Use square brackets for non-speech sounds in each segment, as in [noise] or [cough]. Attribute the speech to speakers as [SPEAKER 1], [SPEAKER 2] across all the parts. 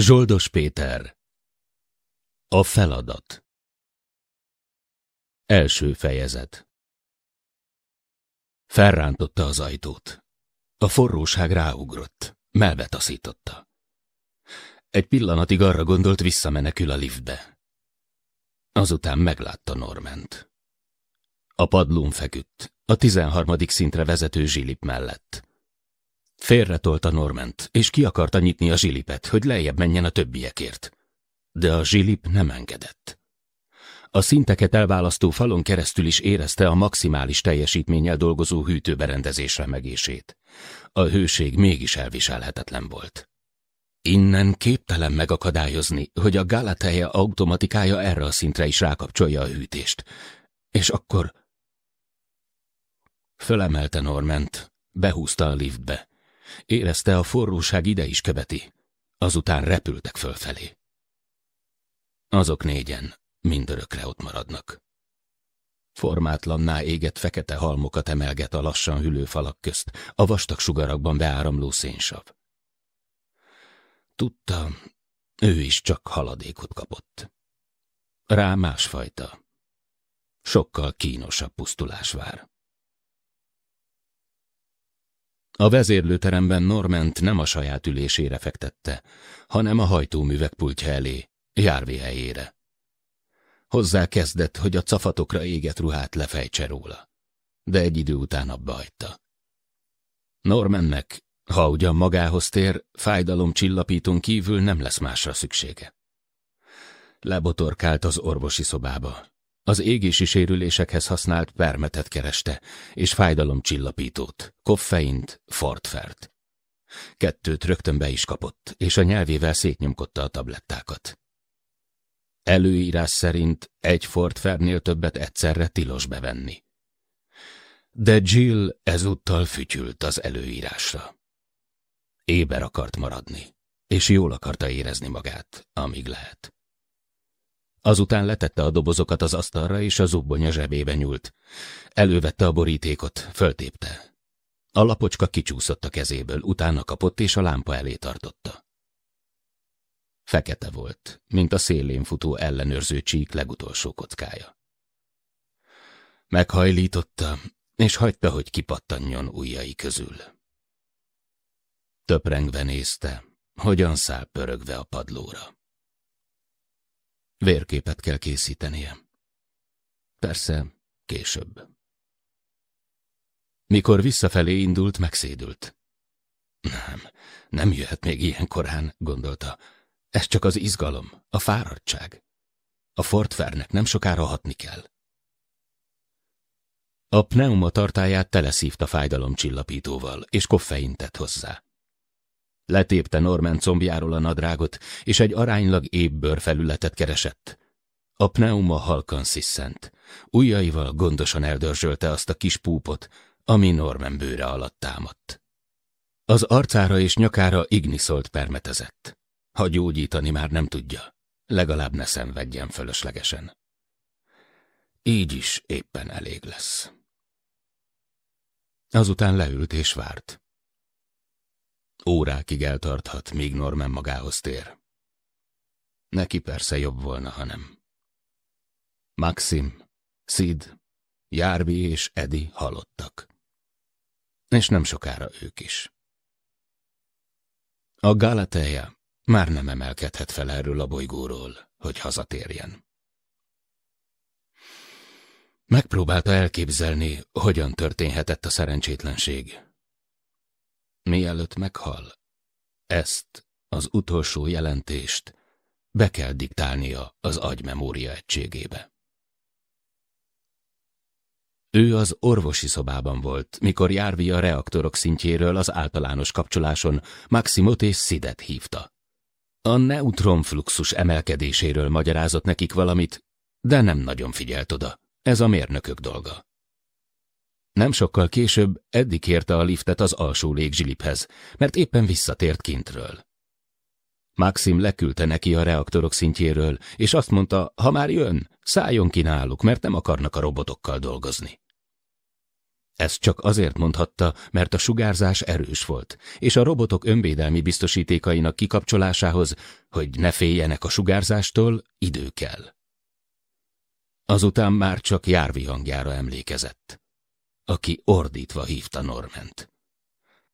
[SPEAKER 1] Zsoldos Péter A feladat Első fejezet
[SPEAKER 2] Felrántotta az ajtót. A forróság ráugrott, melbe taszította. Egy pillanatig arra gondolt, visszamenekül a liftbe. Azután meglátta Norment. A padlón feküdt, a tizenharmadik szintre vezető zsilip mellett. Félretolta Norment, és ki akarta nyitni a zsilipet, hogy lejjebb menjen a többiekért. De a zsilip nem engedett. A szinteket elválasztó falon keresztül is érezte a maximális teljesítménnyel dolgozó hűtőberendezés remegését. A hőség mégis elviselhetetlen volt. Innen képtelen megakadályozni, hogy a Galateja automatikája erre a szintre is rákapcsolja a hűtést. És akkor... Fölemelte Norment, behúzta a liftbe, Érezte, a forróság ide is követi. Azután repültek fölfelé. Azok négyen mindörökre ott maradnak. Formátlanná égett fekete halmokat emelget a lassan hűlő falak közt, a vastag sugarakban beáramló szénsav. Tudta, ő is csak haladékot kapott. Rá másfajta. Sokkal kínosabb pusztulás vár. A vezérlőteremben Norment nem a saját ülésére fektette, hanem a hajtóművek pultja elé, járvi helyére. Hozzá kezdett, hogy a cafatokra égett ruhát lefejtse róla, de egy idő után abba hagyta. Normannek, ha ugyan magához tér, fájdalom csillapítón kívül nem lesz másra szüksége. Lebotorkált az orvosi szobába, az égési sérülésekhez használt permetet kereste, és fájdalomcsillapítót, koffeint, fartfert. Kettőt rögtön be is kapott, és a nyelvével szétnyomkodta a tablettákat. Előírás szerint egy fortfernél többet egyszerre tilos bevenni. De Jill ezúttal fütyült az előírásra. Éber akart maradni, és jól akarta érezni magát, amíg lehet. Azután letette a dobozokat az asztalra, és a zubbonya zsebébe nyúlt. Elővette a borítékot, föltépte. A lapocska kicsúszott a kezéből, utána kapott, és a lámpa elé tartotta. Fekete volt, mint a szélén futó ellenőrző csík legutolsó kockája. Meghajlította, és hagyta, hogy kipattanjon ujjai közül. Töprengve nézte, hogyan száll pörögve a padlóra. Vérképet kell készítenie. Persze, később. Mikor visszafelé indult, megszédült. Nem, nem jöhet még ilyen korán, gondolta. Ez csak az izgalom, a fáradtság. A fortfernek nem sokára hatni kell. A pneuma tartáját teleszívta fájdalomcsillapítóval, és koffein hozzá. Letépte Norman combjáról a nadrágot, és egy aránylag épp bőrfelületet keresett. A pneuma halkan sziszent. Ujjaival gondosan eldörzsölte azt a kis púpot, ami Norman bőre alatt támadt. Az arcára és nyakára igniszolt permetezett. Ha gyógyítani már nem tudja, legalább ne szenvedjen fölöslegesen. Így is éppen elég lesz. Azután leült és várt. Órákig eltarthat, míg Norman magához tér. Neki persze jobb volna, ha nem. Maxim, Sid, Járbi és Edi halottak. És nem sokára ők is. A Galateja már nem emelkedhet fel erről a bolygóról, hogy hazatérjen. Megpróbálta elképzelni, hogyan történhetett a szerencsétlenség, mielőtt meghal. Ezt, az utolsó jelentést be kell diktálnia az agymemória egységébe. Ő az orvosi szobában volt, mikor Járvi a reaktorok szintjéről az általános kapcsoláson Maximot és Szidet hívta. A neutronfluxus emelkedéséről magyarázott nekik valamit, de nem nagyon figyelt oda. Ez a mérnökök dolga. Nem sokkal később Eddi kérte a liftet az alsó légzsiliphez, mert éppen visszatért kintről. Maxim leküldte neki a reaktorok szintjéről, és azt mondta, ha már jön, szálljon ki náluk, mert nem akarnak a robotokkal dolgozni. Ezt csak azért mondhatta, mert a sugárzás erős volt, és a robotok önvédelmi biztosítékainak kikapcsolásához, hogy ne féljenek a sugárzástól, idő kell. Azután már csak járvi hangjára emlékezett aki ordítva hívta Norment.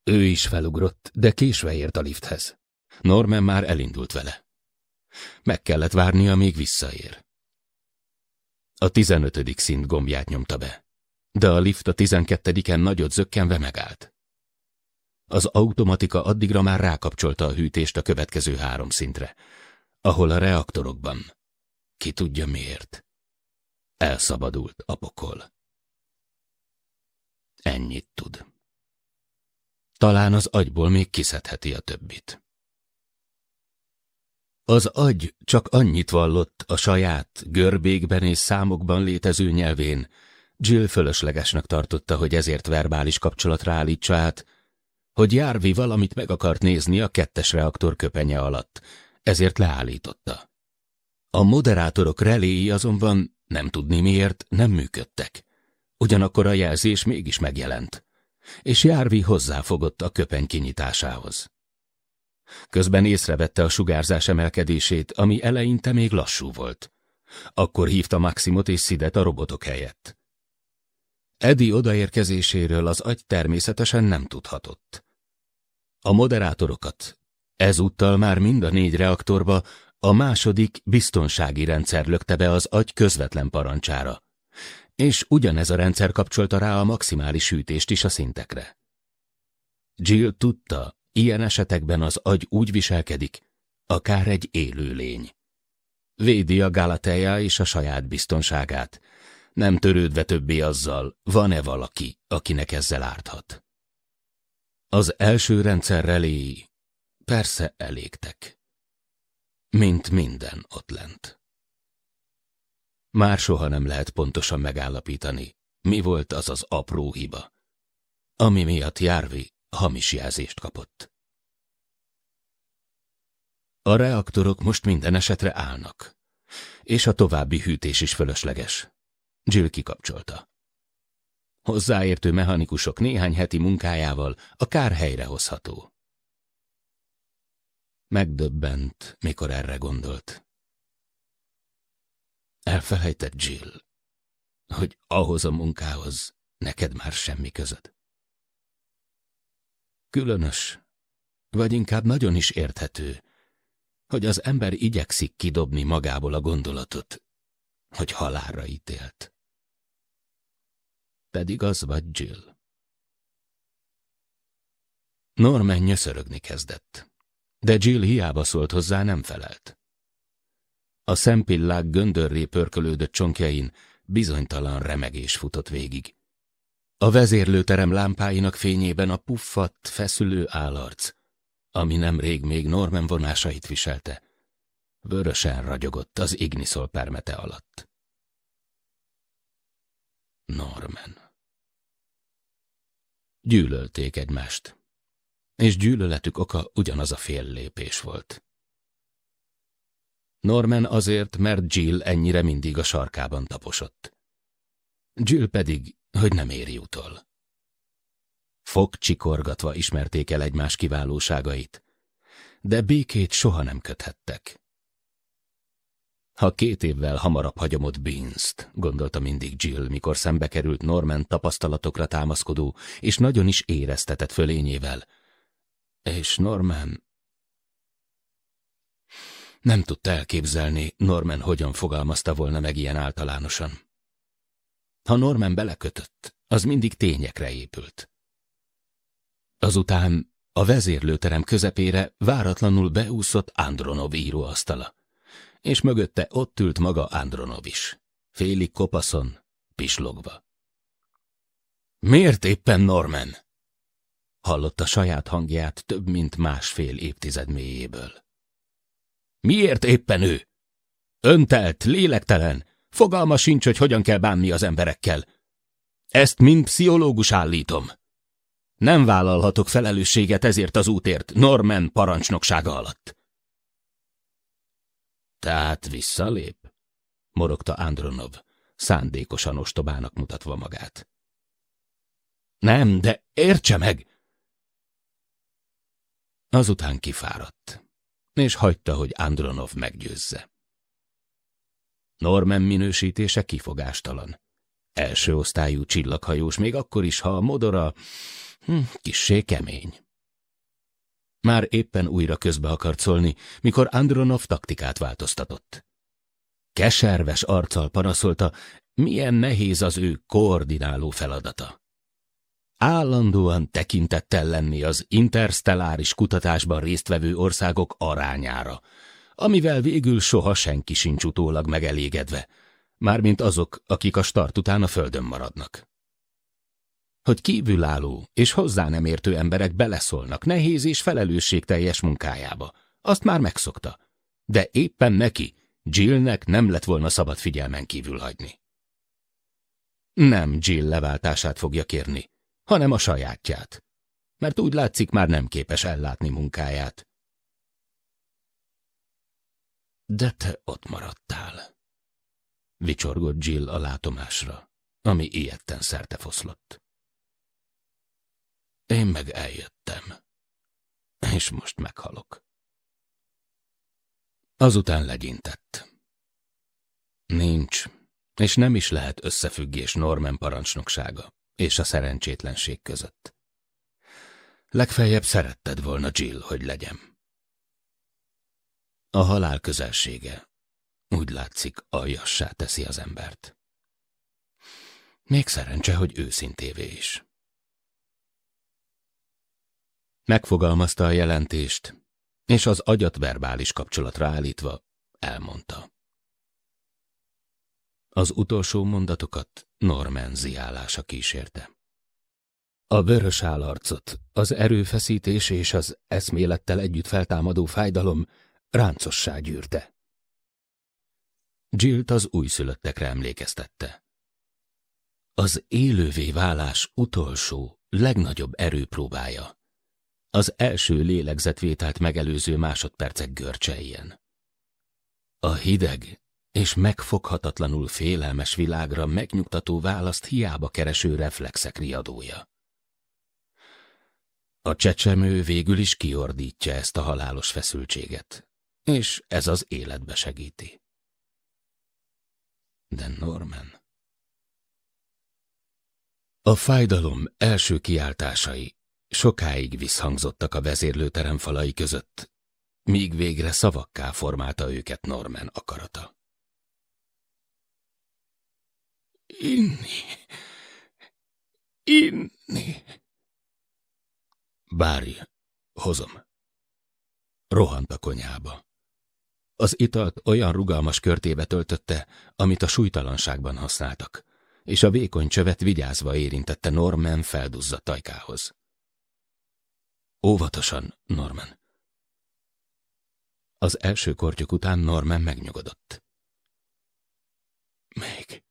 [SPEAKER 2] Ő is felugrott, de késve ért a lifthez. Norman már elindult vele. Meg kellett várnia, amíg visszaér. A tizenötödik szint gombját nyomta be, de a lift a tizenkettediken nagyot zökkenve megállt. Az automatika addigra már rákapcsolta a hűtést a következő három szintre, ahol a reaktorokban, ki tudja miért, elszabadult a pokol. Ennyit tud. Talán az agyból még kiszedheti a többit. Az agy csak annyit vallott a saját, görbékben és számokban létező nyelvén. Jill fölöslegesnek tartotta, hogy ezért verbális kapcsolatra állítsa át, hogy Járvi valamit meg akart nézni a kettes reaktor köpenye alatt, ezért leállította. A moderátorok reléi azonban, nem tudni miért, nem működtek. Ugyanakkor a jelzés mégis megjelent, és Járvi hozzáfogott a köpeny kinyitásához. Közben észrevette a sugárzás emelkedését, ami eleinte még lassú volt. Akkor hívta Maximot és Szidet a robotok helyett. Edi odaérkezéséről az agy természetesen nem tudhatott. A moderátorokat ezúttal már mind a négy reaktorba a második biztonsági rendszer lökte be az agy közvetlen parancsára, és ugyanez a rendszer kapcsolta rá a maximális hűtést is a szintekre. Jill tudta, ilyen esetekben az agy úgy viselkedik, akár egy élőlény. Védi a gálateja és a saját biztonságát, nem törődve többé azzal, van-e valaki, akinek ezzel árthat. Az első rendszer reléi persze elégtek, mint minden ott lent. Már soha nem lehet pontosan megállapítani, mi volt az az apró hiba, ami miatt Járvi hamis jelzést kapott. A reaktorok most minden esetre állnak, és a további hűtés is fölösleges. Jill kikapcsolta. Hozzáértő mechanikusok néhány heti munkájával a kár helyrehozható. Megdöbbent, mikor erre gondolt. Elfelejtett Jill, hogy ahhoz a munkához neked már semmi közöd. Különös, vagy inkább nagyon is érthető, hogy az ember igyekszik kidobni magából a gondolatot, hogy halálra ítélt. Pedig az vagy Jill. Norman nyöszörögni kezdett, de Jill hiába szólt hozzá, nem felelt. A szempillák göndörré pörkölődött csonkjain bizonytalan remegés futott végig. A vezérlőterem lámpáinak fényében a puffadt, feszülő állarc, ami nemrég még Norman vonásait viselte, vörösen ragyogott az igniszol permete alatt. Norman. Gyűlölték egymást, és gyűlöletük oka ugyanaz a fél lépés volt. Norman azért, mert Jill ennyire mindig a sarkában taposott. Jill pedig, hogy nem éri utol. Fog csikorgatva ismerték el egymás kiválóságait, de békét soha nem köthettek. Ha két évvel hamarabb hagyom ott Beans-t, gondolta mindig Jill, mikor szembe került Norman tapasztalatokra támaszkodó és nagyon is éreztetett fölényével. És Norman nem tudta elképzelni, Norman hogyan fogalmazta volna meg ilyen általánosan. Ha Norman belekötött, az mindig tényekre épült. Azután a vezérlőterem közepére váratlanul beúszott Andronov íróasztala, és mögötte ott ült maga Andronov is, félig kopaszon, pislogva. Miért éppen Norman? Hallotta saját hangját több mint másfél évtized mélyéből. Miért éppen ő? Öntelt, lélektelen, fogalma sincs, hogy hogyan kell bánni az emberekkel. Ezt mind pszichológus állítom. Nem vállalhatok felelősséget ezért az útért Norman parancsnoksága alatt. Tehát visszalép? morogta Andronov, szándékosan ostobának mutatva magát. Nem, de értse meg! Azután kifáradt és hagyta, hogy Andronov meggyőzze. Norman minősítése kifogástalan. Első osztályú csillaghajós, még akkor is, ha a modora hm, kissé kemény. Már éppen újra közbe akart szólni, mikor Andronov taktikát változtatott. Keserves arccal panaszolta, milyen nehéz az ő koordináló feladata állandóan tekintettel lenni az interstelláris kutatásban résztvevő országok arányára, amivel végül soha senki sincs utólag megelégedve, mármint azok, akik a start után a földön maradnak. Hogy kívülálló és hozzá nem értő emberek beleszólnak nehéz és felelősségteljes munkájába, azt már megszokta, de éppen neki, Jillnek nem lett volna szabad figyelmen kívül hagyni. Nem Jill leváltását fogja kérni, hanem a sajátját, mert úgy látszik már nem képes ellátni munkáját. De te ott maradtál, vicsorgott Jill a látomásra, ami ilyetten szerte foszlott. Én meg eljöttem, és most meghalok. Azután legyintett. Nincs, és nem is lehet összefüggés Norman parancsnoksága és a szerencsétlenség között. Legfeljebb szeretted volna Jill, hogy legyem. A halál közelsége úgy látszik aljassá teszi az embert. Még szerencse, hogy őszintévé is. Megfogalmazta a jelentést, és az agyat verbális kapcsolatra állítva elmondta. Az utolsó mondatokat Normenzi állása kísérte. A vörös állarcot, az erőfeszítés és az eszmélettel együtt feltámadó fájdalom ráncossá gyűrte. Jill az újszülöttekre emlékeztette. Az élővé válás utolsó, legnagyobb erőpróbája. Az első lélegzetvételt megelőző másodpercek görcseljen. A hideg, és megfoghatatlanul félelmes világra megnyugtató választ hiába kereső reflexek riadója. A csecsemő végül is kiordítja ezt a halálos feszültséget, és ez az életbe segíti. De Norman... A fájdalom első kiáltásai sokáig visszhangzottak a vezérlőterem falai között, míg végre szavakká formálta őket Norman akarata.
[SPEAKER 1] Inni, inni.
[SPEAKER 2] Bári, hozom. Rohant a konyhába. Az italt olyan rugalmas körtébe töltötte, amit a súlytalanságban használtak, és a vékony csövet vigyázva érintette Norman felduzza tajkához. Óvatosan, Norman. Az első kortyok után Norman megnyugodott. Még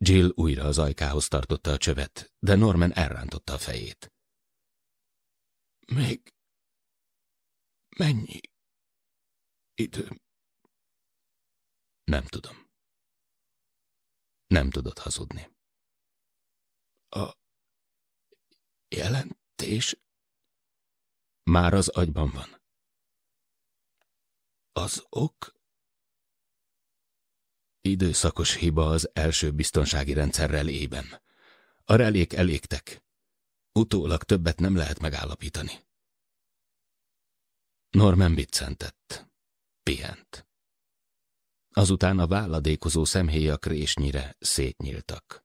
[SPEAKER 2] Jill újra az ajkához tartotta a csövet, de Norman elrántotta a fejét. Még
[SPEAKER 1] mennyi idő? Nem tudom.
[SPEAKER 2] Nem tudod hazudni. A jelentés már az agyban van. Az ok Időszakos hiba az első biztonsági rendszerrel ében. A relék elégtek. Utólag többet nem lehet megállapítani. Norman biccentett. Pihent. Azután a válladékozó szemhéjak résnyire szétnyíltak.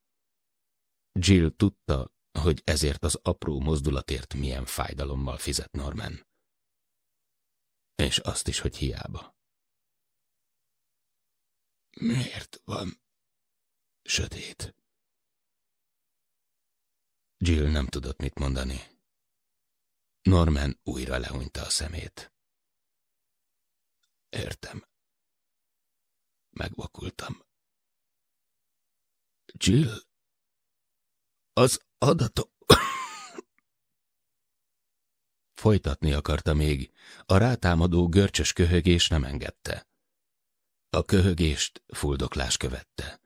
[SPEAKER 2] Jill tudta, hogy ezért az apró mozdulatért milyen fájdalommal fizet Norman. És azt is, hogy hiába.
[SPEAKER 1] Miért van sötét?
[SPEAKER 2] Jill nem tudott mit mondani. Norman újra lehúnyta a szemét. Értem. Megvakultam. Jill, az adatok... Folytatni akarta még, a rátámadó görcsös köhögés nem engedte. A köhögést fuldoklás követte.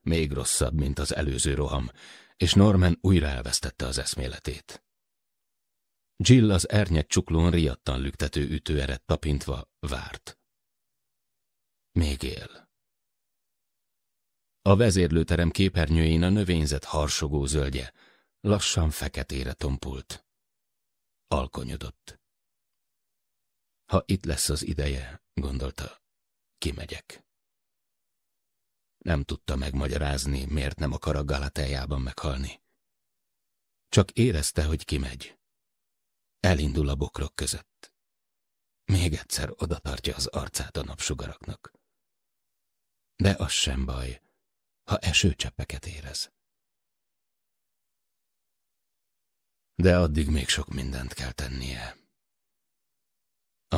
[SPEAKER 2] Még rosszabb, mint az előző roham, és Norman újra elvesztette az eszméletét. Jill az ernyet csuklón riadtan lüktető ütőeret tapintva várt. Még él. A vezérlőterem képernyőjén a növényzet harsogó zöldje lassan feketére tompult. Alkonyodott. Ha itt lesz az ideje, gondolta, Kimegyek. Nem tudta megmagyarázni, miért nem akar a Galateljában meghalni. Csak érezte, hogy kimegy. Elindul a bokrok között. Még egyszer odatartja az arcát a napsugaraknak. De az sem baj, ha esőcseppeket érez. De addig még sok mindent kell tennie.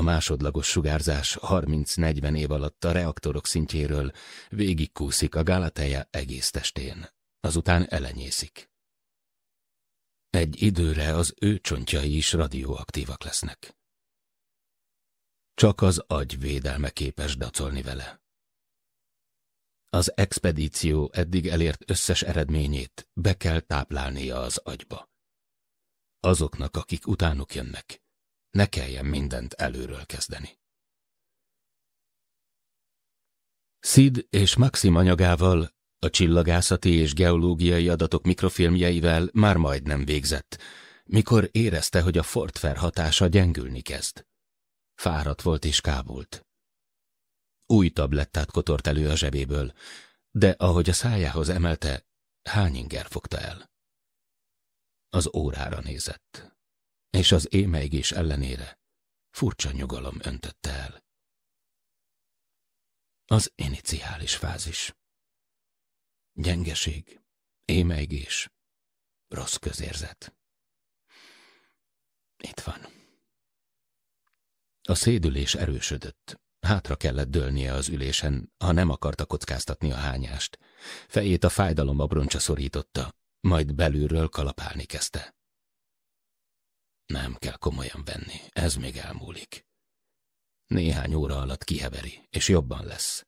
[SPEAKER 2] A másodlagos sugárzás 30-40 év alatt a reaktorok szintjéről végigkúszik a gálateja egész testén, azután elenyészik. Egy időre az ő csontjai is radioaktívak lesznek. Csak az agy védelme képes dacolni vele. Az expedíció eddig elért összes eredményét be kell táplálnia az agyba. Azoknak, akik utánuk jönnek. Ne kelljen mindent előről kezdeni. Sid és Maxim anyagával, a csillagászati és geológiai adatok mikrofilmjeivel már majdnem végzett, mikor érezte, hogy a Fortfer hatása gyengülni kezd. Fáradt volt és kábult. Új tablettát kotort elő a zsebéből, de ahogy a szájához emelte, hányinger fogta el. Az órára nézett és az émeigés ellenére furcsa nyugalom öntötte el. Az iniciális fázis. Gyengeség, émeigés, rossz közérzet. Itt van. A szédülés erősödött. Hátra kellett dőlnie az ülésen, ha nem akarta kockáztatni a hányást. Fejét a fájdalom abroncsa szorította, majd belülről kalapálni kezdte. Nem kell komolyan venni, ez még elmúlik. Néhány óra alatt kiheveri, és jobban lesz.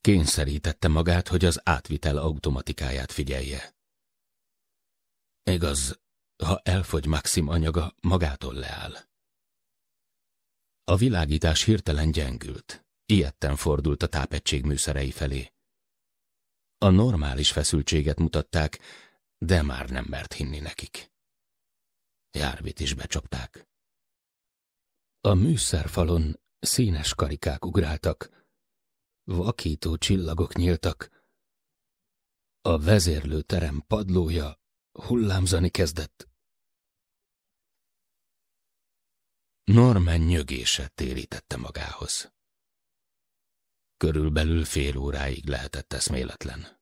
[SPEAKER 2] Kényszerítette magát, hogy az átvitel automatikáját figyelje. Igaz, ha elfogy Maxim anyaga, magától leáll. A világítás hirtelen gyengült, ilyetten fordult a tápegység műszerei felé. A normális feszültséget mutatták, de már nem mert hinni nekik járvit is becsapták. A műszerfalon színes karikák ugráltak, vakító csillagok nyíltak, a vezérlő terem padlója hullámzani kezdett. Norman nyögése térítette magához. Körülbelül fél óráig lehetett eszméletlen.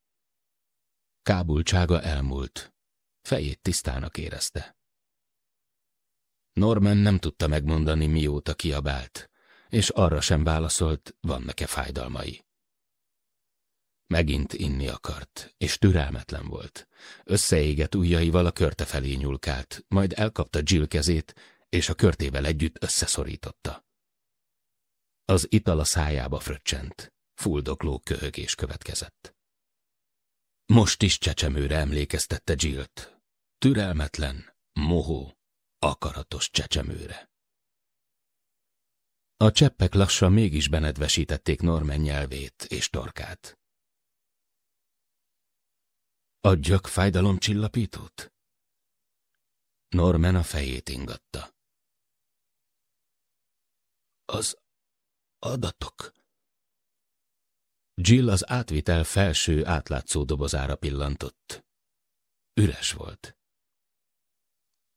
[SPEAKER 2] Kábultsága elmúlt, fejét tisztának érezte. Norman nem tudta megmondani, mióta kiabált, és arra sem válaszolt, vannak-e fájdalmai. Megint inni akart, és türelmetlen volt. Összeégett ujjaival a körte felé nyúlkált, majd elkapta Jill kezét, és a körtével együtt összeszorította. Az ital a szájába fröccsent, fuldokló köhögés következett. Most is csecsemőre emlékeztette Jillt. Türelmetlen, mohó, akaratos csecsemőre. A cseppek lassan mégis benedvesítették Norman nyelvét és torkát. Adjak fájdalomcsillapítót? Norman a fejét ingatta. Az adatok. Jill az átvitel felső átlátszó dobozára pillantott. Üres volt.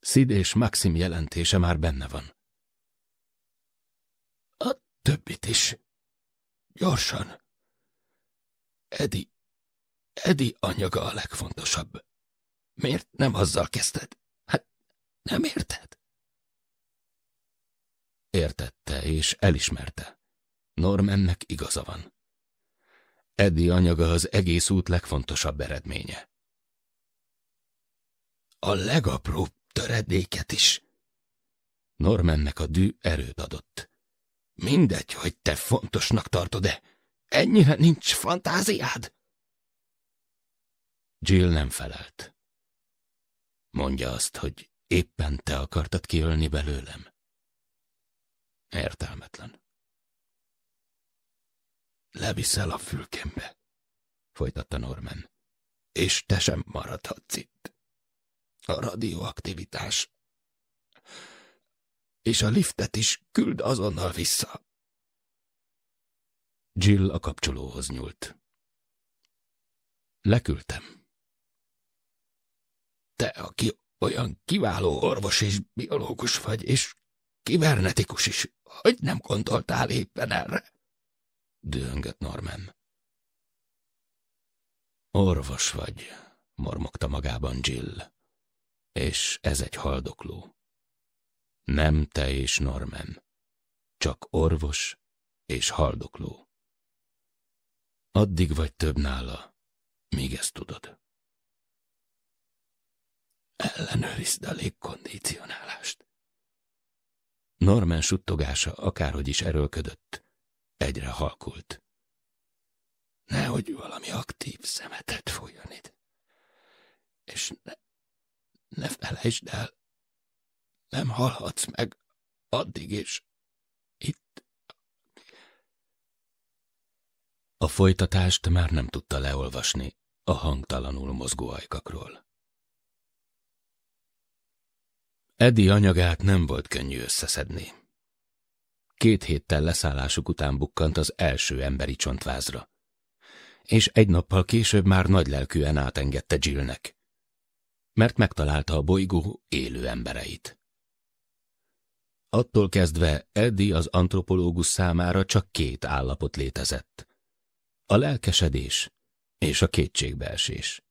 [SPEAKER 2] Szid és Maxim jelentése már benne van. A többit is. Gyorsan.
[SPEAKER 1] Edi, Edi anyaga a legfontosabb. Miért nem
[SPEAKER 2] azzal kezdted? Hát
[SPEAKER 1] nem érted?
[SPEAKER 2] Értette és elismerte. Normannek igaza van. Edi anyaga az egész út legfontosabb eredménye. A legapróbb töredéket is. Normannek a dű erőt adott. Mindegy, hogy te fontosnak tartod-e. Ennyire nincs fantáziád? Jill nem felelt. Mondja azt, hogy éppen te akartad kiölni belőlem. Értelmetlen. Leviszel a fülkembe, folytatta Norman, és te sem maradhatsz itt a radioaktivitás. És a liftet is küld azonnal vissza. Jill a kapcsolóhoz nyúlt. Leküldtem. Te, aki olyan kiváló orvos és biológus vagy, és kibernetikus is, hogy nem gondoltál éppen erre? Dühöngött Norman. Orvos vagy, mormogta magában Jill és ez egy haldokló. Nem te és Norman, csak orvos és haldokló. Addig vagy több nála, míg ezt tudod.
[SPEAKER 1] Ellenőrizd a légkondicionálást.
[SPEAKER 2] Norman suttogása akárhogy is erőlködött, egyre halkult.
[SPEAKER 1] Nehogy valami aktív szemetet fújjon itt, és ne, ne felejtsd el, nem halhatsz meg addig is.
[SPEAKER 2] Itt. A folytatást már nem tudta leolvasni a hangtalanul mozgó ajkakról. Edi anyagát nem volt könnyű összeszedni. Két héttel leszállásuk után bukkant az első emberi csontvázra, és egy nappal később már nagylelkűen átengedte Jillnek mert megtalálta a bolygó élő embereit. Attól kezdve Eddie az antropológus számára csak két állapot létezett. A lelkesedés és a kétségbeesés.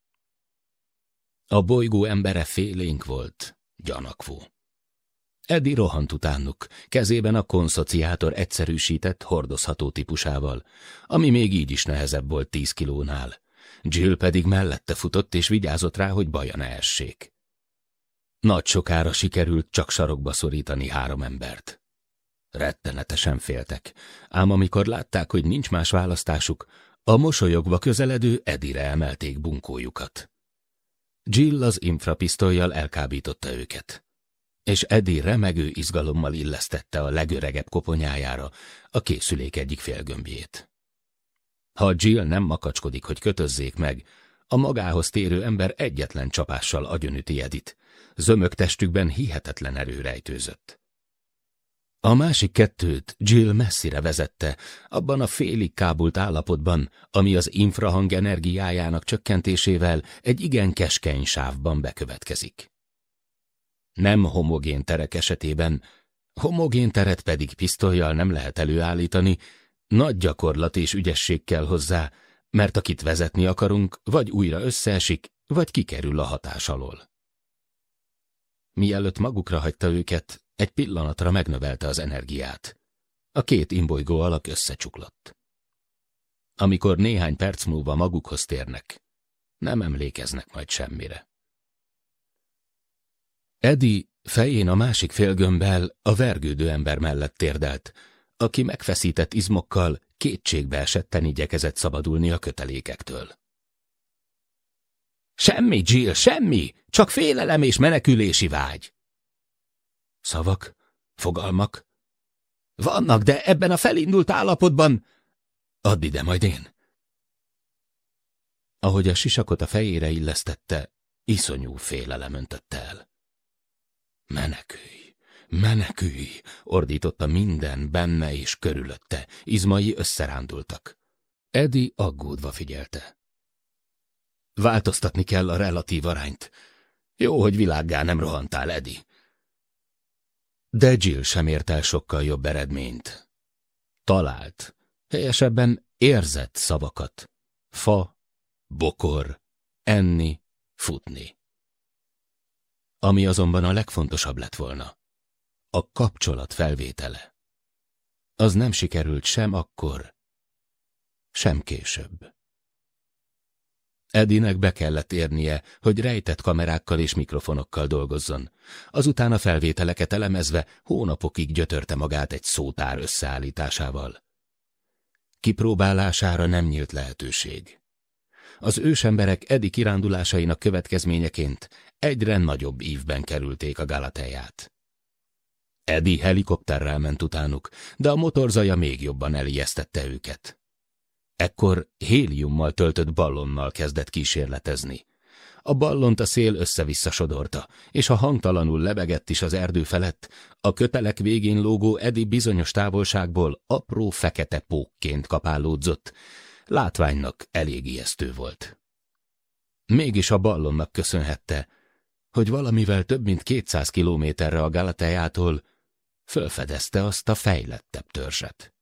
[SPEAKER 2] A bolygó embere félénk volt, gyanakvó. Eddi rohant utánuk, kezében a konszociátor egyszerűsített, hordozható típusával, ami még így is nehezebb volt tíz kilónál. Jill pedig mellette futott és vigyázott rá, hogy baja ne essék. Nagy sokára sikerült csak sarokba szorítani három embert. Rettenetesen féltek, ám amikor látták, hogy nincs más választásuk, a mosolyogva közeledő Edire emelték bunkójukat. Jill az infrapisztolyjal elkábította őket, és Edi remegő izgalommal illesztette a legöregebb koponyájára a készülék egyik félgömbjét. Ha Jill nem makacskodik, hogy kötözzék meg, a magához térő ember egyetlen csapással agyonüti Edit. Zömök testükben hihetetlen erő rejtőzött. A másik kettőt Jill messzire vezette, abban a félig kábult állapotban, ami az infrahang energiájának csökkentésével egy igen keskeny sávban bekövetkezik. Nem homogén terek esetében, homogén teret pedig pisztolyjal nem lehet előállítani, nagy gyakorlat és ügyesség kell hozzá, mert akit vezetni akarunk, vagy újra összeesik, vagy kikerül a hatás alól. Mielőtt magukra hagyta őket, egy pillanatra megnövelte az energiát. A két imbolygó alak összecsuklott. Amikor néhány perc múlva magukhoz térnek, nem emlékeznek majd semmire. Edi fején a másik félgömbbel a vergődő ember mellett térdelt, aki megfeszített izmokkal kétségbe esetten igyekezett szabadulni a kötelékektől. Semmi, Jill, semmi! Csak félelem és menekülési vágy! Szavak, fogalmak. Vannak, de ebben a felindult állapotban... Add ide majd én. Ahogy a sisakot a fejére illesztette, iszonyú félelem öntötte el. Menekülj! Menekülj! ordította minden benne és körülötte, izmai összerándultak. Edi aggódva figyelte. Változtatni kell a relatív arányt. Jó, hogy világgá nem rohantál, Edi. De Jill sem ért el sokkal jobb eredményt. Talált, helyesebben érzett szavakat. Fa, bokor, enni, futni. Ami azonban a legfontosabb lett volna a kapcsolat felvétele. Az nem sikerült sem akkor, sem később. Edinek be kellett érnie, hogy rejtett kamerákkal és mikrofonokkal dolgozzon. Azután a felvételeket elemezve hónapokig gyötörte magát egy szótár összeállításával. Kipróbálására nem nyílt lehetőség. Az ősemberek Edi kirándulásainak következményeként egyre nagyobb ívben kerülték a Galateját. Edi helikopterrel ment utánuk, de a motorzaja még jobban elijesztette őket. Ekkor héliummal töltött ballonnal kezdett kísérletezni. A ballont a szél össze-vissza sodorta, és ha hangtalanul lebegett is az erdő felett, a kötelek végén lógó Edi bizonyos távolságból apró fekete pókként kapálódzott. Látványnak elég ijesztő volt. Mégis a ballonnak köszönhette, hogy valamivel több mint 200 kilométerre a Galateától fölfedezte azt a fejlettebb törzset.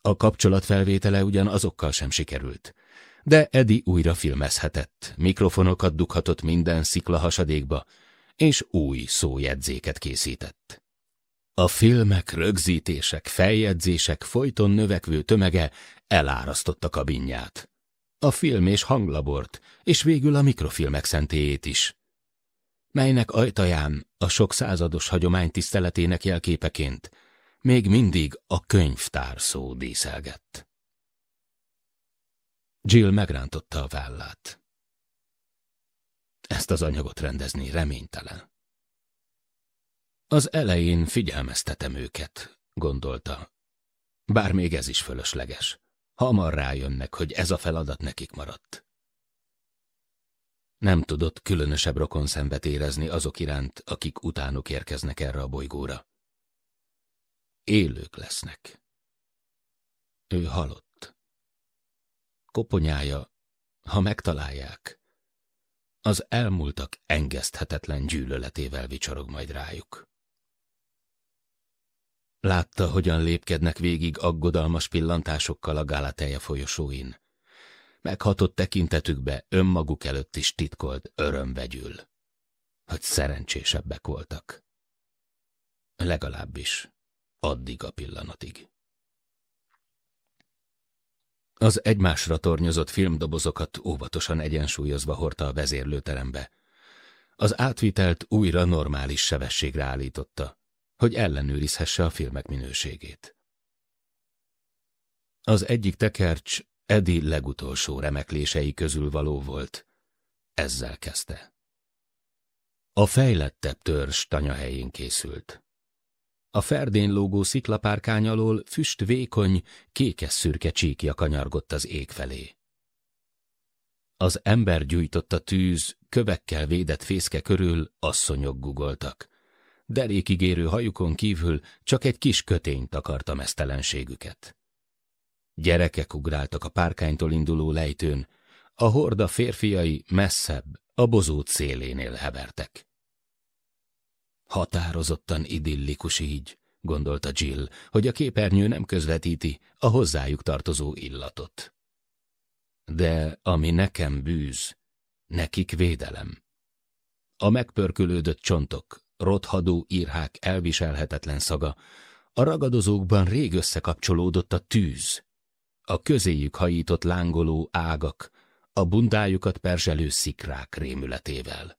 [SPEAKER 2] A kapcsolatfelvétele ugyan azokkal sem sikerült, de Edi újra filmezhetett, mikrofonokat dughatott minden szikla hasadékba, és új szójegyzéket készített. A filmek, rögzítések, feljegyzések folyton növekvő tömege elárasztotta a kabinját. A film és hanglabort, és végül a mikrofilmek szentélyét is melynek ajtaján a sok százados hagyomány tiszteletének jelképeként még mindig a könyvtár szó díszelgett. Jill megrántotta a vállát. Ezt az anyagot rendezni reménytelen. Az elején figyelmeztetem őket, gondolta. Bár még ez is fölösleges. Hamar rájönnek, hogy ez a feladat nekik maradt. Nem tudott különösebb rokon szembet érezni azok iránt, akik utánuk érkeznek erre a bolygóra. Élők lesznek. Ő halott. Koponyája, ha megtalálják, az elmúltak engeszthetetlen gyűlöletével vicsorog majd rájuk. Látta, hogyan lépkednek végig aggodalmas pillantásokkal a Gálateje folyosóin meghatott tekintetükbe önmaguk előtt is titkolt örömvegyül, hogy szerencsésebbek voltak. Legalábbis addig a pillanatig. Az egymásra tornyozott filmdobozokat óvatosan egyensúlyozva hordta a vezérlőterembe. Az átvitelt újra normális sebességre állította, hogy ellenőrizhesse a filmek minőségét. Az egyik tekercs Edi legutolsó remeklései közül való volt. Ezzel kezdte. A fejlettebb törzs helyén készült. A ferdén lógó sziklapárkány alól füst vékony, kékes szürke csíkja kanyargott az ég felé. Az ember gyújtotta tűz, kövekkel védett fészke körül asszonyok gugoltak. Derékigérő hajukon kívül csak egy kis kötény takarta mesztelenségüket. Gyerekek ugráltak a párkánytól induló lejtőn, a horda férfiai messzebb, a bozót szélénél hevertek. Határozottan idillikus így, gondolta Jill, hogy a képernyő nem közvetíti a hozzájuk tartozó illatot. De ami nekem bűz, nekik védelem. A megpörkülődött csontok, rothadó írhák elviselhetetlen szaga, a ragadozókban rég összekapcsolódott a tűz, a közéjük hajított lángoló ágak, a bundájukat perzselő szikrák rémületével.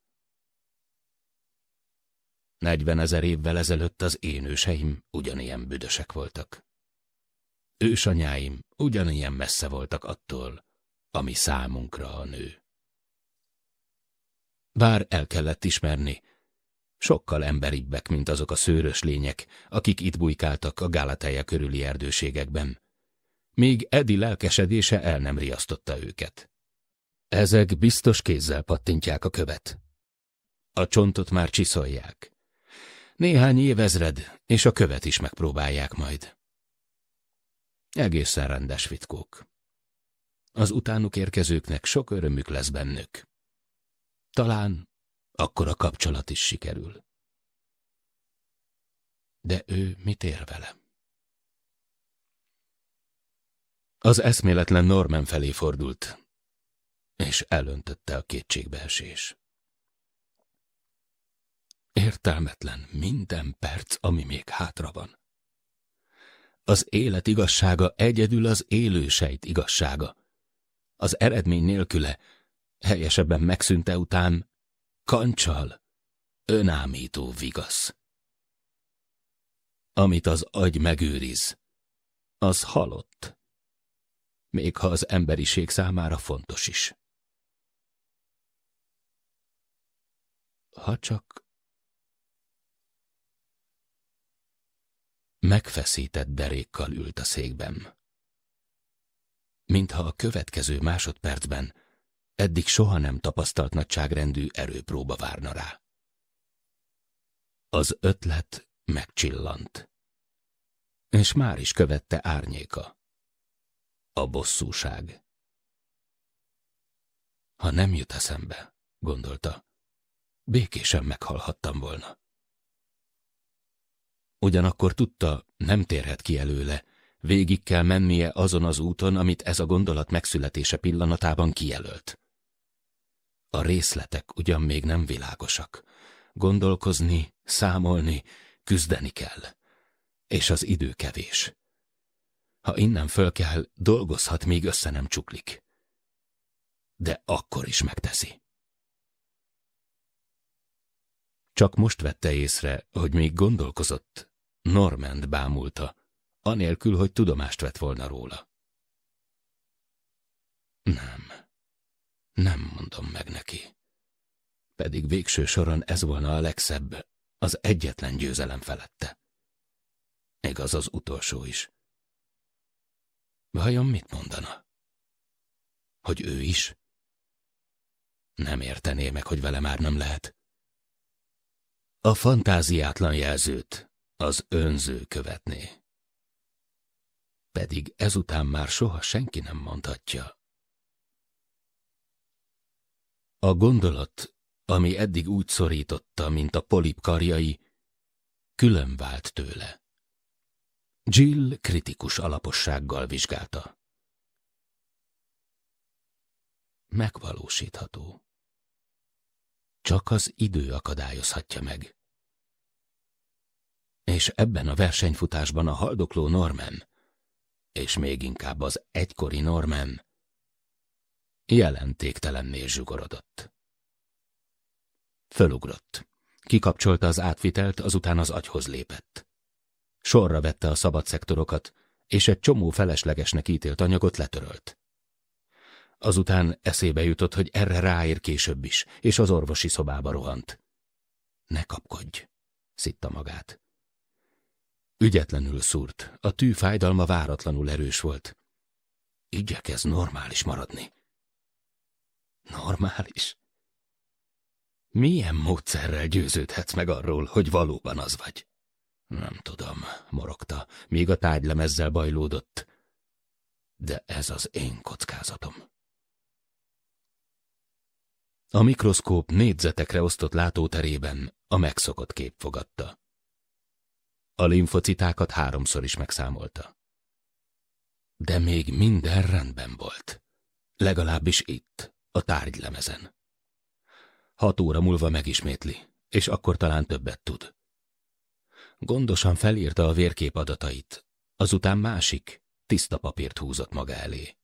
[SPEAKER 2] ezer évvel ezelőtt az én őseim ugyanilyen büdösek voltak. Ősanyáim ugyanilyen messze voltak attól, ami számunkra a nő. Bár el kellett ismerni, sokkal emberibbek, mint azok a szőrös lények, akik itt bujkáltak a Gálatája körüli erdőségekben, Míg Edi lelkesedése el nem riasztotta őket. Ezek biztos kézzel pattintják a követ. A csontot már csiszolják. Néhány évezred, és a követ is megpróbálják majd. Egészen rendes fitkók. Az utánuk érkezőknek sok örömük lesz bennük. Talán akkor a kapcsolat is sikerül. De ő mit ér velem? Az eszméletlen Norman felé fordult, és elöntötte a kétségbeesés. Értelmetlen minden perc, ami még hátra van. Az élet igazsága egyedül az élősejt igazsága. Az eredmény nélküle, helyesebben megszűnte után, kancsal, önámító vigasz. Amit az agy megőriz, az halott még ha az emberiség számára fontos is. Ha csak megfeszített derékkal ült a székben. Mintha a következő másodpercben eddig soha nem tapasztalt nagyságrendű erőpróba várna rá. Az ötlet megcsillant, és már is követte árnyéka. A bosszúság. Ha nem jut eszembe, gondolta, békésen meghalhattam volna. Ugyanakkor tudta, nem térhet ki előle, végig kell mennie azon az úton, amit ez a gondolat megszületése pillanatában kijelölt. A részletek ugyan még nem világosak. Gondolkozni, számolni, küzdeni kell. És az idő kevés. Ha innen föl kell, dolgozhat, míg össze nem csuklik. De akkor is megteszi. Csak most vette észre, hogy még gondolkozott, Normand bámulta, anélkül, hogy tudomást vett volna róla. Nem, nem mondom meg neki. Pedig végső soron ez volna a legszebb, az egyetlen győzelem felette. Igaz az utolsó is. Vajon mit mondana? Hogy ő is? Nem értené meg, hogy vele már nem lehet. A fantáziátlan jelzőt az önző követné. Pedig ezután már soha senki nem mondhatja. A gondolat, ami eddig úgy szorította, mint a polip karjai, külön vált tőle. Jill kritikus alapossággal vizsgálta. Megvalósítható. Csak az idő akadályozhatja meg. És ebben a versenyfutásban a haldokló Norman, és még inkább az egykori Norman, jelentéktelenné zsugorodott. Fölugrott. Kikapcsolta az átvitelt, azután az agyhoz lépett. Sorra vette a szabad szektorokat, és egy csomó feleslegesnek ítélt anyagot letörölt. Azután eszébe jutott, hogy erre ráér később is, és az orvosi szobába rohant. Ne kapkodj, szitta magát. Ügyetlenül szúrt, a tű fájdalma váratlanul erős volt. Igyekez normális maradni. Normális? Milyen módszerrel győződhetsz meg arról, hogy valóban az vagy? Nem tudom, morogta, még a tárgylemezzel bajlódott. De ez az én kockázatom. A mikroszkóp négyzetekre osztott látóterében a megszokott kép fogadta. A limfocitákat háromszor is megszámolta. De még minden rendben volt. Legalábbis itt, a tárgylemezen. Hat óra múlva megismétli, és akkor talán többet tud. Gondosan felírta a vérkép adatait, azután másik, tiszta papírt húzott maga elé.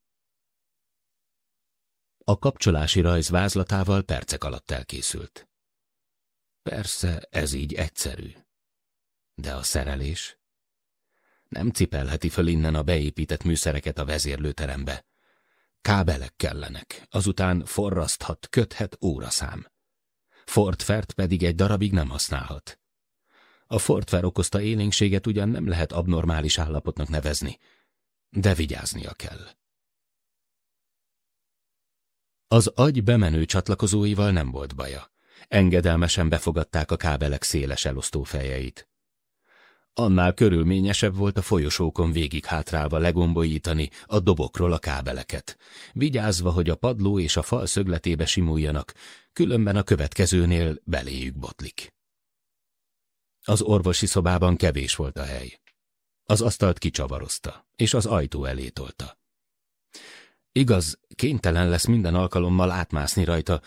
[SPEAKER 2] A kapcsolási rajz vázlatával percek alatt elkészült. Persze ez így egyszerű. De a szerelés? Nem cipelheti föl innen a beépített műszereket a vezérlőterembe. Kábelek kellenek, azután forraszthat, köthet óraszám. Ford Fert pedig egy darabig nem használhat. A Fortver okozta élénkséget ugyan nem lehet abnormális állapotnak nevezni, de vigyáznia kell. Az agy bemenő csatlakozóival nem volt baja. Engedelmesen befogadták a kábelek széles elosztó fejeit. Annál körülményesebb volt a folyosókon végig hátrálva legombolítani a dobokról a kábeleket, vigyázva, hogy a padló és a fal szögletébe simuljanak, különben a következőnél beléjük botlik. Az orvosi szobában kevés volt a hely. Az asztalt kicsavarozta, és az ajtó elé tolta. Igaz, kénytelen lesz minden alkalommal átmászni rajta,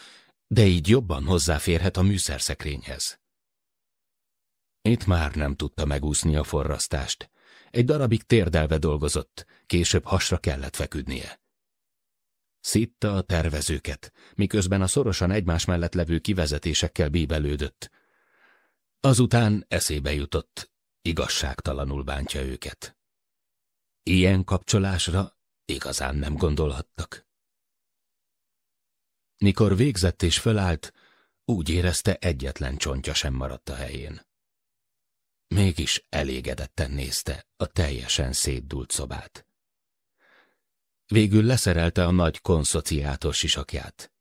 [SPEAKER 2] de így jobban hozzáférhet a műszerszekrényhez. Itt már nem tudta megúszni a forrasztást. Egy darabig térdelve dolgozott, később hasra kellett feküdnie. Szitta a tervezőket, miközben a szorosan egymás mellett levő kivezetésekkel bíbelődött, Azután eszébe jutott, igazságtalanul bántja őket. Ilyen kapcsolásra igazán nem gondolhattak. Mikor végzett és fölállt, úgy érezte egyetlen csontja sem maradt a helyén. Mégis elégedetten nézte a teljesen szétdult szobát. Végül leszerelte a nagy konszociátor sisakját.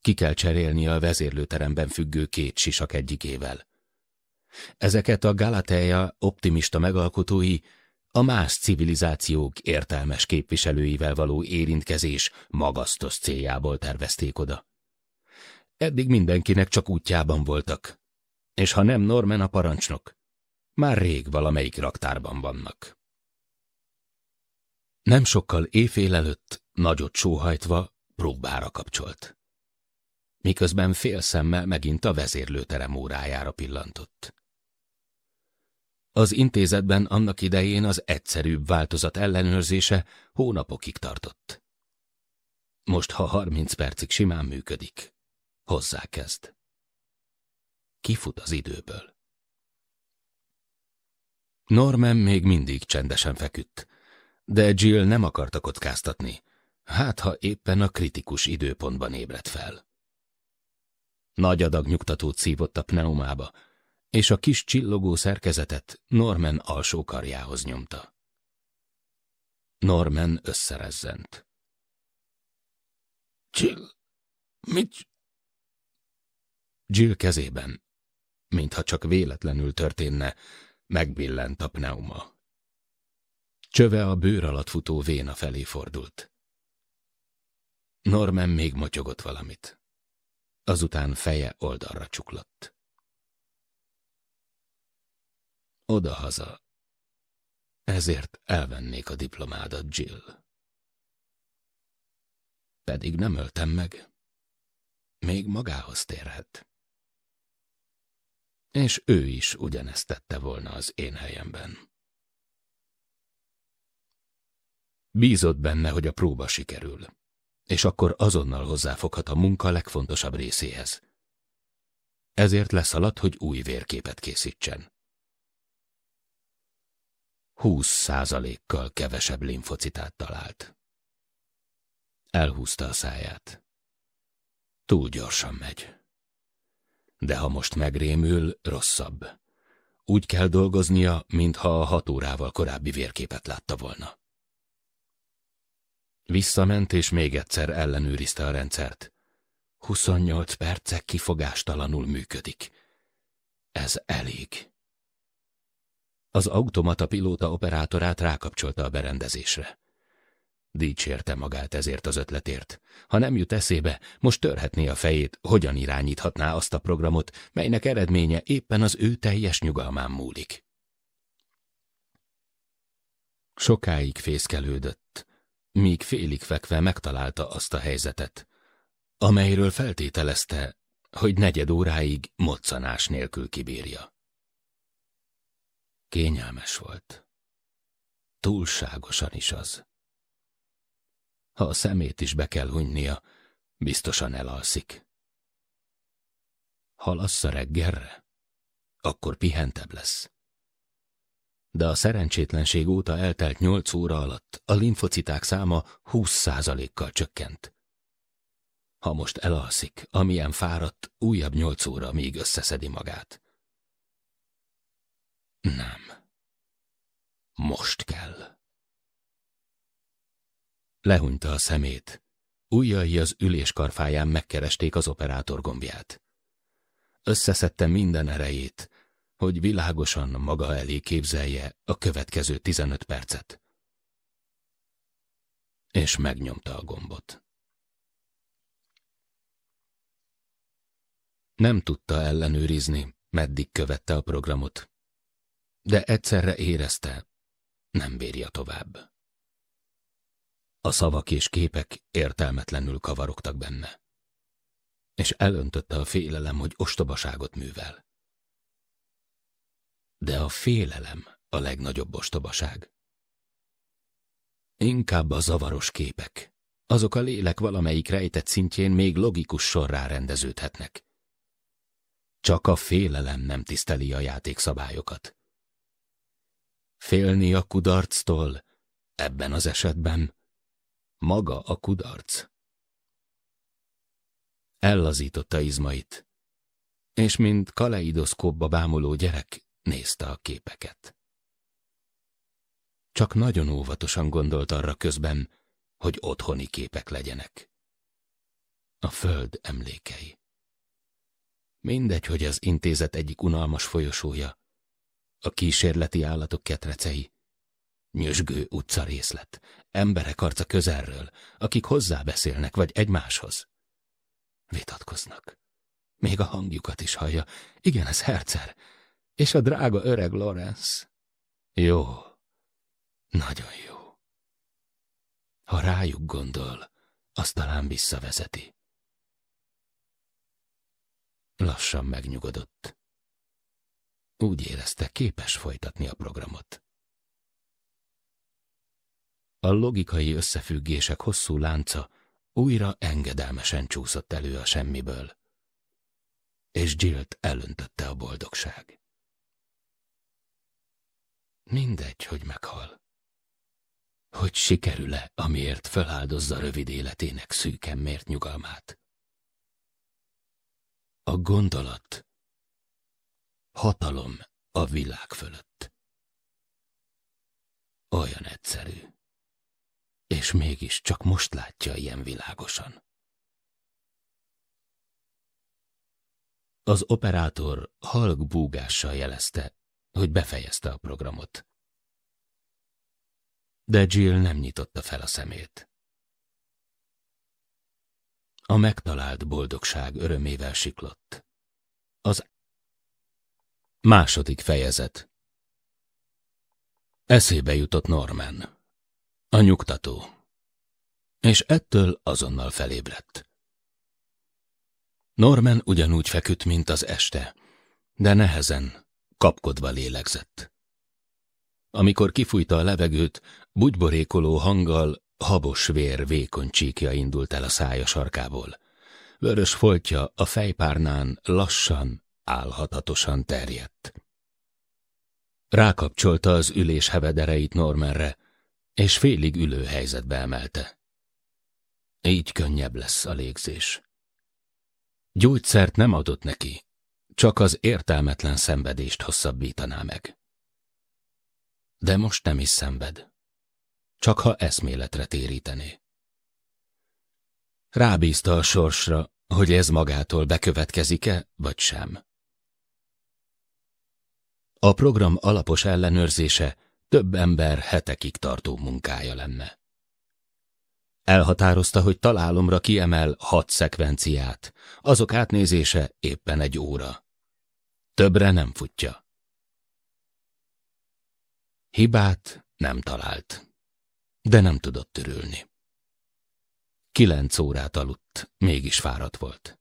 [SPEAKER 2] Ki kell cserélni a vezérlőteremben függő két sisak egyikével. Ezeket a Galatea optimista megalkotói a más civilizációk értelmes képviselőivel való érintkezés magasztos céljából tervezték oda. Eddig mindenkinek csak útjában voltak, és ha nem Norman a parancsnok, már rég valamelyik raktárban vannak. Nem sokkal éjfél előtt, nagyot sóhajtva, próbára kapcsolt. Miközben félszemmel megint a vezérlőterem órájára pillantott. Az intézetben annak idején az egyszerűbb változat ellenőrzése hónapokig tartott. Most, ha harminc percig simán működik, hozzákezd. Kifut az időből. Norman még mindig csendesen feküdt, de Jill nem akarta kockáztatni, hát ha éppen a kritikus időpontban ébredt fel. Nagy adag nyugtatót szívott a pneumába, és a kis csillogó szerkezetet Norman alsó karjához nyomta. Norman összerezzent.
[SPEAKER 1] Jill, mit?
[SPEAKER 2] Jill kezében, mintha csak véletlenül történne, megbillent a pneuma. Csöve a bőr alatt futó véna felé fordult. Norman még motyogott valamit. Azután feje oldalra csuklott. Odahaza. Ezért elvennék a diplomádat, Jill. Pedig nem öltem meg. Még magához térhet. És ő is ugyanezt tette volna az én helyemben. Bízott benne, hogy a próba sikerül, és akkor azonnal hozzáfoghat a munka legfontosabb részéhez. Ezért leszaladt, hogy új vérképet készítsen. 20 százalékkal kevesebb linfocitát talált. Elhúzta a száját. Túl gyorsan megy. De ha most megrémül, rosszabb. Úgy kell dolgoznia, mintha a hat órával korábbi vérképet látta volna. Visszament és még egyszer ellenőrizte a rendszert. 28 percek kifogástalanul működik. Ez elég. Az automata pilóta operátorát rákapcsolta a berendezésre. Dicsérte magát ezért az ötletért. Ha nem jut eszébe, most törhetné a fejét, hogyan irányíthatná azt a programot, melynek eredménye éppen az ő teljes nyugalmán múlik. Sokáig fészkelődött, míg félig fekve megtalálta azt a helyzetet, amelyről feltételezte, hogy negyed óráig moccanás nélkül kibírja. Kényelmes volt. Túlságosan is az. Ha a szemét is be kell hunynia, biztosan elalszik. Halassza reggelre, akkor pihentebb lesz. De a szerencsétlenség óta eltelt nyolc óra alatt a limfociták száma húsz százalékkal csökkent. Ha most elalszik, amilyen fáradt, újabb nyolc óra, míg összeszedi magát. Nem. Most kell. Lehunyta a szemét. Újjai az üléskarfáján megkeresték az operátor gombját. Összeszedte minden erejét, hogy világosan maga elé képzelje a következő 15 percet. És megnyomta a gombot. Nem tudta ellenőrizni, meddig követte a programot de egyszerre érezte, nem bírja tovább. A szavak és képek értelmetlenül kavarogtak benne, és elöntötte a félelem, hogy ostobaságot művel. De a félelem a legnagyobb ostobaság. Inkább a zavaros képek. Azok a lélek valamelyik rejtett szintjén még logikus sorrá rendeződhetnek. Csak a félelem nem tiszteli a játékszabályokat. Félni a kudarctól, ebben az esetben. Maga a kudarc. Ellazította izmait, és mint kaleidoszkóba bámuló gyerek nézte a képeket. Csak nagyon óvatosan gondolt arra közben, hogy otthoni képek legyenek. A föld emlékei. Mindegy, hogy az intézet egyik unalmas folyosója, a kísérleti állatok ketrecei. Nyösgő utca részlet, emberek arca közelről, akik hozzá beszélnek vagy egymáshoz. Vitatkoznak. Még a hangjukat is hallja. Igen, ez Hercer. És a drága öreg Lorenz. Jó. Nagyon jó. Ha rájuk gondol, azt talán visszavezeti. Lassan megnyugodott. Úgy érezte, képes folytatni a programot. A logikai összefüggések hosszú lánca újra engedelmesen csúszott elő a semmiből, és jill elöntötte a boldogság. Mindegy, hogy meghal. Hogy sikerül-e, amiért feláldozza rövid életének szűken mért nyugalmát. A gondolat Hatalom a világ fölött.
[SPEAKER 1] Olyan egyszerű. És mégis csak most látja ilyen
[SPEAKER 2] világosan. Az operátor halk búgással jelezte, hogy befejezte a programot. De Jill nem nyitotta fel a szemét. A megtalált boldogság örömével siklott. Az Második fejezet Eszébe jutott Norman. A nyugtató. És ettől azonnal felébredt. Norman ugyanúgy feküdt, mint az este, de nehezen, kapkodva lélegzett. Amikor kifújta a levegőt, bugyborékoló hanggal habos vér vékony csíkja indult el a szája sarkából. Vörös foltja a fejpárnán lassan, álhatatosan terjedt. Rákapcsolta az ülés hevedereit Normanre, és félig ülő helyzetbe emelte. Így könnyebb lesz a légzés. Gyógyszert nem adott neki, csak az értelmetlen szenvedést hosszabbítaná meg. De most nem is szenved, csak ha eszméletre térítené. Rábízta a sorsra, hogy ez magától bekövetkezik-e, vagy sem. A program alapos ellenőrzése több ember hetekig tartó munkája lenne. Elhatározta, hogy találomra kiemel hat szekvenciát, azok átnézése éppen egy óra. Többre nem futja. Hibát nem talált, de nem tudott törülni. Kilenc órát aludt, mégis fáradt volt.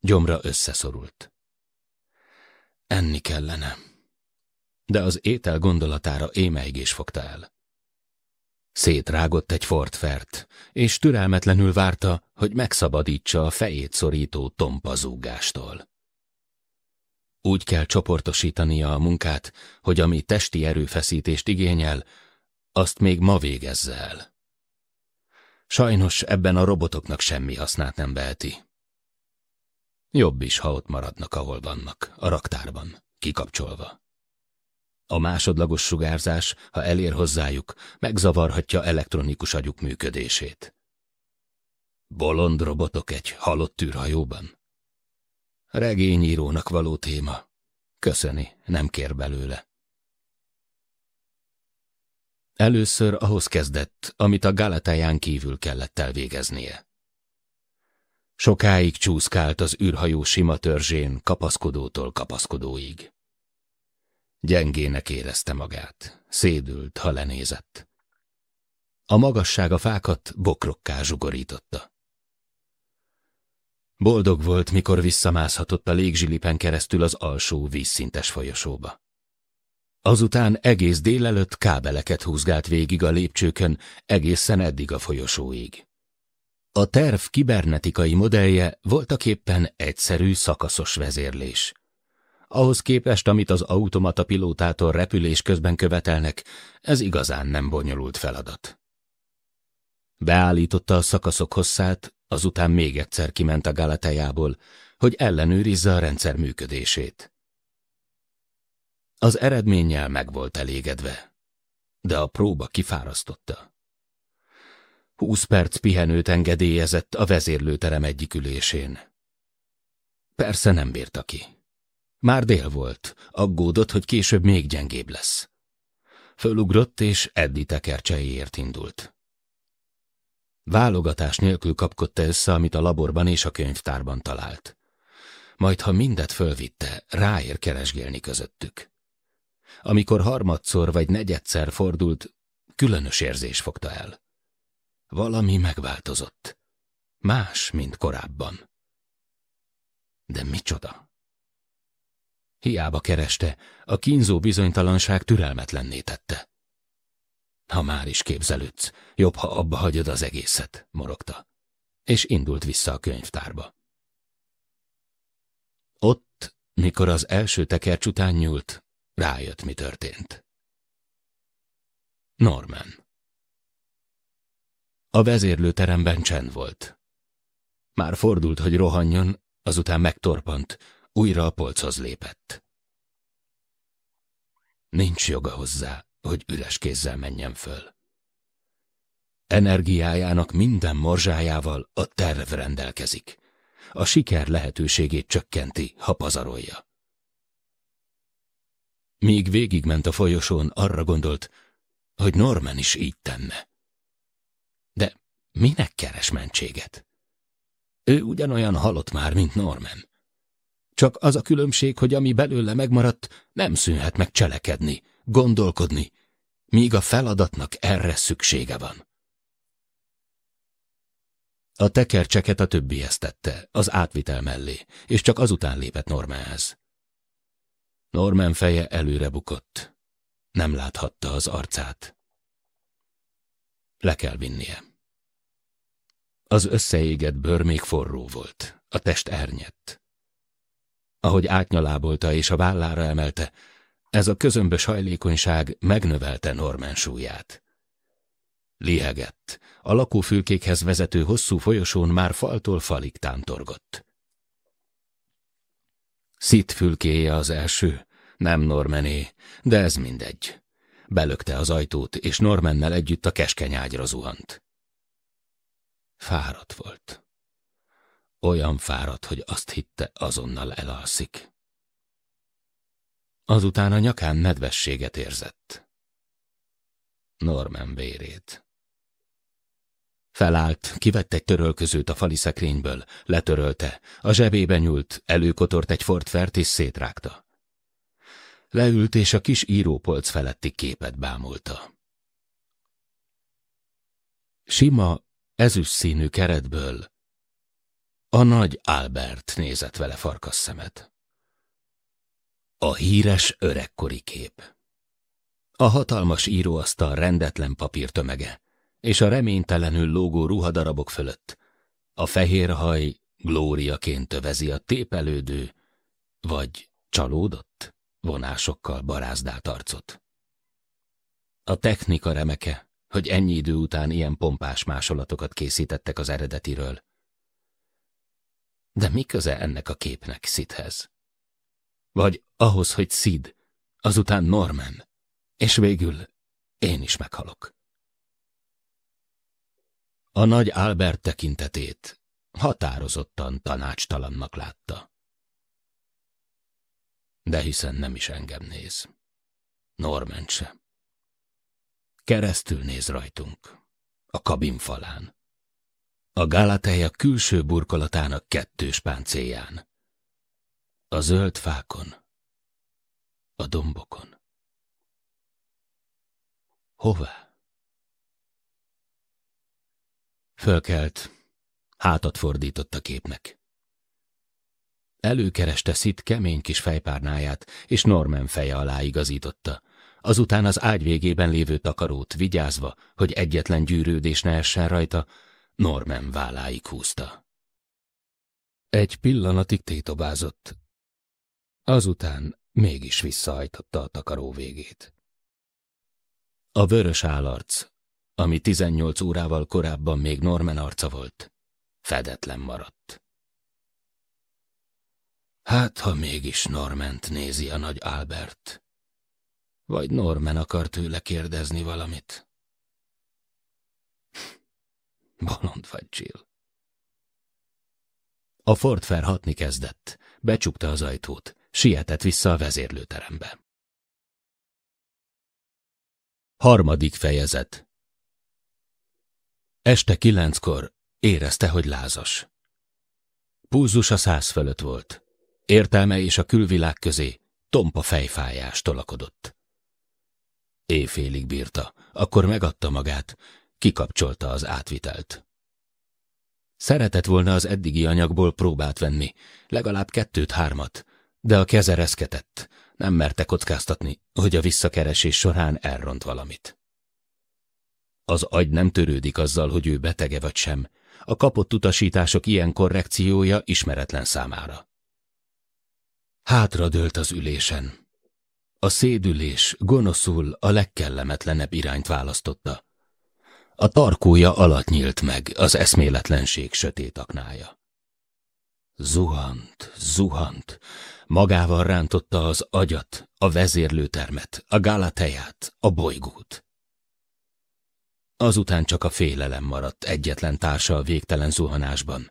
[SPEAKER 2] Gyomra összeszorult. Enni kellene de az étel gondolatára is fogta el. Szétrágott egy fortfert, és türelmetlenül várta, hogy megszabadítsa a fejét szorító tompazúgástól. Úgy kell csoportosítania a munkát, hogy ami testi erőfeszítést igényel, azt még ma végezze el. Sajnos ebben a robotoknak semmi hasznát nem beheti. Jobb is, ha ott maradnak, ahol vannak, a raktárban, kikapcsolva. A másodlagos sugárzás, ha elér hozzájuk, megzavarhatja elektronikus agyuk működését. Bolond robotok egy halott űrhajóban? Regényírónak való téma. Köszöni, nem kér belőle. Először ahhoz kezdett, amit a Galatáján kívül kellett elvégeznie. Sokáig csúszkált az űrhajó sima törzsén kapaszkodótól kapaszkodóig. Gyengének érezte magát, szédült, ha lenézett. A magasság a fákat bokrokká zsugorította. Boldog volt, mikor visszamászhatott a légzsilipen keresztül az alsó vízszintes folyosóba. Azután egész délelőtt kábeleket húzgált végig a lépcsőkön, egészen eddig a folyosóig. A terv kibernetikai modellje voltaképpen egyszerű szakaszos vezérlés – ahhoz képest, amit az automata pilótától repülés közben követelnek, ez igazán nem bonyolult feladat. Beállította a szakaszok hosszát, azután még egyszer kiment a Galatejából, hogy ellenőrizze a rendszer működését. Az eredménnyel meg volt elégedve, de a próba kifárasztotta. Húsz perc pihenőt engedélyezett a vezérlőterem egyik ülésén. Persze nem bírta ki. Már dél volt, aggódott, hogy később még gyengébb lesz. Fölugrott, és Eddi tekercseiért indult. Válogatás nélkül kapkodta össze, amit a laborban és a könyvtárban talált. Majd, ha mindet fölvitte, ráér keresgélni közöttük. Amikor harmadszor vagy negyedszer fordult, különös érzés fogta el. Valami megváltozott. Más, mint korábban. De micsoda? Hiába kereste, a kínzó bizonytalanság türelmetlenné tette. Ha már is képzelődsz, jobb, ha abba hagyod az egészet, morogta. És indult vissza a könyvtárba. Ott, mikor az első tekercs után nyúlt, rájött, mi történt. Norman. A vezérlőteremben csend volt. Már fordult, hogy rohanjon, azután megtorpant, újra a polchoz lépett. Nincs joga hozzá, hogy üres kézzel menjen föl. Energiájának minden morzsájával a terv rendelkezik. A siker lehetőségét csökkenti, ha pazarolja. Míg végigment a folyosón, arra gondolt, hogy Norman is így tenne. De minek keres mentséget? Ő ugyanolyan halott már, mint Norman. Csak az a különbség, hogy ami belőle megmaradt, nem szűnhet meg cselekedni, gondolkodni, míg a feladatnak erre szüksége van. A tekercseket a többi tette, az átvitel mellé, és csak azután lépett Normához. Norman feje előre bukott. Nem láthatta az arcát. Le kell vinnie. Az összeégett bőr még forró volt, a test ernyett ahogy átnyalábolta és a vállára emelte, ez a közömbös hajlékonyság megnövelte Norman súlyát. Lihegett, a lakófülkékhez vezető hosszú folyosón már faltól falig tántorgott. Szit fülkéje az első, nem Normané, de ez mindegy. Belökte az ajtót, és Normannel együtt a keskeny ágyra zuhant. Fáradt volt. Olyan fáradt, hogy azt hitte, azonnal elalszik. Azután a nyakán nedvességet érzett. Norman vérét. Felállt, kivette egy törölközőt a fali szekrényből, letörölte, a zsebébe nyúlt, előkotort egy fortfert és szétrágta. Leült és a kis írópolc feletti képet bámulta. Sima, ezüst színű keretből a nagy Albert nézett vele farkas szemet. A híres öregkori kép. A hatalmas íróasztal rendetlen papírtömege, és a reménytelenül lógó ruhadarabok fölött a fehér haj glóriaként tövezi a tépelődő, vagy csalódott vonásokkal barázdált arcot. A technika remeke, hogy ennyi idő után ilyen pompás másolatokat készítettek az eredetiről, de mi köze ennek a képnek Sidhez? Vagy ahhoz, hogy Sid, azután Norman, és végül én is meghalok. A nagy Albert tekintetét határozottan tanácstalannak látta. De hiszen nem is engem néz. Norman se. Keresztül néz rajtunk, a kabin falán a Gálatája külső burkolatának kettős páncéján. A zöld fákon, a dombokon. Hová? Fölkelt, hátat fordított a képnek. Előkereste Szit kemény kis fejpárnáját, és Norman feje alá igazította. Azután az ágy végében lévő takarót vigyázva, hogy egyetlen gyűrődés ne essen rajta, Norman válláig húzta. Egy pillanatig tétobázott. Azután mégis visszahajtotta a takaró végét. A vörös állarc, ami 18 órával korábban még Norman arca volt, fedetlen maradt. Hát, ha mégis Norment nézi a nagy Albert. Vagy Norman akar tőle kérdezni valamit. Bolond vagy, Jill. A Ford felhatni kezdett, becsukta az ajtót,
[SPEAKER 1] sietett vissza a vezérlőterembe.
[SPEAKER 2] Harmadik fejezet Este kilenckor érezte, hogy lázas. Púzus a száz fölött volt. Értelme és a külvilág közé tompa fejfájás tolakodott. Éjfélig bírta, akkor megadta magát, kikapcsolta az átvitelt. Szeretett volna az eddigi anyagból próbát venni, legalább kettőt-hármat, de a keze reszketett, nem merte kockáztatni, hogy a visszakeresés során elront valamit. Az agy nem törődik azzal, hogy ő betege vagy sem, a kapott utasítások ilyen korrekciója ismeretlen számára. Hátra dőlt az ülésen. A szédülés gonoszul a legkellemetlenebb irányt választotta. A tarkója alatt nyílt meg az eszméletlenség sötét aknája. Zuhant, zuhant, magával rántotta az agyat, a vezérlőtermet, a gálateját, a bolygót. Azután csak a félelem maradt egyetlen társa a végtelen zuhanásban.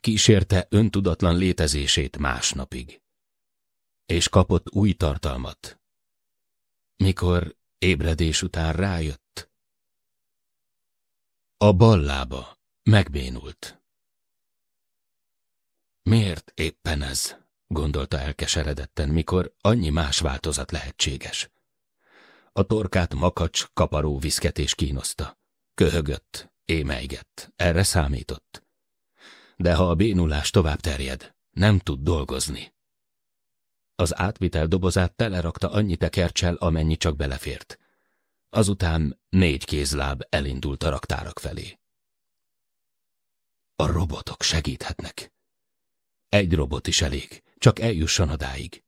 [SPEAKER 2] Kísérte öntudatlan létezését másnapig. És kapott új tartalmat. Mikor ébredés után rájött, a bal lába megbénult. Miért éppen ez? gondolta elkeseredetten, mikor annyi más változat lehetséges. A torkát makacs, kaparó viszketés kínoszta. Köhögött, émeigett, erre számított. De ha a bénulás tovább terjed, nem tud dolgozni. Az átvitel dobozát telerakta annyi tekercsel, amennyi csak belefért. Azután négy kézláb elindult a raktárak felé. A robotok segíthetnek. Egy robot is elég, csak eljusson odáig.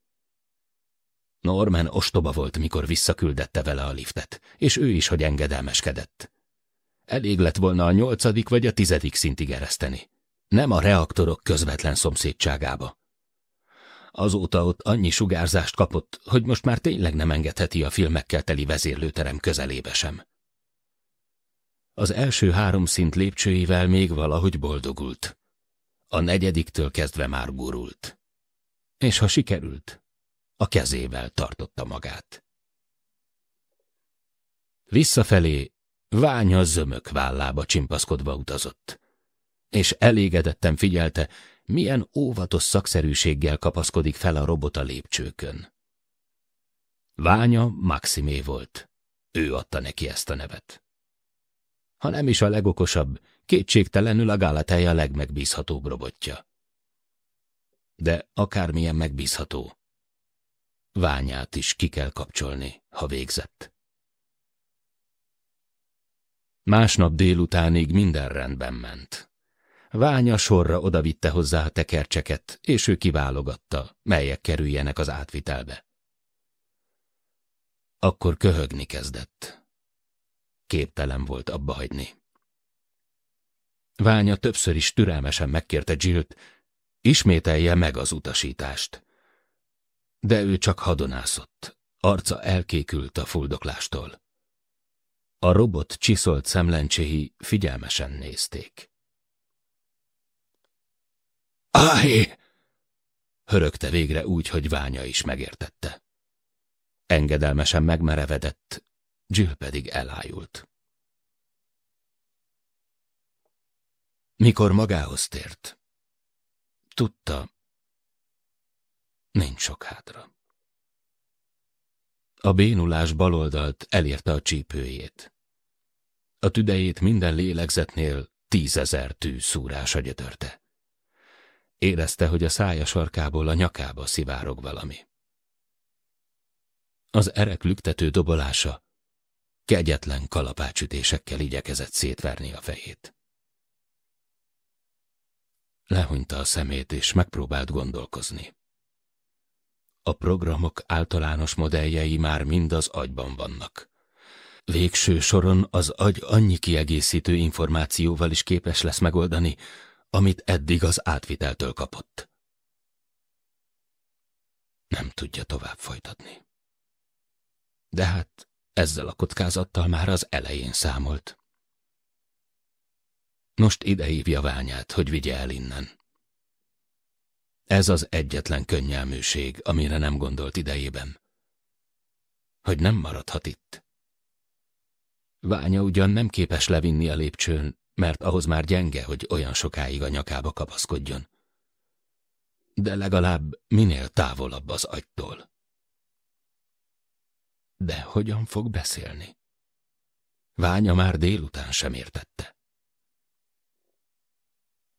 [SPEAKER 2] Norman ostoba volt, mikor visszaküldette vele a liftet, és ő is, hogy engedelmeskedett. Elég lett volna a nyolcadik vagy a tizedik szintig ereszteni. Nem a reaktorok közvetlen szomszédságába. Azóta ott annyi sugárzást kapott, hogy most már tényleg nem engedheti a filmekkel teli vezérlőterem közelébe sem. Az első három szint lépcsőivel még valahogy boldogult. A negyediktől kezdve már gurult. És ha sikerült, a kezével tartotta magát. Visszafelé Ványa zömök vállába csimpaszkodva utazott, és elégedetten figyelte, milyen óvatos szakszerűséggel kapaszkodik fel a robot a lépcsőkön. Ványa Maximé volt. Ő adta neki ezt a nevet. Ha nem is a legokosabb, kétségtelenül a Gálatája a legmegbízhatóbb robotja. De akármilyen megbízható, ványát is ki kell kapcsolni, ha végzett. Másnap délutánig minden rendben ment. Ványa sorra odavitte hozzá a tekercseket, és ő kiválogatta, melyek kerüljenek az átvitelbe. Akkor köhögni kezdett. Képtelen volt abba hagyni. Ványa többször is türelmesen megkérte Jillt, ismételje meg az utasítást. De ő csak hadonászott, arca elkékült a fuldoklástól. A robot csiszolt szemlencséhi figyelmesen nézték. Áj! Hörögte végre úgy, hogy ványa is megértette. Engedelmesen megmerevedett, Jill pedig elájult. Mikor magához tért, tudta, nincs sok hátra. A bénulás baloldalt elérte a csípőjét. A tüdejét minden lélegzetnél tízezer tű szúrása gyötörte. Érezte, hogy a szája sarkából a nyakába szivárog valami. Az erek lüktető dobolása kegyetlen kalapácsütésekkel igyekezett szétverni a fejét. Lehunyta a szemét, és megpróbált gondolkozni. A programok általános modelljei már mind az agyban vannak. Végső soron az agy annyi kiegészítő információval is képes lesz megoldani, amit eddig az átviteltől kapott. Nem tudja tovább folytatni. De hát ezzel a kockázattal már az elején számolt. Most ide hívja Ványát, hogy vigye el innen. Ez az egyetlen könnyelműség, amire nem gondolt idejében. Hogy nem maradhat itt. Ványa ugyan nem képes levinni a lépcsőn, mert ahhoz már gyenge, hogy olyan sokáig a nyakába kapaszkodjon. De legalább minél távolabb az agytól. De hogyan fog beszélni? Ványa már délután sem értette.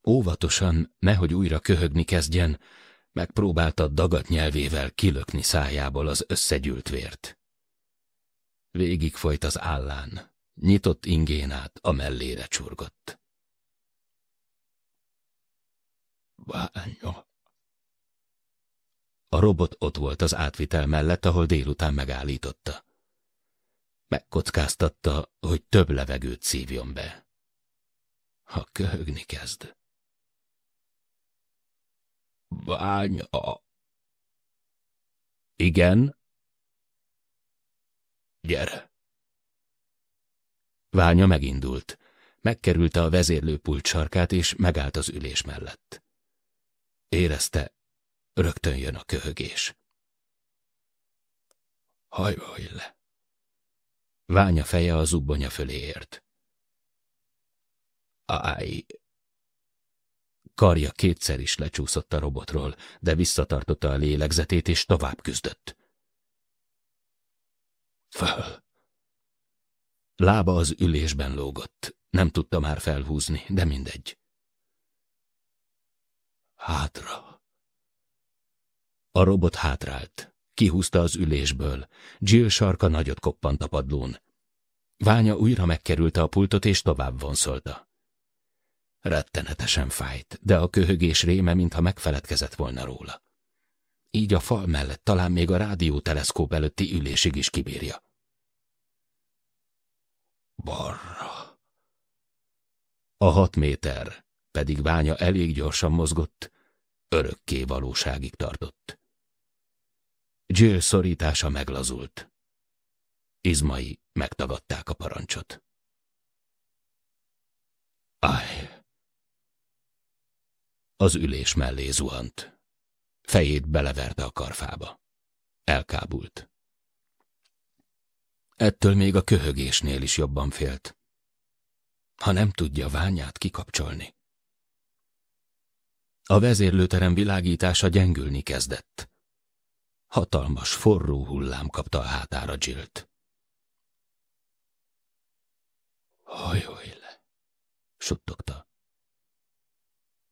[SPEAKER 2] Óvatosan, nehogy újra köhögni kezdjen, megpróbálta dagat nyelvével kilökni szájából az összegyűlt vért. Végig folyt az állán, Nyitott ingénát a mellére csurgott.
[SPEAKER 1] Bánya.
[SPEAKER 2] A robot ott volt az átvitel mellett, ahol délután megállította. Megkockáztatta, hogy több levegőt szívjon be. Ha köhögni kezd. Bánya. Igen? Gyere. Ványa megindult. Megkerülte a vezérlőpult sarkát, és megállt az ülés mellett. Érezte, rögtön jön a köhögés. Hajba ille. Ványa feje a zubbonya fölé ért. Áj! Karja kétszer is lecsúszott a robotról, de visszatartotta a lélegzetét, és tovább küzdött. Föl! Lába az ülésben lógott. Nem tudta már felhúzni, de mindegy. Hátra. A robot hátrált. Kihúzta az ülésből. Jill sarka nagyot koppant a padlón. Ványa újra megkerülte a pultot és tovább vonszolta. Rettenetesen fájt, de a köhögés réme, mintha megfeledkezett volna róla. Így a fal mellett talán még a teleszkóp előtti ülésig is kibírja.
[SPEAKER 1] Barra.
[SPEAKER 2] A hat méter, pedig bánya elég gyorsan mozgott, örökké valóságig tartott. Jill szorítása meglazult. Izmai megtagadták a parancsot. Aj. Az ülés mellé zuhant. Fejét beleverte a karfába. Elkábult. Ettől még a köhögésnél is jobban félt. Ha nem tudja ványát kikapcsolni. A vezérlőterem világítása gyengülni kezdett. Hatalmas, forró hullám kapta a hátára Jillt. Hajolj le, suttogta.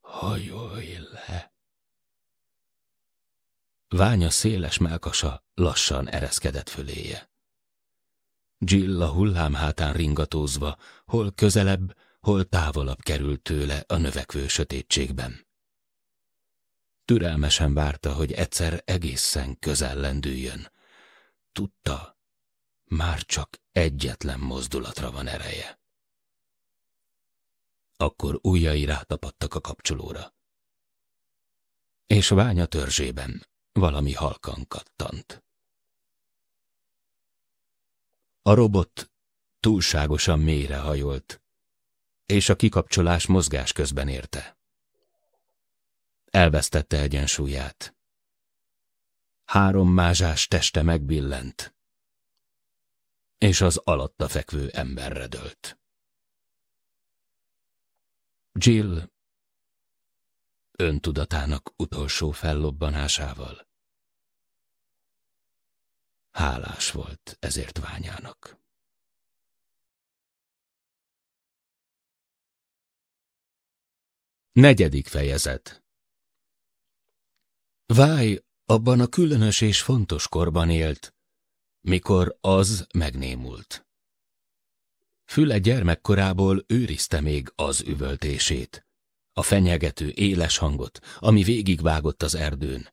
[SPEAKER 2] Hajolj le. Ványa széles melkasa lassan ereszkedett föléje. Jill a hullám hátán ringatózva, hol közelebb, hol távolabb került tőle a növekvő sötétségben. Türelmesen várta, hogy egyszer egészen közel lendüljön. Tudta, már csak egyetlen mozdulatra van ereje. Akkor ujjai rátapadtak a kapcsolóra. És ványa törzsében valami halkan kattant. A robot túlságosan mélyre hajolt, és a kikapcsolás mozgás közben érte. Elvesztette egyensúlyát. Három mázsás teste megbillent, és az alatta fekvő emberre dölt. Jill öntudatának utolsó fellobbanásával Hálás volt ezért ványának. Negyedik fejezet Váj abban a különös és fontos korban élt, mikor az megnémult. Füle gyermekkorából őrizte még az üvöltését, a fenyegető éles hangot, ami végigvágott az erdőn,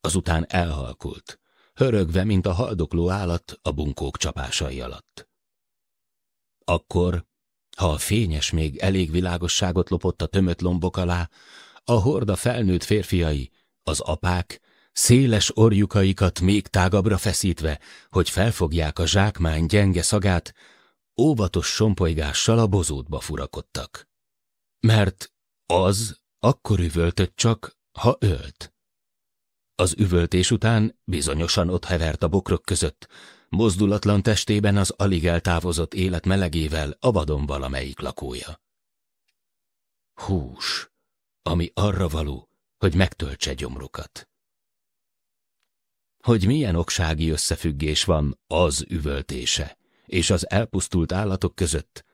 [SPEAKER 2] azután elhalkult hörögve, mint a haldokló állat a bunkók csapásai alatt. Akkor, ha a fényes még elég világosságot lopott a tömött lombok alá, a horda felnőtt férfiai, az apák, széles orjukaikat még tágabbra feszítve, hogy felfogják a zsákmány gyenge szagát, óvatos sompolygással a bozótba furakodtak. Mert az akkor üvöltött csak, ha ölt. Az üvöltés után bizonyosan ott hevert a bokrok között, mozdulatlan testében az alig eltávozott élet melegével a vadon valamelyik lakója. Hús, ami arra való, hogy megtöltse gyomrukat. Hogy milyen oksági összefüggés van az üvöltése és az elpusztult állatok között,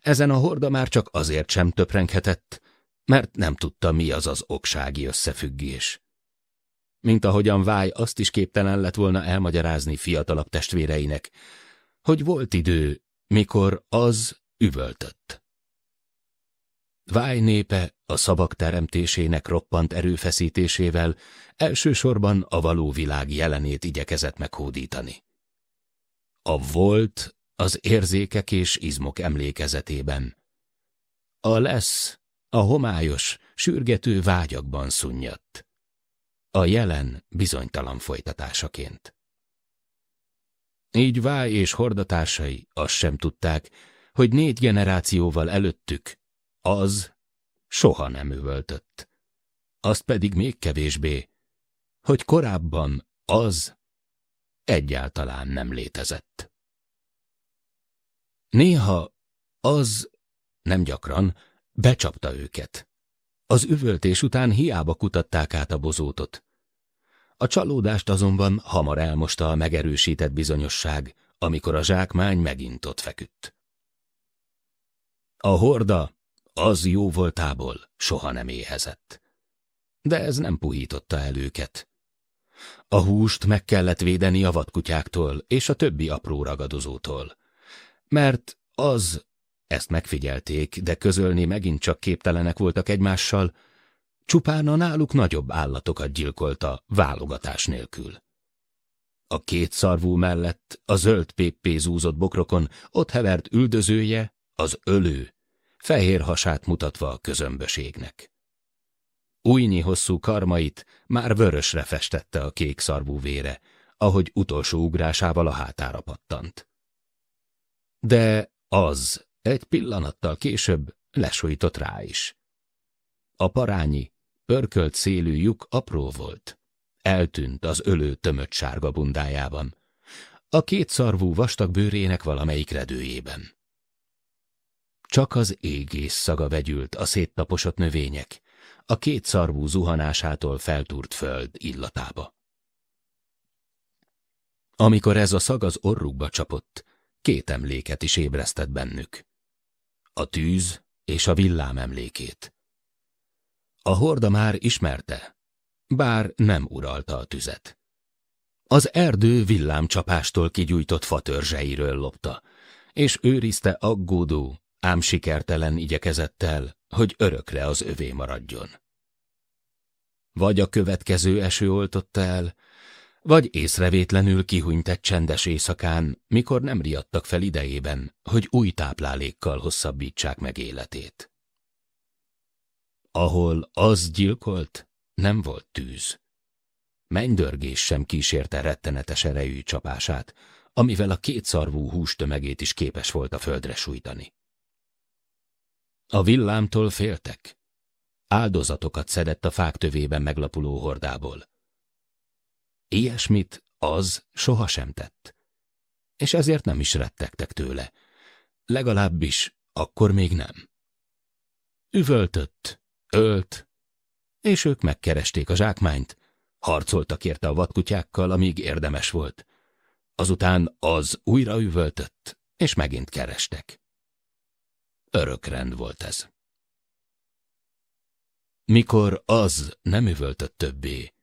[SPEAKER 2] ezen a horda már csak azért sem töprenghetett, mert nem tudta, mi az az oksági összefüggés mint ahogyan Váj azt is képtelen lett volna elmagyarázni fiatalabb testvéreinek, hogy volt idő, mikor az üvöltött. Váj népe a szavak teremtésének roppant erőfeszítésével elsősorban a való világ jelenét igyekezett meghódítani. A volt az érzékek és izmok emlékezetében. A lesz a homályos, sürgető vágyakban szunnyadt a jelen bizonytalan folytatásaként. Így Váj és hordatásai azt sem tudták, hogy négy generációval előttük az soha nem üvöltött. Azt pedig még kevésbé, hogy korábban az egyáltalán nem létezett. Néha az, nem gyakran, becsapta őket. Az üvöltés után hiába kutatták át a bozótot. A csalódást azonban hamar elmosta a megerősített bizonyosság, amikor a zsákmány megint ott feküdt. A horda az jó voltából soha nem éhezett. De ez nem puhította el őket. A húst meg kellett védeni a vadkutyáktól és a többi apró ragadozótól. Mert az, ezt megfigyelték, de közölni megint csak képtelenek voltak egymással, Csupán a náluk nagyobb állatokat gyilkolta, válogatás nélkül. A két szarvú mellett, a zöld péppé zúzott bokrokon ott hevert üldözője, az ölő, fehér hasát mutatva a közömbösségnek. Újnyi hosszú karmait már vörösre festette a kék szarvú vére, ahogy utolsó ugrásával a hátára pattant. De az egy pillanattal később lesújtott rá is. A parányi Pörkölt szélű lyuk apró volt. Eltűnt az ölő tömött sárga bundájában. A két szarvú vastag bőrének valamelyik redőjében. Csak az égész szaga vegyült a széttaposott növények, a két szarvú zuhanásától feltúrt föld illatába. Amikor ez a szag az orrukba csapott, két emléket is ébresztett bennük. A tűz és a villám emlékét. A horda már ismerte, bár nem uralta a tüzet. Az erdő villámcsapástól kigyújtott fatörzseiről lopta, és őrizte aggódó, ám sikertelen igyekezettel, hogy örökre az övé maradjon. Vagy a következő eső oltotta el, vagy észrevétlenül kihunyt egy csendes éjszakán, mikor nem riadtak fel idejében, hogy új táplálékkal hosszabbítsák meg életét. Ahol az gyilkolt, nem volt tűz. Mennydörgés sem kísérte rettenetes erejű csapását, amivel a kétszarvú tömegét is képes volt a földre sújtani. A villámtól féltek. Áldozatokat szedett a fák tövében meglapuló hordából. Ilyesmit az sohasem tett, és ezért nem is rettegtek tőle. Legalábbis akkor még nem. Üvöltött, ölt, és ők megkeresték a zsákmányt, harcoltak érte a vadkutyákkal, amíg érdemes volt. Azután az újra üvöltött, és megint kerestek. Örökrend volt ez. Mikor az nem üvöltött többé,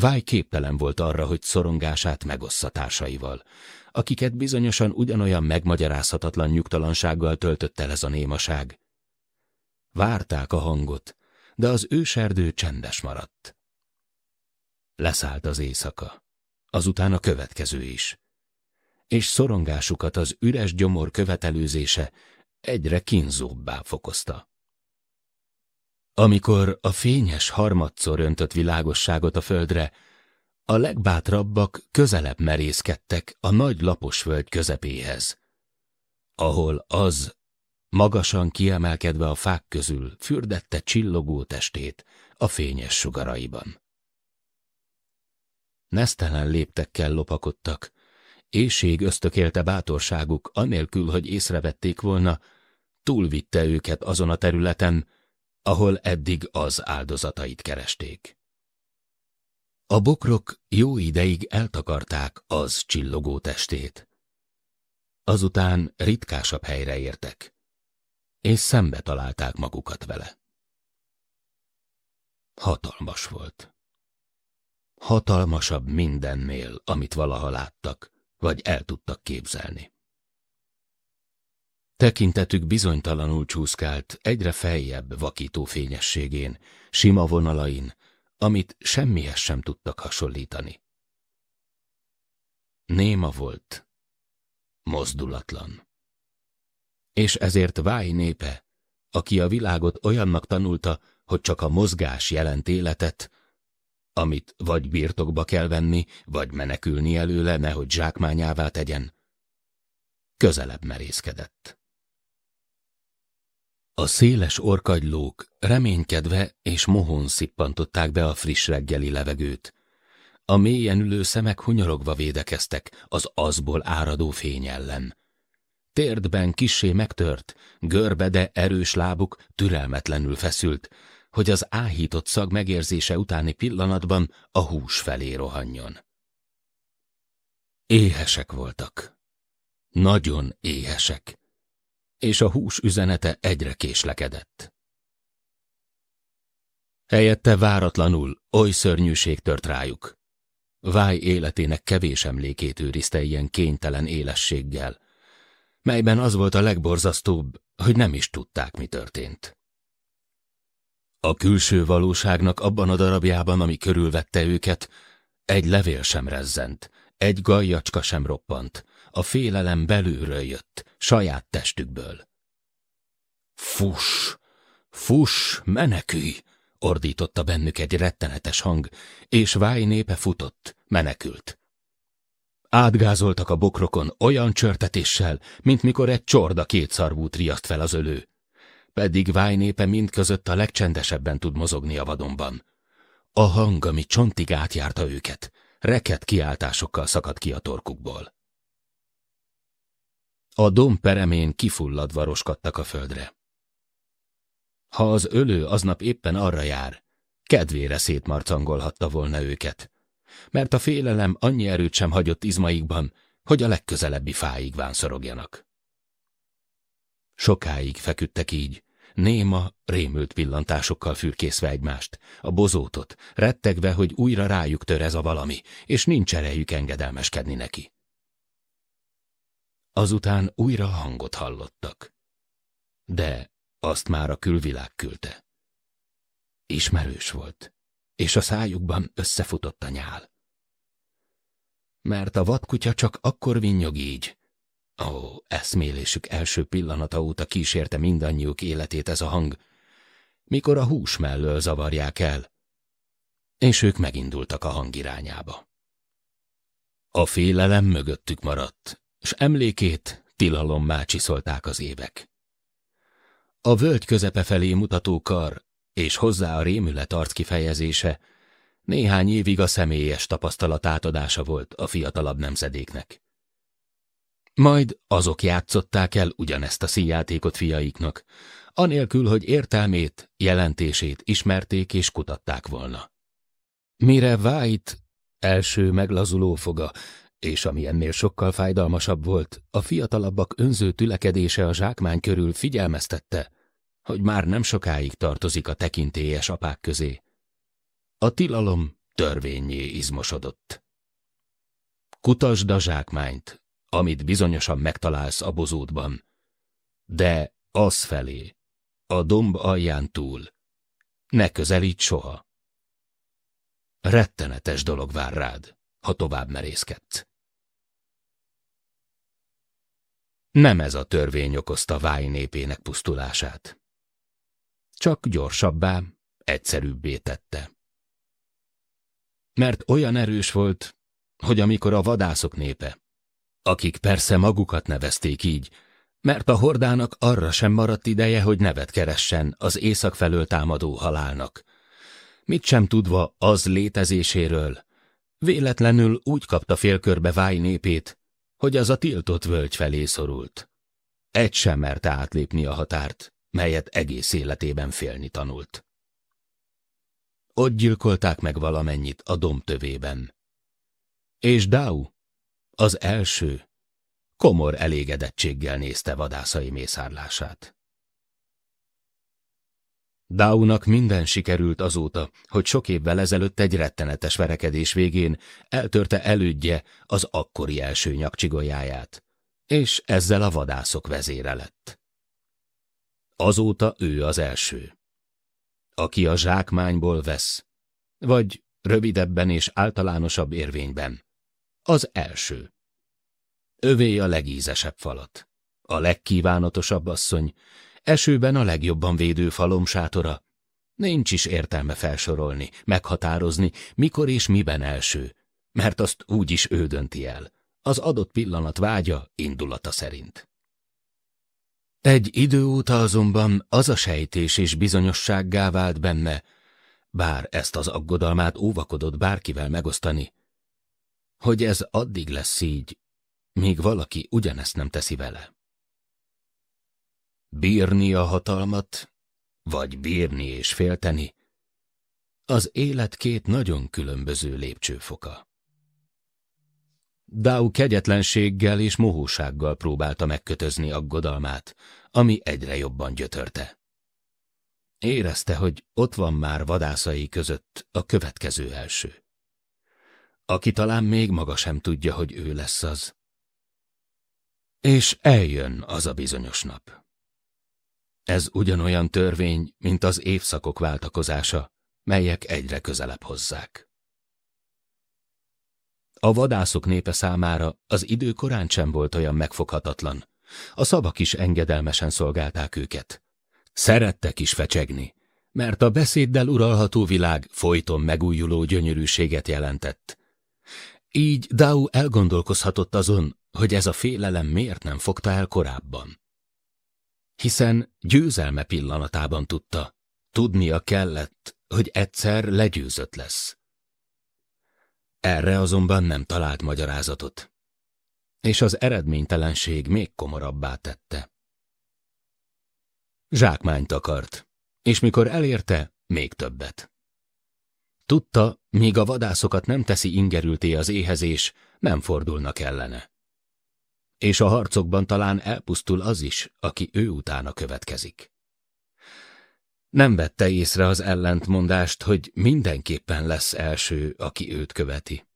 [SPEAKER 2] Váj képtelen volt arra, hogy szorongását megossza társaival, akiket bizonyosan ugyanolyan megmagyarázhatatlan nyugtalansággal töltött el ez a némaság. Várták a hangot, de az őserdő csendes maradt. Leszállt az éjszaka, azután a következő is, és szorongásukat az üres gyomor követelőzése egyre kínzóbbá fokozta. Amikor a fényes harmadszor öntött világosságot a földre, a legbátrabbak közelebb merészkedtek a nagy lapos föld közepéhez, ahol az Magasan kiemelkedve a fák közül fürdette csillogó testét a fényes sugaraiban. Nesztelen léptekkel lopakodtak, éjség ösztökélte bátorságuk, anélkül, hogy észrevették volna, túlvitte őket azon a területen, ahol eddig az áldozatait keresték. A bokrok jó ideig eltakarták az csillogó testét. Azután ritkásabb helyre értek és szembe találták magukat vele. Hatalmas volt. Hatalmasabb mindennél, amit valaha láttak, vagy el tudtak képzelni. Tekintetük bizonytalanul csúszkált egyre feljebb vakító fényességén, sima vonalain, amit semmihez sem tudtak hasonlítani. Néma volt, mozdulatlan. És ezért Váj népe, aki a világot olyannak tanulta, hogy csak a mozgás jelent életet, amit vagy birtokba kell venni, vagy menekülni előle, nehogy zsákmányává tegyen. Közelebb merészkedett. A széles orkagylók reménykedve és mohon szippantották be a friss reggeli levegőt. A mélyen ülő szemek hunyorogva védekeztek az azból áradó fény ellen térdben kisé megtört, görbe, de erős lábuk türelmetlenül feszült, hogy az áhított szag megérzése utáni pillanatban a hús felé rohanjon. Éhesek voltak. Nagyon éhesek. És a hús üzenete egyre késlekedett. Helyette váratlanul oly szörnyűség tört rájuk. Váj életének kevés emlékét őrizte ilyen kénytelen élességgel, melyben az volt a legborzasztóbb, hogy nem is tudták, mi történt. A külső valóságnak abban a darabjában, ami körülvette őket, egy levél sem rezzent, egy gajacska sem roppant, a félelem belülről jött, saját testükből. Fus, fus, Menekülj! ordította bennük egy rettenetes hang, és Váj népe futott, menekült. Átgázoltak a bokrokon olyan csörtetéssel, mint mikor egy csorda kétszarvút riaszt fel az ölő. Pedig Váj népe mindközött a legcsendesebben tud mozogni a vadonban. A hang, ami csontig átjárta őket, reket kiáltásokkal szakadt ki a torkukból. A dom peremén kifulladva roskadtak a földre. Ha az ölő aznap éppen arra jár, kedvére szétmarcangolhatta volna őket, mert a félelem annyi erőt sem hagyott izmaikban, hogy a legközelebbi fáig vánszorogjanak. Sokáig feküdtek így, néma, rémült pillantásokkal fürkészve egymást, a bozótot, rettegve, hogy újra rájuk tör ez a valami, és nincs erejük engedelmeskedni neki. Azután újra hangot hallottak. De azt már a külvilág küldte. Ismerős volt, és a szájukban összefutott a nyál mert a vadkutya csak akkor vinnyog így. Ó, eszmélésük első pillanata óta kísérte mindannyiuk életét ez a hang, mikor a hús mellől zavarják el, és ők megindultak a hang irányába. A félelem mögöttük maradt, s emlékét tilalommá csiszolták az évek. A völgy közepe felé mutató kar, és hozzá a rémület arckifejezése néhány évig a személyes tapasztalat átadása volt a fiatalabb nemzedéknek. Majd azok játszották el ugyanezt a színjátékot fiaiknak, anélkül, hogy értelmét, jelentését ismerték és kutatták volna. Mire vájt, első meglazuló foga, és ami ennél sokkal fájdalmasabb volt, a fiatalabbak önző tülekedése a zsákmány körül figyelmeztette, hogy már nem sokáig tartozik a tekintélyes apák közé, a tilalom törvényé izmosodott. Kutasd a zsákmányt, amit bizonyosan megtalálsz a bozótban, de az felé, a domb alján túl, ne közelíts soha. Rettenetes dolog vár rád, ha tovább merészkedsz. Nem ez a törvény okozta Váj népének pusztulását. Csak gyorsabbá, egyszerűbbé tette mert olyan erős volt, hogy amikor a vadászok népe, akik persze magukat nevezték így, mert a hordának arra sem maradt ideje, hogy nevet keressen az észak felől támadó halálnak. Mit sem tudva az létezéséről, véletlenül úgy kapta félkörbe Váj népét, hogy az a tiltott völgy felé szorult. Egy sem merte átlépni a határt, melyet egész életében félni tanult. Ott gyilkolták meg valamennyit a tövében. És Dau, az első, komor elégedettséggel nézte vadászai mészárlását. Daunak minden sikerült azóta, hogy sok évvel ezelőtt egy rettenetes verekedés végén eltörte elődje az akkori első nyakcsigolyáját, és ezzel a vadászok vezére lett. Azóta ő az első aki a zsákmányból vesz, vagy rövidebben és általánosabb érvényben. Az első. Övé a legízesebb falat, a legkívánatosabb asszony, esőben a legjobban védő falom sátora. Nincs is értelme felsorolni, meghatározni, mikor és miben első, mert azt úgy is ő dönti el, az adott pillanat vágya, indulata szerint. Egy idő óta azonban az a sejtés és bizonyossággá vált benne, bár ezt az aggodalmát óvakodott bárkivel megosztani, hogy ez addig lesz így, míg valaki ugyanezt nem teszi vele. Bírni a hatalmat, vagy bírni és félteni, az élet két nagyon különböző lépcsőfoka. Dau kegyetlenséggel és mohósággal próbálta megkötözni aggodalmát, ami egyre jobban gyötörte. Érezte, hogy ott van már vadászai között a következő első. Aki talán még maga sem tudja, hogy ő lesz az. És eljön az a bizonyos nap. Ez ugyanolyan törvény, mint az évszakok váltakozása, melyek egyre közelebb hozzák. A vadászok népe számára az idő korán sem volt olyan megfoghatatlan. A szavak is engedelmesen szolgálták őket. Szerettek is fecsegni, mert a beszéddel uralható világ folyton megújuló gyönyörűséget jelentett. Így Dau elgondolkozhatott azon, hogy ez a félelem miért nem fogta el korábban. Hiszen győzelme pillanatában tudta, tudnia kellett, hogy egyszer legyőzött lesz. Erre azonban nem talált magyarázatot. És az eredménytelenség még komorabbá tette. Zsákmányt akart, és mikor elérte, még többet. Tudta, míg a vadászokat nem teszi ingerülté az éhezés, nem fordulnak ellene. És a harcokban talán elpusztul az is, aki ő utána következik. Nem vette észre az ellentmondást, hogy mindenképpen lesz első, aki őt követi.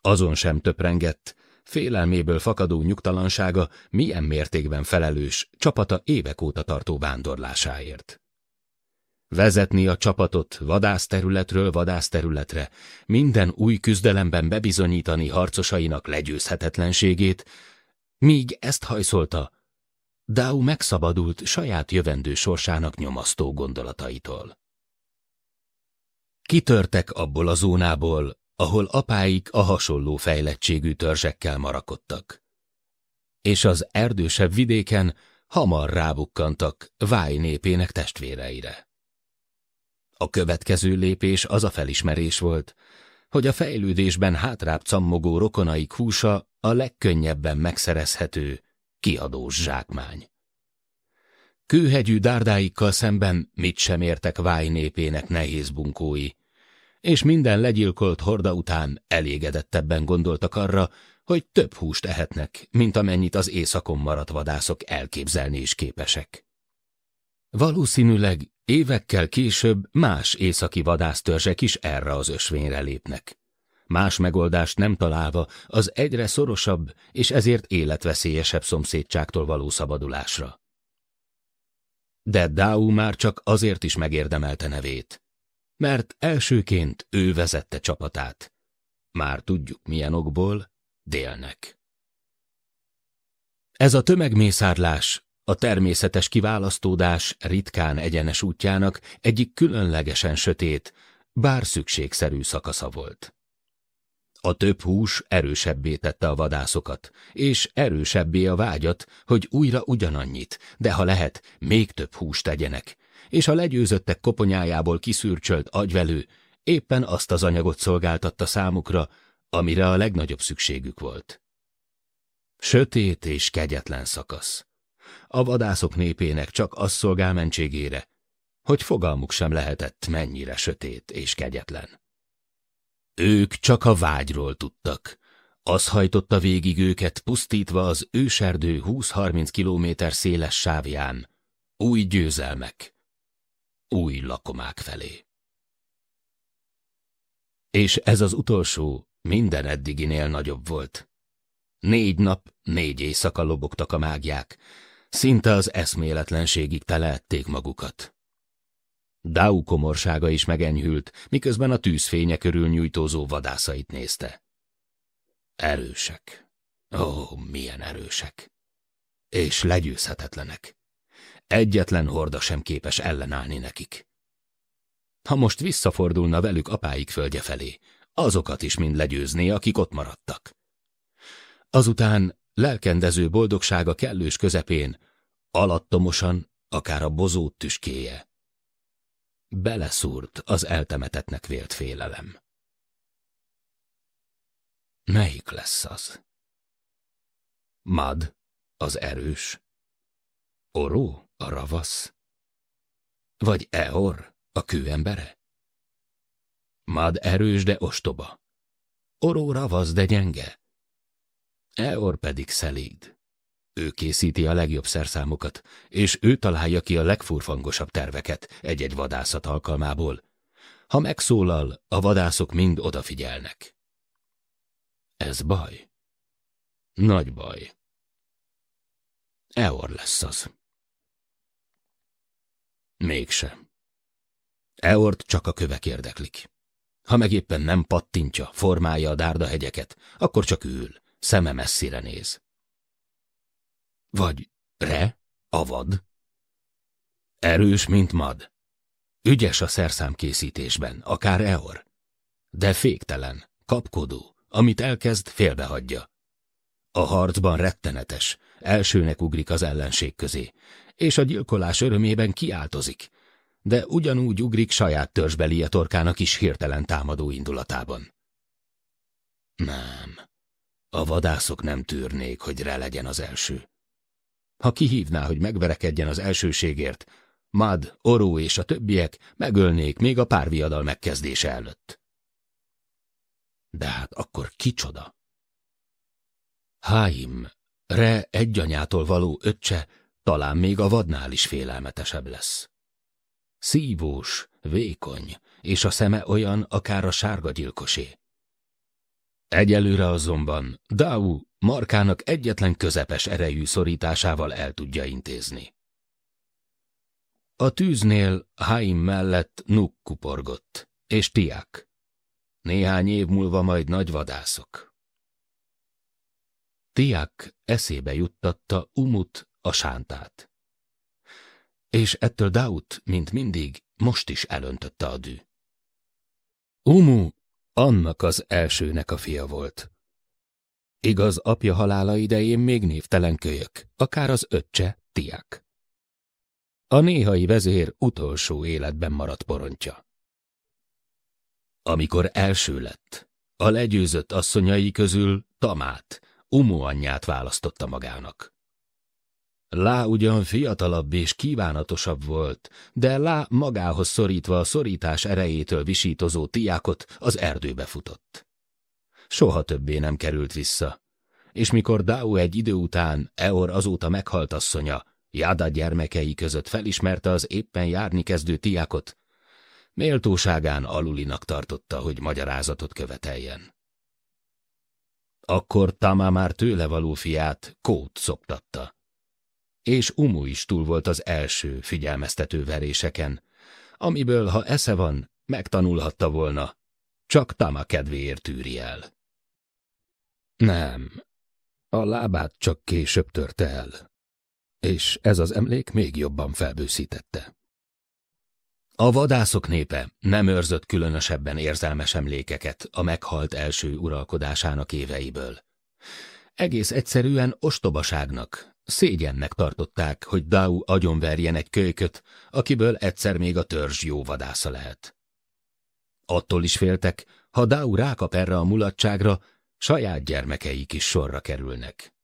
[SPEAKER 2] Azon sem töprengett, félelméből fakadó nyugtalansága milyen mértékben felelős csapata évek óta tartó vándorlásáért. Vezetni a csapatot vadászterületről vadászterületre, minden új küzdelemben bebizonyítani harcosainak legyőzhetetlenségét, míg ezt hajszolta, Dau megszabadult saját jövendő sorsának nyomasztó gondolataitól. Kitörtek abból a zónából, ahol apáik a hasonló fejlettségű törzsekkel marakodtak. És az erdősebb vidéken hamar rábukkantak Váj népének testvéreire. A következő lépés az a felismerés volt, hogy a fejlődésben hátrább cammogó rokonaik húsa a legkönnyebben megszerezhető, kiadós zsákmány. Kőhegyű dárdáikkal szemben mit sem értek Váj népének nehéz bunkói, és minden legyilkolt horda után elégedettebben gondoltak arra, hogy több húst ehetnek, mint amennyit az éjszakon maradt vadászok elképzelni is képesek. Valószínűleg évekkel később más északi vadásztörzsek is erre az ösvényre lépnek. Más megoldást nem találva az egyre szorosabb és ezért életveszélyesebb szomszédságtól való szabadulásra. De Dáú már csak azért is megérdemelte nevét, mert elsőként ő vezette csapatát. Már tudjuk milyen okból, délnek. Ez a tömegmészárlás, a természetes kiválasztódás ritkán egyenes útjának egyik különlegesen sötét, bár szükségszerű szakasza volt. A több hús erősebbé tette a vadászokat, és erősebbé a vágyat, hogy újra ugyanannyit, de ha lehet, még több húst tegyenek, és a legyőzöttek koponyájából kiszürcsölt agyvelő éppen azt az anyagot szolgáltatta számukra, amire a legnagyobb szükségük volt. Sötét és kegyetlen szakasz. A vadászok népének csak az szolgál mentségére, hogy fogalmuk sem lehetett, mennyire sötét és kegyetlen. Ők csak a vágyról tudtak. Az hajtotta végig őket, pusztítva az őserdő 20-30 kilométer széles sávján. Új győzelmek. Új lakomák felé. És ez az utolsó minden eddiginél nagyobb volt. Négy nap, négy éjszaka lobogtak a mágiák, szinte az eszméletlenségig teleették magukat. Dáú komorsága is megenyhült, miközben a tűzfénye körül nyújtózó vadászait nézte. Erősek. Ó, milyen erősek. És legyőzhetetlenek. Egyetlen horda sem képes ellenállni nekik. Ha most visszafordulna velük apáik földje felé, azokat is mind legyőzné, akik ott maradtak. Azután lelkendező boldogsága kellős közepén, alattomosan, akár a bozót tüskéje, beleszúrt az eltemetetnek vélt félelem. Melyik lesz az? Mad, az erős? Oró, a ravasz? Vagy Eor, a kőembere? Mad erős, de ostoba. Oró ravasz, de gyenge. Eor pedig szelíd. Ő készíti a legjobb szerszámokat, és ő találja ki a legfurfangosabb terveket egy-egy vadászat alkalmából. Ha megszólal, a vadászok mind odafigyelnek. Ez baj. Nagy baj. Eor lesz az. Mégse. Eort csak a kövek érdeklik. Ha meg éppen nem pattintja, formálja a dárdahegyeket, akkor csak ül, szeme messzire néz vagy re, avad. Erős, mint mad. Ügyes a szerszámkészítésben, akár eor. De féktelen, kapkodó, amit elkezd, félbehagyja. A harcban rettenetes, elsőnek ugrik az ellenség közé, és a gyilkolás örömében kiáltozik, de ugyanúgy ugrik saját törzsbeli a torkának is hirtelen támadó indulatában. Nem, a vadászok nem tűrnék, hogy re legyen az első. Ha kihívná, hogy megverekedjen az elsőségért, Mad, Oró és a többiek megölnék még a párviadal megkezdése előtt. De hát akkor kicsoda? Háim, Re egyanyától való öccse talán még a vadnál is félelmetesebb lesz. Szívós, vékony, és a szeme olyan akár a sárga gyilkosé. Egyelőre azonban Dau Markának egyetlen közepes erejű szorításával el tudja intézni. A tűznél Haim mellett Nuk kuporgott, és Tiák. Néhány év múlva majd nagy vadászok. Tiák eszébe juttatta Umut, a sántát. És ettől Daut, mint mindig, most is elöntötte a dű. Umu annak az elsőnek a fia volt. Igaz, apja halála idején még névtelen kölyök, akár az öccse, Tiák. A néhai vezér utolsó életben maradt porontja. Amikor első lett, a legyőzött asszonyai közül Tamát, Umu anyját választotta magának. Lá ugyan fiatalabb és kívánatosabb volt, de Lá magához szorítva a szorítás erejétől visítozó tiákot az erdőbe futott. Soha többé nem került vissza, és mikor Dáu egy idő után Eor azóta meghalt asszonya, Jáda gyermekei között felismerte az éppen járni kezdő tiákot, méltóságán alulinak tartotta, hogy magyarázatot követeljen. Akkor Tama már tőle való fiát Kót szoptatta és Umu is túl volt az első figyelmeztető veréseken, amiből, ha esze van, megtanulhatta volna, csak Tama kedvéért tűri el. Nem, a lábát csak később törte el, és ez az emlék még jobban felbőszítette. A vadászok népe nem őrzött különösebben érzelmes emlékeket a meghalt első uralkodásának éveiből. Egész egyszerűen ostobaságnak, Szégyennek tartották, hogy Dau agyonverjen egy kölyköt, akiből egyszer még a törzs jó vadásza lehet. Attól is féltek, ha Dau rákap erre a mulatságra, saját gyermekeik is sorra kerülnek.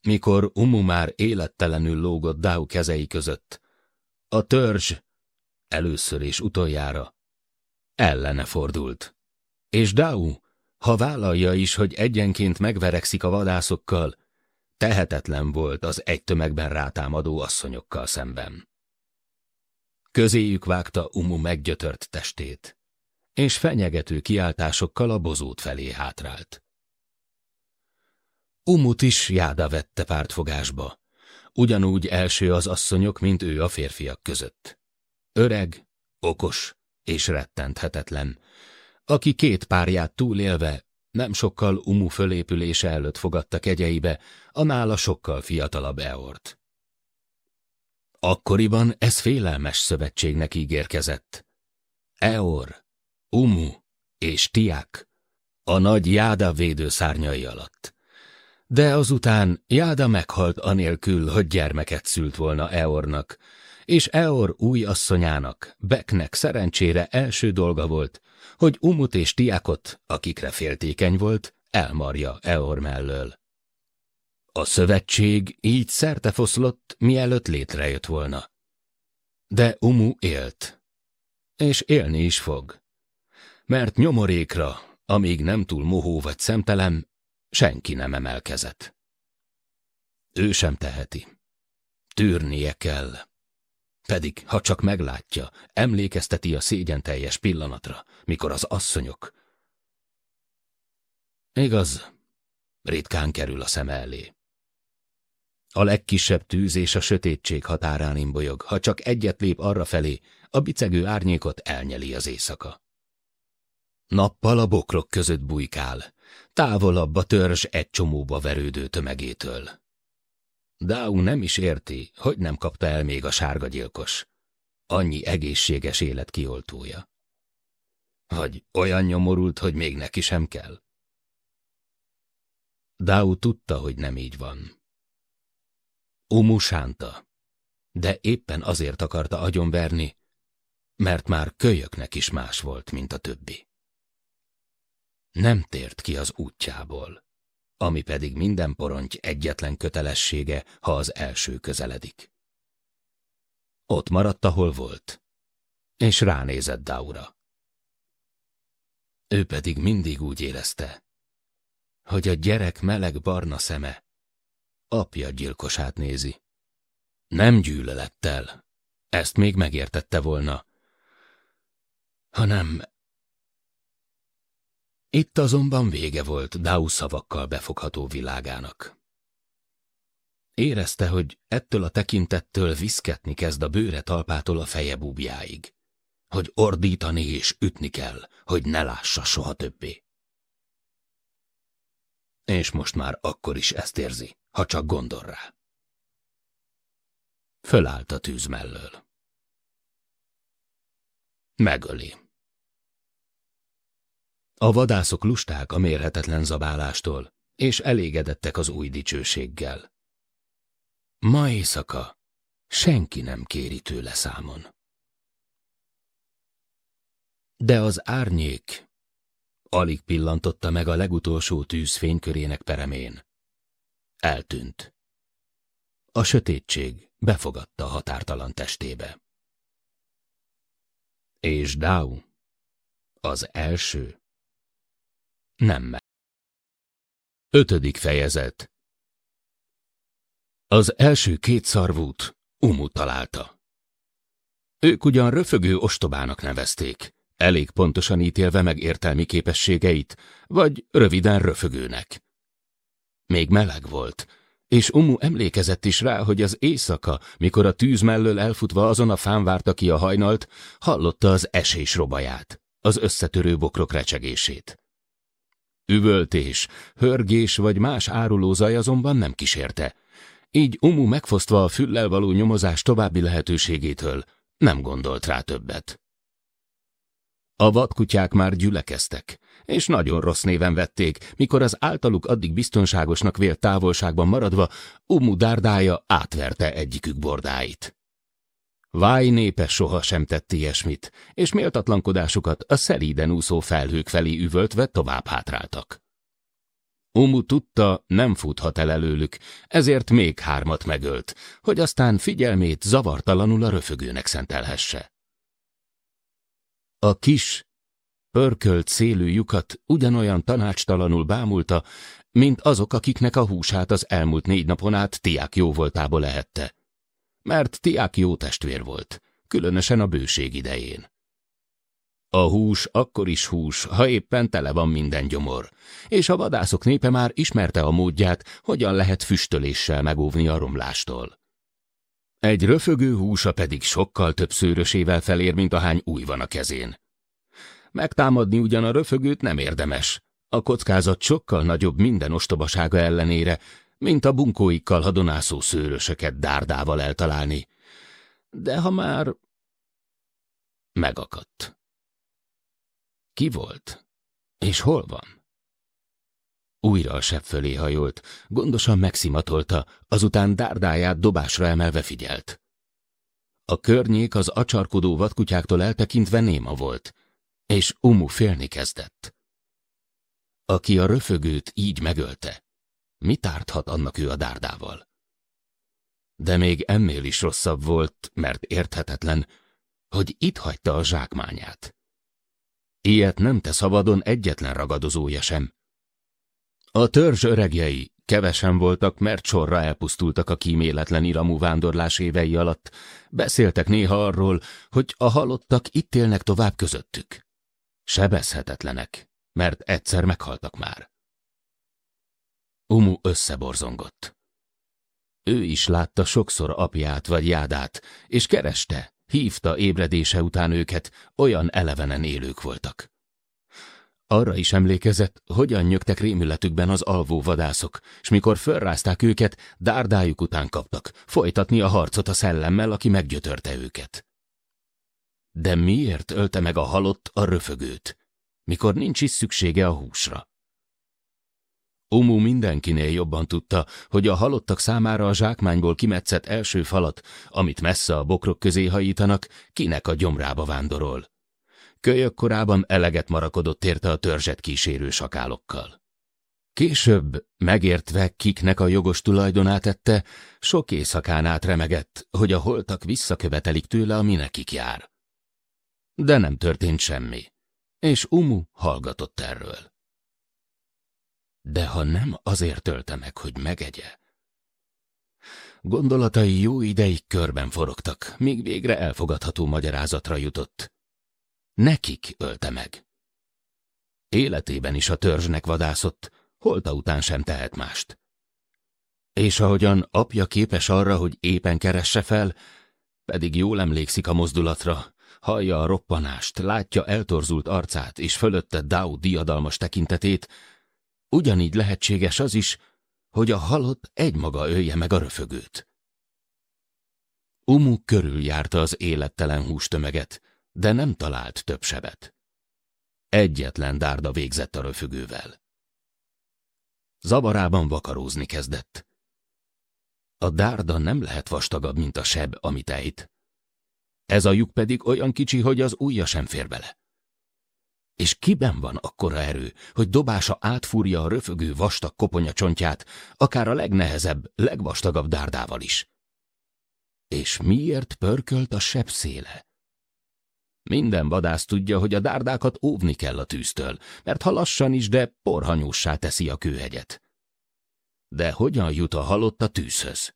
[SPEAKER 2] Mikor Umu már élettelenül lógott Dau kezei között, a törzs először és utoljára ellene fordult. És Dau, ha vállalja is, hogy egyenként megverekszik a vadászokkal, Tehetetlen volt az egy tömegben rátámadó asszonyokkal szemben. Közéjük vágta Umu meggyötört testét, és fenyegető kiáltásokkal a bozót felé hátrált. Umut is jáda vette pártfogásba, ugyanúgy első az asszonyok, mint ő a férfiak között. Öreg, okos és rettenthetetlen, aki két párját túlélve nem sokkal Umu fölépülése előtt fogadta kegyeibe a nála sokkal fiatalabb Eort. Akkoriban ez félelmes szövetségnek ígérkezett. Eor, Umu és Tiák a nagy Jáda védőszárnyai alatt. De azután Jáda meghalt anélkül, hogy gyermeket szült volna Eornak, és Eor új asszonyának, Becknek szerencsére első dolga volt, hogy Umut és Tiákot, akikre féltékeny volt, elmarja Eor mellől. A szövetség így szerte foszlott, mielőtt létrejött volna. De Umu élt. És élni is fog. Mert nyomorékra, amíg nem túl mohó vagy szemtelem, senki nem emelkezett. Ő sem teheti. Tűrnie kell. Pedig, ha csak meglátja, emlékezteti a szégyen teljes pillanatra, mikor az asszonyok... Igaz, ritkán kerül a szem elé. A legkisebb tűz és a sötétség határán imbolyog, ha csak egyet lép arra felé, a bicegő árnyékot elnyeli az éjszaka. Nappal a bokrok között bujkál, távolabb a törzs egy csomóba verődő tömegétől. Dau nem is érti, hogy nem kapta el még a sárga gyilkos. Annyi egészséges élet kioltója. Vagy olyan nyomorult, hogy még neki sem kell? Dau tudta, hogy nem így van. Umu sánta, de éppen azért akarta agyonverni, mert már kölyöknek is más volt, mint a többi. Nem tért ki az útjából ami pedig minden porony egyetlen kötelessége, ha az első közeledik. Ott maradt, ahol volt, és ránézett Daura. Ő pedig mindig úgy érezte, hogy a gyerek meleg barna szeme apja gyilkosát nézi. Nem gyűlölettel, ezt még megértette volna, hanem itt azonban vége volt Dau szavakkal befogható világának. Érezte, hogy ettől a tekintettől viszketni kezd a bőre talpától a feje búbjáig, hogy ordítani és ütni kell, hogy ne lássa soha többé. És most már akkor is ezt érzi, ha csak gondol rá. Fölállt a tűz mellől. Megöli. A vadászok lusták a mérhetetlen zabálástól, és elégedettek az új dicsőséggel. Ma éjszaka senki nem kéri tőle számon. De az árnyék alig pillantotta meg a legutolsó tűz fénykörének peremén. Eltűnt. A sötétség befogadta a határtalan testébe. És Dau, az első, nem me. Ötödik fejezet Az első két szarvút Umu találta. Ők ugyan röfögő ostobának nevezték, elég pontosan ítélve meg értelmi képességeit, vagy röviden röfögőnek. Még meleg volt, és Umu emlékezett is rá, hogy az éjszaka, mikor a tűz mellől elfutva azon a fán várta ki a hajnalt, hallotta az esés robaját, az összetörő bokrok recsegését. Üvöltés, hörgés vagy más árulózaj azonban nem kísérte. Így Umu megfosztva a füllel való nyomozás további lehetőségétől, nem gondolt rá többet. A vadkutyák már gyülekeztek, és nagyon rossz néven vették, mikor az általuk addig biztonságosnak vélt távolságban maradva Umu dárdája átverte egyikük bordáit. Váj népe soha sem tett ilyesmit, és méltatlankodásukat a szelíden úszó felhők felé üvöltve tovább hátráltak. Umu tudta, nem futhat el előlük, ezért még hármat megölt, hogy aztán figyelmét zavartalanul a röfögőnek szentelhesse. A kis, pörkölt szélű lyukat ugyanolyan tanácstalanul bámulta, mint azok, akiknek a húsát az elmúlt négy napon át tiák voltából lehette mert Tiák jó testvér volt, különösen a bőség idején. A hús akkor is hús, ha éppen tele van minden gyomor, és a vadászok népe már ismerte a módját, hogyan lehet füstöléssel megóvni a romlástól. Egy röfögő húsa pedig sokkal több szőrösével felér, mint ahány új van a kezén. Megtámadni ugyan a röfögőt nem érdemes, a kockázat sokkal nagyobb minden ostobasága ellenére, mint a bunkóikkal hadonászó szőröseket dárdával eltalálni. De ha már... Megakadt. Ki volt? És hol van? Újra a sebb fölé hajolt, gondosan megszimatolta, azután dárdáját dobásra emelve figyelt. A környék az acsarkodó vadkutyáktól eltekintve néma volt, és Umu félni kezdett. Aki a röfögőt így megölte, Mit tárthat annak ő a dárdával? De még ennél is rosszabb volt, mert érthetetlen, hogy itt hagyta a zsákmányát. Ilyet nem te szabadon egyetlen ragadozója sem. A törzs öregjei kevesen voltak, mert sorra elpusztultak a kíméletlen iramú vándorlás évei alatt, beszéltek néha arról, hogy a halottak itt élnek tovább közöttük. Sebezhetetlenek, mert egyszer meghaltak már. Umu összeborzongott. Ő is látta sokszor apját vagy jádát, és kereste, hívta ébredése után őket, olyan elevenen élők voltak. Arra is emlékezett, hogyan nyögtek rémületükben az alvó vadászok, s mikor fölrázták őket, dárdájuk után kaptak, folytatni a harcot a szellemmel, aki meggyötörte őket. De miért ölte meg a halott a röfögőt, mikor nincs is szüksége a húsra? Umu mindenkinél jobban tudta, hogy a halottak számára a zsákmányból kimetszett első falat, amit messze a bokrok közé hajítanak, kinek a gyomrába vándorol. Kölyök korában eleget marakodott érte a törzset kísérő sakálokkal. Később, megértve, kiknek a jogos tulajdonát tette, sok éjszakán át remegett, hogy a holtak visszakövetelik tőle, ami nekik jár. De nem történt semmi, és Umu hallgatott erről. De ha nem azért tölte meg, hogy megegye. Gondolatai jó ideig körben forogtak, míg végre elfogadható magyarázatra jutott. Nekik ölte meg. Életében is a törzsnek vadászott, holta után sem tehet mást. És ahogyan apja képes arra, hogy éppen keresse fel, pedig jól emlékszik a mozdulatra, hallja a roppanást, látja eltorzult arcát és fölötte Dow diadalmas tekintetét, Ugyanígy lehetséges az is, hogy a halott egymaga ölje meg a röfögőt. Umu járta az élettelen hústömeget, de nem talált több sebet. Egyetlen dárda végzett a röfögővel. Zavarában vakarózni kezdett. A dárda nem lehet vastagabb, mint a seb, amit ejt. Ez a lyuk pedig olyan kicsi, hogy az ujja sem fér bele. És kiben van akkora erő, hogy dobása átfúrja a röfögő vastag koponya csontját, akár a legnehezebb, legvastagabb dárdával is? És miért pörkölt a sebb széle? Minden vadász tudja, hogy a dárdákat óvni kell a tűztől, mert ha lassan is, de porhanyóssá teszi a kőhegyet. De hogyan jut a halott a tűzhöz?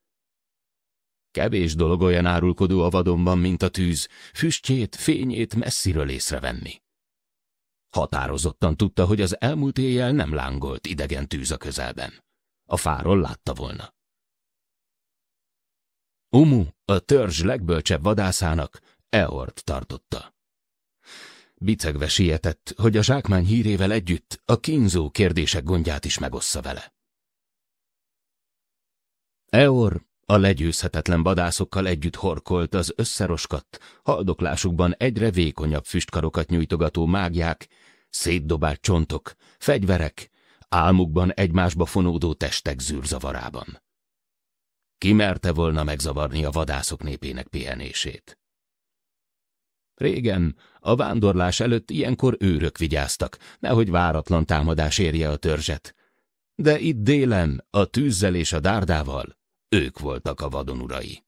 [SPEAKER 2] Kevés dolog olyan árulkodó a vadonban, mint a tűz, füstjét, fényét messziről észrevenni. Határozottan tudta, hogy az elmúlt éjjel nem lángolt idegen tűz a közelben. A fáról látta volna. Umu a törzs legbölcsebb vadászának Eort tartotta. Bicegve sietett, hogy a zsákmány hírével együtt a kínzó kérdések gondját is megossza vele. Eor a legyőzhetetlen vadászokkal együtt horkolt az összeroskadt, haldoklásukban egyre vékonyabb füstkarokat nyújtogató mágiák szétdobált csontok, fegyverek, álmukban egymásba fonódó testek zűrzavarában. merte volna megzavarni a vadászok népének pihenését. Régen, a vándorlás előtt ilyenkor őrök vigyáztak, nehogy váratlan támadás érje a törzset. De itt délen, a tűzzel és a dárdával, ők voltak a vadonurai.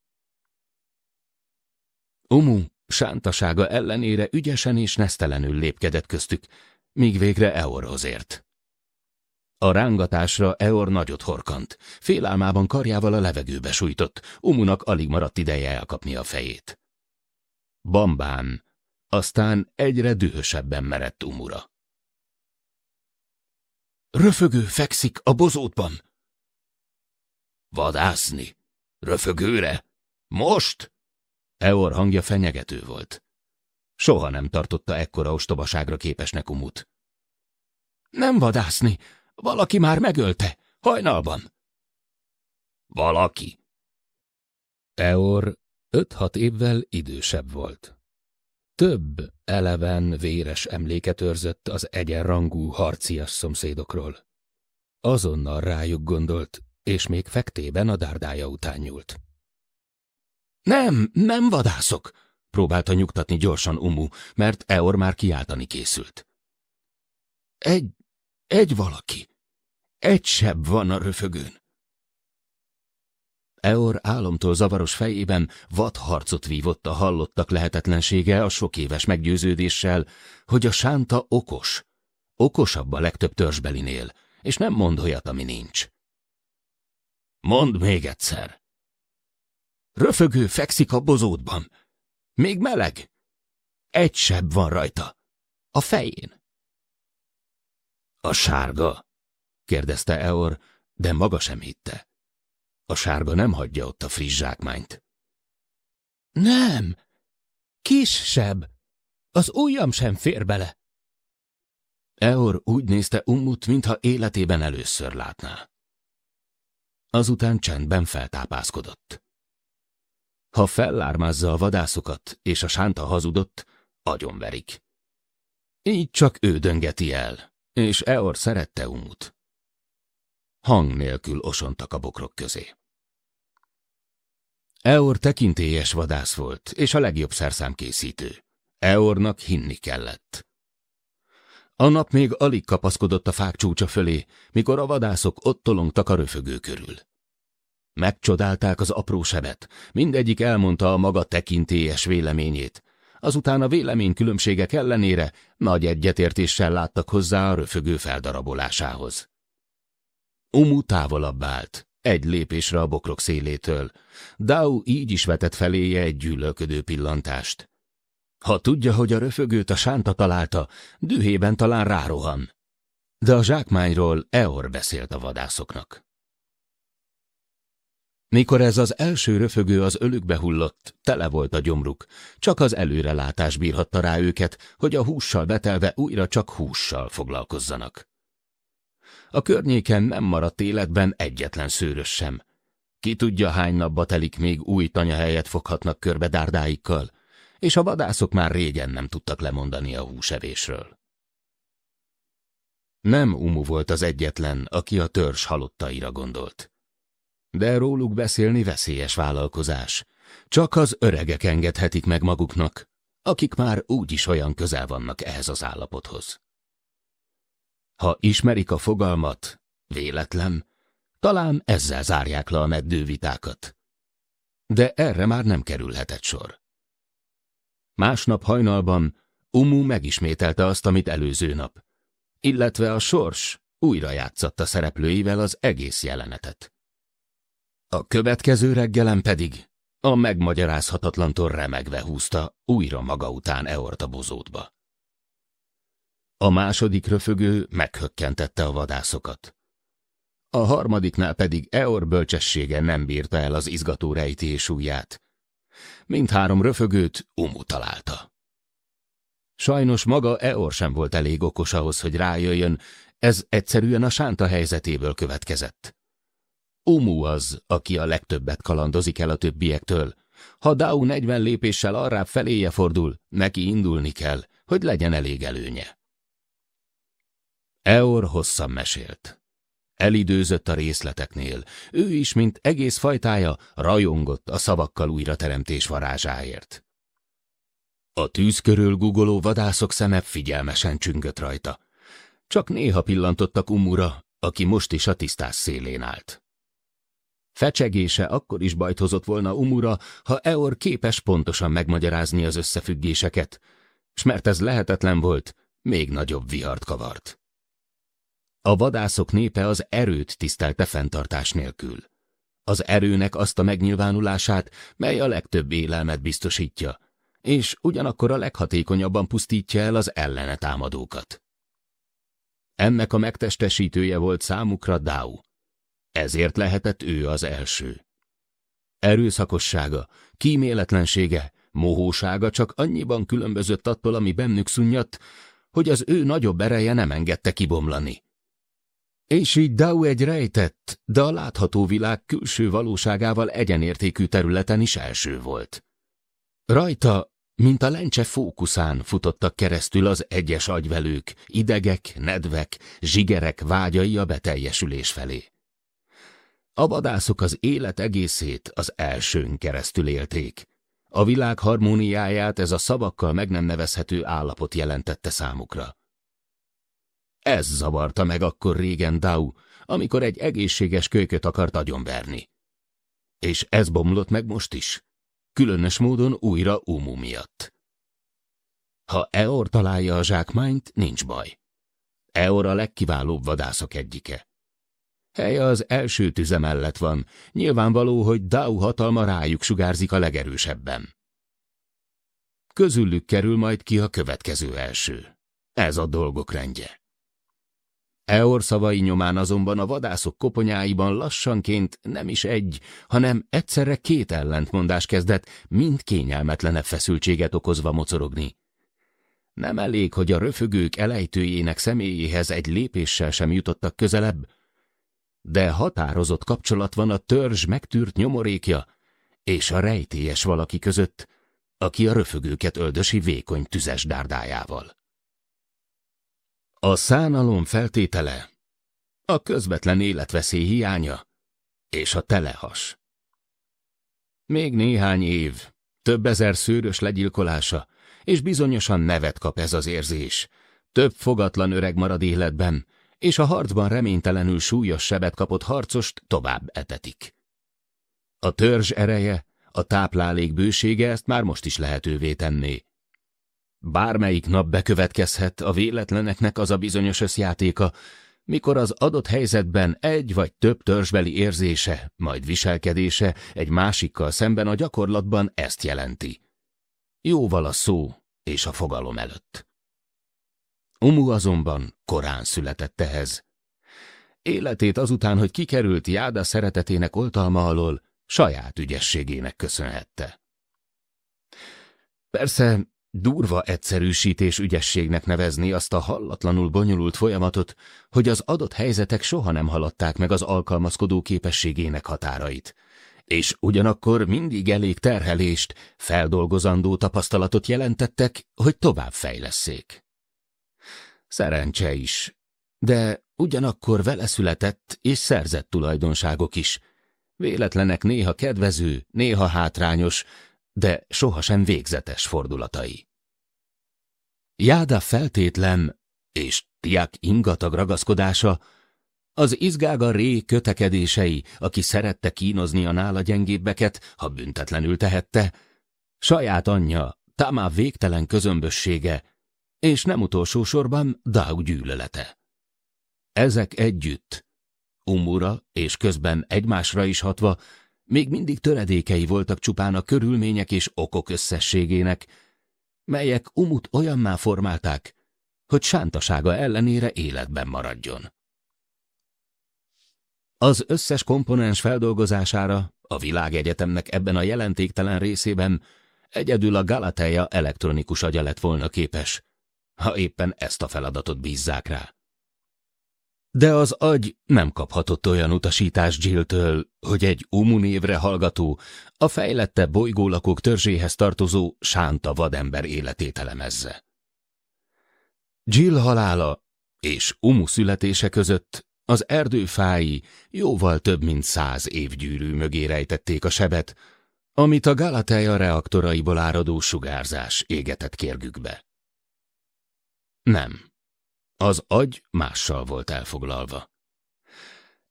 [SPEAKER 2] Umu sántasága ellenére ügyesen és nesztelenül lépkedett köztük, míg végre Eorhoz ért. A rángatásra Eor nagyot horkant, félálmában karjával a levegőbe sújtott, Umunak alig maradt ideje elkapni a fejét. Bambán, aztán egyre dühösebben merett Umura. Röfögő fekszik a bozótban. Vadászni? Röfögőre? Most? Eor hangja fenyegető volt. Soha nem tartotta ekkora ostobaságra képesnek Umut. Nem vadászni, valaki már megölte, hajnalban. Valaki. Eor öt-hat évvel idősebb volt. Több eleven véres emléket őrzött az egyenrangú harcias szomszédokról. Azonnal rájuk gondolt, és még fektében a dárdája után nyúlt. Nem, nem vadászok! Próbálta nyugtatni gyorsan Umu, mert Eor már kiáltani készült. Egy, egy valaki. Egy sebb van a röfögőn. Eor álomtól zavaros fejében vadharcot vívott a hallottak lehetetlensége a sok éves meggyőződéssel, hogy a sánta okos, okosabb a legtöbb törzsbelinél, és nem mond olyat, ami nincs. Mondd még egyszer! Röfögő fekszik a bozótban, még meleg? Egy sebb van rajta. A fején. A sárga? kérdezte Eor, de maga sem hitte. A sárga nem hagyja ott a friss zsákmányt. Nem, kisebb. Az ujjam sem fér bele. Eor úgy nézte Ummut, mintha életében először látná. Azután csendben feltápászkodott. Ha fellármázza a vadászokat, és a sánta hazudott, agyonverik. Így csak ő döngeti el, és Eor szerette Umut. Hang nélkül osontak a bokrok közé. Eor tekintélyes vadász volt, és a legjobb szerszámkészítő. Eornak hinni kellett. A nap még alig kapaszkodott a fák csúcsa fölé, mikor a vadászok ott tolongtak a röfögő körül. Megcsodálták az apró sebet, mindegyik elmondta a maga tekintélyes véleményét. Azután a vélemény különbségek ellenére nagy egyetértéssel láttak hozzá a röfögő feldarabolásához. Umu távolabb állt, egy lépésre a bokrok szélétől. Dau így is vetett feléje egy gyűlölködő pillantást. Ha tudja, hogy a röfögőt a sánta találta, dühében talán rárohan. De a zsákmányról Eor beszélt a vadászoknak. Mikor ez az első röfögő az ölükbe hullott, tele volt a gyomruk. Csak az előrelátás bírhatta rá őket, hogy a hússal betelve újra csak hússal foglalkozzanak. A környéken nem maradt életben egyetlen szőrös sem. Ki tudja, hány napba telik még új helyet foghatnak körbe dárdáikkal, és a vadászok már régen nem tudtak lemondani a húsevésről. Nem Umu volt az egyetlen, aki a törzs halottaira gondolt de róluk beszélni veszélyes vállalkozás. Csak az öregek engedhetik meg maguknak, akik már úgyis olyan közel vannak ehhez az állapothoz. Ha ismerik a fogalmat, véletlen, talán ezzel zárják le a meddő vitákat. De erre már nem kerülhetett sor. Másnap hajnalban Umu megismételte azt, amit előző nap, illetve a sors újra játszatta szereplőivel az egész jelenetet. A következő reggelen pedig a megmagyarázhatatlantól remegve húzta újra maga után Eorta bozótba. A második röfögő meghökkentette a vadászokat. A harmadiknál pedig Eor bölcsessége nem bírta el az izgató rejtés ujját. Mindhárom röfögőt Umu találta. Sajnos maga Eor sem volt elég okos ahhoz, hogy rájöjjön, ez egyszerűen a sánta helyzetéből következett. Umu az, aki a legtöbbet kalandozik el a többiektől. Ha Dau 40 lépéssel arrább feléje fordul, neki indulni kell, hogy legyen elég előnye. Eor hosszan mesélt. Elidőzött a részleteknél. Ő is, mint egész fajtája, rajongott a szavakkal újrateremtés varázsáért. A tűz körül gugoló vadászok szeme figyelmesen csüngött rajta. Csak néha pillantottak Umura, aki most is a tisztás szélén állt. Fecsegése akkor is bajt hozott volna Umura, ha Eor képes pontosan megmagyarázni az összefüggéseket, s mert ez lehetetlen volt, még nagyobb vihart kavart. A vadászok népe az erőt tisztelte fenntartás nélkül. Az erőnek azt a megnyilvánulását, mely a legtöbb élelmet biztosítja, és ugyanakkor a leghatékonyabban pusztítja el az ellene támadókat. Ennek a megtestesítője volt számukra Dau, ezért lehetett ő az első. Erőszakossága, kíméletlensége, mohósága csak annyiban különbözött attól, ami bennük szunnyadt, hogy az ő nagyobb ereje nem engedte kibomlani. És így Dau egy rejtett, de a látható világ külső valóságával egyenértékű területen is első volt. Rajta, mint a lencse fókuszán futottak keresztül az egyes agyvelők, idegek, nedvek, zsigerek vágyai a beteljesülés felé. A vadászok az élet egészét az elsőn keresztül élték. A világ harmóniáját ez a szavakkal meg nem nevezhető állapot jelentette számukra. Ez zavarta meg akkor régen Dau, amikor egy egészséges kölyköt akart agyonverni. És ez bomlott meg most is, különös módon újra Umu miatt. Ha Eor találja a zsákmányt, nincs baj. Eor a legkiválóbb vadászok egyike. Helye az első tüze mellett van. Nyilvánvaló, hogy Dau hatalma rájuk sugárzik a legerősebben. Közülük kerül majd ki a következő első. Ez a dolgok rendje. Eor szavai nyomán azonban a vadászok koponyáiban lassanként nem is egy, hanem egyszerre két ellentmondás kezdett, mind kényelmetlenebb feszültséget okozva mocorogni. Nem elég, hogy a röfögők elejtőjének személyéhez egy lépéssel sem jutottak közelebb, de határozott kapcsolat van a törzs megtűrt nyomorékja és a rejtélyes valaki között, aki a röfögőket öldösi vékony tüzes dárdájával. A szánalom feltétele a közvetlen életveszély hiánya és a telehas. Még néhány év, több ezer szőrös legyilkolása, és bizonyosan nevet kap ez az érzés. Több fogatlan öreg marad életben, és a harcban reménytelenül súlyos sebet kapott harcost tovább etetik. A törzs ereje, a táplálék bősége ezt már most is lehetővé tenné. Bármelyik nap bekövetkezhet a véletleneknek az a bizonyos összjátéka, mikor az adott helyzetben egy vagy több törzsbeli érzése, majd viselkedése egy másikkal szemben a gyakorlatban ezt jelenti. Jóval a szó és a fogalom előtt. Umu azonban korán született ehhez. Életét azután, hogy kikerült Jáda szeretetének oltalma alól, saját ügyességének köszönhette. Persze durva egyszerűsítés ügyességnek nevezni azt a hallatlanul bonyolult folyamatot, hogy az adott helyzetek soha nem haladták meg az alkalmazkodó képességének határait, és ugyanakkor mindig elég terhelést, feldolgozandó tapasztalatot jelentettek, hogy tovább fejlesszék. Szerencse is. De ugyanakkor vele született és szerzett tulajdonságok is. Véletlenek néha kedvező, néha hátrányos, de sohasem végzetes fordulatai. Jáda feltétlen és Tiák ingatag ragaszkodása, az izgága ré kötekedései, aki szerette kínozni a nála gyengébbeket, ha büntetlenül tehette, saját anyja, Tamá végtelen közömbössége, és nem utolsó sorban Dáu gyűlölete. Ezek együtt, umura és közben egymásra is hatva, még mindig töredékei voltak csupán a körülmények és okok összességének, melyek Umut olyanná formálták, hogy sántasága ellenére életben maradjon. Az összes komponens feldolgozására a világegyetemnek ebben a jelentéktelen részében egyedül a Galatea elektronikus agya lett volna képes ha éppen ezt a feladatot bízzák rá. De az agy nem kaphatott olyan utasítást Jill-től, hogy egy umunévre hallgató, a fejlette bolygólakok törzséhez tartozó sánta vadember életét elemezze. Jill halála és Umu születése között az erdőfái jóval több mint száz évgyűrű mögé rejtették a sebet, amit a Galatea reaktoraiból áradó sugárzás égetett kérgükbe. Nem. Az agy mással volt elfoglalva.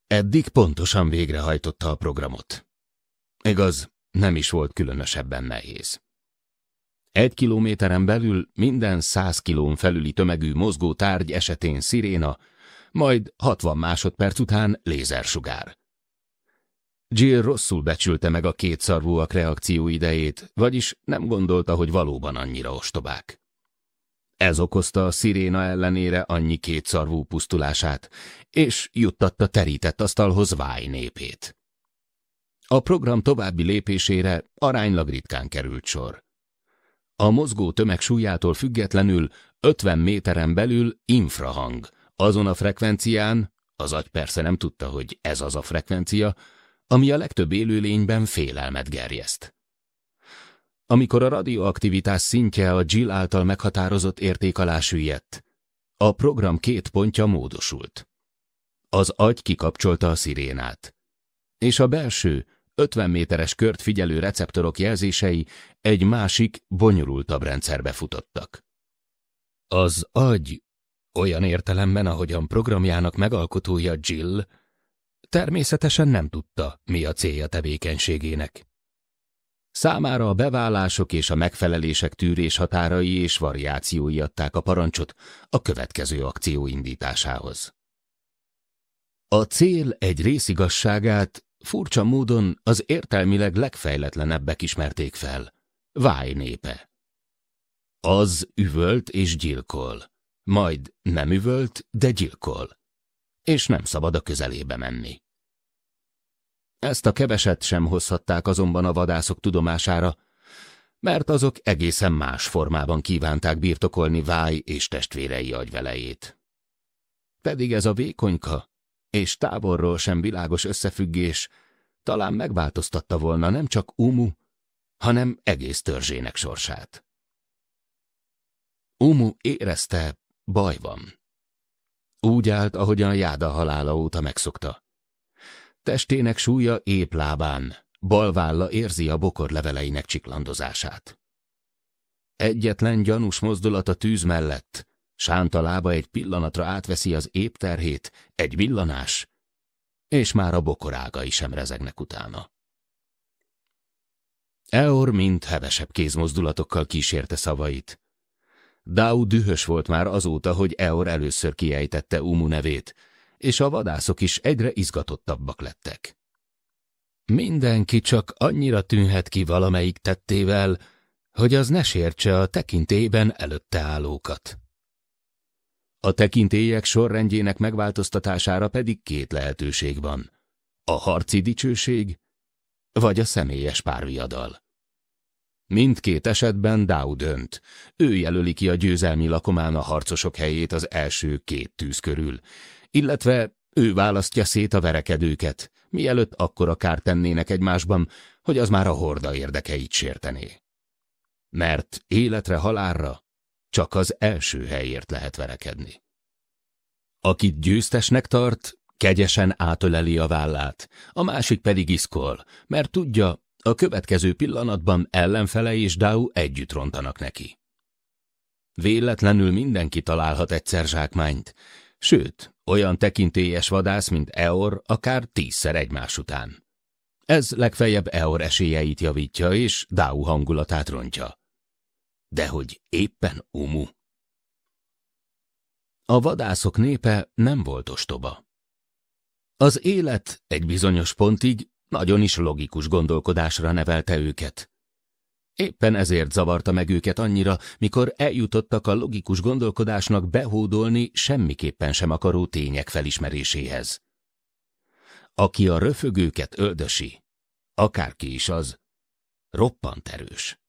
[SPEAKER 2] Eddig pontosan végrehajtotta a programot. Igaz, nem is volt különösebben nehéz. Egy kilométeren belül minden száz kilón felüli tömegű mozgó tárgy esetén sziréna, majd 60 másodperc után lézersugár. Jill rosszul becsülte meg a kétszarvúak reakció idejét, vagyis nem gondolta, hogy valóban annyira ostobák. Ez okozta a sziréna ellenére annyi kétszarvú pusztulását, és juttatta terített asztalhoz Váj népét. A program további lépésére aránylag ritkán került sor. A mozgó tömeg súlyától függetlenül 50 méteren belül infrahang, azon a frekvencián, az agy persze nem tudta, hogy ez az a frekvencia, ami a legtöbb élőlényben félelmet gerjeszt amikor a radioaktivitás szintje a Jill által meghatározott érték alá süllyedt. A program két pontja módosult. Az agy kikapcsolta a szirénát. És a belső, 50 méteres kört figyelő receptorok jelzései egy másik, bonyolultabb rendszerbe futottak. Az agy, olyan értelemben, ahogyan programjának megalkotója Jill, természetesen nem tudta, mi a célja tevékenységének. Számára a bevállások és a megfelelések tűrés határai és variációi adták a parancsot a következő akció indításához. A cél egy részigasságát furcsa módon az értelmileg legfejletlenebbek ismerték fel, Váj népe. Az üvölt és gyilkol, majd nem üvölt, de gyilkol, és nem szabad a közelébe menni. Ezt a keveset sem hozhatták azonban a vadászok tudomására, mert azok egészen más formában kívánták birtokolni Váj és testvérei agyvelejét. Pedig ez a vékonyka és távolról sem világos összefüggés talán megváltoztatta volna nem csak Umu, hanem egész törzsének sorsát. Umu érezte, baj van. Úgy állt, ahogyan Jáda halála óta megszokta. Testének súlya épp lábán, Balválla érzi a bokor leveleinek csiklandozását. Egyetlen gyanús mozdulat a tűz mellett, sánta lába egy pillanatra átveszi az épp terhét, egy villanás, és már a ágai sem rezegnek utána. Eor mind hevesebb kézmozdulatokkal kísérte szavait. Dáú dühös volt már azóta, hogy Eor először kiejtette Umu nevét, és a vadászok is egyre izgatottabbak lettek. Mindenki csak annyira tűnhet ki valamelyik tettével, hogy az ne sértse a tekintében előtte állókat. A tekintélyek sorrendjének megváltoztatására pedig két lehetőség van. A harci dicsőség, vagy a személyes párviadal. Mindkét esetben Dow dönt. Ő jelöli ki a győzelmi lakomán a harcosok helyét az első két tűz körül, illetve ő választja szét a verekedőket, mielőtt akkora kár tennének egymásban, hogy az már a horda érdekeit sértené. Mert életre halálra csak az első helyért lehet verekedni. Akit győztesnek tart, kegyesen átöleli a vállát, a másik pedig iszkol, mert tudja, a következő pillanatban ellenfele és Dau együtt rontanak neki. Véletlenül mindenki találhat egyszer zsákmányt, sőt, olyan tekintélyes vadász, mint Eor, akár tízszer egymás után. Ez legfeljebb Eor esélyeit javítja, és Dáú hangulatát rontja. De hogy éppen Umu? A vadászok népe nem volt ostoba. Az élet egy bizonyos pontig nagyon is logikus gondolkodásra nevelte őket. Éppen ezért zavarta meg őket annyira, mikor eljutottak a logikus gondolkodásnak behódolni semmiképpen sem akaró tények felismeréséhez. Aki a röfögőket öldösi, akárki is az, roppant erős.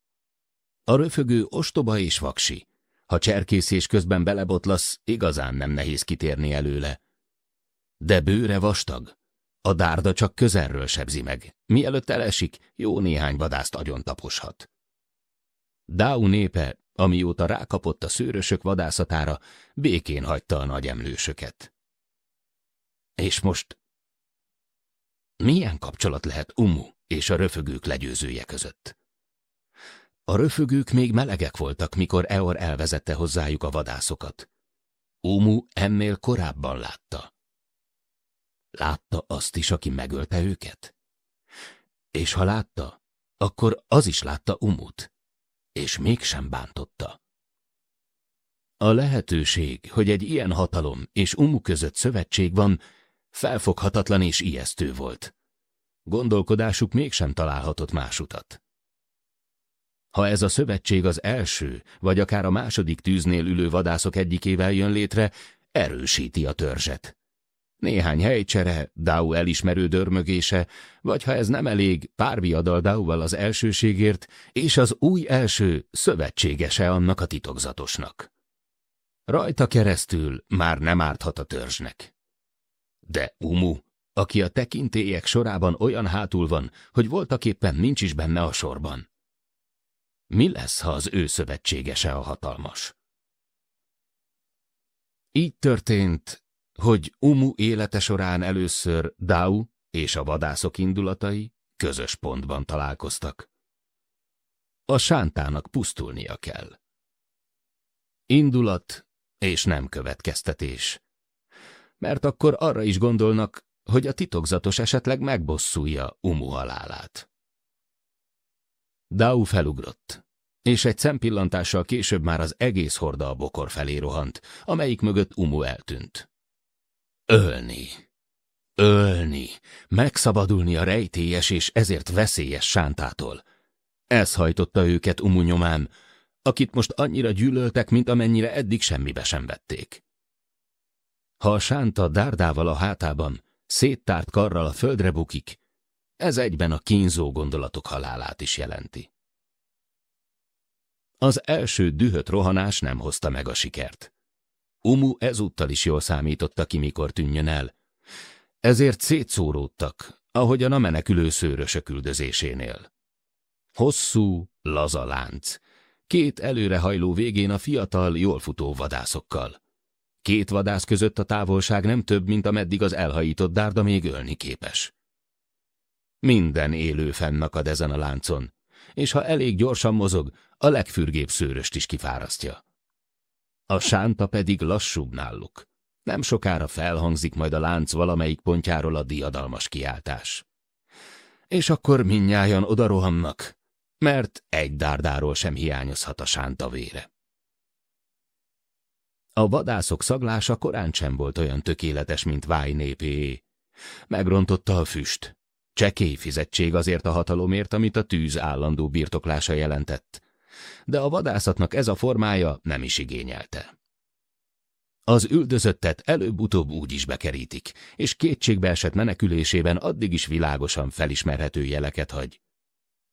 [SPEAKER 2] A röfögő ostoba és vaksi. Ha cserkészés közben belebotlasz, igazán nem nehéz kitérni előle. De bőre vastag. A dárda csak közelről sebzi meg. Mielőtt elesik, jó néhány vadászt agyon taposhat. Dáú népe, amióta rákapott a szőrösök vadászatára, békén hagyta a nagy emlősöket. És most milyen kapcsolat lehet Umu és a röfögők legyőzője között? A röfögők még melegek voltak, mikor Eor elvezette hozzájuk a vadászokat. Umu ennél korábban látta. Látta azt is, aki megölte őket? És ha látta, akkor az is látta Umut és mégsem bántotta. A lehetőség, hogy egy ilyen hatalom és umu között szövetség van, felfoghatatlan és ijesztő volt. Gondolkodásuk mégsem találhatott más utat. Ha ez a szövetség az első, vagy akár a második tűznél ülő vadászok egyikével jön létre, erősíti a törzset. Néhány helycsere, Dau elismerő dörmögése, vagy ha ez nem elég, viadal Dauval az elsőségért, és az új első szövetségese annak a titokzatosnak. Rajta keresztül már nem árthat a törzsnek. De Umu, aki a tekintélyek sorában olyan hátul van, hogy voltaképpen nincs is benne a sorban. Mi lesz, ha az ő szövetségese a hatalmas? Így történt, hogy Umu élete során először Dau és a vadászok indulatai közös pontban találkoztak. A sántának pusztulnia kell. Indulat és nem következtetés. Mert akkor arra is gondolnak, hogy a titokzatos esetleg megbosszulja Umu halálát. Dau felugrott, és egy szempillantással később már az egész horda a bokor felé rohant, amelyik mögött Umu eltűnt. Ölni. Ölni. Megszabadulni a rejtélyes és ezért veszélyes sántától. Ez hajtotta őket umunyomám, akit most annyira gyűlöltek, mint amennyire eddig semmibe sem vették. Ha a sánta dárdával a hátában, széttárt karral a földre bukik, ez egyben a kínzó gondolatok halálát is jelenti. Az első dühött rohanás nem hozta meg a sikert. Umu ezúttal is jól számította ki, mikor tűnjön el. Ezért szétszóródtak, ahogyan a menekülő szőrösök üldözésénél. Hosszú, laza lánc. Két előrehajló végén a fiatal, jól futó vadászokkal. Két vadász között a távolság nem több, mint ameddig az elhajított dárda még ölni képes. Minden élő fennakad ezen a láncon, és ha elég gyorsan mozog, a legfürgébb szőröst is kifárasztja a sánta pedig lassúbb náluk. Nem sokára felhangzik majd a lánc valamelyik pontjáról a diadalmas kiáltás. És akkor minnyájan odarohannak, mert egy dárdáról sem hiányozhat a sánta vére. A vadászok szaglása korán sem volt olyan tökéletes, mint Váj népéé. Megrontotta a füst. Csekély fizetség azért a hatalomért, amit a tűz állandó birtoklása jelentett, de a vadászatnak ez a formája nem is igényelte. Az üldözöttet előbb-utóbb úgy is bekerítik, és kétségbeesett menekülésében addig is világosan felismerhető jeleket hagy.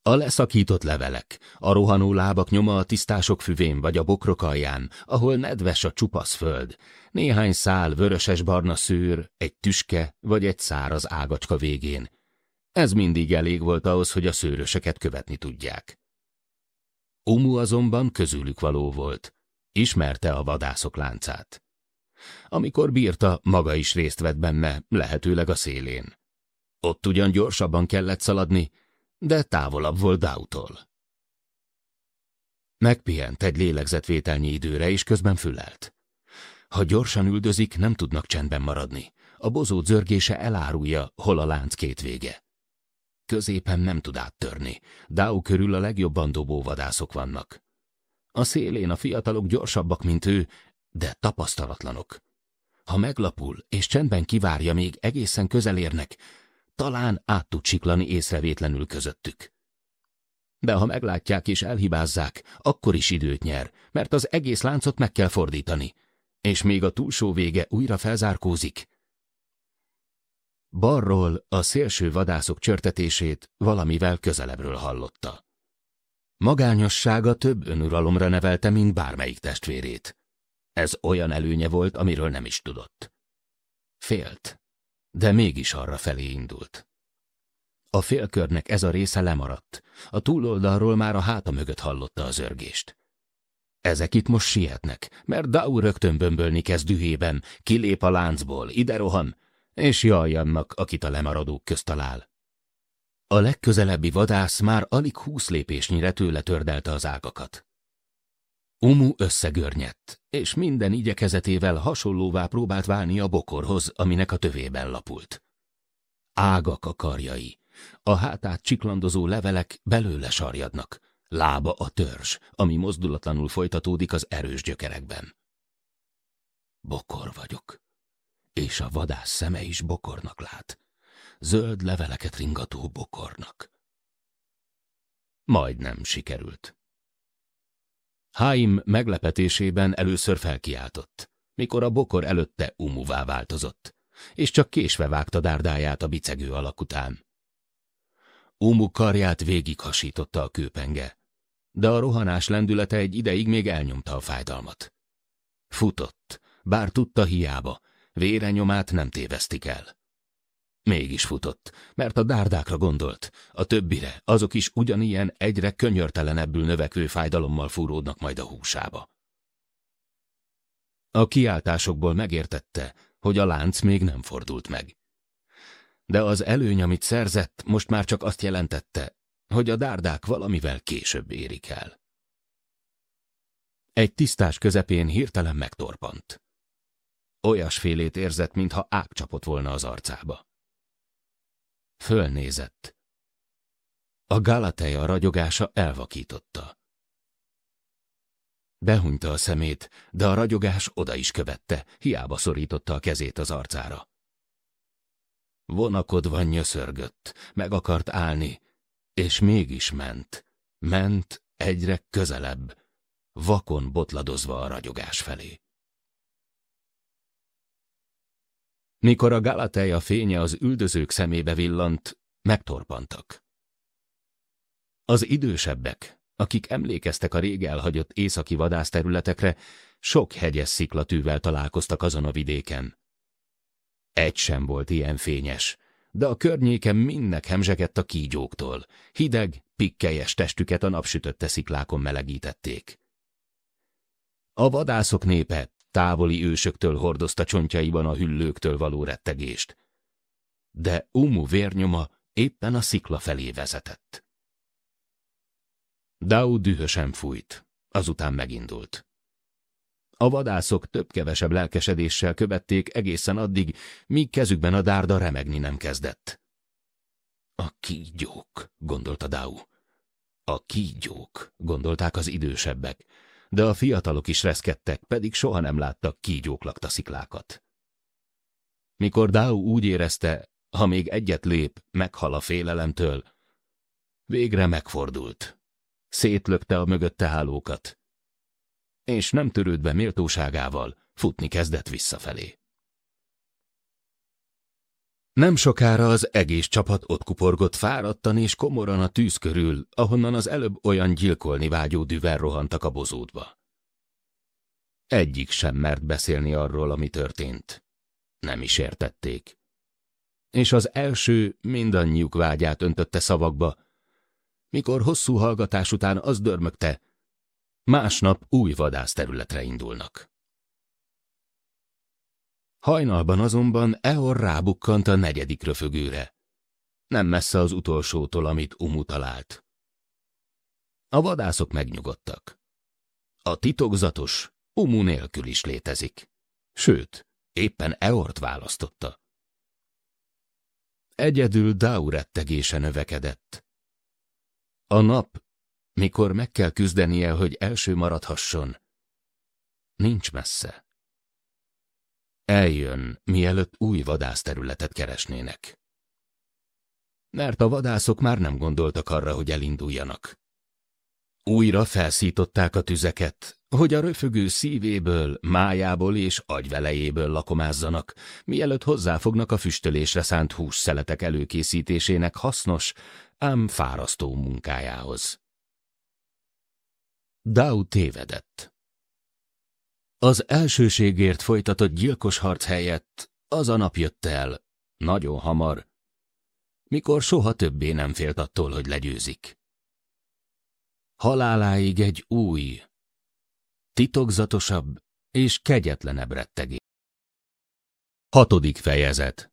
[SPEAKER 2] A leszakított levelek, a rohanó lábak nyoma a tisztások füvén vagy a bokrok alján, ahol nedves a csupasz föld, néhány szál vöröses-barna szőr, egy tüske vagy egy száraz ágacska végén. Ez mindig elég volt ahhoz, hogy a szőröseket követni tudják. Umu azonban közülük való volt. Ismerte a vadászok láncát. Amikor bírta, maga is részt vett benne, lehetőleg a szélén. Ott ugyan gyorsabban kellett szaladni, de távolabb volt Dautól. Megpihent egy lélegzetvételnyi időre, és közben fülelt. Ha gyorsan üldözik, nem tudnak csendben maradni. A bozó zörgése elárulja, hol a lánc két vége középen nem tud áttörni. Dáú körül a legjobban dobó vadászok vannak. A szélén a fiatalok gyorsabbak, mint ő, de tapasztalatlanok. Ha meglapul és csendben kivárja, még egészen közel érnek, talán át tud csiklani észrevétlenül közöttük. De ha meglátják és elhibázzák, akkor is időt nyer, mert az egész láncot meg kell fordítani, és még a túlsó vége újra felzárkózik, Balról a szélső vadászok csörtetését valamivel közelebbről hallotta. Magányossága több önuralomra nevelte, mint bármelyik testvérét. Ez olyan előnye volt, amiről nem is tudott. Félt, de mégis arra felé indult. A félkörnek ez a része lemaradt, a túloldalról már a háta mögött hallotta az örgést. Ezek itt most sietnek, mert Dau rögtön bömbölni kezd dühében, kilép a láncból, ide rohan, és jaj annak, akit a lemaradók közt talál. A legközelebbi vadász már alig húsz lépésnyire tőle tördelte az ágakat. Umu összegörnyedt, és minden igyekezetével hasonlóvá próbált válni a bokorhoz, aminek a tövében lapult. Ágak a karjai, a hátát csiklandozó levelek belőle sarjadnak, lába a törzs, ami mozdulatlanul folytatódik az erős gyökerekben. Bokor vagyok, és a vadász szeme is bokornak lát, zöld leveleket ringató bokornak. Majdnem sikerült. Haim meglepetésében először felkiáltott, mikor a bokor előtte umuvá változott, és csak késve vágta dárdáját a bicegő alak után. Umu karját végighasította a kőpenge, de a rohanás lendülete egy ideig még elnyomta a fájdalmat. Futott, bár tudta hiába, vére nyomát nem tévesztik el. Mégis futott, mert a dárdákra gondolt, a többire, azok is ugyanilyen egyre könyörtelenebbül növekvő fájdalommal fúródnak majd a húsába. A kiáltásokból megértette, hogy a lánc még nem fordult meg. De az előny, amit szerzett, most már csak azt jelentette, hogy a dárdák valamivel később érik el. Egy tisztás közepén hirtelen megtorpant. Olyasfélét érzett, mintha ág csapott volna az arcába. Fölnézett. A Galateja ragyogása elvakította. Behunyta a szemét, de a ragyogás oda is követte, hiába szorította a kezét az arcára. Vonakodva nyöszörgött, meg akart állni, és mégis ment. Ment egyre közelebb, vakon botladozva a ragyogás felé. Mikor a Galateja fénye az üldözők szemébe villant, megtorpantak. Az idősebbek, akik emlékeztek a rég elhagyott északi vadászterületekre, sok hegyes sziklatűvel találkoztak azon a vidéken. Egy sem volt ilyen fényes, de a környéken mindnek hemzsegett a kígyóktól, hideg, pikkelyes testüket a napsütötte sziklákon melegítették. A vadászok népe Távoli ősöktől hordozta csontjaiban a hüllőktől való rettegést. De Umu vérnyoma éppen a szikla felé vezetett. Dau dühösen fújt, azután megindult. A vadászok több-kevesebb lelkesedéssel követték egészen addig, míg kezükben a dárda remegni nem kezdett. A kígyók, gondolta Dau. A kígyók, gondolták az idősebbek de a fiatalok is reszkedtek, pedig soha nem láttak kígyók lakta sziklákat. Mikor Dáu úgy érezte, ha még egyet lép, meghal a félelemtől, végre megfordult. Szétlökte a mögötte hálókat, és nem törődve méltóságával futni kezdett visszafelé. Nem sokára az egész csapat ott kuporgott fáradtan és komoran a tűz körül, ahonnan az előbb olyan gyilkolni vágyó düver rohantak a bozódba. Egyik sem mert beszélni arról, ami történt. Nem is értették. És az első mindannyiuk vágyát öntötte szavakba, mikor hosszú hallgatás után az dörmögte, másnap új vadászterületre indulnak. Hajnalban azonban Eor rábukkant a negyedik röfögőre. Nem messze az utolsótól, amit Umu talált. A vadászok megnyugodtak. A titokzatos Umu nélkül is létezik. Sőt, éppen Eort választotta. Egyedül Dau rettegése növekedett. A nap, mikor meg kell küzdenie, hogy első maradhasson, nincs messze. Eljön, mielőtt új vadászterületet keresnének. Mert a vadászok már nem gondoltak arra, hogy elinduljanak. Újra felszították a tüzeket, hogy a röfögő szívéből, májából és agyvelejéből lakomázzanak, mielőtt hozzáfognak a füstölésre szánt szeletek előkészítésének hasznos, ám fárasztó munkájához. Dau tévedett. Az elsőségért folytatott gyilkos harc helyett az a nap jött el, nagyon hamar, mikor soha többé nem félt attól, hogy legyőzik. Haláláig egy új, titokzatosabb és kegyetlenebb rettegé. Hatodik fejezet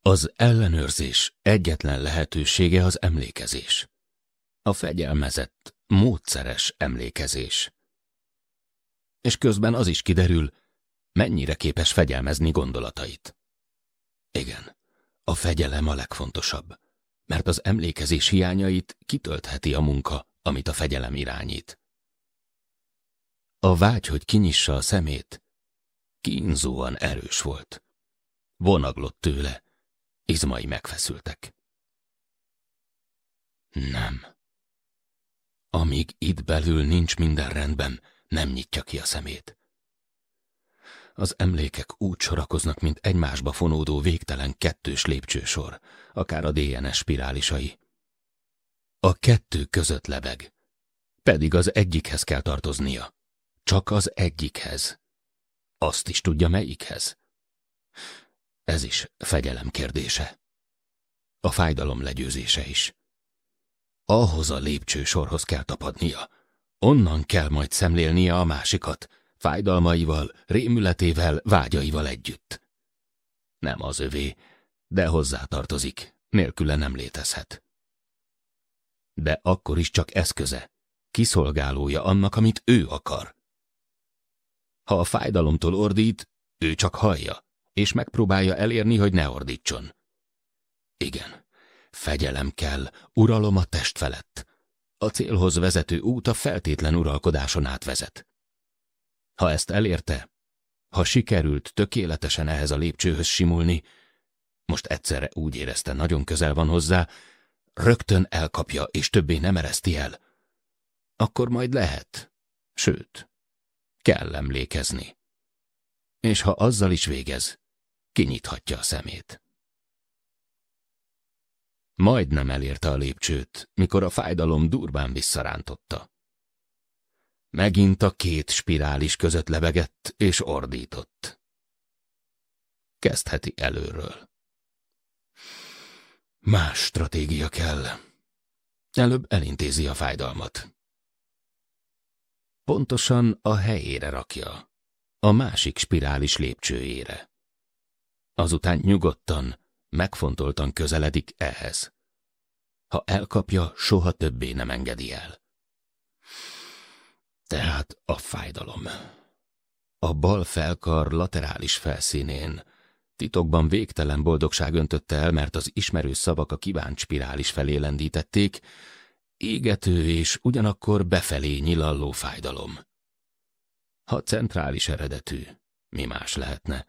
[SPEAKER 2] Az ellenőrzés egyetlen lehetősége az emlékezés. A fegyelmezett, módszeres emlékezés és közben az is kiderül, mennyire képes fegyelmezni gondolatait. Igen, a fegyelem a legfontosabb, mert az emlékezés hiányait kitöltheti a munka, amit a fegyelem irányít. A vágy, hogy kinyissa a szemét, kínzóan erős volt. Vonaglott tőle, izmai megfeszültek. Nem. Amíg itt belül nincs minden rendben, nem nyitja ki a szemét. Az emlékek úgy sorakoznak, mint egymásba fonódó végtelen kettős lépcsősor, akár a DNS spirálisai. A kettő között lebeg, pedig az egyikhez kell tartoznia. Csak az egyikhez. Azt is tudja melyikhez. Ez is fegyelem kérdése. A fájdalom legyőzése is. Ahhoz a lépcsősorhoz kell tapadnia, Onnan kell majd szemlélnie a másikat, fájdalmaival, rémületével, vágyaival együtt. Nem az övé, de hozzátartozik, nélküle nem létezhet. De akkor is csak eszköze, kiszolgálója annak, amit ő akar. Ha a fájdalomtól ordít, ő csak hallja, és megpróbálja elérni, hogy ne ordítson. Igen, fegyelem kell, uralom a test felett, a célhoz vezető út a feltétlen uralkodáson átvezet. Ha ezt elérte, ha sikerült tökéletesen ehhez a lépcsőhöz simulni, most egyszerre úgy érezte, nagyon közel van hozzá, rögtön elkapja, és többé nem ereszti el. Akkor majd lehet, sőt, kell emlékezni. És ha azzal is végez, kinyithatja a szemét. Majdnem elérte a lépcsőt, mikor a fájdalom durván visszarántotta. Megint a két spirális között lebegett és ordított. Kezdheti előről. Más stratégia kell. Előbb elintézi a fájdalmat. Pontosan a helyére rakja, a másik spirális lépcsőjére. Azután nyugodtan, megfontoltan közeledik ehhez. Ha elkapja, soha többé nem engedi el. Tehát a fájdalom. A bal felkar laterális felszínén titokban végtelen boldogság öntötte el, mert az ismerő szavak a kívánt spirális felé lendítették, égető és ugyanakkor befelé nyilalló fájdalom. Ha centrális eredetű, mi más lehetne?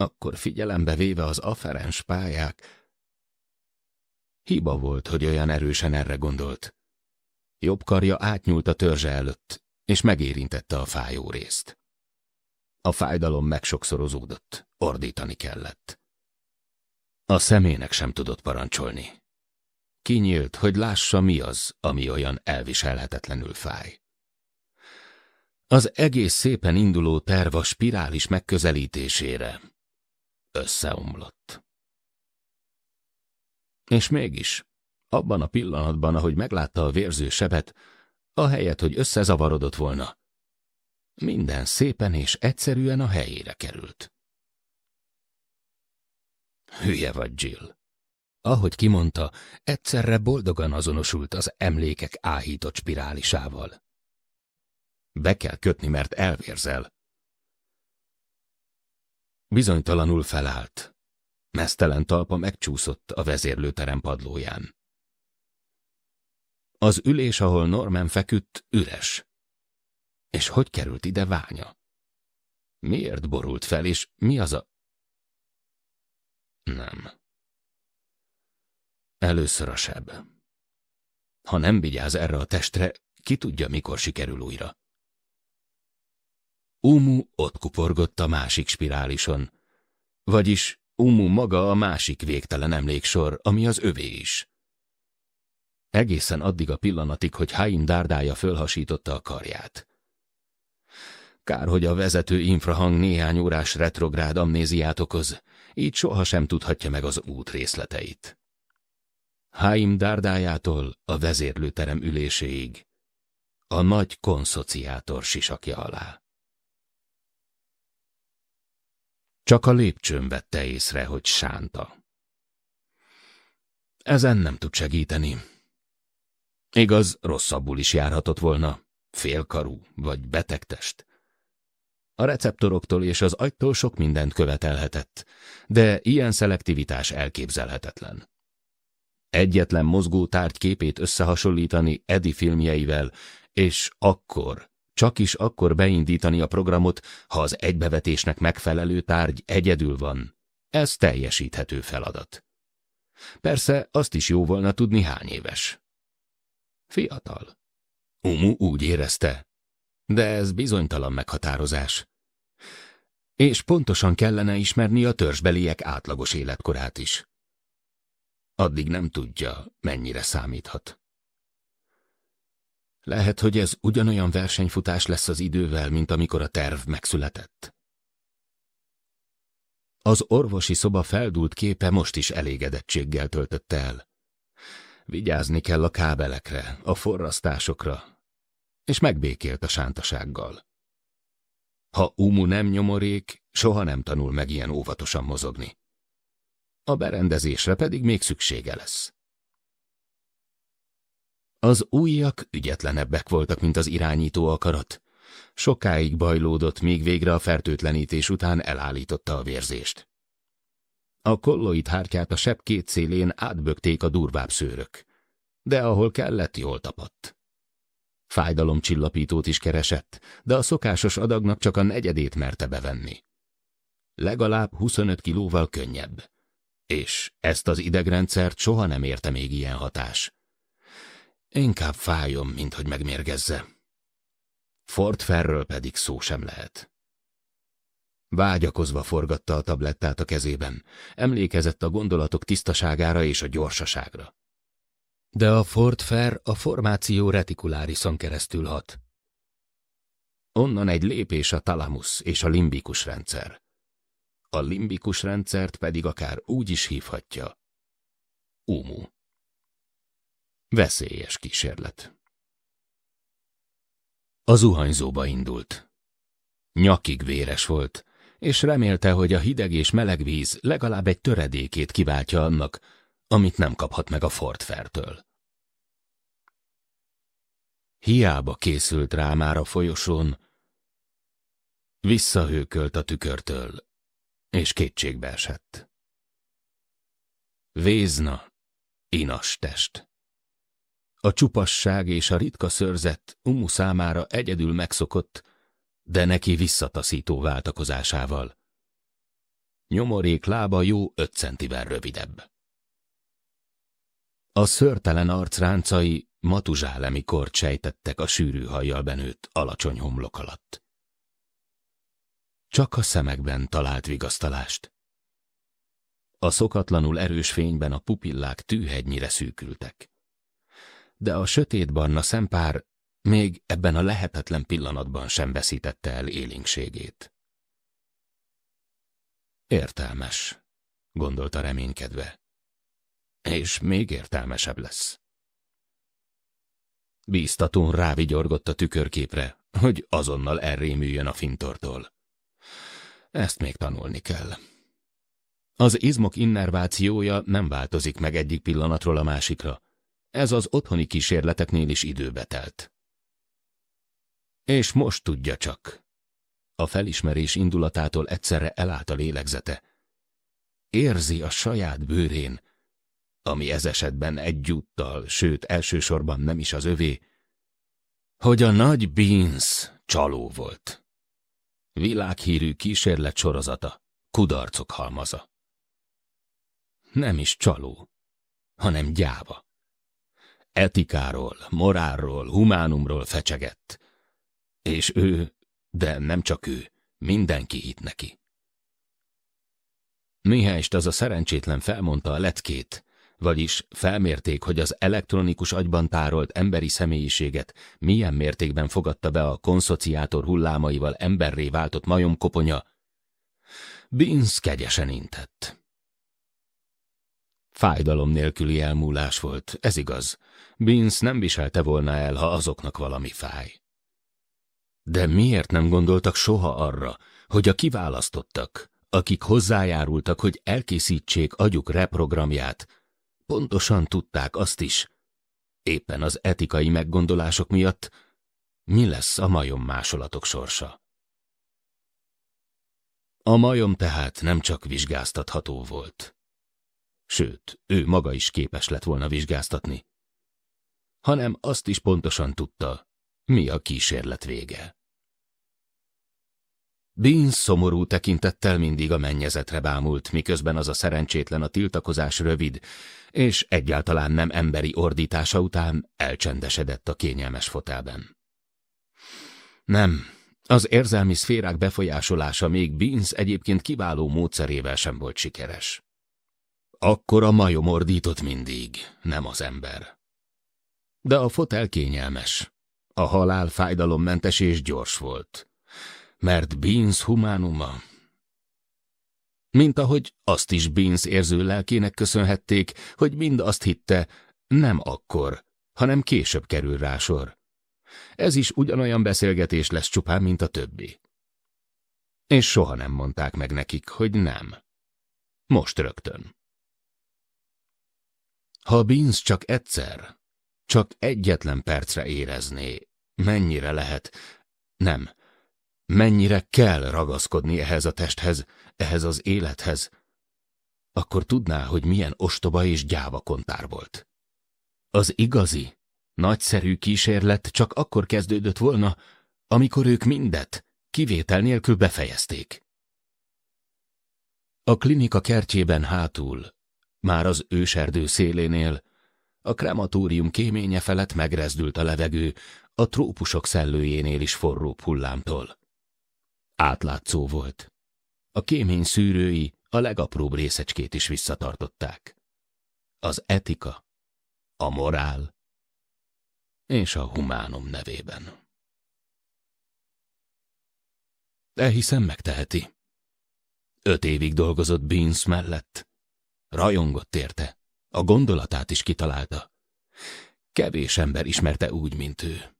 [SPEAKER 2] akkor figyelembe véve az aferens pályák, hiba volt, hogy olyan erősen erre gondolt. Jobb karja átnyúlt a törzse előtt, és megérintette a fájó részt. A fájdalom megsokszorozódott, ordítani kellett. A szemének sem tudott parancsolni. Kinyílt, hogy lássa, mi az, ami olyan elviselhetetlenül fáj. Az egész szépen induló terv a spirális megközelítésére, összeomlott. És mégis, abban a pillanatban, ahogy meglátta a vérző sebet, ahelyett, hogy összezavarodott volna, minden szépen és egyszerűen a helyére került. Hülye vagy, Jill. Ahogy kimondta, egyszerre boldogan azonosult az emlékek áhított spirálisával. Be kell kötni, mert elvérzel, Bizonytalanul felállt. Mesztelen talpa megcsúszott a vezérlőterem padlóján. Az ülés, ahol Norman feküdt, üres. És hogy került ide ványa? Miért borult fel, és mi az a... Nem. Először a seb. Ha nem vigyáz erre a testre, ki tudja, mikor sikerül újra. Umu ott kuporgott a másik spirálison. Vagyis Umu maga a másik végtelen emléksor, ami az övé is. Egészen addig a pillanatig, hogy Haim dárdája fölhasította a karját. Kár, hogy a vezető infrahang néhány órás retrográd amnéziát okoz, így sohasem tudhatja meg az út részleteit. Haim dárdájától a vezérlőterem üléséig, a nagy konszociátor sisakja alá. Csak a lépcsőn vette észre, hogy sánta. Ezen nem tud segíteni. Igaz, rosszabbul is járhatott volna. Félkarú vagy betegtest. A receptoroktól és az agytól sok mindent követelhetett, de ilyen szelektivitás elképzelhetetlen. Egyetlen mozgó tárgy képét összehasonlítani Edi filmjeivel, és akkor csak is akkor beindítani a programot, ha az egybevetésnek megfelelő tárgy egyedül van. Ez teljesíthető feladat. Persze azt is jó volna tudni hány éves. Fiatal. Umu úgy érezte. De ez bizonytalan meghatározás. És pontosan kellene ismerni a törzsbeliek átlagos életkorát is. Addig nem tudja, mennyire számíthat. Lehet, hogy ez ugyanolyan versenyfutás lesz az idővel, mint amikor a terv megszületett. Az orvosi szoba feldult képe most is elégedettséggel töltötte el. Vigyázni kell a kábelekre, a forrasztásokra, és megbékélt a sántasággal. Ha Umu nem nyomorék, soha nem tanul meg ilyen óvatosan mozogni. A berendezésre pedig még szüksége lesz. Az újjak ügyetlenebbek voltak, mint az irányító akarat. Sokáig bajlódott, még végre a fertőtlenítés után elállította a vérzést. A kolloid hártyát a sebb két szélén átbökték a durvább szőrök, de ahol kellett, jól tapadt. Fájdalomcsillapítót is keresett, de a szokásos adagnak csak a negyedét merte bevenni. Legalább 25 kilóval könnyebb. És ezt az idegrendszert soha nem érte még ilyen hatás. Inkább fájom, mint hogy megmérgezze. Ford Ferről pedig szó sem lehet. Vágyakozva forgatta a tablettát a kezében, emlékezett a gondolatok tisztaságára és a gyorsaságra. De a Ford Fair a formáció retikulárison keresztül hat. Onnan egy lépés a talamus és a limbikus rendszer. A limbikus rendszert pedig akár úgy is hívhatja. Umu. Veszélyes kísérlet. A zuhanyzóba indult. Nyakig véres volt, és remélte, hogy a hideg és meleg víz legalább egy töredékét kiváltja annak, amit nem kaphat meg a Ford Hiába készült rá már a folyosón, visszahőkölt a tükörtől, és kétségbe esett. Vézna, inas test. A csupasság és a ritka szörzet Umu számára egyedül megszokott, de neki visszataszító váltakozásával. Nyomorék lába jó öt centivel rövidebb. A szörtelen arc ráncai matuzsálemi kort sejtettek a sűrű hajjal benőtt alacsony homlok alatt. Csak a szemekben talált vigasztalást. A szokatlanul erős fényben a pupillák tűhegynyire szűkültek de a sötét barna szempár még ebben a lehetetlen pillanatban sem veszítette el élénkségét. Értelmes, gondolta reménykedve. És még értelmesebb lesz. Bíztatón rávigyorgott a tükörképre, hogy azonnal elrémüljön a fintortól. Ezt még tanulni kell. Az izmok innervációja nem változik meg egyik pillanatról a másikra, ez az otthoni kísérleteknél is időbe telt. És most tudja csak. A felismerés indulatától egyszerre elállt a lélegzete. Érzi a saját bőrén, ami ez esetben egyúttal, sőt elsősorban nem is az övé, hogy a nagy Beans csaló volt. Világhírű kísérlet sorozata, kudarcok halmaza. Nem is csaló, hanem gyáva. Etikáról, morálról, humánumról fecsegett. És ő, de nem csak ő, mindenki hitt neki. Mihályst az a szerencsétlen felmondta a letkét, vagyis felmérték, hogy az elektronikus agyban tárolt emberi személyiséget milyen mértékben fogadta be a konszociátor hullámaival emberré váltott majomkoponya. Binz kegyesen intett. Fájdalom nélküli elmúlás volt, ez igaz, Binsz nem viselte volna el, ha azoknak valami fáj. De miért nem gondoltak soha arra, hogy a kiválasztottak, akik hozzájárultak, hogy elkészítsék agyuk reprogramját, pontosan tudták azt is, éppen az etikai meggondolások miatt, mi lesz a majom másolatok sorsa. A majom tehát nem csak vizsgáztatható volt. Sőt, ő maga is képes lett volna vizsgáztatni hanem azt is pontosan tudta, mi a kísérlet vége. Dean szomorú tekintettel mindig a mennyezetre bámult, miközben az a szerencsétlen a tiltakozás rövid, és egyáltalán nem emberi ordítása után elcsendesedett a kényelmes fotelben. Nem, az érzelmi szférák befolyásolása még Beans egyébként kiváló módszerével sem volt sikeres. Akkor a majom ordított mindig, nem az ember. De a fotel kényelmes. A halál fájdalommentes és gyors volt. Mert Beans humánuma... Mint ahogy azt is Beans érző lelkének köszönhették, hogy mind azt hitte, nem akkor, hanem később kerül rá sor. Ez is ugyanolyan beszélgetés lesz csupán, mint a többi. És soha nem mondták meg nekik, hogy nem. Most rögtön. Ha Beans csak egyszer, csak egyetlen percre érezné, mennyire lehet, nem, mennyire kell ragaszkodni ehhez a testhez, ehhez az élethez, akkor tudná, hogy milyen ostoba és gyáva kontár volt. Az igazi, nagyszerű kísérlet csak akkor kezdődött volna, amikor ők mindet, kivétel nélkül befejezték. A klinika kertjében hátul, már az őserdő szélénél, a krematórium kéménye felett megrezdült a levegő, a trópusok szellőjénél is forró hullámtól. Átlátszó volt. A kémény szűrői a legapróbb részecskét is visszatartották. Az etika, a morál és a humánum nevében. De hiszem megteheti. Öt évig dolgozott Beans mellett. Rajongott érte. A gondolatát is kitalálta. Kevés ember ismerte úgy, mint ő.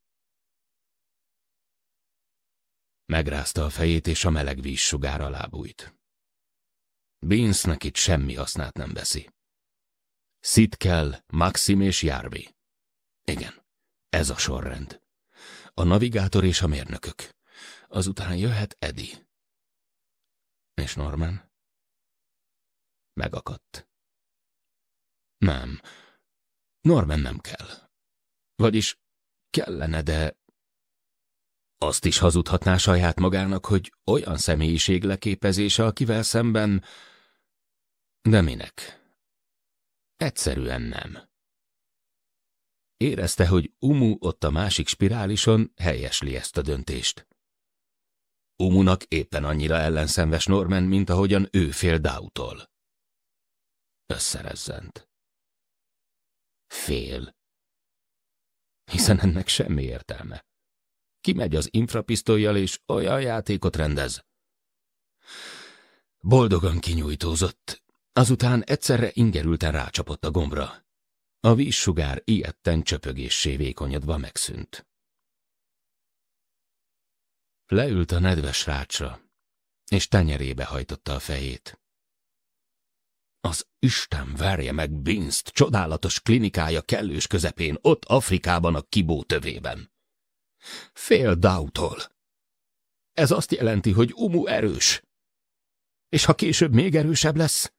[SPEAKER 2] Megrázta a fejét, és a meleg víz sugára bújt. Beansnek itt semmi hasznát nem veszi. Szitkel, Maxim és Járvi. Igen, ez a sorrend. A navigátor és a mérnökök. Azután jöhet Edi. És Norman? Megakadt. Nem. Norman nem kell. Vagyis kellene, de... Azt is hazudhatná saját magának, hogy olyan személyiség leképezése, akivel szemben... De minek? Egyszerűen nem. Érezte, hogy Umu ott a másik spirálison helyesli ezt a döntést. Umunak éppen annyira ellenszenves Norman, mint ahogyan ő fél Dautól. Összerezzent. Fél. Hiszen ennek semmi értelme. Kimegy az infrapisztolyjal, és olyan játékot rendez. Boldogan kinyújtózott, azután egyszerre ingerülten rácsapott a gombra. A vízsugár ilyetten csöpögéssé vékonyodva megszűnt. Leült a nedves rácsra, és tenyerébe hajtotta a fejét. Az Isten verje meg Binzt csodálatos klinikája kellős közepén, ott Afrikában a kibó tövében. Fél Dautól. Ez azt jelenti, hogy Umu erős. És ha később még erősebb lesz?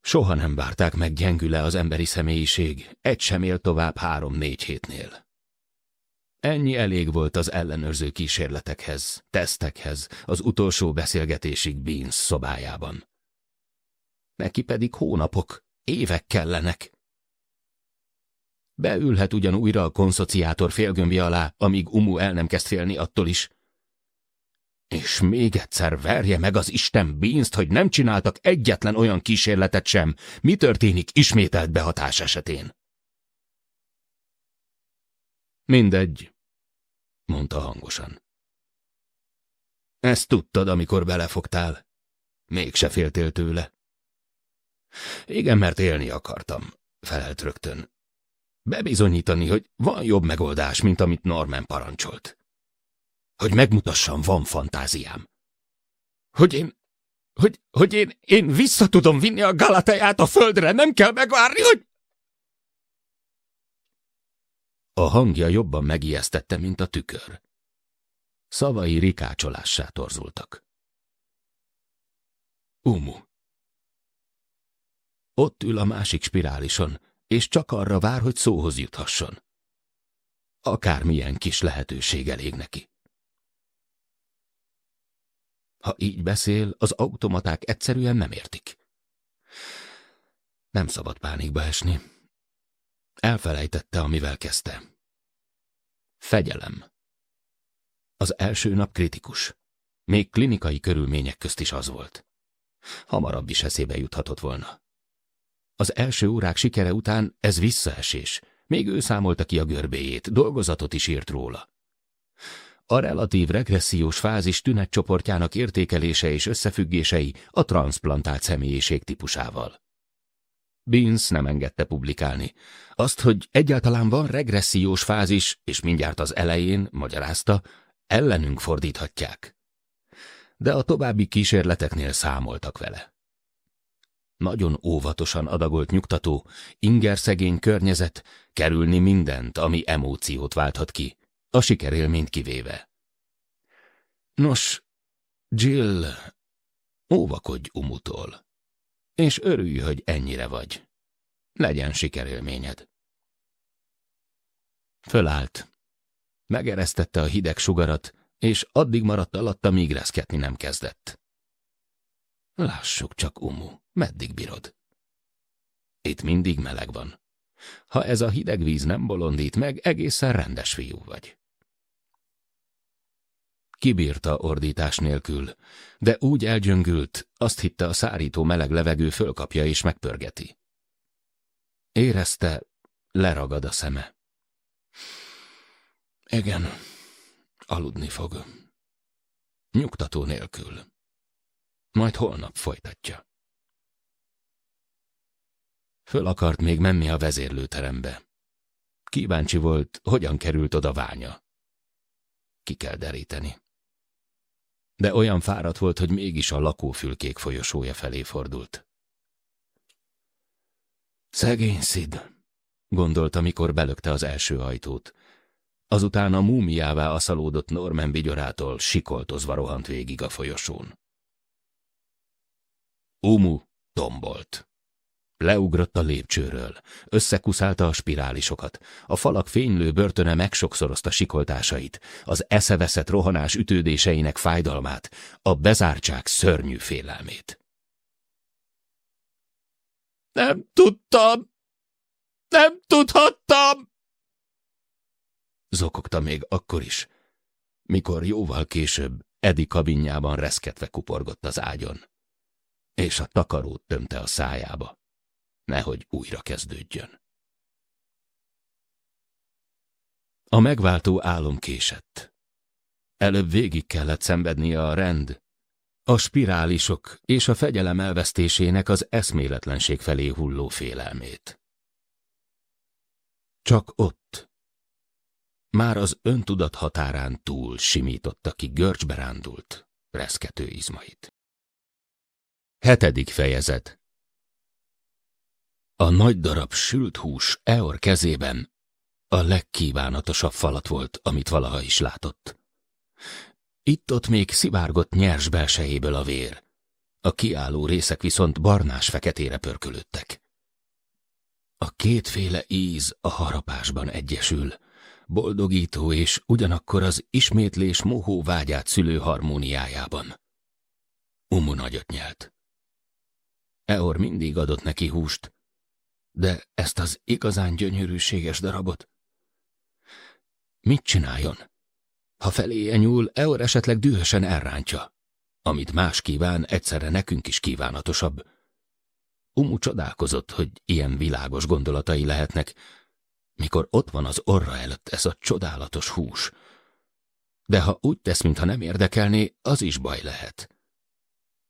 [SPEAKER 2] Soha nem várták meg gyengüle az emberi személyiség, egy sem él tovább három-négy hétnél. Ennyi elég volt az ellenőrző kísérletekhez, tesztekhez, az utolsó beszélgetésig Beans szobájában neki pedig hónapok, évek kellenek. Beülhet ugyan újra a konszociátor félgömbi alá, amíg Umu el nem kezd félni attól is. És még egyszer verje meg az Isten bínzt, hogy nem csináltak egyetlen olyan kísérletet sem, mi történik ismételt behatás esetén. Mindegy, mondta hangosan. Ezt tudtad, amikor belefogtál. Mégse féltél tőle. Igen, mert élni akartam, felelt rögtön. Bebizonyítani, hogy van jobb megoldás, mint amit Norman parancsolt. Hogy megmutassam, van fantáziám. Hogy én, hogy, hogy én, én vissza tudom vinni a Galateját a földre, nem kell megvárni, hogy... A hangja jobban megijesztette, mint a tükör. Szavai rikácsolássá torzultak. Umu. Ott ül a másik spirálison, és csak arra vár, hogy szóhoz juthasson. Akármilyen kis lehetőség elég neki. Ha így beszél, az automaták egyszerűen nem értik. Nem szabad pánikba esni. Elfelejtette, amivel kezdte. Fegyelem. Az első nap kritikus. Még klinikai körülmények közt is az volt. Hamarabb is eszébe juthatott volna. Az első órák sikere után ez visszaesés. Még ő számolta ki a görbéjét, dolgozatot is írt róla. A relatív regressziós fázis tünetcsoportjának értékelése és összefüggései a transplantált személyiség típusával. Binz nem engedte publikálni. Azt, hogy egyáltalán van regressziós fázis, és mindjárt az elején, magyarázta, ellenünk fordíthatják. De a további kísérleteknél számoltak vele. Nagyon óvatosan adagolt nyugtató, szegény környezet, kerülni mindent, ami emóciót válthat ki, a sikerélményt kivéve. Nos, Jill, óvakodj umutól, és örülj, hogy ennyire vagy. Legyen sikerélményed. Fölállt. Megeresztette a hideg sugarat, és addig maradt alatta, míg reszketni nem kezdett. Lássuk csak, Umu, meddig bírod? Itt mindig meleg van. Ha ez a hideg víz nem bolondít meg, egészen rendes fiú vagy. Kibírta ordítás nélkül, de úgy elgyöngült, azt hitte a szárító meleg levegő fölkapja és megpörgeti. Érezte, leragad a szeme. Igen, aludni fog. Nyugtató nélkül. Majd holnap folytatja. Föl akart még menni a vezérlőterembe. Kíváncsi volt, hogyan került oda ványa. Ki kell deríteni. De olyan fáradt volt, hogy mégis a lakófülkék folyosója felé fordult. Szegény Szid, gondolta, mikor belökte az első ajtót. Azután a múmiává aszalódott Norman vigyorától sikoltozva rohant végig a folyosón. Umu tombolt. Leugrott a lépcsőről, összekuszálta a spirálisokat, a falak fénylő börtöne megsokszorozta sikoltásait, az eszeveszett rohanás ütődéseinek fájdalmát, a bezártság szörnyű félelmét.
[SPEAKER 1] Nem tudtam! Nem tudhattam!
[SPEAKER 2] Zokogta még akkor is, mikor jóval később Edi kabinjában reszketve kuporgott az ágyon és a takarót tömte a szájába. Nehogy újra kezdődjön. A megváltó álom késett. Előbb végig kellett szenvednie a rend, a spirálisok és a fegyelem elvesztésének az eszméletlenség felé hulló félelmét. Csak ott, már az öntudat határán túl simította ki görcsberándult, reszkető izmait. Hetedik fejezet A nagy darab sült hús Eor kezében a legkívánatosabb falat volt, amit valaha is látott. Itt-ott még szivárgott nyers belsejéből a vér, a kiálló részek viszont barnás-feketére pörkölöttek. A kétféle íz a harapásban egyesül, boldogító és ugyanakkor az ismétlés mohó vágyát szülő harmóniájában. Umu nagyot nyelt. Eor mindig adott neki húst, de ezt az igazán gyönyörűséges darabot. Mit csináljon? Ha feléje nyúl, Eor esetleg dühösen elrántja. Amit más kíván, egyszerre nekünk is kívánatosabb. Umu csodálkozott, hogy ilyen világos gondolatai lehetnek, mikor ott van az orra előtt ez a csodálatos hús. De ha úgy tesz, mintha nem érdekelné, az is baj lehet.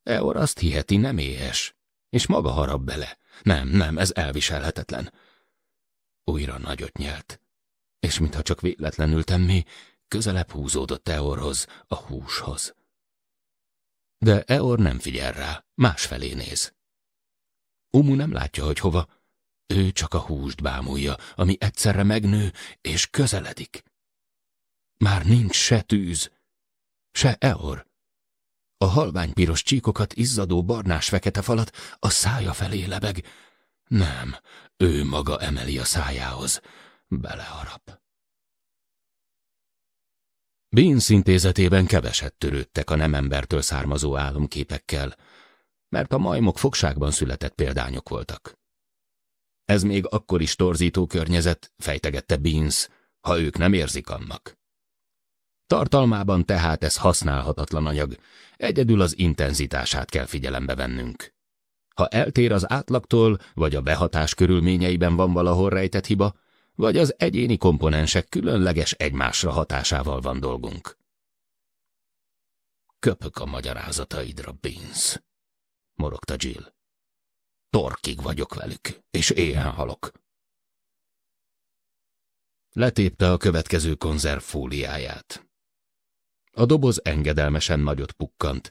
[SPEAKER 2] Eor azt hiheti, nem éhes és maga harap bele. Nem, nem, ez elviselhetetlen. Újra nagyot nyelt, és mintha csak véletlenül temmi, közelebb húzódott Eorhoz, a húshoz. De Eor nem figyel rá, másfelé néz. Umu nem látja, hogy hova. Ő csak a húst bámulja, ami egyszerre megnő és közeledik. Már nincs se tűz, se Eor a halványpiros csíkokat, izzadó barnás-fekete falat a szája felé lebeg. Nem, ő maga emeli a szájához. Beleharap. Bean szintézetében keveset törődtek a nem embertől származó álomképekkel, mert a majmok fogságban született példányok voltak. Ez még akkor is torzító környezet, fejtegette Beans, ha ők nem érzik annak. Tartalmában tehát ez használhatatlan anyag, egyedül az intenzitását kell figyelembe vennünk. Ha eltér az átlagtól, vagy a behatás körülményeiben van valahol rejtett hiba, vagy az egyéni komponensek különleges egymásra hatásával van dolgunk. Köpök a magyarázataidra, Beans, morogta Jill. Torkig vagyok velük, és éhen halok. Letépte a következő konzerv fóliáját. A doboz engedelmesen nagyot pukkant.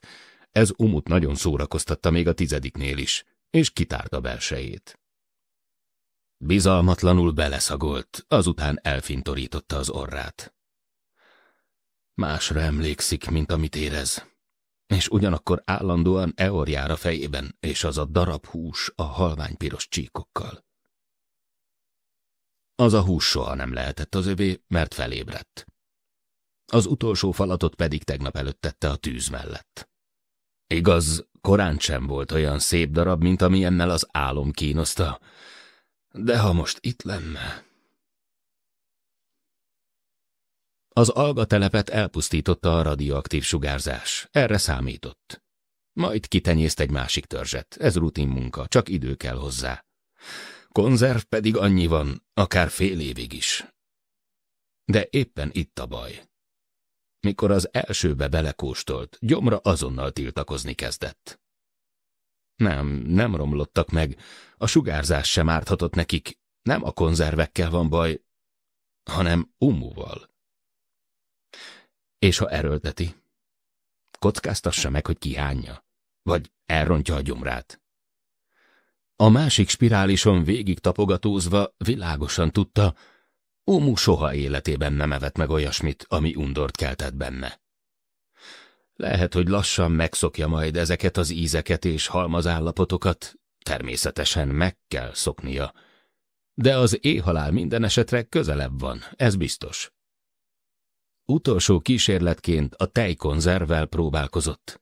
[SPEAKER 2] Ez Umut nagyon szórakoztatta még a tizediknél is, és kitárta belsejét. Bizalmatlanul beleszagolt, azután elfintorította az orrát. Másra emlékszik, mint amit érez. És ugyanakkor állandóan jár a fejében, és az a darab hús a halványpiros csíkokkal. Az a hús soha nem lehetett az övé, mert felébredt az utolsó falatot pedig tegnap előtt tette a tűz mellett. Igaz, korán sem volt olyan szép darab, mint amilyennel az álom kínoszta, de ha most itt lenne... Az alga telepet elpusztította a radioaktív sugárzás, erre számított. Majd kitenyészt egy másik törzset, ez rutin munka, csak idő kell hozzá. Konzerv pedig annyi van, akár fél évig is. De éppen itt a baj. Mikor az elsőbe belekóstolt, gyomra azonnal tiltakozni kezdett. Nem, nem romlottak meg, a sugárzás sem árthatott nekik, nem a konzervekkel van baj, hanem umúval. És ha erőlteti? Kockáztassa meg, hogy kihányja, vagy elrontja a gyomrát. A másik spirálison végig tapogatózva világosan tudta, Ómú soha életében nem evett meg olyasmit, ami undort keltett benne. Lehet, hogy lassan megszokja majd ezeket az ízeket és halmazállapotokat, természetesen meg kell szoknia. De az éhalál minden esetre közelebb van, ez biztos. Utolsó kísérletként a tejkonzervvel próbálkozott.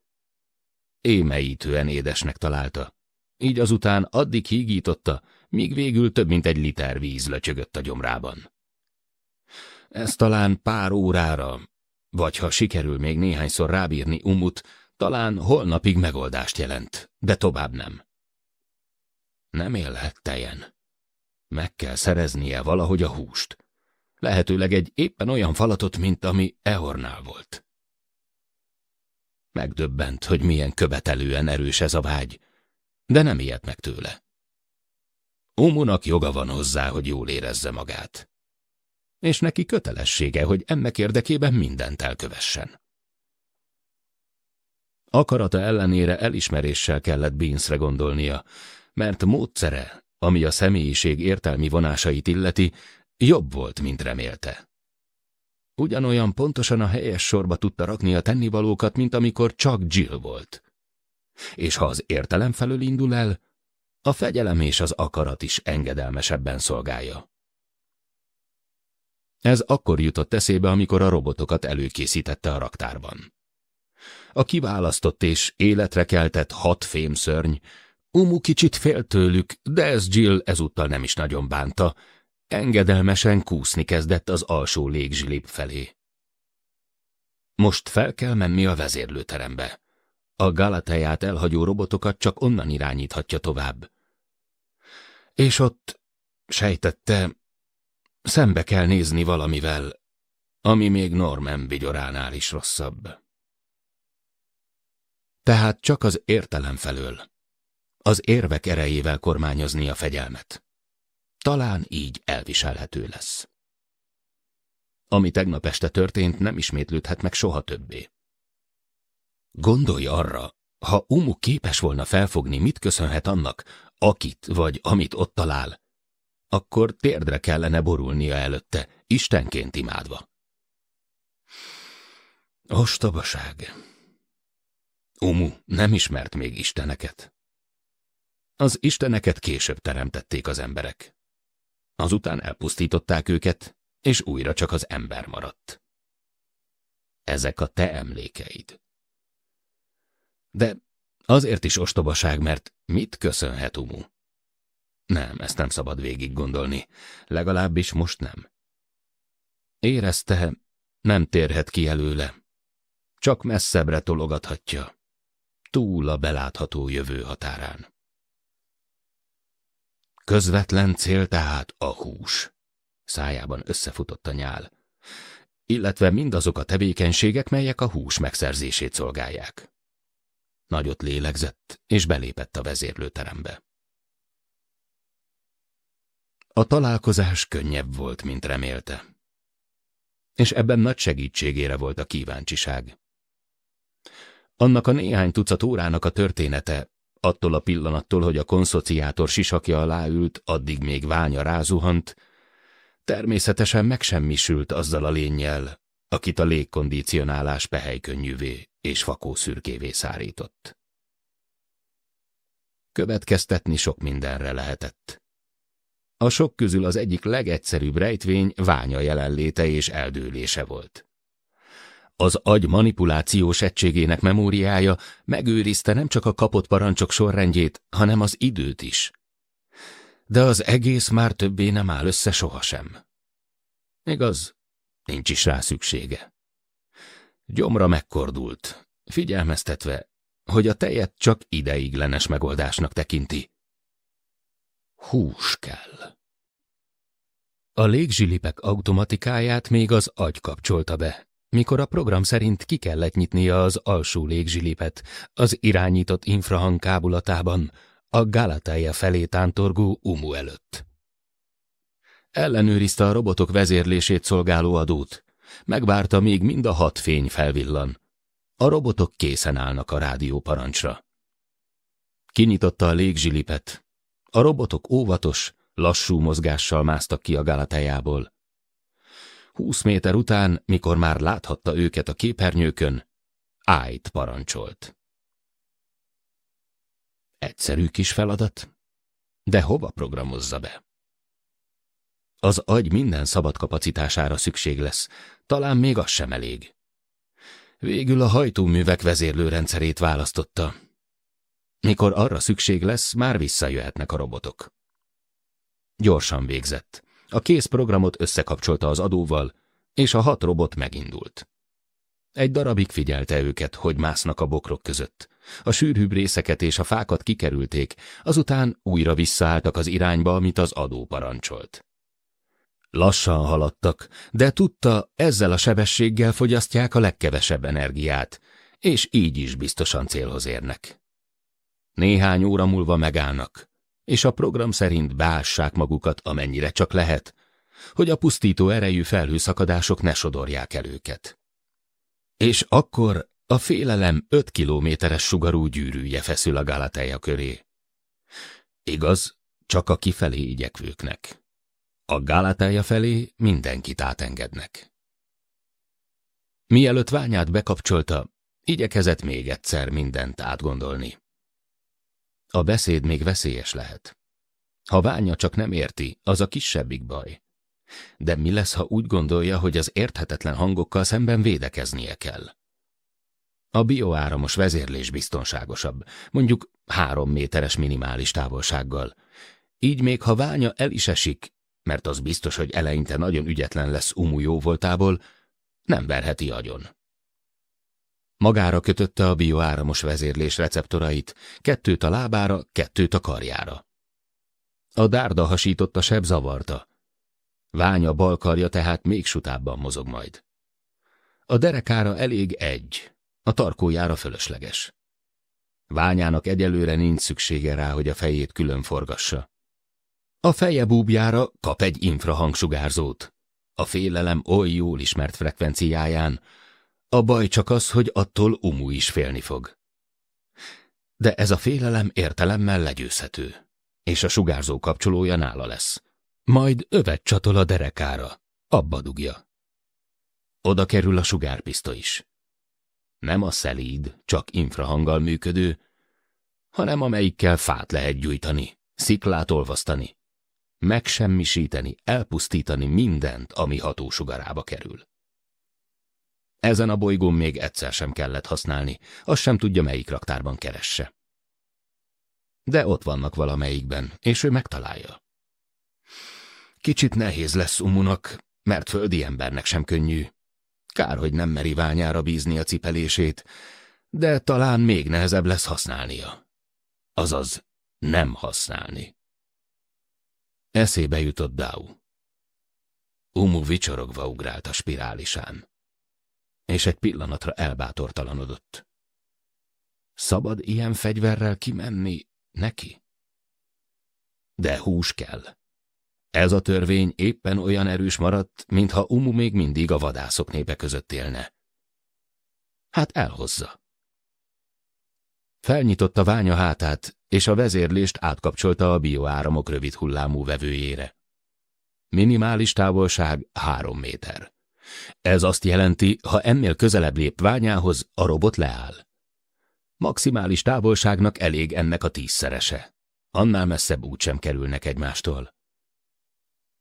[SPEAKER 2] Émeítően édesnek találta. Így azután addig hígította, míg végül több mint egy liter víz löcsögött a gyomrában. Ez talán pár órára, vagy ha sikerül még néhányszor rábírni Umut, talán holnapig megoldást jelent, de tovább nem. Nem élhet tejen. Meg kell szereznie valahogy a húst. Lehetőleg egy éppen olyan falatot, mint ami Eornál volt. Megdöbbent, hogy milyen követelően erős ez a vágy, de nem ijedt meg tőle. Umunak joga van hozzá, hogy jól érezze magát és neki kötelessége, hogy ennek érdekében mindent elkövessen. Akarata ellenére elismeréssel kellett Beansre gondolnia, mert módszere, ami a személyiség értelmi vonásait illeti, jobb volt, mint remélte. Ugyanolyan pontosan a helyes sorba tudta rakni a tennivalókat, mint amikor csak Jill volt. És ha az értelem felől indul el, a fegyelem és az akarat is engedelmesebben szolgálja. Ez akkor jutott eszébe, amikor a robotokat előkészítette a raktárban. A kiválasztott és életre keltett hat fémszörny, Umu kicsit fél tőlük, de ez Jill ezúttal nem is nagyon bánta, engedelmesen kúszni kezdett az alsó légzsilip felé. Most fel kell menni a vezérlőterembe. A Galateját elhagyó robotokat csak onnan irányíthatja tovább. És ott, sejtette, Szembe kell nézni valamivel, ami még Norman vigyoránál is rosszabb. Tehát csak az értelem felől, az érvek erejével kormányozni a fegyelmet. Talán így elviselhető lesz. Ami tegnap este történt, nem ismétlődhet meg soha többé. Gondolj arra, ha Umu képes volna felfogni, mit köszönhet annak, akit vagy amit ott talál, akkor térdre kellene borulnia előtte, istenként imádva. Ostobaság! Umu nem ismert még isteneket. Az isteneket később teremtették az emberek. Azután elpusztították őket, és újra csak az ember maradt. Ezek a te emlékeid. De azért is ostobaság, mert mit köszönhet Umu? Nem, ezt nem szabad végig gondolni. Legalábbis most nem. Érezte, nem térhet ki előle. Csak messzebbre tologathatja. Túl a belátható jövő határán. Közvetlen cél tehát a hús. Szájában összefutott a nyál. Illetve mindazok a tevékenységek, melyek a hús megszerzését szolgálják. Nagyot lélegzett, és belépett a vezérlőterembe. A találkozás könnyebb volt, mint remélte. És ebben nagy segítségére volt a kíváncsiság. Annak a néhány tucat órának a története, attól a pillanattól, hogy a konszociátor sisakja alá ült, addig még ványa rázuhant, természetesen megsemmisült azzal a lényjel, akit a légkondicionálás pehelykönnyűvé és fakószürkévé szárított. Következtetni sok mindenre lehetett. A sok közül az egyik legegyszerűbb rejtvény ványa jelenléte és eldőlése volt. Az agy manipulációs egységének memóriája megőrizte nem csak a kapott parancsok sorrendjét, hanem az időt is. De az egész már többé nem áll össze sohasem. Igaz, nincs is rá szüksége. Gyomra megkordult, figyelmeztetve, hogy a tejet csak ideiglenes megoldásnak tekinti. Hús kell. A légzsilipek automatikáját még az agy kapcsolta be, mikor a program szerint ki kellett nyitnia az alsó légzsilipet az irányított infrahang kábulatában, a Galatája felé tántorgó umu előtt. Ellenőrizte a robotok vezérlését szolgáló adót, megvárta, még mind a hat fény felvillan. A robotok készen állnak a rádió parancsra. Kinyitotta a légzsilipet, a robotok óvatos, lassú mozgással másztak ki a galatájából. Húsz méter után, mikor már láthatta őket a képernyőkön, ájt parancsolt. Egyszerű kis feladat, de hova programozza be? Az agy minden szabad kapacitására szükség lesz, talán még az sem elég. Végül a hajtóművek vezérlőrendszerét választotta. Mikor arra szükség lesz, már visszajöhetnek a robotok. Gyorsan végzett. A kész programot összekapcsolta az adóval, és a hat robot megindult. Egy darabig figyelte őket, hogy másznak a bokrok között. A sűrűbb részeket és a fákat kikerülték, azután újra visszaálltak az irányba, amit az adó parancsolt. Lassan haladtak, de tudta, ezzel a sebességgel fogyasztják a legkevesebb energiát, és így is biztosan célhoz érnek. Néhány óra múlva megállnak, és a program szerint beássák magukat, amennyire csak lehet, hogy a pusztító erejű felhőszakadások ne sodorják el őket. És akkor a félelem öt kilométeres sugarú gyűrűje feszül a Galateja köré. Igaz, csak a kifelé igyekvőknek. A Galateja felé mindenkit átengednek. Mielőtt ványát bekapcsolta, igyekezett még egyszer mindent átgondolni. A beszéd még veszélyes lehet. Ha ványa csak nem érti, az a kisebbik baj. De mi lesz, ha úgy gondolja, hogy az érthetetlen hangokkal szemben védekeznie kell? A bioáramos vezérlés biztonságosabb, mondjuk három méteres minimális távolsággal. Így még ha ványa el is esik, mert az biztos, hogy eleinte nagyon ügyetlen lesz umú jó voltából, nem verheti agyon. Magára kötötte a bioáramos vezérlés receptorait, kettőt a lábára, kettőt a karjára. A dárda hasította seb zavarta. Ványa balkarja tehát még sutábban mozog majd. A derekára elég egy, a tarkójára fölösleges. Ványának egyelőre nincs szüksége rá, hogy a fejét külön forgassa. A feje búbjára kap egy infrahangsugárzót. A félelem oly jól ismert frekvenciáján, a baj csak az, hogy attól Umu is félni fog. De ez a félelem értelemmel legyőzhető, és a sugárzó kapcsolója nála lesz. Majd övet csatol a derekára, abba dugja. Oda kerül a sugárpiszta is. Nem a szelíd, csak infrahanggal működő, hanem amelyikkel fát lehet gyújtani, sziklát olvasztani, megsemmisíteni, elpusztítani mindent, ami hatósugarába kerül. Ezen a bolygón még egyszer sem kellett használni, az sem tudja, melyik raktárban keresse. De ott vannak valamelyikben, és ő megtalálja. Kicsit nehéz lesz Umunak, mert földi embernek sem könnyű. Kár, hogy nem meri ványára bízni a cipelését, de talán még nehezebb lesz használnia. Azaz, nem használni. Eszébe jutott Dau. Umu vicsorogva ugrált a spirálisán és egy pillanatra elbátortalanodott. Szabad ilyen fegyverrel kimenni neki? De hús kell. Ez a törvény éppen olyan erős maradt, mintha Umu még mindig a vadászok népe között élne. Hát elhozza. Felnyitotta ványa hátát, és a vezérlést átkapcsolta a bioáramok rövid hullámú vevőjére. Minimális távolság három méter. Ez azt jelenti, ha ennél közelebb lép ványához, a robot leáll. Maximális távolságnak elég ennek a tízszerese. Annál messzebb úgysem kerülnek egymástól.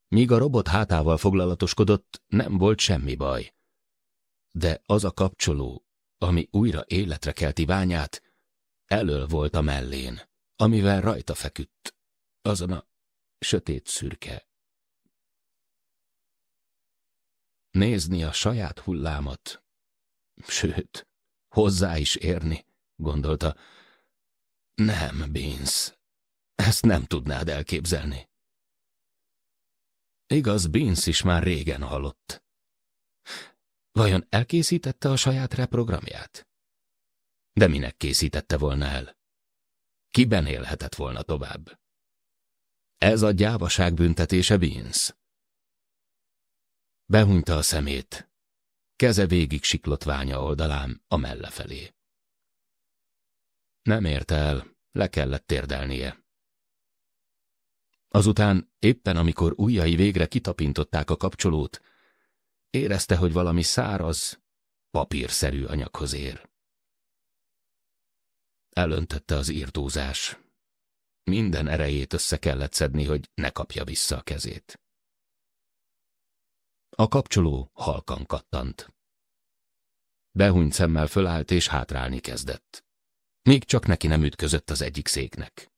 [SPEAKER 2] Míg a robot hátával foglalatoskodott, nem volt semmi baj. De az a kapcsoló, ami újra életre kelti ványát, elől volt a mellén, amivel rajta feküdt, azon a sötét szürke, nézni a saját hullámat. Sőt, hozzá is érni, gondolta. Nem, Beans, ezt nem tudnád elképzelni. Igaz, Beans is már régen halott. Vajon elkészítette a saját reprogramját? De minek készítette volna el? Kiben élhetett volna tovább? Ez a gyávaság büntetése Beans. Behunyta a szemét. Keze végig ványa oldalán a melle felé. Nem érte el, le kellett térdelnie. Azután, éppen amikor ujjai végre kitapintották a kapcsolót, érezte, hogy valami száraz, papírszerű anyaghoz ér. Elöntötte az írtózás. Minden erejét össze kellett szedni, hogy ne kapja vissza a kezét. A kapcsoló halkan kattant. Behuny szemmel fölállt és hátrálni kezdett. Még csak neki nem ütközött az egyik széknek.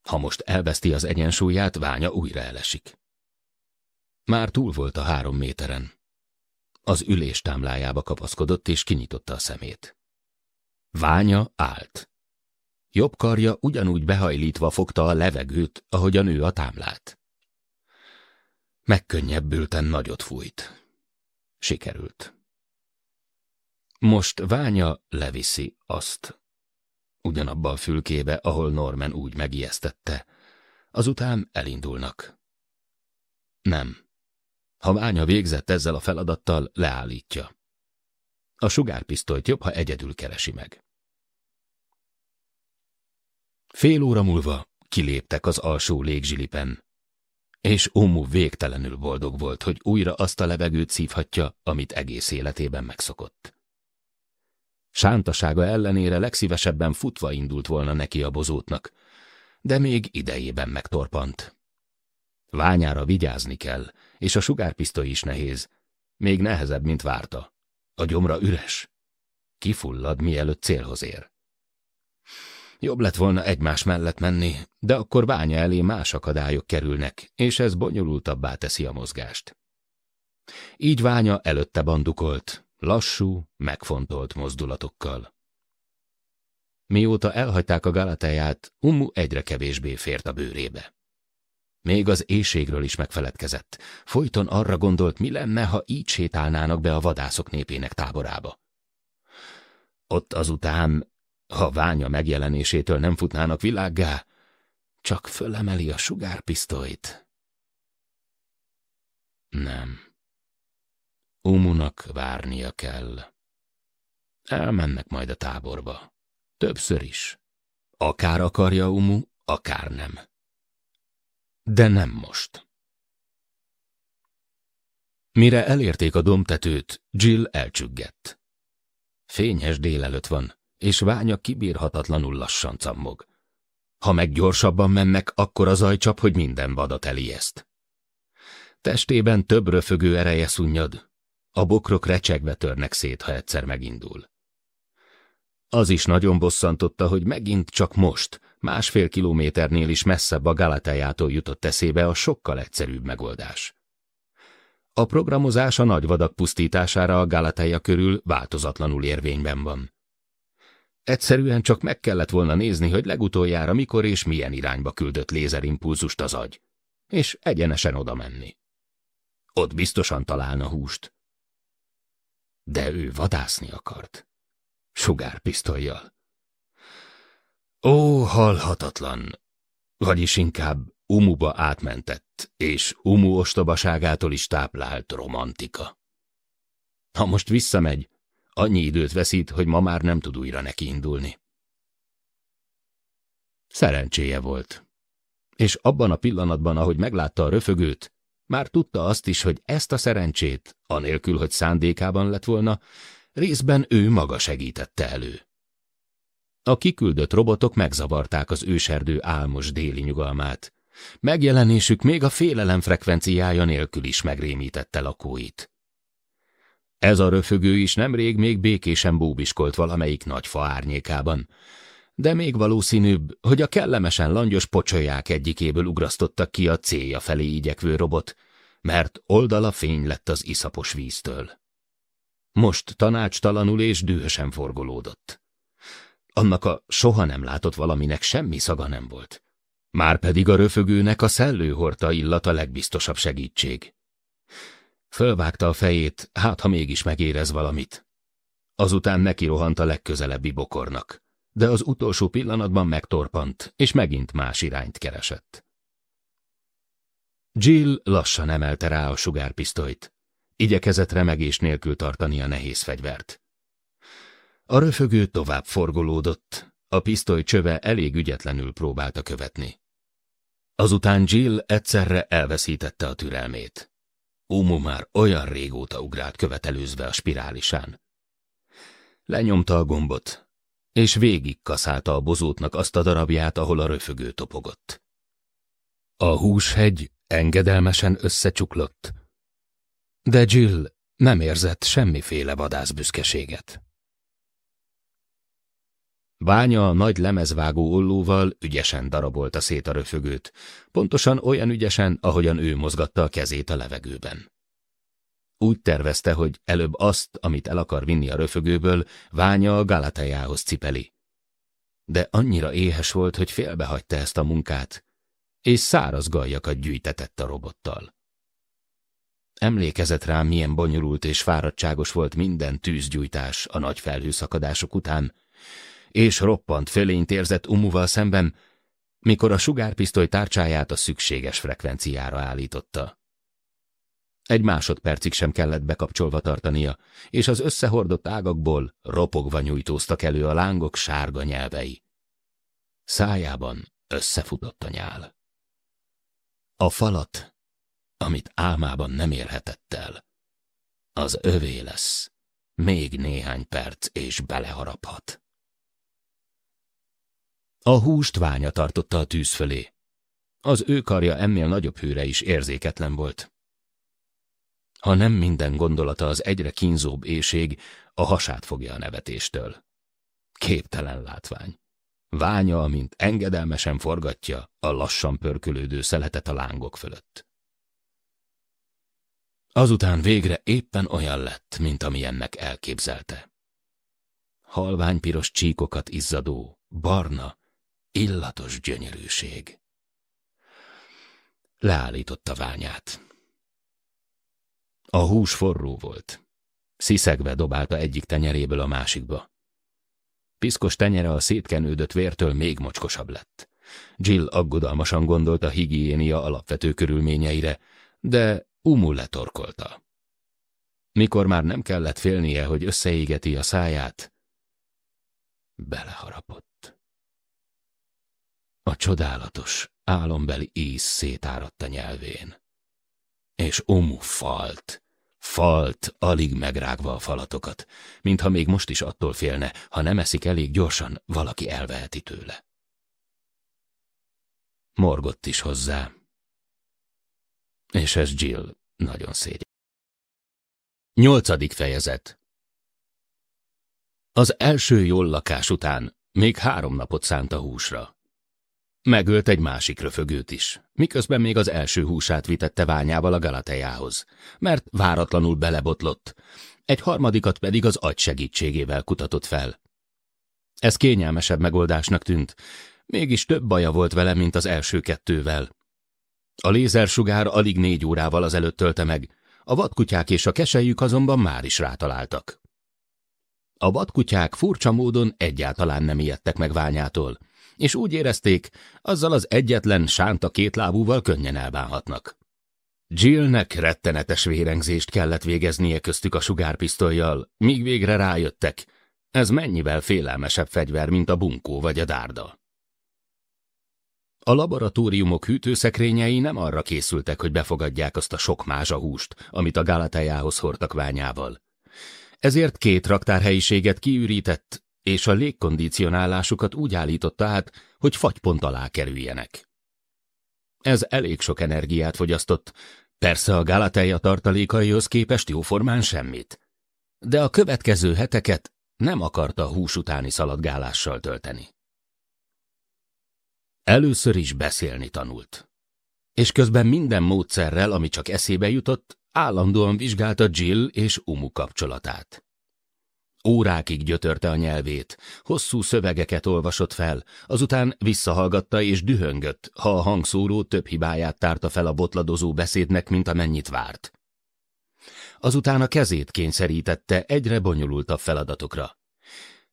[SPEAKER 2] Ha most elveszti az egyensúlyát, ványa újra elesik. Már túl volt a három méteren. Az ülés támlájába kapaszkodott és kinyitotta a szemét. Ványa állt. Jobb karja ugyanúgy behajlítva fogta a levegőt, ahogy a nő a támlát. Megkönnyebbülten nagyot fújt. Sikerült. Most ványa leviszi azt. Ugyanabba a fülkébe, ahol Norman úgy megijesztette. Azután elindulnak. Nem. Ha ványa végzett ezzel a feladattal, leállítja. A sugárpisztolyt jobb, ha egyedül keresi meg. Fél óra múlva kiléptek az alsó légzsilipen és Umu végtelenül boldog volt, hogy újra azt a levegőt szívhatja, amit egész életében megszokott. Sántasága ellenére legszívesebben futva indult volna neki a bozótnak, de még idejében megtorpant. Ványára vigyázni kell, és a sugárpisztoly is nehéz, még nehezebb, mint várta. A gyomra üres. Kifullad, mielőtt célhoz ér. Jobb lett volna egymás mellett menni, de akkor bánya elé más akadályok kerülnek, és ez bonyolultabbá teszi a mozgást. Így ványa előtte bandukolt, lassú, megfontolt mozdulatokkal. Mióta elhagyták a Galatáját, Ummu egyre kevésbé fért a bőrébe. Még az éjségről is megfeledkezett. Folyton arra gondolt, mi lenne, ha így sétálnának be a vadászok népének táborába. Ott azután ha ványa megjelenésétől nem futnának világgá, csak fölemeli a sugárpisztolyt. Nem. Umunak várnia kell. Elmennek majd a táborba. Többször is. Akár akarja Umu, akár nem. De nem most. Mire elérték a domtetőt, Jill elcsüggett. Fényes délelőtt van és ványa kibírhatatlanul lassan cammog. Ha meg gyorsabban mennek, akkor az ajcsap, hogy minden vadat elijeszt. Testében több röfögő ereje szunnyad, a bokrok recsegve törnek szét, ha egyszer megindul. Az is nagyon bosszantotta, hogy megint csak most, másfél kilométernél is messzebb a Galatájától jutott eszébe a sokkal egyszerűbb megoldás. A programozás a nagy vadak pusztítására a Galatája körül változatlanul érvényben van. Egyszerűen csak meg kellett volna nézni, hogy legutoljára mikor és milyen irányba küldött lézerimpulzust az agy, és egyenesen oda menni. Ott biztosan találna húst. De ő vadászni akart. Sugárpisztolyjal. Ó, halhatatlan! Vagyis inkább umuba átmentett, és umu ostobaságától is táplált romantika. Ha most visszamegy, Annyi időt veszít, hogy ma már nem tud újra neki indulni. Szerencséje volt. És abban a pillanatban, ahogy meglátta a röfögőt, már tudta azt is, hogy ezt a szerencsét, anélkül, hogy szándékában lett volna, részben ő maga segítette elő. A kiküldött robotok megzavarták az őserdő álmos déli nyugalmát. Megjelenésük még a félelem frekvenciája nélkül is megrémítette lakóit. Ez a röfögő is nemrég még békésen búbiskolt valamelyik nagy fa árnyékában. De még valószínűbb, hogy a kellemesen langyos pocsolyák egyikéből ugrasztottak ki a célja felé igyekvő robot, mert oldala fény lett az iszapos víztől. Most tanácstalanul és dühösen forgolódott. Annak a soha nem látott valaminek semmi szaga nem volt. Márpedig a röfögőnek a szellőhorta illata legbiztosabb segítség. Fölvágta a fejét, hát ha mégis megérez valamit. Azután neki rohant a legközelebbi bokornak, de az utolsó pillanatban megtorpant, és megint más irányt keresett. Jill lassan emelte rá a sugárpisztolyt. Igyekezett remegés nélkül tartani a nehéz fegyvert. A röfögő tovább forgolódott, a pisztoly csöve elég ügyetlenül próbálta követni. Azután Jill egyszerre elveszítette a türelmét. Umu már olyan régóta ugrált követelőzve a spirálisán. Lenyomta a gombot, és végig kaszálta a bozótnak azt a darabját, ahol a röfögő topogott. A húshegy engedelmesen összecsuklott, de Jill nem érzett semmiféle vadászbüszkeséget. Bánya a nagy lemezvágó ollóval ügyesen darabolta szét a röfögőt, pontosan olyan ügyesen, ahogyan ő mozgatta a kezét a levegőben. Úgy tervezte, hogy előbb azt, amit el akar vinni a röfögőből, Ványa a Galatejához cipeli. De annyira éhes volt, hogy félbehagyta ezt a munkát, és száraz galjakat gyűjtetett a robottal. Emlékezett rá, milyen bonyolult és fáradtságos volt minden tűzgyújtás a nagy felhőszakadások után, és roppant fölényt érzett Umuval szemben, mikor a sugárpisztoly tárcsáját a szükséges frekvenciára állította. Egy másodpercig sem kellett bekapcsolva tartania, és az összehordott ágakból ropogva nyújtóztak elő a lángok sárga nyelvei. Szájában összefutott a nyál. A falat, amit álmában nem érhetett el, az övé lesz. Még néhány perc és beleharaphat. A húst ványa tartotta a tűz fölé. Az ő karja ennél nagyobb hőre is érzéketlen volt. Ha nem minden gondolata az egyre kínzóbb éjség, a hasát fogja a nevetéstől. Képtelen látvány. Ványa, mint engedelmesen forgatja a lassan pörkölődő szeletet a lángok fölött. Azután végre éppen olyan lett, mint amilyennek elképzelte. Halvány piros csíkokat izzadó, barna, illatos gyönyörűség. Leállította ványát. A hús forró volt. Sziszegve dobálta egyik tenyeréből a másikba. Piszkos tenyere a szétkenődött vértől még mocskosabb lett. Jill aggodalmasan gondolt a higiénia alapvető körülményeire, de umul letorkolta. Mikor már nem kellett félnie, hogy összeégeti a száját, beleharapott. A csodálatos, álombeli íz szétáradt a nyelvén. És Omu falt, falt, alig megrágva a falatokat, mintha még most is attól félne, ha nem eszik elég gyorsan, valaki elveheti tőle. Morgott is hozzá. És ez Jill nagyon szégyen. Nyolcadik fejezet Az első jól lakás után még három napot szánt a húsra. Megölt egy másik röfögőt is, miközben még az első húsát vitette ványával a Galatejához, mert váratlanul belebotlott, egy harmadikat pedig az agy segítségével kutatott fel. Ez kényelmesebb megoldásnak tűnt, mégis több baja volt vele, mint az első kettővel. A lézersugár alig négy órával azelőtt tölte meg, a vadkutyák és a keselyük azonban már is rátaláltak. A vadkutyák furcsa módon egyáltalán nem ijedtek meg ványától, és úgy érezték, azzal az egyetlen sánta kétlábúval könnyen elbánhatnak. Jillnek rettenetes vérengzést kellett végeznie köztük a sugárpisztolyjal, míg végre rájöttek, ez mennyivel félelmesebb fegyver, mint a bunkó vagy a dárda. A laboratóriumok hűtőszekrényei nem arra készültek, hogy befogadják azt a sok húst, amit a gálatájához hordtak ványával. Ezért két raktárhelyiséget kiürített, és a légkondicionálásukat úgy állította át, hogy fagypont alá kerüljenek. Ez elég sok energiát fogyasztott, persze a Galateja tartalékaihoz képest jóformán semmit. De a következő heteket nem akarta hús utáni szaladgálással tölteni. Először is beszélni tanult. És közben minden módszerrel, ami csak eszébe jutott, állandóan vizsgálta Jill és Umu kapcsolatát. Órákig gyötörte a nyelvét, hosszú szövegeket olvasott fel, azután visszahallgatta és dühöngött, ha a hangszóró több hibáját tárta fel a botladozó beszédnek, mint amennyit várt. Azután a kezét kényszerítette egyre bonyolultabb feladatokra.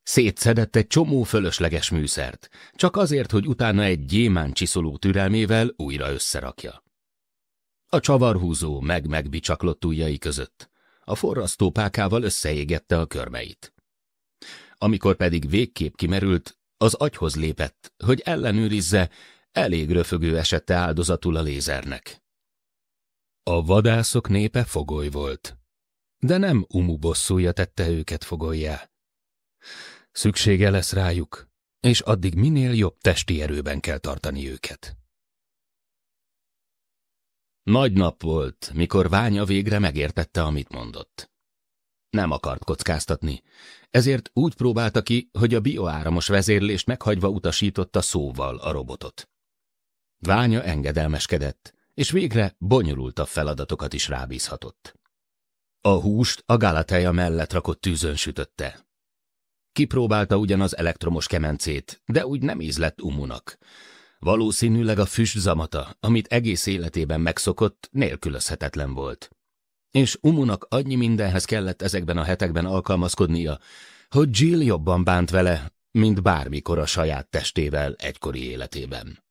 [SPEAKER 2] Szétszedett egy csomó fölösleges műszert, csak azért, hogy utána egy gyémán csiszoló türelmével újra összerakja. A csavarhúzó meg-megbicsaklott ujjai között a pákával összeégette a körmeit. Amikor pedig végképp kimerült, az agyhoz lépett, hogy ellenőrizze, elég röfögő esette áldozatul a lézernek. A vadászok népe fogoly volt, de nem umu bosszúja tette őket fogolyjá. Szüksége lesz rájuk, és addig minél jobb testi erőben kell tartani őket. Nagy nap volt, mikor Ványa végre megértette, amit mondott. Nem akart kockáztatni, ezért úgy próbálta ki, hogy a bioáramos vezérlést meghagyva utasította szóval a robotot. Ványa engedelmeskedett, és végre bonyolultabb feladatokat is rábízhatott. A húst a Galateja mellett rakott tűzön sütötte. Kipróbálta ugyanaz elektromos kemencét, de úgy nem ízlett umunak, Valószínűleg a füst zamata, amit egész életében megszokott, nélkülözhetetlen volt. És Umunak annyi mindenhez kellett ezekben a hetekben alkalmazkodnia, hogy Jill jobban bánt vele, mint bármikor a saját testével egykori életében.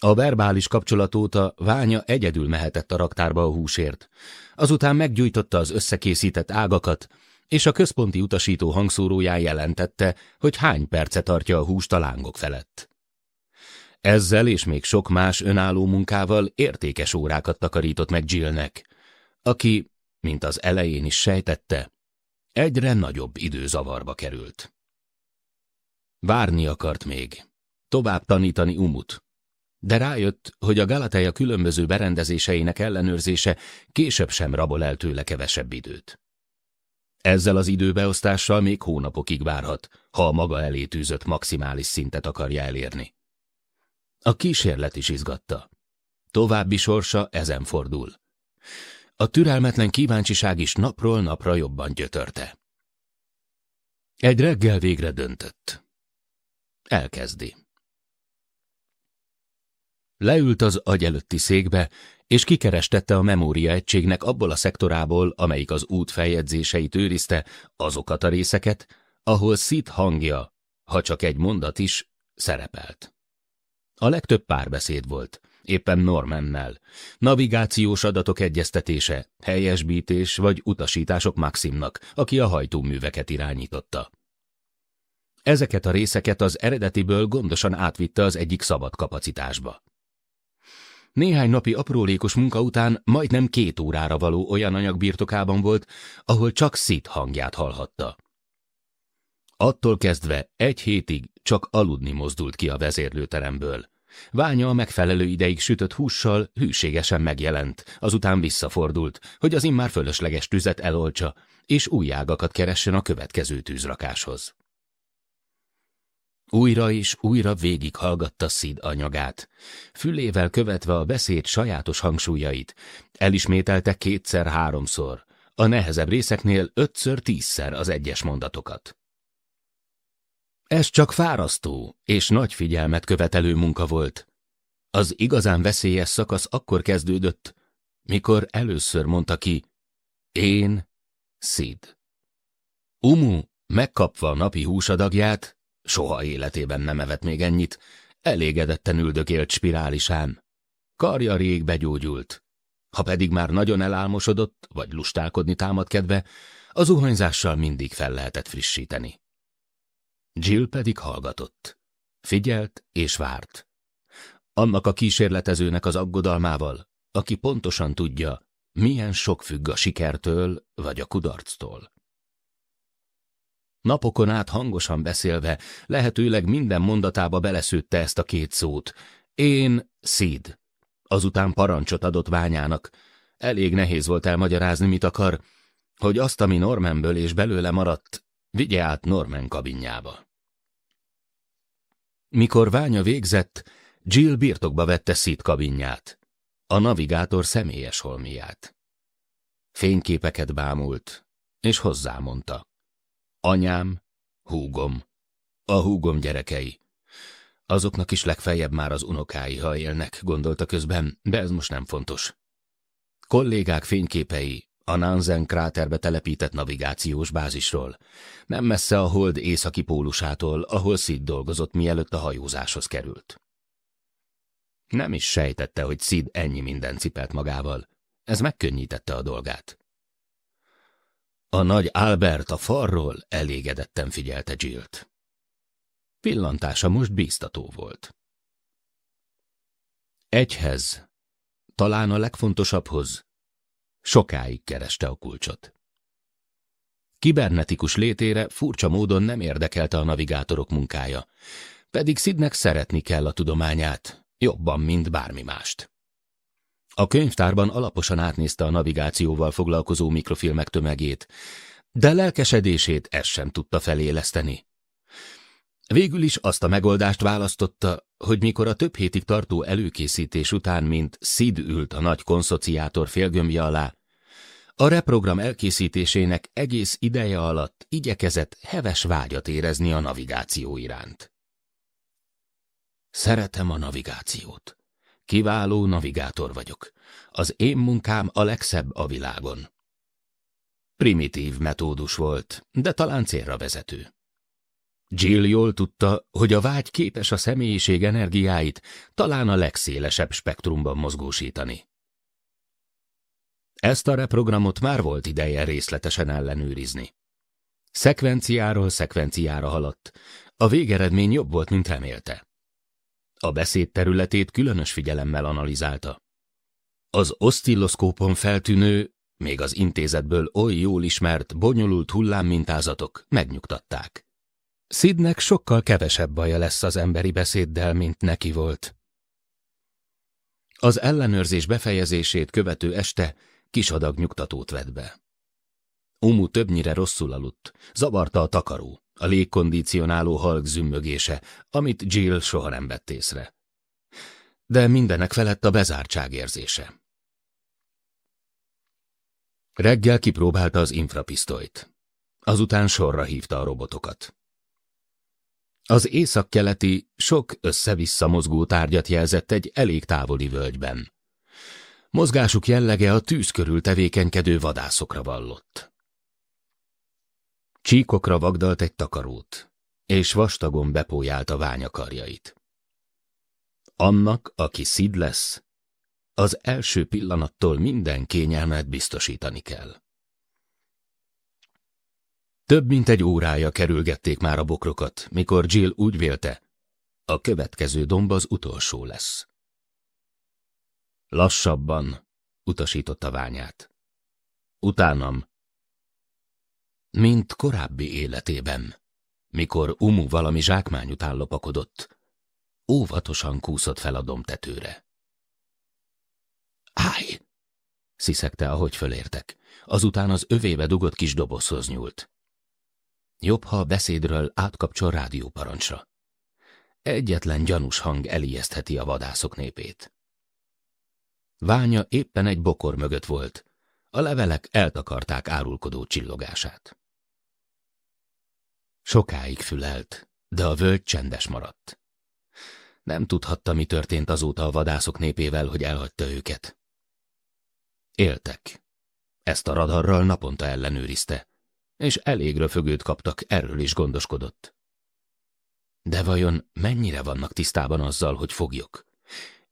[SPEAKER 2] A verbális kapcsolat óta Ványa egyedül mehetett a raktárba a húsért. Azután meggyújtotta az összekészített ágakat, és a központi utasító hangszóróján jelentette, hogy hány perce tartja a húst a lángok felett. Ezzel és még sok más önálló munkával értékes órákat takarított meg Jillnek, aki, mint az elején is sejtette, egyre nagyobb időzavarba került. Várni akart még, tovább tanítani Umut, de rájött, hogy a Galateja különböző berendezéseinek ellenőrzése később sem rabol el tőle kevesebb időt. Ezzel az időbeosztással még hónapokig várhat, ha a maga elé tűzött maximális szintet akarja elérni. A kísérlet is izgatta. További sorsa ezen fordul. A türelmetlen kíváncsiság is napról napra jobban gyötörte. Egy reggel végre döntött. Elkezdi. Leült az agy előtti székbe, és kikerestette a memória egységnek abból a szektorából, amelyik az út feljegyzéseit őrizte, azokat a részeket, ahol szit hangja, ha csak egy mondat is, szerepelt. A legtöbb párbeszéd volt, éppen Normannel. Navigációs adatok egyeztetése, helyesbítés vagy utasítások Maximnak, aki a hajtóműveket irányította. Ezeket a részeket az eredetiből gondosan átvitte az egyik szabad kapacitásba. Néhány napi aprólékos munka után majdnem két órára való olyan anyag birtokában volt, ahol csak szit hangját hallhatta. Attól kezdve egy hétig csak aludni mozdult ki a vezérlőteremből. Ványa a megfelelő ideig sütött hússal hűségesen megjelent, azután visszafordult, hogy az immár fölösleges tüzet eloltsa, és új ágakat keressen a következő tűzrakáshoz. Újra és újra végighallgatta Szid anyagát, fülével követve a beszéd sajátos hangsúlyait, elismételte kétszer-háromszor, a nehezebb részeknél ötször-tízszer az egyes mondatokat. Ez csak fárasztó és nagy figyelmet követelő munka volt. Az igazán veszélyes szakasz akkor kezdődött, mikor először mondta ki, én, Szid. Umu, megkapva a napi húsadagját, soha életében nem evett még ennyit, elégedetten üldögélt spirálisán. Karja rég begyógyult. Ha pedig már nagyon elálmosodott, vagy lustálkodni támadkedve, az uhanyzással mindig fel lehetett frissíteni. Jill pedig hallgatott. Figyelt és várt. Annak a kísérletezőnek az aggodalmával, aki pontosan tudja, milyen sok függ a sikertől vagy a kudarctól. Napokon át hangosan beszélve, lehetőleg minden mondatába beleszőtte ezt a két szót. Én, Szid. Azután parancsot adott ványának. Elég nehéz volt elmagyarázni, mit akar, hogy azt, ami Normanből és belőle maradt, vigye át Norman kabinjába. Mikor ványa végzett, Jill birtokba vette Sid kabinját, a navigátor személyes holmiát. Fényképeket bámult, és hozzámondta. Anyám, húgom, a húgom gyerekei. Azoknak is legfeljebb már az unokái, ha élnek, gondolta közben, de ez most nem fontos. Kollégák fényképei a Nansen kráterbe telepített navigációs bázisról, nem messze a hold északi pólusától, ahol Sid dolgozott, mielőtt a hajózáshoz került. Nem is sejtette, hogy Sid ennyi minden cipelt magával. Ez megkönnyítette a dolgát. A nagy Albert a farról elégedetten figyelte Jill-t. Pillantása most bíztató volt. Egyhez, talán a legfontosabbhoz, Sokáig kereste a kulcsot. Kibernetikus létére furcsa módon nem érdekelte a navigátorok munkája, pedig Sidnek szeretni kell a tudományát, jobban, mint bármi mást. A könyvtárban alaposan átnézte a navigációval foglalkozó mikrofilmek tömegét, de lelkesedését ez sem tudta feléleszteni. Végül is azt a megoldást választotta, hogy mikor a több hétig tartó előkészítés után, mint Sid ült a nagy konszociátor félgömbje alá, a reprogram elkészítésének egész ideje alatt igyekezett heves vágyat érezni a navigáció iránt. Szeretem a navigációt. Kiváló navigátor vagyok. Az én munkám a legszebb a világon. Primitív metódus volt, de talán célra vezető. Jill jól tudta, hogy a vágy képes a személyiség energiáit talán a legszélesebb spektrumban mozgósítani. Ezt a reprogramot már volt ideje részletesen ellenőrizni. Szekvenciáról szekvenciára haladt, a végeredmény jobb volt, mint remélte. A beszéd területét különös figyelemmel analizálta. Az osztilloszkópon feltűnő, még az intézetből oly jól ismert, bonyolult hullámmintázatok megnyugtatták. Szidnek sokkal kevesebb baja lesz az emberi beszéddel, mint neki volt. Az ellenőrzés befejezését követő este kis adag nyugtatót vett be. Umu többnyire rosszul aludt, zavarta a takaró, a légkondicionáló halk zümmögése, amit Jill soha nem vett észre. De mindenek felett a bezártság érzése. Reggel kipróbálta az infrapisztolyt. Azután sorra hívta a robotokat. Az északkeleti, sok össze-vissza mozgó tárgyat jelzett egy elég távoli völgyben. Mozgásuk jellege a tűz körül tevékenykedő vadászokra vallott. Csíkokra vagdalt egy takarót, és vastagon bepójált a ványakarjait. Annak, aki szid lesz, az első pillanattól minden kényelmet biztosítani kell. Több mint egy órája kerülgették már a bokrokat, mikor Jill úgy vélte, a következő domb az utolsó lesz. Lassabban, utasította ványát. Utánam. Mint korábbi életében, mikor Umu valami zsákmány után lopakodott, óvatosan kúszott fel a domtetőre. Állj! sziszegte, ahogy fölértek. Azután az övébe dugott kis dobozhoz nyúlt. Jobb, ha a beszédről átkapcsol rádióparancsra. Egyetlen gyanús hang elijesztheti a vadászok népét. Ványa éppen egy bokor mögött volt. A levelek eltakarták árulkodó csillogását. Sokáig fülelt, de a völgy csendes maradt. Nem tudhatta, mi történt azóta a vadászok népével, hogy elhagyta őket. Éltek. Ezt a radarral naponta ellenőrizte, és elég röfögőt kaptak, erről is gondoskodott. De vajon mennyire vannak tisztában azzal, hogy fogjuk?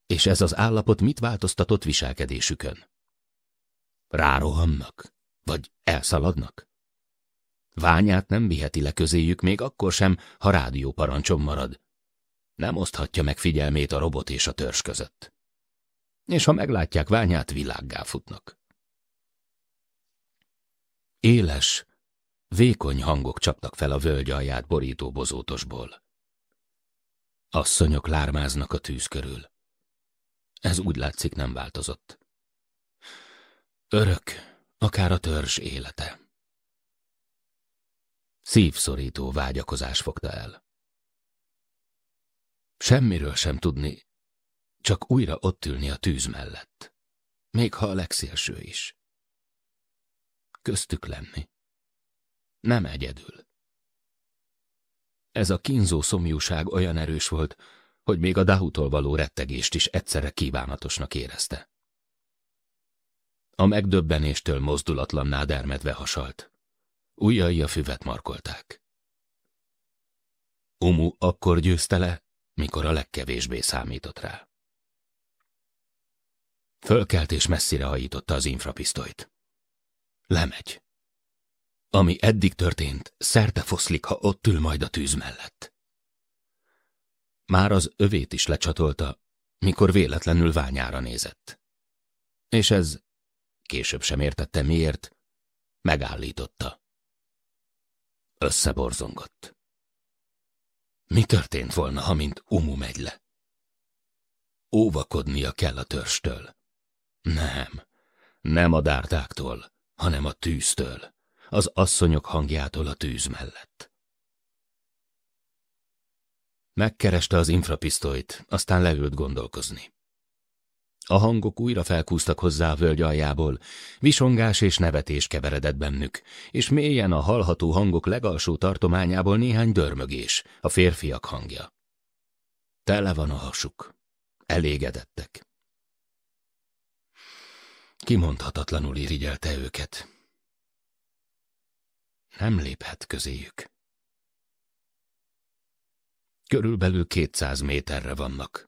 [SPEAKER 2] És ez az állapot mit változtatott viselkedésükön? Rárohannak? Vagy elszaladnak? Ványát nem viheti le közéjük még akkor sem, ha rádió marad. Nem oszthatja meg figyelmét a robot és a törzs között. És ha meglátják ványát, világgá futnak. Éles, Vékony hangok csaptak fel a völgy alját borító bozótosból. Asszonyok lármáznak a tűz körül. Ez úgy látszik nem változott. Örök, akár a törzs élete. Szívszorító vágyakozás fogta el. Semmiről sem tudni, csak újra ott ülni a tűz mellett, még ha a legszélső is. Köztük lenni. Nem egyedül. Ez a kínzó szomjúság olyan erős volt, hogy még a Dahutól való rettegést is egyszerre kívánatosnak érezte. A megdöbbenéstől mozdulatlan nádermedve hasalt. Újjai a füvet markolták. Umu akkor győzte le, mikor a legkevésbé számított rá. Fölkelt és messzire hajította az infrapisztolyt. Lemegy. Ami eddig történt, szerte foszlik, ha ott ül majd a tűz mellett. Már az övét is lecsatolta, mikor véletlenül ványára nézett. És ez, később sem értette miért, megállította. Összeborzongott. Mi történt volna, ha mint Umu megy le? Óvakodnia kell a törstől. Nem, nem a dártáktól, hanem a tűztől az asszonyok hangjától a tűz mellett. Megkereste az infrapisztolyt, aztán leült gondolkozni. A hangok újra felkúztak hozzá a völgy aljából, visongás és nevetés keveredett bennük, és mélyen a hallható hangok legalsó tartományából néhány dörmögés, a férfiak hangja. Tele van a hasuk. Elégedettek. Kimondhatatlanul irigyelte őket nem léphet közéjük. Körülbelül 200 méterre vannak.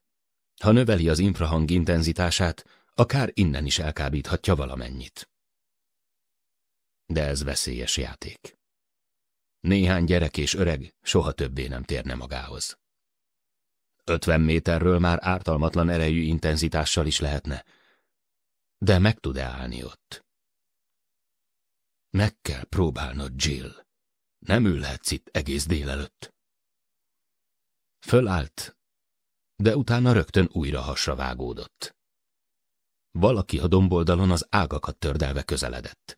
[SPEAKER 2] Ha növeli az infrahang intenzitását, akár innen is elkábíthatja valamennyit. De ez veszélyes játék. Néhány gyerek és öreg soha többé nem térne magához. 50 méterről már ártalmatlan erejű intenzitással is lehetne, de meg tud-e állni ott? Meg kell próbálnod, Jill. Nem ülhetsz itt egész délelőtt. Fölállt, de utána rögtön újra hasra vágódott. Valaki a domboldalon az ágakat tördelve közeledett.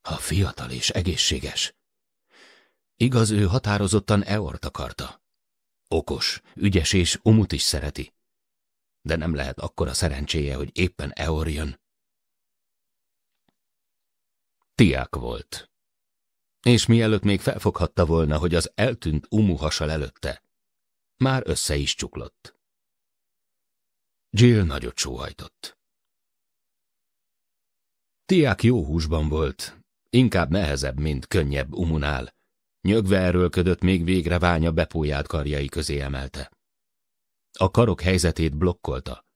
[SPEAKER 2] Ha fiatal és egészséges. Igaz, ő határozottan Eort akarta. Okos, ügyes és Umut is szereti. De nem lehet akkora szerencséje, hogy éppen Eor jön. Tiák volt. És mielőtt még felfoghatta volna, hogy az eltűnt umuhasal előtte, már össze is csuklott. Jill nagyot sóhajtott. Tiák jó húsban volt, inkább nehezebb, mint könnyebb umunál. Nyögve erőlködött, még végre ványa bepóját karjai közé emelte. A karok helyzetét blokkolta,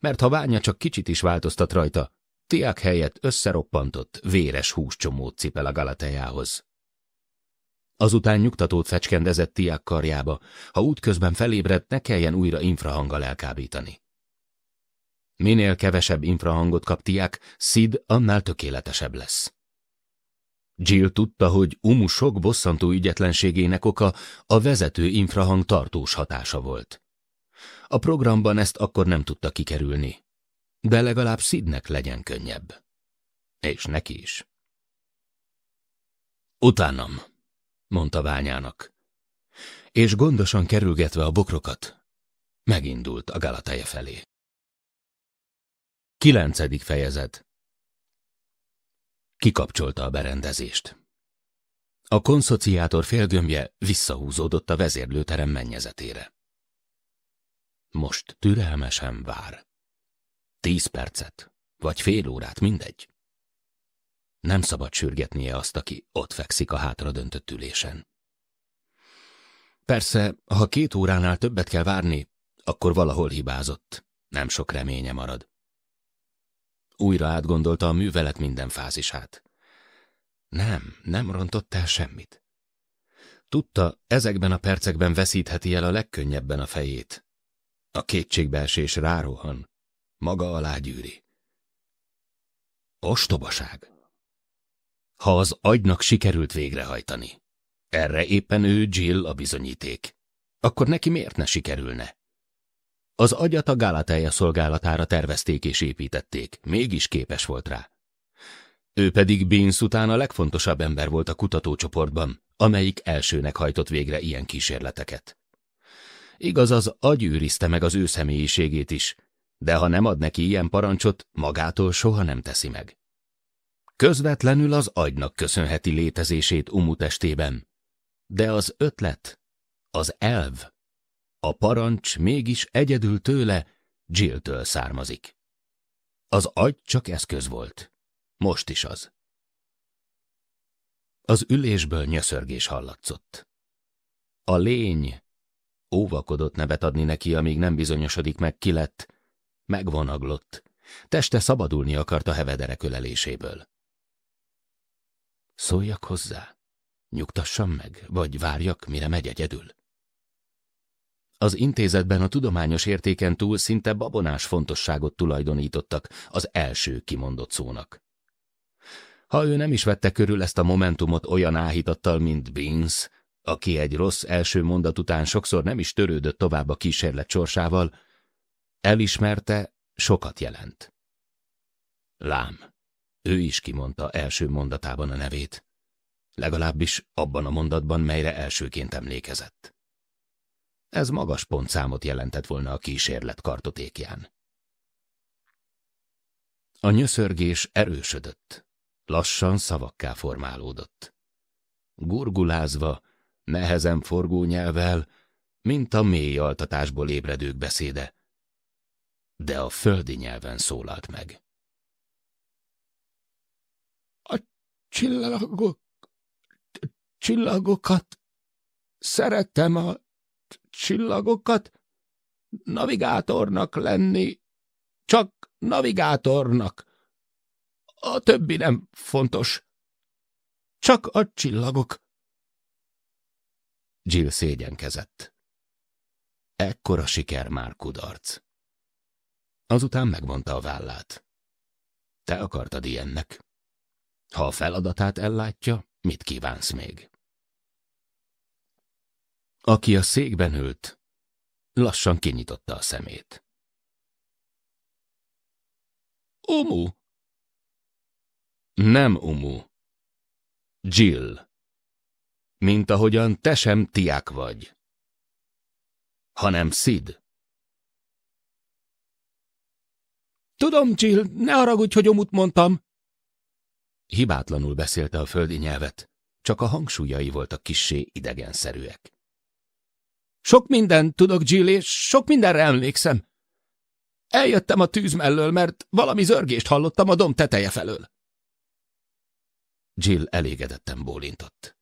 [SPEAKER 2] mert ha ványa csak kicsit is változtat rajta, Tiák helyett összeroppantott, véres húscsomót cipel a galatejához. Azután nyugtatót fecskendezett Tiák karjába, ha útközben felébredt, ne kelljen újra infrahanggal elkábítani. Minél kevesebb infrahangot kap Tiák, Sid annál tökéletesebb lesz. Jill tudta, hogy Umu sok bosszantó ügyetlenségének oka a vezető infrahang tartós hatása volt. A programban ezt akkor nem tudta kikerülni, de legalább Szidnek legyen könnyebb. És neki is. Utánam, mondta Ványának, és gondosan kerülgetve a bokrokat, megindult a Galateje felé. Kilencedik fejezet Kikapcsolta a berendezést. A konszociátor félgömbje visszahúzódott a vezérlőterem mennyezetére. Most türelmesen vár. Tíz percet, vagy fél órát, mindegy. Nem szabad sürgetnie azt, aki ott fekszik a hátra döntött ülésen. Persze, ha két óránál többet kell várni, akkor valahol hibázott, nem sok reménye marad. Újra átgondolta a művelet minden fázisát. Nem, nem rontott el semmit. Tudta, ezekben a percekben veszítheti el a legkönnyebben a fejét. A kétségbeesés rárohan, maga alá gyűri. Ostobaság! Ha az agynak sikerült végrehajtani, erre éppen ő Jill a bizonyíték, akkor neki miért ne sikerülne? Az agyat a Gálatája szolgálatára tervezték és építették, mégis képes volt rá. Ő pedig Binsz után a legfontosabb ember volt a kutatócsoportban, amelyik elsőnek hajtott végre ilyen kísérleteket. Igaz, az agy őrizte meg az ő személyiségét is, de ha nem ad neki ilyen parancsot, magától soha nem teszi meg. Közvetlenül az agynak köszönheti létezését umutestében, de az ötlet, az elv, a parancs mégis egyedül tőle, Jill-től származik. Az agy csak eszköz volt. Most is az. Az ülésből nyöszörgés hallatszott. A lény óvakodott nevet adni neki, amíg nem bizonyosodik meg ki lett, Megvonaglott. Teste szabadulni akart a hevederek öleléséből. Szóljak hozzá. Nyugtassam meg, vagy várjak, mire megy egyedül. Az intézetben a tudományos értéken túl szinte babonás fontosságot tulajdonítottak az első kimondott szónak. Ha ő nem is vette körül ezt a momentumot olyan áhítattal, mint Beans, aki egy rossz első mondat után sokszor nem is törődött tovább a kísérlet sorsával, Elismerte, sokat jelent. Lám. Ő is kimondta első mondatában a nevét. Legalábbis abban a mondatban, melyre elsőként emlékezett. Ez magas pontszámot jelentett volna a kísérlet kartotékján. A nyöszörgés erősödött, lassan szavakká formálódott. Gurgulázva, nehezen forgó nyelvvel, mint a mély altatásból ébredők beszéde, de a földi nyelven szólalt meg. A csillagok, csillagokat, szeretem a csillagokat, navigátornak lenni, csak navigátornak. A többi nem fontos. Csak a csillagok. Jill szégyenkezett. Ekkora siker már kudarc. Azután megvonta a vállát. Te akartad ilyennek. Ha a feladatát ellátja, mit kívánsz még? Aki a székben ült, lassan kinyitotta a szemét. Umu! Nem Umu. Jill. Mint ahogyan te sem tiák vagy, hanem Sid. Tudom, Csill, ne haragudj, hogy omut mondtam. Hibátlanul beszélte a földi nyelvet, csak a hangsúlyai voltak kissé idegenszerűek. Sok mindent tudok, Jill, és sok mindenre emlékszem. Eljöttem a tűz mellől, mert valami zörgést hallottam a dom teteje felől. Jill elégedetten bólintott.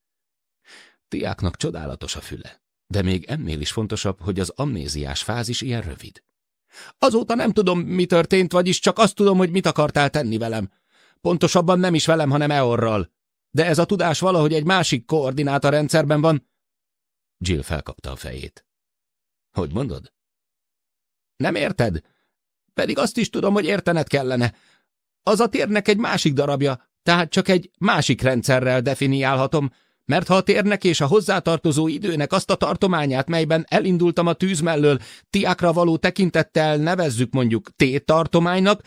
[SPEAKER 2] Tiáknak csodálatos a füle, de még ennél is fontosabb, hogy az amnéziás fázis ilyen rövid. Azóta nem tudom, mi történt, vagyis csak azt tudom, hogy mit akartál tenni velem. Pontosabban nem is velem, hanem Eorral. De ez a tudás valahogy egy másik koordináta rendszerben van. Jill felkapta a fejét. Hogy mondod? Nem érted? Pedig azt is tudom, hogy értened kellene. Az a térnek egy másik darabja, tehát csak egy másik rendszerrel definiálhatom, mert ha a térnek és a hozzátartozó időnek azt a tartományát, melyben elindultam a tűz mellől, tiákra való tekintettel nevezzük mondjuk T-tartománynak,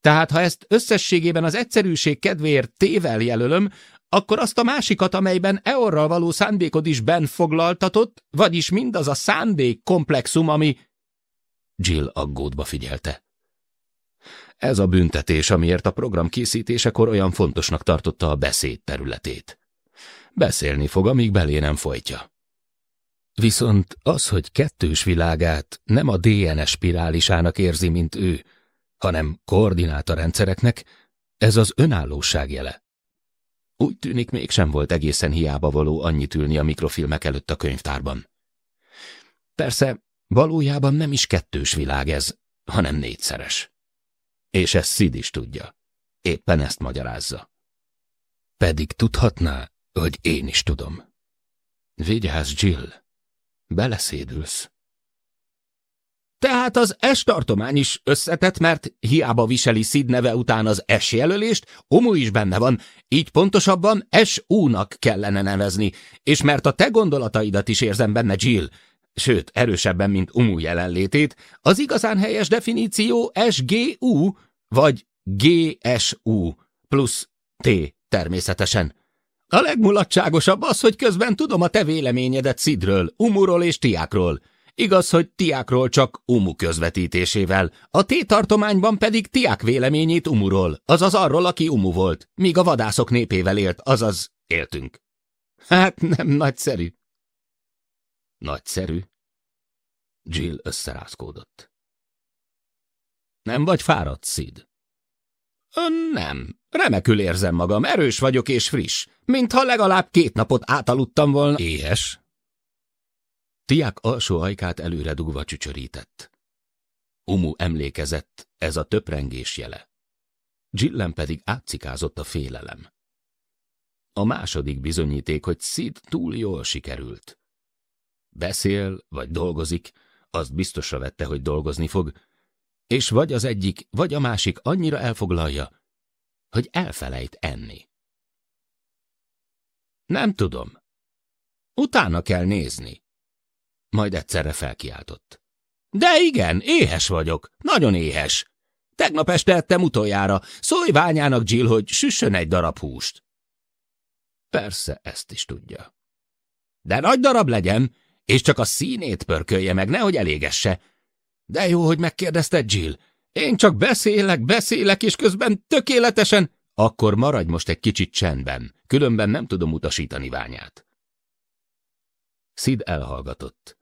[SPEAKER 2] tehát ha ezt összességében az egyszerűség kedvéért T-vel jelölöm, akkor azt a másikat, amelyben Eorral való szándékod is ben foglaltatott, vagyis mindaz a szándék komplexum, ami... Jill aggódba figyelte. Ez a büntetés, amiért a program készítésekor olyan fontosnak tartotta a beszéd területét. Beszélni fog, amíg belé nem folytja. Viszont az, hogy kettős világát nem a DNS spirálisának érzi, mint ő, hanem koordináta rendszereknek, ez az önállóság jele. Úgy tűnik, mégsem volt egészen hiába való annyit ülni a mikrofilmek előtt a könyvtárban. Persze, valójában nem is kettős világ ez, hanem négyszeres. És ezt Szid is tudja. Éppen ezt magyarázza. Pedig tudhatná, hogy én is tudom. Vigyázz, Jill, beleszédülsz. Tehát az S tartomány is összetett, mert hiába viseli Sid neve után az S jelölést, Omu is benne van, így pontosabban u nak kellene nevezni, és mert a te gondolataidat is érzem benne, Jill, sőt, erősebben, mint Umu jelenlétét, az igazán helyes definíció SGU, vagy GSU plusz T természetesen. A legmulatságosabb az, hogy közben tudom a te véleményedet Szidről, Umuról és Tiákról. Igaz, hogy Tiákról csak Umu közvetítésével, a T-tartományban pedig Tiák véleményét Umuról, azaz arról, aki Umu volt, míg a vadászok népével élt, azaz éltünk. Hát nem nagyszerű. Nagyszerű? Jill összerázkódott. Nem vagy fáradt, Szid? Ön nem, Remekül érzem magam, erős vagyok és friss, mintha legalább két napot átaludtam volna éhes. Tiák alsó ajkát előre dugva csücsörített. Umu emlékezett, ez a töprengés jele. Jillen pedig átcikázott a félelem. A második bizonyíték, hogy Sid túl jól sikerült. Beszél, vagy dolgozik, azt biztosra vette, hogy dolgozni fog, és vagy az egyik, vagy a másik annyira elfoglalja, hogy elfelejt enni. Nem tudom. Utána kell nézni. Majd egyszerre felkiáltott. De igen, éhes vagyok, nagyon éhes. Tegnap este ettem utoljára, szólj ványának Jill, hogy süssön egy darab húst. Persze, ezt is tudja. De nagy darab legyen, és csak a színét pörkölje meg, nehogy elégesse. De jó, hogy megkérdezte Jill. Én csak beszélek, beszélek, és közben tökéletesen... Akkor maradj most egy kicsit csendben, különben nem tudom utasítani ványát. Szid elhallgatott,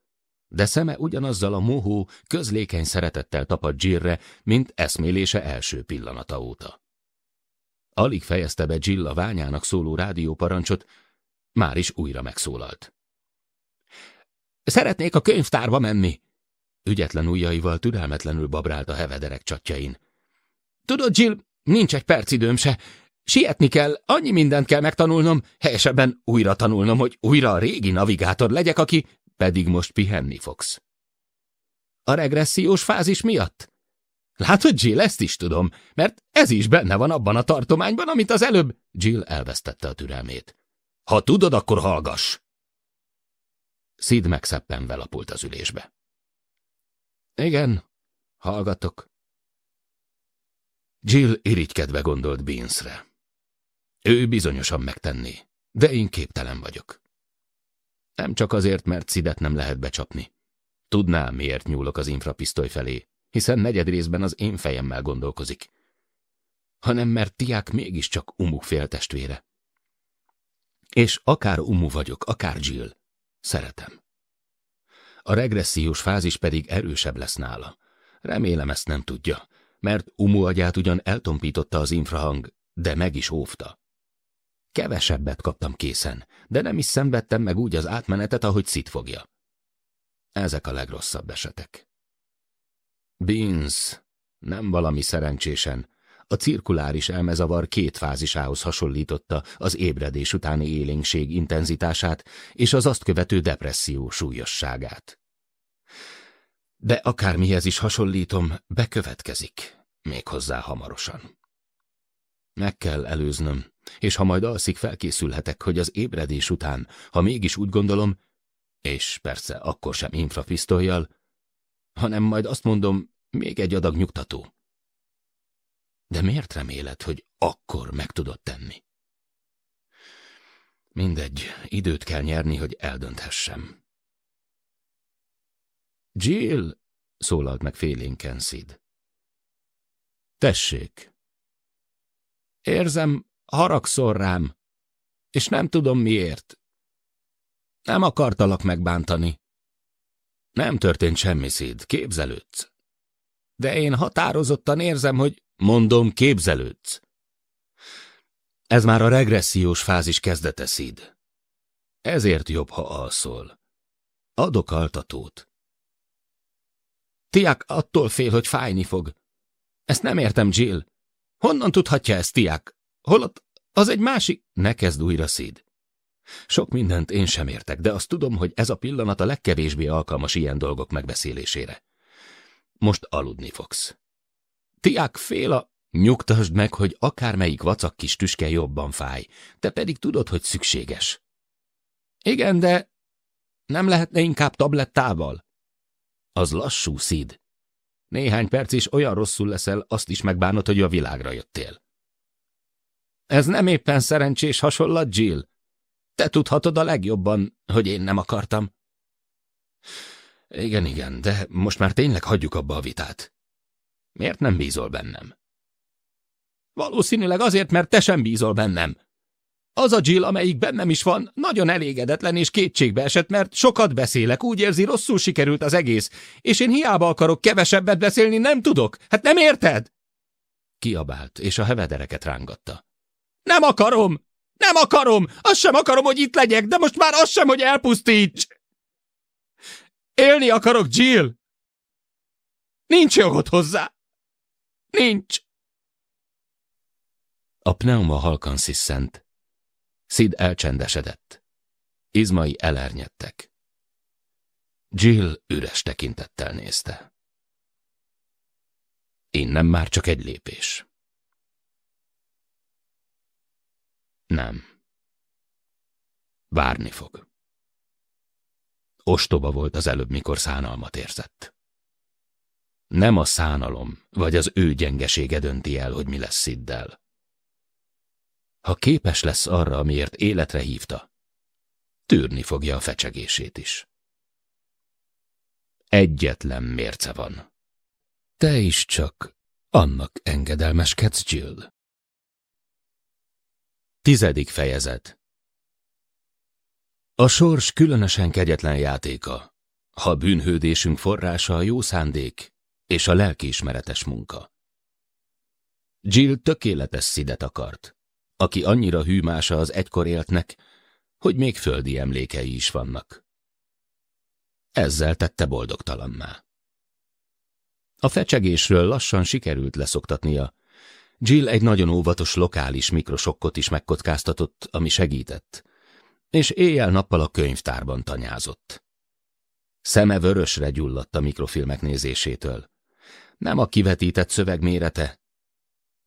[SPEAKER 2] de szeme ugyanazzal a mohó, közlékeny szeretettel tapadt Jirre, mint eszmélése első pillanata óta. Alig fejezte be Jill a ványának szóló rádióparancsot, már is újra megszólalt. Szeretnék a könyvtárba menni. Ügyetlen ujjaival türelmetlenül babrált a hevederek csatjain. Tudod, Jill, nincs egy perc időm se. Sietni kell, annyi mindent kell megtanulnom, helyesebben újra tanulnom, hogy újra a régi navigátor legyek, aki pedig most pihenni fogsz. A regressziós fázis miatt? Látod, Jill, ezt is tudom, mert ez is benne van abban a tartományban, amit az előbb... Jill elvesztette a türelmét. Ha tudod, akkor hallgass! Sid megszeppenve lapult az ülésbe. Igen, hallgatok. Jill irigykedve gondolt Beansre. Ő bizonyosan megtenné, de én képtelen vagyok. Nem csak azért, mert szidet nem lehet becsapni. Tudná, miért nyúlok az infrapisztoly felé, hiszen negyed részben az én fejemmel gondolkozik. Hanem mert Tiák mégiscsak Umu féltestvére. És akár Umu vagyok, akár Jill, szeretem a regressziós fázis pedig erősebb lesz nála. Remélem ezt nem tudja, mert Umu agyát ugyan eltompította az infrahang, de meg is óvta. Kevesebbet kaptam készen, de nem is szenvedtem meg úgy az átmenetet, ahogy szit fogja. Ezek a legrosszabb esetek. Beans, nem valami szerencsésen, a cirkuláris elmezavar két fázisához hasonlította az ébredés utáni élénkség intenzitását és az azt követő depresszió súlyosságát. De akármihez is hasonlítom, bekövetkezik, méghozzá hamarosan. Meg kell előznöm, és ha majd alszik, felkészülhetek, hogy az ébredés után, ha mégis úgy gondolom, és persze akkor sem infrapisztolyjal, hanem majd azt mondom, még egy adag nyugtató. De miért reméled, hogy akkor meg tudod tenni? Mindegy, időt kell nyerni, hogy eldönthessem. Jill, szólalt meg félénken Sid. Tessék. Érzem, haragszol rám, és nem tudom miért. Nem akartalak megbántani. Nem történt semmi, Sid, képzelődsz de én határozottan érzem, hogy mondom, képzelődsz. Ez már a regressziós fázis kezdete, Szid. Ezért jobb, ha alszol. Adok altatót. Tiák attól fél, hogy fájni fog. Ezt nem értem, Jill. Honnan tudhatja ezt, Tiák? Holott az egy másik... Ne kezd újra, Szid. Sok mindent én sem értek, de azt tudom, hogy ez a pillanat a legkevésbé alkalmas ilyen dolgok megbeszélésére. Most aludni fogsz. Tiák féla, nyugtasd meg, hogy akármelyik vacak kis tüske jobban fáj, te pedig tudod, hogy szükséges. Igen, de nem lehetne inkább tablettával? Az lassú szid. Néhány perc is olyan rosszul leszel, azt is megbánod, hogy a világra jöttél. Ez nem éppen szerencsés hasonlat, Jill. Te tudhatod a legjobban, hogy én nem akartam. Igen, igen, de most már tényleg hagyjuk abba a vitát. Miért nem bízol bennem? Valószínűleg azért, mert te sem bízol bennem. Az a Jill, amelyik bennem is van, nagyon elégedetlen és kétségbe esett, mert sokat beszélek, úgy érzi, rosszul sikerült az egész, és én hiába akarok kevesebbet beszélni, nem tudok. Hát nem érted? Kiabált, és a hevedereket rángatta. Nem akarom! Nem akarom! Azt sem akarom, hogy itt legyek, de most már azt sem, hogy elpusztíts! Élni akarok, Jill! Nincs jogod hozzá! Nincs! A pneuma halkan sziszent. Szid elcsendesedett. Izmai elernyedtek. Jill üres tekintettel nézte. Innen már csak egy lépés. Nem. Várni fog. Ostoba volt az előbb, mikor szánalmat érzett. Nem a szánalom, vagy az ő gyengesége dönti el, hogy mi lesz Sziddel. Ha képes lesz arra, amiért életre hívta, tűrni fogja a fecsegését is. Egyetlen mérce van. Te is csak annak engedelmeskedsz, Jill. Tizedik fejezet a sors különösen kegyetlen játéka, ha bűnhődésünk forrása a jó szándék és a lelkiismeretes munka. Jill tökéletes szidet akart, aki annyira hűmása az egykor éltnek, hogy még földi emlékei is vannak. Ezzel tette boldogtalanná. A fecsegésről lassan sikerült leszoktatnia. Jill egy nagyon óvatos lokális mikrosokkot is megkockáztatott, ami segített – és éjjel-nappal a könyvtárban tanyázott. Szeme vörösre gyulladt a mikrofilmek nézésétől. Nem a kivetített szöveg mérete,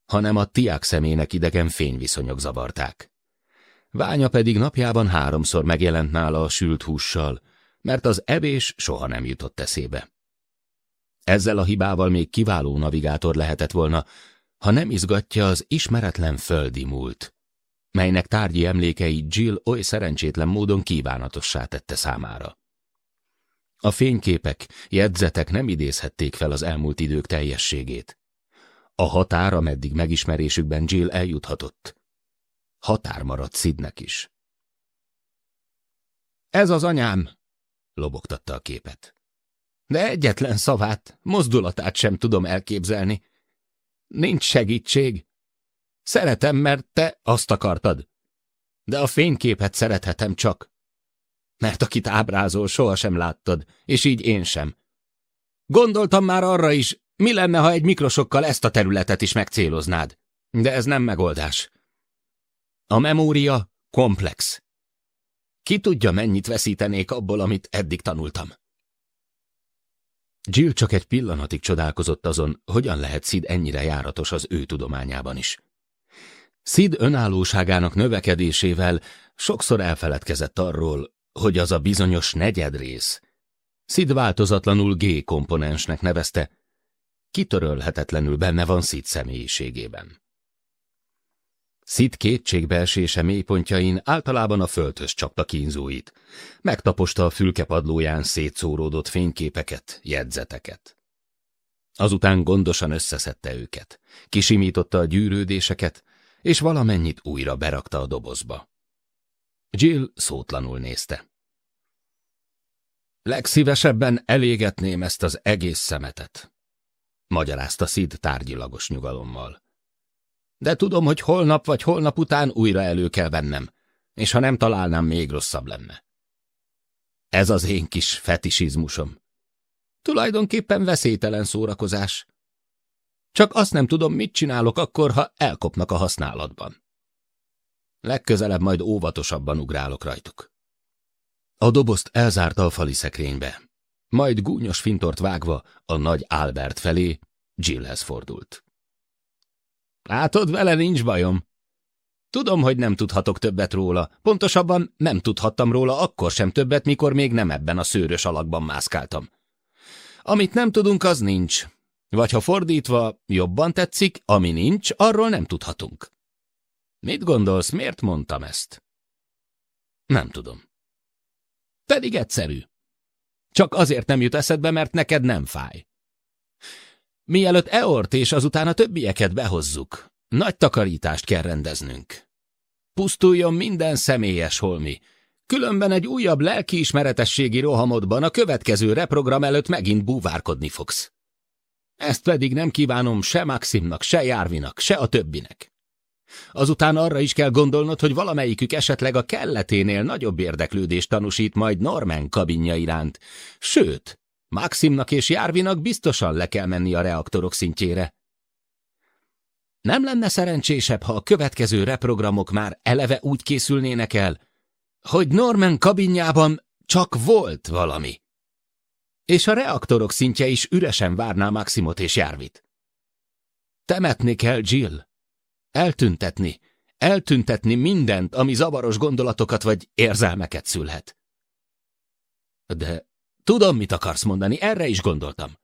[SPEAKER 2] hanem a tiák szemének idegen fényviszonyok zavarták. Ványa pedig napjában háromszor megjelent nála a sült hússal, mert az ebés soha nem jutott eszébe. Ezzel a hibával még kiváló navigátor lehetett volna, ha nem izgatja az ismeretlen földi múlt, melynek tárgyi emlékei Jill oly szerencsétlen módon kívánatossá tette számára. A fényképek, jegyzetek nem idézhették fel az elmúlt idők teljességét. A határ, ameddig megismerésükben Jill eljuthatott. Határ maradt Sidnek is. Ez az anyám, lobogtatta a képet. De egyetlen szavát, mozdulatát sem tudom elképzelni. Nincs segítség, Szeretem, mert te azt akartad. De a fényképet szerethetem csak. Mert akit ábrázol, sohasem láttad, és így én sem. Gondoltam már arra is, mi lenne, ha egy mikrosokkal ezt a területet is megcéloznád. De ez nem megoldás. A memória komplex. Ki tudja, mennyit veszítenék abból, amit eddig tanultam. Jill csak egy pillanatig csodálkozott azon, hogyan lehet Sid ennyire járatos az ő tudományában is. Szid önállóságának növekedésével sokszor elfeledkezett arról, hogy az a bizonyos negyedrész. Szid változatlanul G komponensnek nevezte, kitörölhetetlenül benne van Szid személyiségében. Szid kétségbeesése mélypontjain általában a földhöz csapta kínzóit. Megtaposta a fülkepadlóján szétszóródott fényképeket, jegyzeteket. Azután gondosan összeszedte őket. Kisimította a gyűrődéseket, és valamennyit újra berakta a dobozba. Jill szótlanul nézte. Legszívesebben elégetném ezt az egész szemetet, magyarázta Sid tárgyilagos nyugalommal. De tudom, hogy holnap vagy holnap után újra elő kell vennem, és ha nem találnám, még rosszabb lenne. Ez az én kis fetisizmusom. Tulajdonképpen veszélytelen szórakozás, csak azt nem tudom, mit csinálok akkor, ha elkopnak a használatban. Legközelebb majd óvatosabban ugrálok rajtuk. A dobozt elzárta a fali szekrénybe, majd gúnyos fintort vágva a nagy Albert felé Jillhez fordult. Látod, vele nincs bajom. Tudom, hogy nem tudhatok többet róla. Pontosabban nem tudhattam róla akkor sem többet, mikor még nem ebben a szőrös alakban mászkáltam. Amit nem tudunk, az nincs. Vagy ha fordítva, jobban tetszik, ami nincs, arról nem tudhatunk. Mit gondolsz, miért mondtam ezt? Nem tudom. Pedig egyszerű. Csak azért nem jut eszedbe, mert neked nem fáj. Mielőtt Eort és azután a többieket behozzuk, nagy takarítást kell rendeznünk. Pusztuljon minden személyes holmi, különben egy újabb lelkiismeretességi rohamodban a következő reprogram előtt megint búvárkodni fogsz. Ezt pedig nem kívánom se Maximnak, se Járvinak, se a többinek. Azután arra is kell gondolnod, hogy valamelyikük esetleg a kelleténél nagyobb érdeklődést tanúsít majd Norman kabinja iránt. Sőt, Maximnak és Járvinak biztosan le kell menni a reaktorok szintjére. Nem lenne szerencsésebb, ha a következő reprogramok már eleve úgy készülnének el, hogy Norman kabinjában csak volt valami és a reaktorok szintje is üresen várná Maximot és Járvit. Temetni kell Jill. Eltüntetni. Eltüntetni mindent, ami zavaros gondolatokat vagy érzelmeket szülhet. De tudom, mit akarsz mondani, erre is gondoltam.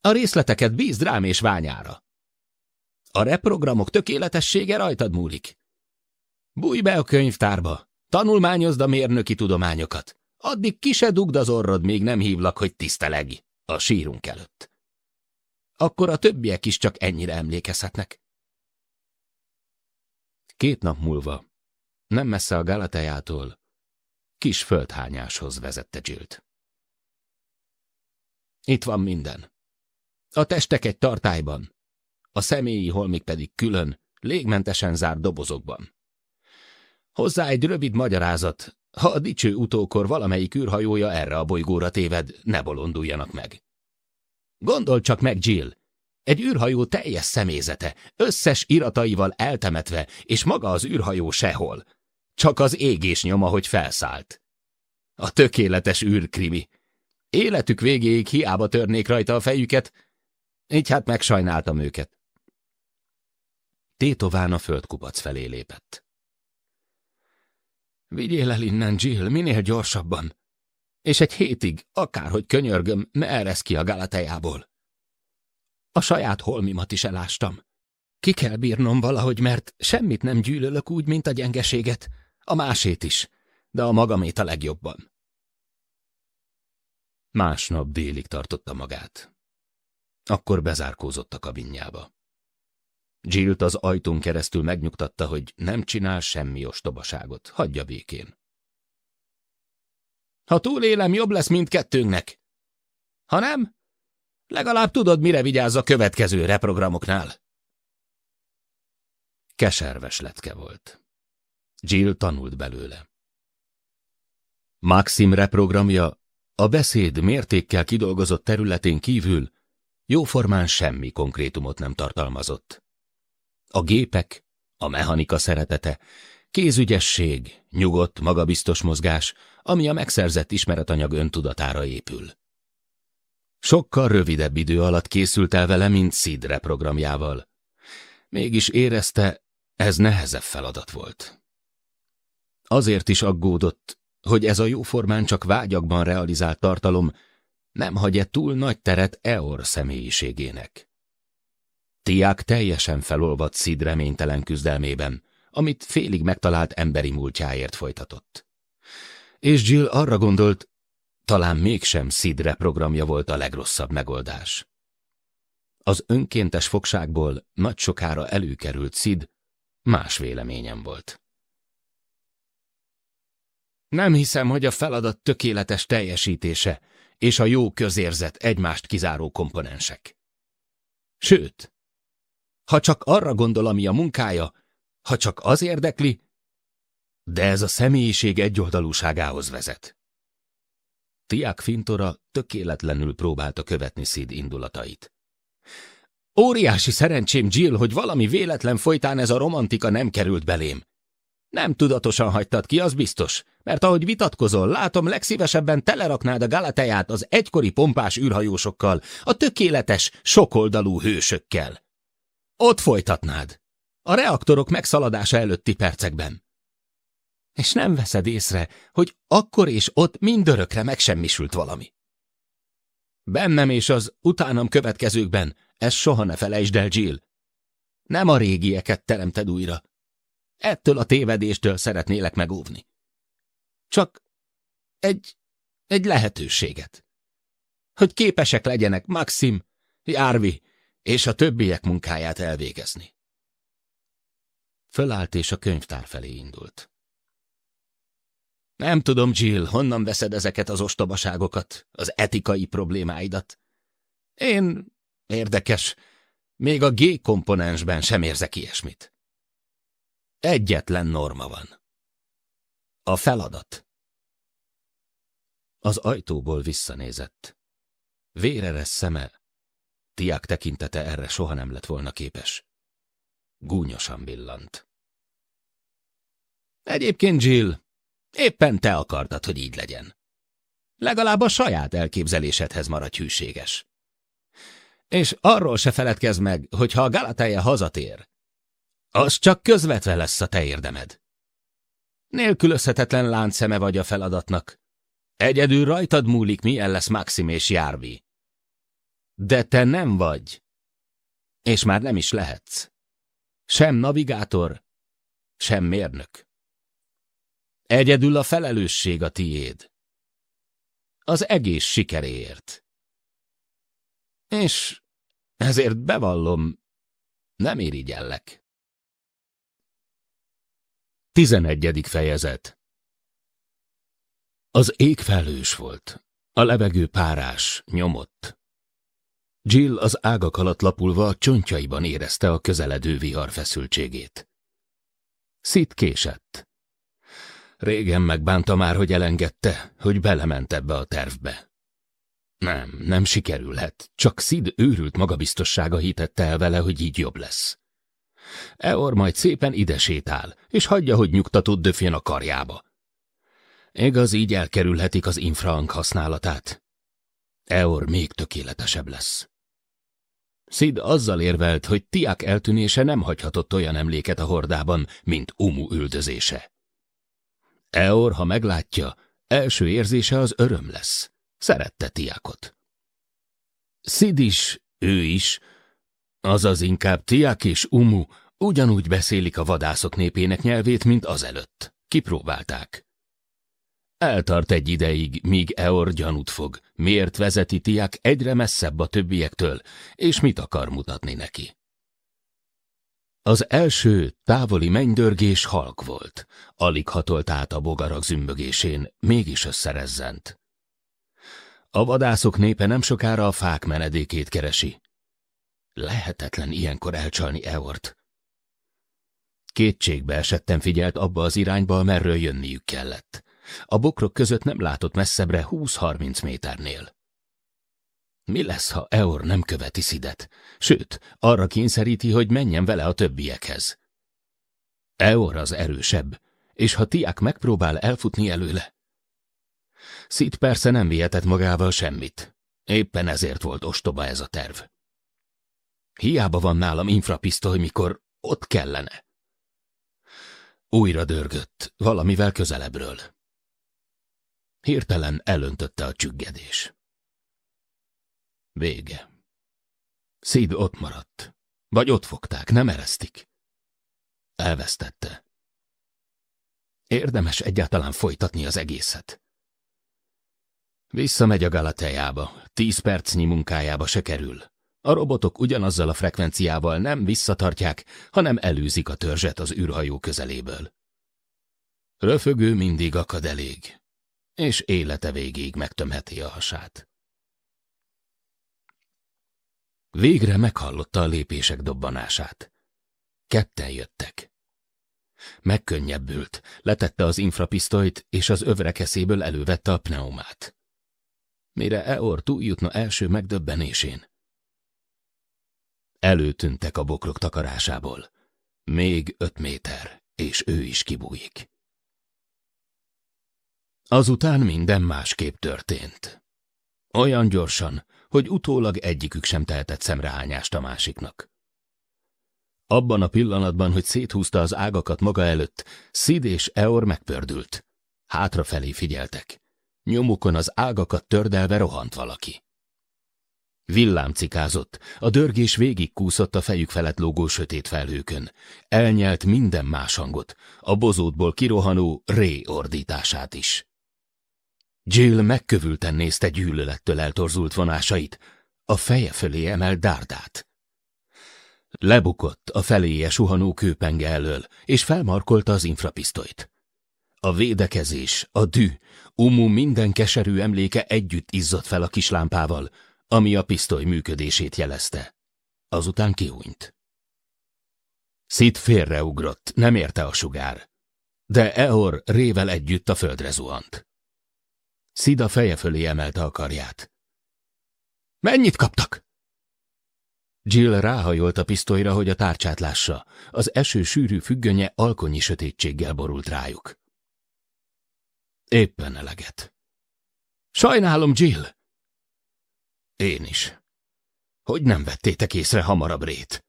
[SPEAKER 2] A részleteket bízd rám és ványára. A reprogramok tökéletessége rajtad múlik. Bújj be a könyvtárba, tanulmányozd a mérnöki tudományokat. Addig ki se dugd az orrod, még nem hívlak, hogy tisztelegj a sírunk előtt. Akkor a többiek is csak ennyire emlékezhetnek. Két nap múlva, nem messze a Galatejától, kis földhányáshoz vezette Jill-t. Itt van minden. A testek egy tartályban, a személyi holmik pedig külön, légmentesen zárt dobozokban. Hozzá egy rövid magyarázat, ha a dicső utókor valamelyik űrhajója erre a bolygóra téved, ne bolonduljanak meg. Gondol csak meg, Jill! Egy űrhajó teljes személyzete, összes irataival eltemetve, és maga az űrhajó sehol. Csak az égés nyoma, hogy felszállt. A tökéletes űrkrimi. Életük végéig hiába törnék rajta a fejüket, így hát megsajnáltam őket. Tétován a földkupac felé lépett. Vigyél el innen, Jill, minél gyorsabban. És egy hétig, akárhogy könyörgöm, ne eresz ki a Galatejából. A saját holmimat is elástam. Ki kell bírnom valahogy, mert semmit nem gyűlölök úgy, mint a gyengeséget. A másét is, de a magamét a legjobban. Másnap délig tartotta magát. Akkor bezárkózott a kabinjába jill az ajtón keresztül megnyugtatta, hogy nem csinál semmi ostobaságot, hagyja békén. Ha túlélem, jobb lesz mindkettőnknek. Ha nem, legalább tudod, mire vigyáz a következő reprogramoknál. Keserves letke volt. Jill tanult belőle. Maxim reprogramja a beszéd mértékkel kidolgozott területén kívül jóformán semmi konkrétumot nem tartalmazott. A gépek, a mechanika szeretete, kézügyesség, nyugodt, magabiztos mozgás, ami a megszerzett ismeretanyag öntudatára épül. Sokkal rövidebb idő alatt készült el vele, mint Szidre programjával. Mégis érezte, ez nehezebb feladat volt. Azért is aggódott, hogy ez a jóformán csak vágyakban realizált tartalom nem hagyja túl nagy teret Eor személyiségének. Tiák teljesen felolvadt Szid reménytelen küzdelmében, amit félig megtalált emberi múltjáért folytatott. És Jill arra gondolt, talán mégsem Szidre programja volt a legrosszabb megoldás. Az önkéntes fogságból nagy sokára előkerült Szid, más véleményem volt. Nem hiszem, hogy a feladat tökéletes teljesítése és a jó közérzet egymást kizáró komponensek. Sőt, ha csak arra gondol, ami a munkája, ha csak az érdekli, de ez a személyiség egyoldalúságához vezet. Tiák Fintora tökéletlenül próbálta követni Szid indulatait. Óriási szerencsém, Jill, hogy valami véletlen folytán ez a romantika nem került belém. Nem tudatosan hagytad ki, az biztos, mert ahogy vitatkozol, látom, legszívesebben teleraknád a Galateját az egykori pompás űrhajósokkal, a tökéletes, sokoldalú hősökkel. Ott folytatnád. A reaktorok megszaladása előtti percekben. És nem veszed észre, hogy akkor és ott mindörökre megsemmisült valami. Bennem és az utánam következőkben, ez soha ne felejtsd el, Jill. Nem a régieket teremted újra. Ettől a tévedéstől szeretnélek megóvni. Csak egy, egy lehetőséget. Hogy képesek legyenek Maxim, Járvi és a többiek munkáját elvégezni. Fölállt és a könyvtár felé indult. Nem tudom, Jill, honnan veszed ezeket az ostobaságokat, az etikai problémáidat. Én, érdekes, még a G-komponensben sem érzek ilyesmit. Egyetlen norma van. A feladat. Az ajtóból visszanézett. Vérere szeme Tiák tekintete erre soha nem lett volna képes. Gúnyosan villant. Egyébként, Jill, éppen te akartad, hogy így legyen. Legalább a saját elképzelésedhez maradj hűséges. És arról se feledkezz meg, hogy ha a Galatája hazatér, az csak közvetve lesz a te érdemed. Nélkülözhetetlen láncszeme vagy a feladatnak. Egyedül rajtad múlik, milyen lesz Maxim és Járvi. De te nem vagy. És már nem is lehetsz. Sem navigátor, sem mérnök. Egyedül a felelősség a tiéd. Az egész sikeréért. És ezért bevallom, nem irigyellek. 11. fejezet Az ég felős volt, a levegő párás, nyomott. Jill az ágak alatt lapulva a csontjaiban érezte a közeledő vihar feszültségét. Szit késett. Régen megbánta már, hogy elengedte, hogy belement ebbe a tervbe. Nem, nem sikerülhet, csak Szid őrült magabiztossága hitette el vele, hogy így jobb lesz. Eor majd szépen ide sétál, és hagyja, hogy nyugtatott döfjön a karjába. Igaz, így elkerülhetik az infraank használatát, Eor még tökéletesebb lesz. Szid azzal érvelt, hogy Tiák eltűnése nem hagyhatott olyan emléket a hordában, mint Umu üldözése. Eor, ha meglátja, első érzése az öröm lesz. Szerette Tiákot. Szid is, ő is, azaz inkább Tiák és Umu ugyanúgy beszélik a vadászok népének nyelvét, mint azelőtt. Kipróbálták. Eltart egy ideig, míg Eor gyanút fog, miért vezeti Tiák egyre messzebb a többiektől, és mit akar mutatni neki. Az első, távoli mennydörgés halk volt. Alig hatolt át a bogarak zümbögésén, mégis összerezzent. A vadászok népe nem sokára a fák menedékét keresi. Lehetetlen ilyenkor elcsalni Eort. Kétségbe esettem figyelt abba az irányba, merről jönniük kellett. A bokrok között nem látott messzebbre 20-30 méternél. Mi lesz, ha Eor nem követi Szidet? Sőt, arra kényszeríti, hogy menjen vele a többiekhez. Eor az erősebb, és ha Tiák megpróbál elfutni előle... Szid persze nem vihetett magával semmit. Éppen ezért volt ostoba ez a terv. Hiába van nálam infrapisztoly, mikor ott kellene. Újra dörgött, valamivel közelebbről. Hirtelen elöntötte a csüggedés. Vége. Szíd ott maradt. Vagy ott fogták, nem eresztik. Elvesztette. Érdemes egyáltalán folytatni az egészet. Visszamegy a Galateába, tíz percnyi munkájába se kerül. A robotok ugyanazzal a frekvenciával nem visszatartják, hanem előzik a törzset az űrhajó közeléből. Röfögő mindig akad elég és élete végéig megtömheti a hasát. Végre meghallotta a lépések dobbanását. Ketten jöttek. Megkönnyebbült, letette az infrapisztolyt, és az keszéből elővette a pneumát. Mire Eor túljutna első megdöbbenésén. Előtűntek a bokrok takarásából. Még öt méter, és ő is kibújik. Azután minden másképp történt. Olyan gyorsan, hogy utólag egyikük sem tehetett szemrehányást a másiknak. Abban a pillanatban, hogy széthúzta az ágakat maga előtt, Szid és Eor megpördült. Hátrafelé figyeltek. Nyomukon az ágakat tördelve rohant valaki. Villám cikázott, a dörgés kúszott a fejük felett lógó sötét felhőkön. Elnyelt minden más hangot, a bozótból kirohanó ré ordítását is. Jill megkövülten nézte gyűlölettől eltorzult vonásait, a feje fölé emel dárdát. Lebukott a feléje suhanó kőpenge elől, és felmarkolta az infrapisztolyt. A védekezés, a dű, Umu minden keserű emléke együtt izzott fel a kislámpával, ami a pisztoly működését jelezte. Azután kihúnyt. Szit félreugrott, nem érte a sugár. De Eor rével együtt a földre zuhant. Szida feje fölé emelte a karját. Mennyit kaptak? Jill ráhajolt a pisztolyra, hogy a tárcsát lássa. Az eső sűrű függönye alkonyi sötétséggel borult rájuk. Éppen eleget. Sajnálom, Jill! Én is. Hogy nem vettétek észre hamarabb rét?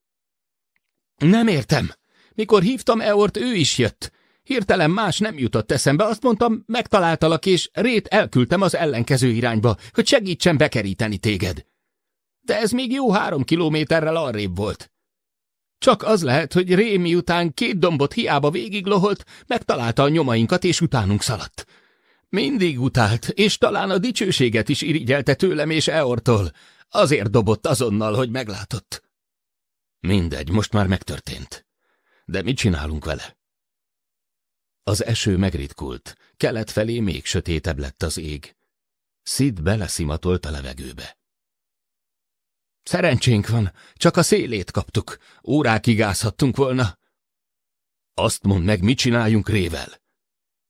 [SPEAKER 2] Nem értem. Mikor hívtam Eort, ő is jött. Hirtelen más nem jutott eszembe, azt mondtam, megtaláltalak, és rét elküldtem az ellenkező irányba, hogy segítsen bekeríteni téged. De ez még jó három kilométerrel arrébb volt. Csak az lehet, hogy Ré miután két dombot hiába végigloholt, megtalálta a nyomainkat, és utánunk szaladt. Mindig utált, és talán a dicsőséget is irigyelte tőlem és Eortól. Azért dobott azonnal, hogy meglátott. Mindegy, most már megtörtént. De mit csinálunk vele? Az eső megritkult, kelet felé még sötétebb lett az ég. Szid beleszimatolt a levegőbe. Szerencsénk van, csak a szélét kaptuk, órákig ázhattunk volna. Azt mondd meg, mit csináljunk Rével?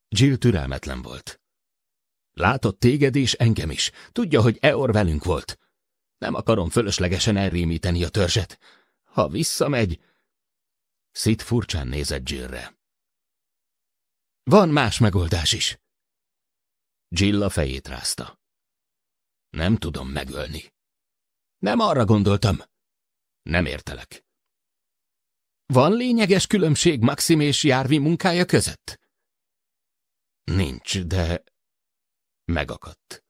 [SPEAKER 2] Jill türelmetlen volt. Látott téged és engem is, tudja, hogy Eor velünk volt. Nem akarom fölöslegesen elrémíteni a törzset. Ha visszamegy... Szit furcsán nézett Jillre. Van más megoldás is. Gilla fejét rázta. Nem tudom megölni. Nem arra gondoltam. Nem értelek. Van lényeges különbség Maxim és Járvi munkája között? Nincs, de... Megakadt.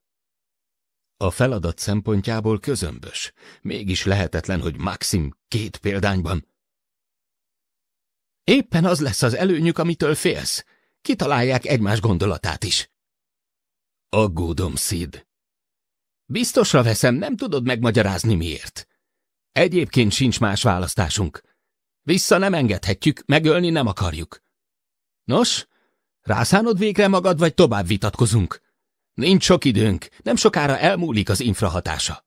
[SPEAKER 2] A feladat szempontjából közömbös. Mégis lehetetlen, hogy Maxim két példányban... Éppen az lesz az előnyük, amitől félsz kitalálják egymás gondolatát is. Aggódom, Szid. Biztosra veszem, nem tudod megmagyarázni miért. Egyébként sincs más választásunk. Vissza nem engedhetjük, megölni nem akarjuk. Nos, rászánod végre magad, vagy tovább vitatkozunk? Nincs sok időnk, nem sokára elmúlik az infrahatása.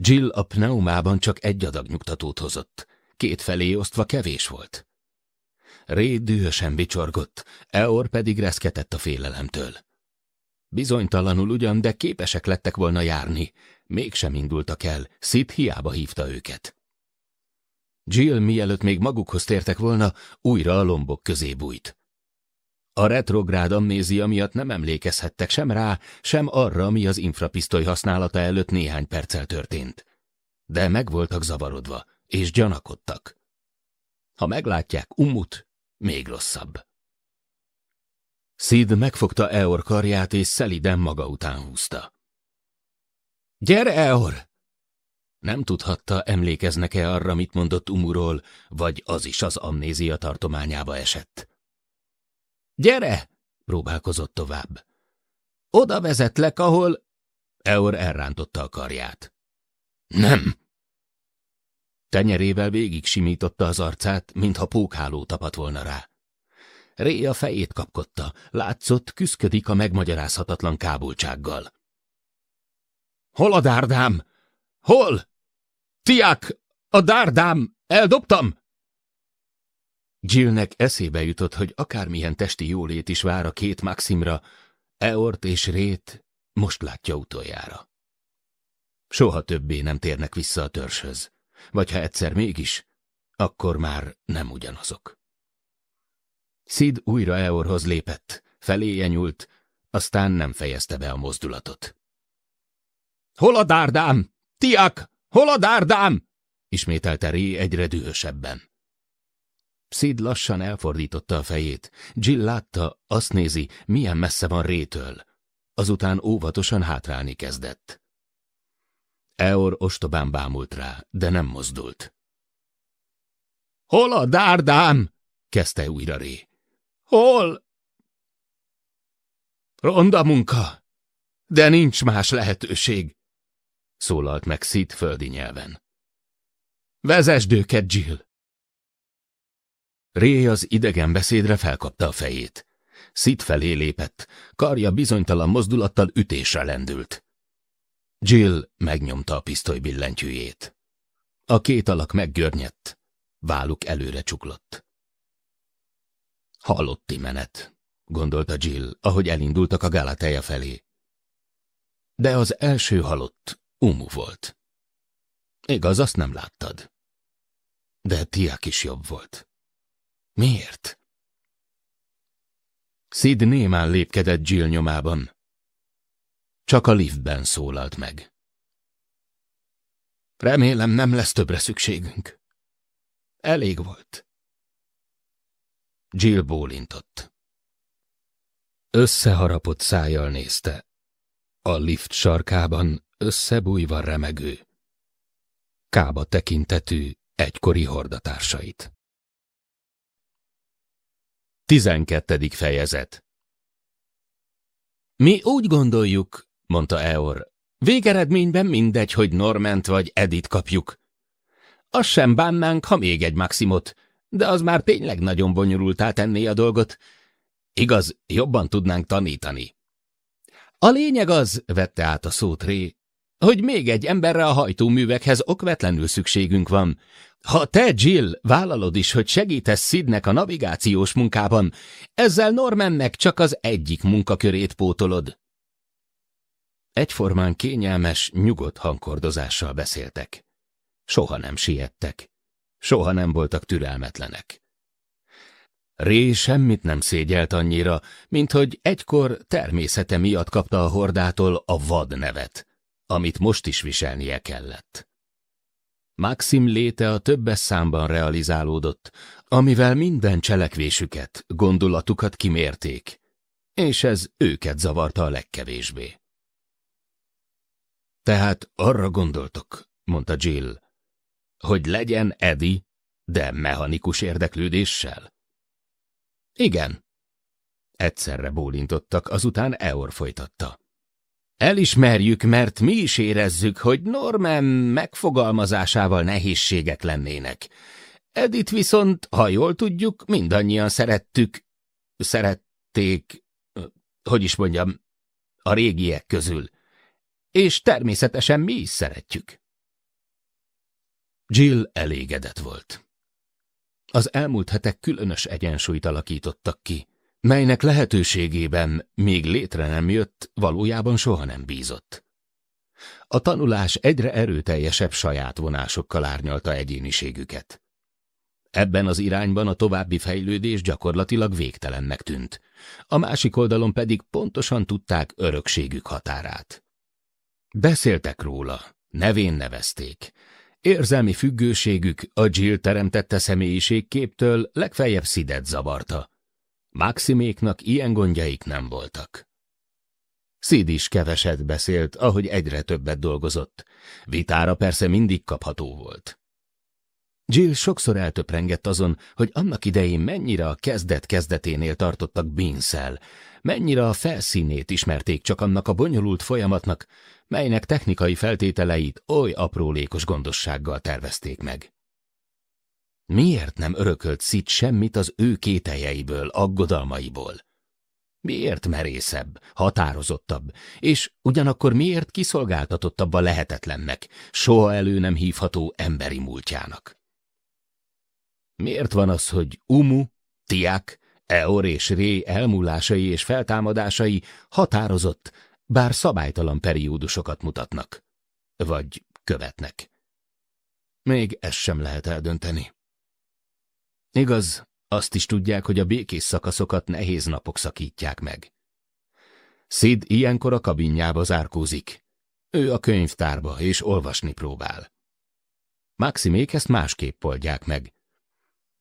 [SPEAKER 2] Jill a pneumában csak egy adag nyugtatót hozott. Két felé osztva kevés volt. Réd dühösen vicsorgott, Eor pedig reszketett a félelemtől. Bizonytalanul ugyan, de képesek lettek volna járni. Mégsem indultak el, Szit hiába hívta őket. Jill mielőtt még magukhoz tértek volna, újra a lombok közé bújt. A retrográd amnézia miatt nem emlékezhettek sem rá, sem arra, mi az infrapisztoly használata előtt néhány perccel történt. De meg voltak zavarodva, és gyanakodtak. Ha meglátják Umut, még rosszabb. Sid megfogta Eor karját, és szeliden maga után húzta. Gyere, Eor! Nem tudhatta, emlékeznek-e arra, mit mondott Umuról, vagy az is az amnézia tartományába esett. Gyere! próbálkozott tovább. Oda vezetlek, ahol... Eor elrántotta a karját. Nem! Tenyerével végig simította az arcát, mintha pókháló tapadt volna rá. Ré a fejét kapkodta, látszott, küszködik a megmagyarázhatatlan kábultsággal. Hol a dárdám? Hol? Tiák, a dárdám! Eldobtam! Jillnek eszébe jutott, hogy akármilyen testi jólét is vár a két Maximra, Eort és Rét most látja utoljára. Soha többé nem térnek vissza a törzshöz vagy ha egyszer mégis, akkor már nem ugyanazok. Szid újra Eorhoz lépett, feléje nyúlt, aztán nem fejezte be a mozdulatot. Hol a dárdám? Tiak! Hol a dárdám? ismételte Ré egyre dühösebben. Szid lassan elfordította a fejét. Jill látta, azt nézi, milyen messze van Rétől. Azután óvatosan hátrálni kezdett. Eor ostobán bámult rá, de nem mozdult. Hol a dárdám? kezdte újra Ré. Hol? Ronda munka, de nincs más lehetőség, szólalt meg Szit földi nyelven. Vezesd őket, Jill! Ré az idegen beszédre felkapta a fejét. Szit felé lépett, karja bizonytalan mozdulattal ütésre lendült. Jill megnyomta a pisztoly billentyűjét. A két alak meggörnyedt, váluk előre csuklott. Hallotti menet, gondolta Jill, ahogy elindultak a Galateja felé. De az első halott Umu volt. Igaz, azt nem láttad. De Tiak is jobb volt. Miért? Sid némán lépkedett Jill nyomában, csak a liftben szólalt meg. Remélem nem lesz többre szükségünk. Elég volt. Jill bólintott. Összeharapott szájjal nézte. A lift sarkában összebújva remegő. Kába tekintetű egykori hordatársait. 12. fejezet Mi úgy gondoljuk, mondta Eor. Végeredményben mindegy, hogy Norment vagy Edit kapjuk. Azt sem bánnánk, ha még egy Maximot, de az már tényleg nagyon bonyolultá tenné a dolgot. Igaz, jobban tudnánk tanítani. A lényeg az, vette át a szót Ré, hogy még egy emberre a hajtóművekhez okvetlenül szükségünk van. Ha te, Jill, vállalod is, hogy segítesz Sidnek a navigációs munkában, ezzel Normannek csak az egyik munkakörét pótolod. Egyformán kényelmes, nyugodt hangkordozással beszéltek. Soha nem siettek. Soha nem voltak türelmetlenek. Ré semmit nem szégyelt annyira, mint hogy egykor természete miatt kapta a hordától a vad nevet, amit most is viselnie kellett. Maxim léte a többes számban realizálódott, amivel minden cselekvésüket, gondolatukat kimérték, és ez őket zavarta a legkevésbé. Tehát arra gondoltok, mondta Jill, hogy legyen Edi, de mechanikus érdeklődéssel? Igen. Egyszerre bólintottak, azután Eor folytatta. Elismerjük, mert mi is érezzük, hogy Norman megfogalmazásával nehézségek lennének. Edit viszont, ha jól tudjuk, mindannyian szerettük, szerették, hogy is mondjam, a régiek közül és természetesen mi is szeretjük. Jill elégedett volt. Az elmúlt hetek különös egyensúlyt alakítottak ki, melynek lehetőségében még létre nem jött, valójában soha nem bízott. A tanulás egyre erőteljesebb saját vonásokkal árnyalta egyéniségüket. Ebben az irányban a további fejlődés gyakorlatilag végtelennek tűnt, a másik oldalon pedig pontosan tudták örökségük határát. Beszéltek róla, nevén nevezték. Érzelmi függőségük a Jill teremtette személyiségképtől legfeljebb szidet zavarta. Maximéknak ilyen gondjaik nem voltak. Szid is keveset beszélt, ahogy egyre többet dolgozott. Vitára persze mindig kapható volt. Jill sokszor eltöprengett azon, hogy annak idején mennyire a kezdet-kezdeténél tartottak Binszel, mennyire a felszínét ismerték csak annak a bonyolult folyamatnak, melynek technikai feltételeit oly aprólékos gondossággal tervezték meg. Miért nem örökölt Szit semmit az ő kételjeiből, aggodalmaiból? Miért merészebb, határozottabb, és ugyanakkor miért kiszolgáltatottabb a lehetetlennek, soha elő nem hívható emberi múltjának? Miért van az, hogy Umu, Tiák Eor és Ré elmúlásai és feltámadásai határozott, bár szabálytalan periódusokat mutatnak. Vagy követnek. Még ezt sem lehet eldönteni. Igaz, azt is tudják, hogy a békés szakaszokat nehéz napok szakítják meg. Szid ilyenkor a kabinjába zárkózik. Ő a könyvtárba, és olvasni próbál. Maximék ezt másképp oldják meg.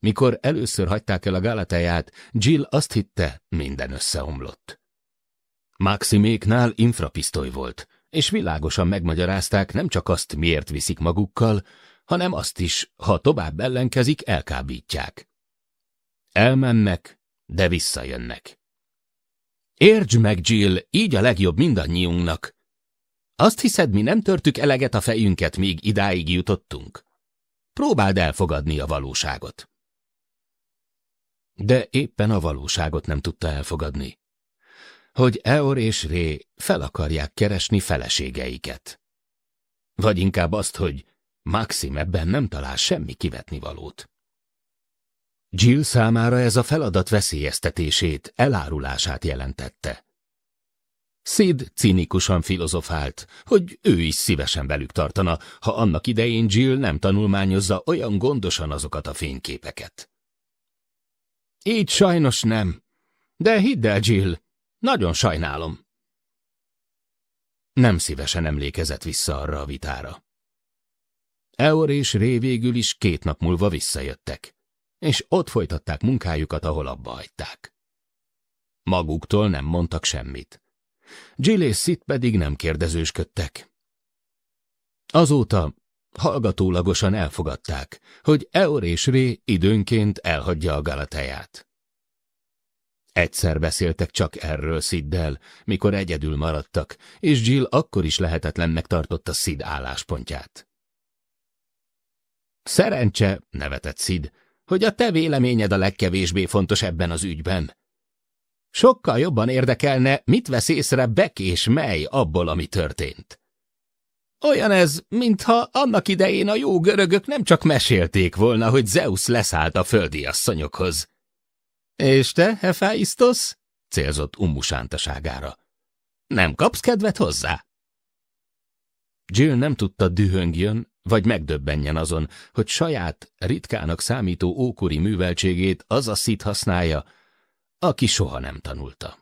[SPEAKER 2] Mikor először hagyták el a Gálatáját, Jill azt hitte, minden összeomlott. Maximéknál infrapisztoly volt, és világosan megmagyarázták nem csak azt, miért viszik magukkal, hanem azt is, ha tovább ellenkezik, elkábítják. Elmennek, de visszajönnek. Értsd meg, Jill, így a legjobb mindannyiunknak. Azt hiszed, mi nem törtük eleget a fejünket, míg idáig jutottunk? Próbáld elfogadni a valóságot de éppen a valóságot nem tudta elfogadni. Hogy Eor és Ré fel akarják keresni feleségeiket. Vagy inkább azt, hogy Maxim ebben nem talál semmi kivetnivalót. Jill számára ez a feladat veszélyeztetését, elárulását jelentette. Sid cinikusan filozofált, hogy ő is szívesen velük tartana, ha annak idején Jill nem tanulmányozza olyan gondosan azokat a fényképeket. Így sajnos nem. De hidd el, Jill, nagyon sajnálom. Nem szívesen emlékezett vissza arra a vitára. Eor és Ré végül is két nap múlva visszajöttek, és ott folytatták munkájukat, ahol abba hagyták. Maguktól nem mondtak semmit. Jill és Sid pedig nem kérdezősködtek. Azóta hallgatólagosan elfogadták, hogy Eor és Ré időnként elhagyja a galateját. Egyszer beszéltek csak erről Sziddel, mikor egyedül maradtak, és Jill akkor is lehetetlennek tartotta Szid álláspontját. Szerencse, nevetett Szid, hogy a te véleményed a legkevésbé fontos ebben az ügyben. Sokkal jobban érdekelne, mit vesz észre Beck és mely abból, ami történt. Olyan ez, mintha annak idején a jó görögök nem csak mesélték volna, hogy Zeus leszállt a földi asszonyokhoz. És te, Hefáisztosz? célzott Ummu Nem kapsz kedvet hozzá? Jill nem tudta dühöngjön, vagy megdöbbenjen azon, hogy saját, ritkának számító ókori műveltségét az a szit használja, aki soha nem tanulta.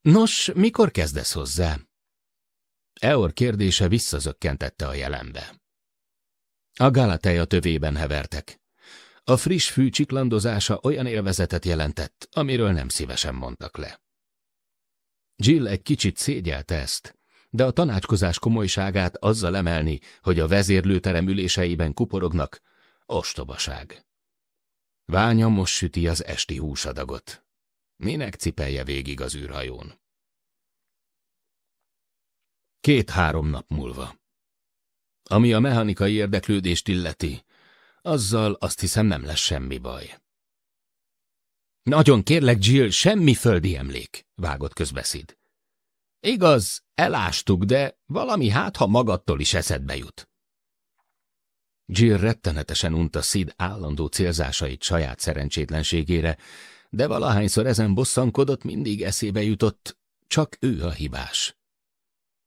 [SPEAKER 2] Nos, mikor kezdesz hozzá? Eor kérdése visszazökkentette a jelenbe. A Galateja tövében hevertek. A friss fű csiklandozása olyan élvezetet jelentett, amiről nem szívesen mondtak le. Jill egy kicsit szégyelte ezt, de a tanácskozás komolyságát azzal emelni, hogy a vezérlőterem üléseiben kuporognak, ostobaság. Ványa most süti az esti húsadagot. Minek cipelje végig az űrhajón? Két-három nap múlva. Ami a mechanikai érdeklődést illeti, azzal azt hiszem nem lesz semmi baj. Nagyon kérlek, Jill, semmi földi emlék, vágott közbeszéd. Igaz, elástuk, de valami hát, ha magattól is eszedbe jut. Jill rettenetesen unta Sid állandó célzásait saját szerencsétlenségére, de valahányszor ezen bosszankodott, mindig eszébe jutott, csak ő a hibás.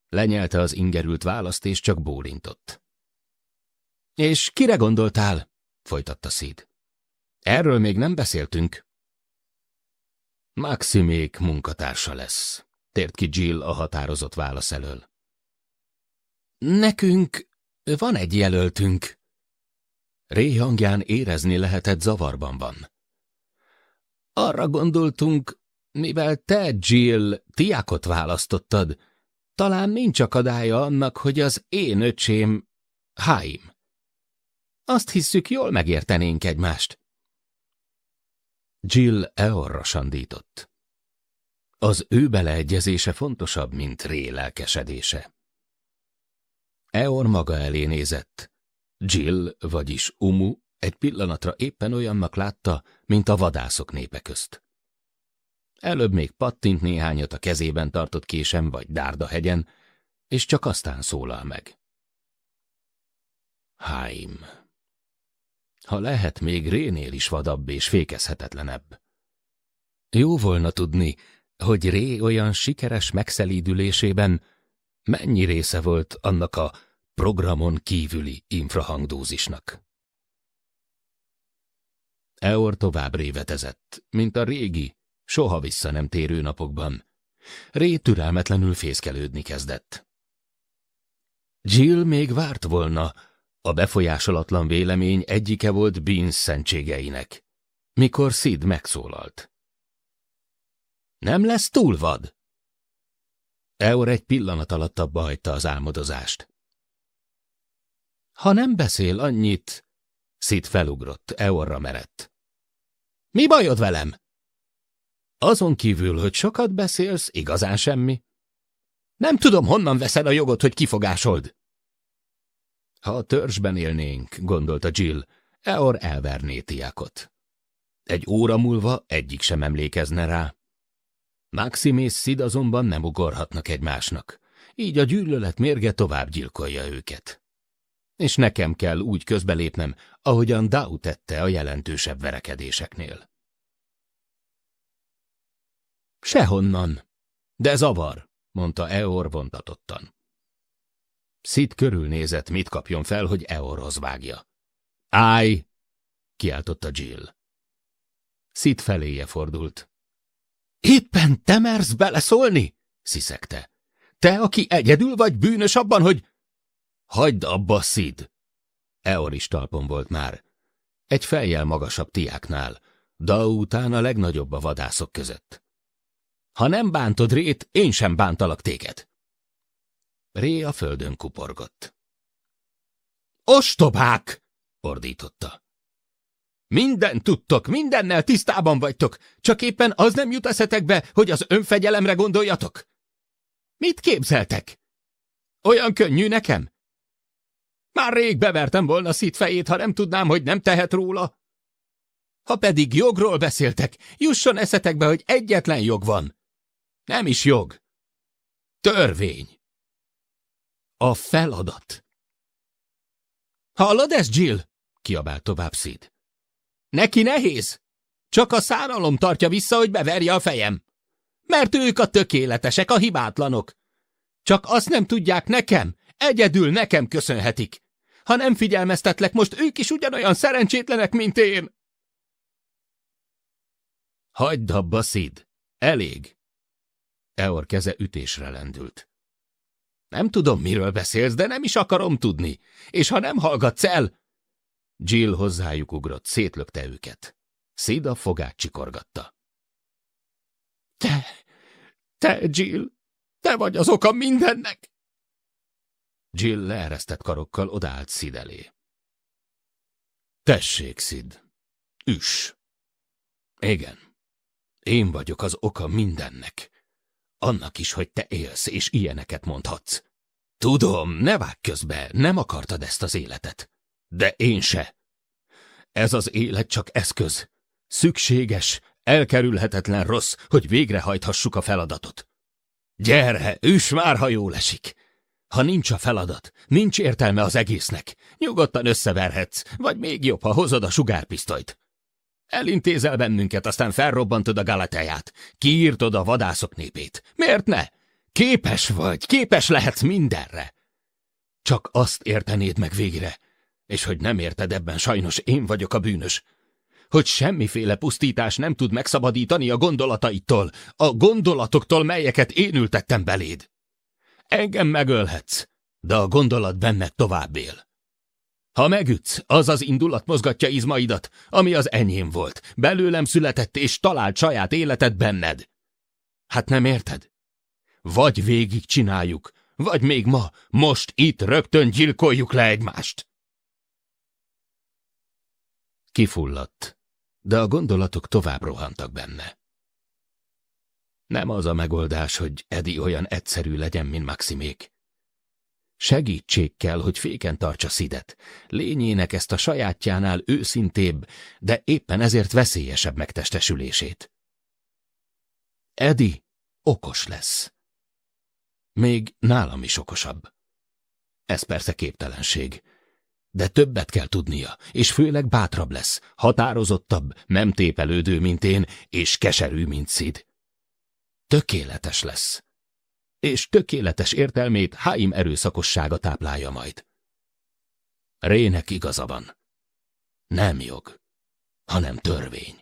[SPEAKER 2] Lenyelte az ingerült választ, és csak bólintott. És kire gondoltál? folytatta Szíd. Erről még nem beszéltünk. Maximék munkatársa lesz, tért ki Jill a határozott válasz elől. Nekünk van egy jelöltünk. Ray hangján érezni lehetett zavarban van. Arra gondoltunk, mivel te, Jill, tiákot választottad, talán nincs akadálya annak, hogy az én öcsém Haim. Azt hisszük, jól megértenénk egymást. Jill Eorra sandított. Az ő beleegyezése fontosabb, mint Ré lelkesedése. Eor maga elé nézett. Jill, vagyis Umu, egy pillanatra éppen olyannak látta, mint a vadászok népe közt. Előbb még pattint néhányat a kezében tartott késem vagy dárdahegyen, és csak aztán szólal meg. Haim, Ha lehet, még Rénél is vadabb és fékezhetetlenebb. Jó volna tudni, hogy Ré olyan sikeres megszelídülésében mennyi része volt annak a programon kívüli infrahangdózisnak. Eor tovább révetezett, mint a régi, soha vissza nem térő napokban. Ré türelmetlenül fészkelődni kezdett. Jill még várt volna, a befolyásolatlan vélemény egyike volt Beans szentségeinek, mikor Sid megszólalt. Nem lesz túl vad? Eor egy pillanat alatt abba hagyta az álmodozást. Ha nem beszél annyit, Sid felugrott, Eorra merett. Mi bajod velem? Azon kívül, hogy sokat beszélsz, igazán semmi. Nem tudom, honnan veszed a jogot, hogy kifogásold. Ha a törzsben élnénk, gondolta Jill, Eor elverné tiákot. Egy óra múlva egyik sem emlékezne rá. Maxim és Sid azonban nem ugorhatnak egymásnak, így a gyűlölet mérge tovább gyilkolja őket. És nekem kell úgy közbelépnem, ahogyan Dau tette a jelentősebb verekedéseknél. Sehonnan. De zavar, mondta Eor vontatottan. Szit körülnézett, mit kapjon fel, hogy Eorhoz vágja. Állj! kiáltotta Jill. Szit feléje fordult. Éppen te mersz beleszólni? sziszegte. Te, aki egyedül vagy bűnös abban, hogy... Hagyd abba, Szid! Eor is talpon volt már. Egy fejjel magasabb tiáknál, de után a legnagyobb a vadászok között. Ha nem bántod Rét, én sem bántalak téged. Ré a földön kuporgott. Ostobák! ordította. Minden tudtok, mindennel tisztában vagytok, csak éppen az nem jut eszetekbe, hogy az önfegyelemre gondoljatok. Mit képzeltek? Olyan könnyű nekem? Már rég bevertem volna szit fejét, ha nem tudnám, hogy nem tehet róla. Ha pedig jogról beszéltek, jusson eszetekbe, hogy egyetlen jog van. Nem is jog. Törvény. A feladat. Hallod ezt, Jill? kiabált tovább Sid. Neki nehéz. Csak a száralom tartja vissza, hogy beverje a fejem. Mert ők a tökéletesek, a hibátlanok. Csak azt nem tudják nekem, egyedül nekem köszönhetik. Ha nem figyelmeztetlek, most ők is ugyanolyan szerencsétlenek, mint én. Hagyd abba, Sid. Elég. Eor keze ütésre lendült. Nem tudom, miről beszélsz, de nem is akarom tudni. És ha nem hallgatsz el... Jill hozzájuk ugrott, szétlökte őket. Szida fogát csikorgatta. Te, te, Jill, te vagy az oka mindennek! Jill leeresztett karokkal odállt Szid elé. Tessék, Szid, üss! Igen, én vagyok az oka mindennek. Annak is, hogy te élsz, és ilyeneket mondhatsz. Tudom, ne vágj közbe, nem akartad ezt az életet. De én se. Ez az élet csak eszköz. Szükséges, elkerülhetetlen rossz, hogy végrehajthassuk a feladatot. Gyere, üs már, ha jól esik! Ha nincs a feladat, nincs értelme az egésznek. Nyugodtan összeverhetsz, vagy még jobb, ha hozod a sugárpisztolyt. Elintézel bennünket, aztán felrobbantod a Galateját. Kiírtod a vadászok népét. Miért ne? Képes vagy, képes lehetsz mindenre. Csak azt értenéd meg végre, és hogy nem érted ebben sajnos én vagyok a bűnös. Hogy semmiféle pusztítás nem tud megszabadítani a gondolataitól, a gondolatoktól, melyeket én ültettem beléd. Engem megölhetsz, de a gondolat benned tovább él. Ha megütsz, az az indulat mozgatja izmaidat, ami az enyém volt. Belőlem született és talált saját életet benned. Hát nem érted? Vagy végig csináljuk, vagy még ma, most itt rögtön gyilkoljuk le egymást. Kifulladt, de a gondolatok tovább rohantak benne. Nem az a megoldás, hogy Edi olyan egyszerű legyen, mint Maximék. Segítség kell, hogy féken tartsa Szidet. Lényének ezt a sajátjánál őszintébb, de éppen ezért veszélyesebb megtestesülését. Edi okos lesz. Még nálam is okosabb. Ez persze képtelenség. De többet kell tudnia, és főleg bátrabb lesz, határozottabb, nem tépelődő, mint én, és keserű, mint Szid. Tökéletes lesz és tökéletes értelmét Haim erőszakossága táplálja majd. Rének igaza van. Nem jog, hanem törvény.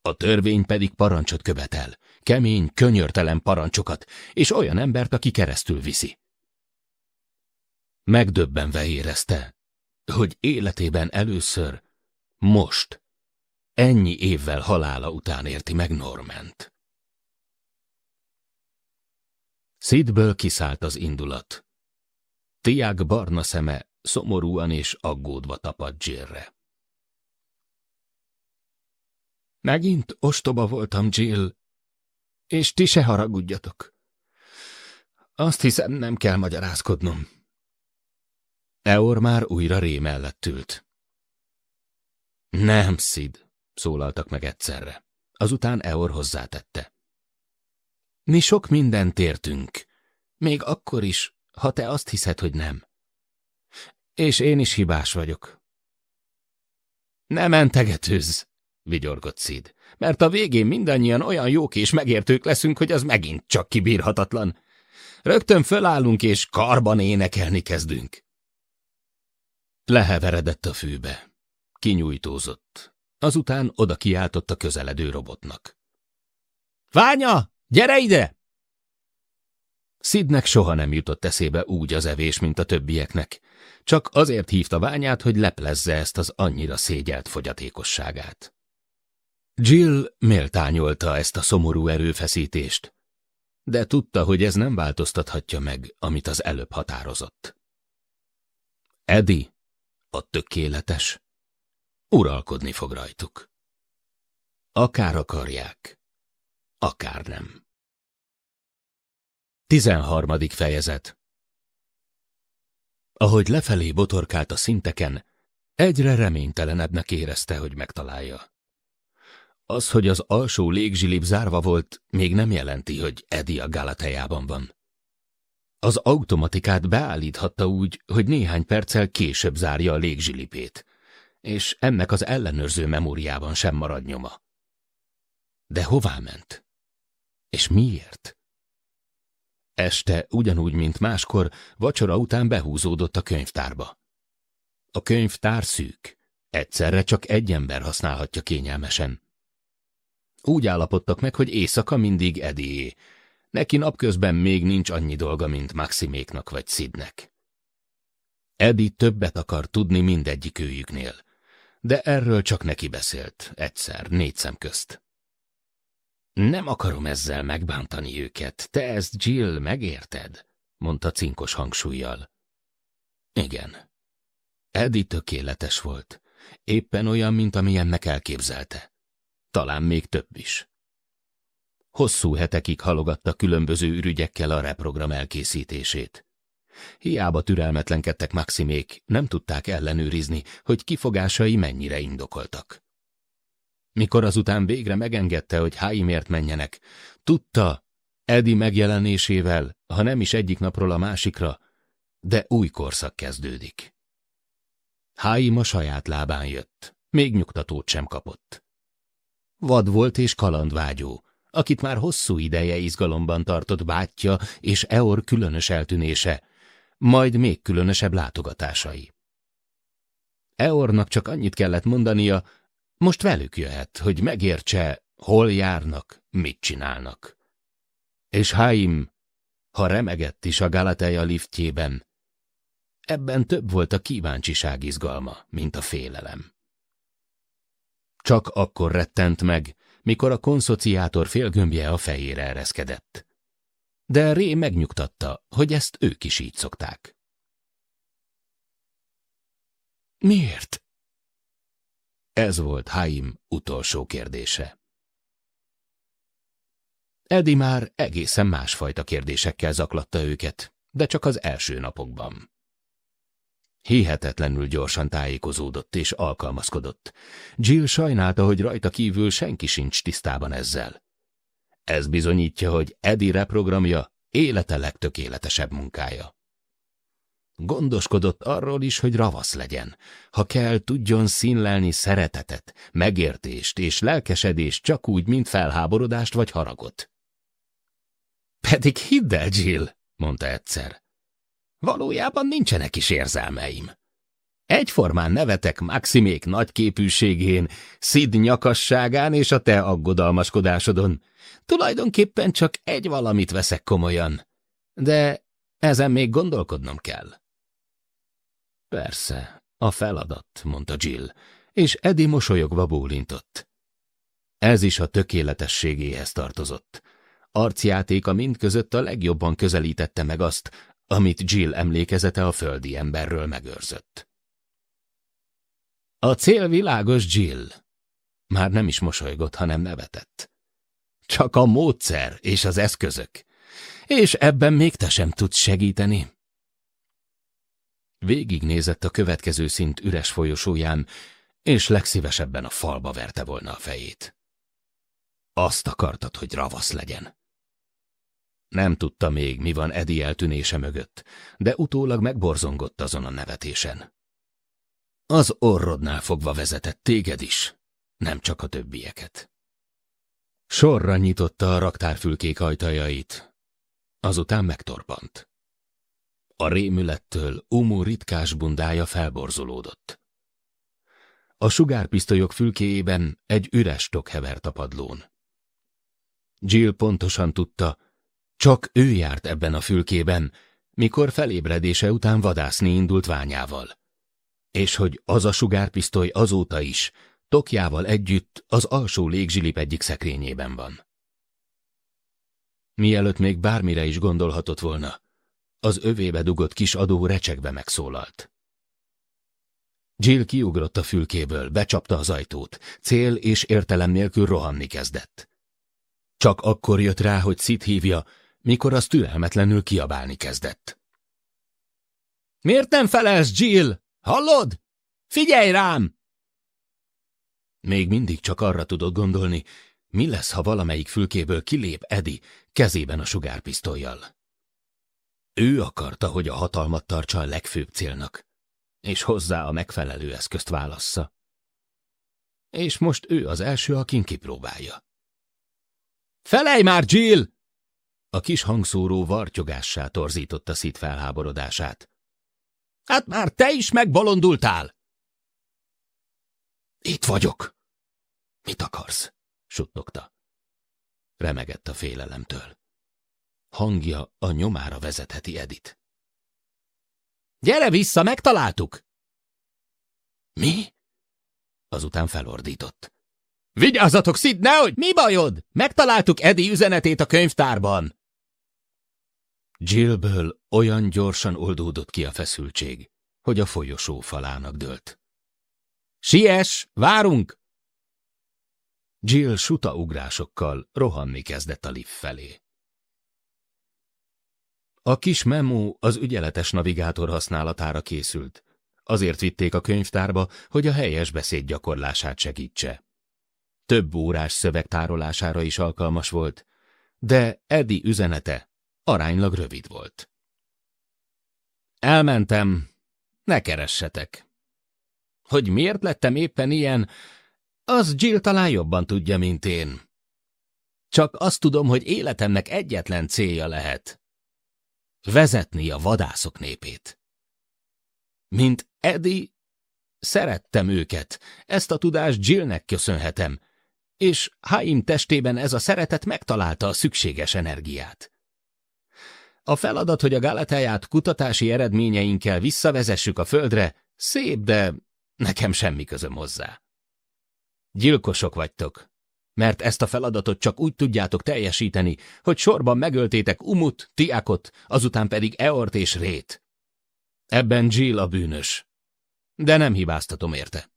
[SPEAKER 2] A törvény pedig parancsot követel, kemény, könyörtelen parancsokat, és olyan embert, aki keresztül viszi. Megdöbbenve érezte, hogy életében először, most, ennyi évvel halála után érti meg Norment. Szidből kiszállt az indulat. Tiák barna szeme szomorúan és aggódva tapadt Jillre. Megint ostoba voltam, Jill, és ti se haragudjatok. Azt hiszem, nem kell magyarázkodnom. Eor már újra ré mellett ült. Nem, Szid, szólaltak meg egyszerre. Azután Eor hozzátette. Mi sok mindent értünk. Még akkor is, ha te azt hiszed, hogy nem. És én is hibás vagyok. Ne mentegetőzz, vigyorgott Szid, mert a végén mindannyian olyan jók és megértők leszünk, hogy az megint csak kibírhatatlan. Rögtön fölállunk és karban énekelni kezdünk. Leheveredett a fűbe. Kinyújtózott. Azután oda kiáltott a közeledő robotnak. Ványa! Gyere ide! Szidnek soha nem jutott eszébe úgy az evés, mint a többieknek. Csak azért hívta ványát, hogy leplezze ezt az annyira szégyelt fogyatékosságát. Jill méltányolta ezt a szomorú erőfeszítést, de tudta, hogy ez nem változtathatja meg, amit az előbb határozott. Edi, a tökéletes, uralkodni fog rajtuk. Akár akarják akár nem. 13. fejezet Ahogy lefelé botorkált a szinteken, egyre reménytelenebbnek érezte, hogy megtalálja. Az, hogy az alsó légzsilip zárva volt, még nem jelenti, hogy Edi a gálatejában van. Az automatikát beállíthatta úgy, hogy néhány perccel később zárja a légzsilipét, és ennek az ellenőrző memóriában sem marad nyoma. De hová ment? És miért? Este, ugyanúgy, mint máskor, vacsora után behúzódott a könyvtárba. A könyvtár szűk. Egyszerre csak egy ember használhatja kényelmesen. Úgy állapodtak meg, hogy éjszaka mindig Edié. Neki napközben még nincs annyi dolga, mint Maximéknak vagy Szidnek. Edi többet akar tudni mindegyik őjüknél, de erről csak neki beszélt, egyszer, négy szem közt. Nem akarom ezzel megbántani őket, te ezt, Jill, megérted? mondta cinkos hangsúlyjal. Igen. Edi tökéletes volt. Éppen olyan, mint amilyennek elképzelte. Talán még több is. Hosszú hetekig halogatta különböző ürügyekkel a reprogram elkészítését. Hiába türelmetlenkedtek Maximék, nem tudták ellenőrizni, hogy kifogásai mennyire indokoltak. Mikor azután végre megengedte, hogy Haimért menjenek, tudta, Edi megjelenésével, ha nem is egyik napról a másikra, de új korszak kezdődik. Haim a saját lábán jött, még nyugtatót sem kapott. Vad volt és kalandvágyó, akit már hosszú ideje izgalomban tartott bátyja és Eor különös eltűnése, majd még különösebb látogatásai. Eornak csak annyit kellett mondania, most velük jöhet, hogy megértse, hol járnak, mit csinálnak. És Haim, ha remegett is a Galatea liftjében, ebben több volt a kíváncsiság izgalma, mint a félelem. Csak akkor rettent meg, mikor a konszociátor félgömbje a fejére ereszkedett. De Ré megnyugtatta, hogy ezt ők is így szokták.
[SPEAKER 3] Miért?
[SPEAKER 2] Ez volt Haim utolsó kérdése. Edi már egészen másfajta kérdésekkel zaklatta őket, de csak az első napokban. Hihetetlenül gyorsan tájékozódott és alkalmazkodott. Jill sajnálta, hogy rajta kívül senki sincs tisztában ezzel. Ez bizonyítja, hogy Edi reprogramja élete legtökéletesebb munkája. Gondoskodott arról is, hogy ravasz legyen. Ha kell, tudjon színlelni szeretetet, megértést és lelkesedést csak úgy, mint felháborodást vagy haragot. Pedig hidd el, Jill, mondta egyszer. Valójában nincsenek is érzelmeim. Egyformán nevetek Maximék nagyképűségén, Szid nyakasságán és a te aggodalmaskodásodon. Tulajdonképpen csak egy valamit veszek komolyan. De ezen még gondolkodnom kell. Persze, a feladat, mondta Jill, és Edi mosolyogva bólintott. Ez is a tökéletességéhez tartozott. Arcjátéka mindközött a legjobban közelítette meg azt, amit Jill emlékezete a földi emberről megőrzött. A cél világos, Jill. Már nem is mosolygott, hanem nevetett. Csak a módszer és az eszközök. És ebben még te sem tudsz segíteni. Végignézett a következő szint üres folyosóján, és legszívesebben a falba verte volna a fejét. Azt akartad, hogy ravasz legyen. Nem tudta még, mi van Edi eltűnése mögött, de utólag megborzongott azon a nevetésen. Az orrodnál fogva vezetett téged is, nem csak a többieket. Sorra nyitotta a raktárfülkék ajtajait, azután megtorpant. A rémülettől Umu ritkás bundája felborzolódott. A sugárpisztolyok fülkéjében egy üres tok hevert a padlón. Jill pontosan tudta, csak ő járt ebben a fülkében, mikor felébredése után vadászni indult ványával. És hogy az a sugárpisztoly azóta is, tokjával együtt az alsó légzsilip egyik szekrényében van. Mielőtt még bármire is gondolhatott volna, az övébe dugott kis adó recsegve megszólalt. Jill kiugrott a fülkéből, becsapta az ajtót, cél és értelem nélkül rohanni kezdett. Csak akkor jött rá, hogy Szit hívja, mikor az türelmetlenül kiabálni kezdett. Miért nem felelsz, Jill? Hallod? Figyelj rám! Még mindig csak arra tudod gondolni, mi lesz, ha valamelyik fülkéből kilép Edi kezében a sugárpisztolyjal. Ő akarta, hogy a hatalmat tartsa a legfőbb célnak, és hozzá a megfelelő eszközt válassza. És most ő az első, akin kipróbálja. Felej már, Jill! A kis hangszóró vartyogássá torzította szit felháborodását. Hát már te is megbolondultál! Itt vagyok! Mit akarsz? suttogta. Remegett a félelemtől. Hangja a nyomára vezetheti Edit. Gyere vissza, megtaláltuk! Mi? Azután felordított. Vigyázzatok, Sid, nehogy! Mi bajod? Megtaláltuk Edi üzenetét a könyvtárban! Jillből olyan gyorsan oldódott ki a feszültség, hogy a folyosó falának dőlt. Siess, várunk! Jill suta ugrásokkal rohanni kezdett a lift felé. A kis memó az ügyeletes navigátor használatára készült. Azért vitték a könyvtárba, hogy a helyes beszéd gyakorlását segítse. Több órás szöveg tárolására is alkalmas volt, de Edi üzenete aránylag rövid volt. Elmentem, ne keressetek. Hogy miért lettem éppen ilyen, az Jill talán jobban tudja, mint én. Csak azt tudom, hogy életemnek egyetlen célja lehet vezetni a vadászok népét. Mint Edi, szerettem őket, ezt a tudást Jillnek köszönhetem, és Haim testében ez a szeretet megtalálta a szükséges energiát. A feladat, hogy a Galatáját kutatási eredményeinkkel visszavezessük a földre, szép, de nekem semmi közöm hozzá. Gyilkosok vagytok, mert ezt a feladatot csak úgy tudjátok teljesíteni, hogy sorban megöltétek Umut, Tiakot, azután pedig Eort és Rét. Ebben Jill a bűnös. De nem hibáztatom érte.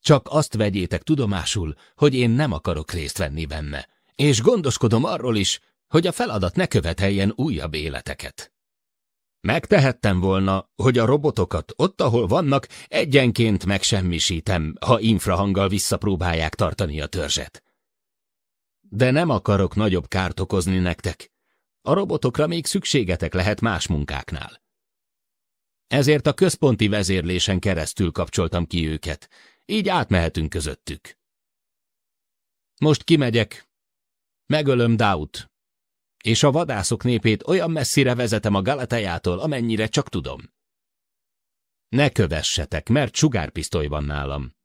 [SPEAKER 2] Csak azt vegyétek tudomásul, hogy én nem akarok részt venni benne, és gondoskodom arról is, hogy a feladat ne követeljen újabb életeket. Megtehettem volna, hogy a robotokat ott, ahol vannak, egyenként megsemmisítem, ha infrahanggal visszapróbálják tartani a törzset. De nem akarok nagyobb kárt okozni nektek. A robotokra még szükségetek lehet más munkáknál. Ezért a központi vezérlésen keresztül kapcsoltam ki őket, így átmehetünk közöttük. Most kimegyek. Megölöm Daut, és a vadászok népét olyan messzire vezetem a Galatejától, amennyire csak tudom. Ne kövessetek, mert sugárpisztoly van nálam.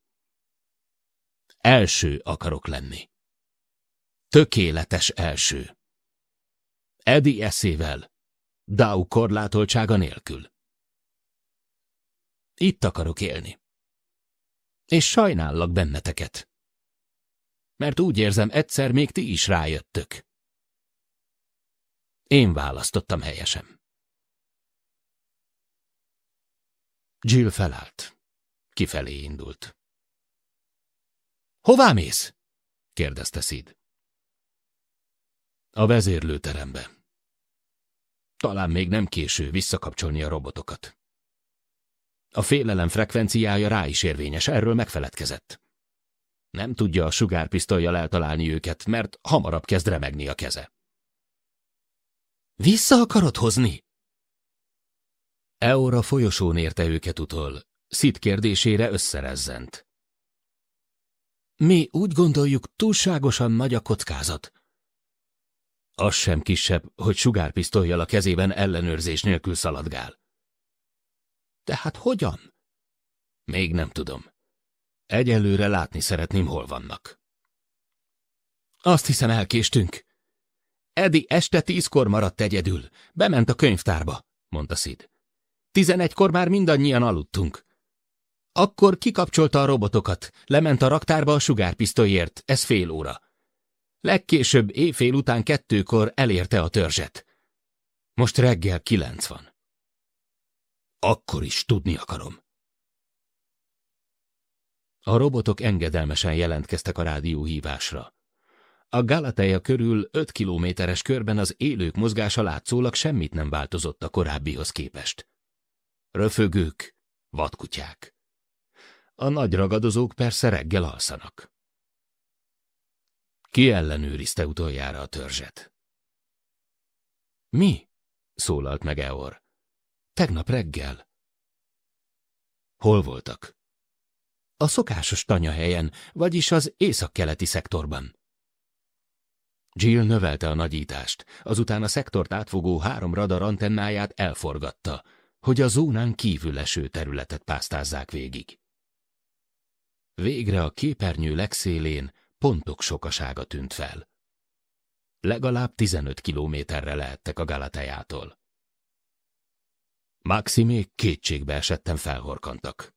[SPEAKER 2] Első akarok lenni. Tökéletes első. Edi eszével, Dau korlátoltsága nélkül. Itt akarok élni. És sajnállak benneteket. Mert úgy érzem, egyszer még ti is rájöttök. Én választottam helyesen. Jill felállt. Kifelé indult. Hová mész? kérdezte Sid. A vezérlőterembe. Talán még nem késő visszakapcsolni a robotokat. A félelem frekvenciája rá is érvényes, erről megfeledkezett. Nem tudja a sugárpisztolyjal eltalálni őket, mert hamarabb kezd remegni a keze. Vissza akarod hozni? Eora folyosón érte őket utol. Szit kérdésére összerezzent. Mi úgy gondoljuk, túlságosan nagy a kockázat. Az sem kisebb, hogy sugárpisztolyjal a kezében ellenőrzés nélkül szaladgál. Tehát hogyan? Még nem tudom. Egyelőre látni szeretném, hol vannak. Azt hiszem, elkéstünk. Edi este tízkor maradt egyedül. Bement a könyvtárba, mondta Sid. Tizenegykor már mindannyian aludtunk. Akkor kikapcsolta a robotokat, lement a raktárba a sugárpisztolyért, ez fél óra. Legkésőbb éjfél után kettőkor elérte a törzset. Most reggel kilenc van. Akkor is tudni akarom. A robotok engedelmesen jelentkeztek a rádióhívásra. A Galateja körül 5 kilométeres körben az élők mozgása látszólag semmit nem változott a korábbihoz képest. Röfögők, vadkutyák. A nagy ragadozók persze reggel alszanak. Ki ellenőrizte utoljára a törzset? Mi? szólalt meg Eor. Tegnap reggel. Hol voltak? A szokásos tanya helyen, vagyis az északkeleti szektorban. Jill növelte a nagyítást, azután a szektort átfogó három radar antennáját elforgatta, hogy a zónán kívül eső területet pásztázzák végig. Végre a képernyő legszélén pontok sokasága tűnt fel. Legalább 15 kilométerre lehettek a Galatejától. Maximék kétségbe esetten felhorkantak.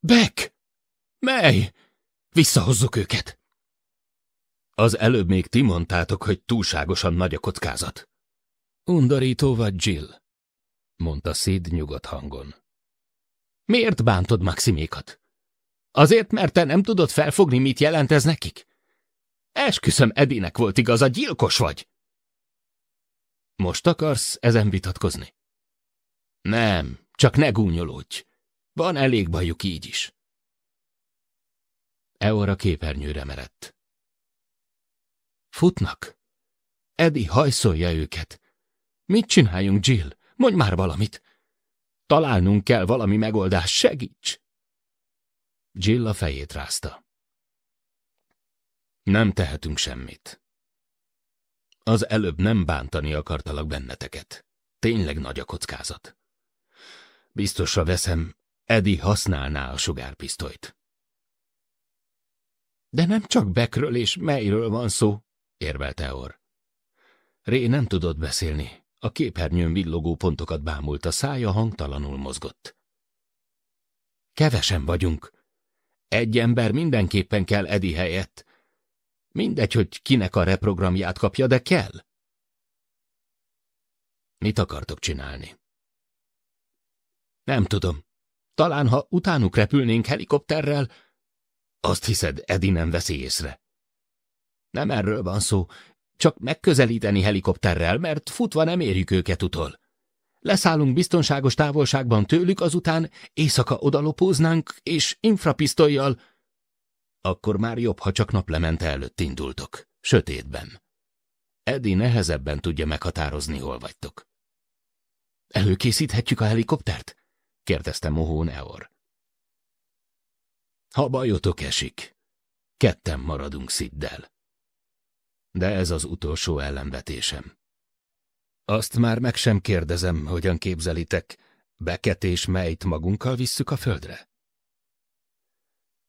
[SPEAKER 2] Beck! Mely! Visszahozzuk őket! Az előbb még ti mondtátok, hogy túlságosan nagy a kockázat. Undarító vagy, Jill, mondta Sid nyugodt hangon. Miért bántod Maximékat? Azért, mert te nem tudod felfogni, mit jelent ez nekik? Esküszöm, Edinek volt igaza, gyilkos vagy! Most akarsz ezen vitatkozni? Nem, csak ne gúnyolódj. Van elég bajuk így is. Eora képernyőre merett. Futnak. Edi hajszolja őket. Mit csináljunk, Jill? Mondj már valamit! Találnunk kell valami megoldást, segíts! Jill a fejét rázta. Nem tehetünk semmit. Az előbb nem bántani akartalak benneteket. Tényleg nagy a kockázat. Biztosra veszem, Edi használná a sugárpisztolyt. De nem csak Bekről és melyről van szó, érvelte Eor. Ré nem tudott beszélni. A képernyőn villogó pontokat bámult, a szája hangtalanul mozgott. Kevesen vagyunk. Egy ember mindenképpen kell Edi helyett. Mindegy, hogy kinek a reprogramját kapja, de kell. Mit akartok csinálni? Nem tudom. Talán, ha utánuk repülnénk helikopterrel, azt hiszed, Edi nem veszi észre. Nem erről van szó. Csak megközelíteni helikopterrel, mert futva nem érjük őket utol. Leszállunk biztonságos távolságban tőlük, azután éjszaka odalopóznánk, és infrapisztolyjal... Akkor már jobb, ha csak naplemente előtt indultok, sötétben. Edi nehezebben tudja meghatározni, hol vagytok. Előkészíthetjük a helikoptert? kérdezte Mohón Eor. Ha bajotok esik, ketten maradunk Sziddel de ez az utolsó ellenvetésem. Azt már meg sem kérdezem, hogyan képzelitek, Beket és melyt magunkkal visszük a földre?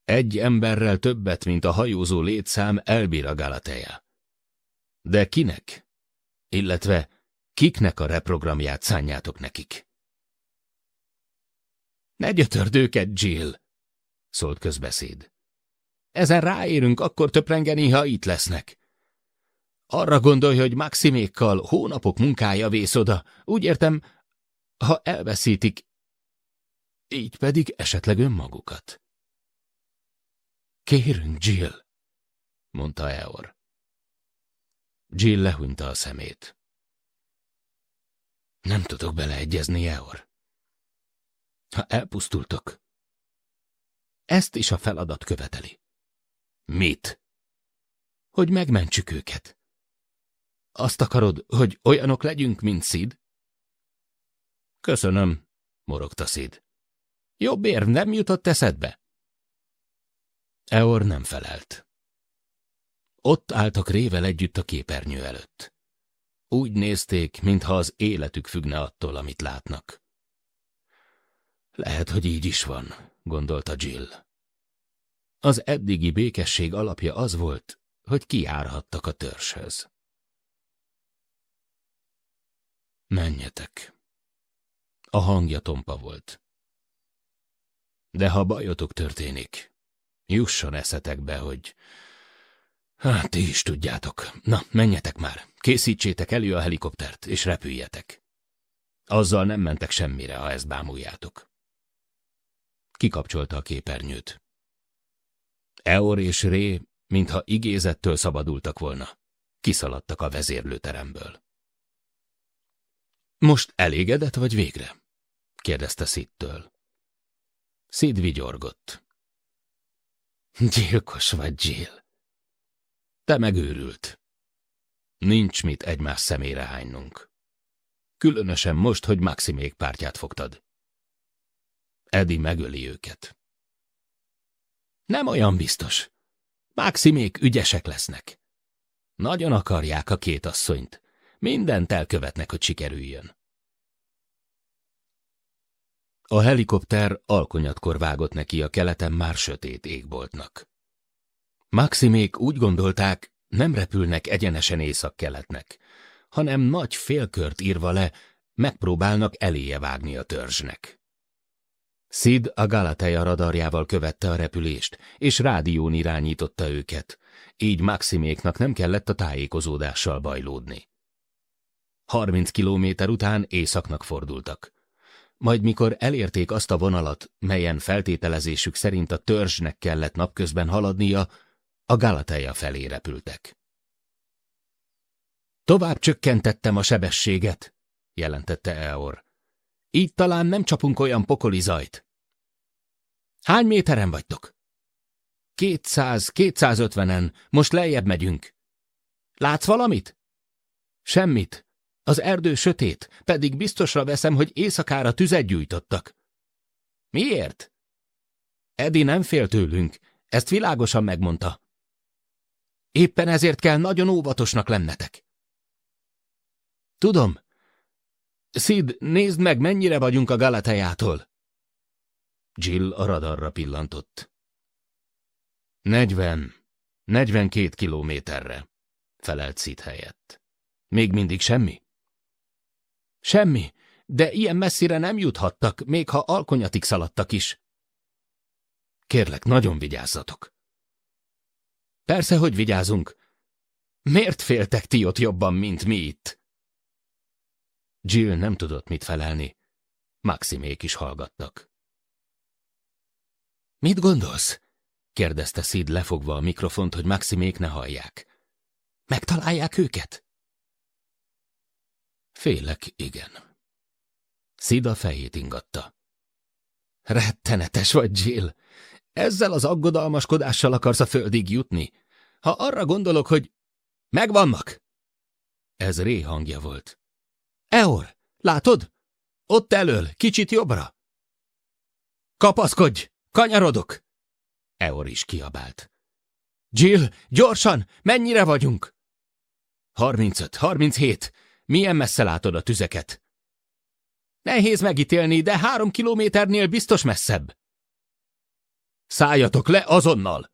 [SPEAKER 2] Egy emberrel többet, mint a hajózó létszám elbír a Galatea. De kinek? Illetve kiknek a reprogramját szánjátok nekik? Ne gyötörd őket, Jill! szólt közbeszéd. Ezen ráérünk, akkor töprengeni, ha itt lesznek. Arra gondolj, hogy Maximékkal hónapok munkája vész oda. Úgy értem, ha elveszítik, így pedig esetleg önmagukat. Kérünk, Jill, mondta Eor. Jill lehunyta a szemét. Nem tudok beleegyezni, Eor. Ha elpusztultok, ezt is a feladat követeli. Mit? Hogy megmentsük őket. Azt akarod, hogy olyanok legyünk, mint Szid? Köszönöm, morogta Szid. Jobb érv nem jutott eszedbe? Eor nem felelt. Ott álltak Rével együtt a képernyő előtt. Úgy nézték, mintha az életük függne attól, amit látnak. Lehet, hogy így is van, gondolta Jill. Az eddigi békesség alapja az volt, hogy kiárhattak a törzshöz. Menjetek. A hangja tompa volt. De ha bajotok történik, jusson eszetekbe, hogy... Hát, ti is tudjátok. Na, menjetek már. Készítsétek elő a helikoptert, és repüljetek. Azzal nem mentek semmire, ha ezt bámuljátok. Kikapcsolta a képernyőt. Eor és Ré, mintha igézettől szabadultak volna, kiszaladtak a vezérlőteremből. Most elégedett vagy végre? kérdezte Szidtől. Szid vigyorgott. Gyilkos vagy, Jill. Te megőrült. Nincs mit egymás szemére hánynunk. Különösen most, hogy Maximék pártját fogtad. Edi megöli őket. Nem olyan biztos. Maximék ügyesek lesznek. Nagyon akarják a két asszonyt. Mindent elkövetnek, hogy sikerüljön. A helikopter alkonyatkor vágott neki a keleten már sötét égboltnak. Maximék úgy gondolták, nem repülnek egyenesen észak keletnek, hanem nagy félkört írva le, megpróbálnak eléje vágni a törzsnek. Sid a Galatea radarjával követte a repülést, és rádión irányította őket, így Maximéknak nem kellett a tájékozódással bajlódni. 30 kilométer után északnak fordultak. Majd mikor elérték azt a vonalat, melyen feltételezésük szerint a törzsnek kellett napközben haladnia, a Galateja felé repültek. Tovább csökkentettem a sebességet, jelentette Eor. Így talán nem csapunk olyan pokoli zajt. Hány méteren vagytok? Kétszáz, kétszázötvenen, most lejjebb megyünk. Látsz valamit? Semmit, az erdő sötét, pedig biztosra veszem, hogy éjszakára tüzet gyújtottak. Miért? Edi nem fél tőlünk, ezt világosan megmondta. Éppen ezért kell nagyon óvatosnak lennetek. Tudom. Sid, nézd meg, mennyire vagyunk a Galatejától. Jill a radarra pillantott. Negyven, negyvenkét kilométerre, felelt Sid helyett. Még mindig semmi? Semmi, de ilyen messzire nem juthattak, még ha alkonyatik szaladtak is. Kérlek, nagyon vigyázzatok. Persze, hogy vigyázunk. Miért féltek ti ott jobban, mint mi itt? Jill nem tudott mit felelni. Maximék is hallgattak. Mit gondolsz? kérdezte Sid lefogva a mikrofont, hogy Maximék ne hallják. Megtalálják őket? Félek, igen. Szida fejét ingatta. Rettenetes vagy, Jill. Ezzel az aggodalmaskodással akarsz a földig jutni. Ha arra gondolok, hogy megvannak. Ez Ré hangja volt. Eor, látod? Ott elől, kicsit jobbra. Kapaszkodj, kanyarodok! Eor is kiabált. Jill, gyorsan, mennyire vagyunk? Harmincöt, harminchét, milyen messze látod a tüzeket? Nehéz megítélni, de három kilométernél biztos messzebb. Szálljatok le azonnal!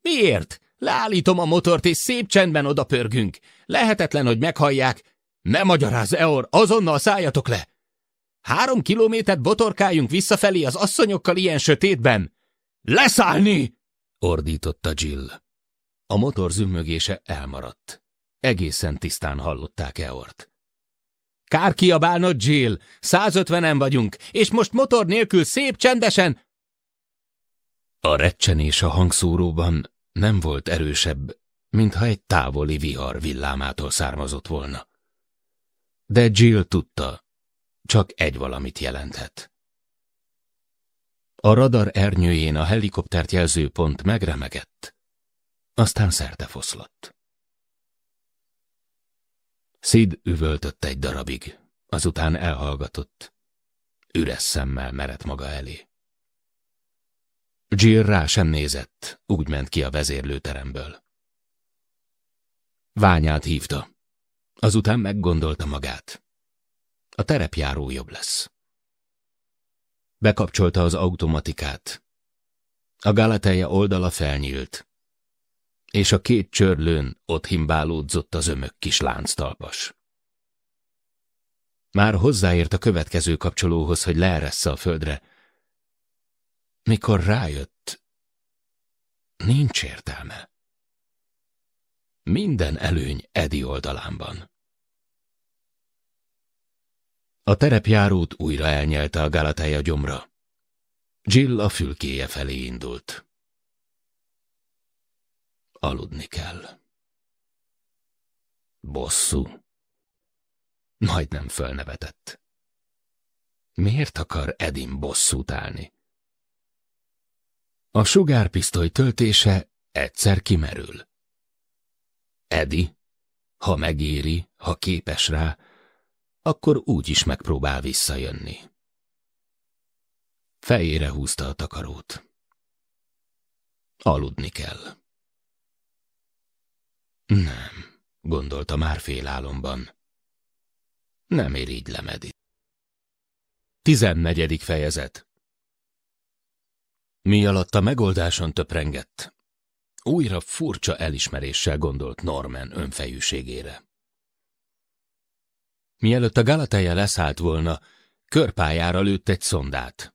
[SPEAKER 2] Miért? Leállítom a motort, és szép csendben odapörgünk. Lehetetlen, hogy meghallják. Ne magyaráz, Eor, azonnal szálljatok le! Három kilométert botorkáljunk visszafelé az asszonyokkal ilyen sötétben. Leszállni! ordította Jill. A motor zümmögése elmaradt. Egészen tisztán hallották Eort. Kár kiabálnod, Jill! 150 vagyunk, és most motor nélkül szép csendesen... A recsenés a hangszóróban nem volt erősebb, mintha egy távoli vihar villámától származott volna. De Jill tudta, csak egy valamit jelenthet. A radar ernyőjén a helikoptert jelző pont megremegett, aztán szerte foszlott. Szid üvöltött egy darabig, azután elhallgatott. Üres szemmel merett maga elé. Jill rá sem nézett, úgy ment ki a vezérlőteremből. Ványát hívta. Azután meggondolta magát. A terepjáró jobb lesz. Bekapcsolta az automatikát. A Galateja oldala felnyílt és a két csörlőn ott himbálódzott az ömök kis lánctalpas. Már hozzáért a következő kapcsolóhoz, hogy leeressze a földre. Mikor rájött, nincs értelme. Minden előny Edi oldalán A terepjárót újra elnyelte a Galatája gyomra. Jill a fülkéje felé indult. Aludni kell. Bosszú. Majdnem fölnevetett. Miért akar Edin bosszút állni? A sugárpisztoly töltése egyszer kimerül. Edi, ha megéri, ha képes rá, akkor úgy is megpróbál visszajönni. Fejére húzta a takarót. Aludni kell. Nem, gondolta már félálomban. Nem irigylem lemedi. Tizennegyedik fejezet Mi alatt a megoldáson töprengett. Újra furcsa elismeréssel gondolt Norman önfejűségére. Mielőtt a Galateja leszállt volna, körpályára lőtt egy szondát.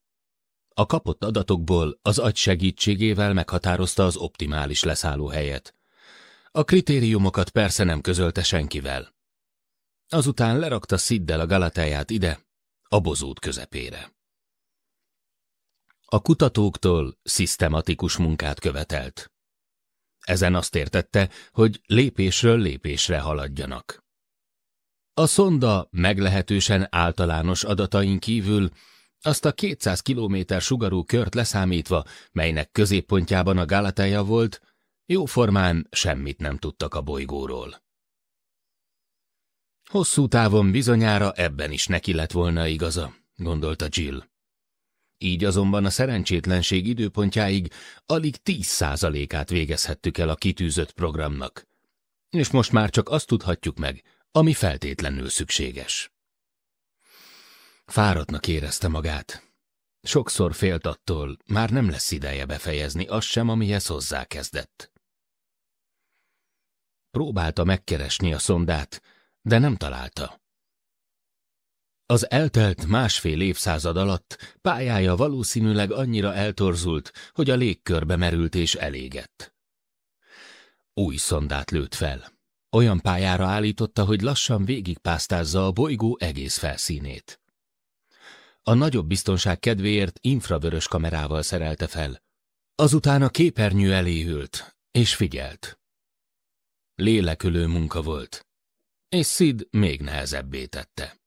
[SPEAKER 2] A kapott adatokból az agy segítségével meghatározta az optimális leszálló helyet. A kritériumokat persze nem közölte senkivel. Azután lerakta Sziddel a Galatáját ide, a bozót közepére. A kutatóktól szisztematikus munkát követelt. Ezen azt értette, hogy lépésről lépésre haladjanak. A szonda meglehetősen általános adatain kívül azt a 200 kilométer sugarú kört leszámítva, melynek középpontjában a Galatája volt, Jóformán semmit nem tudtak a bolygóról. Hosszú távon bizonyára ebben is neki lett volna igaza, gondolta Jill. Így azonban a szerencsétlenség időpontjáig alig tíz százalékát végezhettük el a kitűzött programnak. És most már csak azt tudhatjuk meg, ami feltétlenül szükséges. Fáradtnak érezte magát. Sokszor félt attól, már nem lesz ideje befejezni azt sem, amihez hozzákezdett. Próbálta megkeresni a szondát, de nem találta. Az eltelt másfél évszázad alatt pályája valószínűleg annyira eltorzult, hogy a légkörbe merült és elégett. Új szondát lőtt fel. Olyan pályára állította, hogy lassan végigpásztázza a bolygó egész felszínét. A nagyobb biztonság kedvéért infravörös kamerával szerelte fel. Azután a képernyő elé ült, és figyelt lélekülő munka volt, és Sid még nehezebbé tette.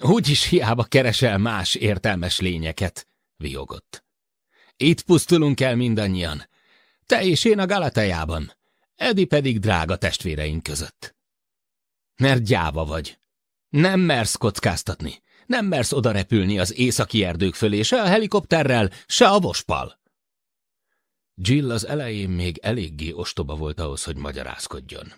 [SPEAKER 2] Úgy is hiába keresel más értelmes lényeket, viogott. Itt pusztulunk el mindannyian. Te és én a Galatejában, Edi pedig drága testvéreink között. Mert gyáva vagy. Nem mersz kockáztatni. Nem mersz odarepülni az északi erdők fölé, se a helikopterrel, se a vospal. Jill az elején még eléggé ostoba volt ahhoz, hogy magyarázkodjon.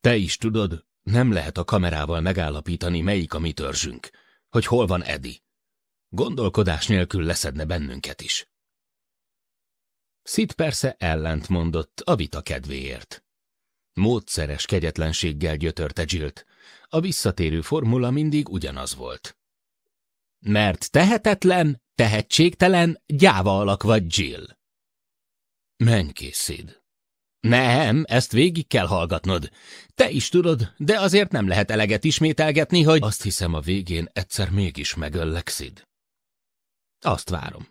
[SPEAKER 2] Te is tudod, nem lehet a kamerával megállapítani, melyik a mi törzsünk, hogy hol van Edi. Gondolkodás nélkül leszedne bennünket is. Szit persze ellent mondott a vita kedvéért. Módszeres kegyetlenséggel gyötörte Jillt. A visszatérő formula mindig ugyanaz volt. Mert tehetetlen, tehetségtelen, gyáva alak vagy Jill. Menj készíd. Nem, ezt végig kell hallgatnod. Te is tudod, de azért nem lehet eleget ismételgetni, hogy... Azt hiszem, a végén egyszer mégis megöllek, Sid. Azt várom.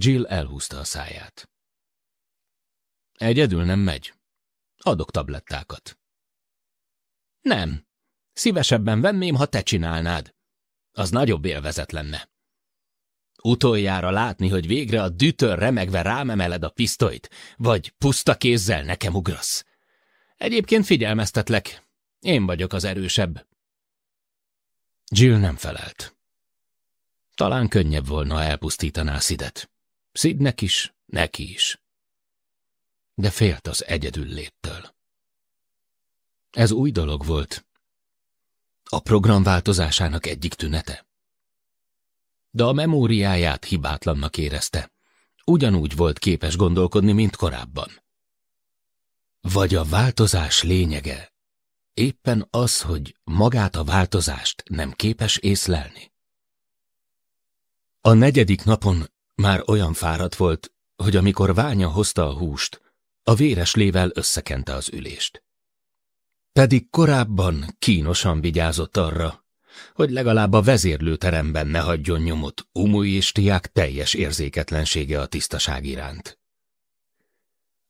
[SPEAKER 2] Jill elhúzta a száját. Egyedül nem megy. Adok tablettákat. Nem. Szívesebben venném, ha te csinálnád az nagyobb élvezet lenne. Utoljára látni, hogy végre a dütör remegve rám emeled a pisztolyt, vagy puszta kézzel nekem ugrasz. Egyébként figyelmeztetlek, én vagyok az erősebb. Jill nem felelt. Talán könnyebb volna, elpusztítaná Szidet. Szidnek is, neki is. De félt az egyedül léttől. Ez új dolog volt, a program változásának egyik tünete. De a memóriáját hibátlannak érezte. Ugyanúgy volt képes gondolkodni, mint korábban. Vagy a változás lényege éppen az, hogy magát a változást nem képes észlelni? A negyedik napon már olyan fáradt volt, hogy amikor ványa hozta a húst, a véres lével összekente az ülést. Pedig korábban kínosan vigyázott arra, hogy legalább a vezérlőteremben ne hagyjon nyomot Umui és Tiák teljes érzéketlensége a tisztaság iránt.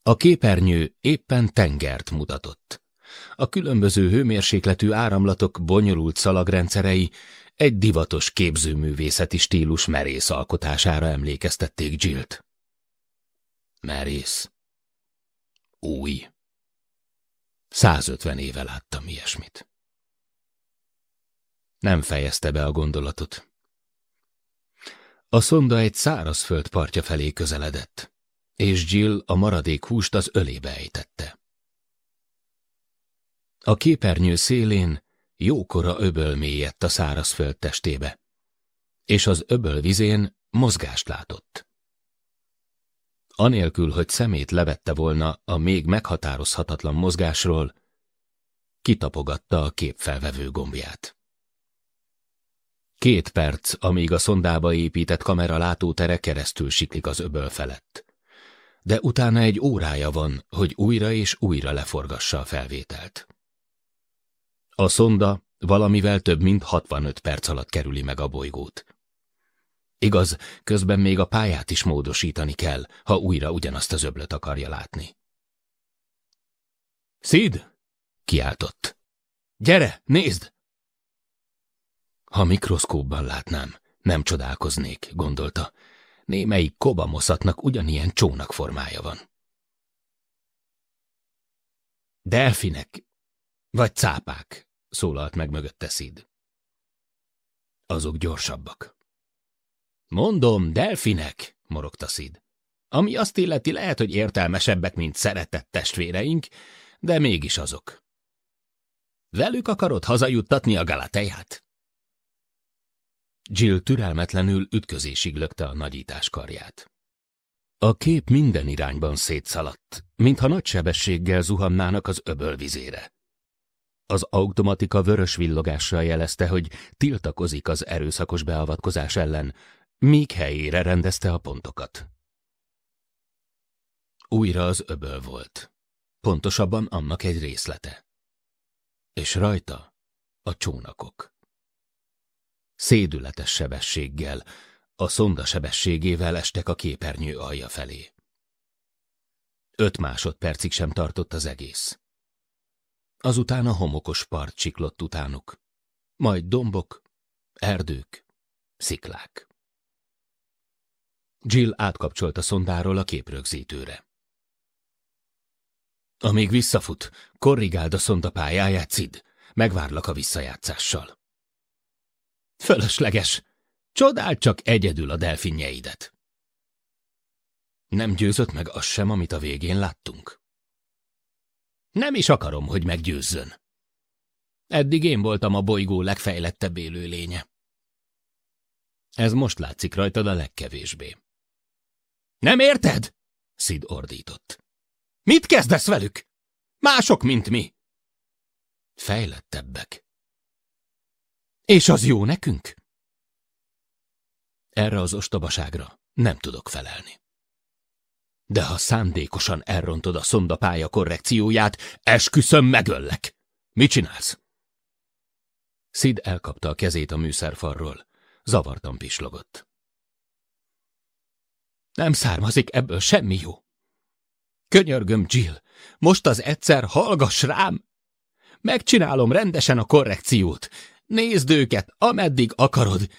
[SPEAKER 2] A képernyő éppen tengert mutatott. A különböző hőmérsékletű áramlatok bonyolult szalagrendszerei egy divatos képzőművészeti stílus merész alkotására emlékeztették Jill-t. Merész. Új. 150 éve láttam ilyesmit. Nem fejezte be a gondolatot. A szonda egy szárazföld partja felé közeledett, és Jill a maradék húst az ölébe ejtette. A képernyő szélén jókora öböl mélyett a szárazföld testébe, és az öböl vizén mozgást látott anélkül, hogy szemét levette volna a még meghatározhatatlan mozgásról, kitapogatta a képfelvevő gombját. Két perc, amíg a szondába épített kamera látótere keresztül siklik az öböl felett. De utána egy órája van, hogy újra és újra leforgassa a felvételt. A szonda valamivel több mint 65 perc alatt kerüli meg a bolygót. Igaz, közben még a pályát is módosítani kell, ha újra ugyanazt az öblöt akarja látni. Szid! kiáltott. Gyere, nézd! Ha mikroszkóban látnám, nem csodálkoznék, gondolta. Némelyik kobamoszatnak ugyanilyen csónak formája van. Delfinek, vagy cápák, szólalt meg mögötte Szid. Azok gyorsabbak. Mondom, delfinek, morogta Szid. Ami azt illeti lehet, hogy értelmesebbek, mint szeretett testvéreink, de mégis azok. Velük akarod hazajuttatni a Galateját? Jill türelmetlenül ütközésig lökte a nagyítás karját. A kép minden irányban szétszaladt, mintha nagy sebességgel zuhannának az öbölvizére. Az automatika vörös villogással jelezte, hogy tiltakozik az erőszakos beavatkozás ellen, míg helyére rendezte a pontokat. Újra az öböl volt. Pontosabban annak egy részlete. És rajta a csónakok. Szédületes sebességgel, a szonda sebességével estek a képernyő alja felé. Öt másodpercig sem tartott az egész. Azután a homokos part csiklott utánuk, majd dombok, erdők, sziklák. Jill átkapcsolt a szondáról a képrögzítőre. Amíg visszafut, korrigáld a szonda pályáját, Cid. Megvárlak a visszajátszással. Fölösleges! Csodáld csak egyedül a delfinjeidet! Nem győzött meg az sem, amit a végén láttunk. Nem is akarom, hogy meggyőzzön. Eddig én voltam a bolygó legfejlettebb élőlénye. Ez most látszik rajtad a legkevésbé. Nem érted? Szid ordított. Mit kezdesz velük? Mások, mint mi. Fejlettebbek. És az jó nekünk? Erre az ostobaságra nem tudok felelni. De ha szándékosan elrontod a szondapálya korrekcióját, esküszöm megöllek. Mit csinálsz? Szid elkapta a kezét a műszerfalról. Zavartan pislogott. Nem származik ebből semmi jó. Könyörgöm, Jill, most az egyszer hallgass rám! Megcsinálom rendesen a korrekciót. Nézd őket, ameddig akarod,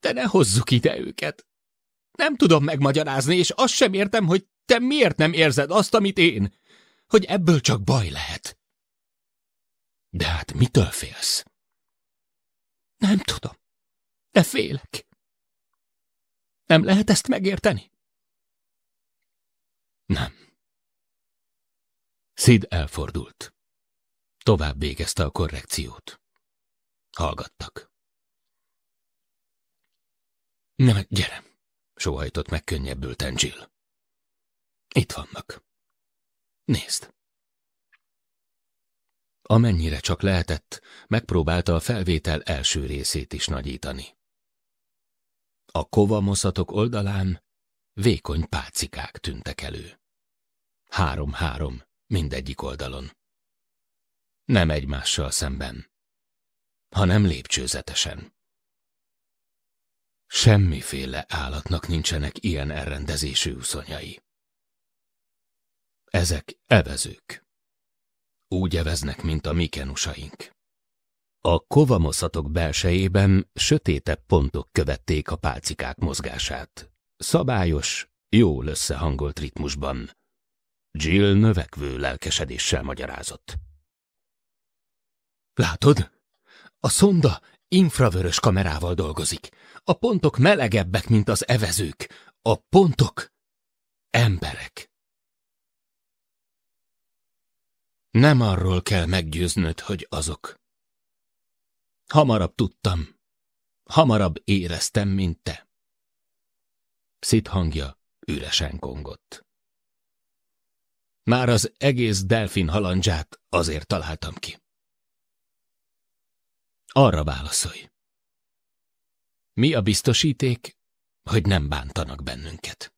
[SPEAKER 2] de ne hozzuk ide őket. Nem tudom megmagyarázni, és azt sem értem, hogy te miért nem érzed azt, amit én, hogy ebből csak baj lehet. De hát mitől félsz?
[SPEAKER 1] Nem tudom, de félek.
[SPEAKER 2] Nem lehet ezt megérteni? Nem. Szid elfordult. Tovább végezte a korrekciót. Hallgattak.
[SPEAKER 1] Nem, gyere,
[SPEAKER 2] sohajtott meg könnyebbülten Jill. Itt vannak. Nézd. Amennyire csak lehetett, megpróbálta a felvétel első részét is nagyítani. A moszatok oldalán vékony pácikák tűntek elő. Három-három, mindegyik oldalon. Nem egymással szemben, hanem lépcsőzetesen. Semmiféle állatnak nincsenek ilyen elrendezésű uszonyai. Ezek evezők. Úgy eveznek, mint a mikenusaink. A kovamoszatok belsejében sötétebb pontok követték a pálcikák mozgását. Szabályos, jól összehangolt ritmusban, Jill növekvő lelkesedéssel magyarázott. Látod? A szonda infravörös kamerával dolgozik. A pontok melegebbek, mint az evezők. A pontok emberek. Nem arról kell meggyőznöd, hogy azok. Hamarabb tudtam. Hamarabb éreztem, mint te. Szit hangja üresen kongott. Már az egész delfin halandzsát azért találtam ki. Arra válaszolj. Mi a biztosíték, hogy nem bántanak bennünket?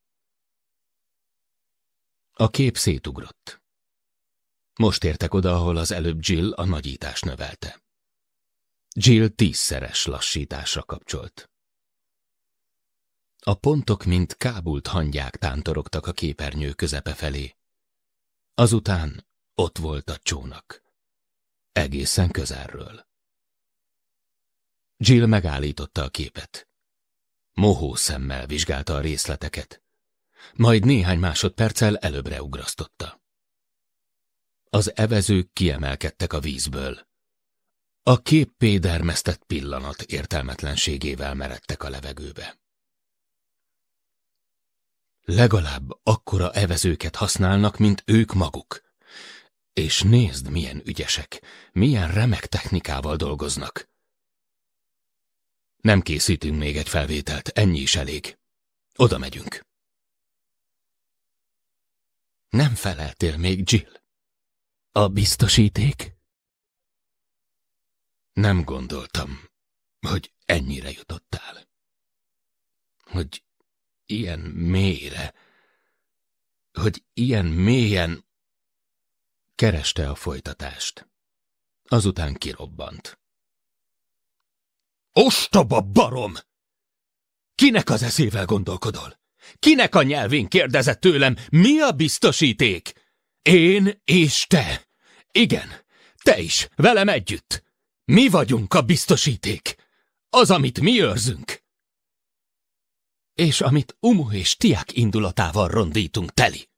[SPEAKER 2] A kép szétugrott. Most értek oda, ahol az előbb Jill a nagyítás növelte. Jill tízszeres lassításra kapcsolt. A pontok, mint kábult hangyák tántorogtak a képernyő közepe felé, Azután ott volt a csónak. Egészen közelről. Jill megállította a képet. Mohó szemmel vizsgálta a részleteket, majd néhány másodperccel előbbre ugrasztotta. Az evezők kiemelkedtek a vízből. A kép pédermesztett pillanat értelmetlenségével meredtek a levegőbe. Legalább akkora evezőket használnak, mint ők maguk. És nézd, milyen ügyesek, milyen remek technikával dolgoznak. Nem készítünk még egy felvételt, ennyi is elég. Oda megyünk. Nem feleltél még, Jill. A biztosíték? Nem gondoltam, hogy ennyire jutottál. Hogy ilyen mélyre, hogy ilyen mélyen kereste a folytatást. Azután kirobbant. Ostoba barom! Kinek az eszével gondolkodol? Kinek a nyelvén kérdezett tőlem, mi a biztosíték? Én és te. Igen, te is, velem együtt. Mi vagyunk a biztosíték. Az, amit mi őrzünk és amit Umu és Tiák indulatával rondítunk teli.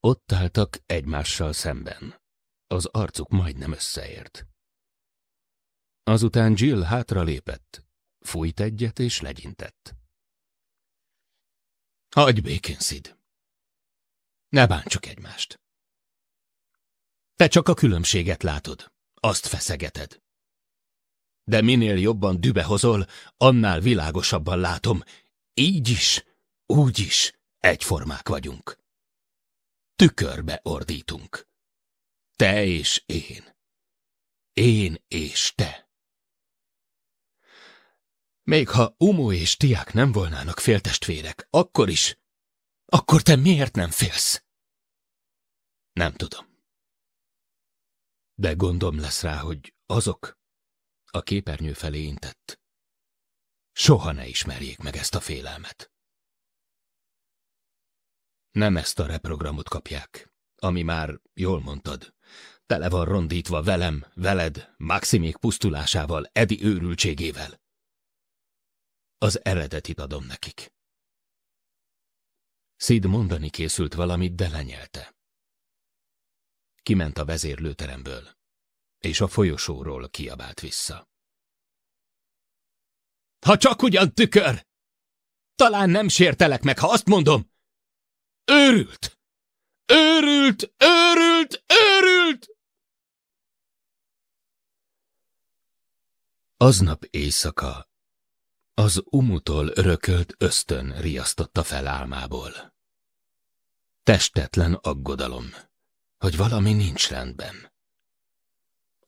[SPEAKER 2] Ott álltak egymással szemben. Az arcuk majdnem összeért. Azután Jill hátra lépett, fújt egyet és legyintett. Hagyj békén, Sid. Ne bántsuk egymást! Te csak a különbséget látod, azt feszegeted de minél jobban dübehozol, annál világosabban látom. Így is, úgy is egyformák vagyunk. Tükörbe ordítunk. Te és én. Én és te. Még ha Umu és Tiák nem volnának féltestvérek, akkor is, akkor te miért nem félsz? Nem tudom. De gondom lesz rá, hogy azok, a képernyő felé intett. Soha ne ismerjék meg ezt a félelmet. Nem ezt a reprogramot kapják, ami már, jól mondtad, tele van rondítva velem, veled, Maximék pusztulásával, Edi őrültségével. Az eredetit adom nekik. Szid mondani készült valamit, de lenyelte. Kiment a vezérlőteremből és a folyosóról kiabált vissza. Ha csak ugyan tükör! Talán nem sértelek meg, ha azt mondom! Őrült! Őrült! Őrült! Őrült! Aznap éjszaka az umutól örökölt ösztön riasztotta fel álmából. Testetlen aggodalom, hogy valami nincs rendben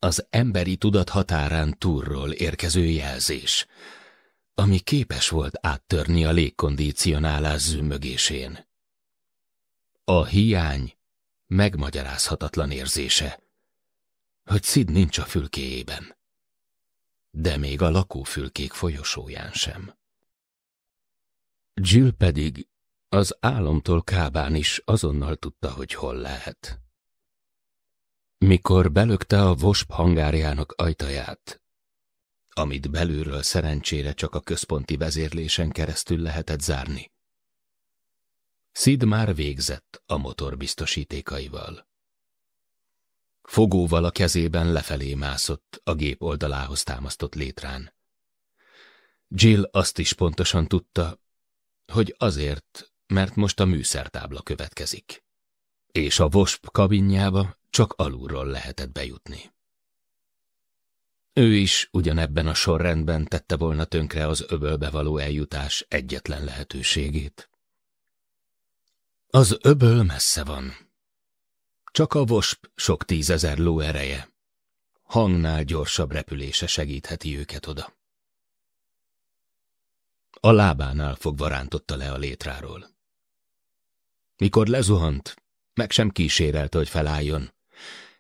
[SPEAKER 2] az emberi tudat határán túlról érkező jelzés, ami képes volt áttörni a légkondicionálás zümögésén. A hiány megmagyarázhatatlan érzése, hogy Szid nincs a fülkéjében, de még a lakófülkék folyosóján sem. Jill pedig az álomtól kábán is azonnal tudta, hogy hol lehet. Mikor belökte a vosp hangárjának ajtaját, amit belülről szerencsére csak a központi vezérlésen keresztül lehetett zárni, Szid már végzett a motor biztosítékaival. Fogóval a kezében lefelé mászott a gép oldalához támasztott létrán. Jill azt is pontosan tudta, hogy azért, mert most a műszertábla következik és a vosp kabinjába csak alulról lehetett bejutni. Ő is ugyanebben a sorrendben tette volna tönkre az öbölbe való eljutás egyetlen lehetőségét. Az öböl messze van. Csak a vosp sok tízezer ló ereje. Hangnál gyorsabb repülése segítheti őket oda. A lábánál fogva rántotta le a létráról. Mikor lezuhant, meg sem kísérelte, hogy felálljon.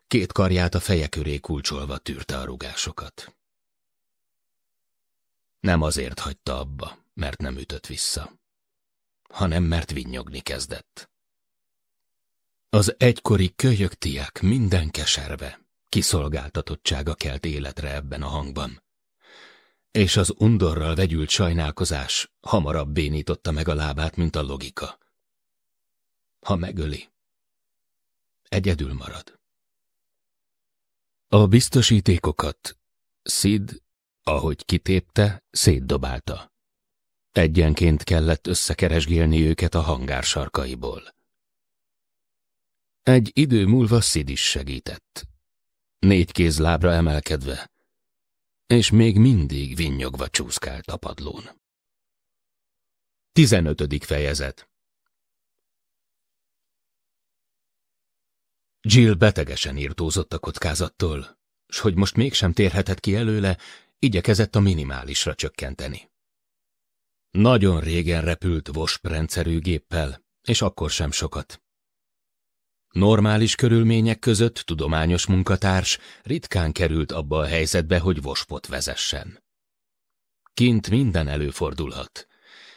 [SPEAKER 2] Két karját a feje köré kulcsolva tűrte a rugásokat. Nem azért hagyta abba, mert nem ütött vissza, hanem mert vinnyogni kezdett. Az egykori kölyök tiák minden keserve, kiszolgáltatottsága kelt életre ebben a hangban. És az undorral vegyült sajnálkozás hamarabb bénította meg a lábát, mint a logika. Ha megöli, egyedül marad. A biztosítékokat Sid, ahogy kitépte, szétdobálta. Egyenként kellett összekeresgélni őket a hangár sarkaiból. Egy idő múlva Sid is segített. Négy lábra emelkedve, és még mindig vinnyogva csúszkált a padlón. 15. fejezet Jill betegesen írtózott a kockázattól, s hogy most mégsem térhetett ki előle, igyekezett a minimálisra csökkenteni. Nagyon régen repült VOSP rendszerű géppel, és akkor sem sokat. Normális körülmények között tudományos munkatárs ritkán került abba a helyzetbe, hogy vospot vezessen. Kint minden előfordulhat,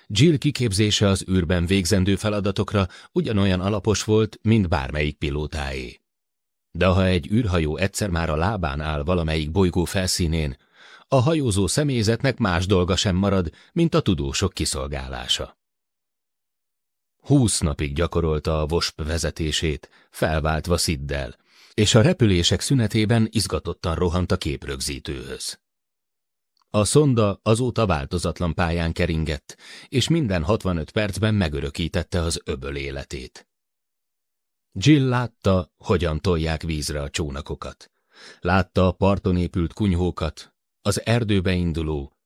[SPEAKER 2] Jill kiképzése az űrben végzendő feladatokra ugyanolyan alapos volt, mint bármelyik pilótáé. De ha egy űrhajó egyszer már a lábán áll valamelyik bolygó felszínén, a hajózó személyzetnek más dolga sem marad, mint a tudósok kiszolgálása. Húsz napig gyakorolta a VOSP vezetését, felváltva Sziddel, és a repülések szünetében izgatottan rohant a képrögzítőhöz. A szonda azóta változatlan pályán keringett, és minden 65 percben megörökítette az öböl életét. Jill látta, hogyan tolják vízre a csónakokat. Látta a parton épült kunyhókat, az erdőbe induló,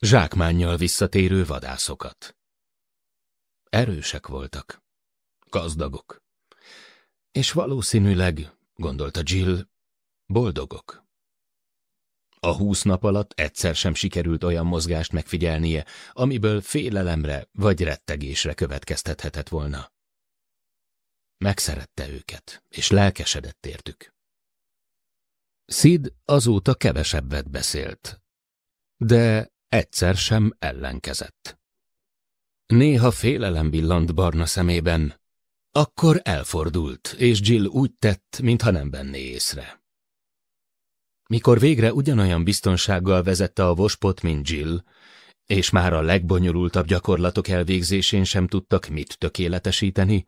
[SPEAKER 2] zsákmánnyal visszatérő vadászokat. Erősek voltak, gazdagok, és valószínűleg, gondolta Jill, boldogok. A húsz nap alatt egyszer sem sikerült olyan mozgást megfigyelnie, amiből félelemre vagy rettegésre következtethetett volna. Megszerette őket, és lelkesedett értük. Sid azóta kevesebbet beszélt, de egyszer sem ellenkezett. Néha félelem villant barna szemében, akkor elfordult, és Jill úgy tett, mintha nem venné észre. Mikor végre ugyanolyan biztonsággal vezette a vospot, mint Jill, és már a legbonyolultabb gyakorlatok elvégzésén sem tudtak mit tökéletesíteni,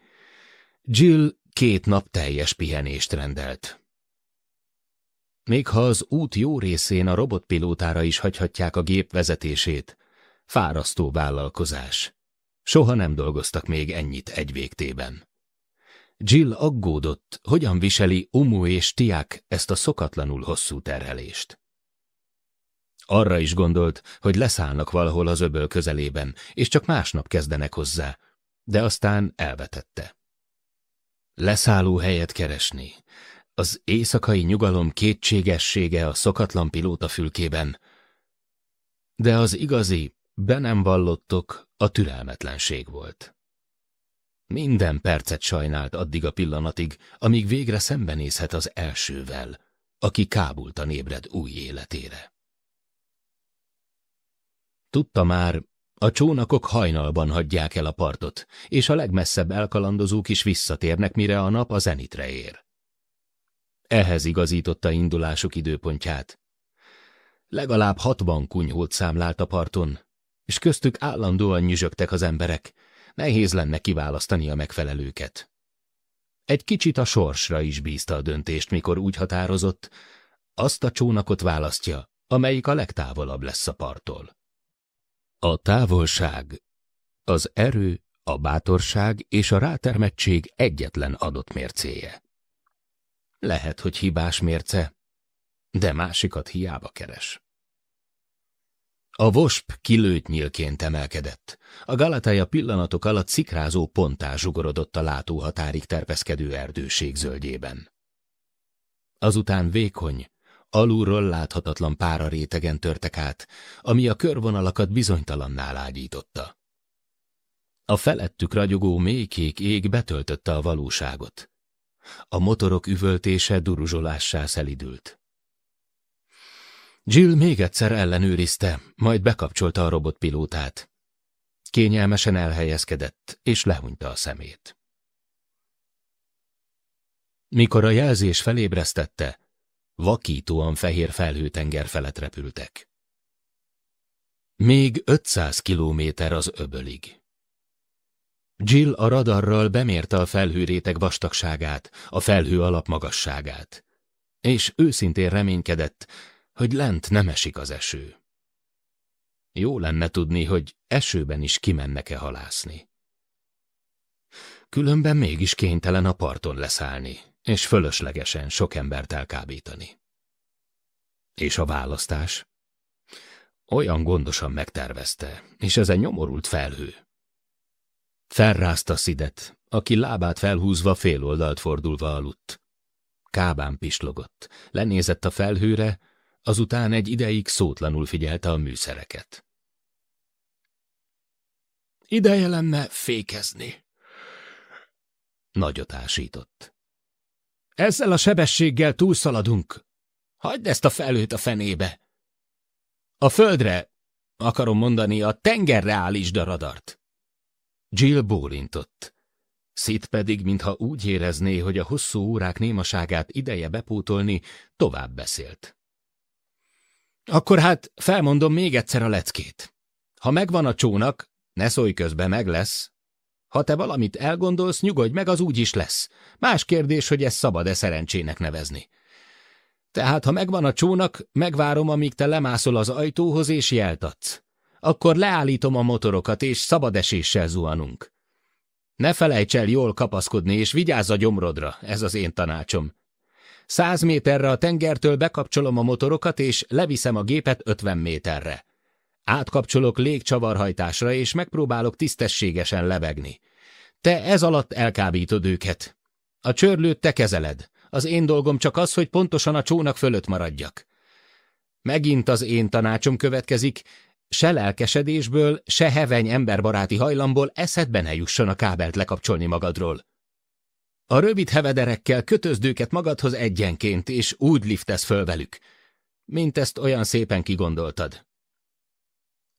[SPEAKER 2] Jill két nap teljes pihenést rendelt. Még ha az út jó részén a robotpilótára is hagyhatják a gép vezetését, fárasztó vállalkozás. Soha nem dolgoztak még ennyit egy végtében. Jill aggódott, hogyan viseli Umu és Tiák ezt a szokatlanul hosszú terhelést. Arra is gondolt, hogy leszállnak valahol az öböl közelében, és csak másnap kezdenek hozzá, de aztán elvetette. Leszálló helyet keresni. Az éjszakai nyugalom kétségessége a szokatlan pilóta fülkében, de az igazi, be nem vallottok, a türelmetlenség volt. Minden percet sajnált addig a pillanatig, amíg végre szembenézhet az elsővel, aki a nébred új életére. Tudta már, a csónakok hajnalban hagyják el a partot, és a legmesszebb elkalandozók is visszatérnek, mire a nap a zenitre ér. Ehhez igazította indulásuk időpontját. Legalább hatvan kunyhót számlált a parton, és köztük állandóan nyüzsögtek az emberek, nehéz lenne kiválasztani a megfelelőket. Egy kicsit a sorsra is bízta a döntést, mikor úgy határozott, azt a csónakot választja, amelyik a legtávolabb lesz a parttól. A távolság, az erő, a bátorság és a rátermettség egyetlen adott mércéje. Lehet, hogy hibás mérce, de másikat hiába keres. A vosp kilőtt nyilként emelkedett. A Galatája pillanatok alatt szikrázó pontá zsugorodott a látóhatárig terpeszkedő erdőség zöldjében. Azután vékony, alulról láthatatlan pára rétegen törtek át, ami a körvonalakat bizonytalanná lágyította. A felettük ragyogó mélykék ég betöltötte a valóságot. A motorok üvöltése duruzsolássá szelidült. Jill még egyszer ellenőrizte, majd bekapcsolta a robotpilótát. Kényelmesen elhelyezkedett, és lehúnyta a szemét. Mikor a jelzés felébresztette, vakítóan fehér felhőtenger felett repültek. Még 500 kilométer az öbölig. Jill a radarral bemérte a felhőréteg vastagságát, a felhő alap magasságát, és őszintén reménykedett, hogy lent nem esik az eső. Jó lenne tudni, hogy esőben is kimennek-e halászni. Különben mégis kénytelen a parton leszállni, és fölöslegesen sok embert elkábítani. És a választás? Olyan gondosan megtervezte, és ez egy nyomorult felhő. Felrázta Szidet, aki lábát felhúzva féloldalt fordulva aludt. Kábán pislogott, lenézett a felhőre, Azután egy ideig szótlanul figyelte a műszereket. Ideje lenne fékezni. Nagyot ásított. Ezzel a sebességgel túlszaladunk. Hagyd ezt a felőt a fenébe. A földre, akarom mondani, a tengerre állítsd a radart. Jill bólintott. Szit pedig, mintha úgy érezné, hogy a hosszú órák némaságát ideje bepótolni, tovább beszélt. Akkor hát felmondom még egyszer a leckét. Ha megvan a csónak, ne szólj közbe, meg lesz. Ha te valamit elgondolsz, nyugodj meg, az úgy is lesz. Más kérdés, hogy ezt szabad-e szerencsének nevezni. Tehát, ha megvan a csónak, megvárom, amíg te lemászol az ajtóhoz és jeltatsz. Akkor leállítom a motorokat, és szabad eséssel zuhanunk. Ne felejts el jól kapaszkodni, és vigyázz a gyomrodra, ez az én tanácsom. Száz méterre a tengertől bekapcsolom a motorokat, és leviszem a gépet 50 méterre. Átkapcsolok légcsavarhajtásra, és megpróbálok tisztességesen lebegni. Te ez alatt elkábítod őket. A csörlőt te kezeled. Az én dolgom csak az, hogy pontosan a csónak fölött maradjak. Megint az én tanácsom következik, se lelkesedésből, se heveny emberbaráti hajlamból eszedbe ne jusson a kábelt lekapcsolni magadról. A rövid hevederekkel kötözd őket magadhoz egyenként, és úgy liftesz föl velük, mint ezt olyan szépen kigondoltad.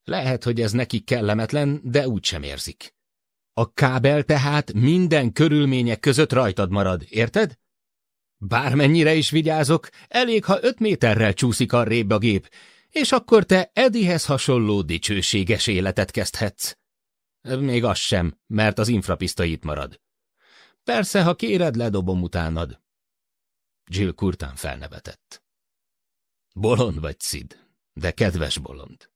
[SPEAKER 2] Lehet, hogy ez nekik kellemetlen, de úgy sem érzik. A kábel tehát minden körülmények között rajtad marad, érted? Bármennyire is vigyázok, elég, ha öt méterrel csúszik arrébb a gép, és akkor te Edihez hasonló dicsőséges életet kezdhetsz. Még az sem, mert az infrapiszta itt marad. Persze, ha kéred, ledobom utánad. Jill kurtán felnevetett. Bolond vagy, Sid, de kedves bolond.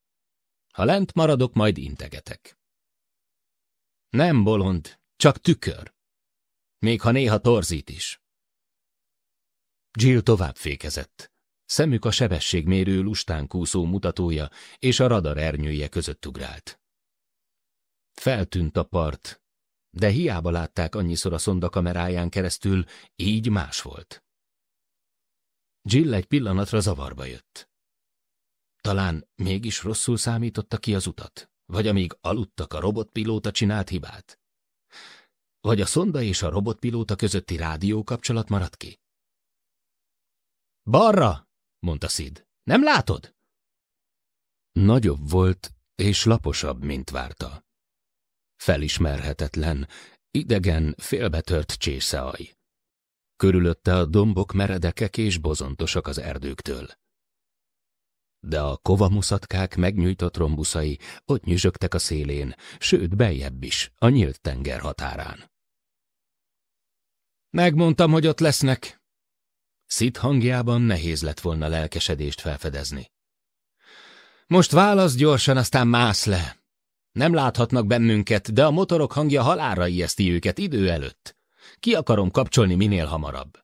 [SPEAKER 2] Ha lent maradok, majd integetek. Nem bolond, csak tükör. Még ha néha torzít is. Jill tovább fékezett. Szemük a sebességmérő lustán kúszó mutatója és a radar ernyője között ugrált. Feltűnt a part, de hiába látták annyiszor a szonda kameráján keresztül, így más volt. Jill egy pillanatra zavarba jött. Talán mégis rosszul számította ki az utat, vagy amíg aludtak a robotpilóta csinált hibát. Vagy a szonda és a robotpilóta közötti rádió kapcsolat maradt ki. Barra, mondta Sid. Nem látod? Nagyobb volt és laposabb, mint várta felismerhetetlen, idegen, félbetört csészeaj. Körülötte a dombok meredekek és bozontosak az erdőktől. De a kovamuszatkák megnyújtott rombuszai ott nyüzsögtek a szélén, sőt, beljebb is, a nyílt tenger határán. Megmondtam, hogy ott lesznek. Szit hangjában nehéz lett volna lelkesedést felfedezni. Most válasz gyorsan, aztán mász le. Nem láthatnak bennünket, de a motorok hangja halára ijeszti őket idő előtt. Ki akarom kapcsolni minél hamarabb.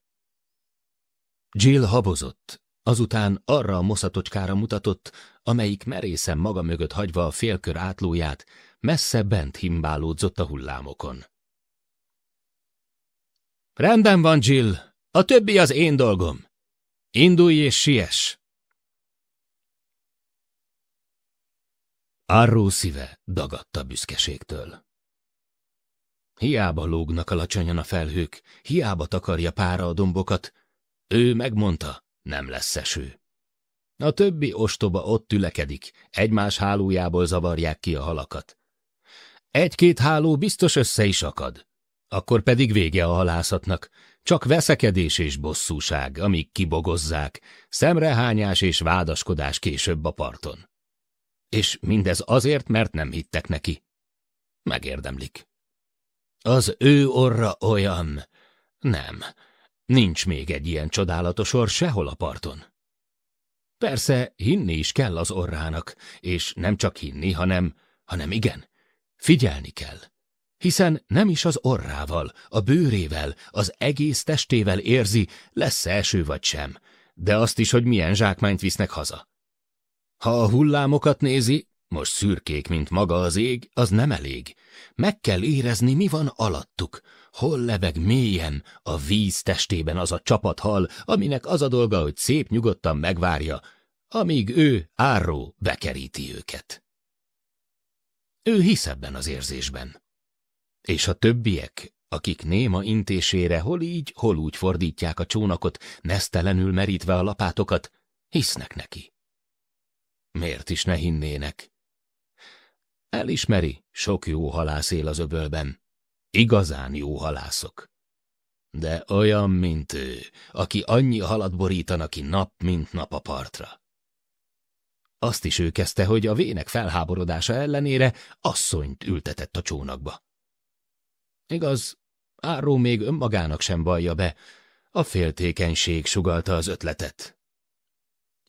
[SPEAKER 2] Jill habozott, azután arra a moszatocskára mutatott, amelyik merészen maga mögött hagyva a félkör átlóját, messze bent himbálódzott a hullámokon. Rendben van, Jill, a többi az én dolgom. Indulj és siess! Arró szíve dagadta büszkeségtől. Hiába lógnak alacsonyan a felhők, hiába takarja pára a dombokat, ő megmondta, nem lesz eső. A többi ostoba ott tülekedik, egymás hálójából zavarják ki a halakat. Egy-két háló biztos össze is akad. Akkor pedig vége a halászatnak, csak veszekedés és bosszúság, amíg kibogozzák, szemrehányás és vádaskodás később a parton. És mindez azért, mert nem hittek neki. Megérdemlik. Az ő orra olyan... Nem, nincs még egy ilyen csodálatos orr sehol a parton. Persze, hinni is kell az orrának, és nem csak hinni, hanem, hanem igen, figyelni kell. Hiszen nem is az orrával, a bőrével, az egész testével érzi, lesz eső vagy sem, de azt is, hogy milyen zsákmányt visznek haza. Ha a hullámokat nézi, most szürkék, mint maga az ég, az nem elég. Meg kell érezni, mi van alattuk. Hol lebeg mélyen a víz testében az a csapathal, aminek az a dolga, hogy szép nyugodtan megvárja, amíg ő, Áró, bekeríti őket. Ő hisz ebben az érzésben. És a többiek, akik néma intésére hol így, hol úgy fordítják a csónakot, nesztelenül merítve a lapátokat, hisznek neki. Miért is ne hinnének? Elismeri, sok jó halász él az öbölben. Igazán jó halászok. De olyan, mint ő, aki annyi halat borítanak ki nap, mint nap a partra. Azt is ő kezdte, hogy a vének felháborodása ellenére asszonyt ültetett a csónakba. Igaz, Áró még önmagának sem vallja be, a féltékenység sugalta az ötletet.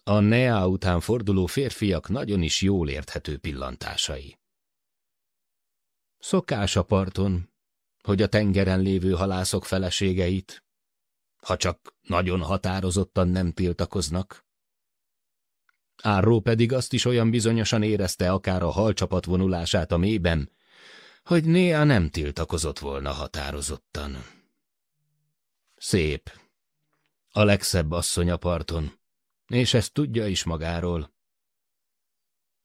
[SPEAKER 2] A Nea után forduló férfiak nagyon is jól érthető pillantásai. Szokás a parton, hogy a tengeren lévő halászok feleségeit, ha csak nagyon határozottan nem tiltakoznak. Árró pedig azt is olyan bizonyosan érezte akár a halcsapat vonulását a mélyben, hogy néha nem tiltakozott volna határozottan. Szép. A legszebb asszony a parton és ezt tudja is magáról.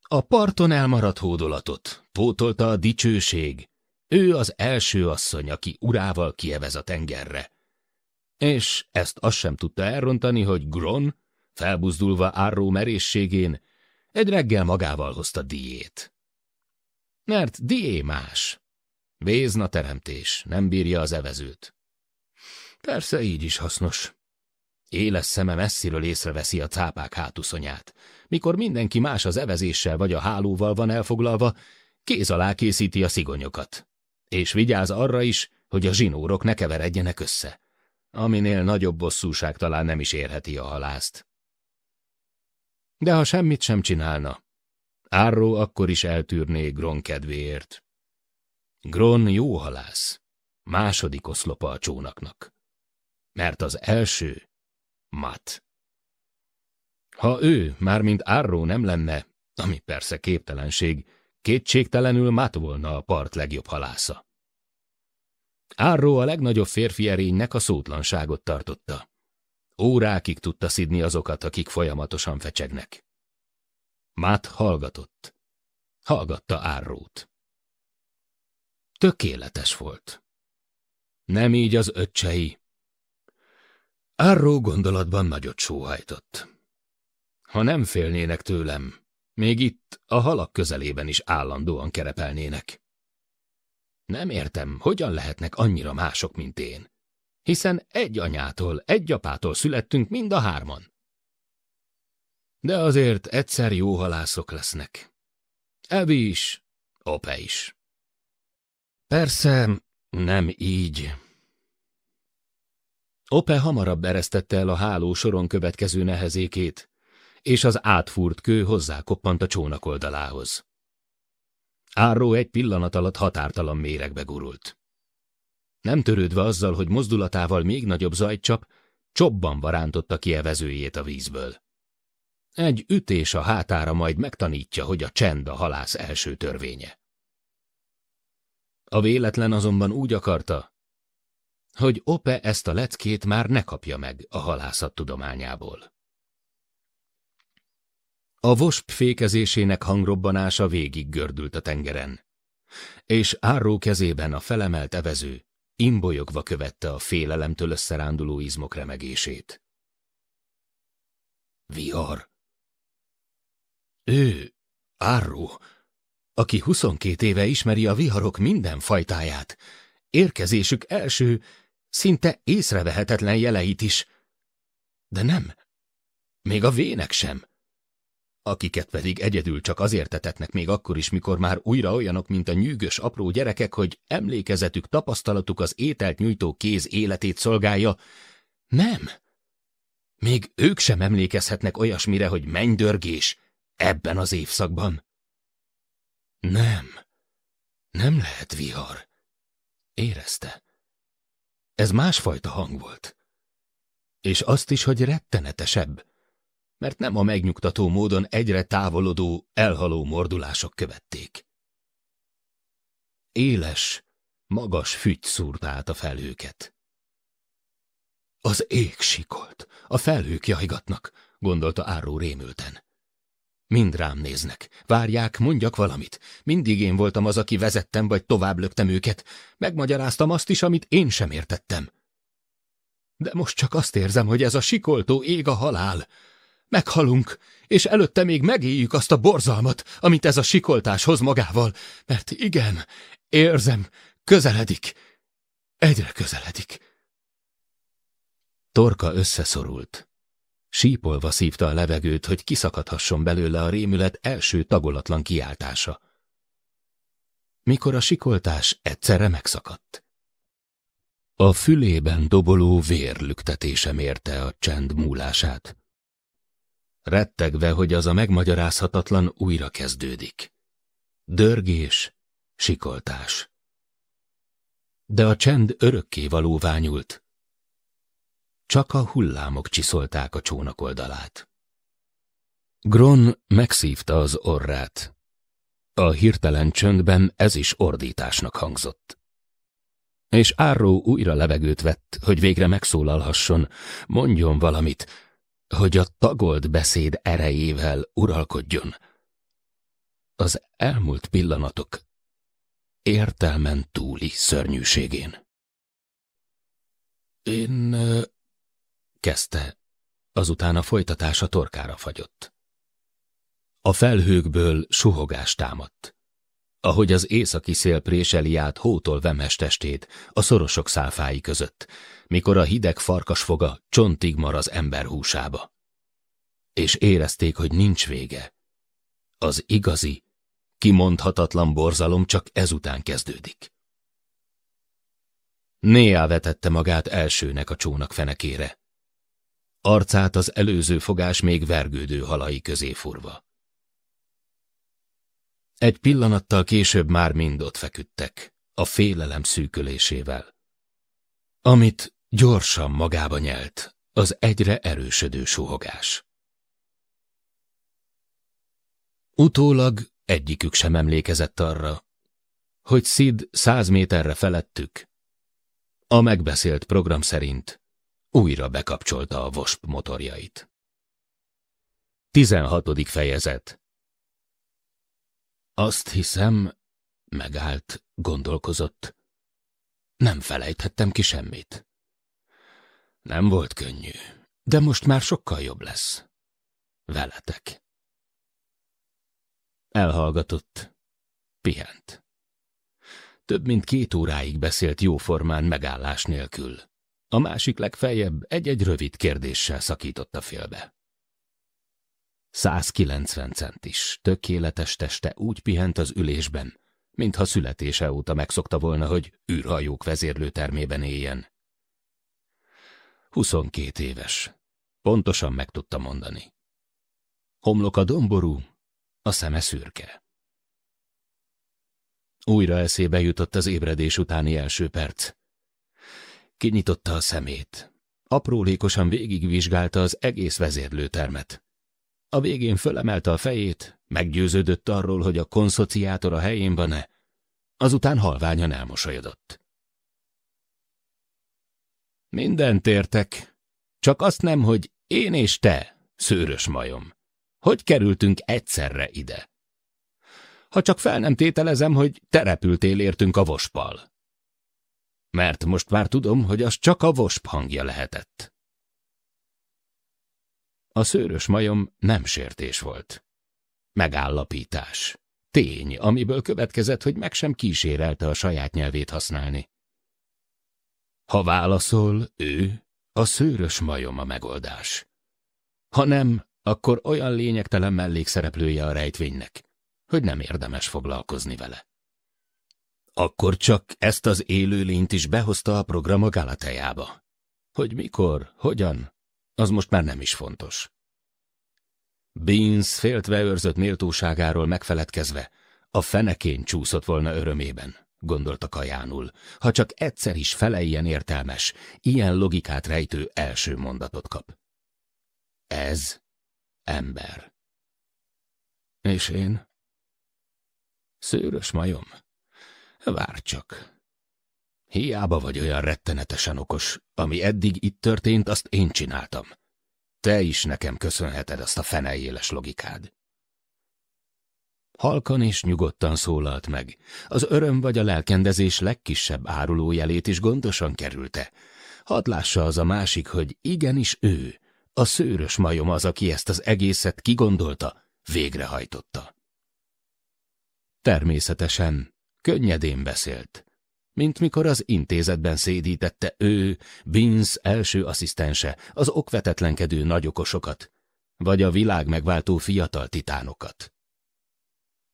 [SPEAKER 2] A parton elmaradt hódolatot, pótolta a dicsőség. Ő az első asszony, aki urával kievez a tengerre. És ezt azt sem tudta elrontani, hogy Gron, felbuzdulva Arró merészségén, egy reggel magával hozta diét. Mert dié más. Vézna teremtés, nem bírja az evezőt. Persze így is hasznos. Éles szeme messziről észreveszi a cápák hátuszonyát. Mikor mindenki más az evezéssel vagy a hálóval van elfoglalva, kéz alá készíti a szigonyokat. És vigyáz arra is, hogy a zsinórok ne keveredjenek össze. Aminél nagyobb bosszúság talán nem is érheti a halászt. De ha semmit sem csinálna, Árró akkor is eltűrné Gron kedvéért. Gron jó halász, második oszlopa a csónaknak. Mert az első Matt. Ha ő, mármint Arró nem lenne, ami persze képtelenség, kétségtelenül Matt volna a part legjobb halásza. Árró a legnagyobb férfi erénynek a szótlanságot tartotta. Órákig tudta szidni azokat, akik folyamatosan fecsegnek. Matt hallgatott. Hallgatta Árrót. Tökéletes volt. Nem így az öccsei, Árró gondolatban nagyot sóhajtott. Ha nem félnének tőlem, még itt, a halak közelében is állandóan kerepelnének. Nem értem, hogyan lehetnek annyira mások, mint én. Hiszen egy anyától, egy apától születtünk mind a hárman. De azért egyszer jó halászok lesznek. Ebi is, Ope is. Persze, nem így, Ope hamarabb eresztette el a háló soron következő nehezékét, és az átfúrt kő hozzákoppant a csónak oldalához. Áró egy pillanat alatt határtalan méregbe gurult. Nem törődve azzal, hogy mozdulatával még nagyobb zajt csap, csobban varántotta ki a vízből. Egy ütés a hátára majd megtanítja, hogy a csend a halász első törvénye. A véletlen azonban úgy akarta, hogy Ope ezt a leckét már ne kapja meg a halászat tudományából. A vosp fékezésének hangrobbanása végig gördült a tengeren, és Áró kezében a felemelt evező imbolyogva követte a félelemtől összeránduló izmok remegését. Vihar! Ő, Áró, aki huszonkét éve ismeri a viharok minden fajtáját, érkezésük első szinte észrevehetetlen jeleit is. De nem, még a vének sem. Akiket pedig egyedül csak azért tetetnek még akkor is, mikor már újra olyanok, mint a nyűgös apró gyerekek, hogy emlékezetük, tapasztalatuk az ételt nyújtó kéz életét szolgálja. Nem. Még ők sem emlékezhetnek olyasmire, hogy mennydörgés ebben az évszakban. Nem. Nem lehet vihar. Érezte. Ez másfajta hang volt. És azt is, hogy rettenetesebb, mert nem a megnyugtató módon egyre távolodó, elhaló mordulások követték. Éles, magas fügy szúrt át a felhőket. Az ég sikolt, a felhők jajgatnak, gondolta Áró rémülten. Mind rám néznek. Várják, mondjak valamit. Mindig én voltam az, aki vezettem vagy tovább löktem őket. Megmagyaráztam azt is, amit én sem értettem. De most csak azt érzem, hogy ez a sikoltó ég a halál. Meghalunk, és előtte még megéljük azt a borzalmat, amit ez a sikoltás hoz magával, mert igen, érzem, közeledik, egyre közeledik. Torka összeszorult. Sípolva szívta a levegőt, hogy kiszakadhasson belőle a rémület első tagolatlan kiáltása. Mikor a sikoltás egyszerre megszakadt. A fülében doboló vérlüktetése mérte a csend múlását. Rettegve, hogy az a megmagyarázhatatlan újra kezdődik. Dörgés, sikoltás. De a csend örökké valóvá nyúlt. Csak a hullámok csiszolták a csónak oldalát. Gron megszívta az orrát. A hirtelen csöndben ez is ordításnak hangzott. És Áró újra levegőt vett, hogy végre megszólalhasson, mondjon valamit, hogy a tagolt beszéd erejével uralkodjon. Az elmúlt pillanatok értelmen túli szörnyűségén. Én kezdte, azután a folytatása torkára fagyott. A felhőkből suhogás támadt. Ahogy az északi szél préseli át hótól vemes testét a szorosok szálfái között, mikor a hideg farkasfoga csontig mar az ember húsába. És érezték, hogy nincs vége. Az igazi, kimondhatatlan borzalom csak ezután kezdődik. Néá vetette magát elsőnek a csónak fenekére arcát az előző fogás még vergődő halai közé furva. Egy pillanattal később már mind ott feküdtek, a félelem szűkölésével. Amit gyorsan magába nyelt, az egyre erősödő suhogás. Utólag egyikük sem emlékezett arra, hogy szid száz méterre felettük. A megbeszélt program szerint újra bekapcsolta a VOSP motorjait. 16. fejezet Azt hiszem, megállt, gondolkozott. Nem felejthettem ki semmit. Nem volt könnyű, de most már sokkal jobb lesz. Veletek. Elhallgatott. Pihent. Több mint két óráig beszélt jóformán megállás nélkül. A másik legfeljebb egy-egy rövid kérdéssel szakította félbe. 190 centis, tökéletes teste úgy pihent az ülésben, mintha születése óta megszokta volna, hogy űrhajók termében éljen. 22 éves. Pontosan meg tudta mondani. Homloka domború, a szeme szürke. Újra eszébe jutott az ébredés utáni első perc. Kinyitotta a szemét. Aprólékosan végigvizsgálta az egész vezérlőtermet. A végén fölemelte a fejét, meggyőződött arról, hogy a konszociátor a helyén van-e, azután halványan elmosolyodott. Mindent értek, csak azt nem, hogy én és te, szőrös majom. Hogy kerültünk egyszerre ide? Ha csak fel nem tételezem, hogy terepültél értünk a vospal mert most már tudom, hogy az csak a vosp hangja lehetett. A szőrös majom nem sértés volt. Megállapítás. Tény, amiből következett, hogy meg sem kísérelte a saját nyelvét használni. Ha válaszol, ő, a szőrös majom a megoldás. Ha nem, akkor olyan lényegtelen mellékszereplője a rejtvénynek, hogy nem érdemes foglalkozni vele. Akkor csak ezt az élőlényt is behozta a program a Galateába. Hogy mikor, hogyan, az most már nem is fontos. Beans féltve őrzött méltóságáról megfeledkezve, a fenekén csúszott volna örömében, gondolta Kajánul, ha csak egyszer is fele ilyen értelmes, ilyen logikát rejtő első mondatot kap. Ez ember. És én? Szőrös majom. Vár csak. Hiába vagy olyan rettenetesen okos, ami eddig itt történt, azt én csináltam. Te is nekem köszönheted azt a feneljéles logikád. Halkan és nyugodtan szólalt meg. Az öröm vagy a lelkendezés legkisebb árulójelét is gondosan kerülte. Hadd lássa az a másik, hogy igenis ő, a szőrös majom az, aki ezt az egészet kigondolta, végrehajtotta. Természetesen Könnyedén beszélt, mint mikor az intézetben szédítette ő, Vince első asszisztense, az okvetetlenkedő nagyokosokat, vagy a világ megváltó fiatal titánokat.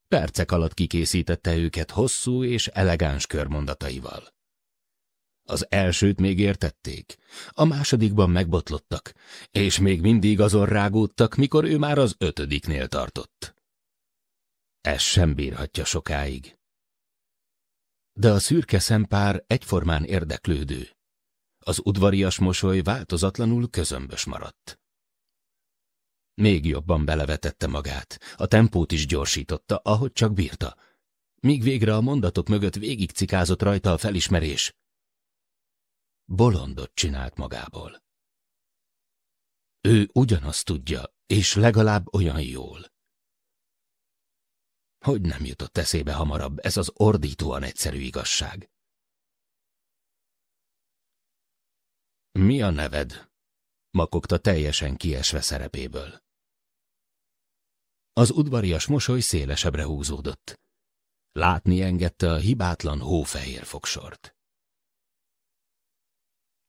[SPEAKER 2] Percek alatt kikészítette őket hosszú és elegáns körmondataival. Az elsőt még értették, a másodikban megbotlottak, és még mindig azon rágódtak, mikor ő már az ötödiknél tartott. Ez sem bírhatja sokáig de a szürke szempár egyformán érdeklődő. Az udvarias mosoly változatlanul közömbös maradt. Még jobban belevetette magát, a tempót is gyorsította, ahogy csak bírta, míg végre a mondatok mögött végigcikázott rajta a felismerés. Bolondot csinált magából. Ő ugyanazt tudja, és legalább olyan jól. Hogy nem jutott eszébe hamarabb ez az ordítóan egyszerű igazság? Mi a neved? Makogta teljesen kiesve szerepéből. Az udvarias mosoly szélesebbre húzódott. Látni engedte a hibátlan hófehér fogsort.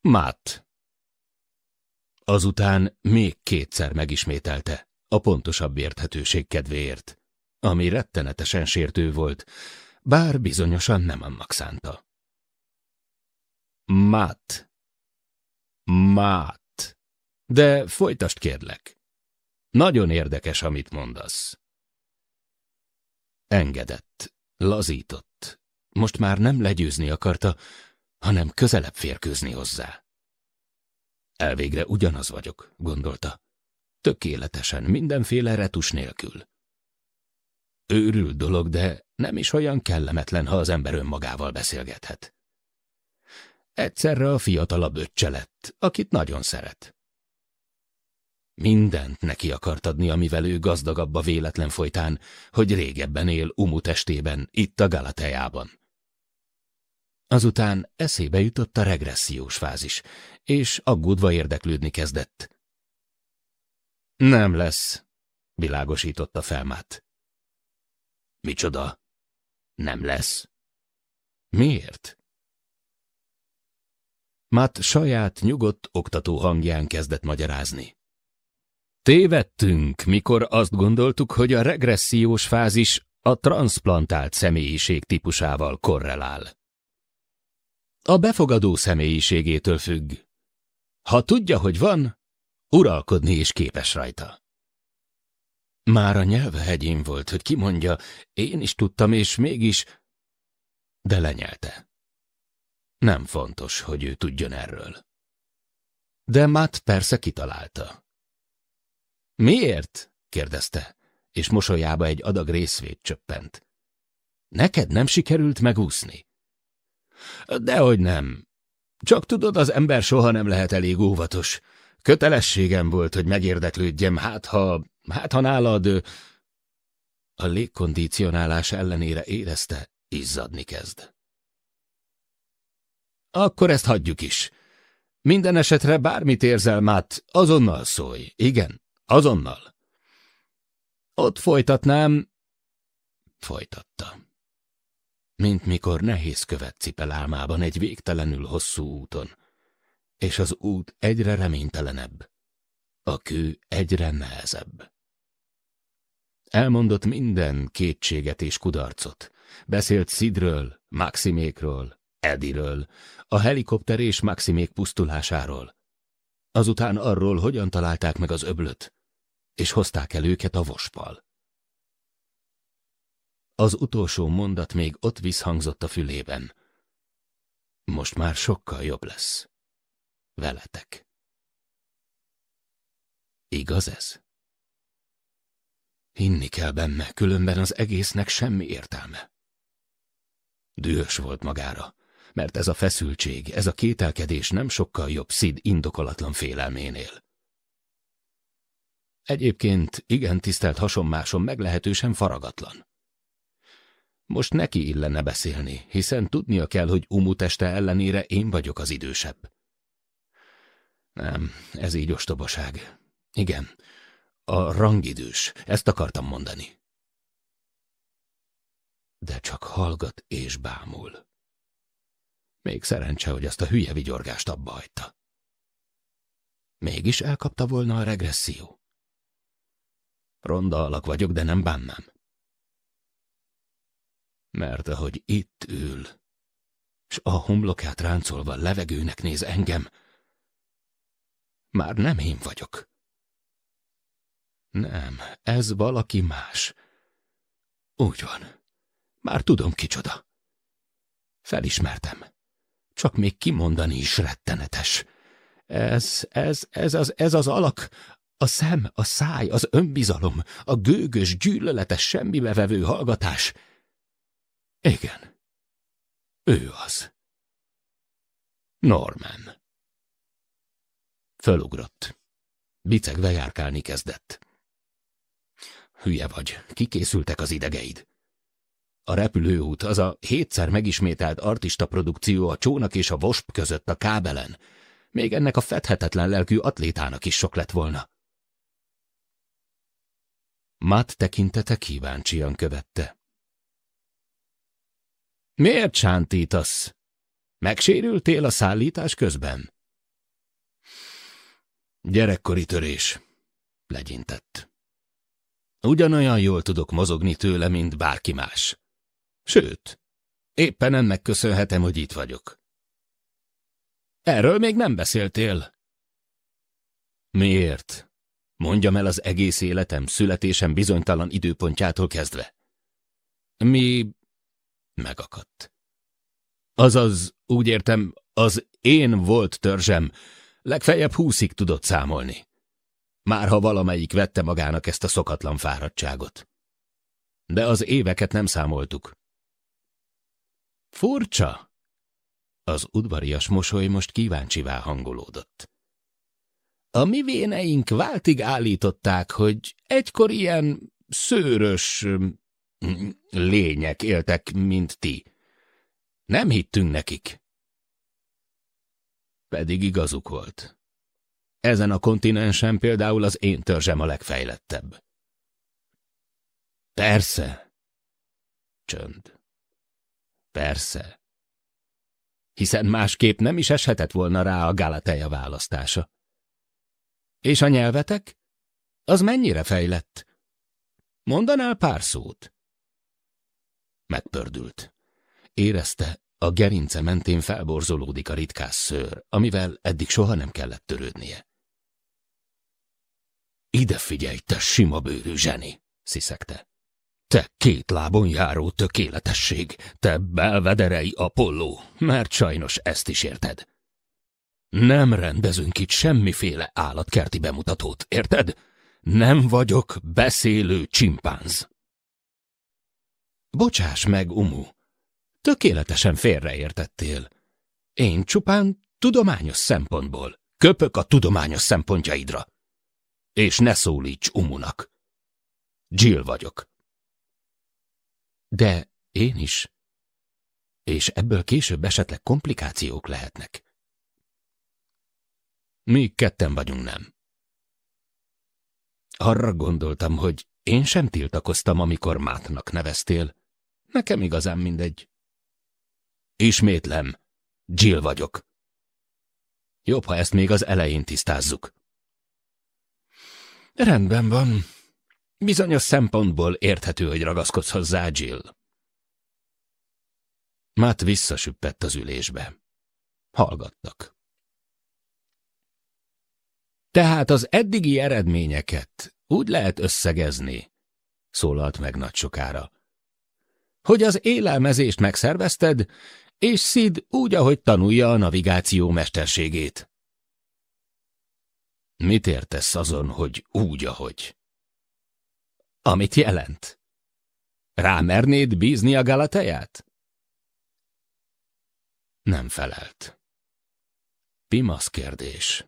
[SPEAKER 2] Mát. Azután még kétszer megismételte, a pontosabb érthetőség kedvéért ami rettenetesen sértő volt, bár bizonyosan nem annak szánta. Mát. Mát. De folytasd kérlek. Nagyon érdekes, amit mondasz. Engedett, lazított. Most már nem legyőzni akarta, hanem közelebb férkőzni hozzá. Elvégre ugyanaz vagyok, gondolta. Tökéletesen, mindenféle retus nélkül. Őrült dolog, de nem is olyan kellemetlen, ha az ember önmagával beszélgethet. Egyszerre a fiatalabb öccse lett, akit nagyon szeret. Mindent neki akart adni, amivel ő gazdagabb a véletlen folytán, hogy régebben él Umu testében, itt a Galatejában. Azután eszébe jutott a regressziós fázis, és aggódva érdeklődni kezdett. Nem lesz, világosította felmát. Micsoda? Nem lesz. Miért? Matt saját, nyugodt oktató hangján kezdett magyarázni. Tévedtünk, mikor azt gondoltuk, hogy a regressziós fázis a transplantált személyiség típusával korrelál. A befogadó személyiségétől függ. Ha tudja, hogy van, uralkodni is képes rajta. Már a hegyén volt, hogy kimondja, én is tudtam, és mégis... De lenyelte. Nem fontos, hogy ő tudjon erről. De Matt persze kitalálta. Miért? kérdezte, és mosolyába egy adag részvét csöppent. Neked nem sikerült megúszni? Dehogy nem. Csak tudod, az ember soha nem lehet elég óvatos. Kötelességem volt, hogy megérdeklődjem, hát ha Hát, ha nálad... A légkondicionálás ellenére érezte, izzadni kezd. Akkor ezt hagyjuk is. Minden esetre bármit érzel, Matt, azonnal szólj. Igen, azonnal. Ott folytatnám... Folytatta. Mint mikor nehéz követ cipel álmában egy végtelenül hosszú úton, és az út egyre reménytelenebb a kő egyre nehezebb. Elmondott minden kétséget és kudarcot. Beszélt Szidről, Maximékről, Ediről, a helikopter és Maximék pusztulásáról. Azután arról, hogyan találták meg az öblöt, és hozták el őket a vospal. Az utolsó mondat még ott visszhangzott a fülében. Most már sokkal jobb lesz. Veletek. Igaz ez? Hinni kell benne, különben az egésznek semmi értelme. Dühös volt magára, mert ez a feszültség, ez a kételkedés nem sokkal jobb Szid indokolatlan félelménél. Egyébként igen tisztelt hasonmásom meglehetősen faragatlan. Most neki illene beszélni, hiszen tudnia kell, hogy Umu teste ellenére én vagyok az idősebb. Nem, ez így ostobaság. Igen, a rangidős, ezt akartam mondani. De csak hallgat és bámul. Még szerencse, hogy azt a hülye vigyorgást abba hagyta. Mégis elkapta volna a regresszió. Ronda alak vagyok, de nem bánnám. Mert ahogy itt ül, s a homlokát ráncolva levegőnek néz engem, már nem én vagyok. Nem, ez valaki más. Úgy van. Már tudom kicsoda. Felismertem. Csak még kimondani is rettenetes. Ez, ez, ez az, ez az alak, a szem, a száj, az önbizalom, a gőgös, gyűlöletes, vevő hallgatás. Igen. Ő az. Norman. Fölugrott. Bicegve járkálni kezdett. Hülye vagy, kikészültek az idegeid. A repülőút, az a hétszer megismételt artista produkció a csónak és a vosp között a kábelen. Még ennek a fedhetetlen lelkű atlétának is sok lett volna. Matt tekintete kíváncsian követte. Miért csántítasz? Megsérültél a szállítás közben? Gyerekkori törés, legyintett. Ugyanolyan jól tudok mozogni tőle, mint bárki más. Sőt, éppen ennek köszönhetem, hogy itt vagyok. Erről még nem beszéltél. Miért? Mondjam el az egész életem, születésem bizonytalan időpontjától kezdve. Mi... megakadt. Azaz, úgy értem, az én volt törzsem, legfeljebb húszig tudott számolni már ha valamelyik vette magának ezt a szokatlan fáradtságot. De az éveket nem számoltuk. Furcsa! Az udvarias mosoly most kíváncsivá hangolódott. A mi véneink váltig állították, hogy egykor ilyen szőrös mm, lények éltek, mint ti. Nem hittünk nekik. Pedig igazuk volt. Ezen a kontinensen például az én törzsem a legfejlettebb. Persze. Csönd. Persze. Hiszen másképp nem is eshetett volna rá a Galateja választása. És a nyelvetek? Az mennyire fejlett? Mondanál pár szót? Megpördült. Érezte, a gerince mentén felborzolódik a ritkás szőr, amivel eddig soha nem kellett törődnie. Ide figyelj, te sima bőrű zseni, sziszegte. Te két lábon járó tökéletesség, te belvederei Apolló, mert sajnos ezt is érted. Nem rendezünk itt semmiféle állatkerti bemutatót, érted? Nem vagyok beszélő csimpánz. Bocsáss meg, Umu. Tökéletesen félreértettél. Én csupán tudományos szempontból. Köpök a tudományos szempontjaidra és ne szólíts Umunak. Jill vagyok. De én is. És ebből később esetleg komplikációk lehetnek. Mi ketten vagyunk, nem? Arra gondoltam, hogy én sem tiltakoztam, amikor Mátnak neveztél. Nekem igazán mindegy. Ismétlem, Jill vagyok. Jobb, ha ezt még az elején tisztázzuk. Rendben van. Bizonyos szempontból érthető, hogy ragaszkodsz hozzá, Jill. Matt visszasüppett az ülésbe. Hallgattak. Tehát az eddigi eredményeket úgy lehet összegezni, szólalt meg nagy sokára, hogy az élelmezést megszervezted, és Szid úgy, ahogy tanulja a navigáció mesterségét. Mit értesz azon, hogy úgy, ahogy? Amit jelent? Rámernéd bízni a Galateját? Nem felelt. Pimasz kérdés.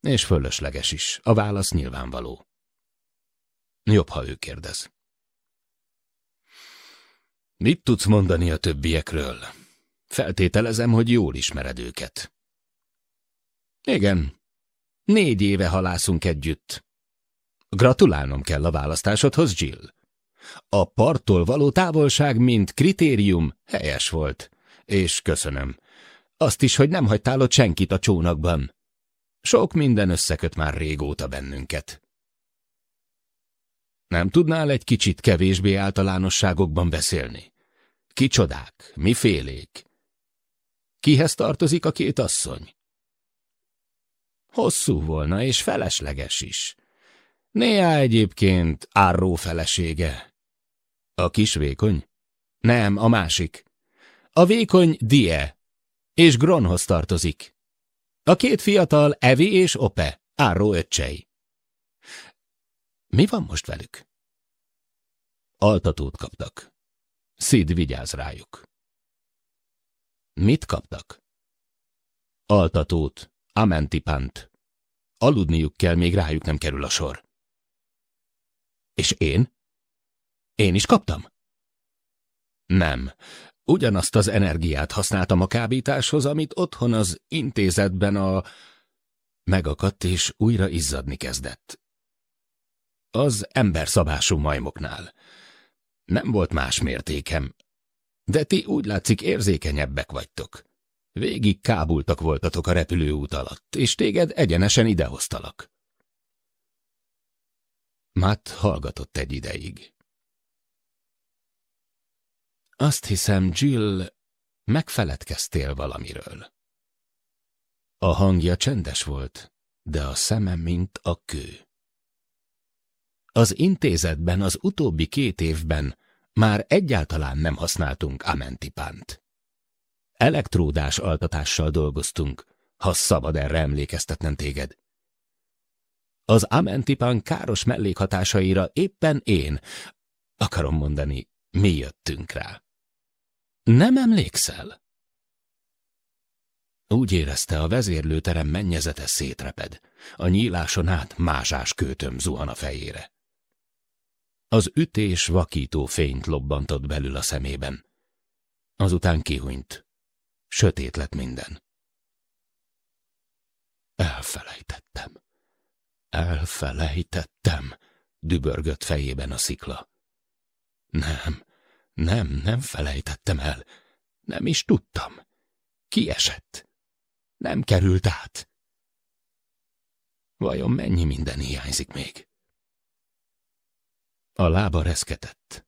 [SPEAKER 2] És fölösleges is, a válasz nyilvánvaló. Jobb, ha ő kérdez. Mit tudsz mondani a többiekről? Feltételezem, hogy jól ismered őket. Igen, Négy éve halászunk együtt. Gratulálnom kell a választásodhoz, Jill. A parttól való távolság, mint kritérium, helyes volt. És köszönöm. Azt is, hogy nem hagytál ott senkit a csónakban. Sok minden összeköt már régóta bennünket. Nem tudnál egy kicsit kevésbé általánosságokban beszélni? Kicsodák? Mifélék? Kihez tartozik a két asszony? Hosszú volna, és felesleges is. Néha egyébként árró felesége. A kis vékony? Nem, a másik. A vékony Die, és Gronhoz tartozik. A két fiatal Evi és Ope, árró öccsei. Mi van most velük? Altatót kaptak. Szid vigyáz rájuk. Mit kaptak? Altatót, Amentipant. Aludniuk kell, még rájuk nem kerül a sor. És én? Én is kaptam? Nem. Ugyanazt az energiát használtam a kábításhoz, amit otthon az intézetben a... Megakadt és újra izzadni kezdett. Az emberszabású majmoknál. Nem volt más mértékem. De ti úgy látszik érzékenyebbek vagytok. Végig kábultak voltatok a repülőút alatt, és téged egyenesen idehoztalak. Matt hallgatott egy ideig. Azt hiszem, Jill, megfeledkeztél valamiről. A hangja csendes volt, de a szeme mint a kő. Az intézetben az utóbbi két évben már egyáltalán nem használtunk amentipánt. Elektródás altatással dolgoztunk, ha szabad erre emlékeztetnem téged. Az amentipan káros mellékhatásaira éppen én, akarom mondani, mi jöttünk rá. Nem emlékszel? Úgy érezte, a vezérlőterem mennyezete szétreped. A nyíláson át mázsás kötöm zuhan a fejére. Az ütés vakító fényt lobbantott belül a szemében. Azután kihunyt, Sötét lett minden. Elfelejtettem. Elfelejtettem, dübörgött fejében a szikla. Nem, nem, nem felejtettem el. Nem is tudtam. Kiesett. Nem került át. Vajon mennyi minden hiányzik még? A lába reszketett.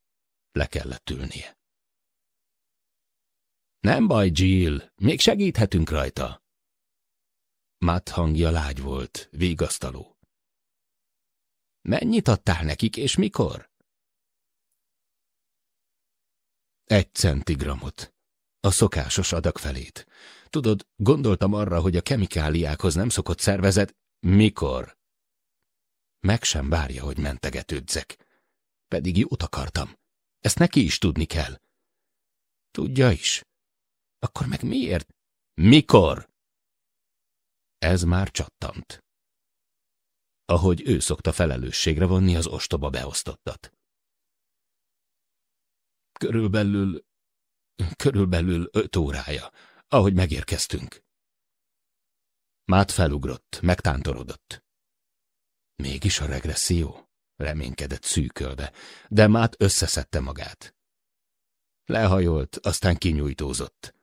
[SPEAKER 2] Le kellett ülnie. Nem baj, Jill, még segíthetünk rajta. Matt hangja lágy volt, vigasztaló. Mennyit adtál nekik, és mikor? Egy centigramot. A szokásos adag felét. Tudod, gondoltam arra, hogy a kemikáliákhoz nem szokott szervezet. Mikor? Meg sem várja, hogy mentegetődzek. Pedig jót akartam. Ezt neki is tudni kell. Tudja is. Akkor meg miért? Mikor? Ez már csattant. Ahogy ő szokta felelősségre vonni az ostoba beosztottat. Körülbelül, körülbelül öt órája, ahogy megérkeztünk. Mát felugrott, megtántorodott. Mégis a regresszió? reménykedett szűkölve, de Mát összeszedte magát. Lehajolt, aztán kinyújtózott.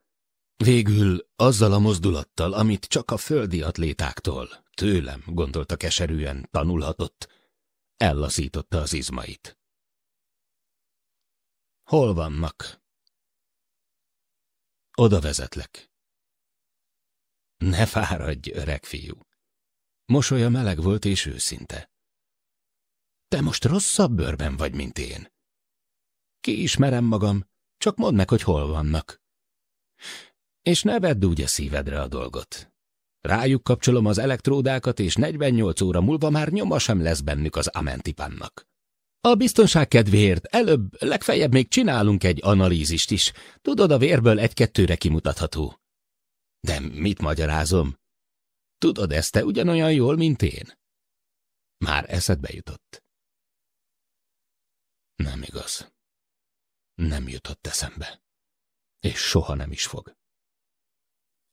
[SPEAKER 2] Végül azzal a mozdulattal, amit csak a földi atlétáktól, tőlem, gondolta keserűen, tanulhatott, ellaszította az izmait. Hol vannak? Oda vezetlek. Ne fáradj, öreg fiú. Mosolya meleg volt és őszinte. Te most rosszabb bőrben vagy, mint én. Ki ismerem magam, csak mondd meg, hogy hol vannak. És ne vedd úgy a szívedre a dolgot. Rájuk kapcsolom az elektródákat, és 48 óra múlva már nyoma sem lesz bennük az amentipannak. A biztonság kedvéért előbb, legfeljebb még csinálunk egy analízist is. Tudod, a vérből egy-kettőre kimutatható. De mit magyarázom? Tudod ezt te ugyanolyan jól, mint én? Már eszedbe jutott. Nem igaz. Nem jutott eszembe. És soha nem is fog.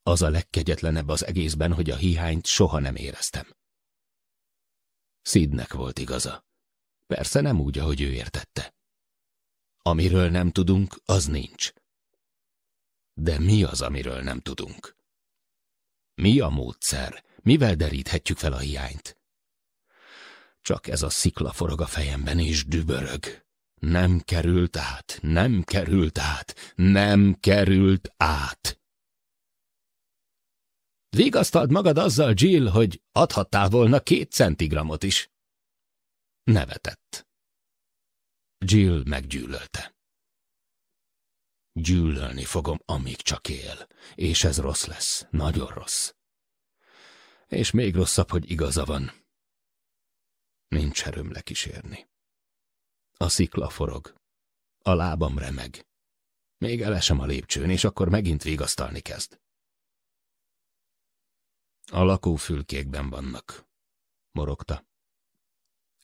[SPEAKER 2] Az a legkegyetlenebb az egészben, hogy a hiányt soha nem éreztem. Szidnek volt igaza. Persze nem úgy, ahogy ő értette. Amiről nem tudunk, az nincs. De mi az, amiről nem tudunk? Mi a módszer? Mivel deríthetjük fel a hiányt? Csak ez a szikla forog a fejemben és dübörög. Nem került át, nem került át, nem került át. Vigasztald magad azzal, Jill, hogy adhattál volna két centigramot is. Nevetett. Jill meggyűlölte. Gyűlölni fogom, amíg csak él, és ez rossz lesz, nagyon rossz. És még rosszabb, hogy igaza van. Nincs erőm lekísérni. A szikla forog. A lábam remeg. Még elesem a lépcsőn, és akkor megint vigasztalni kezd. A lakófülkékben vannak, morogta.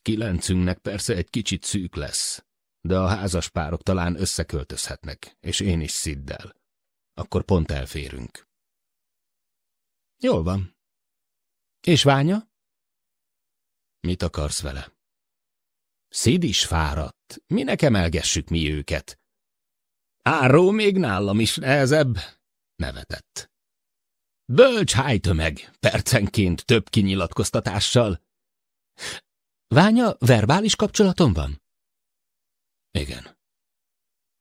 [SPEAKER 2] Kilencünknek persze egy kicsit szűk lesz, de a házas párok talán összeköltözhetnek, és én is sziddel. Akkor pont elférünk. Jól van. És Ványa? Mit akarsz vele? Szid is fáradt. nekem elgessük mi őket? Áró még nálam is nehezebb, nevetett. Bölcs meg, percenként több kinyilatkoztatással. Ványa verbális kapcsolatom van? Igen.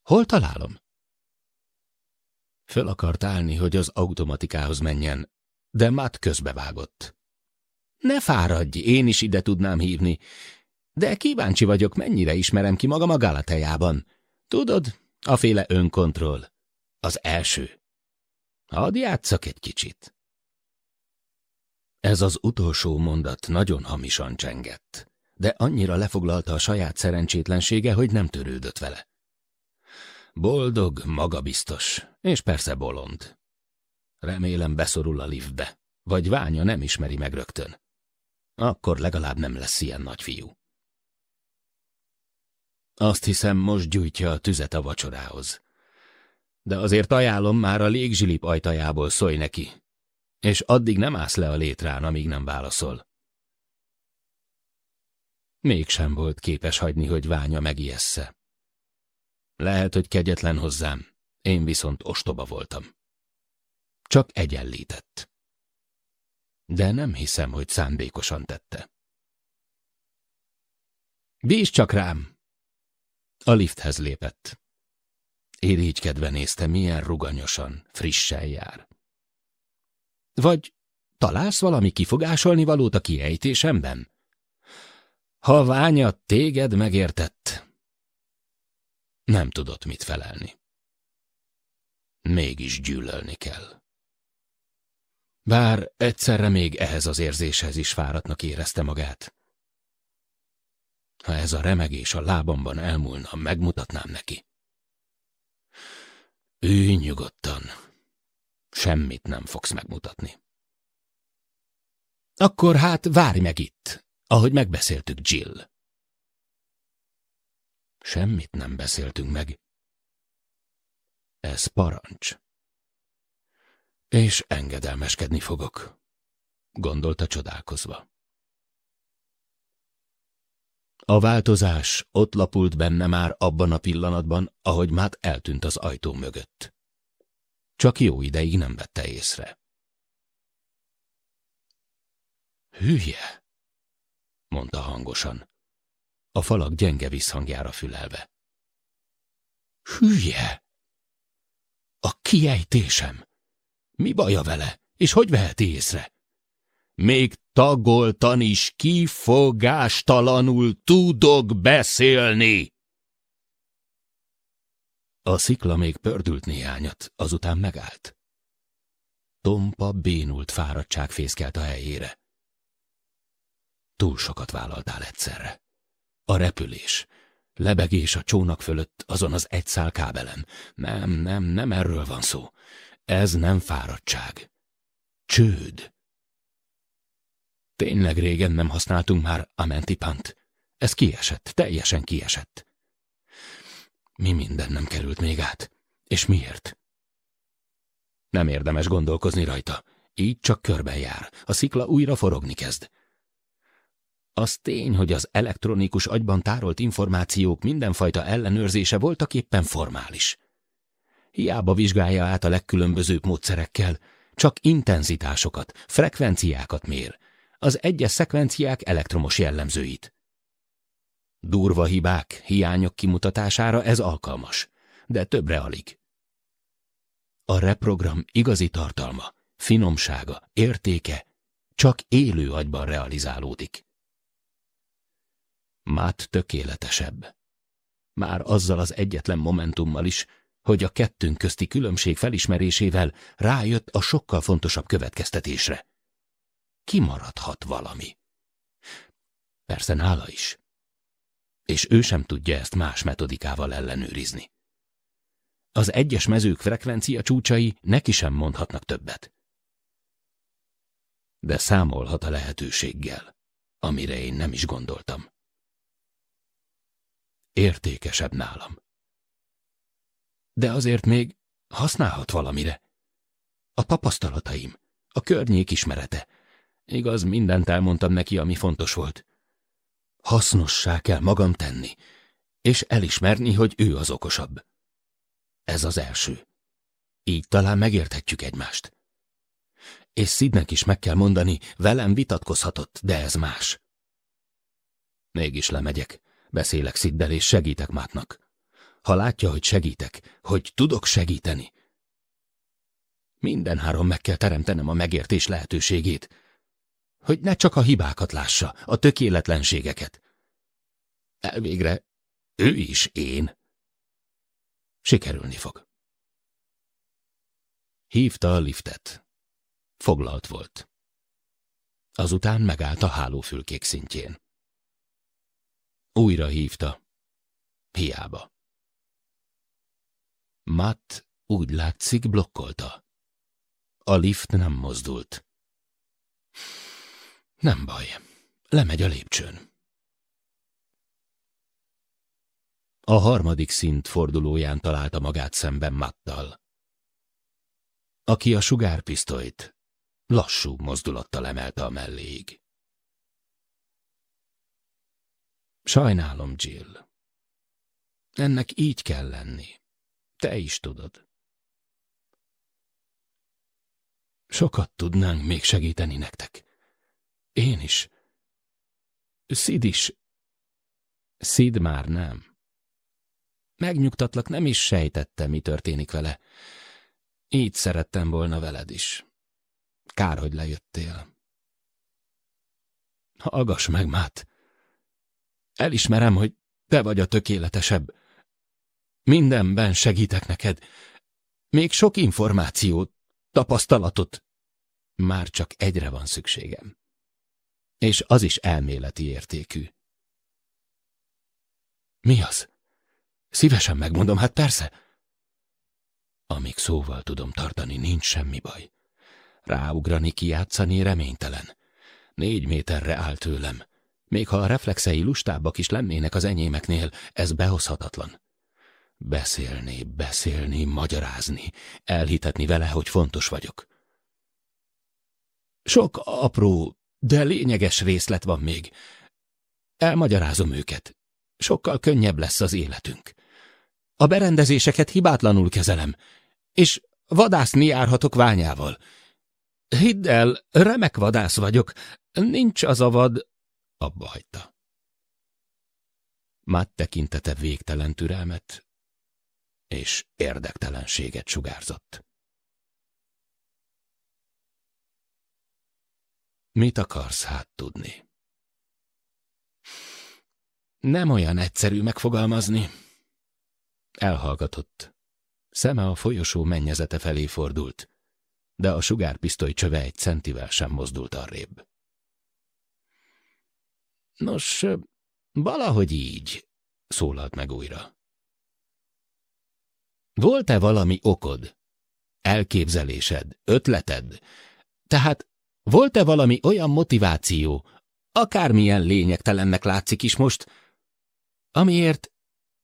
[SPEAKER 2] Hol találom? Föl akart állni, hogy az automatikához menjen, de Matt közbevágott. Ne fáradj, én is ide tudnám hívni, de kíváncsi vagyok, mennyire ismerem ki magam a Galatejában. Tudod, a féle önkontroll. Az első. Hadd játszak egy kicsit. Ez az utolsó mondat nagyon hamisan csengett, de annyira lefoglalta a saját szerencsétlensége, hogy nem törődött vele. Boldog, magabiztos, és persze bolond. Remélem beszorul a liftbe, vagy ványa nem ismeri meg rögtön. Akkor legalább nem lesz ilyen nagy fiú. Azt hiszem, most gyújtja a tüzet a vacsorához de azért ajánlom már a légzsilip ajtajából szólj neki, és addig nem állsz le a létrán, amíg nem válaszol. Mégsem volt képes hagyni, hogy ványa megijessze. Lehet, hogy kegyetlen hozzám, én viszont ostoba voltam. Csak egyenlített. De nem hiszem, hogy szándékosan tette. Bízd csak rám! A lifthez lépett irigykedve nézte, milyen ruganyosan, frissen jár. Vagy találsz valami kifogásolni valót a kiejtésemben? Ha ványa téged megértett. Nem tudott mit felelni. Mégis gyűlölni kell. Bár egyszerre még ehhez az érzéshez is fáradtnak érezte magát. Ha ez a remegés a lábamban elmúlna, megmutatnám neki. Ő nyugodtan. Semmit nem fogsz megmutatni. Akkor hát várj meg itt, ahogy megbeszéltük Jill. Semmit nem beszéltünk meg. Ez parancs. És engedelmeskedni fogok, gondolta csodálkozva. A változás ott lapult benne már abban a pillanatban, ahogy már eltűnt az ajtó mögött. Csak jó ideig nem vette észre. Hülye, mondta hangosan, a falak gyenge visszhangjára fülelve. Hülye! A kiejtésem! Mi baja vele, és hogy veheti észre? még tagoltan is kifogástalanul tudok beszélni. A szikla még pördült néhányat, azután megállt. Tompa bénult fáradtság fészkelt a helyére. Túl sokat vállaltál egyszerre. A repülés, lebegés a csónak fölött azon az egyszál kábelen. Nem, nem, nem erről van szó. Ez nem fáradtság. Csőd. Tényleg régen nem használtunk már amentipant. Ez kiesett, teljesen kiesett. Mi minden nem került még át? És miért? Nem érdemes gondolkozni rajta. Így csak körben jár. A szikla újra forogni kezd. Az tény, hogy az elektronikus agyban tárolt információk mindenfajta ellenőrzése voltak éppen formális. Hiába vizsgálja át a legkülönbözőbb módszerekkel, csak intenzitásokat, frekvenciákat mér, az egyes szekvenciák elektromos jellemzőit. Durva hibák, hiányok kimutatására ez alkalmas, de többre alig. A reprogram igazi tartalma, finomsága, értéke csak élő agyban realizálódik. Mát tökéletesebb. Már azzal az egyetlen momentummal is, hogy a kettőnk közti különbség felismerésével rájött a sokkal fontosabb következtetésre kimaradhat valami. Persze nála is. És ő sem tudja ezt más metodikával ellenőrizni. Az egyes mezők frekvencia csúcsai neki sem mondhatnak többet. De számolhat a lehetőséggel, amire én nem is gondoltam. Értékesebb nálam. De azért még használhat valamire. A tapasztalataim, a környék ismerete, Igaz, mindent elmondtam neki, ami fontos volt. Hasznossá kell magam tenni, és elismerni, hogy ő az okosabb. Ez az első. Így talán megérthetjük egymást. És Szidnek is meg kell mondani, velem vitatkozhatott, de ez más. Mégis lemegyek, beszélek Sziddel és segítek Mátnak. Ha látja, hogy segítek, hogy tudok segíteni. Minden három meg kell teremtenem a megértés lehetőségét, hogy ne csak a hibákat lássa, a tökéletlenségeket. Elvégre ő is én. Sikerülni fog. Hívta a liftet. Foglalt volt. Azután megállt a hálófülkék szintjén. Újra hívta. Hiába. Matt úgy látszik blokkolta. A lift nem mozdult. Nem baj, lemegy a lépcsőn. A harmadik szint fordulóján találta magát szemben Mattal, aki a sugárpisztolyt lassú mozdulattal emelte a melléig. Sajnálom, Jill. Ennek így kell lenni. Te is tudod. Sokat tudnánk még segíteni nektek. Én is. Szid is. Szid már nem. Megnyugtatlak, nem is sejtettem, mi történik vele. Így szerettem volna veled is. Kár, hogy lejöttél. Hallgass meg, Mát. Elismerem, hogy te vagy a tökéletesebb. Mindenben segítek neked. Még sok információt, tapasztalatot. Már csak egyre van szükségem és az is elméleti értékű. Mi az? Szívesen megmondom, hát persze. Amíg szóval tudom tartani, nincs semmi baj. Ráugrani, kiátszani reménytelen. Négy méterre áll tőlem. Még ha a reflexei lustábbak is lennének az enyémeknél, ez behozhatatlan. Beszélni, beszélni, magyarázni, elhitetni vele, hogy fontos vagyok. Sok apró, de lényeges részlet van még. Elmagyarázom őket. Sokkal könnyebb lesz az életünk. A berendezéseket hibátlanul kezelem, és vadászni járhatok ványával. Hidd el, remek vadász vagyok. Nincs az a vad... Abba hagyta. Matt tekintete végtelen türelmet és érdektelenséget sugárzott. Mit akarsz hát tudni? Nem olyan egyszerű megfogalmazni. Elhallgatott. Szeme a folyosó mennyezete felé fordult, de a sugárpisztoly csöve egy centivel sem mozdult arrébb. Nos, valahogy így, szólalt meg újra. Volt-e valami okod, elképzelésed, ötleted? Tehát volt-e valami olyan motiváció, akármilyen lényegtelennek látszik is most, amiért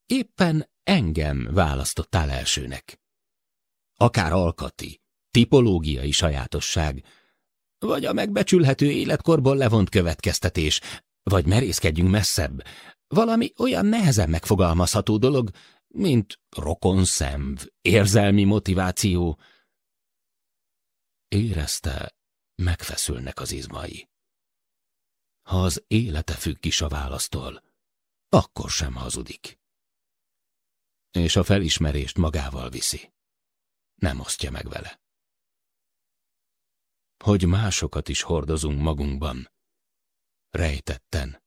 [SPEAKER 2] éppen engem választottál elsőnek? Akár alkati, tipológiai sajátosság, vagy a megbecsülhető életkorból levont következtetés, vagy merészkedjünk messzebb, valami olyan nehezen megfogalmazható dolog, mint rokonszenv, érzelmi motiváció. Érezte, megfeszülnek az izmai. Ha az élete függ is a választól, akkor sem hazudik. És a felismerést magával viszi. Nem osztja meg vele. Hogy másokat is hordozunk magunkban, rejtetten,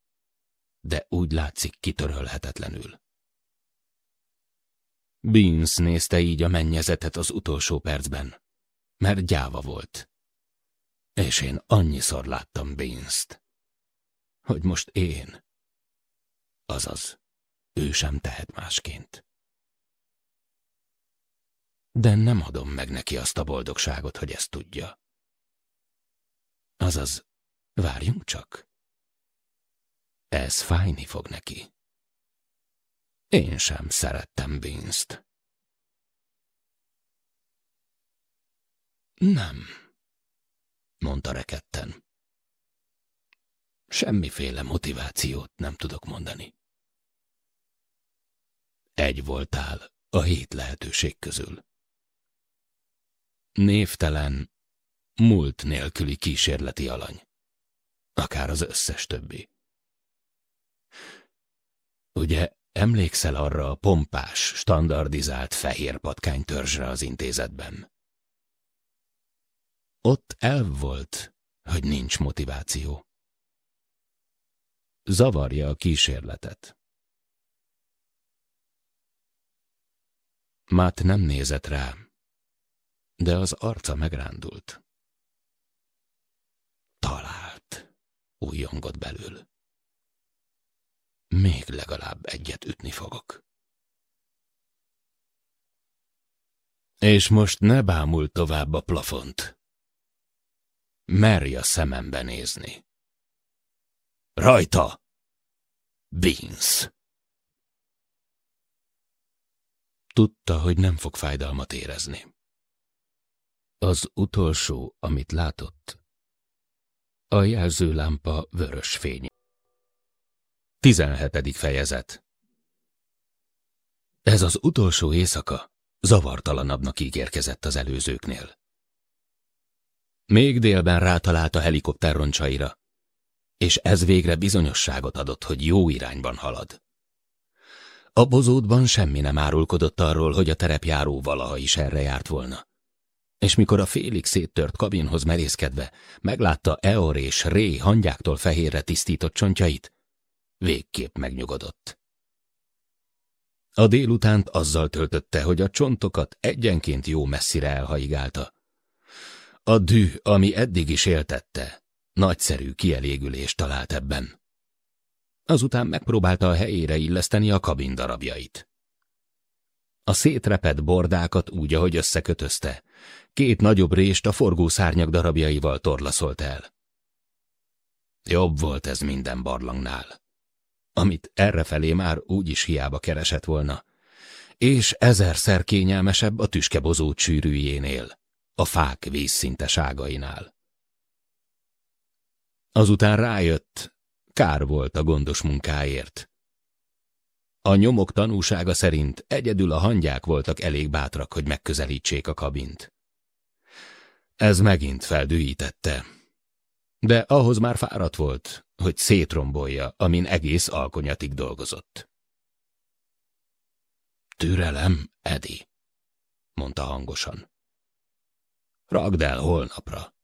[SPEAKER 2] de úgy látszik kitörölhetetlenül. Beans nézte így a mennyezetet az utolsó percben, mert gyáva volt. És én annyiszor láttam Bénzt, hogy most én, azaz, ő sem tehet másként. De nem adom meg neki azt a boldogságot, hogy ezt tudja. Azaz, várjunk csak.
[SPEAKER 1] Ez fájni fog neki. Én sem szerettem Bénzt.
[SPEAKER 2] Nem mondta rekedten. Semmiféle motivációt nem tudok mondani. Egy voltál a hét lehetőség közül. Névtelen, múlt nélküli kísérleti alany. Akár az összes többi. Ugye emlékszel arra a pompás, standardizált fehér patkány törzsre az intézetben? Ott el volt, hogy nincs motiváció. Zavarja a kísérletet. Mát nem nézett rá, de az arca megrándult. Talált, újjongott belül. Még legalább egyet ütni fogok. És most ne bámul tovább a plafont merj a szemembe nézni. Rajta! Beans! Tudta, hogy nem fog fájdalmat érezni. Az utolsó, amit látott, a jelzőlámpa vörös fény. 17. fejezet Ez az utolsó éjszaka zavartalanabbnak ígérkezett az előzőknél. Még délben rátalált a helikopter roncsaira, és ez végre bizonyosságot adott, hogy jó irányban halad. A bozótban semmi nem árulkodott arról, hogy a terepjáró valaha is erre járt volna. És mikor a félig széttört kabinhoz merészkedve meglátta Eor és Ré hangyáktól fehérre tisztított csontjait, végképp megnyugodott. A délutánt azzal töltötte, hogy a csontokat egyenként jó messzire elhaigálta, a dű, ami eddig is éltette, nagyszerű kielégülést talált ebben. Azután megpróbálta a helyére illeszteni a kabin darabjait. A szétrepet bordákat úgy, ahogy összekötözte, két nagyobb rést a forgószárnyak darabjaival torlaszolt el. Jobb volt ez minden barlangnál, amit errefelé már úgy is hiába keresett volna, és ezerszer kényelmesebb a tüskebozó csűrűjénél a fák vízszinteságainál. Azután rájött, kár volt a gondos munkáért. A nyomok tanúsága szerint egyedül a hangyák voltak elég bátrak, hogy megközelítsék a kabint. Ez megint feldűítette. De ahhoz már fáradt volt, hogy szétrombolja, amin egész alkonyatig dolgozott. Türelem, Edi, mondta hangosan. Ragd el holnapra.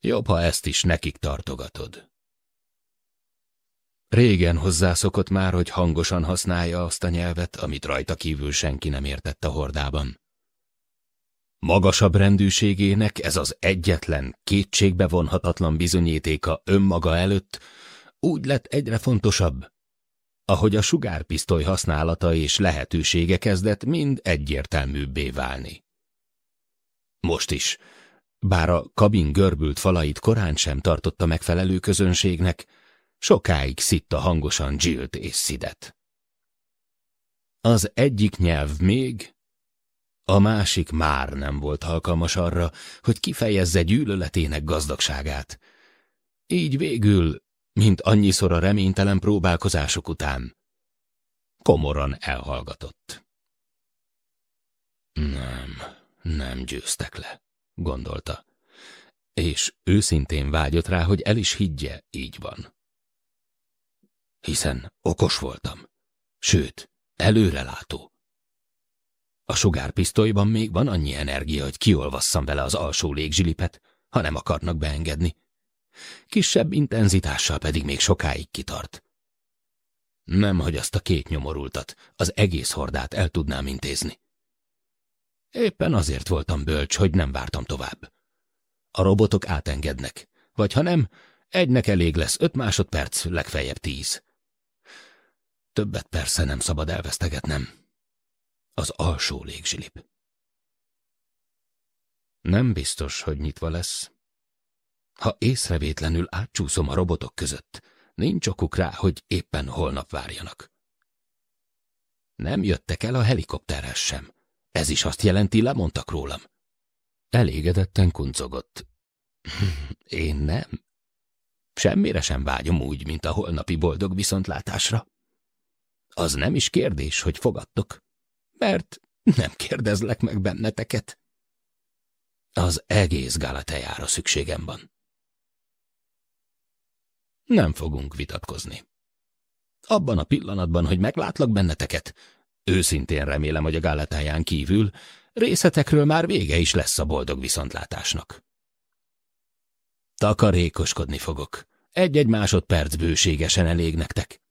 [SPEAKER 2] Jobb, ha ezt is nekik tartogatod. Régen hozzászokott már, hogy hangosan használja azt a nyelvet, amit rajta kívül senki nem értett a hordában. Magasabb rendűségének ez az egyetlen, kétségbe vonhatatlan bizonyítéka önmaga előtt úgy lett egyre fontosabb, ahogy a sugárpisztoly használata és lehetősége kezdett mind egyértelműbbé válni. Most is. Bár a kabin görbült falait korán sem tartotta megfelelő közönségnek, sokáig szitta hangosan Jill-t és Szidet. Az egyik nyelv még, a másik már nem volt alkalmas arra, hogy kifejezze gyűlöletének gazdagságát. Így végül, mint annyiszor a reménytelen próbálkozások után, komoran elhallgatott. Nem. Nem győztek le, gondolta. És őszintén vágyott rá, hogy el is higgye, így van. Hiszen okos voltam, sőt, előrelátó. A sugárpisztolyban még van annyi energia, hogy kiolvasszam vele az alsó légzsilipet, ha nem akarnak beengedni. Kisebb intenzitással pedig még sokáig kitart. Nem, hogy azt a két nyomorultat, az egész hordát el tudnám intézni. Éppen azért voltam bölcs, hogy nem vártam tovább. A robotok átengednek, vagy ha nem, egynek elég lesz öt másodperc, legfeljebb tíz. Többet persze nem szabad elvesztegetnem. Az alsó légzsilip. Nem biztos, hogy nyitva lesz. Ha észrevétlenül átcsúszom a robotok között, nincs okuk rá, hogy éppen holnap várjanak. Nem jöttek el a helikopterrel sem. Ez is azt jelenti, lemondtak rólam. Elégedetten kuncogott. [laughs] Én nem. Semmire sem vágyom úgy, mint a holnapi boldog viszontlátásra. Az nem is kérdés, hogy fogadtok, mert nem kérdezlek meg benneteket. Az egész gálatejára szükségem van. Nem fogunk vitatkozni. Abban a pillanatban, hogy meglátlak benneteket, Őszintén remélem, hogy a gálatáján kívül részetekről már vége is lesz a boldog viszontlátásnak. Takarékoskodni fogok. Egy-egy másodperc bőségesen elég nektek.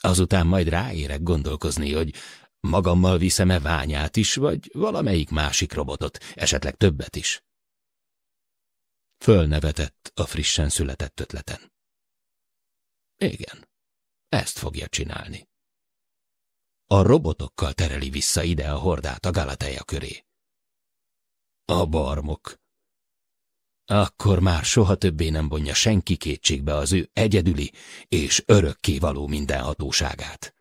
[SPEAKER 2] Azután majd ráérek gondolkozni, hogy magammal viszem-e ványát is, vagy valamelyik másik robotot, esetleg többet is. Fölnevetett a frissen született ötleten. Igen, ezt fogja csinálni a robotokkal tereli vissza ide a hordát a Galateja köré. A barmok. Akkor már soha többé nem vonja senki kétségbe az ő egyedüli és örökké való mindenhatóságát.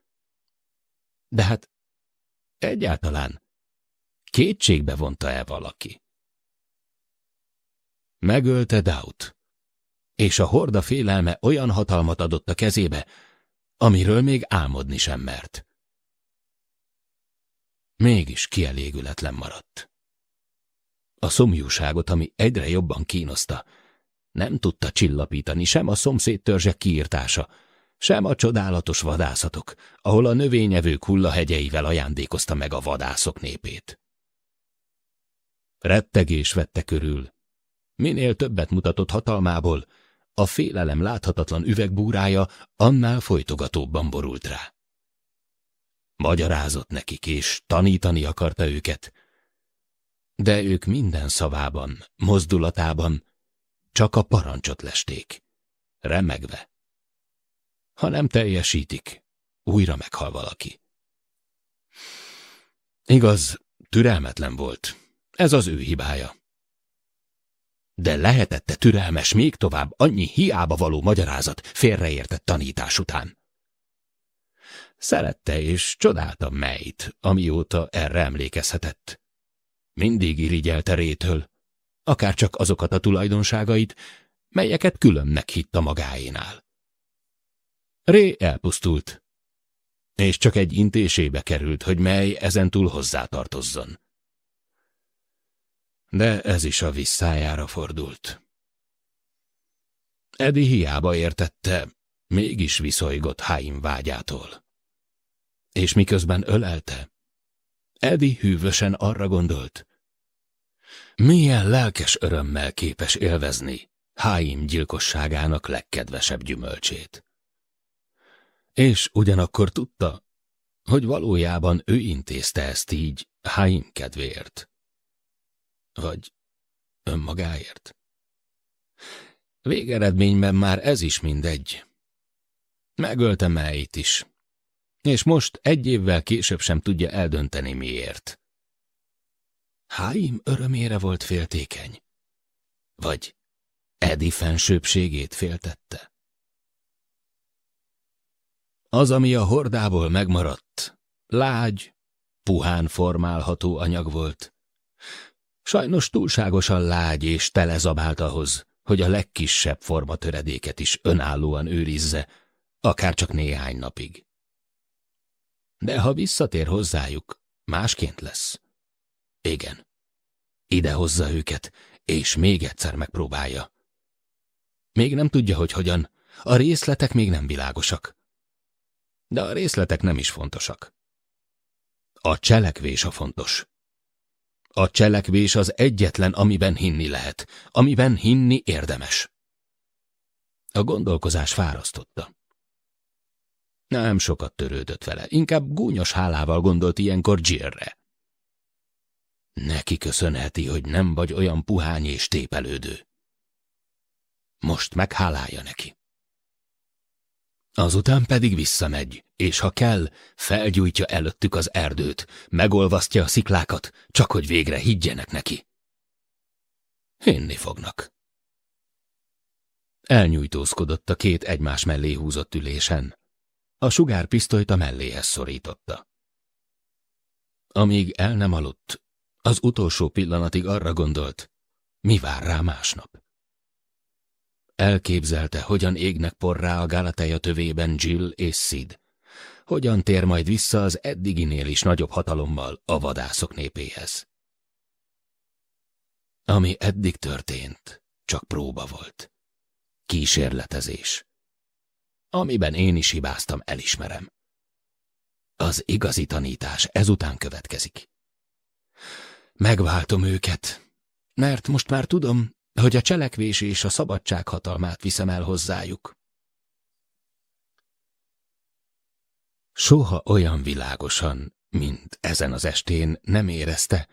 [SPEAKER 2] De hát egyáltalán kétségbe vonta-e valaki? Megölte Daut, és a horda félelme olyan hatalmat adott a kezébe, amiről még álmodni sem mert mégis kielégületlen maradt. A szomjúságot, ami egyre jobban kínoszta, nem tudta csillapítani sem a szomszéd törzse sem a csodálatos vadászatok, ahol a növényevők hullahegyeivel ajándékozta meg a vadászok népét. Rettegés vette körül. Minél többet mutatott hatalmából, a félelem láthatatlan üvegbúrája annál folytogatóbban borult rá. Magyarázott nekik, és tanítani akarta őket. De ők minden szavában, mozdulatában csak a parancsot lesték, remegve. Ha nem teljesítik, újra meghal valaki. Igaz, türelmetlen volt. Ez az ő hibája. De lehetette türelmes még tovább annyi hiába való magyarázat félreértett tanítás után. Szerette és csodálta Meit, amióta erre emlékezhetett. Mindig irigyelte Rétől, akár csak azokat a tulajdonságait, melyeket különnek hitt a magáénál. Ré elpusztult, és csak egy intésébe került, hogy mely ezentúl hozzátartozzon. De ez is a visszájára fordult. Edi hiába értette, mégis viszolygott Haim vágyától és miközben ölelte, Edi hűvösen arra gondolt. Milyen lelkes örömmel képes élvezni Háim gyilkosságának legkedvesebb gyümölcsét. És ugyanakkor tudta, hogy valójában ő intézte ezt így Háim kedvéért. Vagy önmagáért. Végeredményben már ez is mindegy. Megölte Meit is, és most egy évvel később sem tudja eldönteni miért. Háim örömére volt féltékeny, vagy Edi fensőbségét féltette. Az, ami a hordából megmaradt, lágy, puhán formálható anyag volt. Sajnos túlságosan lágy és telezabált ahhoz, hogy a legkisebb formatöredéket is önállóan őrizze, akár csak néhány napig. De ha visszatér hozzájuk, másként lesz. Igen. Ide hozza őket, és még egyszer megpróbálja. Még nem tudja, hogy hogyan. A részletek még nem világosak. De a részletek nem is fontosak. A cselekvés a fontos. A cselekvés az egyetlen, amiben hinni lehet, amiben hinni érdemes. A gondolkozás fárasztotta. Nem sokat törődött vele, inkább gúnyos hálával gondolt ilyenkor Jirre. Neki köszönheti, hogy nem vagy olyan puhány és tépelődő. Most meghálálja neki. Azután pedig visszamegy, és ha kell, felgyújtja előttük az erdőt, megolvasztja a sziklákat, csak hogy végre higgyenek neki. Hinni fognak. Elnyújtózkodott a két egymás mellé húzott ülésen. A sugár a melléhez szorította. Amíg el nem aludt, az utolsó pillanatig arra gondolt, mi vár rá másnap. Elképzelte, hogyan égnek porrá a Gálateja tövében Jill és Sid, hogyan tér majd vissza az eddiginél is nagyobb hatalommal a vadászok népéhez. Ami eddig történt, csak próba volt. Kísérletezés. Amiben én is hibáztam, elismerem. Az igazi tanítás ezután következik. Megváltom őket, mert most már tudom, hogy a cselekvés és a szabadság hatalmát viszem el hozzájuk. Soha olyan világosan, mint ezen az estén nem érezte,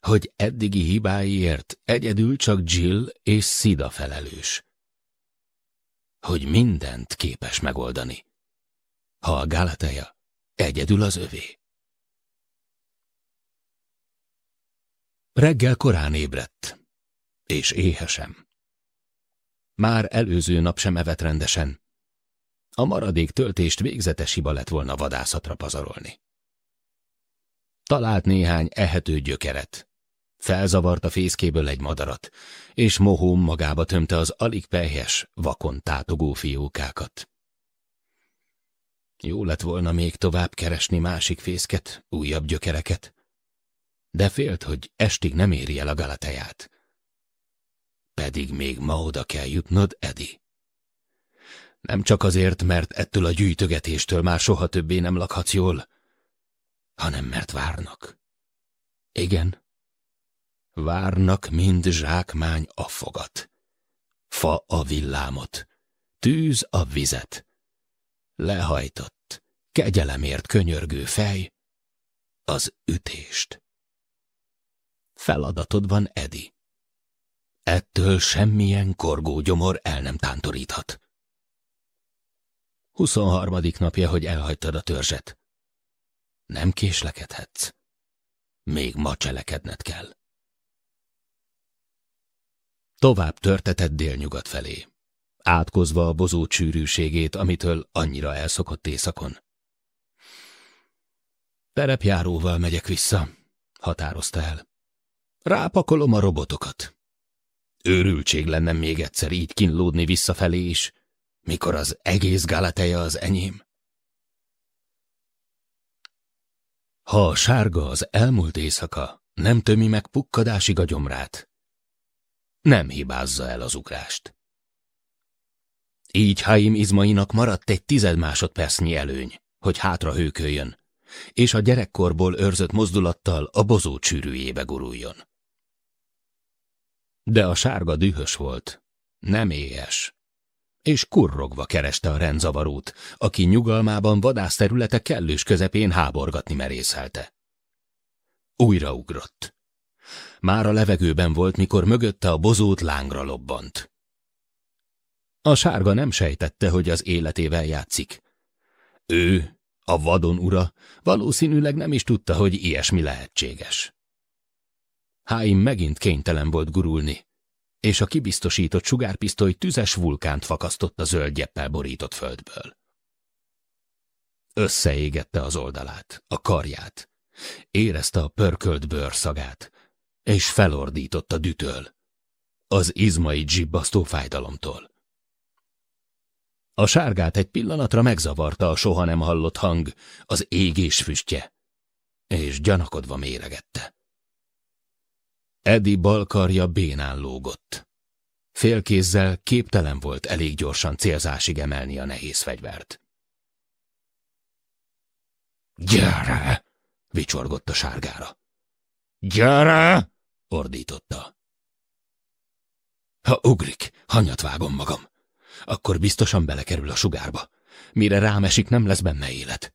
[SPEAKER 2] hogy eddigi hibáiért egyedül csak Jill és Szida felelős hogy mindent képes megoldani. Ha a Gálateja egyedül az övé. Reggel korán ébredt, és éhesem. Már előző nap sem evett rendesen. A maradék töltést végzetes hiba lett volna vadászatra pazarolni. Talált néhány ehető gyökeret, Felzavart a fészkéből egy madarat, és mohóm magába tömte az alig pehes, vakon tátogó fiókákat. Jó lett volna még tovább keresni másik fészket, újabb gyökereket, de félt, hogy estig nem éri el a galateját. Pedig még ma oda kell jutnod, Edi. Nem csak azért, mert ettől a gyűjtögetéstől már soha többé nem lakhatsz jól, hanem mert várnak. Igen, Várnak mind zsákmány a fogat, fa a villámot, tűz a vizet. Lehajtott, kegyelemért könyörgő fej, az ütést. Feladatod van, Edi. Ettől semmilyen gyomor el nem tántoríthat. 23. napja, hogy elhagytad a törzset. Nem késlekedhetsz. Még ma cselekedned kell. Tovább törtetett délnyugat felé, átkozva a bozó csűrűségét, amitől annyira elszokott éjszakon. Terepjáróval megyek vissza, határozta el. Rápakolom a robotokat. Őrültség lenne még egyszer így kínlódni visszafelé is, mikor az egész Galateja az enyém. Ha a sárga az elmúlt éjszaka nem tömi meg pukkadásig a gyomrát, nem hibázza el az ugrást. Így Haim izmainak maradt egy tized másodpercnyi előny, hogy hátra hőköljön, és a gyerekkorból őrzött mozdulattal a bozó csűrűjébe guruljon. De a sárga dühös volt, nem éhes, és kurrogva kereste a rendzavarót, aki nyugalmában vadászterülete kellős közepén háborgatni merészelte. Újra ugrott. Már a levegőben volt, mikor mögötte a bozót lángra lobbant. A sárga nem sejtette, hogy az életével játszik. Ő, a vadon ura, valószínűleg nem is tudta, hogy ilyesmi lehetséges. Háim megint kénytelen volt gurulni, és a kibiztosított sugárpisztoly tüzes vulkánt fakasztott a zöld gyeppel borított földből. Összeégette az oldalát, a karját. Érezte a pörkölt bőrszagát, és felordított a dütöl. Az izmai dzsibbasztó fájdalomtól. A sárgát egy pillanatra megzavarta a soha nem hallott hang, az égés füstje, és gyanakodva méregette. Edi balkarja bénán lógott. Félkézzel képtelen volt elég gyorsan célzásig emelni a nehéz fegyvert. Gyere! vicsorgott a sárgára. Gyere! ordította. Ha ugrik, hanyat vágom magam. Akkor biztosan belekerül a sugárba. Mire rámesik, nem lesz benne élet.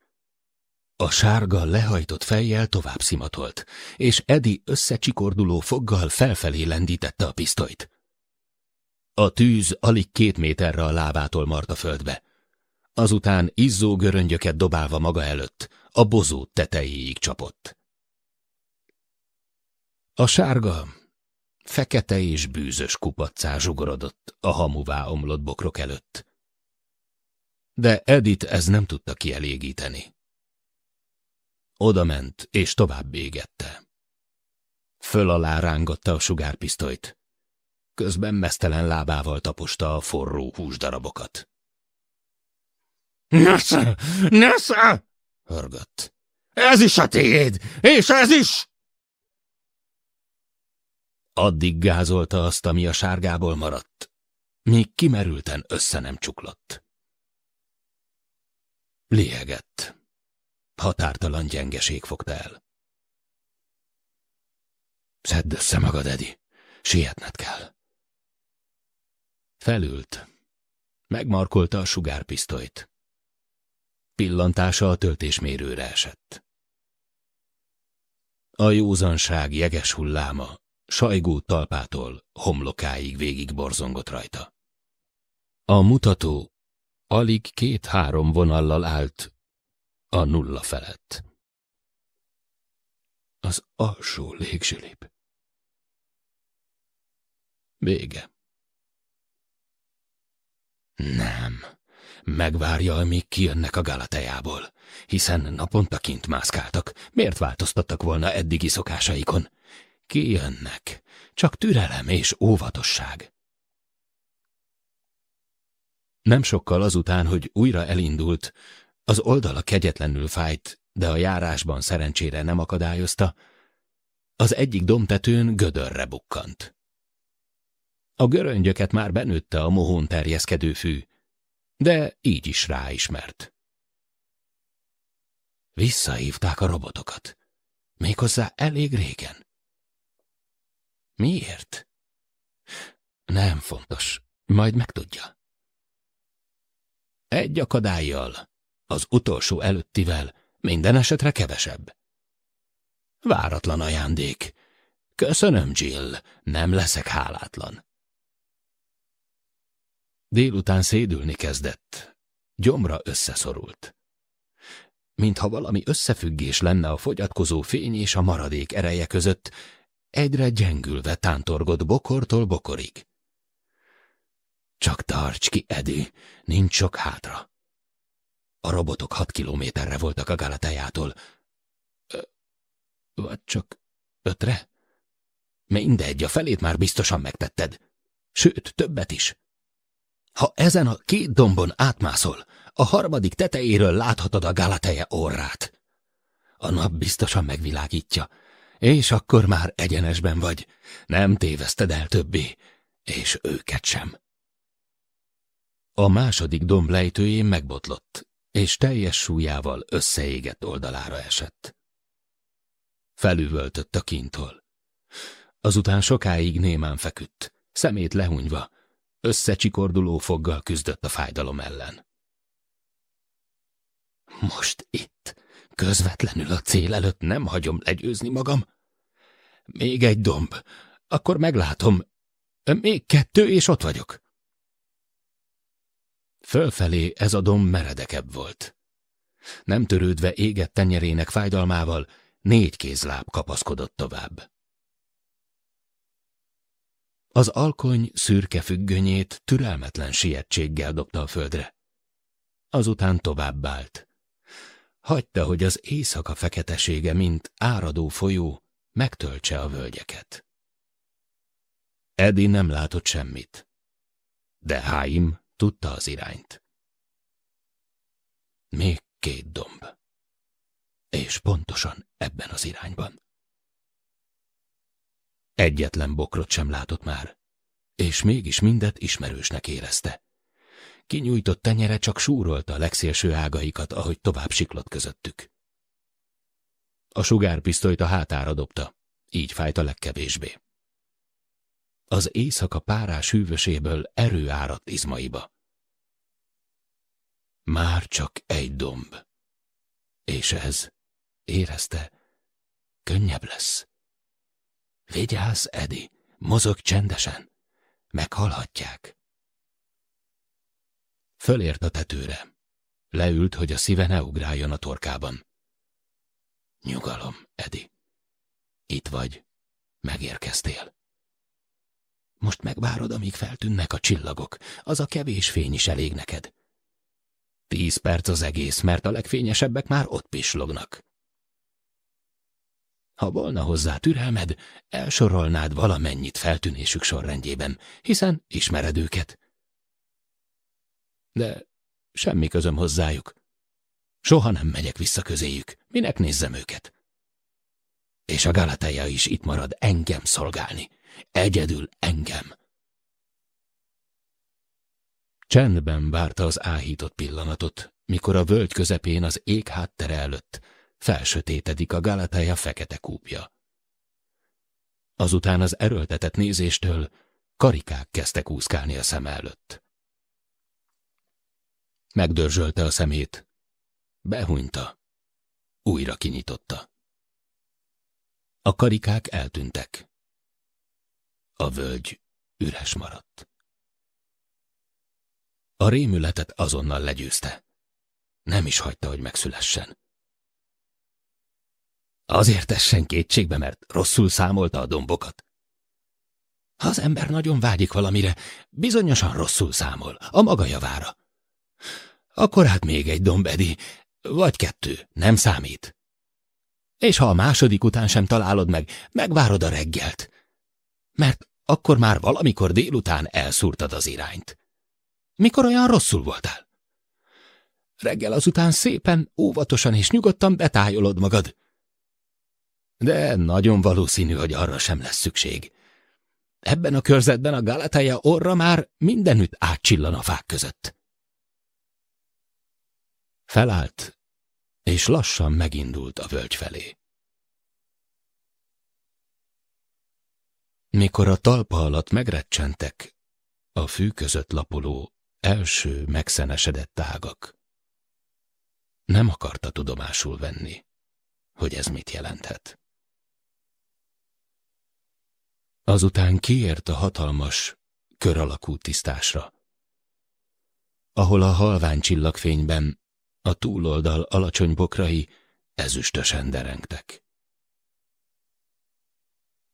[SPEAKER 2] A sárga lehajtott fejjel tovább szimatolt, és Edi összecsikorduló foggal felfelé lendítette a pisztolyt. A tűz alig két méterre a lábától mart a földbe. Azután izzó göröngyöket dobálva maga előtt, a bozó tetejéig csapott. A sárga, fekete és bűzös kupaccá zsugorodott a hamuvá omlott bokrok előtt. De Edith ez nem tudta kielégíteni. Oda ment, és tovább égette. Föl alá rángatta a sugárpisztolyt. Közben mesztelen lábával taposta a forró húsdarabokat. Nesze! Nesze! hörgött. Ez
[SPEAKER 1] is a tiéd, és ez is!
[SPEAKER 2] Addig gázolta azt, ami a sárgából maradt, míg kimerülten össze nem csuklott. Liegett. Határtalan gyengeség fogta el. Szedd össze magad, Edi. Sietned kell. Felült. Megmarkolta a sugárpisztolyt. Pillantása a töltésmérőre esett. A józanság jeges hulláma sajgó talpától homlokáig végig borzongott rajta. A mutató alig két-három vonallal állt a nulla felett.
[SPEAKER 1] Az alsó légzsülép.
[SPEAKER 2] Vége. Nem. Megvárja, amíg kijönnek a Galatejából, hiszen naponta kint mászkáltak. Miért változtattak volna eddigi szokásaikon? Kijönnek. Csak türelem és óvatosság. Nem sokkal azután, hogy újra elindult, az oldala kegyetlenül fájt, de a járásban szerencsére nem akadályozta, az egyik domtetőn gödörre bukkant. A göröngyöket már benőtte a mohón terjeszkedő fű, de így is ráismert. Visszahívták a robotokat, méghozzá elég régen. Miért? Nem fontos. Majd megtudja. Egy akadályjal, az utolsó előttivel, minden esetre kevesebb. Váratlan ajándék. Köszönöm, Jill, nem leszek hálátlan. Délután szédülni kezdett. Gyomra összeszorult. Mintha valami összefüggés lenne a fogyatkozó fény és a maradék ereje között, egyre gyengülve tántorgott bokortól bokorig. Csak tarts ki, Edi, nincs sok hátra. A robotok hat kilométerre voltak a Galatájától. vagy csak ötre? Mindegy, a felét már biztosan megtetted. Sőt, többet is. Ha ezen a két dombon átmászol, a harmadik tetejéről láthatod a Galateje orrát. A nap biztosan megvilágítja, és akkor már egyenesben vagy, nem téveszted el többi, és őket sem. A második domb lejtőjén megbotlott, és teljes súlyával összeégett oldalára esett. Felüvöltött a kintól. Azután sokáig némán feküdt, szemét lehunyva, összecsikorduló foggal küzdött a fájdalom ellen. Most itt Közvetlenül a cél előtt nem hagyom legyőzni magam. Még egy domb, akkor meglátom. Még kettő, és ott vagyok. Fölfelé ez a domb meredekebb volt. Nem törődve égett tenyerének fájdalmával, négy kézláb kapaszkodott tovább. Az alkony szürke függönyét türelmetlen sietséggel dobta a földre. Azután továbbált, hagyta, hogy az éjszaka feketesége, mint áradó folyó, megtöltse a völgyeket. Edi nem látott semmit, de Háim tudta az irányt. Még két domb, és pontosan ebben az irányban. Egyetlen bokrot sem látott már, és mégis mindet ismerősnek érezte. Kinyújtott tenyere csak súrolta a legszélső ágaikat, ahogy tovább siklott közöttük. A sugárpisztolyt a hátára dobta, így fájt a legkevésbé. Az éjszaka párás hűvöséből erő áradt izmaiba. Már csak egy domb. És ez, érezte, könnyebb lesz. Vigyázz, Edi, mozog csendesen, meghalhatják. Fölért a tetőre. Leült, hogy a szíve ne ugráljon a torkában. Nyugalom, Edi. Itt vagy. Megérkeztél. Most megvárod, amíg feltűnnek a csillagok. Az a kevés fény is elég neked. Tíz perc az egész, mert a legfényesebbek már ott pislognak. Ha volna hozzá türelmed, elsorolnád valamennyit feltűnésük sorrendjében, hiszen ismered őket de semmi közöm hozzájuk. Soha nem megyek vissza közéjük, minek nézzem őket. És a Galateja is itt marad engem szolgálni, egyedül engem. Csendben várta az áhított pillanatot, mikor a völgy közepén az ég háttere előtt felsötétedik a Galateja fekete kúpja. Azután az erőltetett nézéstől karikák kezdtek úszkálni a szem előtt. Megdörzsölte a szemét. Behunyta. Újra kinyitotta. A karikák eltűntek. A völgy üres maradt. A rémületet azonnal legyőzte. Nem is hagyta, hogy megszülessen. Azért essen kétségbe, mert rosszul számolta a dombokat. Ha az ember nagyon vágyik valamire, bizonyosan rosszul számol, a maga javára. Akkor hát még egy dombedi, vagy kettő, nem számít. És ha a második után sem találod meg, megvárod a reggelt. Mert akkor már valamikor délután elszúrtad az irányt. Mikor olyan rosszul voltál? Reggel azután szépen, óvatosan és nyugodtan betájolod magad. De nagyon valószínű, hogy arra sem lesz szükség. Ebben a körzetben a Galatája orra már mindenütt átcsillan a fák között. Felállt, és lassan megindult a völgy felé. Mikor a talpa alatt megrecsentek, a fű között lapuló első megszenesedett ágak. Nem akarta tudomásul venni, hogy ez mit jelenthet. Azután kiért a hatalmas, kör alakú tisztásra, ahol a halvány csillagfényben a túloldal alacsony bokrai ezüstösen derengtek.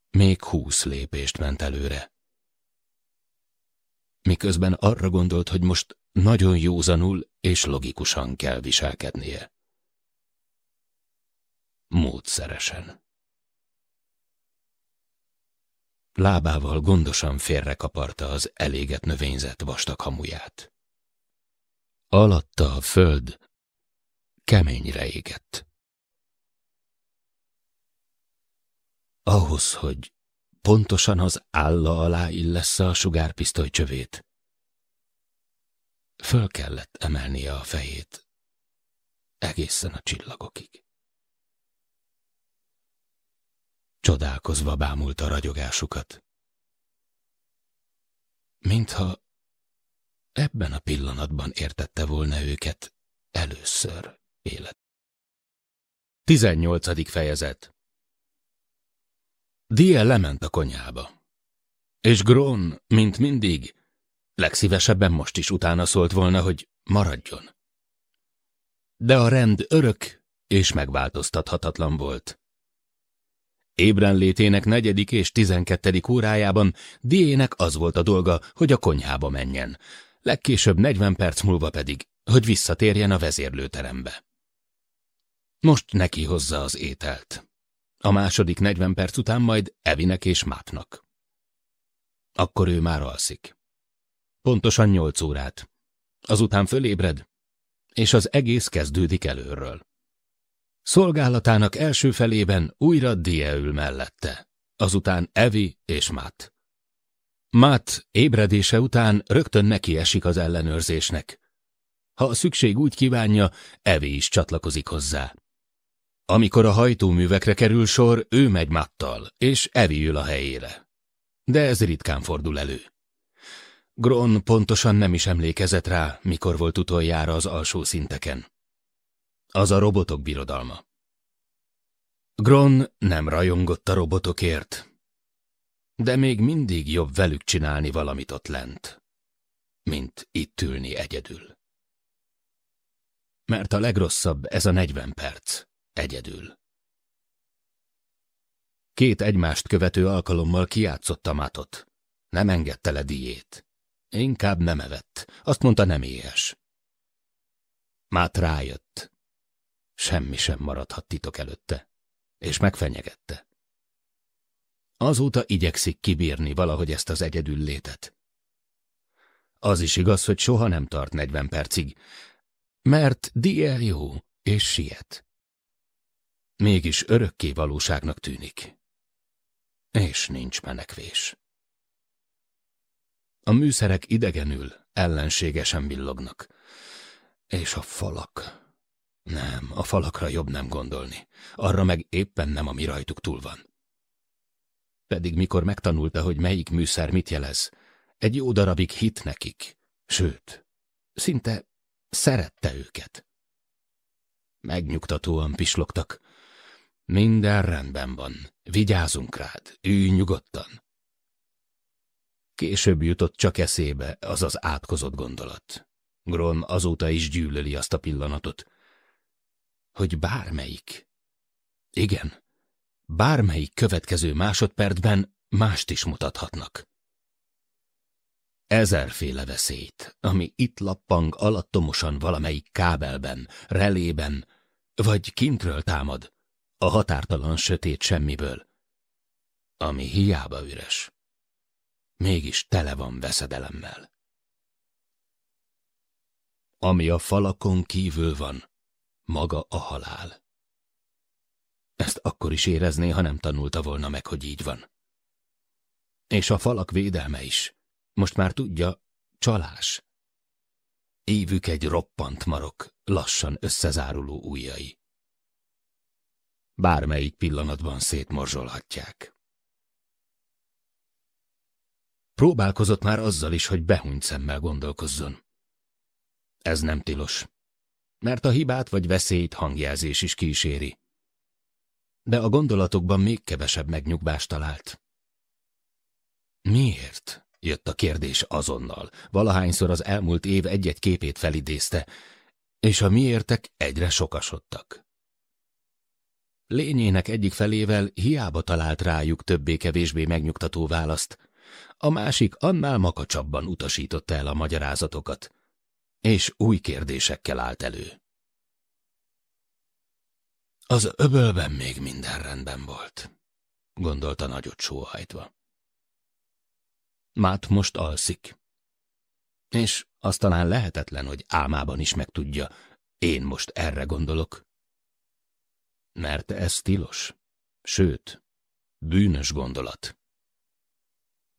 [SPEAKER 2] Még húsz lépést ment előre. Miközben arra gondolt, hogy most nagyon józanul és logikusan kell viselkednie. Módszeresen. Lábával gondosan félrekaparta az eléget növényzet vastag hamuját. Alatta a föld keményre égett. Ahhoz, hogy pontosan az álla alá illesse a sugárpisztoly csövét, föl kellett emelnie a fejét egészen a csillagokig. Csodálkozva bámult a ragyogásukat. Mintha ebben a pillanatban értette volna őket először élet. 18. fejezet Die lement a konyhába, és Grón, mint mindig, legszívesebben most is utána szólt volna, hogy maradjon. De a rend örök és megváltoztathatatlan volt. Ébrenlétének negyedik és tizenkettedik órájában Diének az volt a dolga, hogy a konyhába menjen, legkésőbb 40 perc múlva pedig, hogy visszatérjen a vezérlőterembe. Most neki hozza az ételt. A második negyven perc után majd Evinek és Mátnak. Akkor ő már alszik. Pontosan nyolc órát. Azután fölébred, és az egész kezdődik előről. Szolgálatának első felében újra Die ül mellette, azután Evi és Mát. Mát ébredése után rögtön neki esik az ellenőrzésnek. Ha a szükség úgy kívánja, Evi is csatlakozik hozzá. Amikor a hajtóművekre kerül sor, ő megy mattal, és Evi ül a helyére. De ez ritkán fordul elő. Gron pontosan nem is emlékezett rá, mikor volt utoljára az alsó szinteken. Az a robotok birodalma. Gron nem rajongott a robotokért, de még mindig jobb velük csinálni valamit ott lent, mint itt ülni egyedül. Mert a legrosszabb ez a negyven perc. Egyedül. Két egymást követő alkalommal kiátszotta Matot. Nem engedte le diét. Inkább nem evett. Azt mondta nem éhes. Mát rájött. Semmi sem maradhat titok előtte. És megfenyegette. Azóta igyekszik kibírni valahogy ezt az egyedül létet. Az is igaz, hogy soha nem tart 40 percig, mert Diel er jó és siet mégis örökké valóságnak tűnik. És nincs menekvés. A műszerek idegenül, ellenségesen villognak. És a falak... Nem, a falakra jobb nem gondolni. Arra meg éppen nem, ami rajtuk túl van. Pedig mikor megtanulta, hogy melyik műszer mit jelez, egy jó darabig hit nekik, sőt, szinte szerette őket. Megnyugtatóan pislogtak, minden rendben van. Vigyázunk rád. Ülj nyugodtan. Később jutott csak eszébe az az átkozott gondolat. Gron azóta is gyűlöli azt a pillanatot. Hogy bármelyik. Igen, bármelyik következő másodpercben mást is mutathatnak. Ezerféle veszélyt, ami itt lappang alattomosan valamelyik kábelben, relében, vagy kintről támad, a határtalan sötét semmiből, ami hiába üres, mégis tele van veszedelemmel. Ami a falakon kívül van, maga a halál. Ezt akkor is érezné, ha nem tanulta volna meg, hogy így van. És a falak védelme is. Most már tudja, csalás. Évük egy roppant marok, lassan összezáruló ujjai bármelyik pillanatban szétmorzsolhatják. Próbálkozott már azzal is, hogy behunyt szemmel gondolkozzon. Ez nem tilos, mert a hibát vagy veszélyt hangjelzés is kíséri. De a gondolatokban még kevesebb megnyugvást talált. Miért? jött a kérdés azonnal. Valahányszor az elmúlt év egy-egy képét felidézte, és a miértek egyre sokasodtak. Lényének egyik felével hiába talált rájuk többé-kevésbé megnyugtató választ, a másik annál makacsabban utasította el a magyarázatokat, és új kérdésekkel állt elő. Az öbölben még minden rendben volt, gondolta nagyot sóhajtva. Mát most alszik, és azt talán lehetetlen, hogy álmában is megtudja, én most erre gondolok. Mert ez tilos. Sőt, bűnös gondolat.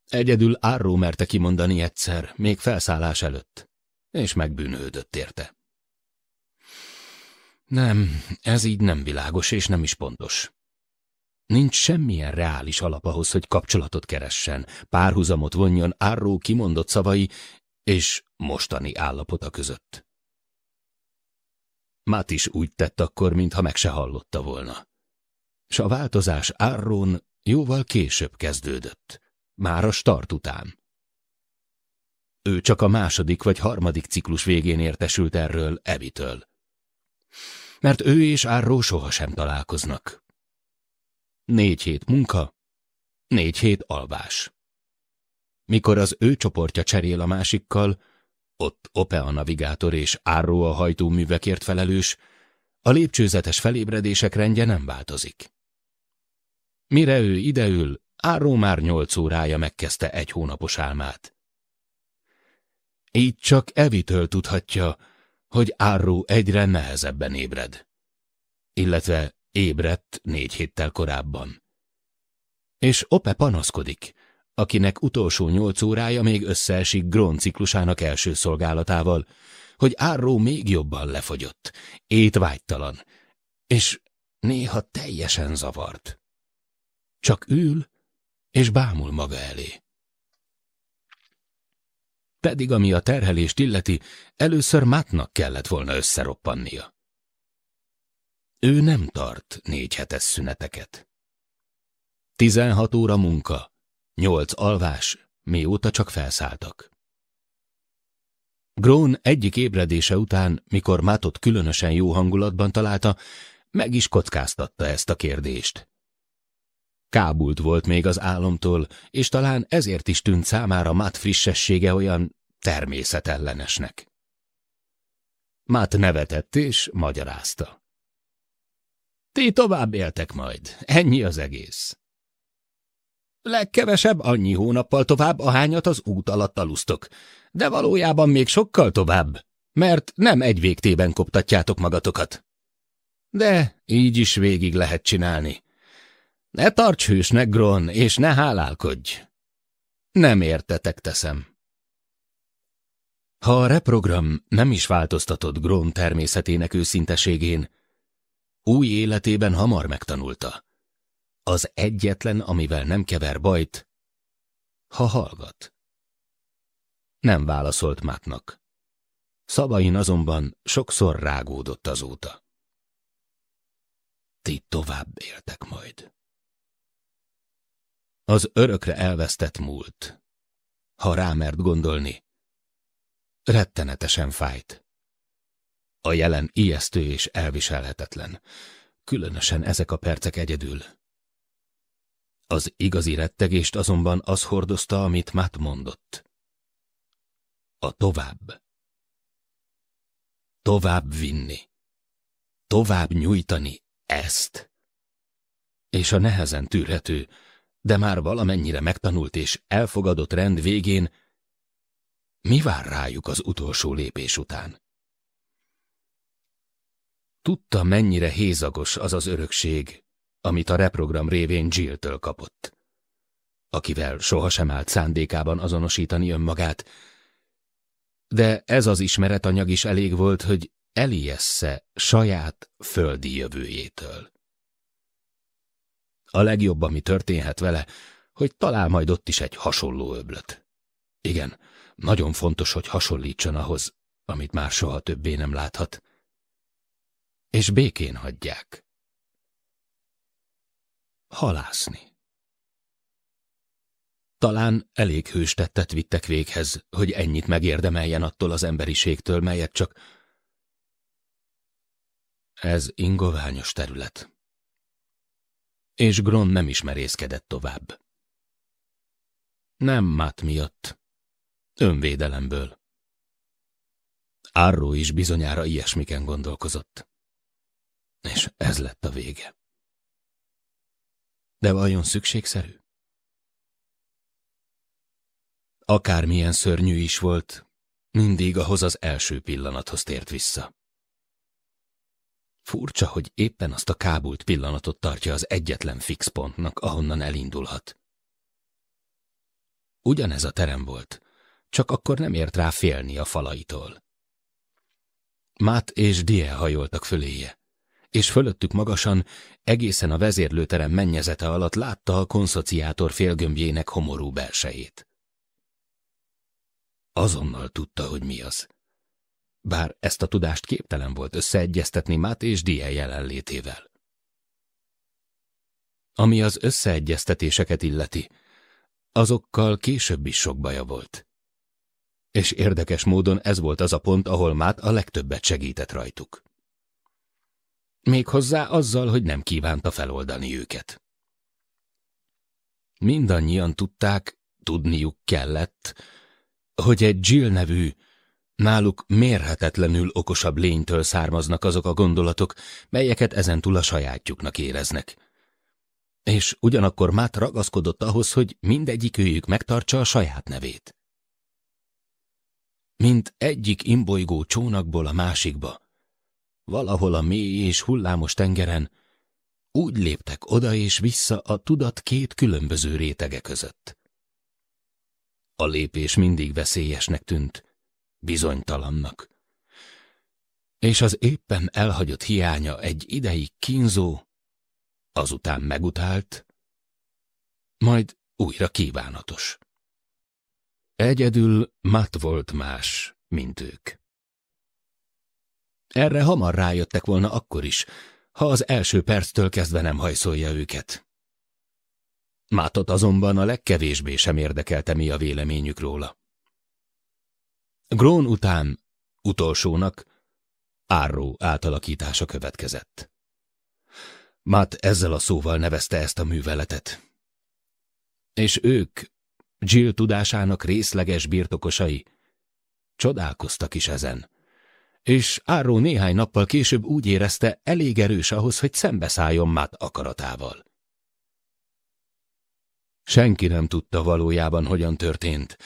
[SPEAKER 2] Egyedül Arró merte kimondani egyszer, még felszállás előtt, és megbűnődött érte. Nem, ez így nem világos és nem is pontos. Nincs semmilyen reális alap ahhoz, hogy kapcsolatot keressen, párhuzamot vonjon Arró kimondott szavai és mostani állapota között. Matt is úgy tett akkor, mintha meg se hallotta volna. És a változás Arron jóval később kezdődött, már a start után. Ő csak a második vagy harmadik ciklus végén értesült erről Evitől. Mert ő és Árró sohasem találkoznak. Négy hét munka, négy hét alvás. Mikor az ő csoportja cserél a másikkal, ott a navigátor és Arro a hajtóművekért felelős, a lépcsőzetes felébredések rendje nem változik. Mire ő ideül, Arro már nyolc órája megkezdte egy hónapos álmát. Így csak Evitől tudhatja, hogy Arro egyre nehezebben ébred. Illetve ébredt négy héttel korábban. És Ope panaszkodik – akinek utolsó nyolc órája még összeesik Grón ciklusának első szolgálatával, hogy Árró még jobban lefogyott, étvágytalan, és néha teljesen zavart. Csak ül, és bámul maga elé. Pedig, ami a terhelést illeti, először Mátnak kellett volna összeroppannia. Ő nem tart négy hetes szüneteket. Tizenhat óra munka, Nyolc alvás, mióta csak felszálltak. Grón egyik ébredése után, mikor Mátot különösen jó hangulatban találta, meg is kockáztatta ezt a kérdést. Kábult volt még az álomtól, és talán ezért is tűnt számára Mát frissessége olyan természetellenesnek. Mát nevetett és magyarázta. Ti tovább éltek majd, ennyi az egész. Legkevesebb annyi hónappal tovább, ahányat az út alatt alusztok. De valójában még sokkal tovább, mert nem egy végtében koptatjátok magatokat. De így is végig lehet csinálni. Ne tarts hősnek, Gron, és ne hálálkodj. Nem értetek teszem. Ha a reprogram nem is változtatott Gron természetének őszinteségén, új életében hamar megtanulta. Az egyetlen, amivel nem kever bajt, ha hallgat. Nem válaszolt Mátnak. Szavain azonban sokszor rágódott azóta. Ti tovább éltek majd. Az örökre elvesztett múlt, ha rámert gondolni, rettenetesen fájt. A jelen ijesztő és elviselhetetlen, különösen ezek a percek egyedül. Az igazi rettegést azonban az hordozta, amit Matt mondott. A tovább. Tovább vinni. Tovább nyújtani ezt. És a nehezen tűrhető, de már valamennyire megtanult és elfogadott rend végén, mi vár rájuk az utolsó lépés után? Tudta, mennyire hézagos az az örökség, amit a reprogram révén Jill-től kapott. Akivel sohasem állt szándékában azonosítani önmagát, de ez az ismeretanyag is elég volt, hogy elijessze saját földi jövőjétől. A legjobb, ami történhet vele, hogy talál majd ott is egy hasonló öblöt. Igen, nagyon fontos, hogy hasonlítson ahhoz, amit már soha többé nem láthat. És békén hagyják halászni. Talán elég hőstettet vittek véghez, hogy ennyit megérdemeljen attól az emberiségtől, melyet csak... Ez ingoványos terület. És Gron nem ismerészkedett tovább. Nem mát miatt. Önvédelemből. Arró is bizonyára ilyesmiken gondolkozott. És ez lett a vége. De vajon szükségszerű? Akármilyen szörnyű is volt, mindig ahhoz az első pillanathoz tért vissza. Furcsa, hogy éppen azt a kábult pillanatot tartja az egyetlen fix pontnak, ahonnan elindulhat. Ugyanez a terem volt, csak akkor nem ért rá félni a falaitól. Mát és Die hajoltak föléje és fölöttük magasan, egészen a vezérlőterem mennyezete alatt látta a konszociátor félgömbjének homorú belsejét. Azonnal tudta, hogy mi az. Bár ezt a tudást képtelen volt összeegyeztetni Mát és Die jelenlétével. Ami az összeegyeztetéseket illeti, azokkal később is sok baja volt. És érdekes módon ez volt az a pont, ahol Mát a legtöbbet segített rajtuk. Méghozzá azzal, hogy nem kívánta feloldani őket. Mindannyian tudták, tudniuk kellett, hogy egy Jill nevű, náluk mérhetetlenül okosabb lénytől származnak azok a gondolatok, melyeket ezentúl a sajátjuknak éreznek. És ugyanakkor már ragaszkodott ahhoz, hogy mindegyik őjük megtartsa a saját nevét. Mint egyik imbolygó csónakból a másikba, valahol a mély és hullámos tengeren, úgy léptek oda és vissza a tudat két különböző rétege között. A lépés mindig veszélyesnek tűnt, bizonytalannak. És az éppen elhagyott hiánya egy ideig kínzó, azután megutált, majd újra kívánatos. Egyedül Matt volt más, mint ők. Erre hamar rájöttek volna akkor is, ha az első perctől kezdve nem hajszolja őket. Mátot azonban a legkevésbé sem érdekelte mi a véleményük róla. Grón után, utolsónak, Árró átalakítása következett. Mát ezzel a szóval nevezte ezt a műveletet. És ők, Jill tudásának részleges birtokosai, csodálkoztak is ezen és Áró néhány nappal később úgy érezte, elég erős ahhoz, hogy szembeszálljon Matt akaratával. Senki nem tudta valójában, hogyan történt,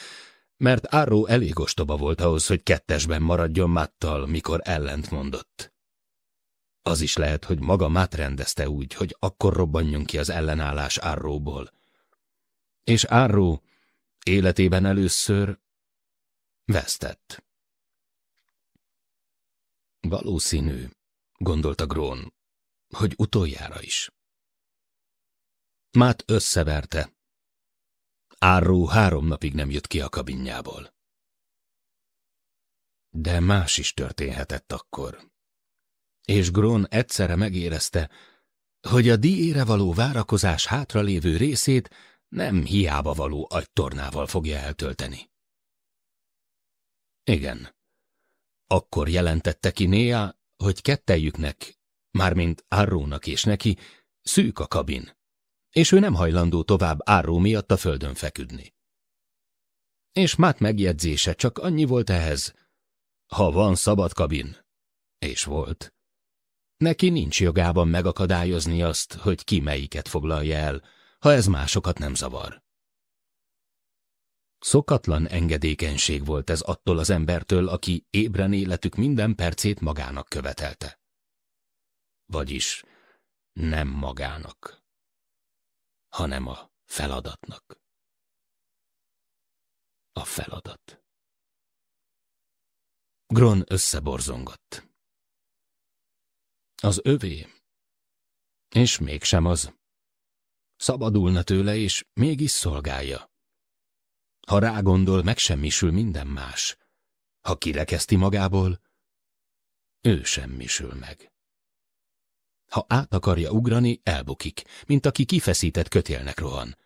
[SPEAKER 2] mert Áró elég ostoba volt ahhoz, hogy kettesben maradjon Mattal, mikor ellent mondott. Az is lehet, hogy maga Matt rendezte úgy, hogy akkor robbanjon ki az ellenállás Árróból. És Áró életében először vesztett. Valószínű, gondolta Grón, hogy utoljára is. Mát összeverte. Árró három napig nem jött ki a kabinjából. De más is történhetett akkor. És Grón egyszerre megérezte, hogy a díjére való várakozás hátralévő részét nem hiába való agytornával fogja eltölteni. Igen. Akkor jelentette ki Néa, hogy kettejüknek, mármint Arrónak és neki, szűk a kabin, és ő nem hajlandó tovább Arró miatt a földön feküdni. És Mát megjegyzése csak annyi volt ehhez, ha van szabad kabin, és volt. Neki nincs jogában megakadályozni azt, hogy ki melyiket foglalja el, ha ez másokat nem zavar. Szokatlan engedékenység volt ez attól az embertől, aki ébren életük minden percét magának követelte. Vagyis nem magának, hanem a feladatnak. A feladat. Gron összeborzongott. Az övé, és mégsem az. Szabadulna tőle, és mégis szolgálja. Ha rágondol, megsemmisül minden más. Ha kirekeszti magából, ő semmisül meg. Ha át akarja ugrani, elbukik, mint aki kifeszített kötélnek rohan.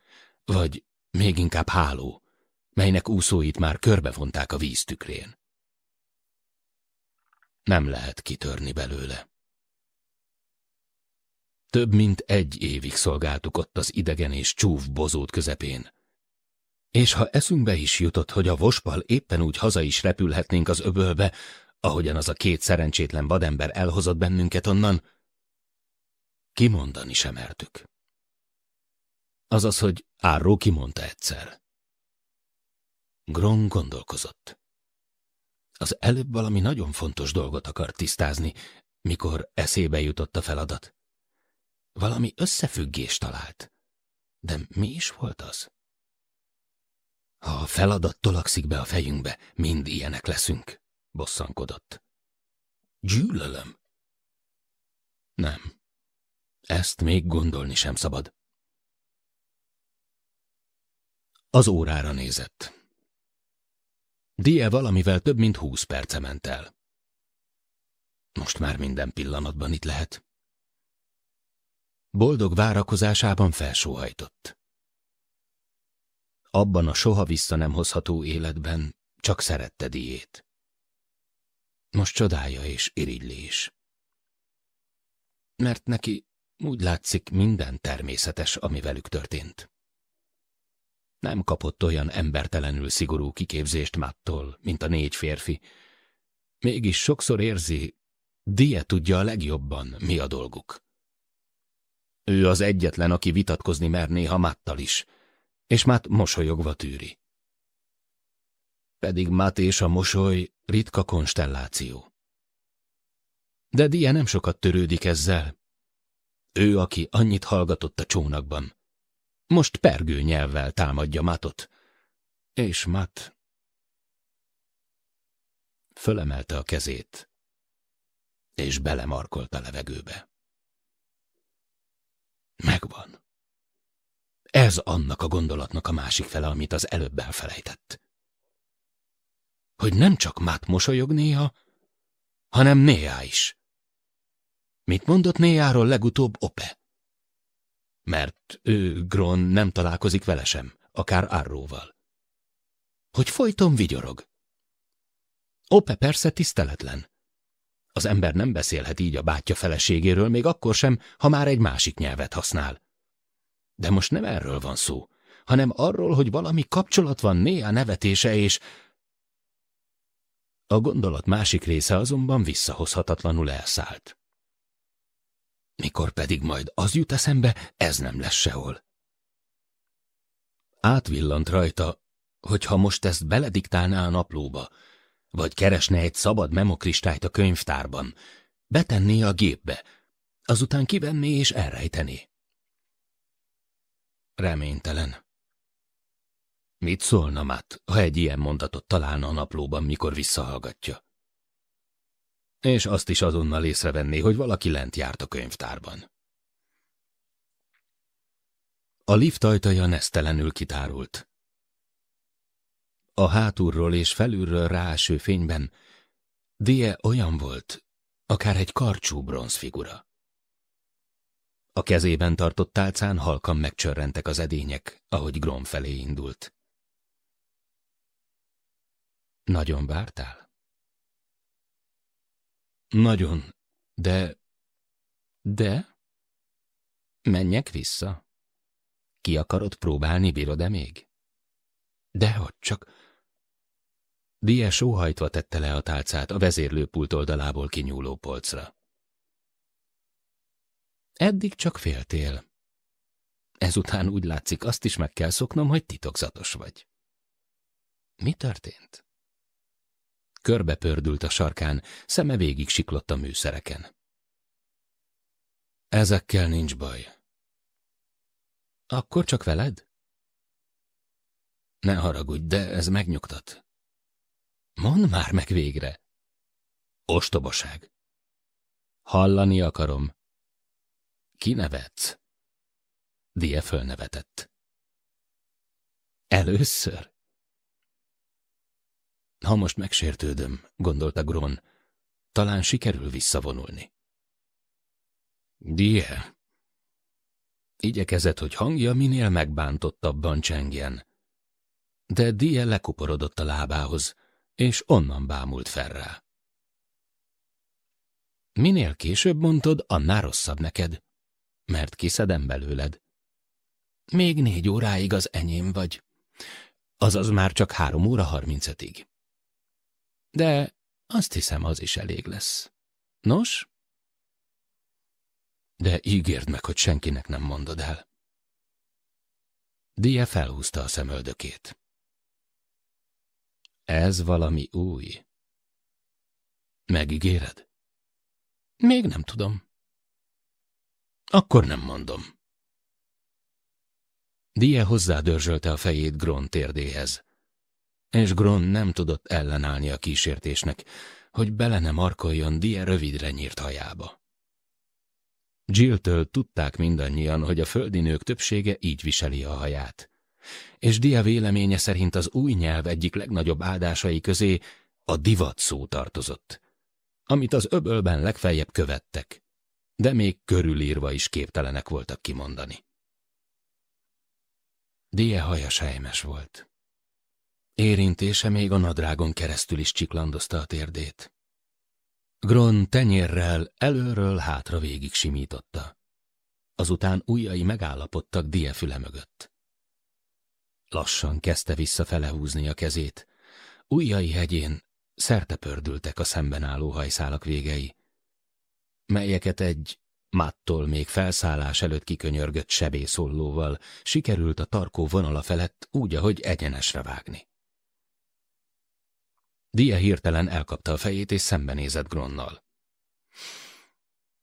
[SPEAKER 2] Vagy még inkább háló, melynek úszóit már körbevonták a víztükrén. Nem lehet kitörni belőle. Több mint egy évig szolgáltuk ott az idegen és csúf bozót közepén. És ha eszünkbe is jutott, hogy a vospal éppen úgy haza is repülhetnénk az öbölbe, ahogyan az a két szerencsétlen vadember elhozott bennünket onnan, kimondani sem mertük. Azaz, hogy Árró kimondta egyszer. Gron gondolkozott. Az előbb valami nagyon fontos dolgot akart tisztázni, mikor eszébe jutott a feladat. Valami összefüggést talált. De mi is volt az? Ha a feladat tolakszik be a fejünkbe, mind ilyenek leszünk, bosszankodott. Gyűlölöm. Nem. Ezt még gondolni sem szabad. Az órára nézett. Die valamivel több mint húsz perce ment el. Most már minden pillanatban itt lehet. Boldog várakozásában felsóhajtott abban a soha vissza nem hozható életben csak Diét. Most csodája és irigyli is. Mert neki úgy látszik minden természetes, ami velük történt. Nem kapott olyan embertelenül szigorú kiképzést Mattól, mint a négy férfi. Mégis sokszor érzi, Die tudja a legjobban, mi a dolguk. Ő az egyetlen, aki vitatkozni mer néha Mattal is – és már mosolyogva tűri. Pedig Matt és a mosoly ritka konstelláció. De Dia nem sokat törődik ezzel. Ő, aki annyit hallgatott a csónakban, most pergő nyelvvel támadja Mattot. és Matt fölemelte a kezét, és belemarkolt a levegőbe. Megvan. Ez annak a gondolatnak a másik fele, amit az előbb elfelejtett. Hogy nem csak Matt mosolyog néha, hanem Néá is. Mit mondott Néáról legutóbb Ope? Mert ő, Gron, nem találkozik vele sem, akár Arróval. Hogy folyton vigyorog. Ope persze tiszteletlen. Az ember nem beszélhet így a bátyja feleségéről, még akkor sem, ha már egy másik nyelvet használ. De most nem erről van szó, hanem arról, hogy valami kapcsolat van néha nevetése és... A gondolat másik része azonban visszahozhatatlanul elszállt. Mikor pedig majd az jut eszembe, ez nem lesz sehol. Átvillant rajta, hogy ha most ezt belediktálná a naplóba, vagy keresne egy szabad memokristályt a könyvtárban, betenné a gépbe, azután kivenné és elrejtené. Reménytelen. Mit szólna Matt, ha egy ilyen mondatot találna a naplóban, mikor visszahallgatja? És azt is azonnal észrevenné, hogy valaki lent járt a könyvtárban. A lift ajtaja nesztelenül kitárult. A hátulról és felülről ráeső fényben Die olyan volt, akár egy karcsú bronzfigura. A kezében tartott tálcán halkan megcsörrentek az edények, ahogy Grom felé indult. Nagyon vártál? Nagyon, de... De? Menjek vissza? Ki akarod próbálni, bírod-e még? Dehogy csak... Dies óhajtva tette le a tálcát a vezérlőpult oldalából kinyúló polcra. Eddig csak féltél. Ezután úgy látszik, azt is meg kell szoknom, hogy titokzatos vagy. Mi történt? Körbe pördült a sarkán, szeme végig siklott a műszereken. Ezekkel nincs baj. Akkor csak veled? Ne haragudj, de ez megnyugtat. Mondd már meg végre. Ostobaság. Hallani akarom. Ki nevetsz? Die fölnevetett. Először? Ha most megsértődöm, gondolta Gron, talán sikerül visszavonulni. Die. Igyekezett, hogy hangja minél megbántottabban csengjen. De Die lekuporodott a lábához, és onnan bámult fel rá. Minél később mondtad, annál rosszabb neked, mert kiszedem belőled. Még négy óráig az enyém vagy. Azaz már csak három óra harmincetig. De azt hiszem, az is elég lesz. Nos? De ígérd meg, hogy senkinek nem mondod el. Die felhúzta a szemöldökét. Ez valami új. Megígéred? Még nem tudom. Akkor nem mondom. Die hozzádörzsölte a fejét Gron térdéhez. És Gron nem tudott ellenállni a kísértésnek, hogy bele ne markoljon Die rövidre nyírt hajába. Jill-től tudták mindannyian, hogy a földi nők többsége így viseli a haját. És Dia véleménye szerint az új nyelv egyik legnagyobb áldásai közé a divat szó tartozott, amit az öbölben legfeljebb követtek de még körülírva is képtelenek voltak kimondani. Die hajas sejmes volt. Érintése még a nadrágon keresztül is csiklandozta a térdét. Gron tenyérrel előről hátra végig simította. Azután ujjai megállapodtak Die füle mögött. Lassan kezdte visszafele húzni a kezét. Ujjai hegyén szerte pördültek a szemben álló hajszálak végei, melyeket egy Mattól még felszállás előtt kikönyörgött sebészollóval sikerült a tarkó vonala felett úgy, ahogy egyenesre vágni. Die hirtelen elkapta a fejét és szembenézett Gronnal.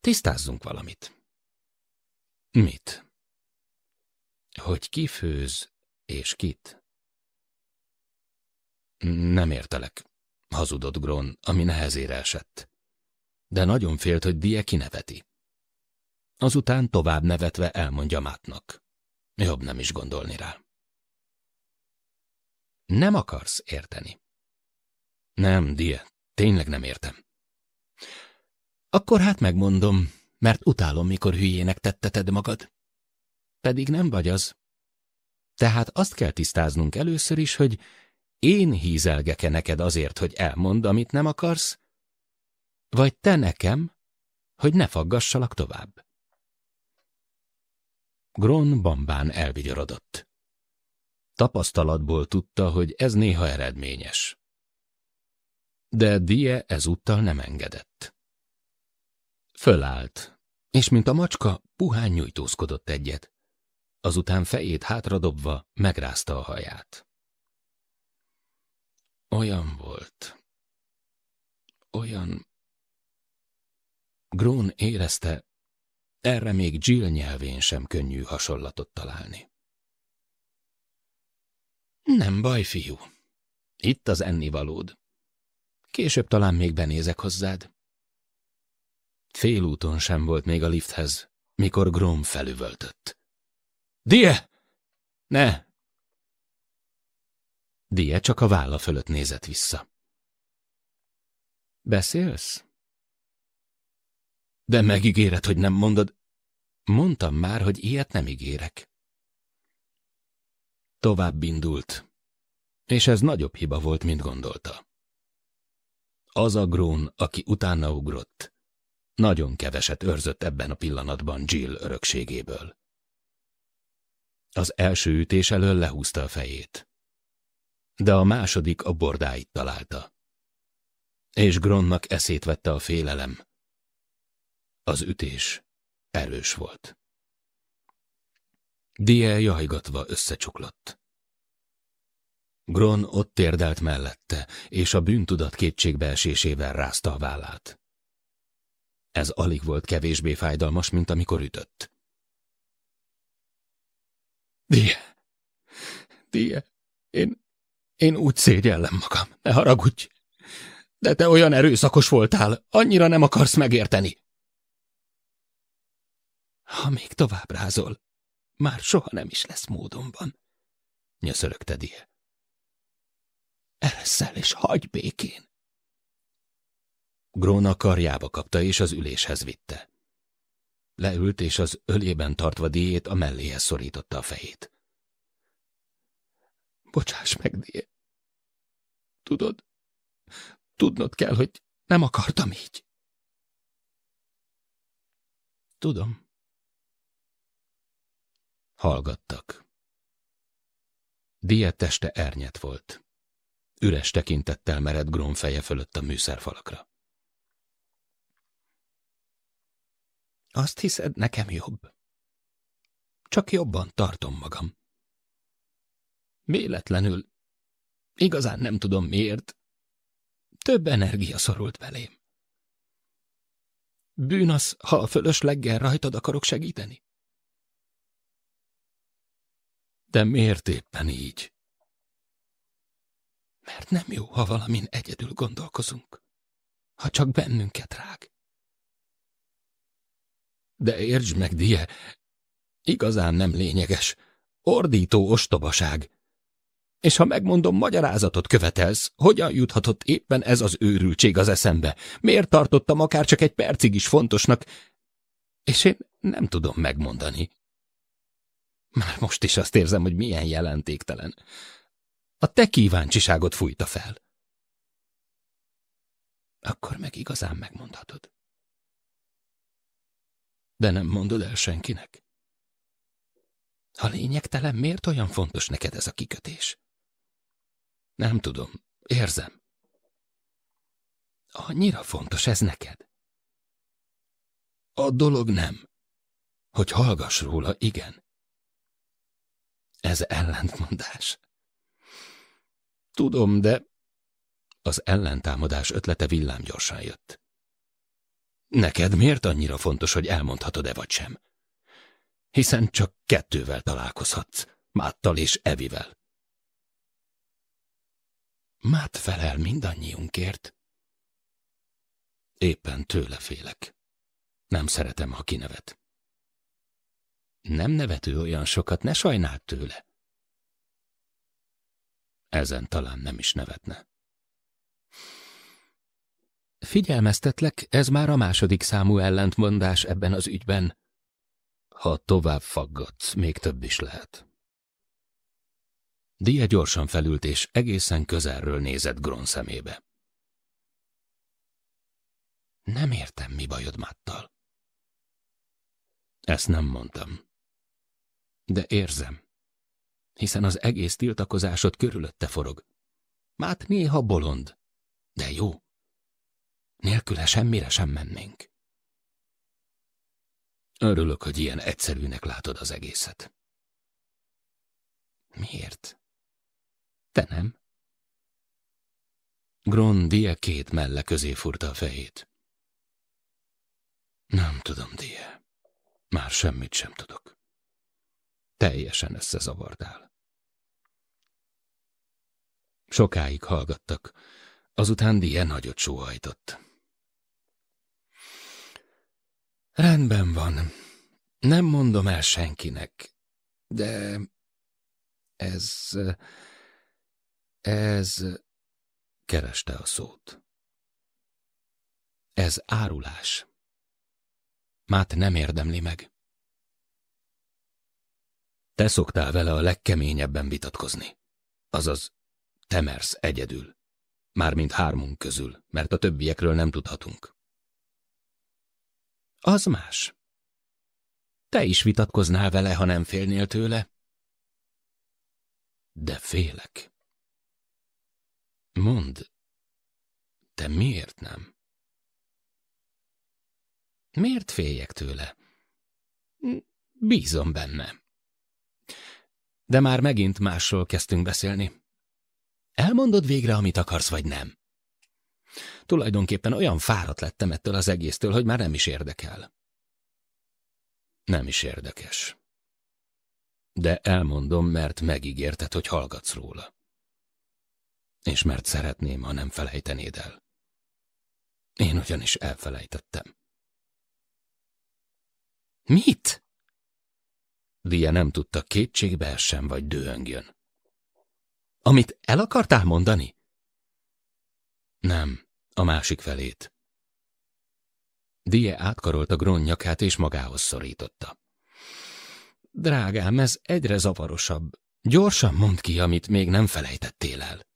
[SPEAKER 2] Tisztázzunk valamit. Mit? Hogy ki főz és kit? Nem értelek, hazudott Gron, ami nehezére esett de nagyon félt, hogy Die kineveti. Azután tovább nevetve elmondja Mátnak. Jobb nem is gondolni rá. Nem akarsz érteni. Nem, Die, tényleg nem értem. Akkor hát megmondom, mert utálom, mikor hülyének tetteted magad. Pedig nem vagy az. Tehát azt kell tisztáznunk először is, hogy én hízelgeke neked azért, hogy elmond, amit nem akarsz, vagy te nekem, hogy ne faggassalak tovább. Gron bambán elvigyorodott. Tapasztalatból tudta, hogy ez néha eredményes. De Die ezúttal nem engedett. Fölállt, és mint a macska, puhán nyújtózkodott egyet. Azután fejét hátradobva megrázta a haját. Olyan volt. Olyan Grón érezte, erre még Jill nyelvén sem könnyű hasonlatot találni. Nem baj, fiú. Itt az ennivalód. Később talán még benézek hozzád. Félúton sem volt még a lifthez, mikor Grom felüvöltött. Die! Ne! Die csak a válla fölött nézett vissza. Beszélsz? De megígéred, hogy nem mondod. Mondtam már, hogy ilyet nem ígérek. Tovább indult, és ez nagyobb hiba volt, mint gondolta. Az a grón, aki utána ugrott, nagyon keveset őrzött ebben a pillanatban Jill örökségéből. Az első ütés elől lehúzta a fejét. De a második a bordáit találta. És Gronnak eszét vette a félelem, az ütés erős volt. Die jajgatva összecsuklott. Gron ott térdelt mellette, és a bűntudat kétségbeesésével rázta a vállát. Ez alig volt kevésbé fájdalmas, mint amikor ütött. Die, Die, én, én úgy szégyellem magam, ne haragudj! De te olyan erőszakos voltál, annyira nem akarsz megérteni! Ha még tovább rázol, már soha nem is lesz módomban, nyöszörögte Die. Ereszel és hagy békén! Gróna karjába kapta és az üléshez vitte. Leült és az ölében tartva diét a melléhez szorította a fejét.
[SPEAKER 1] Bocsáss meg, Die. Tudod, tudnod kell, hogy nem akartam így.
[SPEAKER 2] Tudom, Hallgattak. Diet teste ernyet volt. Üres tekintettel mered Grom feje fölött a műszerfalakra. Azt hiszed, nekem jobb. Csak jobban tartom magam. Véletlenül, igazán nem tudom miért, több energia szorult belém. Bűn az, ha a fölösleggel rajtad akarok segíteni? De miért éppen így? Mert nem jó, ha valamin egyedül gondolkozunk, ha csak bennünket rág. De értsd meg, Die, igazán nem lényeges. Ordító ostobaság. És ha megmondom, magyarázatot követelsz, hogyan juthatott éppen ez az őrültség az eszembe? Miért tartottam akár csak egy percig is fontosnak? És én nem tudom megmondani. Már most is azt érzem, hogy milyen jelentéktelen. A te kíváncsiságot fújta fel. Akkor meg igazán megmondhatod. De nem mondod el senkinek. Ha lényegtelen, miért olyan fontos neked ez a kikötés? Nem tudom, érzem. Annyira fontos ez neked? A dolog nem. Hogy hallgass róla, igen. Ez ellentmondás. Tudom, de az ellentámadás ötlete villámgyorsan jött. Neked miért annyira fontos, hogy elmondhatod-e vagy sem? Hiszen csak kettővel találkozhatsz, Máttal és Evivel. Mát felel mindannyiunkért. Éppen tőle félek. Nem szeretem, ha kinevet. Nem nevető olyan sokat, ne sajnáld tőle. Ezen talán nem is nevetne. Figyelmeztetlek, ez már a második számú ellentmondás ebben az ügyben. Ha tovább faggatsz, még több is lehet. Die gyorsan felült, és egészen közelről nézett Gron szemébe.
[SPEAKER 1] Nem értem, mi
[SPEAKER 2] bajod Mattal. Ezt nem mondtam. De érzem, hiszen az egész tiltakozásod körülötte forog. Mát néha bolond, de jó. Nélküle semmire sem mennénk. Örülök, hogy ilyen egyszerűnek látod az egészet.
[SPEAKER 1] Miért?
[SPEAKER 2] Te nem? Gron Die két melle közé furta a fejét. Nem tudom, Die. Már semmit sem tudok. Teljesen összezavardál. Sokáig hallgattak, azután Die nagyot sóhajtott. Rendben van, nem mondom el senkinek, de ez... ez... kereste a szót. Ez árulás. Mát nem érdemli meg. Te szoktál vele a legkeményebben vitatkozni. Azaz, te mersz egyedül. Mármint hármunk közül, mert a többiekről nem tudhatunk. Az más. Te is vitatkoznál vele, ha nem félnél tőle. De félek. Mond, te miért nem? Miért féljek tőle? Bízom benne de már megint másról kezdtünk beszélni. Elmondod végre, amit akarsz, vagy nem? Tulajdonképpen olyan fáradt lettem ettől az egésztől, hogy már nem is érdekel. Nem is érdekes. De elmondom, mert megígérted, hogy hallgatsz róla. És mert szeretném, ha nem felejtenéd el. Én ugyanis elfelejtettem. Mit? Lia nem tudta kétségbe sem vagy dühöngjön. Amit el akartál mondani? Nem, a másik felét. Die átkarolta Gron nyakát és magához szorította. Drágám, ez egyre zavarosabb. Gyorsan mondd ki, amit még nem felejtettél el.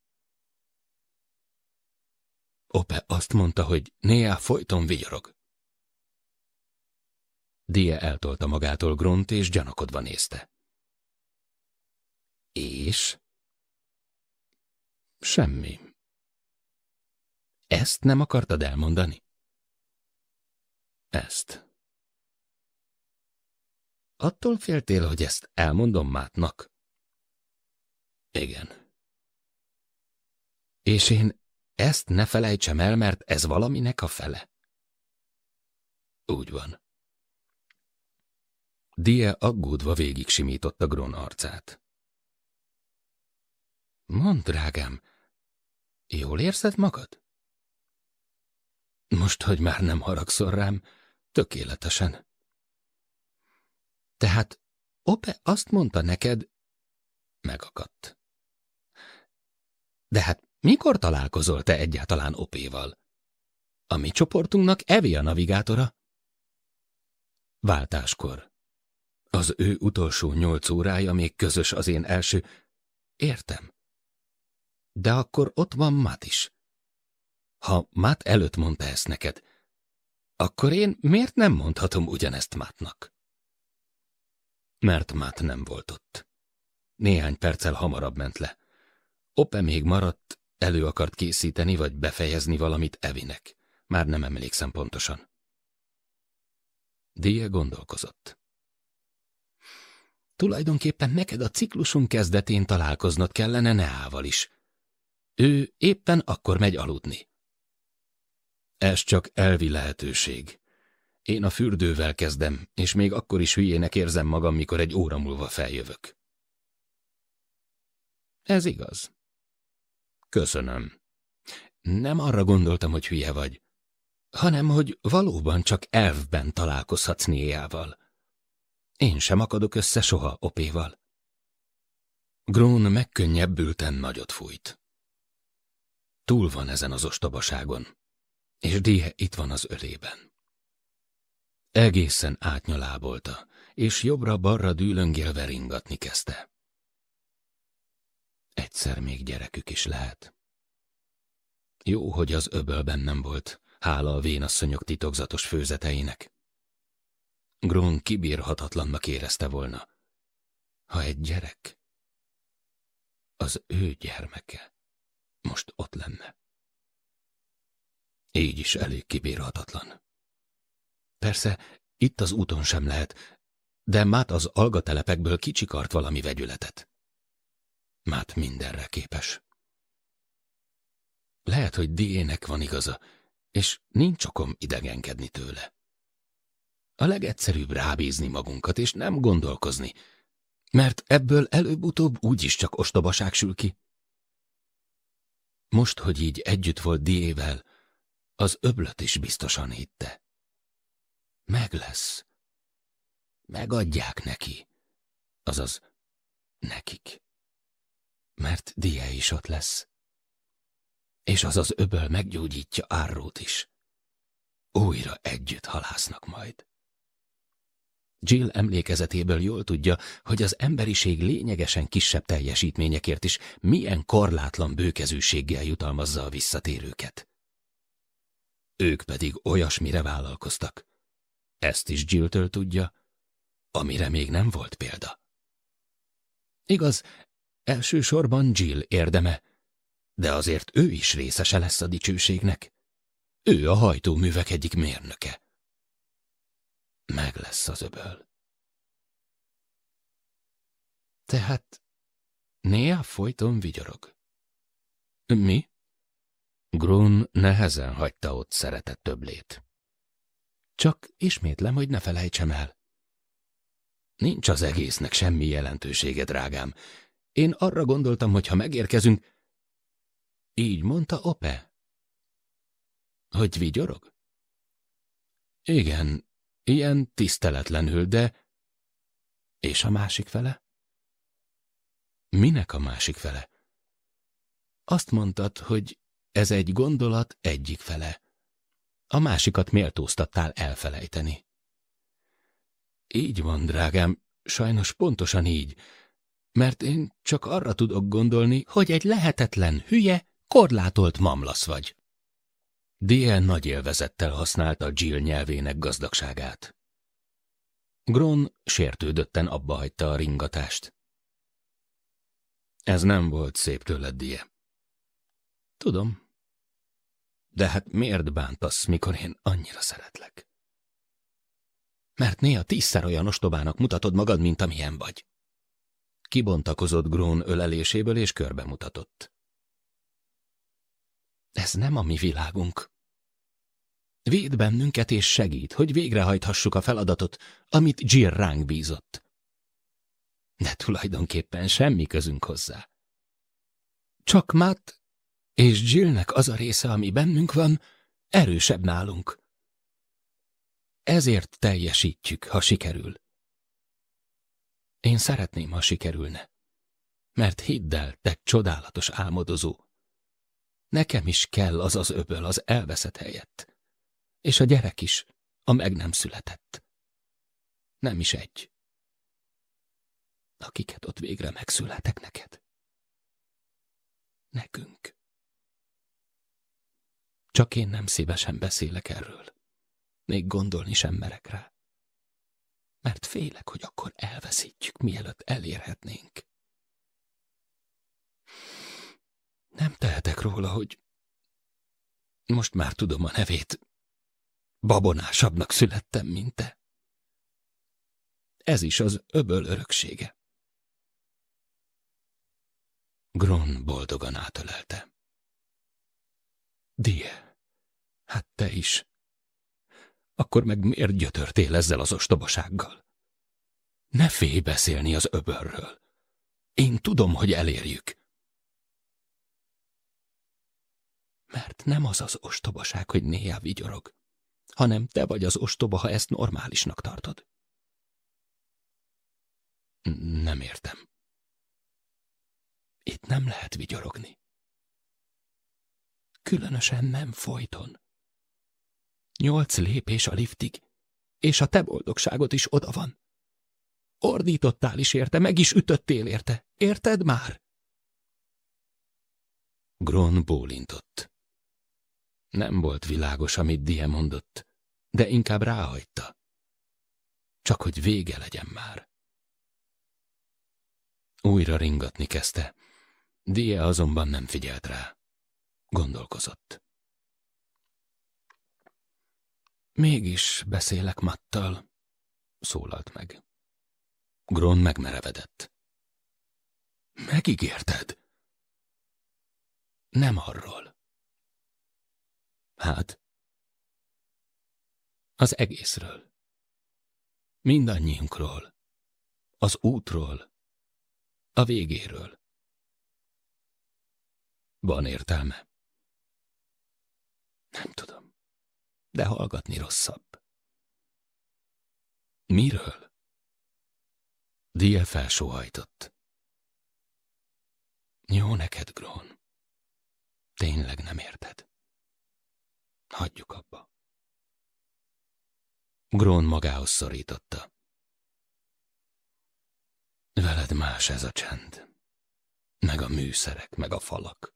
[SPEAKER 2] Ope azt mondta, hogy néha folyton vigyorog. Die eltolta magától Gront, és gyanakodva nézte. És? Semmi. Ezt nem akartad elmondani? Ezt. Attól féltél, hogy ezt elmondom Mátnak? Igen. És én ezt ne felejtsem el, mert ez valaminek a fele. Úgy van. Die aggódva végig simította Gron arcát. Mondd, drágám, jól érzed magad? Most, hogy már nem haragszol rám, tökéletesen. Tehát Ope azt mondta neked, megakadt. De hát mikor találkozol te egyáltalán Opéval? A mi csoportunknak Evi a navigátora? Váltáskor. Az ő utolsó nyolc órája még közös az én első... Értem. De akkor ott van Matt is. Ha Matt előtt mondta ezt neked, akkor én miért nem mondhatom ugyanezt Mattnak? Mert Matt nem volt ott. Néhány perccel hamarabb ment le. Ope még maradt, elő akart készíteni vagy befejezni valamit Evinek. Már nem emlékszem pontosan. Díje gondolkozott. Tulajdonképpen neked a ciklusunk kezdetén találkoznod kellene Neával is. Ő éppen akkor megy aludni. Ez csak elvi lehetőség. Én a fürdővel kezdem, és még akkor is hülyének érzem magam, mikor egy óra múlva feljövök. Ez igaz. Köszönöm. Nem arra gondoltam, hogy hülye vagy, hanem hogy valóban csak elvben találkozhatsz Néjával. Én sem akadok össze soha opéval. Grón megkönnyebbülten nagyot fújt. Túl van ezen az ostobaságon, és Díhe itt van az ölében. Egészen átnyalábolta, és jobbra barra dűlöngélve ringatni kezdte. Egyszer még gyerekük is lehet. Jó, hogy az öbölben nem volt, hála a vénasszonyok titokzatos főzeteinek. Grón kibírhatatlannak érezte volna. Ha egy gyerek, az ő gyermeke most ott lenne. Így is elég kibírhatatlan. Persze, itt az úton sem lehet, de Mát az algatelepekből kicsikart valami vegyületet. Mát mindenre képes. Lehet, hogy Diének van igaza, és nincs okom idegenkedni tőle. A legegyszerűbb rábízni magunkat, és nem gondolkozni, mert ebből előbb-utóbb úgyis csak ostobaság sül ki. Most, hogy így együtt volt Diével, az öblöt is biztosan hitte. Meg lesz. Megadják neki.
[SPEAKER 1] Azaz, nekik.
[SPEAKER 2] Mert Die is ott lesz. És az az öböl meggyógyítja Árrót is. Újra együtt halásznak majd. Jill emlékezetéből jól tudja, hogy az emberiség lényegesen kisebb teljesítményekért is milyen korlátlan bőkezűséggel jutalmazza a visszatérőket. Ők pedig olyasmire vállalkoztak. Ezt is Jill-től tudja, amire még nem volt példa. Igaz, elsősorban Jill érdeme, de azért ő is részese lesz a dicsőségnek. Ő a hajtóművek egyik mérnöke meg lesz az öböl. Tehát néha folyton vigyorog. Mi? Grun nehezen hagyta ott szeretett töblét. Csak ismétlem, hogy ne felejtsem el. Nincs az egésznek semmi jelentősége, drágám. Én arra gondoltam, hogy ha megérkezünk... Így mondta Ope. Hogy vigyorog? Igen, Ilyen tiszteletlenül, de... És a másik fele? Minek a másik fele? Azt mondtad, hogy ez egy gondolat egyik fele. A másikat méltóztattál elfelejteni. Így van, drágám, sajnos pontosan így, mert én csak arra tudok gondolni, hogy egy lehetetlen, hülye, korlátolt mamlasz vagy. DL nagy élvezettel használta Jill nyelvének gazdagságát. Gron sértődötten abba hagyta a ringatást. Ez nem volt szép tőled, Die. Tudom. De hát miért bántasz, mikor én annyira szeretlek? Mert néha tízszer olyan ostobának mutatod magad, mint amilyen vagy. Kibontakozott Grón öleléséből és körbe mutatott. Ez nem a mi világunk. Véd bennünket és segít, hogy végrehajthassuk a feladatot, amit Jill ránk bízott. De tulajdonképpen semmi közünk hozzá. Csak Matt és Jillnek az a része, ami bennünk van, erősebb nálunk. Ezért teljesítjük, ha sikerül. Én szeretném, ha sikerülne. Mert hidd el, te csodálatos álmodozó. Nekem is kell az az öböl az elveszett helyett. És a gyerek is, a meg nem született. Nem is egy. Akiket ott végre megszületek neked.
[SPEAKER 1] Nekünk.
[SPEAKER 2] Csak én nem szívesen beszélek erről. Még gondolni sem merek rá. Mert félek, hogy akkor elveszítjük, mielőtt elérhetnénk. Nem tehetek róla, hogy... Most már tudom a nevét, babonásabbnak születtem, mint te. Ez is az öböl öröksége. Gron boldogan átölelte. Die, hát te is. Akkor meg miért gyötörtél ezzel az ostobasággal? Ne félj beszélni az öbörről. Én tudom, hogy elérjük. Mert nem az az ostobaság, hogy néha vigyorog hanem te vagy az ostoba, ha ezt normálisnak tartod. Nem értem. Itt nem lehet vigyorogni. Különösen nem folyton. Nyolc lépés a liftig, és a te boldogságot is oda van. Ordítottál is érte, meg is ütöttél érte. Érted már? Gron bólintott. Nem volt világos, amit Die mondott, de inkább ráhagyta. Csak hogy vége legyen már. Újra ringatni kezdte. Die azonban nem figyelt rá. Gondolkozott. Mégis beszélek Mattal, szólalt meg. Gron megmerevedett. Megígérted? Nem arról. Hát? Az egészről. Mindannyiunkról. Az útról. A végéről. Van értelme? Nem tudom, de hallgatni rosszabb.
[SPEAKER 1] Miről? Die felsóhajtott. Jó neked, Grón.
[SPEAKER 2] Tényleg nem érted. Hagyjuk abba. Grón magához szorította. Veled más ez a csend. Meg a műszerek, meg a falak.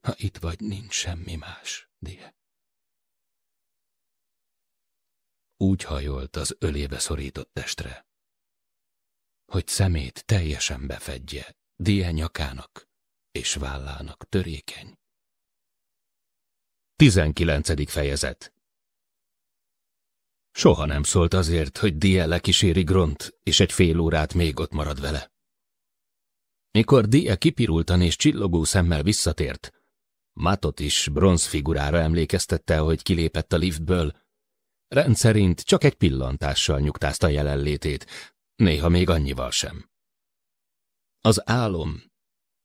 [SPEAKER 2] Ha itt vagy, nincs semmi más, Die. Úgy hajolt az ölébe szorított testre, hogy szemét teljesen befedje Die nyakának és vállának törékeny, 19. fejezet Soha nem szólt azért, hogy Die lekíséri Gront, és egy fél órát még ott marad vele. Mikor Die kipirultan és csillogó szemmel visszatért, Matot is bronz figurára emlékeztette, hogy kilépett a liftből. Rendszerint csak egy pillantással nyugtázta jelenlétét, néha még annyival sem. Az álom,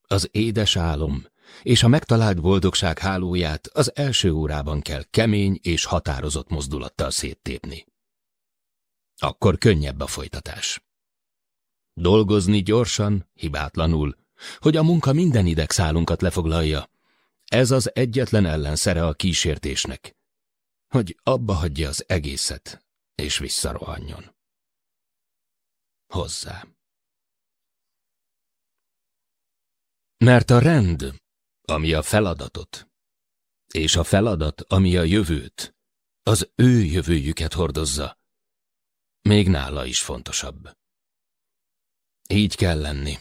[SPEAKER 2] az édes álom, és a megtalált boldogság hálóját az első órában kell kemény és határozott mozdulattal széttépni. Akkor könnyebb a folytatás. Dolgozni gyorsan, hibátlanul, hogy a munka minden idegszálunkat lefoglalja. Ez az egyetlen ellenszere a kísértésnek, hogy abba hagyja az egészet, és visszarohanjon. Hozzá. Mert a rend ami a feladatot, és a feladat, ami a jövőt, az ő jövőjüket hordozza, még nála is fontosabb. Így kell lenni,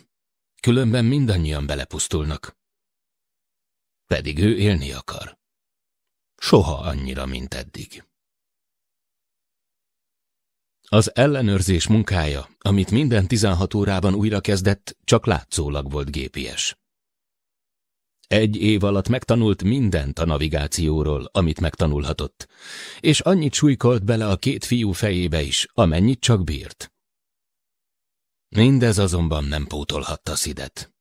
[SPEAKER 2] különben mindannyian belepusztulnak. Pedig ő élni akar. Soha annyira, mint eddig. Az ellenőrzés munkája, amit minden 16 órában újrakezdett, csak látszólag volt gépies. Egy év alatt megtanult mindent a navigációról, amit megtanulhatott, és annyit súlykolt bele a két fiú fejébe is, amennyit csak bírt. Mindez azonban nem pótolhatta Szidet.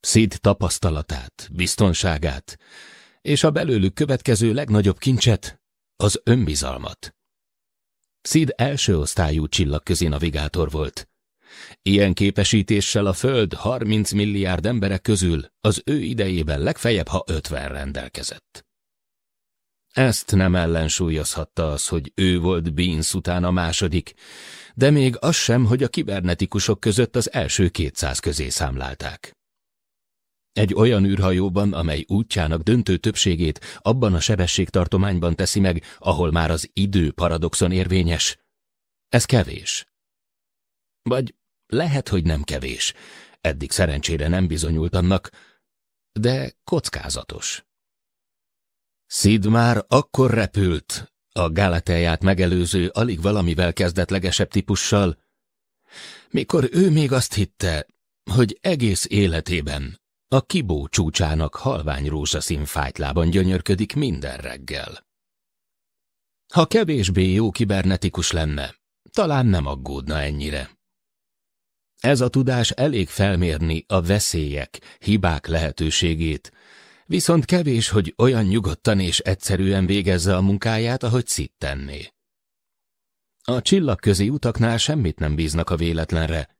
[SPEAKER 2] Szid tapasztalatát, biztonságát, és a belőlük következő legnagyobb kincset, az önbizalmat. Szid első osztályú csillagközi navigátor volt, Ilyen képesítéssel a Föld 30 milliárd emberek közül az ő idejében legfeljebb, ha 50 rendelkezett. Ezt nem ellensúlyozhatta az, hogy ő volt Beans után a második, de még az sem, hogy a kibernetikusok között az első 200 közé számlálták. Egy olyan űrhajóban, amely útjának döntő többségét abban a sebességtartományban teszi meg, ahol már az idő paradoxon érvényes. Ez kevés. Vagy lehet, hogy nem kevés. Eddig szerencsére nem bizonyult annak, de kockázatos. Szid már akkor repült, a Gálatáját megelőző, alig valamivel kezdetlegesebb típussal, mikor ő még azt hitte, hogy egész életében a kibó csúcsának halvány rózsaszín fájtlában gyönyörködik minden reggel. Ha kevésbé jó kibernetikus lenne, talán nem aggódna ennyire. Ez a tudás elég felmérni a veszélyek, hibák lehetőségét, viszont kevés, hogy olyan nyugodtan és egyszerűen végezze a munkáját, ahogy szittenné. A csillagközi utaknál semmit nem bíznak a véletlenre.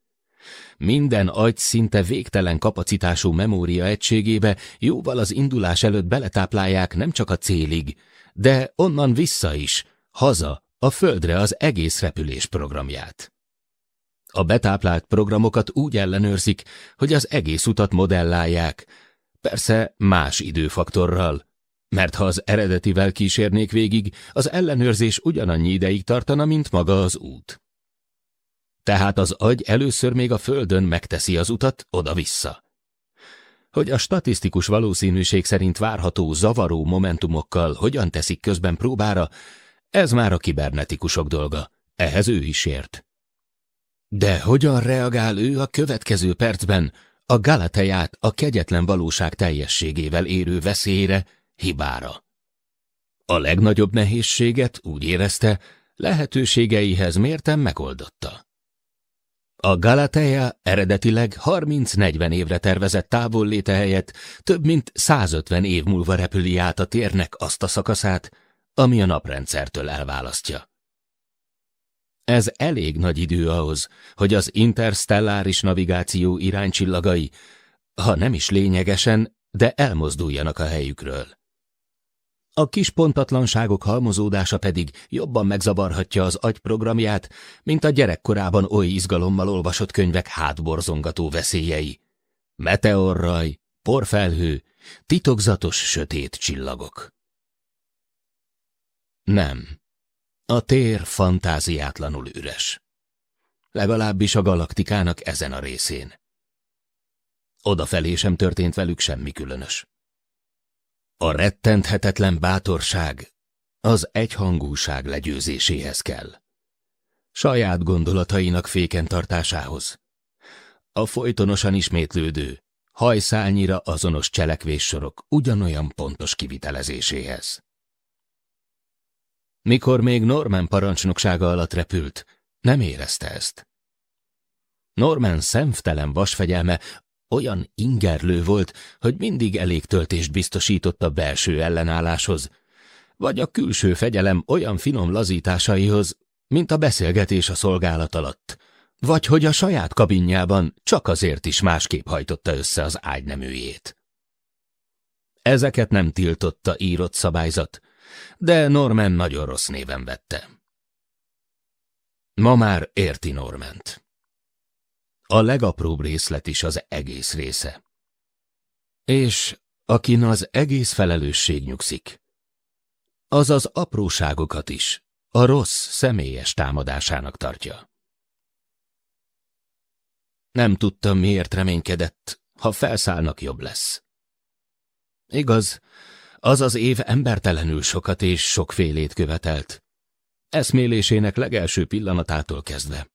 [SPEAKER 2] Minden agy szinte végtelen kapacitású memória egységébe jóval az indulás előtt beletáplálják nem csak a célig, de onnan vissza is, haza, a földre az egész repülés programját. A betáplált programokat úgy ellenőrzik, hogy az egész utat modellálják, persze más időfaktorral. Mert ha az eredetivel kísérnék végig, az ellenőrzés ugyanannyi ideig tartana, mint maga az út. Tehát az agy először még a földön megteszi az utat oda-vissza. Hogy a statisztikus valószínűség szerint várható zavaró momentumokkal hogyan teszik közben próbára, ez már a kibernetikusok dolga. Ehhez ő is ért. De hogyan reagál ő a következő percben a Galateját a kegyetlen valóság teljességével érő veszélyre, hibára? A legnagyobb nehézséget úgy érezte, lehetőségeihez mérten megoldotta. A Galatea eredetileg 30-40 évre tervezett távolléte helyett több mint 150 év múlva repüli át a térnek azt a szakaszát, ami a naprendszertől elválasztja. Ez elég nagy idő ahhoz, hogy az interstelláris navigáció iránycsillagai, ha nem is lényegesen, de elmozduljanak a helyükről. A kis pontatlanságok halmozódása pedig jobban megzavarhatja az agyprogramját, mint a gyerekkorában oly izgalommal olvasott könyvek hátborzongató veszélyei. Meteorraj, porfelhő, titokzatos sötét csillagok. Nem. A tér fantáziátlanul üres. Legalábbis a galaktikának ezen a részén. Odafelé sem történt velük semmi különös. A rettenthetetlen bátorság az egyhangúság legyőzéséhez kell. Saját gondolatainak féken tartásához. A folytonosan ismétlődő, hajszálnyira azonos cselekvéssorok ugyanolyan pontos kivitelezéséhez. Mikor még Norman parancsnoksága alatt repült, nem érezte ezt. Norman szemtelen vasfegyelme olyan ingerlő volt, hogy mindig elég töltést biztosított a belső ellenálláshoz, vagy a külső fegyelem olyan finom lazításaihoz, mint a beszélgetés a szolgálat alatt, vagy hogy a saját kabinjában csak azért is másképp hajtotta össze az ágyneműjét. Ezeket nem tiltotta írott szabályzat, de Norman nagyon rossz néven vette. Ma már érti Norment. A legapróbb részlet is az egész része. És akin az egész felelősség nyugszik, az az apróságokat is a rossz személyes támadásának tartja. Nem tudtam, miért reménykedett, ha felszállnak jobb lesz. Igaz, az az év embertelenül sokat és sokfélét követelt. Eszmélésének legelső pillanatától kezdve.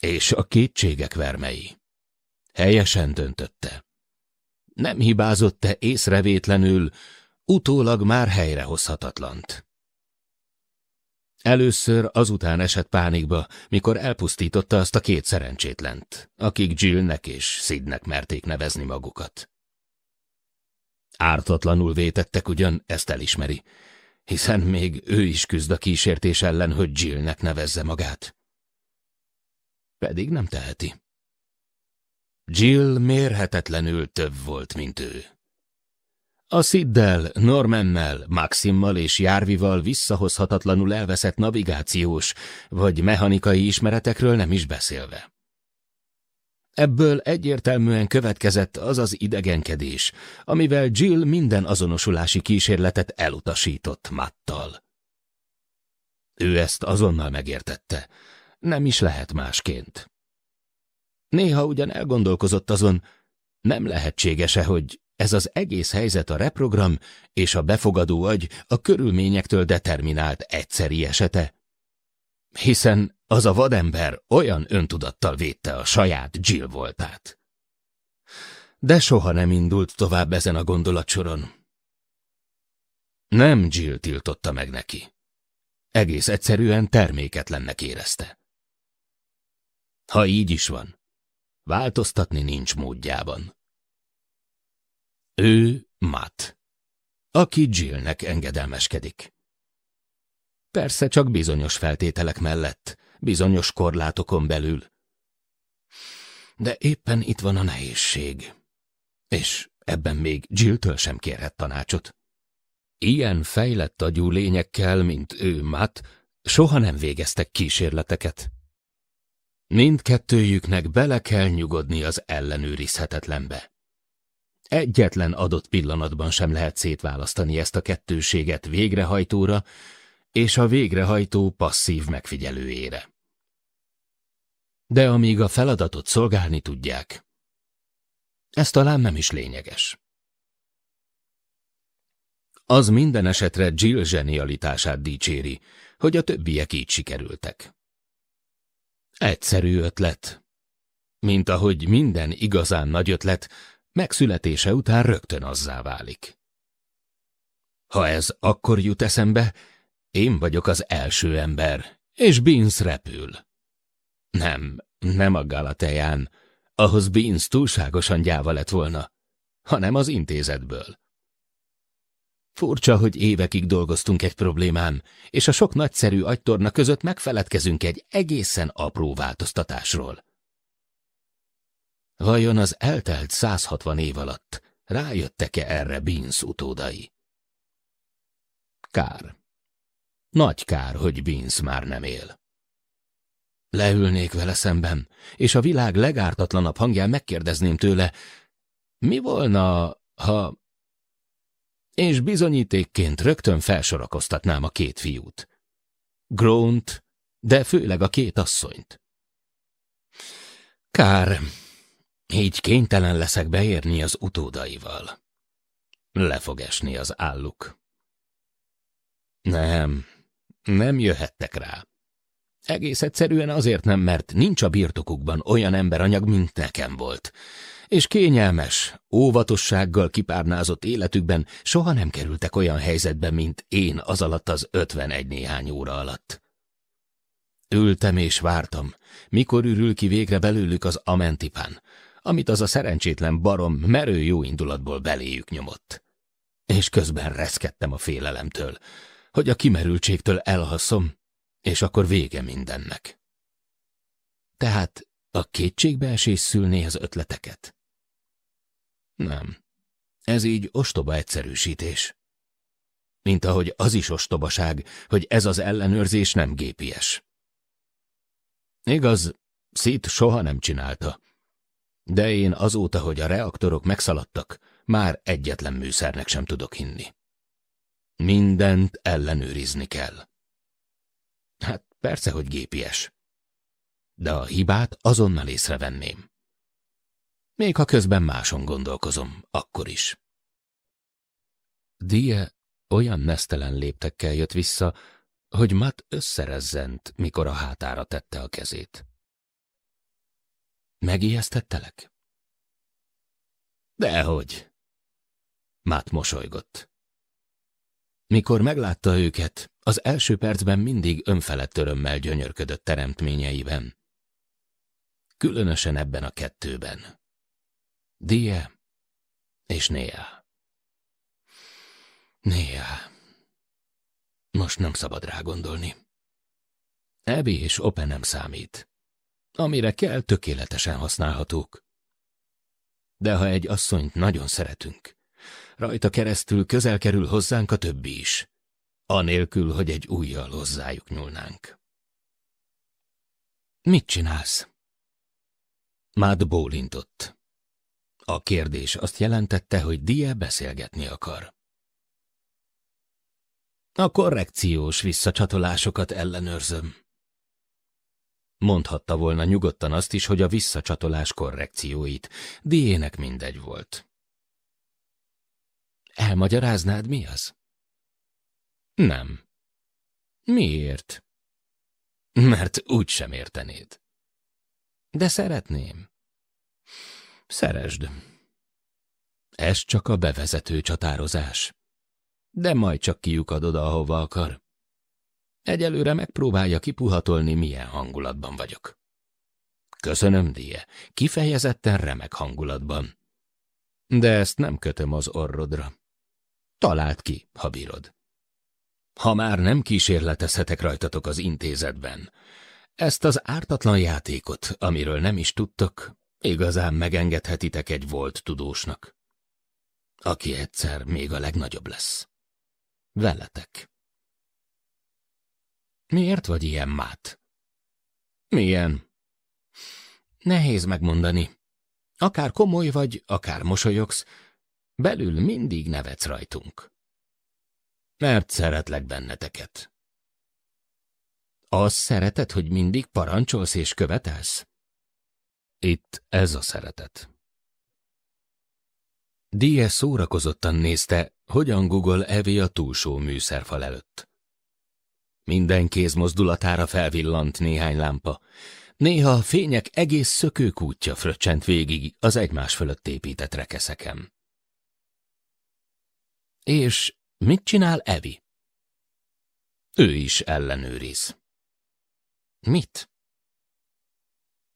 [SPEAKER 2] És a kétségek vermei. Helyesen döntötte. Nem hibázott-e észrevétlenül, utólag már helyrehozhatatlant. Először azután esett pánikba, mikor elpusztította azt a két szerencsétlent, akik Jillnek és Sidnek merték nevezni magukat. Ártatlanul vétettek ugyan, ezt elismeri, hiszen még ő is küzd a kísértés ellen, hogy Jillnek nevezze magát. Pedig nem teheti. Jill mérhetetlenül több volt, mint ő. A Siddel, Normannel, Maximmal és Járvival visszahozhatatlanul elveszett navigációs vagy mechanikai ismeretekről nem is beszélve. Ebből egyértelműen következett az az idegenkedés, amivel Jill minden azonosulási kísérletet elutasított Mattal. Ő ezt azonnal megértette. Nem is lehet másként. Néha ugyan elgondolkozott azon, nem lehetséges-e, hogy ez az egész helyzet a reprogram és a befogadó agy a körülményektől determinált egyszeri esete? hiszen az a vadember olyan öntudattal védte a saját Jill voltát. De soha nem indult tovább ezen a gondolatsoron. Nem Jill tiltotta meg neki. Egész egyszerűen terméketlennek érezte. Ha így is van, változtatni nincs módjában. Ő Matt, aki Jillnek engedelmeskedik. Persze csak bizonyos feltételek mellett, bizonyos korlátokon belül. De éppen itt van a nehézség. És ebben még Jill-től sem kérhet tanácsot. Ilyen fejlett agyú lényekkel, mint ő Matt, soha nem végeztek kísérleteket. Mindkettőjüknek bele kell nyugodni az ellenőrizhetetlenbe. Egyetlen adott pillanatban sem lehet szétválasztani ezt a kettőséget végrehajtóra és a végrehajtó passzív megfigyelőjére. De amíg a feladatot szolgálni tudják, ez talán nem is lényeges. Az minden esetre Jill zsenialitását dicséri, hogy a többiek így sikerültek. Egyszerű ötlet. Mint ahogy minden igazán nagy ötlet, megszületése után rögtön azzá válik. Ha ez akkor jut eszembe, én vagyok az első ember, és Beans repül. Nem, nem a Galateján. Ahhoz Beans túlságosan gyáva lett volna, hanem az intézetből. Furcsa, hogy évekig dolgoztunk egy problémán, és a sok nagyszerű agytorna között megfeledkezünk egy egészen apró változtatásról. Vajon az eltelt 160 év alatt rájöttek-e erre Beans utódai? Kár. Nagy kár, hogy Binz már nem él. Leülnék vele szemben, és a világ legártatlanabb hangján megkérdezném tőle, mi volna, ha... És bizonyítékként rögtön felsorakoztatnám a két fiút. Grónt, de főleg a két asszonyt. Kár, így kénytelen leszek beérni az utódaival. Le fog esni az álluk. Nem, nem jöhettek rá. Egész egyszerűen azért nem, mert nincs a birtokukban olyan emberanyag, mint nekem volt. És kényelmes, óvatossággal kipárnázott életükben soha nem kerültek olyan helyzetbe, mint én az alatt az ötvenegy néhány óra alatt. Ültem és vártam, mikor ürül ki végre belőlük az amentipán, amit az a szerencsétlen barom merő jó indulatból beléjük nyomott. És közben reszkedtem a félelemtől, hogy a kimerültségtől elhaszom, és akkor vége mindennek. Tehát a kétségbeesés szülné az ötleteket? Nem. Ez így ostoba egyszerűsítés. Mint ahogy az is ostobaság, hogy ez az ellenőrzés nem gépies. Igaz, szét soha nem csinálta. De én azóta, hogy a reaktorok megszaladtak, már egyetlen műszernek sem tudok hinni. Mindent ellenőrizni kell. Hát persze, hogy gépies. De a hibát azonnal észrevenném. Még ha közben máson gondolkozom, akkor is. Die olyan nesztelen léptekkel jött vissza, hogy Matt összerezzent, mikor a hátára tette a kezét. Megijesztettelek? Dehogy. Matt mosolygott. Mikor meglátta őket, az első percben mindig önfelett örömmel gyönyörködött teremtményeiben. Különösen ebben a kettőben. Die és Néa. Néa. Most nem szabad rá gondolni. Ebi és Ope nem számít. Amire kell, tökéletesen használhatók. De ha egy asszonyt nagyon szeretünk, rajta keresztül közel kerül hozzánk a többi is, anélkül, hogy egy újjal hozzájuk nyúlnánk. Mit csinálsz? Mád bólintott. A kérdés azt jelentette, hogy Die beszélgetni akar. A korrekciós visszacsatolásokat ellenőrzöm. Mondhatta volna nyugodtan azt is, hogy a visszacsatolás korrekcióit. Diének mindegy volt. Elmagyaráznád, mi az? Nem. Miért? Mert úgy sem értenéd. De szeretném. Szeresd. Ez csak a bevezető csatározás. De majd csak kiukad oda, ahova akar. Egyelőre megpróbálja kipuhatolni, milyen hangulatban vagyok. Köszönöm, Die, kifejezetten remek hangulatban. De ezt nem kötöm az orrodra. Találd ki, ha bírod. Ha már nem kísérletezhetek rajtatok az intézetben, ezt az ártatlan játékot, amiről nem is tudtak, igazán megengedhetitek egy volt tudósnak, aki egyszer még a legnagyobb lesz. Veletek. Miért vagy ilyen mát? Milyen? Nehéz megmondani. Akár komoly vagy, akár mosolyogsz, Belül mindig nevetsz rajtunk. Mert szeretlek benneteket. Azt szereted, hogy mindig parancsolsz és követelsz? Itt ez a szeretet. Die szórakozottan nézte, hogyan Google Evi a túlsó műszerfal előtt. Minden kéz mozdulatára felvillant néhány lámpa. Néha a fények egész szökőkútja fröccsent végig az egymás fölött épített rekeszeken. És mit csinál Evi? Ő is ellenőriz. Mit?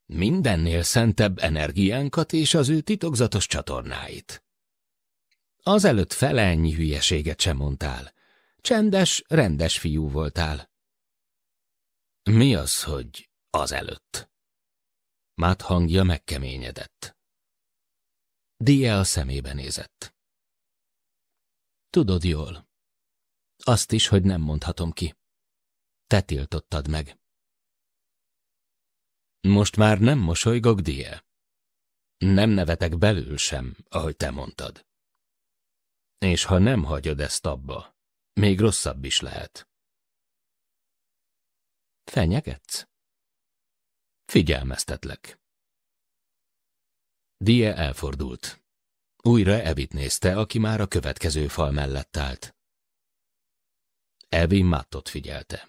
[SPEAKER 2] Mindennél szentebb energiánkat és az ő titokzatos csatornáit. Azelőtt fele ennyi hülyeséget sem mondtál. Csendes, rendes fiú voltál. Mi az, hogy azelőtt? Mát hangja megkeményedett. Die a szemébe nézett. Tudod jól. Azt is, hogy nem mondhatom ki. Te tiltottad meg. Most már nem mosolygok, Die. Nem nevetek belül sem, ahogy te mondtad. És ha nem hagyod ezt abba, még rosszabb is lehet. Fenyegetsz? Figyelmeztetlek. Die elfordult. Újra Evit nézte, aki már a következő fal mellett állt. Evi Mattot figyelte.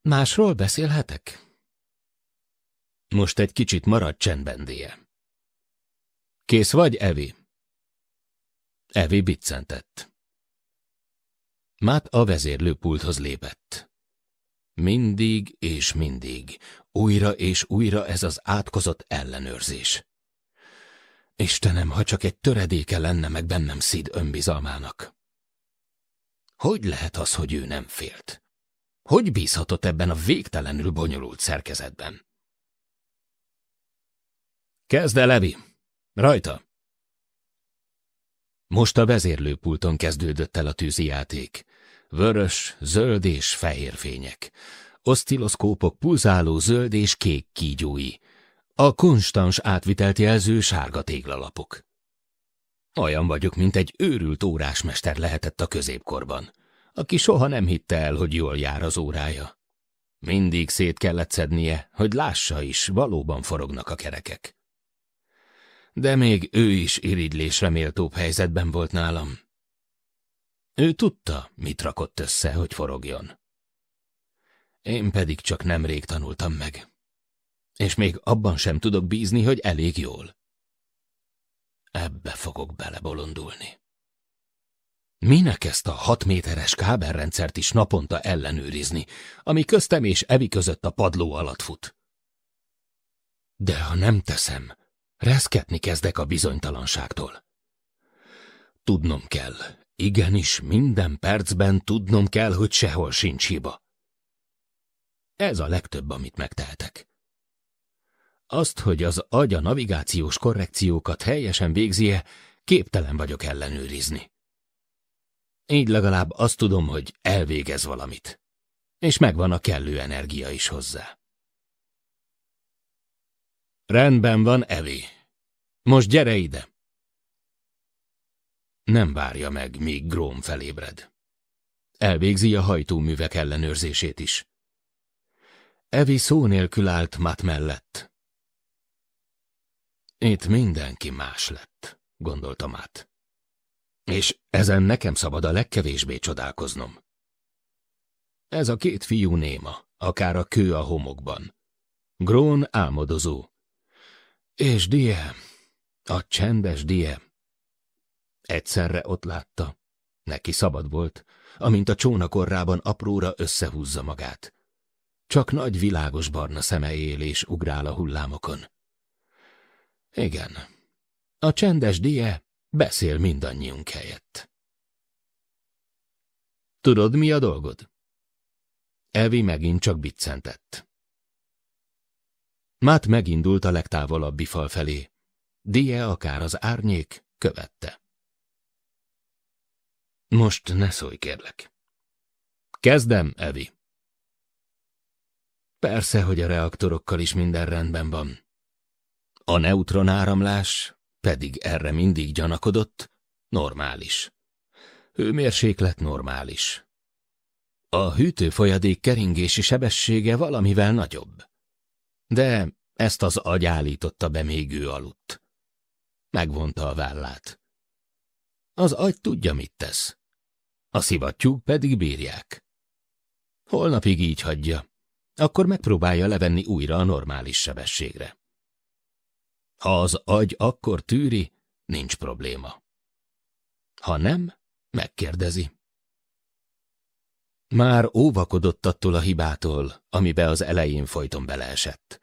[SPEAKER 2] Másról beszélhetek? Most egy kicsit maradt csendbendie. Kész vagy, Evi? Evi biccentett. Mát a vezérlőpulthoz lépett. Mindig és mindig, újra és újra ez az átkozott ellenőrzés. Istenem, ha csak egy töredéke lenne meg bennem Szid önbizalmának. Hogy lehet az, hogy ő nem félt? Hogy bízhatott ebben a végtelenül bonyolult szerkezetben? Kezd el, Levi! Rajta! Most a vezérlőpulton kezdődött el a tűzijáték. Vörös, zöld és fehér fények. Osztiloszkópok pulzáló zöld és kék kígyói – a konstans átvitelt jelző sárga téglalapok. Olyan vagyok, mint egy őrült órásmester lehetett a középkorban, aki soha nem hitte el, hogy jól jár az órája. Mindig szét kellett szednie, hogy lássa is, valóban forognak a kerekek. De még ő is iridlésre méltóbb helyzetben volt nálam. Ő tudta, mit rakott össze, hogy forogjon. Én pedig csak nemrég tanultam meg és még abban sem tudok bízni, hogy elég jól. Ebbe fogok belebolondulni. Minek ezt a hat méteres kábelrendszert is naponta ellenőrizni, ami köztem és Evi között a padló alatt fut? De ha nem teszem, reszketni kezdek a bizonytalanságtól. Tudnom kell, igenis minden percben tudnom kell, hogy sehol sincs hiba. Ez a legtöbb, amit megtehetek. Azt, hogy az agy a navigációs korrekciókat helyesen végzie, képtelen vagyok ellenőrizni. Így legalább azt tudom, hogy elvégez valamit. És megvan a kellő energia is hozzá. Rendben van, Evi. Most gyere ide! Nem várja meg, míg Gróm felébred. Elvégzi a hajtóművek ellenőrzését is. Evi szó nélkül állt Matt mellett. Itt mindenki más lett, gondoltam át. És ezen nekem szabad a legkevésbé csodálkoznom. Ez a két fiú néma, akár a kő a homokban. Grón álmodozó. És Die, a csendes Die. Egyszerre ott látta. Neki szabad volt, amint a csónakorrában apróra összehúzza magát. Csak nagy világos barna szeme él és ugrál a hullámokon. Igen, a csendes die beszél mindannyiunk helyett. Tudod, mi a dolgod? Evi megint csak biccentett. Mát megindult a legtávolabbi fal felé. Die akár az árnyék követte. Most ne szólj, kérlek. Kezdem, Evi. Persze, hogy a reaktorokkal is minden rendben van. A neutronáramlás pedig erre mindig gyanakodott, normális. Hőmérséklet normális. A hűtőfolyadék keringési sebessége valamivel nagyobb. De ezt az agy állította be még ő aludt. Megvonta a vállát. Az agy tudja, mit tesz. A szivattyúk pedig bírják. Holnapig így hagyja. Akkor megpróbálja levenni újra a normális sebességre. Ha az agy akkor tűri, nincs probléma. Ha nem, megkérdezi. Már óvakodott attól a hibától, amibe az elején folyton beleesett.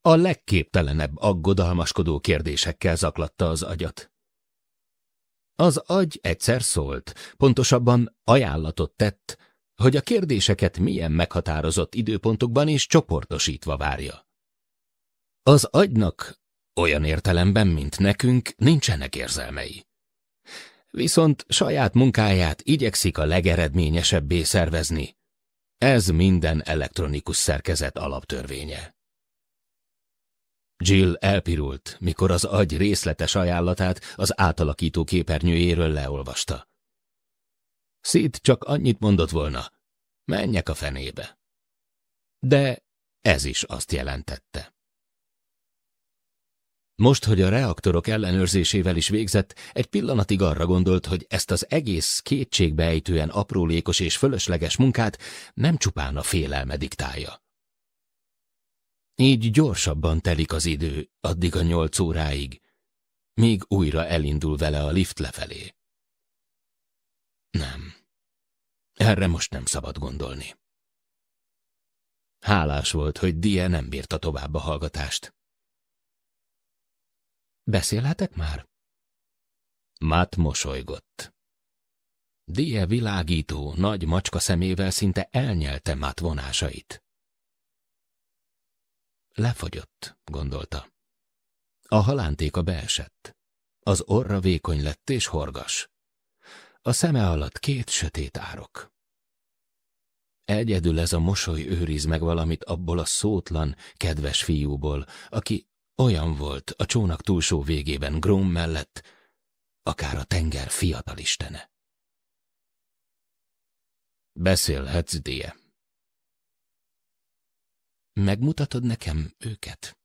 [SPEAKER 2] A legképtelenebb aggodalmaskodó kérdésekkel zaklatta az agyat. Az agy egyszer szólt, pontosabban ajánlatot tett, hogy a kérdéseket milyen meghatározott időpontokban és csoportosítva várja. Az agynak olyan értelemben, mint nekünk, nincsenek érzelmei. Viszont saját munkáját igyekszik a legeredményesebbé szervezni. Ez minden elektronikus szerkezet alaptörvénye. Jill elpirult, mikor az agy részletes ajánlatát az átalakító képernyőjéről leolvasta. Szid csak annyit mondott volna, menjek a fenébe. De ez is azt jelentette. Most, hogy a reaktorok ellenőrzésével is végzett, egy pillanatig arra gondolt, hogy ezt az egész kétségbeejtően aprólékos és fölösleges munkát nem csupán a félelme diktálja. Így gyorsabban telik az idő, addig a nyolc óráig, míg újra elindul vele a lift lefelé. Nem. Erre most nem szabad gondolni. Hálás volt, hogy Die nem bírta tovább a hallgatást. Beszélhetek már? Matt mosolygott. Die világító, nagy macska szemével szinte elnyelte Matt vonásait. Lefagyott, gondolta. A halántéka beesett. Az orra vékony lett és horgas. A szeme alatt két sötét árok. Egyedül ez a mosoly őriz meg valamit abból a szótlan, kedves fiúból, aki olyan volt a csónak túlsó végében Grom mellett, akár a tenger fiatal istene. Beszélhetsz, Die. Megmutatod nekem őket?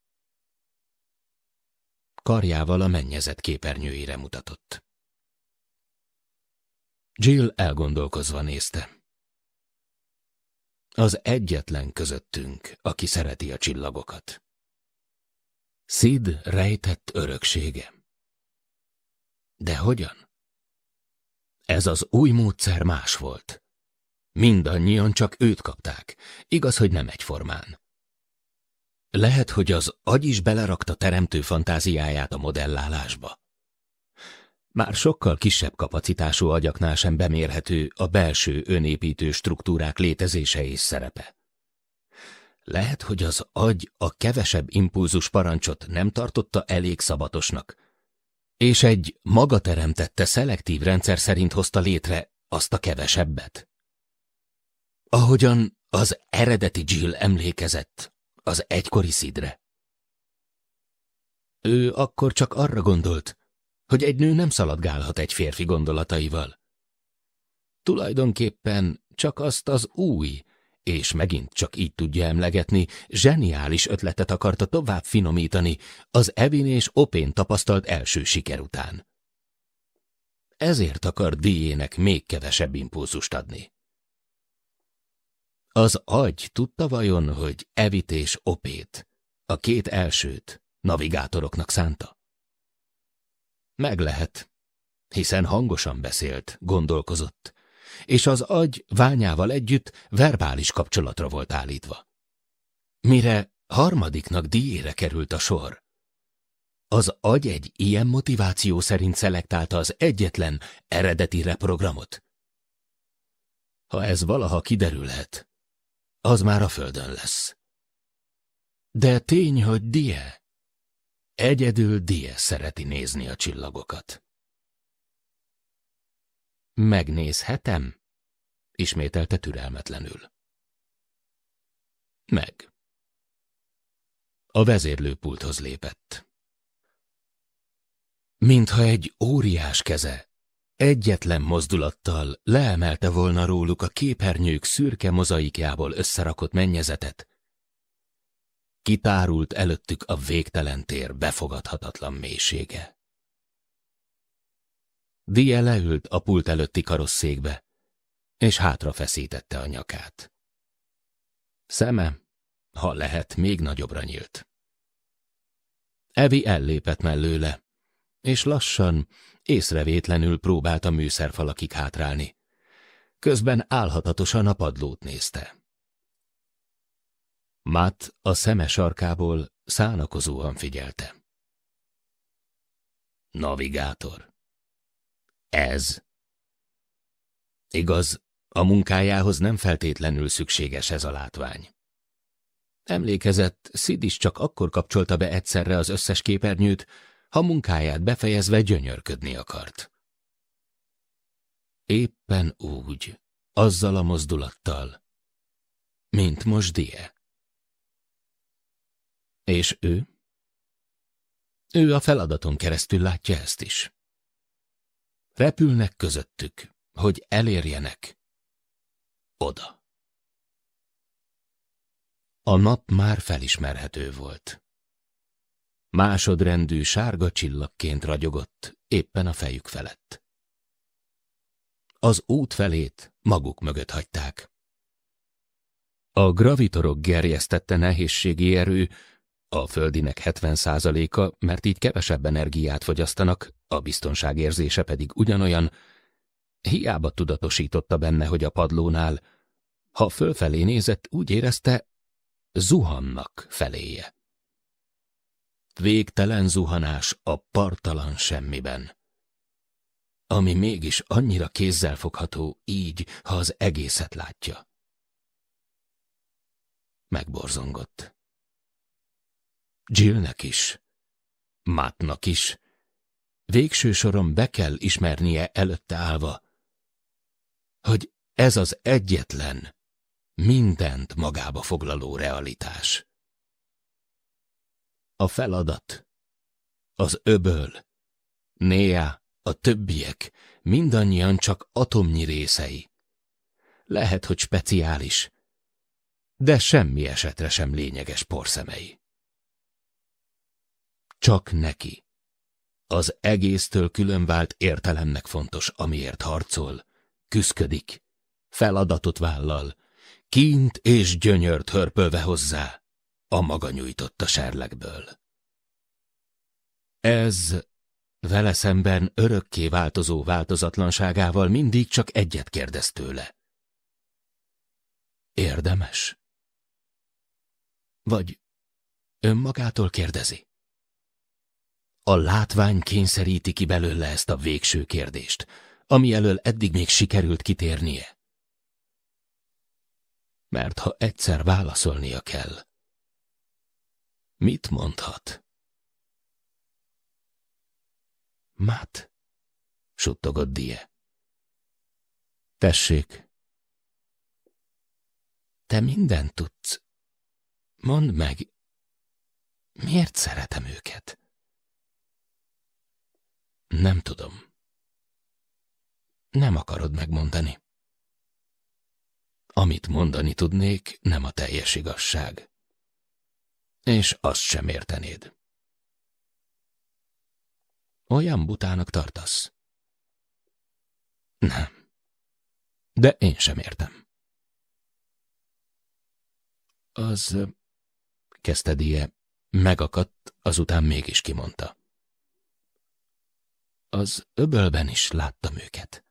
[SPEAKER 2] Karjával a mennyezet képernyőire mutatott. Jill elgondolkozva nézte. Az egyetlen közöttünk, aki szereti a csillagokat. Szid rejtett öröksége. De hogyan? Ez az új módszer más volt. Mindannyian csak őt kapták, igaz, hogy nem egyformán. Lehet, hogy az agy is belerakta teremtő fantáziáját a modellálásba. Már sokkal kisebb kapacitású agyaknál sem bemérhető a belső önépítő struktúrák létezése és szerepe. Lehet, hogy az agy a kevesebb impulzus parancsot nem tartotta elég szabatosnak, és egy maga teremtette szelektív rendszer szerint hozta létre azt a kevesebbet. Ahogyan az eredeti Jill emlékezett az egykori szidre. Ő akkor csak arra gondolt, hogy egy nő nem szaladgálhat egy férfi gondolataival. Tulajdonképpen csak azt az új, és megint csak így tudja emlegetni, zseniális ötletet akarta tovább finomítani az Evin és Opén tapasztalt első siker után. Ezért akar díjének még kevesebb impulzust adni. Az agy tudta vajon, hogy Evit és Opét, a két elsőt, navigátoroknak szánta? Meg lehet, hiszen hangosan beszélt, gondolkozott, és az agy ványával együtt verbális kapcsolatra volt állítva. Mire harmadiknak díjére került a sor. Az agy egy ilyen motiváció szerint szelektálta az egyetlen eredeti reprogramot. Ha ez valaha kiderülhet, az már a földön lesz. De tény, hogy Die, egyedül Die szereti nézni a csillagokat. Megnézhetem? Ismételte türelmetlenül. Meg. A vezérlőpulthoz lépett. Mintha egy óriás keze egyetlen mozdulattal leemelte volna róluk a képernyők szürke mozaikjából összerakott mennyezetet, kitárult előttük a végtelen tér befogadhatatlan mélysége. Die leült a pult előtti karosszékbe, és hátra feszítette a nyakát. Szeme, ha lehet, még nagyobbra nyílt. Evi ellépett mellőle, és lassan, észrevétlenül próbált a műszerfalakig hátrálni. Közben álhatatosan a padlót nézte. Matt a szeme sarkából szánakozóan figyelte. Navigátor. Ez. Igaz, a munkájához nem feltétlenül szükséges ez a látvány. Emlékezett, Szid is csak akkor kapcsolta be egyszerre az összes képernyőt, ha munkáját befejezve gyönyörködni akart. Éppen úgy, azzal a mozdulattal, mint most Die. És ő? Ő a feladaton keresztül látja ezt is. Repülnek közöttük, hogy elérjenek oda. A nap már felismerhető volt. Másodrendű sárga csillagként ragyogott éppen a fejük felett. Az út felét maguk mögött hagyták. A gravitorok gerjesztette nehézségi erő a földinek 70%-a, mert így kevesebb energiát fogyasztanak, a biztonságérzése pedig ugyanolyan, hiába tudatosította benne, hogy a padlónál, ha fölfelé nézett, úgy érezte, zuhannak feléje. Végtelen zuhanás a partalan semmiben. Ami mégis annyira kézzelfogható így, ha az egészet látja. Megborzongott. Jillnek is, Mátnak is. Végső soron be kell ismernie előtte állva, hogy ez az egyetlen, mindent magába foglaló realitás. A feladat, az öböl, néa, a többiek, mindannyian csak atomnyi részei. Lehet, hogy speciális, de semmi esetre sem lényeges porszemei. Csak neki. Az egésztől különvált értelemnek fontos, amiért harcol, küszködik, feladatot vállal, kint és gyönyört hörpölve hozzá, a maga nyújtotta serlekből. Ez vele szemben örökké változó változatlanságával mindig csak egyet kérdez tőle. Érdemes? Vagy önmagától kérdezi? A látvány kényszeríti ki belőle ezt a végső kérdést, ami elől eddig még sikerült kitérnie. Mert ha egyszer válaszolnia kell, mit mondhat? Mát, suttogott Die. Tessék. Te mindent tudsz. Mondd meg, miért szeretem őket? Nem tudom. Nem akarod megmondani. Amit mondani tudnék, nem a teljes igazság. És azt sem értenéd. Olyan butának tartasz? Nem. De én sem értem. Az, kezdte Die, megakadt, azután mégis kimondta. Az öbölben is láttam őket.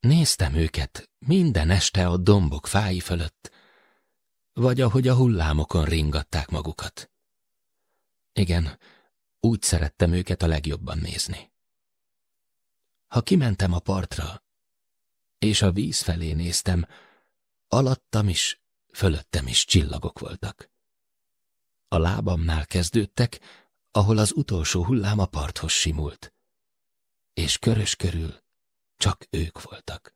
[SPEAKER 2] Néztem őket minden este a dombok fái fölött, vagy ahogy a hullámokon ringatták magukat. Igen, úgy szerettem őket a legjobban nézni. Ha kimentem a partra, és a víz felé néztem, alattam is, fölöttem is csillagok voltak. A lábamnál kezdődtek, ahol az utolsó hullám a parthoz simult és körös körül csak ők voltak.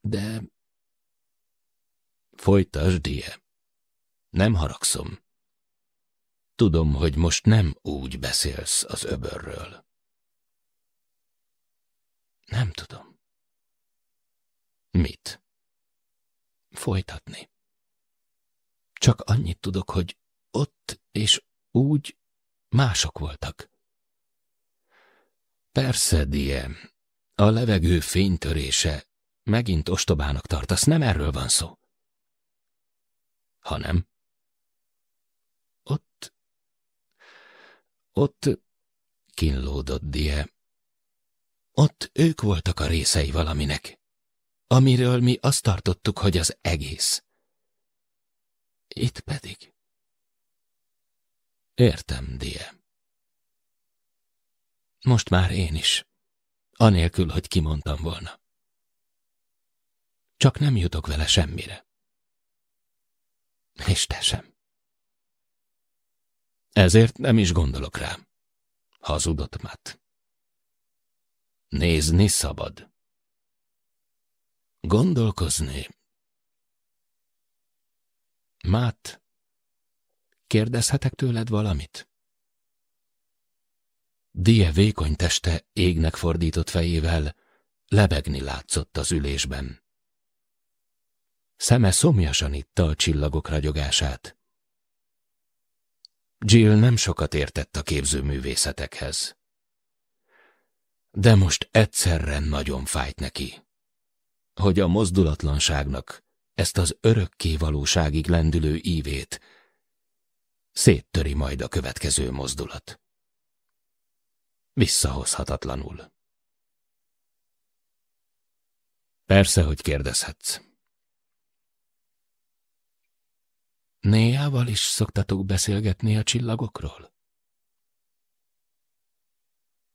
[SPEAKER 2] De... Folytasd, Die. Nem haragszom. Tudom, hogy most nem úgy beszélsz az öbörről.
[SPEAKER 1] Nem tudom.
[SPEAKER 2] Mit? Folytatni. Csak annyit tudok, hogy ott és úgy mások voltak. Persze, Die. A levegő fénytörése. Megint ostobának tartasz, nem erről van szó. Hanem? Ott... Ott... Kínlódott Die. Ott ők voltak a részei valaminek, amiről mi azt tartottuk, hogy az egész. Itt pedig... Értem, Diem. Most már én is. Anélkül, hogy kimondtam volna. Csak nem jutok vele semmire. És te sem. Ezért nem is gondolok rám. Hazudott Matt. Nézni szabad. Gondolkozni. Matt, kérdezhetek tőled valamit? Die vékony teste égnek fordított fejével lebegni látszott az ülésben. Szeme szomjasan itta a csillagok ragyogását. Jill nem sokat értett a képzőművészetekhez. De most egyszerre nagyon fájt neki, hogy a mozdulatlanságnak ezt az örökké valóságig lendülő ívét széttöri majd a következő mozdulat visszahozhatatlanul. Persze, hogy kérdezhetsz. Néjával is szoktatok beszélgetni a csillagokról?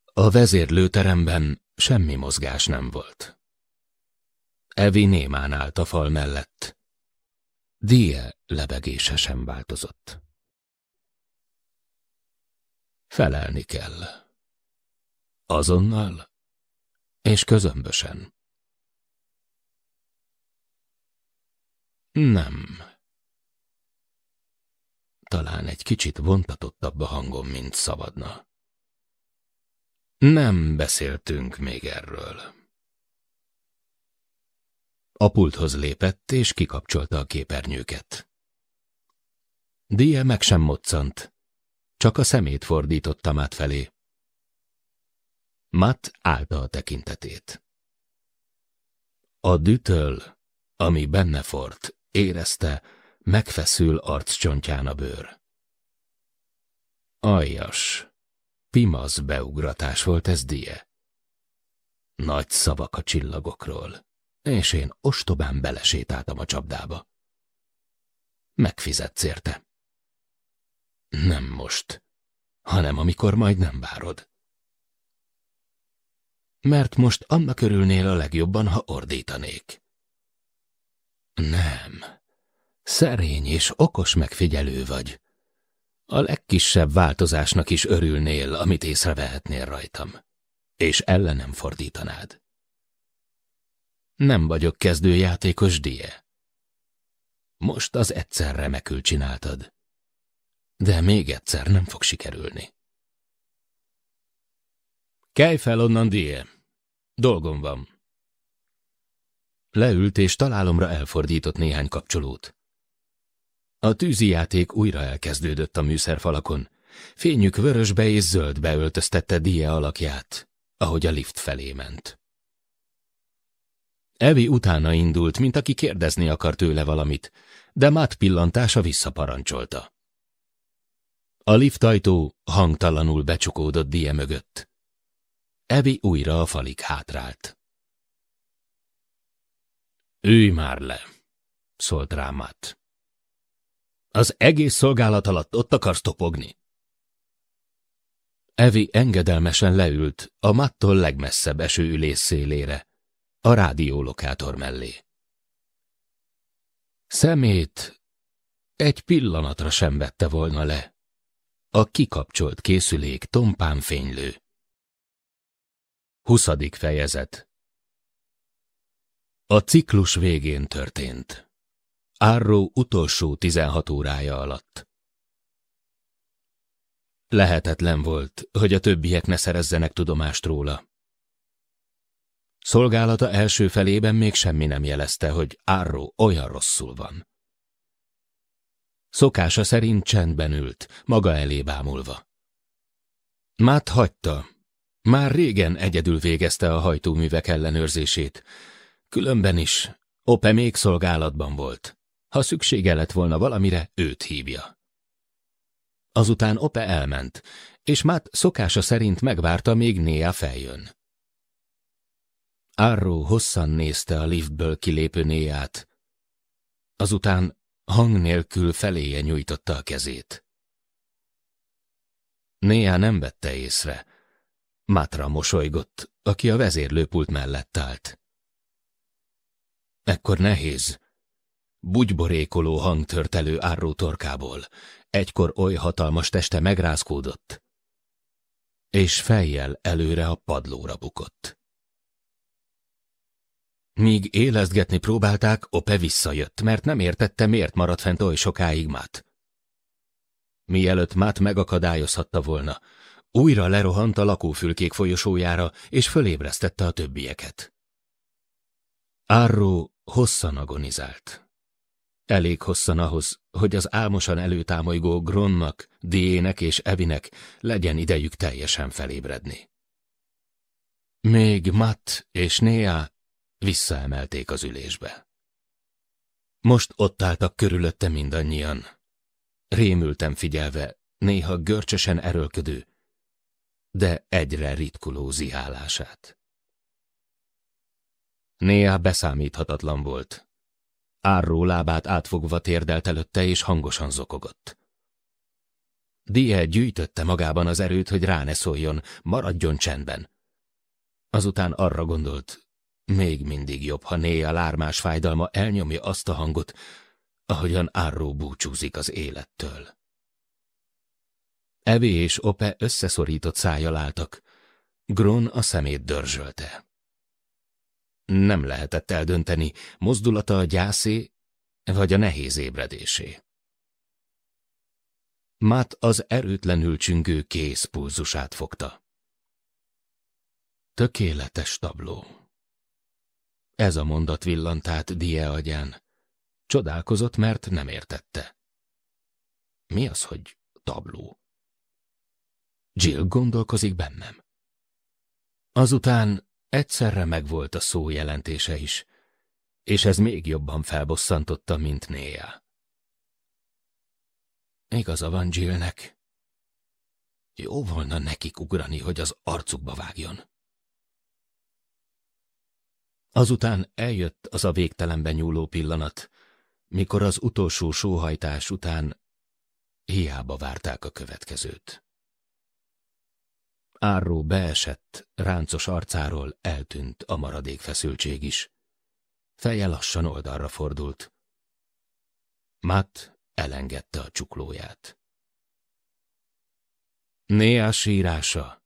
[SPEAKER 2] A vezérlőteremben semmi mozgás nem volt. Evi némán állt a fal mellett. Die lebegése sem változott. Felelni kell. Azonnal és közömbösen. Nem. Talán egy kicsit vontatottabb a hangom, mint szabadna. Nem beszéltünk még erről. A pulthoz lépett, és kikapcsolta a képernyőket. Die meg sem moccant, csak a szemét fordítottam át felé. Matt állta a tekintetét. A dütöl, ami benne fort, érezte, megfeszül arccsontján a bőr. Ajas, pimas beugratás volt ez die. Nagy szavak a csillagokról, és én ostobán belesétáltam a csapdába. Megfizetsz érte. Nem most, hanem amikor majd nem várod mert most annak örülnél a legjobban, ha ordítanék. Nem. Szerény és okos megfigyelő vagy. A legkisebb változásnak is örülnél, amit észrevehetnél rajtam, és ellenem fordítanád. Nem vagyok kezdőjátékos, Die. Most az egyszer remekül csináltad, de még egyszer nem fog sikerülni. Kelj fel onnan, Die! Dolgom van. Leült és találomra elfordított néhány kapcsolót. A játék újra elkezdődött a műszerfalakon. Fényük vörösbe és zöldbe öltöztette Die alakját, ahogy a lift felé ment. Evi utána indult, mint aki kérdezni akar tőle valamit, de Matt pillantása visszaparancsolta. A liftajtó hangtalanul becsukódott Die mögött. Evi újra a falig hátrált. Ülj már le, szólt rámát. Az egész szolgálat alatt ott akarsz topogni? Evi engedelmesen leült a mattól legmesszebb eső ülés szélére, a rádiólokátor mellé. Szemét egy pillanatra sem vette volna le. A kikapcsolt készülék tompán fénylő. 20. fejezet A ciklus végén történt. Árró utolsó 16 órája alatt. Lehetetlen volt, hogy a többiek ne szerezzenek tudomást róla. Szolgálata első felében még semmi nem jelezte, hogy Árró olyan rosszul van. Szokása szerint csendben ült, maga elé bámulva. Mát hagyta, már régen egyedül végezte a hajtóművek ellenőrzését. Különben is, Ope még szolgálatban volt. Ha szüksége lett volna valamire, őt hívja. Azután Ope elment, és Matt szokása szerint megvárta, még Néa feljön. Arró hosszan nézte a liftből kilépő Néát. Azután hang nélkül feléje nyújtotta a kezét. Néa nem vette észre, Mátra mosolygott, aki a vezérlőpult mellett állt. Ekkor nehéz. Bugyborékoló hang tört elő árró torkából. Egykor oly hatalmas teste megrázkódott, és fejjel előre a padlóra bukott. Míg élezgetni próbálták, Ope visszajött, mert nem értette, miért maradt fent oly sokáig Matt. Mielőtt Matt megakadályozhatta volna, újra lerohant a lakófülkék folyosójára, és fölébresztette a többieket. Arró hosszan agonizált. Elég hosszan ahhoz, hogy az álmosan előtámolygó Gronnak, Diének és Evinek legyen idejük teljesen felébredni. Még Matt és Néa visszaemelték az ülésbe. Most ott álltak körülötte mindannyian. Rémültem figyelve, néha görcsösen erőlködő, de egyre ritkuló zihálását. Néha beszámíthatatlan volt. Árró lábát átfogva térdelt előtte, és hangosan zokogott. Die gyűjtötte magában az erőt, hogy rá ne szóljon, maradjon csendben. Azután arra gondolt, még mindig jobb, ha néha lármás fájdalma elnyomja azt a hangot, ahogyan Árró búcsúzik az élettől. Evi és Ope összeszorított szájjal álltak. Gron a szemét dörzsölte. Nem lehetett eldönteni, mozdulata a gyászé vagy a nehéz ébredésé. Mát az erőtlenül csüngő kész pulzusát fogta. Tökéletes tabló. Ez a mondat villant át Die agyán. Csodálkozott, mert nem értette. Mi az, hogy tabló? Jill gondolkozik bennem. Azután egyszerre megvolt a szó jelentése is, és ez még jobban felbosszantotta, mint Néa. Igaza van Jillnek. Jó volna nekik ugrani, hogy az arcukba vágjon. Azután eljött az a végtelenben nyúló pillanat, mikor az utolsó sóhajtás után hiába várták a következőt. Árró beesett, ráncos arcáról eltűnt a maradék feszültség is. Feje lassan oldalra fordult. Matt elengedte a csuklóját. Néa sírása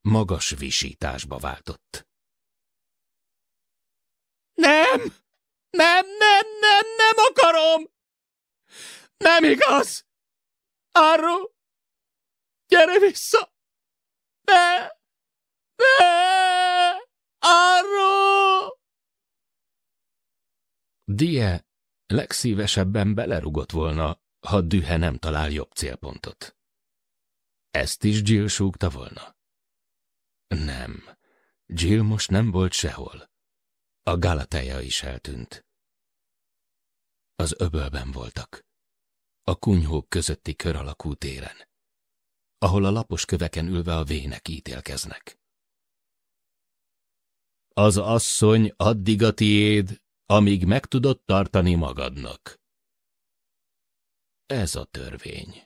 [SPEAKER 2] magas visításba váltott.
[SPEAKER 1] Nem! Nem, nem, nem, nem akarom! Nem igaz! Arról! Gyere vissza! Ne! Ne! Arról!
[SPEAKER 2] Die legszívesebben belerugott volna, ha dühe nem talál jobb célpontot. Ezt is Jill súgta volna. Nem, Jill most nem volt sehol. A Galateja is eltűnt. Az öbölben voltak. A kunyhók közötti kör alakú téren ahol a lapos köveken ülve a vének ítélkeznek. Az asszony addig a tiéd, amíg meg tudod tartani magadnak. Ez a törvény.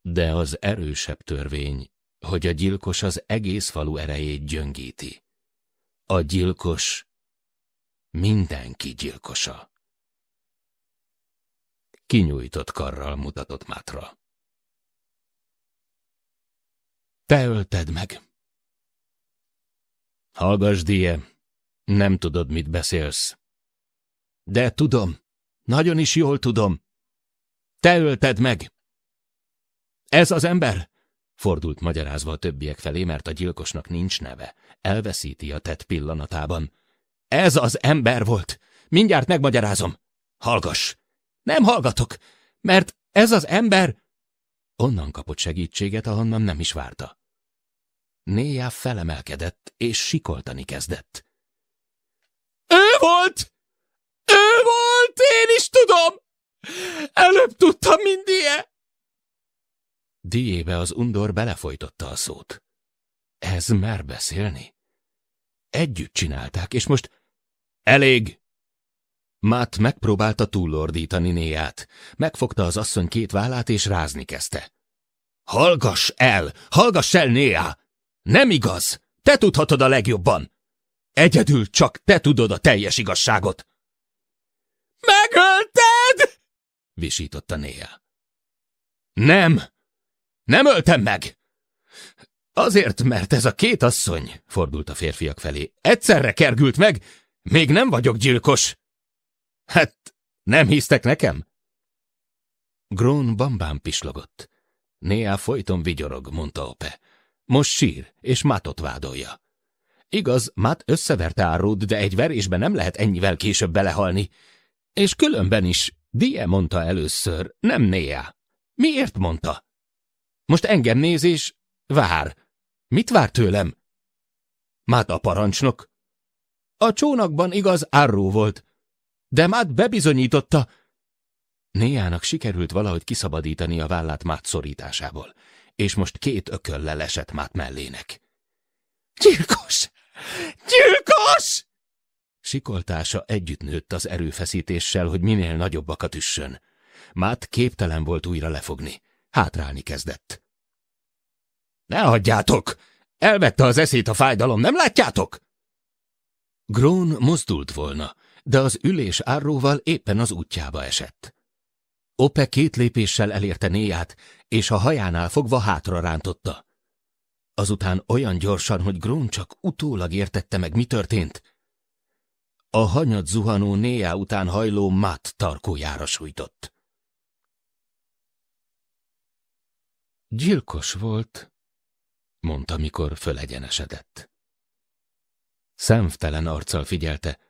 [SPEAKER 2] De az erősebb törvény, hogy a gyilkos az egész falu erejét gyöngíti. A gyilkos mindenki gyilkosa. Kinyújtott karral mutatott Mátra. Te ölted meg. Hallgass, Die, nem tudod, mit beszélsz. De tudom, nagyon is jól tudom. Te ölted meg. Ez az ember? Fordult magyarázva a többiek felé, mert a gyilkosnak nincs neve. Elveszíti a tett pillanatában. Ez az ember volt. Mindjárt megmagyarázom. Hallgass. Nem hallgatok, mert ez az ember... Onnan kapott segítséget, ahonnan nem is várta. Néjá felemelkedett, és sikoltani kezdett.
[SPEAKER 1] Ő volt! Ő volt! Én is tudom! Előbb tudtam, mint
[SPEAKER 2] Die! Diébe az undor belefolytotta a szót. Ez mer beszélni? Együtt csinálták, és most... Elég! Matt megpróbálta túllordítani Néját. Megfogta az asszony két vállát és rázni kezdte. Hallgass el! Hallgass el, Néá! Nem igaz! Te tudhatod a legjobban! Egyedül csak te tudod a teljes igazságot! Megölted! visította Néá. Nem! Nem öltem meg! Azért, mert ez a két asszony, fordult a férfiak felé, egyszerre kergült meg, még nem vagyok gyilkos. Hát, nem hisztek nekem? Grón bambán pislogott. Néá folyton vigyorog, mondta Ope. Most sír, és Mátot vádolja. Igaz, Mát összeverte árud, de egy verésben nem lehet ennyivel később belehalni. És különben is, Die mondta először, nem Néá. Miért mondta? Most engem néz és vár. Mit vár tőlem? Mát a parancsnok. A csónakban igaz, árró volt, de Matt bebizonyította... Néának sikerült valahogy kiszabadítani a vállát Matt szorításából, és most két ököl lelesett Matt mellének. Gyilkos! Gyilkos! Sikoltása együtt nőtt az erőfeszítéssel, hogy minél nagyobbakat üssön. Matt képtelen volt újra lefogni. Hátrálni kezdett. Ne hagyjátok! Elvette az eszét a fájdalom, nem látjátok? Grón mozdult volna, de az ülés árróval éppen az útjába esett. Ope két lépéssel elérte néját, és a hajánál fogva hátra rántotta. Azután olyan gyorsan, hogy Grón csak utólag értette meg, mi történt. A hanyat zuhanó néjá után hajló mát tarkójára sújtott. Gyilkos volt, mondta, mikor fölegyenesedett. Szemtelen arccal figyelte,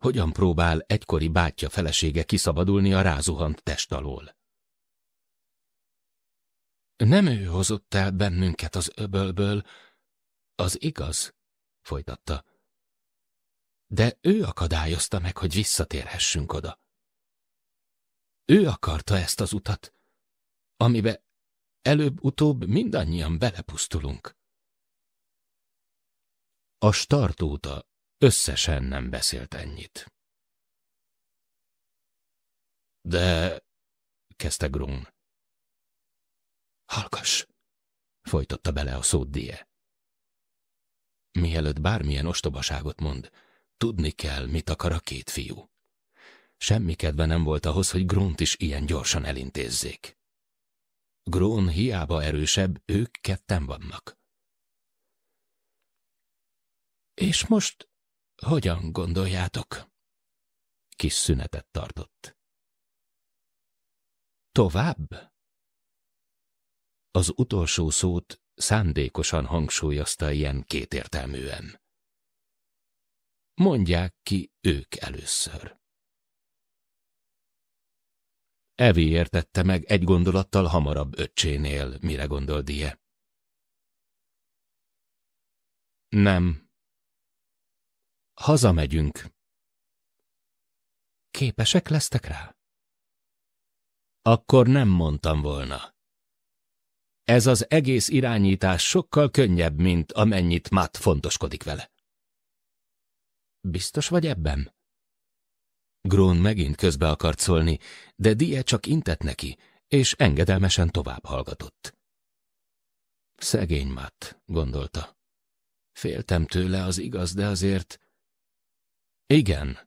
[SPEAKER 2] hogyan próbál egykori bátyja felesége kiszabadulni a rázuhant test alól. Nem ő hozott el bennünket az öbölből, az igaz, folytatta. De ő akadályozta meg, hogy visszatérhessünk oda. Ő akarta ezt az utat, amibe előbb-utóbb mindannyian belepusztulunk. A startóta Összesen nem beszélt ennyit. De, kezdte Grun. Halkas, folytatta bele a szót Die. Mielőtt bármilyen ostobaságot mond, tudni kell, mit akar a két fiú. Semmi kedve nem volt ahhoz, hogy Grunt is ilyen gyorsan elintézzék. Grón hiába erősebb, ők ketten vannak. És most hogyan gondoljátok? Kis szünetet tartott. Tovább? Az utolsó szót szándékosan hangsúlyozta ilyen kétértelműen. Mondják ki ők először. Evi értette meg egy gondolattal hamarabb öccsénél, mire gondol Die. Nem, Hazamegyünk. Képesek lesztek rá? Akkor nem mondtam volna. Ez az egész irányítás sokkal könnyebb, mint amennyit Matt fontoskodik vele. Biztos vagy ebben? Grón megint közbe akart szólni, de Die csak intett neki, és engedelmesen tovább hallgatott. Szegény Matt, gondolta. Féltem tőle, az igaz, de azért igen.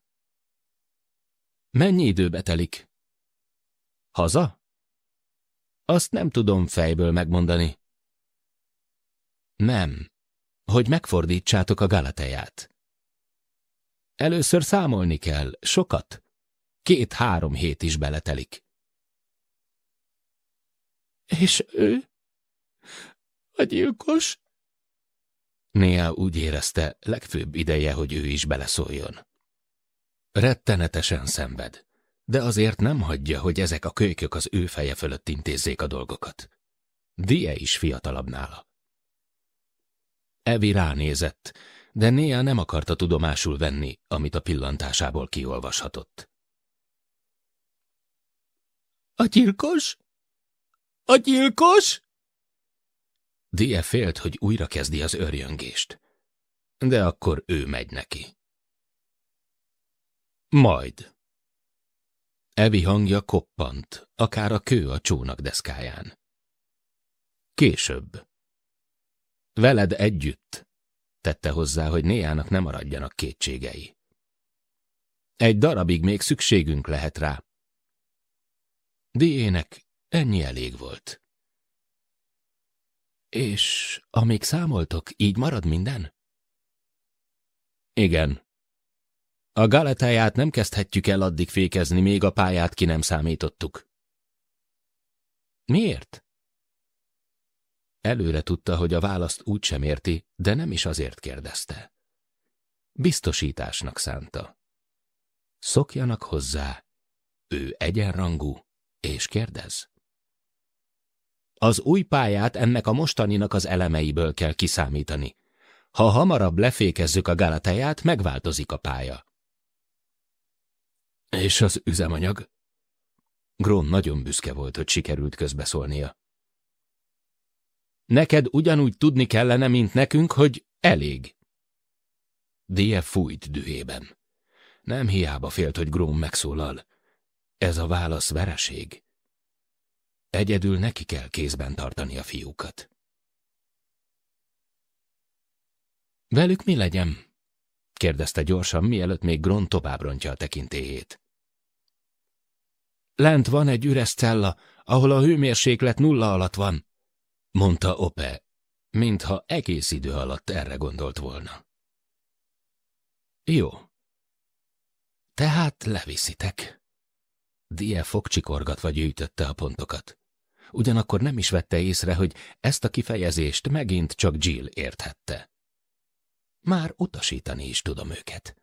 [SPEAKER 2] Mennyi időbe telik? Haza? Azt nem tudom fejből megmondani. Nem. Hogy megfordítsátok a Galateját. Először számolni kell, sokat. Két-három hét is beletelik. És ő? A gyilkos? Néha úgy érezte, legfőbb ideje, hogy ő is beleszóljon. Rettenetesen szenved, de azért nem hagyja, hogy ezek a kölykök az ő feje fölött intézzék a dolgokat. Die is fiatalabb nála. Evi ránézett, de Néa nem akarta tudomásul venni, amit a pillantásából kiolvashatott.
[SPEAKER 1] A gyilkos? A gyilkos?
[SPEAKER 2] Die félt, hogy újra kezdi az örjöngést. De akkor ő megy neki. Majd. Evi hangja koppant, akár a kő a csónak deszkáján. Később. Veled együtt, tette hozzá, hogy néjának nem maradjanak kétségei. Egy darabig még szükségünk lehet rá. Diének ennyi elég volt. És amíg számoltok, így marad minden? Igen, a galetáját nem kezdhetjük el addig fékezni, még a pályát ki nem számítottuk. Miért? Előre tudta, hogy a választ úgy sem érti, de nem is azért kérdezte. Biztosításnak szánta. Szokjanak hozzá, ő egyenrangú, és kérdez. Az új pályát ennek a mostaninak az elemeiből kell kiszámítani. Ha hamarabb lefékezzük a galatáját, megváltozik a pálya. És az üzemanyag? Grón nagyon büszke volt, hogy sikerült közbeszólnia. Neked ugyanúgy tudni kellene, mint nekünk, hogy elég. Die fújt dühében. Nem hiába félt, hogy Grón megszólal. Ez a válasz vereség. Egyedül neki kell kézben tartani a fiúkat. Velük mi legyen? kérdezte gyorsan, mielőtt még Gron tovább rontja a tekintéjét. Lent van egy üres cella, ahol a hőmérséklet nulla alatt van, mondta Ope, mintha egész idő alatt erre gondolt volna. Jó. Tehát leviszitek. Die fogcsikorgatva gyűjtötte a pontokat. Ugyanakkor nem is vette észre, hogy ezt a kifejezést megint csak Jill érthette. Már utasítani is tudom őket.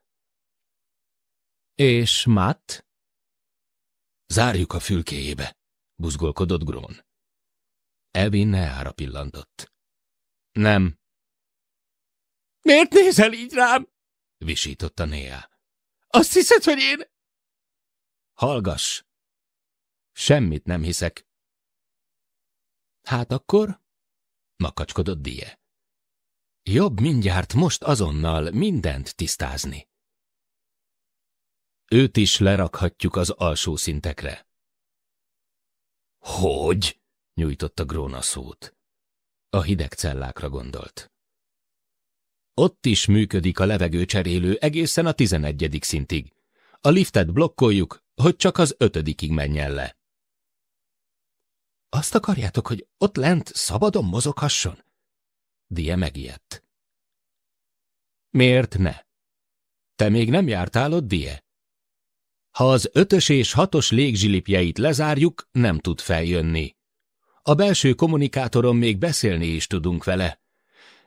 [SPEAKER 2] És Matt? Zárjuk a fülkéjébe, buzgolkodott Grón. Evin ára pillantott. Nem. Miért nézel így rám? visította néa. Azt hiszed, hogy én... Hallgass! Semmit nem hiszek. Hát akkor? Makacskodott Die. Jobb mindjárt most azonnal mindent tisztázni. Őt is lerakhatjuk az alsó szintekre. Hogy? nyújtotta Gróna szót. A hideg cellákra gondolt. Ott is működik a levegőcserélő egészen a tizenegyedik szintig. A liftet blokkoljuk, hogy csak az ötödikig menjen le. Azt akarjátok, hogy ott lent szabadon mozoghasson? Die megijedt. Miért ne? Te még nem jártál ott, Die? Ha az ötös és hatos légzsilipjeit lezárjuk, nem tud feljönni. A belső kommunikátoron még beszélni is tudunk vele.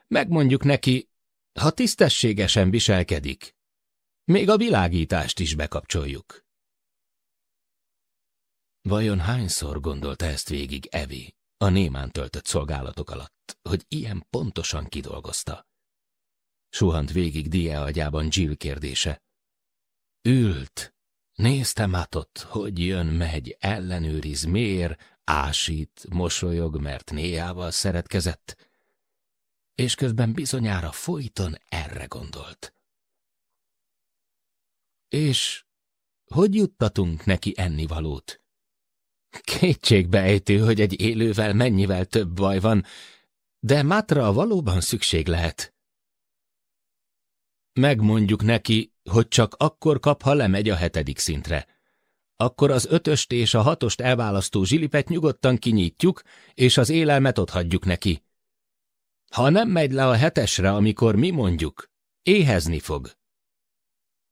[SPEAKER 2] Megmondjuk neki, ha tisztességesen viselkedik, még a világítást is bekapcsoljuk. Vajon hányszor gondolta ezt végig Evi? a némán töltött szolgálatok alatt, hogy ilyen pontosan kidolgozta. Suhant végig Die agyában Jill kérdése. Ült, nézte Matot, hogy jön, megy, ellenőriz, mér, ásít, mosolyog, mert néjával szeretkezett, és közben bizonyára folyton erre gondolt. És hogy juttatunk neki ennivalót? Kétségbeejtő, hogy egy élővel mennyivel több baj van, de Mátra valóban szükség lehet. Megmondjuk neki, hogy csak akkor kap, ha lemegy a hetedik szintre. Akkor az ötöst és a hatost elválasztó zsilipet nyugodtan kinyitjuk, és az élelmet otthagyjuk neki. Ha nem megy le a hetesre, amikor mi mondjuk, éhezni fog.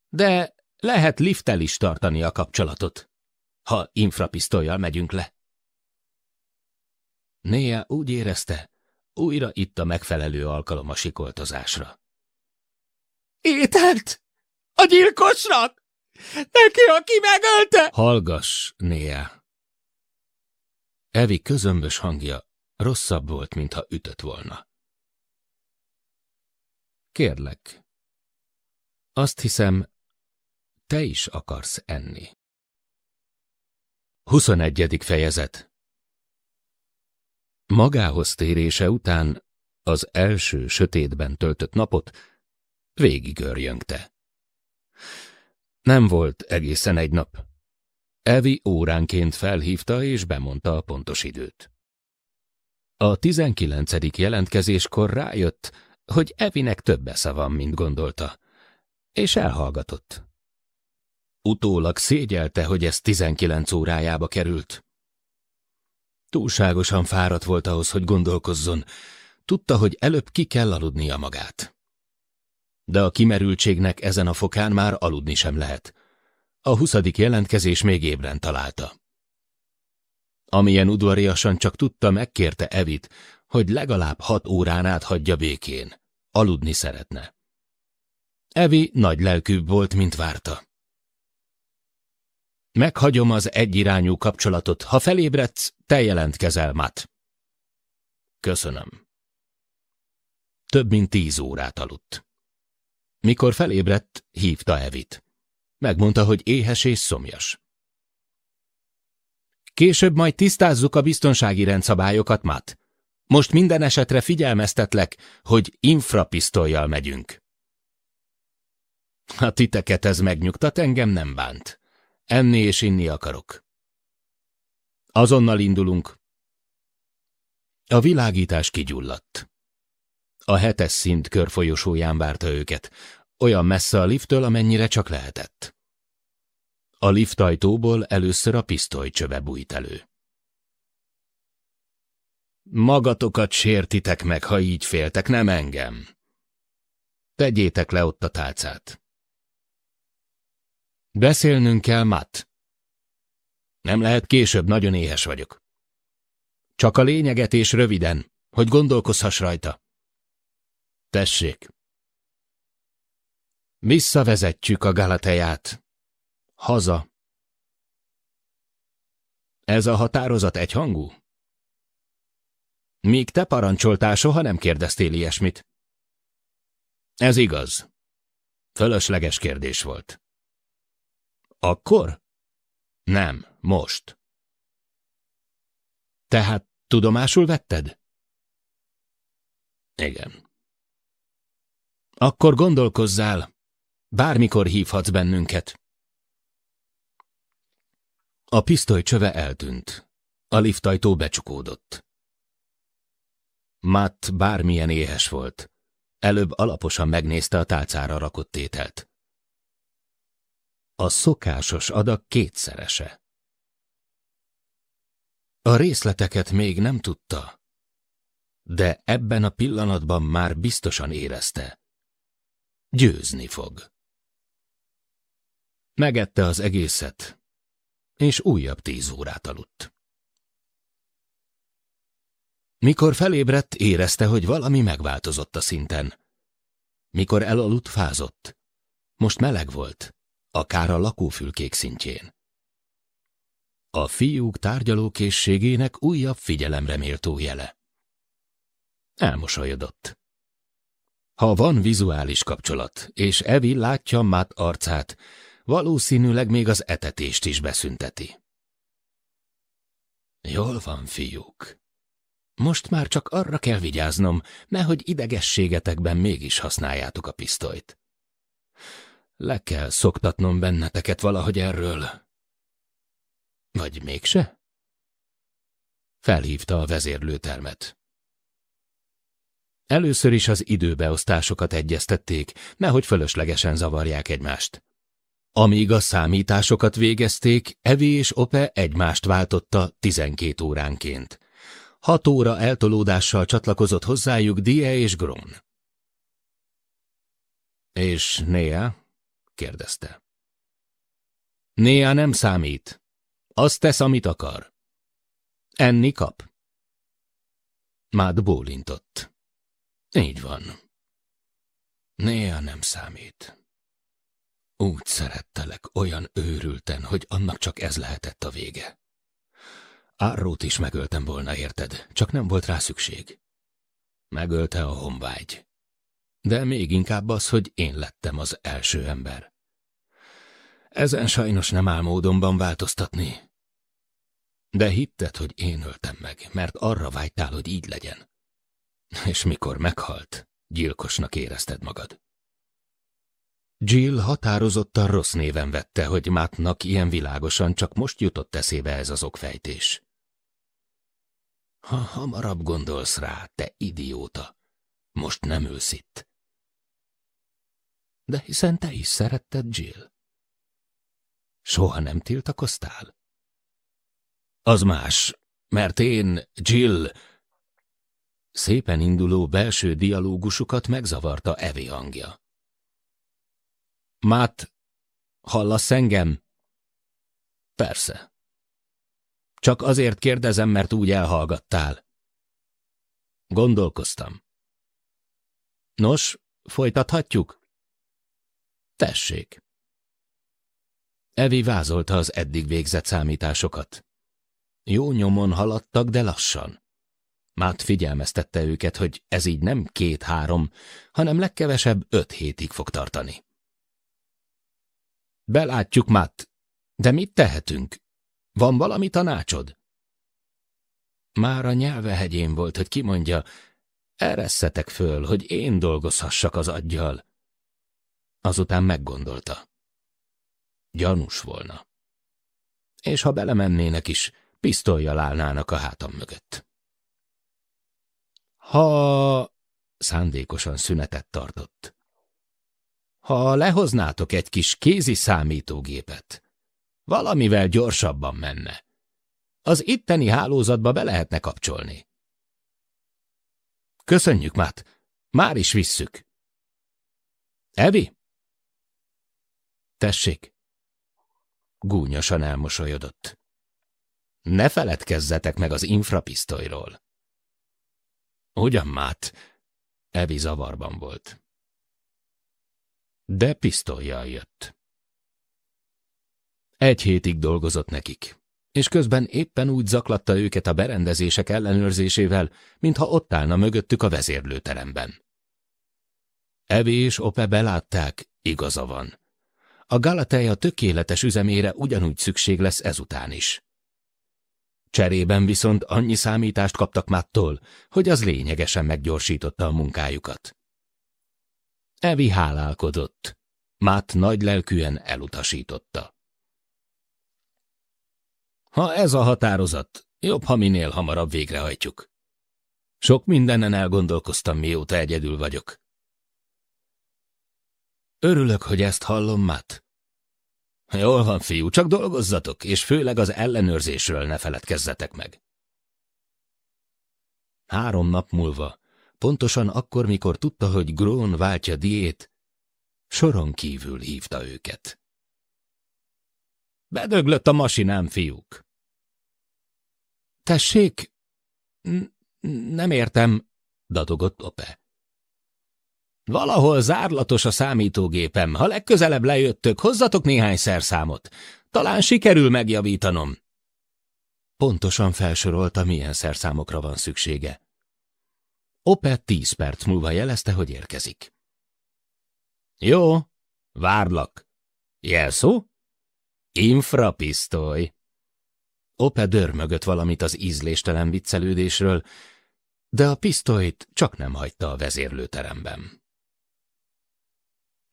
[SPEAKER 2] De lehet lifttel is tartani a kapcsolatot ha infrapisztolyjal megyünk le. Néha úgy érezte, újra itt a megfelelő alkalom a sikoltozásra. Ételt! A gyilkosnak! Neki, aki megölte! Hallgass, Néha! Evi közömbös hangja rosszabb volt, mintha ütött volna. Kérlek, azt hiszem, te is akarsz enni. 21. fejezet Magához térése után az első sötétben töltött napot végig örjöngte. Nem volt egészen egy nap. Evi óránként felhívta és bemondta a pontos időt. A 19. jelentkezéskor rájött, hogy Evinek több esze van, mint gondolta, és elhallgatott. Utólag szégyelte, hogy ez 19 órájába került. Túlságosan fáradt volt ahhoz, hogy gondolkozzon. Tudta, hogy előbb ki kell aludnia magát. De a kimerültségnek ezen a fokán már aludni sem lehet. A huszadik jelentkezés még ébren találta. Amilyen udvariasan csak tudta, megkérte Evit, hogy legalább hat órán át hagyja békén. Aludni szeretne. Evi nagy lelkűbb volt, mint várta. Meghagyom az egyirányú kapcsolatot. Ha felébredsz, te jelentkezel, Matt. Köszönöm. Több mint tíz órát aludt. Mikor felébredt, hívta Evit. Megmondta, hogy éhes és szomjas. Később majd tisztázzuk a biztonsági rendszabályokat, Matt. Most minden esetre figyelmeztetlek, hogy infrapisztolyjal megyünk. A titeket ez megnyugtat, engem nem bánt. Enni és inni akarok. Azonnal indulunk. A világítás kigyulladt. A hetes szint körfolyosóján várta őket, olyan messze a lifttől, amennyire csak lehetett. A liftajtóból először a pisztoly csöve bújt elő. Magatokat sértitek meg, ha így féltek, nem engem. Tegyétek le ott a tálcát. Beszélnünk kell, Matt. Nem lehet később, nagyon éhes vagyok. Csak a lényeget és röviden, hogy gondolkozhass rajta. Tessék. Visszavezetjük a Galateját. Haza. Ez a határozat egyhangú? Míg te parancsoltál, soha nem kérdeztél ilyesmit. Ez igaz. Fölösleges kérdés volt. Akkor? Nem, most. Tehát tudomásul vetted? Igen. Akkor gondolkozzál, bármikor hívhatsz bennünket. A pisztoly csöve eltűnt. A liftajtó becsukódott. Matt bármilyen éhes volt. Előbb alaposan megnézte a tálcára rakott tételt a szokásos adag kétszerese. A részleteket még nem tudta, de ebben a pillanatban már biztosan érezte. Győzni fog. Megette az egészet, és újabb tíz órát aludt. Mikor felébredt, érezte, hogy valami megváltozott a szinten. Mikor elaludt, fázott. Most meleg volt akár a lakófülkék szintjén. A fiúk tárgyalókészségének újabb figyelemre méltó jele. Elmosolyodott. Ha van vizuális kapcsolat, és Evi látja Matt arcát, valószínűleg még az etetést is beszünteti. Jól van, fiúk. Most már csak arra kell vigyáznom, nehogy idegességetekben mégis használjátok a pisztolyt. Le kell szoktatnom benneteket valahogy erről. Vagy mégse? Felhívta a vezérlőtermet. Először is az időbeosztásokat egyeztették, nehogy fölöslegesen zavarják egymást. Amíg a számításokat végezték, Evi és Ope egymást váltotta 12 óránként. Hat óra eltolódással csatlakozott hozzájuk Die és Grón. És Néa? megkérdezte. Néha nem számít. Azt tesz, amit akar. Enni kap? Mád bólintott. Így van. Néha nem számít. Úgy szerettelek olyan őrülten, hogy annak csak ez lehetett a vége. Árrót is megöltem volna, érted? Csak nem volt rá szükség. Megölte a honvágy. De még inkább az, hogy én lettem az első ember. Ezen sajnos nem áll módonban változtatni. De hitted, hogy én öltem meg, mert arra vágytál, hogy így legyen. És mikor meghalt, gyilkosnak érezted magad. Jill határozottan rossz néven vette, hogy Mattnak ilyen világosan csak most jutott eszébe ez az okfejtés. Ha hamarabb gondolsz rá, te idióta, most nem ülsz itt. De hiszen te is szeretted Jill. Soha nem tiltakoztál? Az más, mert én, Jill... Szépen induló belső dialógusukat megzavarta Evi hangja. Mát, hallasz engem? Persze. Csak azért kérdezem, mert úgy elhallgattál. Gondolkoztam. Nos, folytathatjuk? Tessék. Evi vázolta az eddig végzett számításokat. Jó nyomon haladtak, de lassan. Mát figyelmeztette őket, hogy ez így nem két-három, hanem legkevesebb öt hétig fog tartani. Belátjuk, Mát, de mit tehetünk? Van valami tanácsod? Már a nyelvehegyén volt, hogy kimondja, ereszetek föl, hogy én dolgozhassak az aggyal. Azután meggondolta. Gyanús volna. És ha belemennének is, pisztolyjal állnának a hátam mögött. Ha... szándékosan szünetet tartott. Ha lehoznátok egy kis kézi számítógépet, valamivel gyorsabban menne. Az itteni hálózatba be lehetne kapcsolni. Köszönjük, Matt. Már is visszük! Evi? Tessék! Gúnyosan elmosolyodott. Ne feledkezzetek meg az infrapisztolyról. Ugyan mát? Evi zavarban volt. De pisztolyjal jött. Egy hétig dolgozott nekik, és közben éppen úgy zaklatta őket a berendezések ellenőrzésével, mintha ott állna mögöttük a vezérlőteremben. Evi és Ope belátták, igaza van. A Galateja tökéletes üzemére ugyanúgy szükség lesz ezután is. Cserében viszont annyi számítást kaptak Mattól, hogy az lényegesen meggyorsította a munkájukat. Evi hálálkodott. Matt nagylelkűen elutasította. Ha ez a határozat, jobb, ha minél hamarabb végrehajtjuk. Sok mindenen elgondolkoztam, mióta egyedül vagyok. Örülök, hogy ezt hallom, Matt. Jól van, fiú, csak dolgozzatok, és főleg az ellenőrzésről ne feledkezzetek meg. Három nap múlva, pontosan akkor, mikor tudta, hogy Grón váltja diét, soron kívül hívta őket. Bedöglött a masinám, fiúk. Tessék, nem értem, dadogott Ope. Valahol zárlatos a számítógépem. Ha legközelebb lejöttök, hozzatok néhány szerszámot. Talán sikerül megjavítanom. Pontosan felsorolta, milyen szerszámokra van szüksége. Ope tíz perc múlva jelezte, hogy érkezik. Jó, várlak. Jelszó? Infrapisztoly. Ope dörmögött valamit az ízléstelen viccelődésről, de a pisztolyt csak nem hagyta a vezérlőteremben.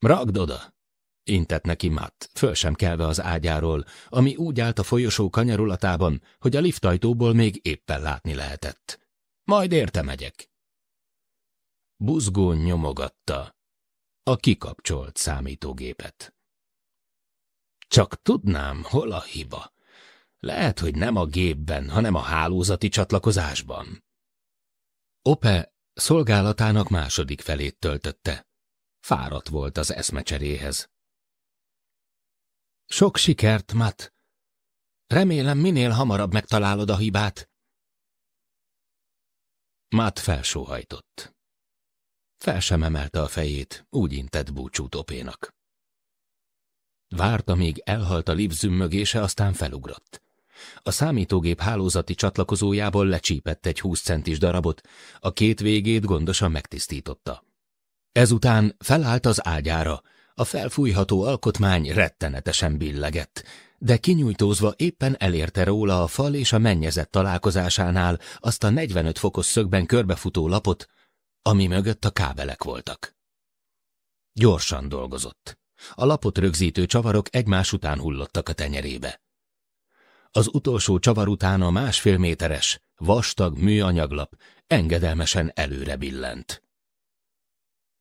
[SPEAKER 2] Rakd oda! Intett neki Matt, föl sem kelve az ágyáról, ami úgy állt a folyosó kanyarulatában, hogy a liftajtóból még éppen látni lehetett. Majd érte megyek. Buzgón nyomogatta a kikapcsolt számítógépet. Csak tudnám, hol a hiba. Lehet, hogy nem a gépben, hanem a hálózati csatlakozásban. Ope szolgálatának második felét töltötte. Fáradt volt az eszmecseréhez. Sok sikert, Matt. Remélem, minél hamarabb megtalálod a hibát. Matt felsóhajtott. Fel sem emelte a fejét, úgy intett búcsút opénak. Várta, míg elhalt a lift zümmögése, aztán felugrott. A számítógép hálózati csatlakozójából lecsípett egy 20 centis darabot, a két végét gondosan megtisztította. Ezután felállt az ágyára, a felfújható alkotmány rettenetesen billegett, de kinyújtózva éppen elérte róla a fal és a mennyezet találkozásánál azt a 45 fokos szögben körbefutó lapot, ami mögött a kábelek voltak. Gyorsan dolgozott. A lapot rögzítő csavarok egymás után hullottak a tenyerébe. Az utolsó csavar után a másfél méteres, vastag műanyaglap engedelmesen előre billent.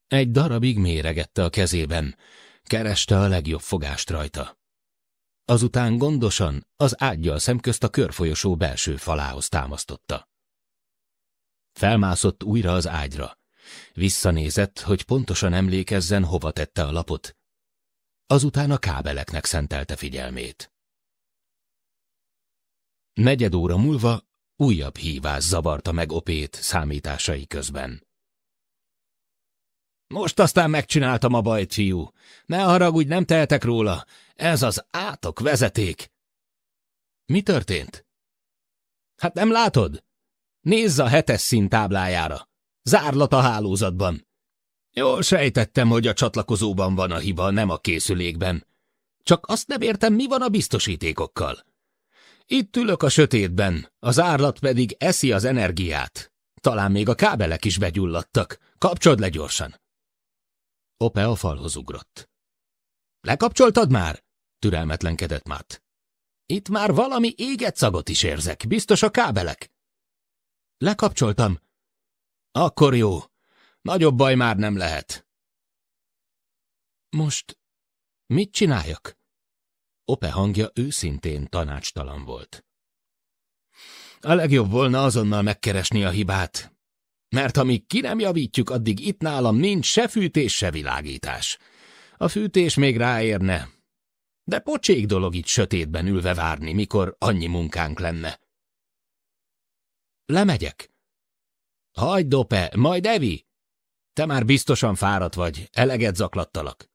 [SPEAKER 2] Egy darabig méregette a kezében, kereste a legjobb fogást rajta. Azután gondosan az ágyjal szemközt a körfolyosó belső falához támasztotta. Felmászott újra az ágyra. Visszanézett, hogy pontosan emlékezzen, hova tette a lapot. Azután a kábeleknek szentelte figyelmét. Negyed óra múlva újabb hívás zavarta meg Opét számításai közben. Most aztán megcsináltam a bajt, fiú. Ne haragudj, nem tehetek róla. Ez az átok vezeték. Mi történt? Hát nem látod? Nézz a hetes szín táblájára. Zárlat a hálózatban. Jól sejtettem, hogy a csatlakozóban van a hiba, nem a készülékben. Csak azt nem értem, mi van a biztosítékokkal. Itt ülök a sötétben, az árlat pedig eszi az energiát. Talán még a kábelek is begyulladtak. Kapcsold le gyorsan! Ope a falhoz ugrott. Lekapcsoltad már? türelmetlenkedett Matt. Itt már valami éget szagot is érzek, biztos a kábelek. Lekapcsoltam. Akkor jó. Nagyobb baj már nem lehet. Most mit csináljak? Ope hangja őszintén tanácstalan volt. A legjobb volna azonnal megkeresni a hibát, mert amíg ki nem javítjuk, addig itt nálam nincs se fűtés, se világítás. A fűtés még ráérne. De pocsék dolog itt sötétben ülve várni, mikor annyi munkánk lenne. Lemegyek. Hagyd, Dope, majd Evi! Te már biztosan fáradt vagy, eleget zaklattalak.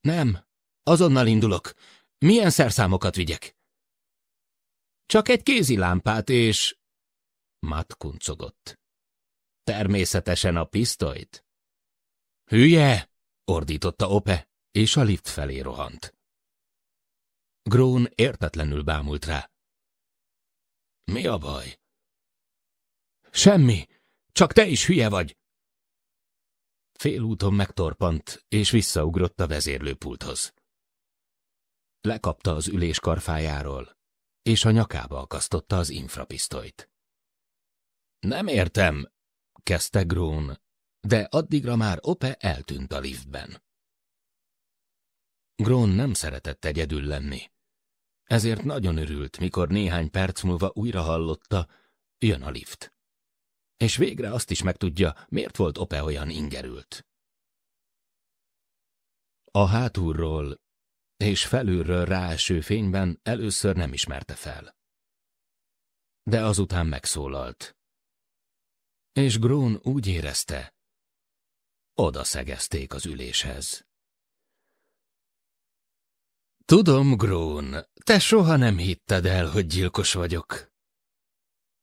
[SPEAKER 2] Nem, azonnal indulok. Milyen szerszámokat vigyek? Csak egy kézi lámpát és... Matt kuncogott. Természetesen a pisztolyt. Hülye! ordította Ope, és a lift felé rohant. Grón értetlenül bámult rá. Mi a baj? Semmi, csak te is hülye vagy. Félúton megtorpant, és visszaugrott a vezérlőpulthoz. Lekapta az ülés karfájáról, és a nyakába akasztotta az infrapisztolyt. Nem értem, kezdte Grón, de addigra már Ope eltűnt a liftben. Grón nem szeretett egyedül lenni. Ezért nagyon örült, mikor néhány perc múlva újra hallotta, jön a lift. És végre azt is megtudja, miért volt Ope olyan ingerült. A hátulról és felülről ráeső fényben először nem ismerte fel. De azután megszólalt és Grón úgy érezte, oda szegezték az üléshez. Tudom, Grón, te soha nem hitted el, hogy gyilkos vagyok.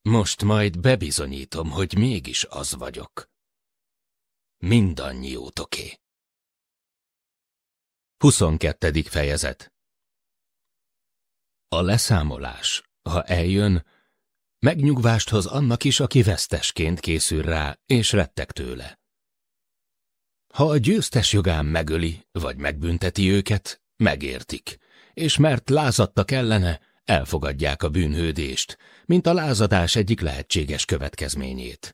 [SPEAKER 2] Most majd bebizonyítom, hogy mégis az vagyok. Mindannyiótoké. 22. fejezet A leszámolás, ha eljön, Megnyugvást hoz annak is, aki vesztesként készül rá, és retteg tőle. Ha a győztes jogán megöli, vagy megbünteti őket, megértik, és mert lázadtak ellene, elfogadják a bűnhődést, mint a lázadás egyik lehetséges következményét.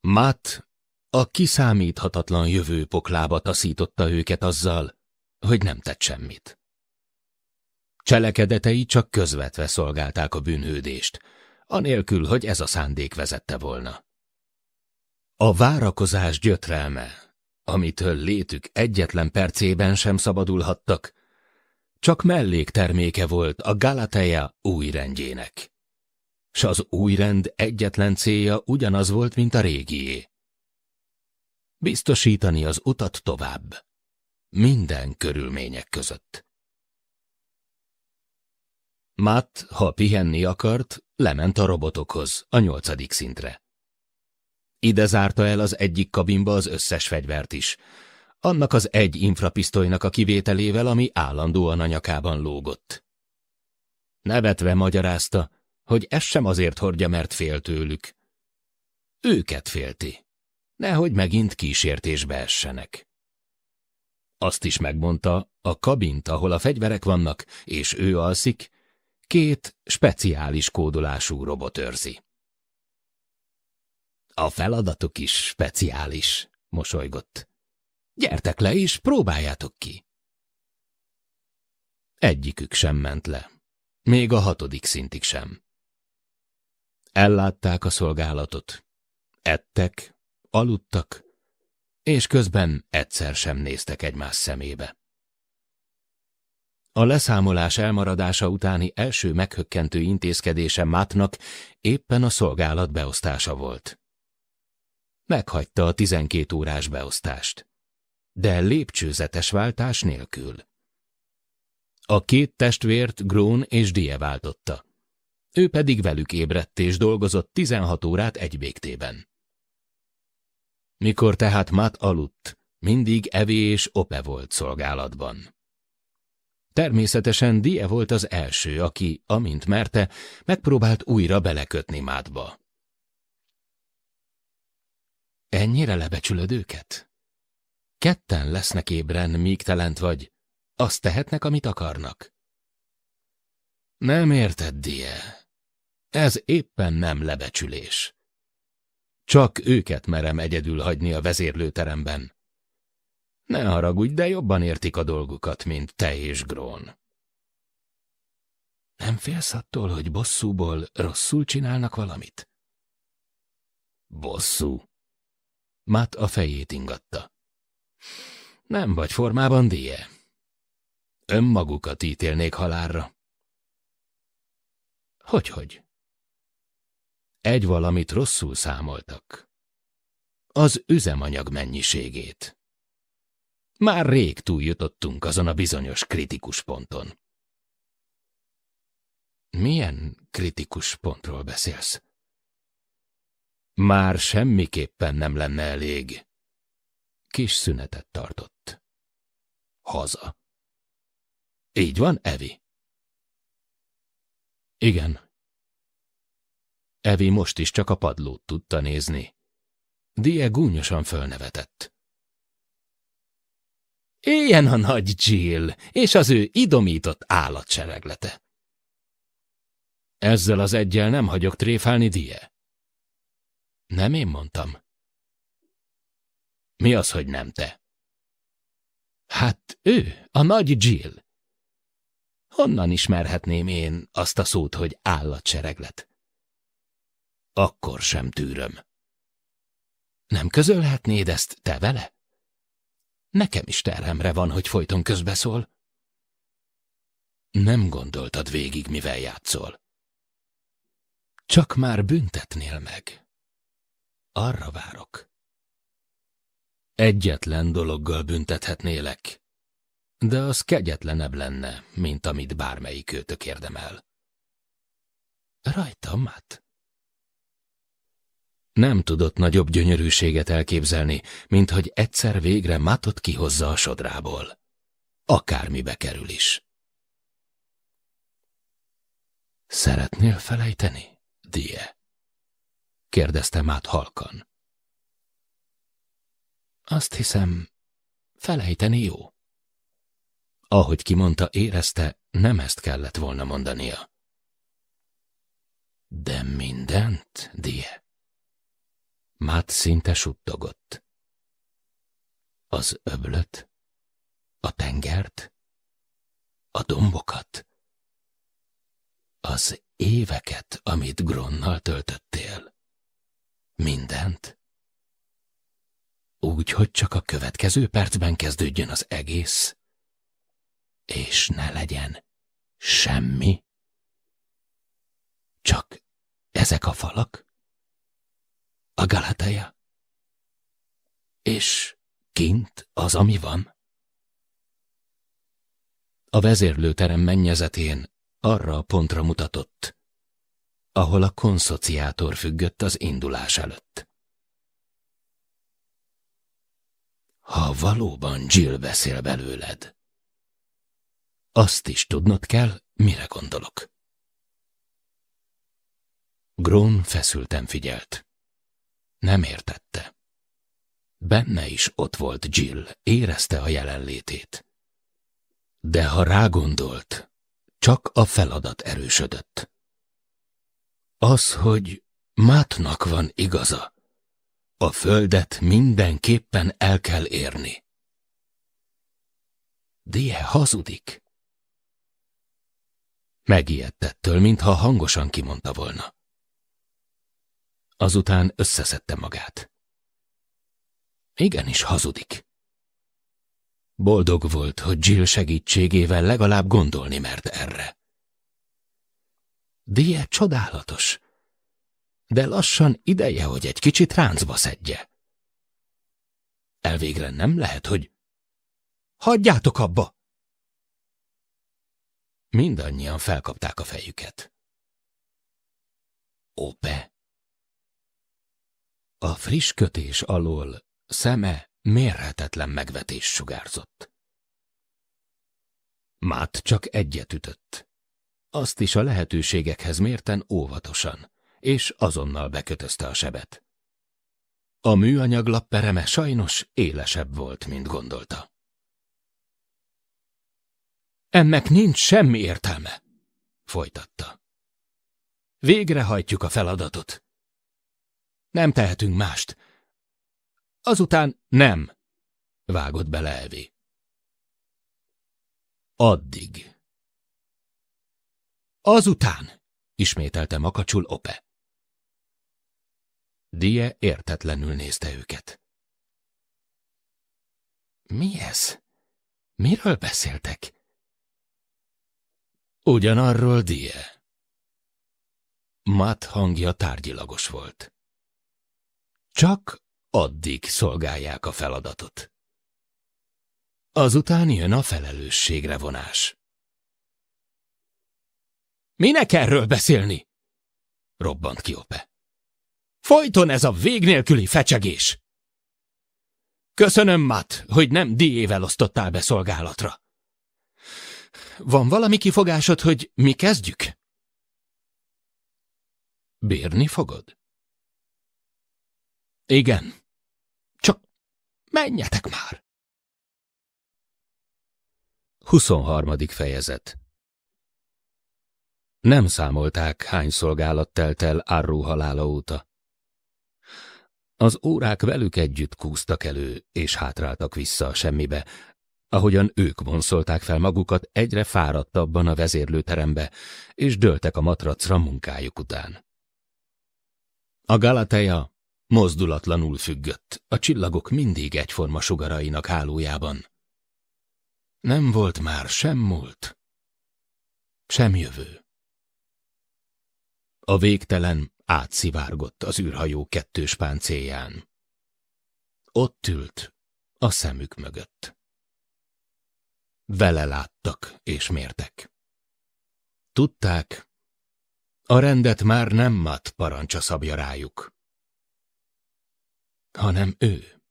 [SPEAKER 2] Matt a kiszámíthatatlan jövő poklába taszította őket azzal, hogy nem tett semmit. Cselekedetei csak közvetve szolgálták a bűnhődést, anélkül, hogy ez a szándék vezette volna. A várakozás gyötrelme, amitől létük egyetlen percében sem szabadulhattak, csak mellékterméke volt a Galateja új rendjének. S az új rend egyetlen célja ugyanaz volt, mint a régié. Biztosítani az utat tovább, minden körülmények között. Matt, ha pihenni akart, Lement a robotokhoz, a nyolcadik szintre. Ide zárta el az egyik kabinba az összes fegyvert is, annak az egy infrapisztolynak a kivételével, ami állandóan a nyakában lógott. Nevetve magyarázta, hogy ez sem azért hordja, mert fél tőlük. Őket félti, nehogy megint kísértésbe essenek. Azt is megmondta, a kabint, ahol a fegyverek vannak, és ő alszik, két speciális kódolású robot őrzi. A feladatuk is speciális, mosolygott. Gyertek le és próbáljátok ki. Egyikük sem ment le. Még a hatodik szintig sem. Ellátták a szolgálatot. Ettek, aludtak, és közben egyszer sem néztek egymás szemébe. A leszámolás elmaradása utáni első meghökkentő intézkedése Mátnak éppen a szolgálat beosztása volt. Meghagyta a 12 órás beosztást, de lépcsőzetes váltás nélkül. A két testvért Grón és Die váltotta. Ő pedig velük ébredt és dolgozott 16 órát egy végtében. Mikor tehát Matt aludt, mindig Evi és Ope volt szolgálatban. Természetesen Die volt az első, aki, amint merte, megpróbált újra belekötni mádba. Ennyire lebecsülöd őket? Ketten lesznek ébren, míg telent vagy. Azt tehetnek, amit akarnak. Nem érted, Die. Ez éppen nem lebecsülés. Csak őket merem egyedül hagyni a vezérlőteremben. Ne haragudj, de jobban értik a dolgukat, mint te és Grón. Nem félsz attól, hogy bosszúból rosszul csinálnak valamit? Bosszú. Matt a fejét ingatta. Nem vagy formában, Die. Önmagukat ítélnék halálra. Hogyhogy? -hogy? Egy valamit rosszul számoltak. Az üzemanyag mennyiségét. Már rég túljutottunk azon a bizonyos kritikus ponton. Milyen kritikus pontról beszélsz? Már semmiképpen nem lenne elég. Kis szünetet tartott. Haza. Így van, Evi? Igen. Evi most is csak a padlót tudta nézni. Die gúnyosan fölnevetett. Éljen a nagy Jill, és az ő idomított állatsereglete. Ezzel az egyel nem hagyok tréfálni, Die. Nem én mondtam. Mi az, hogy nem te? Hát ő, a nagy Jill. Honnan ismerhetném én azt a szót, hogy állatsereglet? Akkor sem tűröm. Nem közölhetnéd ezt te vele? Nekem is terhemre van, hogy folyton közbeszól. Nem gondoltad végig, mivel játszol. Csak már büntetnél meg. Arra várok. Egyetlen dologgal büntethetnélek, de az kegyetlenebb lenne, mint amit bármelyik őtök érdemel. Rajtam, hát. Nem tudott nagyobb gyönyörűséget elképzelni, mint hogy egyszer végre Matot kihozza a sodrából. Akármibe kerül is.
[SPEAKER 1] Szeretnél felejteni, Die?
[SPEAKER 2] kérdezte Mát halkan. Azt hiszem, felejteni jó. Ahogy kimondta, érezte, nem ezt kellett volna mondania. De mindent, Die? Mát szinte suttogott. Az öblöt, a tengert, a dombokat, az éveket, amit gronnal töltöttél, mindent. Úgy, hogy csak a következő percben kezdődjön az egész, és ne legyen semmi. Csak ezek a falak? a Galateja. És kint az, ami van? A vezérlőterem mennyezetén arra a pontra mutatott, ahol a konszociátor függött az indulás előtt. Ha valóban Jill beszél belőled, azt is tudnod kell, mire gondolok. Grón feszülten figyelt. Nem értette. Benne is ott volt Jill, érezte a jelenlétét. De ha rágondolt, csak a feladat erősödött. Az, hogy Mátnak van igaza. A földet mindenképpen el kell érni. Die hazudik. Megijedt ettől, mintha hangosan kimondta volna. Azután összeszedte magát. Igenis hazudik. Boldog volt, hogy Jill segítségével legalább gondolni mert erre. Die csodálatos, de lassan ideje, hogy egy kicsit ráncba szedje. Elvégre nem lehet, hogy... Hagyjátok abba! Mindannyian felkapták a fejüket. Ope a friss kötés alól szeme mérhetetlen megvetés sugárzott. Mát csak egyet ütött. Azt is a lehetőségekhez mérten óvatosan, és azonnal bekötözte a sebet. A műanyag lappereme sajnos élesebb volt, mint gondolta. Ennek nincs semmi értelme, folytatta. Végrehajtjuk a feladatot. Nem tehetünk mást. Azután nem, vágott bele Elvi. Addig. Azután, ismételte makacsul Ope. Die értetlenül nézte őket. Mi ez? Miről beszéltek? Ugyanarról, Die. Matt hangja tárgyilagos volt. Csak addig szolgálják a feladatot. Azután jön a felelősségre vonás. Minek erről beszélni? Robbant ki Ope. Folyton ez a vég nélküli fecsegés! Köszönöm, Matt, hogy nem díjével osztottál be szolgálatra. Van valami kifogásod, hogy mi kezdjük? Bírni fogod? Igen. Csak menjetek már. 23. fejezet Nem számolták, hány szolgálat telt el Arru halála óta. Az órák velük együtt kúztak elő, és hátráltak vissza a semmibe, ahogyan ők vonszolták fel magukat egyre fáradtabban a vezérlőterembe, és dőltek a matracra munkájuk után. A Galatea Mozdulatlanul függött, a csillagok mindig egyforma sugarainak hálójában. Nem volt már sem múlt, sem jövő. A végtelen átszivárgott az űrhajó kettős páncélján. Ott ült, a szemük mögött. Vele láttak és mértek. Tudták, a rendet már nem mat parancsa szabja rájuk hanem ő.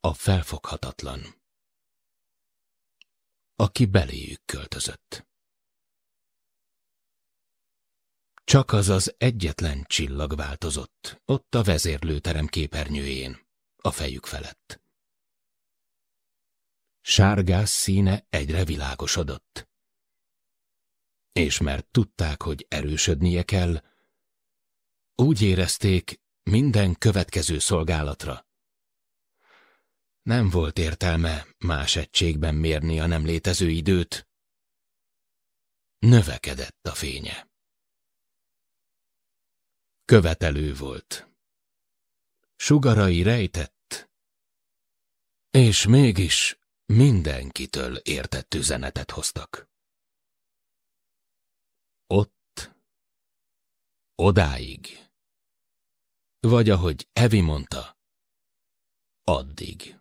[SPEAKER 2] A felfoghatatlan, aki beléjük költözött. Csak az az egyetlen csillag változott, ott a vezérlőterem képernyőjén, a fejük felett. Sárgás színe egyre világosodott. És mert tudták, hogy erősödnie kell, úgy érezték, minden következő szolgálatra. Nem volt értelme más egységben mérni a nem létező időt. Növekedett a fénye. Követelő volt. Sugarai rejtett, és mégis mindenkitől értett üzenetet hoztak. Ott, odáig vagy ahogy Evi mondta, addig.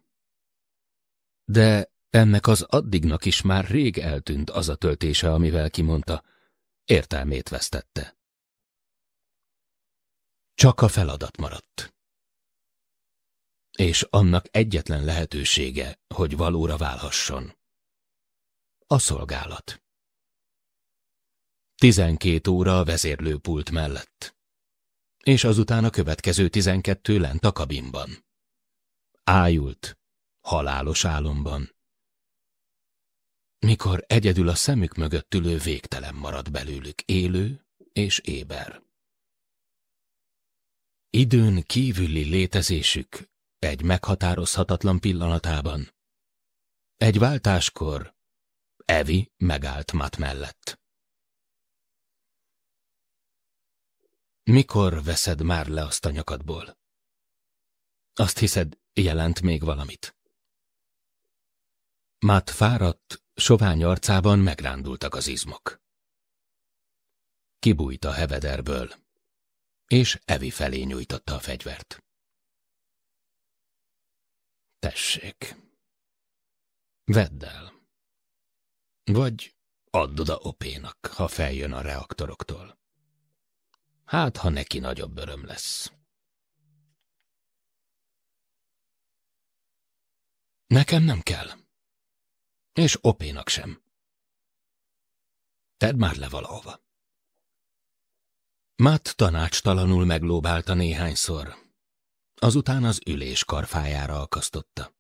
[SPEAKER 2] De ennek az addignak is már rég eltűnt az a töltése, amivel kimondta, értelmét vesztette. Csak a feladat maradt. És annak egyetlen lehetősége, hogy valóra válhasson. A szolgálat. Tizenkét óra a vezérlőpult mellett és azután a következő tizenkettő lent a kabinban. Ájult, halálos álomban. Mikor egyedül a szemük mögött ülő végtelen marad belőlük élő és éber. Időn kívüli létezésük egy meghatározhatatlan pillanatában. Egy váltáskor Evi megállt Matt mellett. Mikor veszed már le azt a nyakadból? Azt hiszed, jelent még valamit. Mát fáradt, sovány arcában megrándultak az izmok. Kibújt a hevederből, és Evi felé nyújtotta a fegyvert. Tessék, vedd el. Vagy add oda opénak, ha feljön a reaktoroktól. Hát, ha neki nagyobb öröm lesz. Nekem nem kell. És Opénak sem. Tedd már le valahova. Matt tanácstalanul meglóbálta néhányszor, azután az ülés karfájára akasztotta.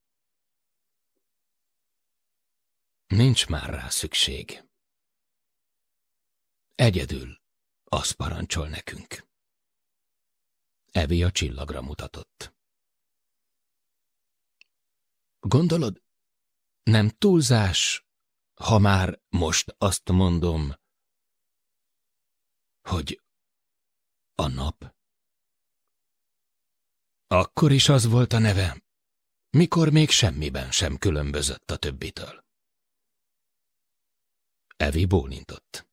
[SPEAKER 2] Nincs már rá szükség.
[SPEAKER 1] Egyedül azt parancsol nekünk.
[SPEAKER 2] Evi a csillagra mutatott. Gondolod, nem túlzás, ha már most azt mondom, hogy a nap? Akkor is az volt a neve, mikor még semmiben sem különbözött a többitől. Evi bólintott.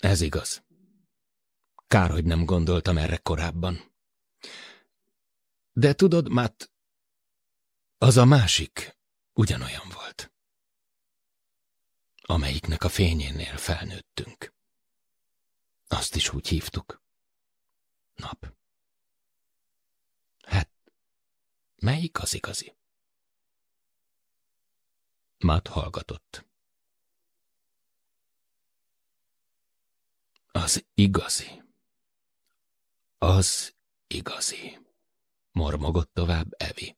[SPEAKER 2] Ez igaz. Kár, hogy nem gondoltam erre korábban. De tudod, Matt, az a másik ugyanolyan volt, amelyiknek a fényénél felnőttünk. Azt is úgy hívtuk. Nap.
[SPEAKER 1] Hát, melyik az igazi? Matt hallgatott. Az igazi.
[SPEAKER 2] Az igazi, mormogott tovább Evi.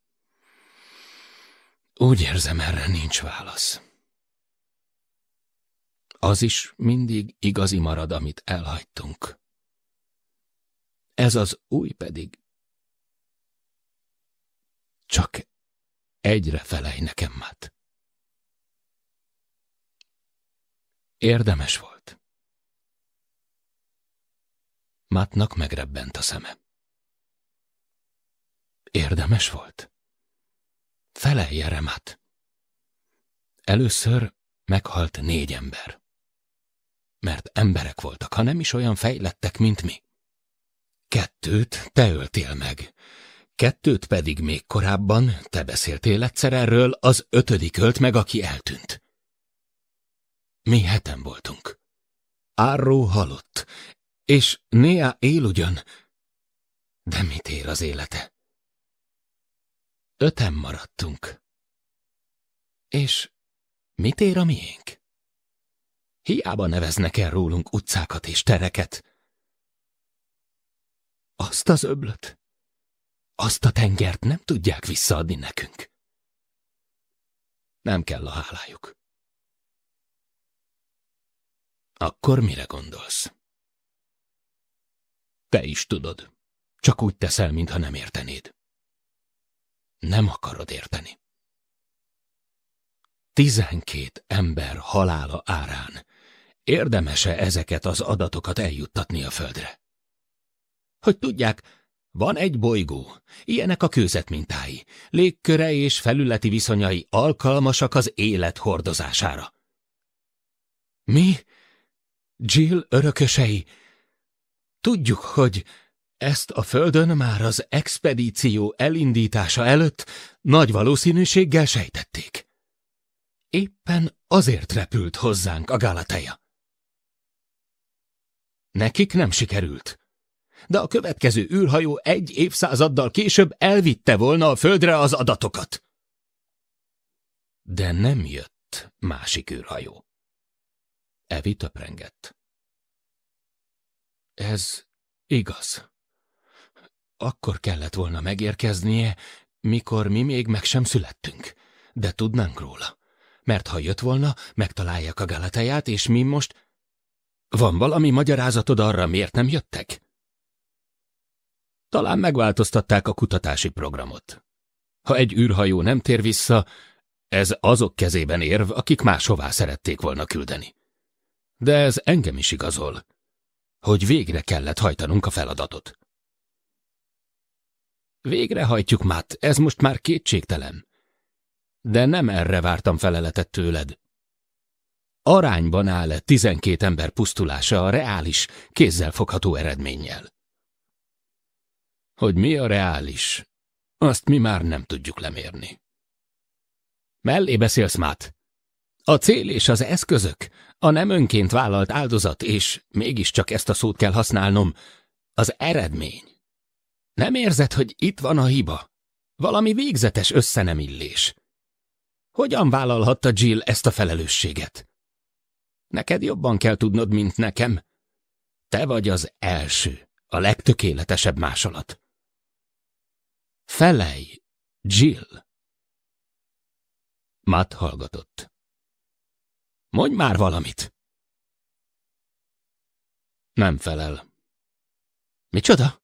[SPEAKER 2] Úgy érzem, erre nincs válasz. Az is mindig igazi marad, amit elhagytunk. Ez az új pedig csak egyre felej nekem, Matt. Érdemes volt. Mátnak megrebbent a szeme. Érdemes volt? Felelje Remat! Először meghalt négy ember. Mert emberek voltak, ha nem is olyan fejlettek, mint mi. Kettőt te öltél meg, kettőt pedig még korábban te beszéltél egyszer erről, az ötödik ölt meg, aki eltűnt. Mi heten voltunk. Árró halott, és Néa él ugyan, de mit ér az élete? Öten maradtunk. És mit ér a miénk? Hiába neveznek el rólunk utcákat és tereket. Azt az öblöt, azt a tengert nem tudják visszaadni nekünk. Nem kell a hálájuk. Akkor mire gondolsz? Te is tudod. Csak úgy teszel, mintha nem értenéd. Nem akarod érteni. Tizenkét ember halála árán érdemese ezeket az adatokat eljuttatni a földre? Hogy tudják, van egy bolygó, ilyenek a kőzetmintái, légköre és felületi viszonyai alkalmasak az élet hordozására. Mi? Jill örökösei Tudjuk, hogy ezt a földön már az expedíció elindítása előtt nagy valószínűséggel sejtették. Éppen azért repült hozzánk a Galateja. Nekik nem sikerült, de a következő űrhajó egy évszázaddal később elvitte volna a földre az adatokat. De nem jött másik űrhajó. Evi töprengett. Ez igaz. Akkor kellett volna megérkeznie, mikor mi még meg sem születtünk, de tudnánk róla. Mert ha jött volna, megtalálják a galateját, és mi most... Van valami magyarázatod arra, miért nem jöttek? Talán megváltoztatták a kutatási programot. Ha egy űrhajó nem tér vissza, ez azok kezében érv, akik máshová szerették volna küldeni. De ez engem is igazol, hogy végre kellett hajtanunk a feladatot. Végrehajtjuk, Matt, ez most már kétségtelen. De nem erre vártam feleletet tőled. Arányban áll-e 12 ember pusztulása a reális, kézzelfogható eredménnyel? Hogy mi a reális, azt mi már nem tudjuk lemérni. Mellé beszélsz, Matt. A cél és az eszközök, a nem önként vállalt áldozat, és mégiscsak ezt a szót kell használnom, az eredmény. Nem érzed, hogy itt van a hiba? Valami végzetes összenemillés. Hogyan vállalhatta Jill ezt a felelősséget? Neked jobban kell tudnod, mint nekem. Te vagy az első, a legtökéletesebb másolat. Felej, Jill! Matt hallgatott. Mondj már valamit! Nem felel. Micsoda?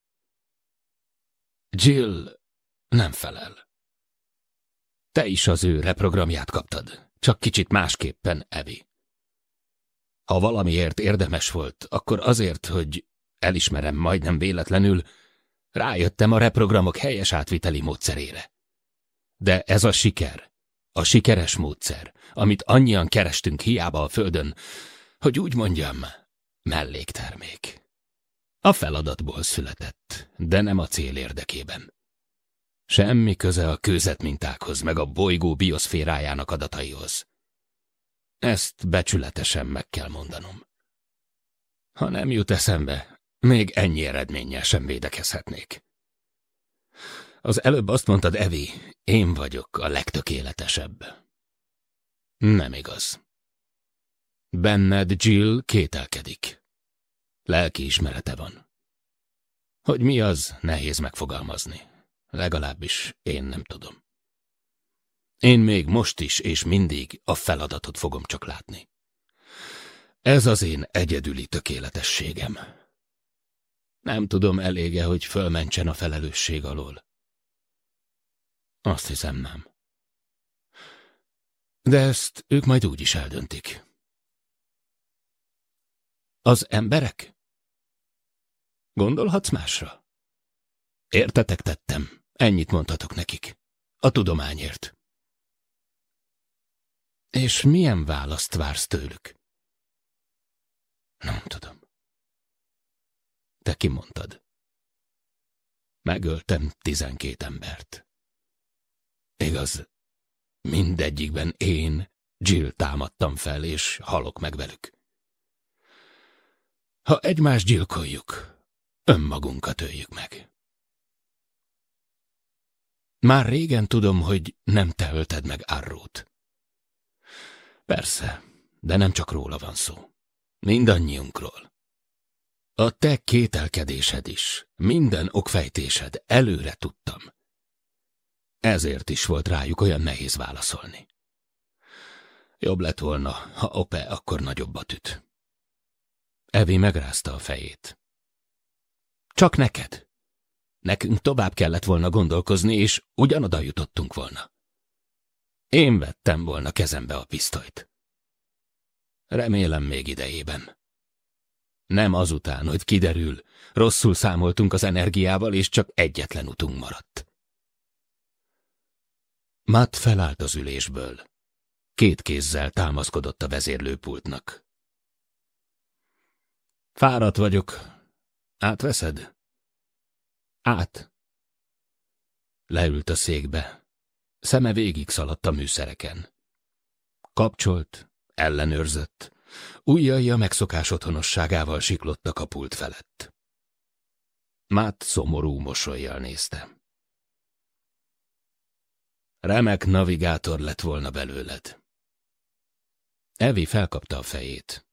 [SPEAKER 2] Jill nem felel. Te is az ő reprogramját kaptad, csak kicsit másképpen, Evi. Ha valamiért érdemes volt, akkor azért, hogy elismerem majdnem véletlenül, rájöttem a reprogramok helyes átviteli módszerére. De ez a siker. A sikeres módszer, amit annyian kerestünk hiába a földön, hogy úgy mondjam, melléktermék. A feladatból született, de nem a cél érdekében. Semmi köze a kőzetmintákhoz, meg a bolygó bioszférájának adataihoz. Ezt becsületesen meg kell mondanom. Ha nem jut eszembe, még ennyi eredménnyel sem védekezhetnék. Az előbb azt mondtad, Evi, én vagyok a legtökéletesebb. Nem igaz. Benned Jill kételkedik. Lelki ismerete van. Hogy mi az, nehéz megfogalmazni. Legalábbis én nem tudom. Én még most is és mindig a feladatot fogom csak látni. Ez az én egyedüli tökéletességem. Nem tudom elége, hogy fölmentsen a felelősség alól. Azt hiszem nem. De ezt ők majd úgy is eldöntik. Az emberek? Gondolhatsz másra? Értetek tettem. Ennyit mondhatok nekik. A tudományért. És milyen választ vársz tőlük? Nem tudom. Te kimondtad. Megöltem tizenkét embert. Igaz, mindegyikben én, Jill támadtam fel, és halok meg velük. Ha egymást gyilkoljuk, önmagunkat öljük meg. Már régen tudom, hogy nem te ölted meg Arrót. Persze, de nem csak róla van szó. Mindannyiunkról. A te kételkedésed is, minden okfejtésed, előre tudtam. Ezért is volt rájuk olyan nehéz válaszolni. Jobb lett volna, ha Ope akkor nagyobbat üt. Evi megrázta a fejét. Csak neked. Nekünk tovább kellett volna gondolkozni, és ugyanoda jutottunk volna. Én vettem volna kezembe a pisztolyt. Remélem még idejében. Nem azután, hogy kiderül, rosszul számoltunk az energiával, és csak egyetlen utunk maradt. Matt felállt az ülésből. Két kézzel támaszkodott a vezérlőpultnak. Fáradt vagyok. Átveszed? Át. Leült a székbe. Szeme végig szaladt a műszereken. Kapcsolt, ellenőrzött, ujjai a megszokás otthonosságával siklottak a pult felett. Mát szomorú mosolyjal nézte. Remek navigátor lett volna belőled. Evi felkapta a fejét.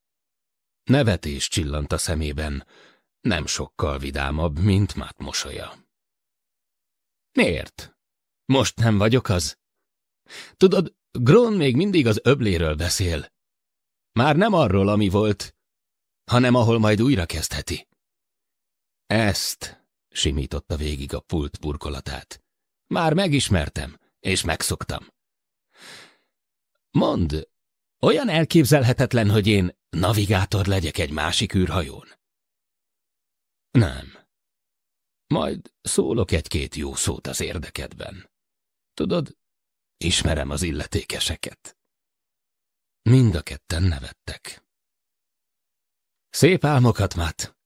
[SPEAKER 2] Nevetés csillant a szemében, nem sokkal vidámabb, mint mát mosolya. Miért? Most nem vagyok az? Tudod, Grón még mindig az öbléről beszél. Már nem arról, ami volt, hanem ahol majd újra kezdheti. Ezt simította végig a pult burkolatát. Már megismertem és megszoktam. Mond, olyan elképzelhetetlen, hogy én navigátor legyek egy másik űrhajón? Nem. Majd szólok egy-két jó szót az érdekedben. Tudod, ismerem az illetékeseket. Mind a ketten nevettek. Szép álmokat, Matt.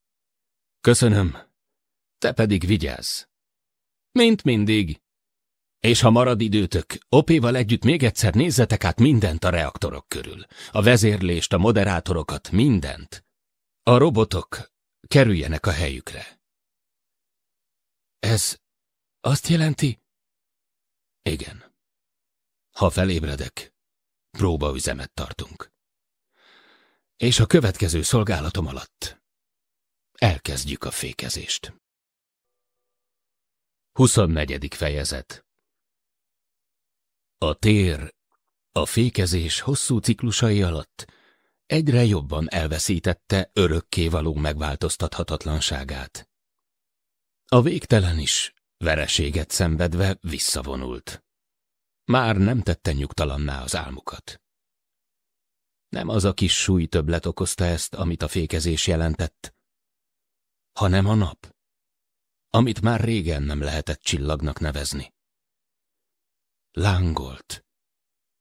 [SPEAKER 2] Köszönöm. Te pedig vigyázz. Mint mindig. És ha marad időtök, Opéval együtt még egyszer nézzetek át mindent a reaktorok körül. A vezérlést, a moderátorokat, mindent. A robotok kerüljenek a helyükre. Ez azt jelenti? Igen. Ha felébredek, próbaüzemet tartunk. És a következő szolgálatom alatt elkezdjük a fékezést. 24. fejezet a tér, a fékezés hosszú ciklusai alatt egyre jobban elveszítette örökkévaló megváltoztathatatlanságát. A végtelen is, vereséget szenvedve visszavonult. Már nem tette nyugtalanná az álmukat. Nem az a kis súlytöblet okozta ezt, amit a fékezés jelentett, hanem a nap, amit már régen nem lehetett csillagnak nevezni lángolt,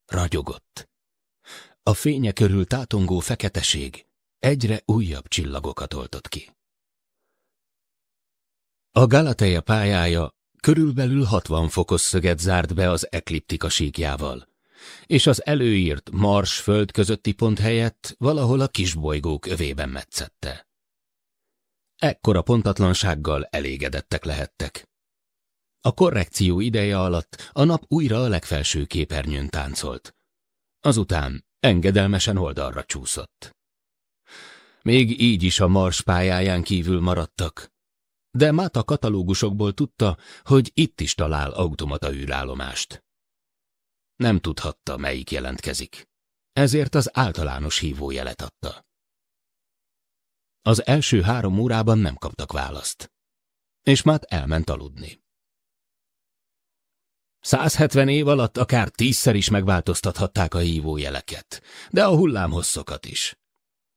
[SPEAKER 2] ragyogott. A fénye körül tátongó feketeség egyre újabb csillagokat oltott ki. A Galateja pályája körülbelül 60 fokos szöget zárt be az ekliptika síkjával, és az előírt Mars föld közötti pont helyett valahol a kisbolygók övében metszette. Ekkora pontatlansággal elégedettek lehettek. A korrekció ideje alatt a nap újra a legfelső képernyőn táncolt. Azután engedelmesen oldalra csúszott. Még így is a mars pályáján kívül maradtak, de Mát a katalógusokból tudta, hogy itt is talál automata űrállomást. Nem tudhatta, melyik jelentkezik, ezért az általános hívójelet adta. Az első három órában nem kaptak választ, és Mát elment aludni. 170 év alatt akár tízszer is megváltoztathatták a hívójeleket, de a hullámhosszokat is.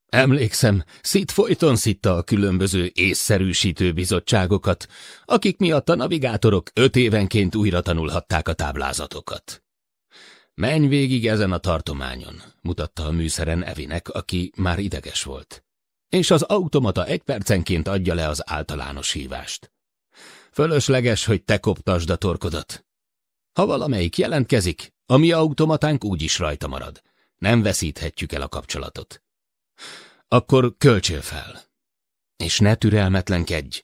[SPEAKER 2] Emlékszem, Szit folyton szitta a különböző észszerűsítő bizottságokat, akik miatt a navigátorok öt évenként újra tanulhatták a táblázatokat. Menj végig ezen a tartományon, mutatta a műszeren Evinek, aki már ideges volt. És az automata egy percenként adja le az általános hívást. Fölösleges, hogy te koptasd a torkodat. Ha valamelyik jelentkezik, a mi automatánk úgyis rajta marad. Nem veszíthetjük el a kapcsolatot. Akkor költsél fel. És ne türelmetlenkedj.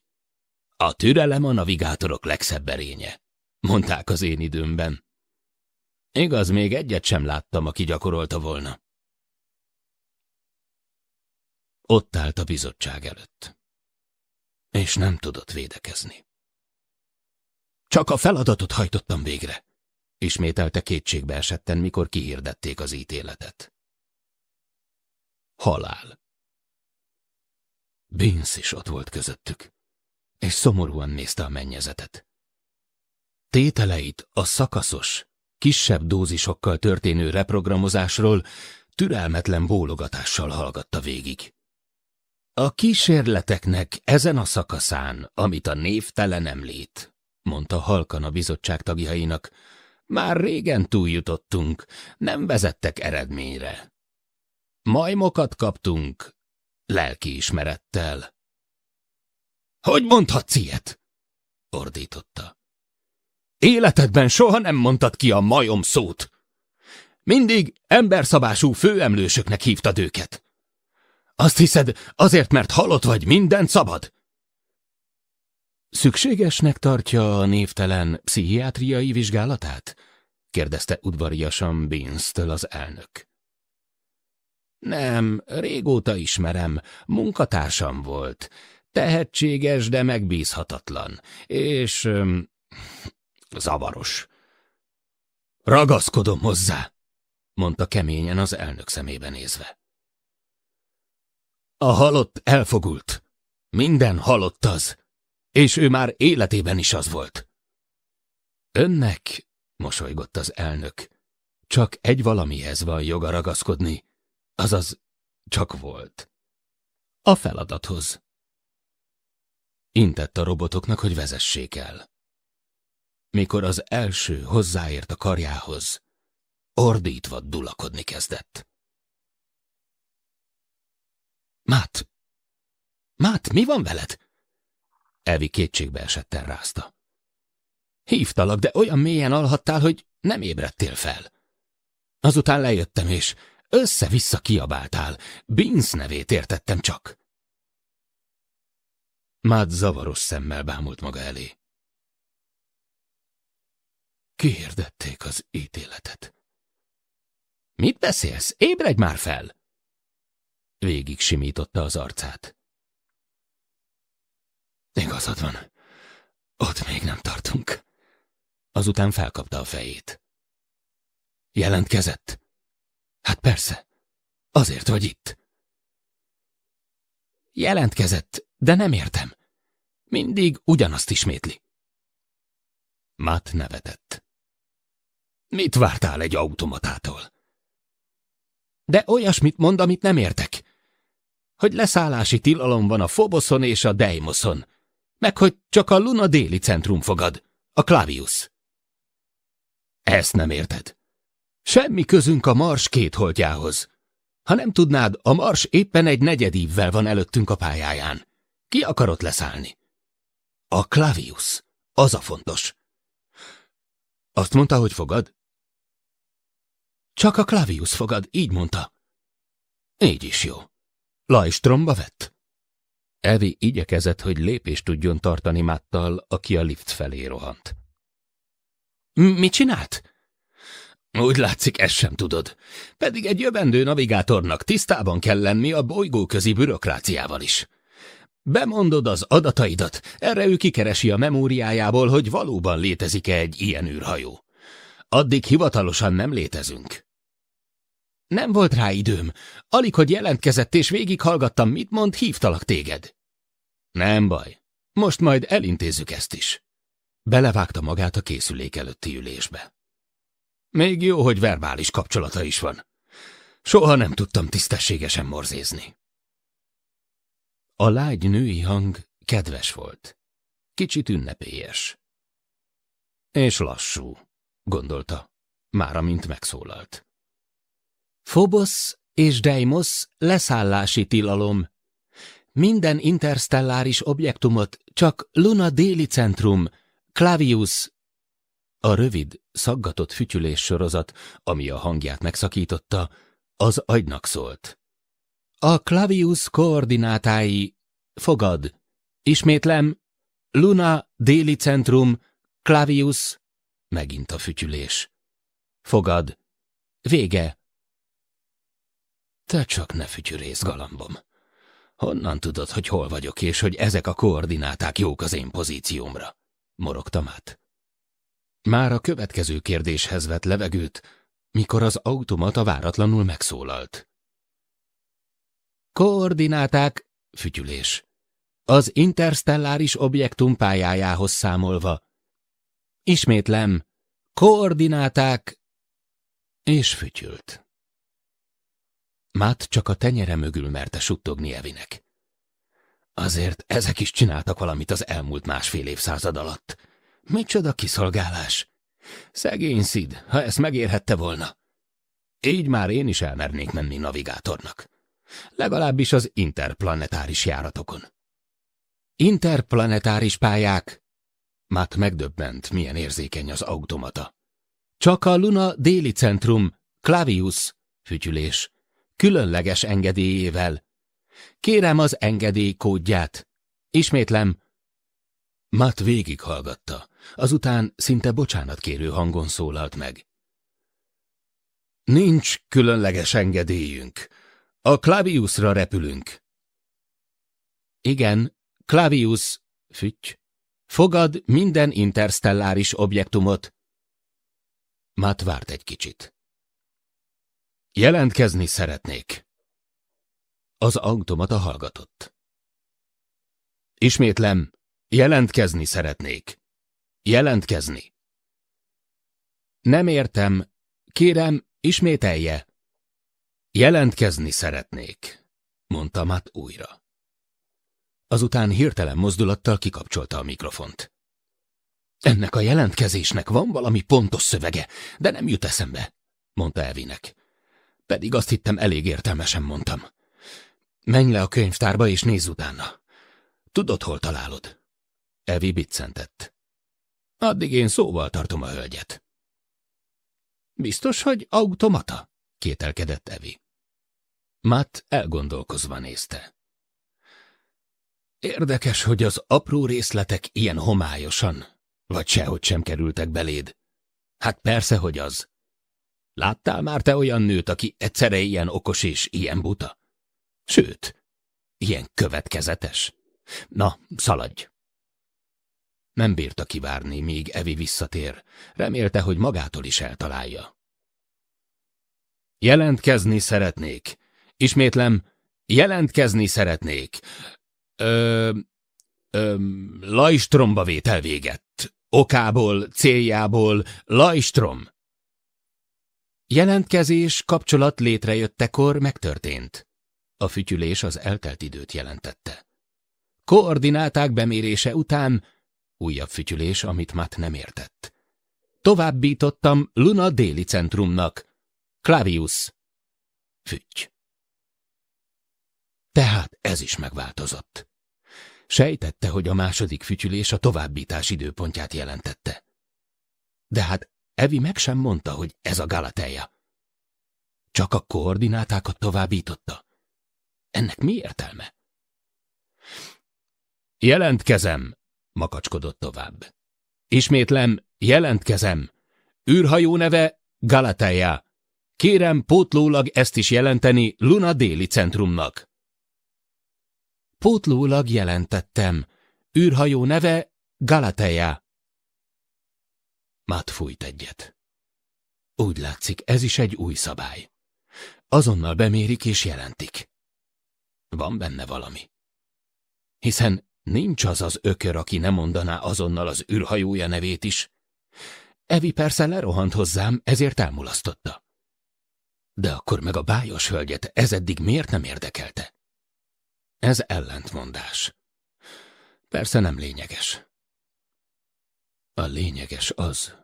[SPEAKER 2] A türelem a navigátorok legszebb erénye, mondták az én időmben. Igaz, még egyet sem láttam, aki gyakorolta volna. Ott állt a bizottság előtt, és nem tudott védekezni. Csak a feladatot hajtottam végre, ismételte kétségbe esetten, mikor kihirdették az ítéletet. Halál. Vince is ott volt közöttük, és szomorúan nézte a mennyezetet. Tételeit a szakaszos, kisebb dózisokkal történő reprogramozásról türelmetlen bólogatással hallgatta végig. A kísérleteknek ezen a szakaszán, amit a névtelen említ, mondta halkan a bizottság tagjainak. Már régen túljutottunk, nem vezettek eredményre. Majmokat kaptunk, lelkiismerettel. Hogy mondhatsz ilyet? ordította. Életedben soha nem mondtad ki a majom szót. Mindig emberszabású főemlősöknek hívtad őket. Azt hiszed, azért, mert halott vagy, minden szabad? Szükségesnek tartja a névtelen pszichiátriai vizsgálatát? kérdezte udvariasan Bénztől az elnök. Nem, régóta ismerem, munkatársam volt. Tehetséges, de megbízhatatlan, és... Öm, zavaros. Ragaszkodom hozzá, mondta keményen az elnök szemébe nézve. A halott elfogult. Minden halott az és ő már életében is az volt. Önnek, mosolygott az elnök, csak egy valamihez van joga ragaszkodni, azaz csak volt. A feladathoz. Intett a robotoknak, hogy vezessék el. Mikor az első hozzáért a karjához, ordítva dulakodni kezdett. Mát! Mát, mi van veled? Elvi kétségbe esetten rázta. Hívtalak, de olyan mélyen alhattál, hogy nem ébredtél fel. Azután lejöttem, és össze-vissza kiabáltál. Binz nevét értettem csak. Mád zavaros szemmel bámult maga elé. Kérdették az ítéletet. Mit beszélsz? Ébredj már fel! Végig simította az arcát. Igazad van. Ott még nem tartunk. Azután felkapta a fejét. Jelentkezett? Hát persze. Azért vagy itt. Jelentkezett, de nem értem. Mindig ugyanazt ismétli. Matt nevetett. Mit vártál egy automatától? De olyasmit mond, amit nem értek. Hogy leszállási tilalom van a Foboszon és a Deimoszon meg hogy csak a Luna déli centrum fogad, a Clavius. Ezt nem érted. Semmi közünk a Mars két holtjához. Ha nem tudnád, a Mars éppen egy negyedívvel van előttünk a pályáján. Ki akarod leszállni? A Clavius. Az a fontos. Azt mondta, hogy fogad? Csak a Clavius fogad, így mondta. Így is jó. Lajstromba vett? Evi igyekezett, hogy lépést tudjon tartani Mattal, aki a lift felé rohant. – Mit csinált? – Úgy látszik, ezt sem tudod. Pedig egy jövendő navigátornak tisztában kell lenni a bolygóközi bürokráciával is. Bemondod az adataidat, erre ő kikeresi a memóriájából, hogy valóban létezik-e egy ilyen űrhajó. Addig hivatalosan nem létezünk. Nem volt rá időm. Alig, hogy jelentkezett és végighallgattam, mit mond, hívtalak téged. Nem baj. Most majd elintézzük ezt is. Belevágta magát a készülék előtti ülésbe. Még jó, hogy verbális kapcsolata is van. Soha nem tudtam tisztességesen morzézni. A lágy női hang kedves volt. Kicsit ünnepélyes. És lassú, gondolta, már amint megszólalt. Phobos és Deimos leszállási tilalom. Minden interstelláris objektumot csak Luna déli centrum, Clavius, a rövid, szaggatott fütyülés sorozat, ami a hangját megszakította, az agynak szólt. A Clavius koordinátái fogad. Ismétlem, Luna, déli centrum, Clavius, megint a fütyülés. Fogad. Vége. Te csak ne fütyűrész, galambom. Honnan tudod, hogy hol vagyok, és hogy ezek a koordináták jók az én pozíciómra? Morogtam át. Már a következő kérdéshez vett levegőt, mikor az automata váratlanul megszólalt. Koordináták, fütyülés. Az interstelláris objektum pályájához számolva. Ismétlem, koordináták, és fütyült. Mát csak a tenyere mögül merte suttogni Evinek. Azért ezek is csináltak valamit az elmúlt másfél évszázad alatt. Micsoda kiszolgálás! Szegény Szid, ha ezt megérhette volna. Így már én is elmernék menni navigátornak. Legalábbis az interplanetáris járatokon. Interplanetáris pályák! Mát megdöbbent, milyen érzékeny az automata. Csak a Luna déli centrum, Clavius, fütyülés, különleges engedélyével. Kérem az engedély kódját. Ismétlem. Matt végighallgatta, azután szinte bocsánatkérő hangon szólalt meg. Nincs különleges engedélyünk. A Klaviusra repülünk. Igen, Klavius, fütty, fogad minden interstelláris objektumot. Matt várt egy kicsit. Jelentkezni szeretnék. Az automata hallgatott. Ismétlem, jelentkezni szeretnék. Jelentkezni. Nem értem. Kérem, ismételje. Jelentkezni szeretnék, mondta Matt újra. Azután hirtelen mozdulattal kikapcsolta a mikrofont. Ennek a jelentkezésnek van valami pontos szövege, de nem jut eszembe, mondta Elvinek pedig azt hittem elég értelmesen mondtam. Menj le a könyvtárba és nézz utána. Tudod, hol találod? Evi biccentett. Addig én szóval tartom a hölgyet. Biztos, hogy automata? kételkedett Evi. Matt elgondolkozva nézte. Érdekes, hogy az apró részletek ilyen homályosan, vagy sehogy sem kerültek beléd. Hát persze, hogy az. Láttál már te olyan nőt, aki egyszerre ilyen okos és ilyen buta? Sőt, ilyen következetes? Na, szaladj! Nem bírta kivárni, míg Evi visszatér. Remélte, hogy magától is eltalálja. Jelentkezni szeretnék. Ismétlem, jelentkezni szeretnék. Ö, ö, lajstromba vétel végett. Okából, céljából, lajstrom. Jelentkezés, kapcsolat létrejöttekor megtörtént. A fütyülés az eltelt időt jelentette. Koordináták bemérése után újabb fütyülés, amit Matt nem értett. Továbbítottam Luna déli centrumnak. Klaviusz. Füty. Tehát ez is megváltozott. Sejtette, hogy a második fütyülés a továbbítás időpontját jelentette. De hát Evi meg sem mondta, hogy ez a Galateja. Csak a koordinátákat továbbította. Ennek mi értelme? Jelentkezem, makacskodott tovább. Ismétlem, jelentkezem. Űrhajó neve Galateja. Kérem pótlólag ezt is jelenteni Luna déli centrumnak. Pótlólag jelentettem. Űrhajó neve Galateja. Matt fújt egyet. Úgy látszik, ez is egy új szabály. Azonnal bemérik és jelentik. Van benne valami. Hiszen nincs az az ökör, aki nem mondaná azonnal az űrhajója nevét is. Evi persze lerohant hozzám, ezért elmulasztotta. De akkor meg a bájos hölgyet ez eddig miért nem érdekelte? Ez ellentmondás. Persze nem lényeges. A lényeges az,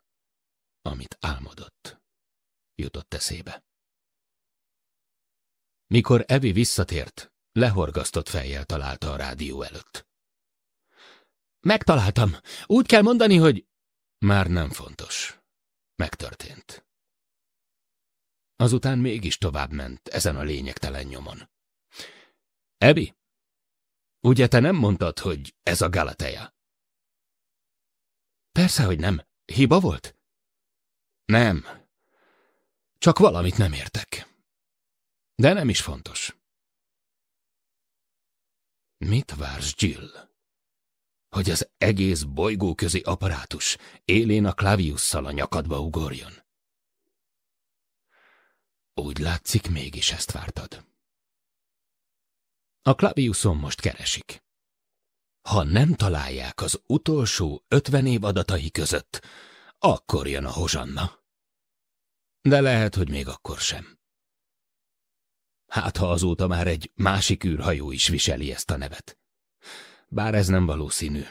[SPEAKER 2] amit álmodott, jutott eszébe. Mikor Evi visszatért, lehorgasztott fejjel találta a rádió előtt. Megtaláltam! Úgy kell mondani, hogy... Már nem fontos. Megtörtént. Azután mégis tovább ment ezen a lényegtelen nyomon. Ebi, ugye te nem mondtad, hogy ez a Galateja? Persze, hogy nem. Hiba volt? Nem. Csak valamit nem értek. De nem is fontos. Mit vársz, Jill? Hogy az egész bolygóközi apparátus élén a klaviusszal a nyakadba ugorjon? Úgy látszik, mégis ezt vártad. A klaviuszon most keresik. Ha nem találják az utolsó ötven év adatai között, akkor jön a hozsanna. De lehet, hogy még akkor sem. Hát, ha azóta már egy másik űrhajó is viseli ezt a nevet. Bár ez nem valószínű.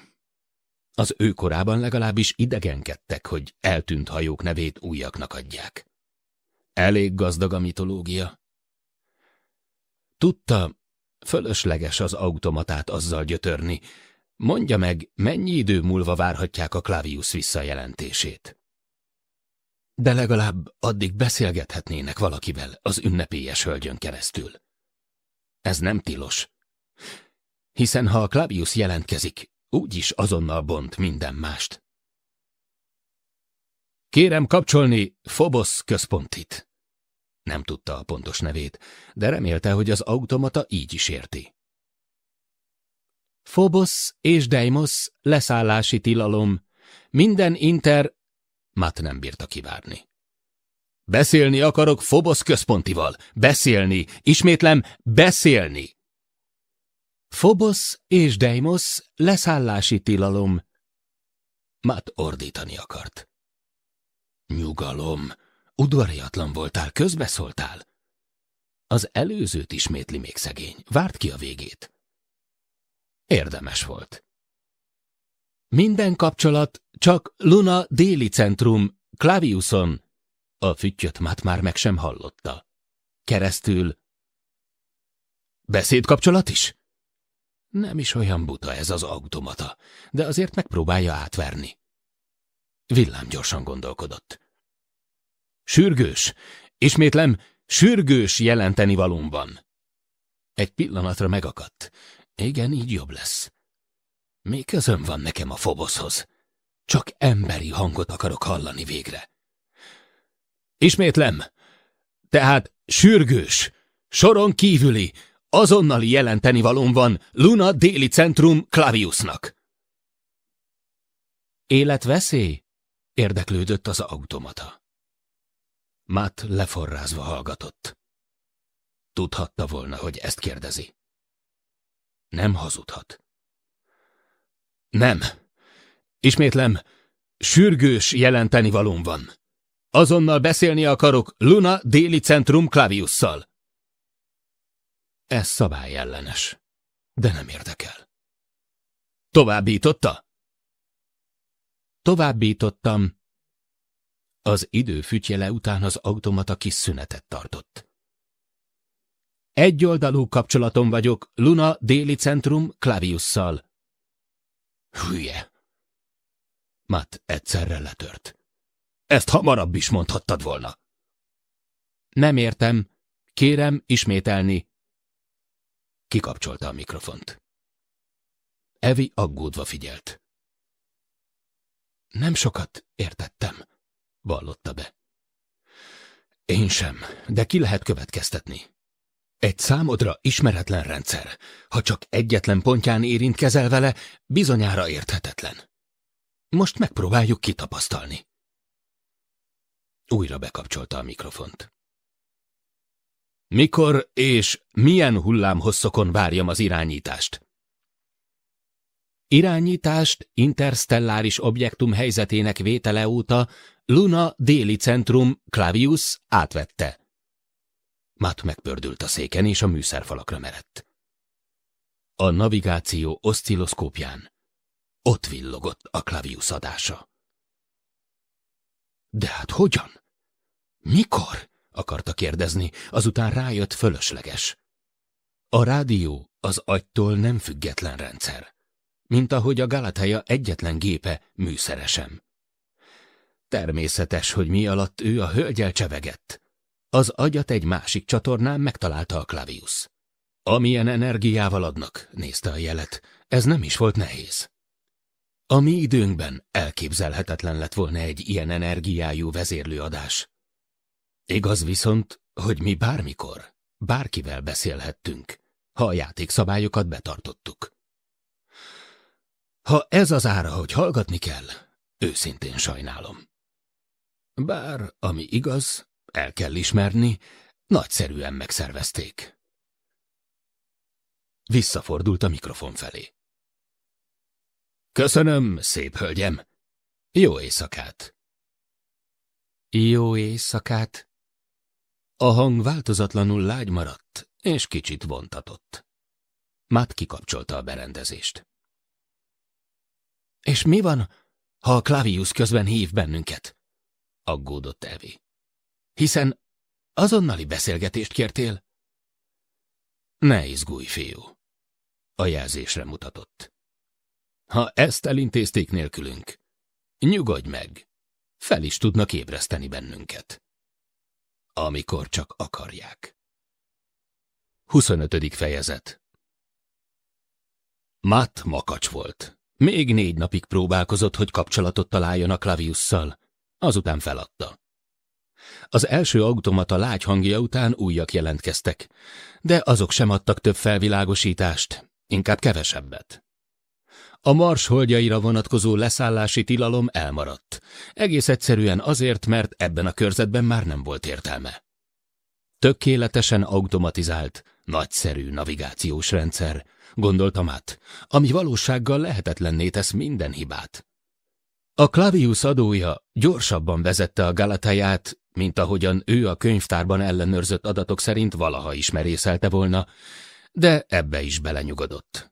[SPEAKER 2] Az ő korában legalábbis idegenkedtek, hogy eltűnt hajók nevét újaknak adják. Elég gazdag a mitológia. Tudta, Fölösleges az automatát azzal gyötörni. Mondja meg, mennyi idő múlva várhatják a Klavius visszajelentését. De legalább addig beszélgethetnének valakivel az ünnepélyes hölgyön keresztül. Ez nem tilos. Hiszen ha a Klavius jelentkezik, úgyis azonnal bont minden mást. Kérem kapcsolni Fobosz központit. Nem tudta a pontos nevét, de remélte, hogy az automata így is érti. Phobos és Deimos, leszállási tilalom. Minden inter... Matt nem bírta kivárni. Beszélni akarok Phobos központival. Beszélni. Ismétlem, beszélni. Phobos és Deimos, leszállási tilalom. Matt ordítani akart. Nyugalom, Udvariatlan voltál, közbeszóltál. Az előzőt ismétli még szegény. Várt ki a végét. Érdemes volt. Minden kapcsolat csak Luna déli centrum, klaviuson. A füttyöt Matt már meg sem hallotta. Keresztül. Beszédkapcsolat is? Nem is olyan buta ez az automata, de azért megpróbálja átverni. Villám gyorsan gondolkodott. Sürgős! Ismétlem, sürgős jelenteni valóm van. Egy pillanatra megakadt. Igen, így jobb lesz. Mi közöm van nekem a foboszhoz? Csak emberi hangot akarok hallani végre. Ismétlem, tehát sürgős, soron kívüli, azonnali jelenteni valóm van Luna déli centrum Claviusnak. Életveszély? Érdeklődött az automata. Matt leforrázva hallgatott. Tudhatta volna, hogy ezt kérdezi. Nem hazudhat. Nem. Ismétlem, sürgős jelenteni valóm van. Azonnal beszélni akarok Luna déli centrum Klaviusszal. Ez szabályellenes, de nem érdekel. Továbbította? Továbbítottam, az idő fütyele után az automata kis szünetet tartott. Egyoldalú kapcsolaton vagyok, Luna déli centrum Klaviusszal. Hülye! Matt egyszerre letört. Ezt hamarabb is mondhattad volna. Nem értem. Kérem ismételni. Kikapcsolta a mikrofont. Evi aggódva figyelt. Nem sokat értettem vallotta be. Én sem, de ki lehet következtetni. Egy számodra ismeretlen rendszer, ha csak egyetlen pontján érintkezel vele, bizonyára érthetetlen. Most megpróbáljuk kitapasztalni. Újra bekapcsolta a mikrofont. Mikor és milyen hullámhosszokon várjam az irányítást? Irányítást interstelláris objektum helyzetének vétele óta Luna déli centrum Clavius átvette. Matt megpördült a széken és a műszerfalakra merett. A navigáció oszcilloszkópján ott villogott a Clavius adása. De hát hogyan? Mikor? akarta kérdezni, azután rájött fölösleges. A rádió az agytól nem független rendszer mint ahogy a Galatája egyetlen gépe műszeresem. Természetes, hogy mi alatt ő a hölgyel csevegett. Az agyat egy másik csatornán megtalálta a Klavius. Amilyen energiával adnak, nézte a jelet. Ez nem is volt nehéz. A mi időnkben elképzelhetetlen lett volna egy ilyen energiájú vezérlőadás. Igaz viszont, hogy mi bármikor, bárkivel beszélhettünk, ha a játékszabályokat betartottuk. Ha ez az ára, hogy hallgatni kell, őszintén sajnálom. Bár, ami igaz, el kell ismerni, nagyszerűen megszervezték. Visszafordult a mikrofon felé. Köszönöm, szép hölgyem! Jó éjszakát! Jó éjszakát! A hang változatlanul lágy maradt, és kicsit vontatott. Matt kikapcsolta a berendezést. És mi van, ha a Klavius közben hív bennünket? Aggódott Evi. Hiszen azonnali beszélgetést kértél? Ne izgulj, fiú. A jelzésre mutatott. Ha ezt elintézték nélkülünk, nyugodj meg, fel is tudnak ébreszteni bennünket. Amikor csak akarják. 25. fejezet Matt makacs volt. Még négy napig próbálkozott, hogy kapcsolatot találjon a Klaviusszal, azután feladta. Az első automata lágy hangja után újak jelentkeztek, de azok sem adtak több felvilágosítást, inkább kevesebbet. A mars holdjaira vonatkozó leszállási tilalom elmaradt, egész egyszerűen azért, mert ebben a körzetben már nem volt értelme. Tökéletesen automatizált, Nagyszerű navigációs rendszer, gondolta Matt, ami valósággal lehetetlenné tesz minden hibát. A Klavius adója gyorsabban vezette a Galatáját, mint ahogyan ő a könyvtárban ellenőrzött adatok szerint valaha ismerészelte volna, de ebbe is belenyugodott.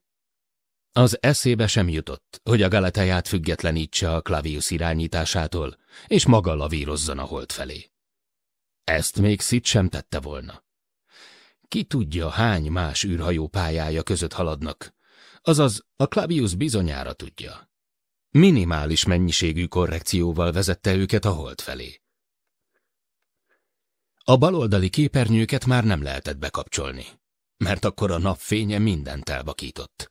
[SPEAKER 2] Az eszébe sem jutott, hogy a Galatáját függetlenítse a Klavius irányításától, és maga lavírozzon a hold felé. Ezt még Szit sem tette volna. Ki tudja, hány más űrhajó pályája között haladnak. Azaz, a Klabius bizonyára tudja. Minimális mennyiségű korrekcióval vezette őket a hold felé. A baloldali képernyőket már nem lehetett bekapcsolni, mert akkor a napfénye mindent elvakított.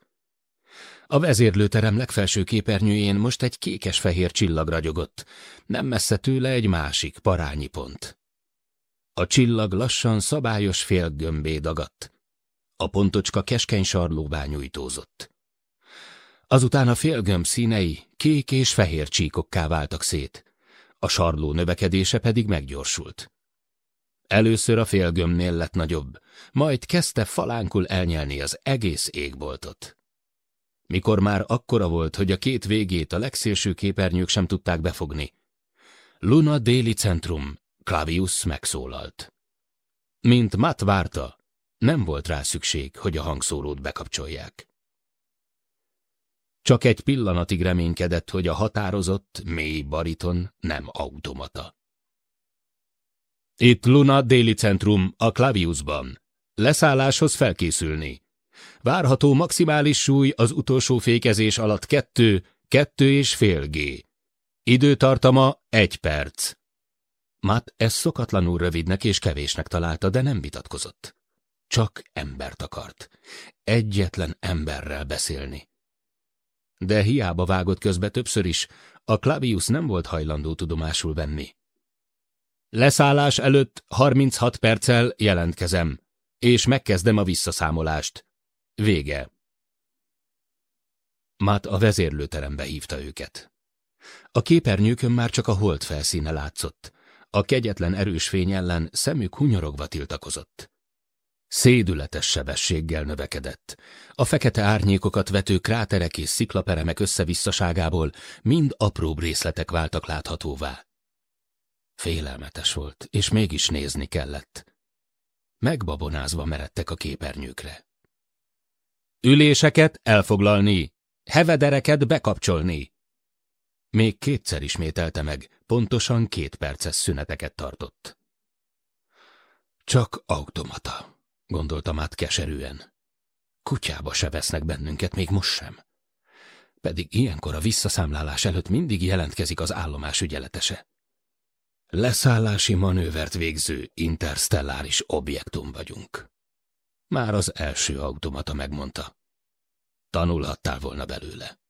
[SPEAKER 2] A vezérlőterem legfelső képernyőjén most egy kékes-fehér csillag ragyogott, nem messze tőle egy másik parányi pont. A csillag lassan szabályos félgömbé dagadt. A pontocska keskeny sarlóvá nyújtózott. Azután a félgömb színei kék és fehér csíkokká váltak szét, a sarló növekedése pedig meggyorsult. Először a félgömbnél lett nagyobb, majd kezdte falánkul elnyelni az egész égboltot. Mikor már akkora volt, hogy a két végét a legszélső képernyők sem tudták befogni. Luna déli centrum, Clavius megszólalt. Mint Matt várta, nem volt rá szükség, hogy a hangszórót bekapcsolják. Csak egy pillanatig reménykedett, hogy a határozott, mély bariton nem automata. Itt Luna déli centrum, a Claviusban. Leszálláshoz felkészülni. Várható maximális súly az utolsó fékezés alatt kettő, kettő és fél G. Időtartama egy perc. Matt ezt szokatlanul rövidnek és kevésnek találta, de nem vitatkozott. Csak embert akart. Egyetlen emberrel beszélni. De hiába vágott közbe többször is, a Klavius nem volt hajlandó tudomásul venni. Leszállás előtt 36 perccel jelentkezem, és megkezdem a visszaszámolást. Vége. Matt a vezérlőterembe hívta őket. A képernyőkön már csak a hold felszíne látszott, a kegyetlen erős fény ellen szemük hunyorogva tiltakozott. Szédületes sebességgel növekedett. A fekete árnyékokat vető kráterek és sziklaperemek összevisszaságából mind apróbb részletek váltak láthatóvá. Félelmetes volt, és mégis nézni kellett. Megbabonázva meredtek a képernyőkre. Üléseket elfoglalni, hevedereket bekapcsolni, még kétszer ismételte meg, pontosan két perces szüneteket tartott. Csak automata, gondoltam át keserűen. Kutyába se vesznek bennünket, még most sem. Pedig ilyenkor a visszaszámlálás előtt mindig jelentkezik az állomás ügyeletese. Leszállási manővert végző interstelláris objektum vagyunk. Már az első automata megmondta. Tanulhattál volna belőle.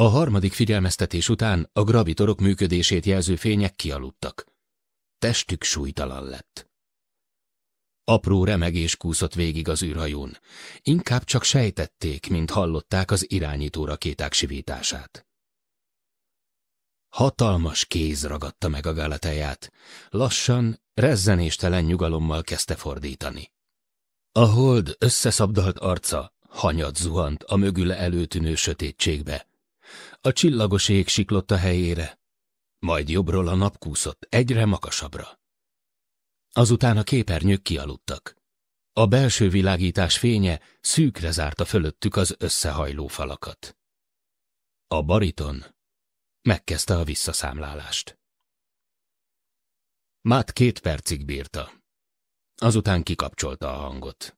[SPEAKER 2] A harmadik figyelmeztetés után a gravitorok működését jelző fények kialudtak. Testük súlytalan lett. Apró remegés kúszott végig az űrhajón. Inkább csak sejtették, mint hallották az irányító rakéták sivítását. Hatalmas kéz ragadta meg a gálateját. Lassan, rezzenéstelen nyugalommal kezdte fordítani. A hold összeszabdalt arca hanyat zuhant a mögüle előtűnő sötétségbe, a csillagos ég siklott a helyére, majd jobbról a nap kúszott egyre magasabbra. Azután a képernyők kialudtak. A belső világítás fénye szűkre zárta fölöttük az összehajló falakat. A bariton megkezdte a visszaszámlálást. Mát két percig bírta. Azután kikapcsolta a hangot.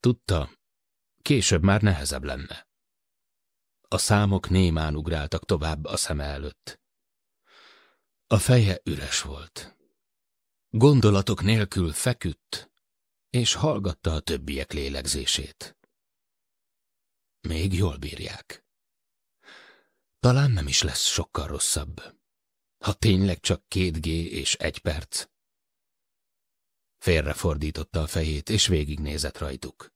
[SPEAKER 2] Tudta, később már nehezebb lenne. A számok némán ugráltak tovább a szeme előtt. A feje üres volt. Gondolatok nélkül feküdt, és hallgatta a többiek lélegzését. Még jól bírják. Talán nem is lesz sokkal rosszabb. Ha tényleg csak két G és egy perc. Félrefordította a fejét, és végignézett rajtuk.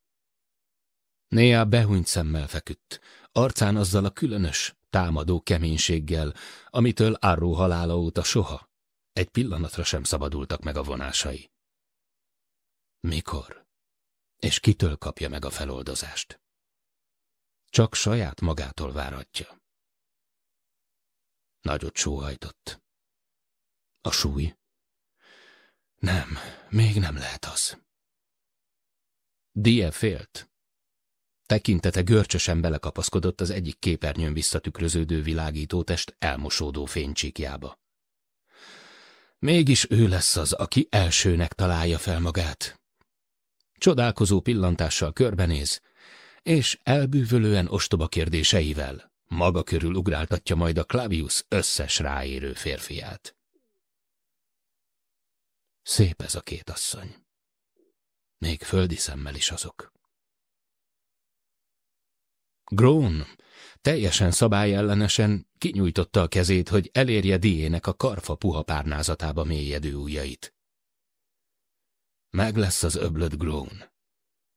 [SPEAKER 2] Néha behúnyt szemmel feküdt, arcán azzal a különös, támadó keménységgel, amitől Arró halála óta soha, egy pillanatra sem szabadultak meg a vonásai. Mikor? És kitől kapja meg a feloldozást? Csak saját magától váratja. Nagyot sóhajtott. A súly? Nem, még nem lehet az. Die félt, Tekintete görcsösen belekapaszkodott az egyik képernyőn visszatükröződő világítótest elmosódó fénycsíkjába. Mégis ő lesz az, aki elsőnek találja fel magát. Csodálkozó pillantással körbenéz, és elbűvölően ostoba kérdéseivel maga körül ugráltatja majd a klavius összes ráérő férfiát. Szép ez a két asszony. Még földi szemmel is azok. Grón teljesen szabályellenesen kinyújtotta a kezét, hogy elérje Diének a karfa puha párnázatába mélyedő ujjait. Meg lesz az öblöd Grón.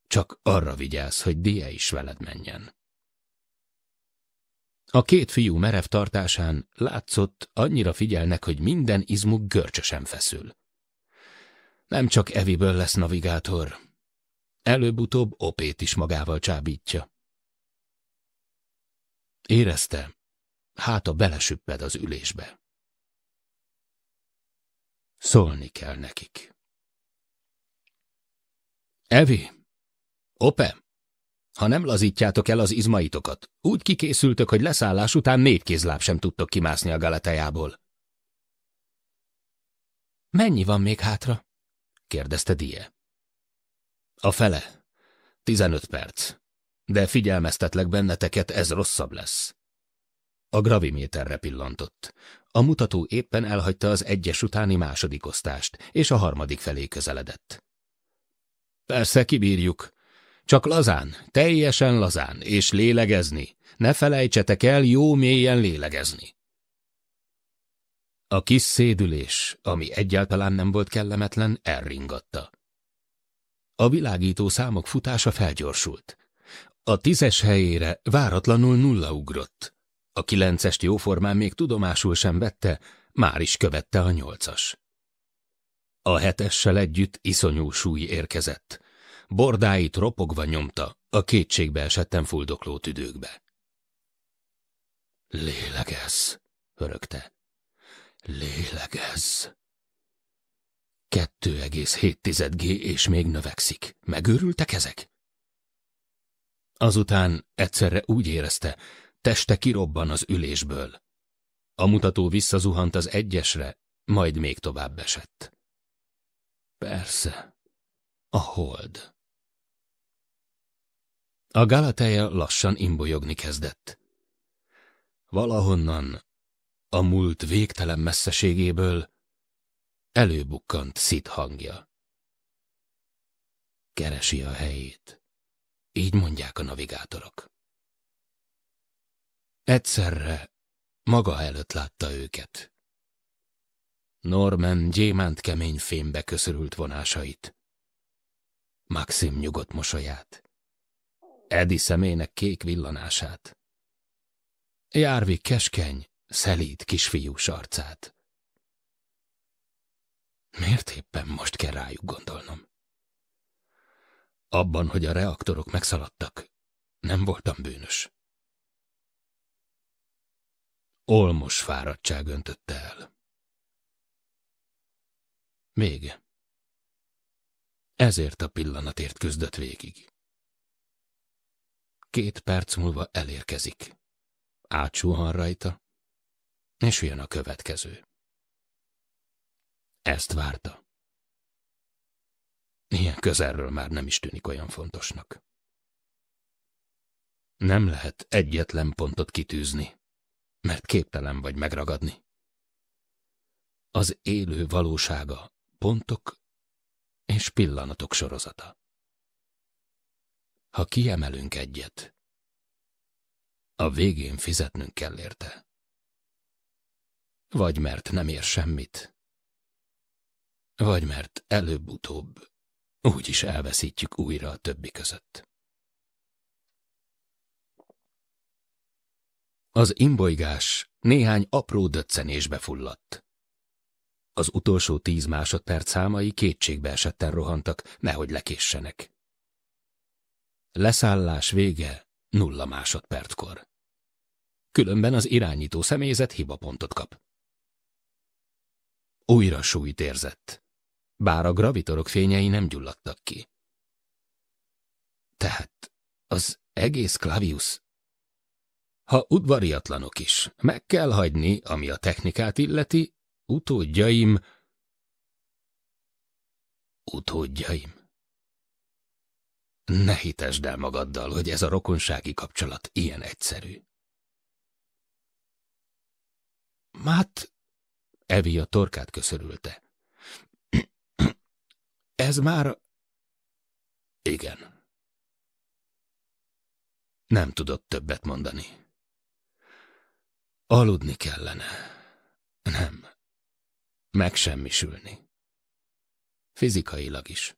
[SPEAKER 2] Csak arra vigyázz, hogy Die is veled menjen. A két fiú merev tartásán látszott, annyira figyelnek, hogy minden izmuk görcsösen feszül. Nem csak Eviből lesz navigátor. Előbb-utóbb Opét is magával csábítja. Érezte, hát a belesüpped az ülésbe. Szólni kell nekik. Evi, Ope, ha nem lazítjátok el az izmaitokat, úgy kikészültök, hogy leszállás után négy kézláb sem tudtok kimászni a galatejából. Mennyi van még hátra? kérdezte Die. A fele. Tizenöt perc de figyelmeztetlek benneteket, ez rosszabb lesz. A graviméterre pillantott. A mutató éppen elhagyta az egyes utáni második osztást, és a harmadik felé közeledett. Persze kibírjuk. Csak lazán, teljesen lazán, és lélegezni. Ne felejtsetek el jó mélyen lélegezni. A kis szédülés, ami egyáltalán nem volt kellemetlen, elringatta. A világító számok futása felgyorsult. A tízes helyére váratlanul nulla ugrott. A kilencest jóformán még tudomásul sem vette, már is követte a nyolcas. A hetessel együtt iszonyú súly érkezett. Bordáit ropogva nyomta, a kétségbe esettem fuldokló tüdőkbe. Lélegez, hörögte. Lélegez. 2,7 G és még növekszik. Megőrültek ezek? Azután egyszerre úgy érezte, teste kirobban az ülésből. A mutató visszazuhant az egyesre, majd még tovább esett. Persze, a hold. A Galateja lassan imbolyogni kezdett. Valahonnan, a múlt végtelen messzeségéből előbukkant szit hangja. Keresi a helyét. Így mondják a navigátorok. Egyszerre maga előtt látta őket. Norman gyémánt kemény fémbe köszörült vonásait. Maxim nyugodt mosolyát. Edi szemének kék villanását. Járvi keskeny, szelíd kisfiús arcát. Miért éppen most kell rájuk gondolnom? Abban, hogy a reaktorok megszaladtak, nem voltam bűnös. Olmos fáradtság öntötte el. Vége. Ezért a pillanatért küzdött végig. Két perc múlva elérkezik. Átsuhan rajta, és jön a következő. Ezt várta. Ilyen közelről már nem is tűnik olyan fontosnak. Nem lehet egyetlen pontot kitűzni, mert képtelen vagy megragadni. Az élő valósága pontok és pillanatok sorozata. Ha kiemelünk egyet, a végén fizetnünk kell érte. Vagy mert nem ér semmit, vagy mert előbb-utóbb úgy is elveszítjük újra a többi között. Az imbolygás néhány apró döccenésbe fulladt. Az utolsó tíz másodperc számai kétségbe esetten rohantak, nehogy lekéssenek. Leszállás vége nulla másodperckor. Különben az irányító személyzet hibapontot kap. Újra súlyt érzett bár a gravitorok fényei nem gyulladtak ki. Tehát az egész klaviusz? Ha udvariatlanok is, meg kell hagyni, ami a technikát illeti, utódjaim... Utódjaim. Ne hitesd el magaddal, hogy ez a rokonsági kapcsolat ilyen egyszerű. Mát, Evi a torkát köszörülte. Ez már... Igen. Nem tudott többet mondani. Aludni kellene. Nem. Megsemmisülni. Fizikailag is.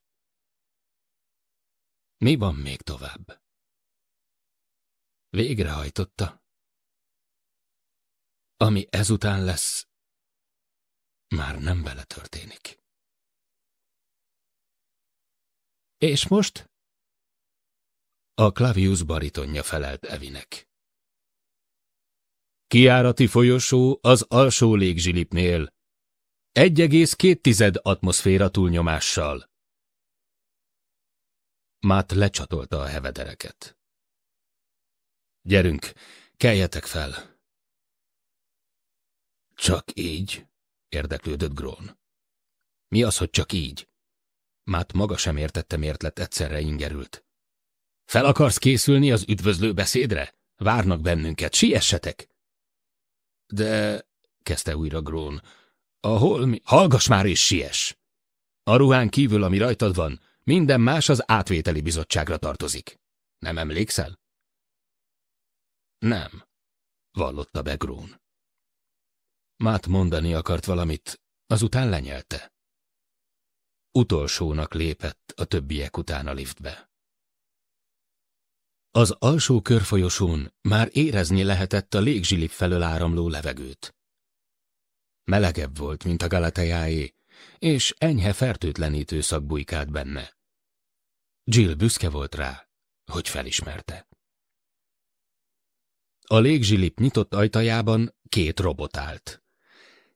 [SPEAKER 2] Mi van még tovább? Végrehajtotta. Ami ezután lesz, már nem vele történik.
[SPEAKER 1] És most?
[SPEAKER 2] A Klavius baritonja felelt Evinek. Kiárati folyosó az alsó légzsilipnél. 1,2 atmoszféra túlnyomással. Mát lecsatolta a hevedereket. Gyerünk, keljetek fel! Csak így? érdeklődött Grón. Mi az, hogy csak így? Mát maga sem értette, miért lett egyszerre ingerült. Fel akarsz készülni az üdvözlő beszédre? Várnak bennünket, siessetek! De, kezdte újra Grón, a holmi... Hallgass már és siess! A ruhán kívül, ami rajtad van, minden más az átvételi bizottságra tartozik. Nem emlékszel? Nem, vallotta be Grón. Mát mondani akart valamit, azután lenyelte. Utolsónak lépett a többiek után a liftbe. Az alsó körfolyosón már érezni lehetett a légzsilip felől áramló levegőt. Melegebb volt, mint a galatejáé, és enyhe fertőtlenítő szak bujkált benne. Jill büszke volt rá, hogy felismerte. A légzsilip nyitott ajtajában két robot állt.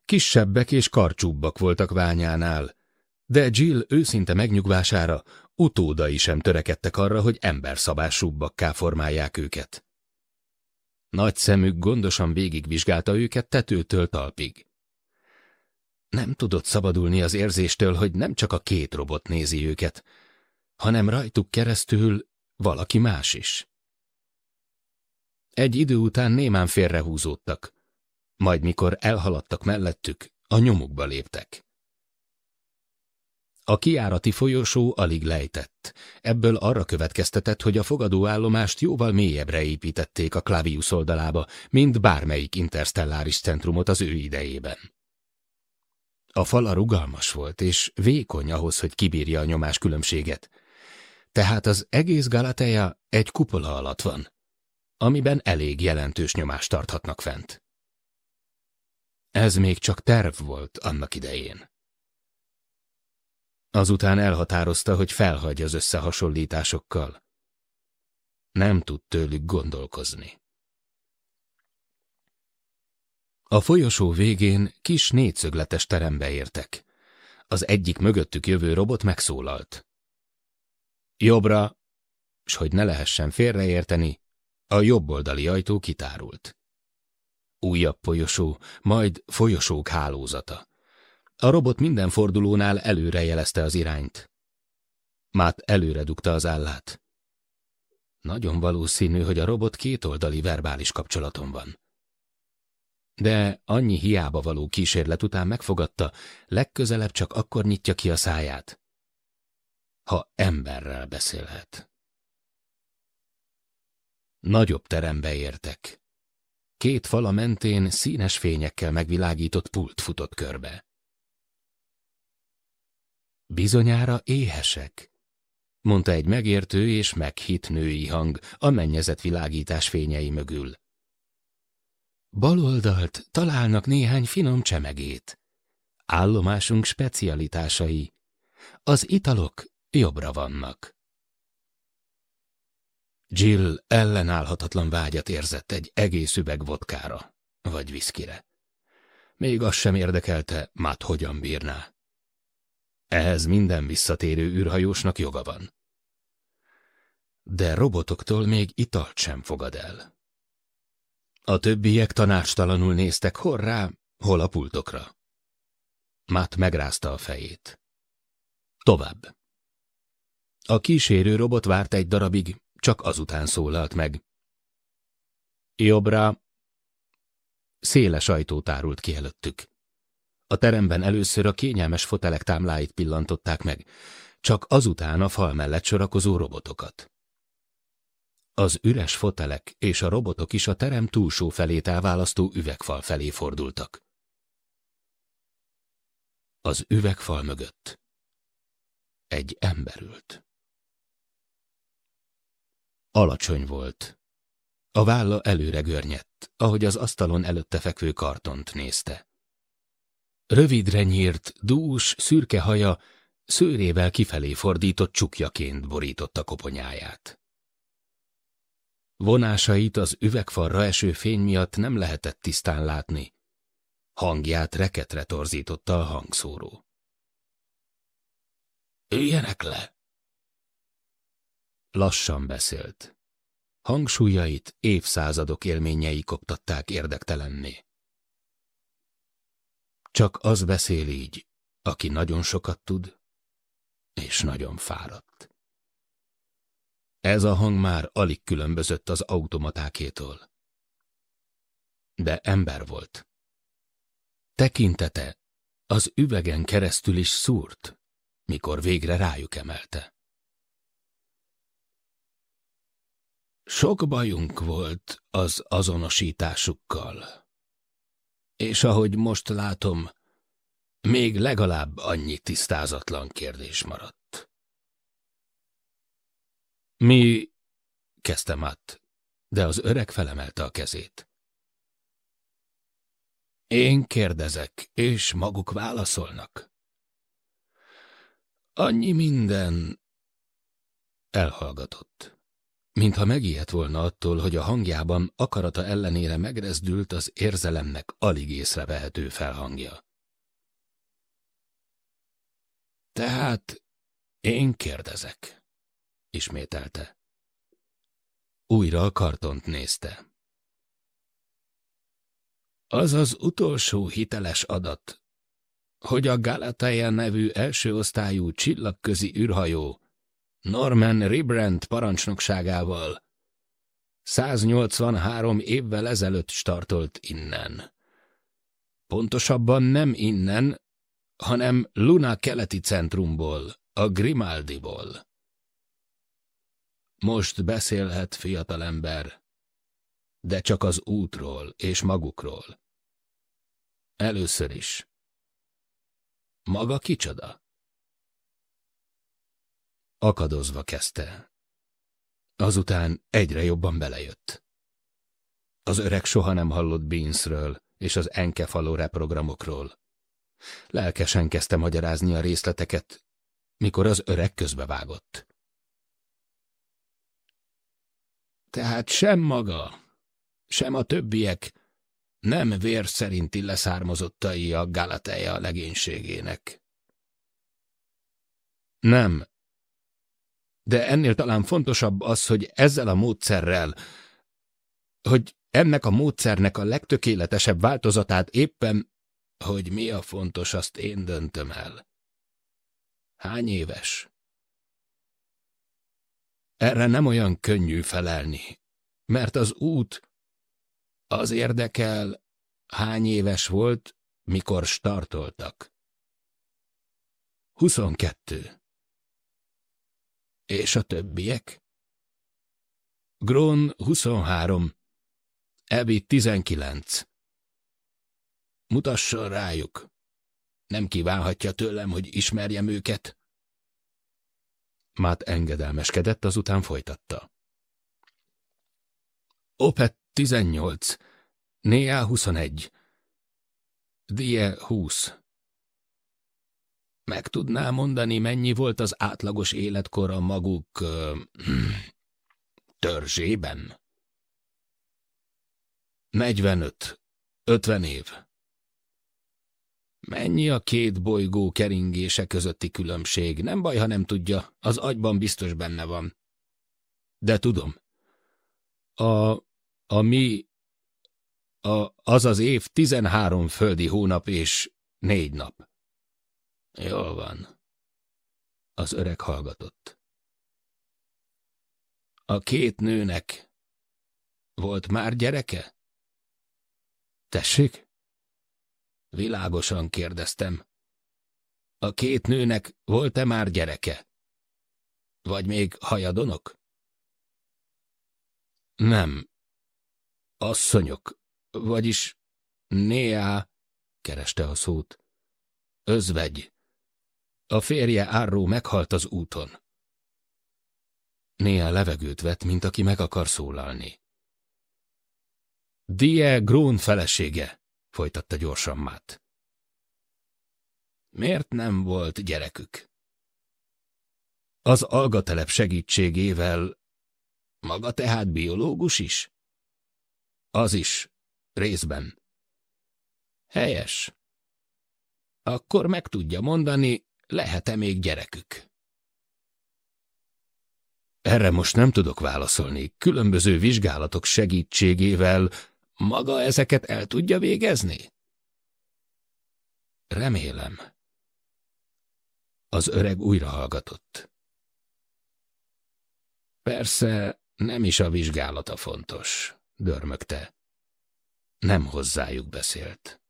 [SPEAKER 2] Kisebbek és karcsúbbak voltak ványánál, de Jill őszinte megnyugvására utódai sem törekedtek arra, hogy emberszabásúbbakká formálják őket. Nagy szemük gondosan végigvizsgálta őket tetőtől talpig. Nem tudott szabadulni az érzéstől, hogy nem csak a két robot nézi őket, hanem rajtuk keresztül valaki más is. Egy idő után némán félrehúzódtak, majd mikor elhaladtak mellettük, a nyomukba léptek. A kiárati folyosó alig lejtett. Ebből arra következtetett, hogy a fogadóállomást jóval mélyebbre építették a Klavius oldalába, mint bármelyik interstelláris centrumot az ő idejében. A fala rugalmas volt, és vékony ahhoz, hogy kibírja a nyomás különbséget. Tehát az egész Galateja egy kupola alatt van, amiben elég jelentős nyomást tarthatnak fent. Ez még csak terv volt annak idején. Azután elhatározta, hogy felhagy az összehasonlításokkal. Nem tud tőlük gondolkozni. A folyosó végén kis négyszögletes terembe értek. Az egyik mögöttük jövő robot megszólalt. Jobbra, s hogy ne lehessen félreérteni, a jobboldali ajtó kitárult. Újabb folyosó, majd folyosók hálózata. A robot minden fordulónál előre jelezte az irányt. Mát előre dugta az állát. Nagyon valószínű, hogy a robot kétoldali verbális kapcsolaton van. De annyi hiába való kísérlet után megfogadta, legközelebb csak akkor nyitja ki a száját, ha emberrel beszélhet. Nagyobb terembe értek. Két fala mentén színes fényekkel megvilágított pult futott körbe. Bizonyára éhesek, mondta egy megértő és meghitt női hang a világítás fényei mögül. Baloldalt találnak néhány finom csemegét. Állomásunk specialitásai. Az italok jobbra vannak. Jill ellenállhatatlan vágyat érzett egy egész üveg vodkára, vagy viszkire. Még az sem érdekelte, mát hogyan bírná. Ehhez minden visszatérő űrhajósnak joga van. De robotoktól még italt sem fogad el. A többiek tanácstalanul néztek hol rá, hol a pultokra. Matt megrázta a fejét. Tovább. A kísérő robot várt egy darabig, csak azután szólalt meg. Jobbra széles ajtó tárult ki előttük. A teremben először a kényelmes fotelek támláit pillantották meg, csak azután a fal mellett sorakozó robotokat. Az üres fotelek és a robotok is a terem túlsó felét elválasztó üvegfal felé fordultak. Az üvegfal mögött egy ember ült. Alacsony volt. A válla előre görnyedt, ahogy az asztalon előtte fekvő kartont nézte. Rövidre nyírt, dús, szürke haja szőrével kifelé fordított csukjaként borította koponyáját. Vonásait az üvegfalra eső fény miatt nem lehetett tisztán látni. Hangját reketre torzította a hangszóró. Üljenek le! Lassan beszélt. Hangsúlyait évszázadok élményei koptatták érdektelenné. Csak az beszél így, aki nagyon sokat tud, és nagyon fáradt. Ez a hang már alig különbözött az automatákétól. De ember volt. Tekintete az üvegen keresztül is szúrt, mikor végre rájuk emelte. Sok bajunk volt az azonosításukkal és ahogy most látom, még legalább annyi tisztázatlan kérdés maradt. Mi... kezdtem át, de az öreg felemelte a kezét. Én kérdezek, és maguk válaszolnak. Annyi minden... Elhallgatott mintha megijedt volna attól, hogy a hangjában akarata ellenére megrezdült az érzelemnek alig észrevehető felhangja. Tehát én kérdezek, ismételte. Újra a kartont nézte. Az az utolsó hiteles adat, hogy a Galatea nevű első osztályú csillagközi űrhajó Norman Ribrand parancsnokságával. 183 évvel ezelőtt startolt innen. Pontosabban nem innen, hanem Luna keleti centrumból, a Grimaldiból. Most beszélhet fiatalember, de csak az útról és magukról. Először is. Maga kicsoda? Akadozva kezdte. Azután egyre jobban belejött. Az öreg soha nem hallott Beansről és az faló reprogramokról. Lelkesen kezdte magyarázni a részleteket, mikor az öreg közbevágott. Tehát sem maga, sem a többiek nem vér szerinti leszármazottai a Galateja legénységének. Nem, de ennél talán fontosabb az, hogy ezzel a módszerrel, hogy ennek a módszernek a legtökéletesebb változatát éppen, hogy mi a fontos, azt én döntöm el. Hány éves? Erre nem olyan könnyű felelni, mert az út az érdekel, hány éves volt, mikor startoltak. 22. És a többiek? Grón 23, Ebi 19. Mutasson rájuk. Nem kívánhatja tőlem, hogy ismerjem őket. Mát engedelmeskedett, azután folytatta. Opet 18, Néá 21, Die 20, meg tudná mondani, mennyi volt az átlagos életkor a maguk... uh, törzsében? 45. 50 év. Mennyi a két bolygó keringése közötti különbség? Nem baj, ha nem tudja, az agyban biztos benne van. De tudom. A, a mi, a, az az év 13 földi hónap és négy nap. Jól van. Az öreg hallgatott. A két nőnek volt már gyereke? Tessék? Világosan kérdeztem. A két nőnek volt-e már gyereke? Vagy még hajadonok? Nem. Asszonyok, vagyis néá, kereste a szót. Özvegy. A férje Árró meghalt az úton. Néha levegőt vett, mint aki meg akar szólalni. Die Grón felesége, folytatta gyorsan Matt. Miért nem volt gyerekük? Az algatelep segítségével maga tehát biológus is? Az is, részben. Helyes. Akkor meg tudja mondani, lehet-e még gyerekük? Erre most nem tudok válaszolni. Különböző vizsgálatok segítségével maga ezeket el tudja végezni? Remélem. Az öreg újra hallgatott. Persze nem is a vizsgálata fontos, dörmögte. Nem hozzájuk beszélt.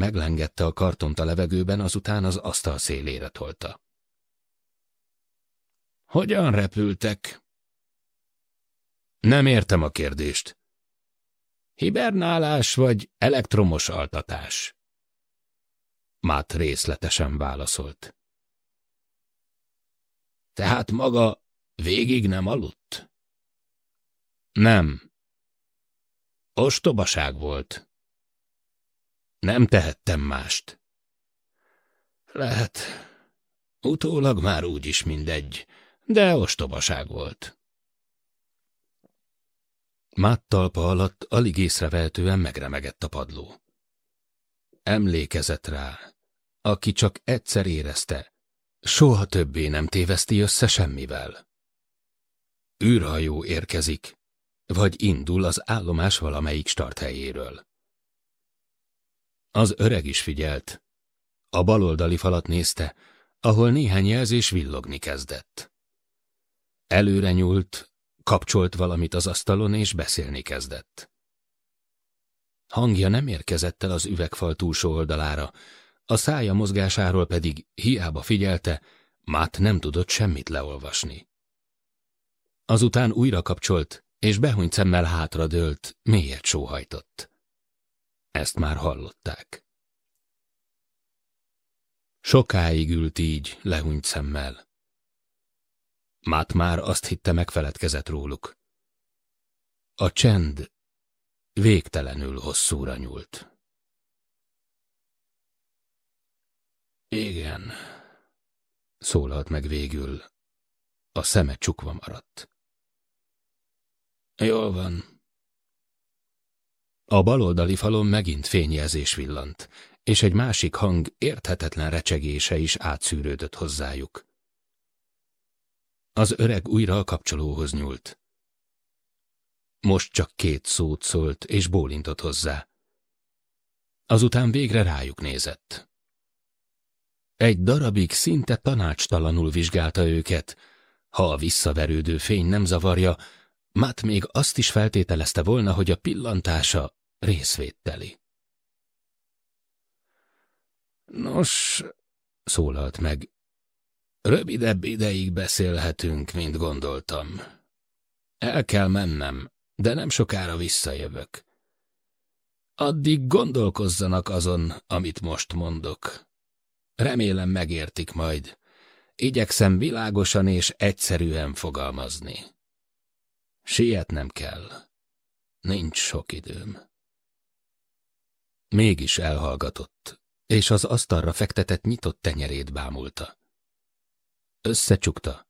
[SPEAKER 2] Meglengette a kartont a levegőben, azután az asztal szélére tolta. Hogyan repültek? Nem értem a kérdést. Hibernálás vagy elektromos altatás? Mát részletesen válaszolt. Tehát maga végig nem aludt? Nem. Ostobaság volt. Nem tehettem mást. Lehet, utólag már úgy is mindegy, de ostobaság volt. Mát talpa alatt alig észrevehetően megremegett a padló. Emlékezett rá, aki csak egyszer érezte, soha többé nem téveszti össze semmivel. űrhajó érkezik, vagy indul az állomás valamelyik starthelyéről. Az öreg is figyelt. A baloldali falat nézte, ahol néhány jelzés villogni kezdett. Előre nyúlt, kapcsolt valamit az asztalon, és beszélni kezdett. Hangja nem érkezett el az üvegfal túlsó oldalára, a szája mozgásáról pedig hiába figyelte, Mát nem tudott semmit leolvasni. Azután újra kapcsolt, és behuny szemmel hátradőlt, mélyet sóhajtott. Ezt már hallották. Sokáig ült így, lehúnyt szemmel. Mát már azt hitte megfeledkezett róluk. A csend végtelenül hosszúra nyúlt.
[SPEAKER 1] Igen,
[SPEAKER 2] szólalt meg végül. A szeme csukva maradt. Jól van, a baloldali falon megint fényjelzés villant, és egy másik hang érthetetlen recsegése is átszűrődött hozzájuk. Az öreg újra a kapcsolóhoz nyúlt. Most csak két szót szólt, és bólintott hozzá. Azután végre rájuk nézett. Egy darabig szinte tanácstalanul vizsgálta őket. Ha a visszaverődő fény nem zavarja, Matt még azt is feltételezte volna, hogy a pillantása részvételi. Nos, szólalt meg, rövidebb ideig beszélhetünk, mint gondoltam. El kell mennem, de nem sokára visszajövök. Addig gondolkozzanak azon, amit most mondok. Remélem megértik majd. Igyekszem világosan és egyszerűen fogalmazni. Sietnem kell. Nincs sok időm. Mégis elhallgatott, és az asztalra fektetett nyitott tenyerét bámulta. Összecsukta,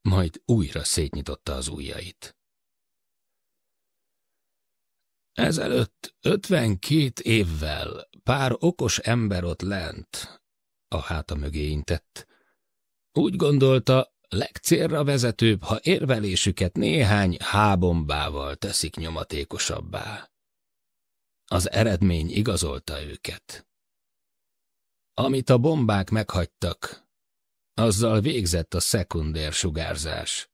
[SPEAKER 2] majd újra szétnyitotta az ujjait. Ezelőtt ötvenkét évvel pár okos ember ott lent, a háta mögé intett. Úgy gondolta, legcélra vezetőbb, ha érvelésüket néhány hábombával teszik nyomatékosabbá. Az eredmény igazolta őket. Amit a bombák meghagytak, azzal végzett a szekundér sugárzás.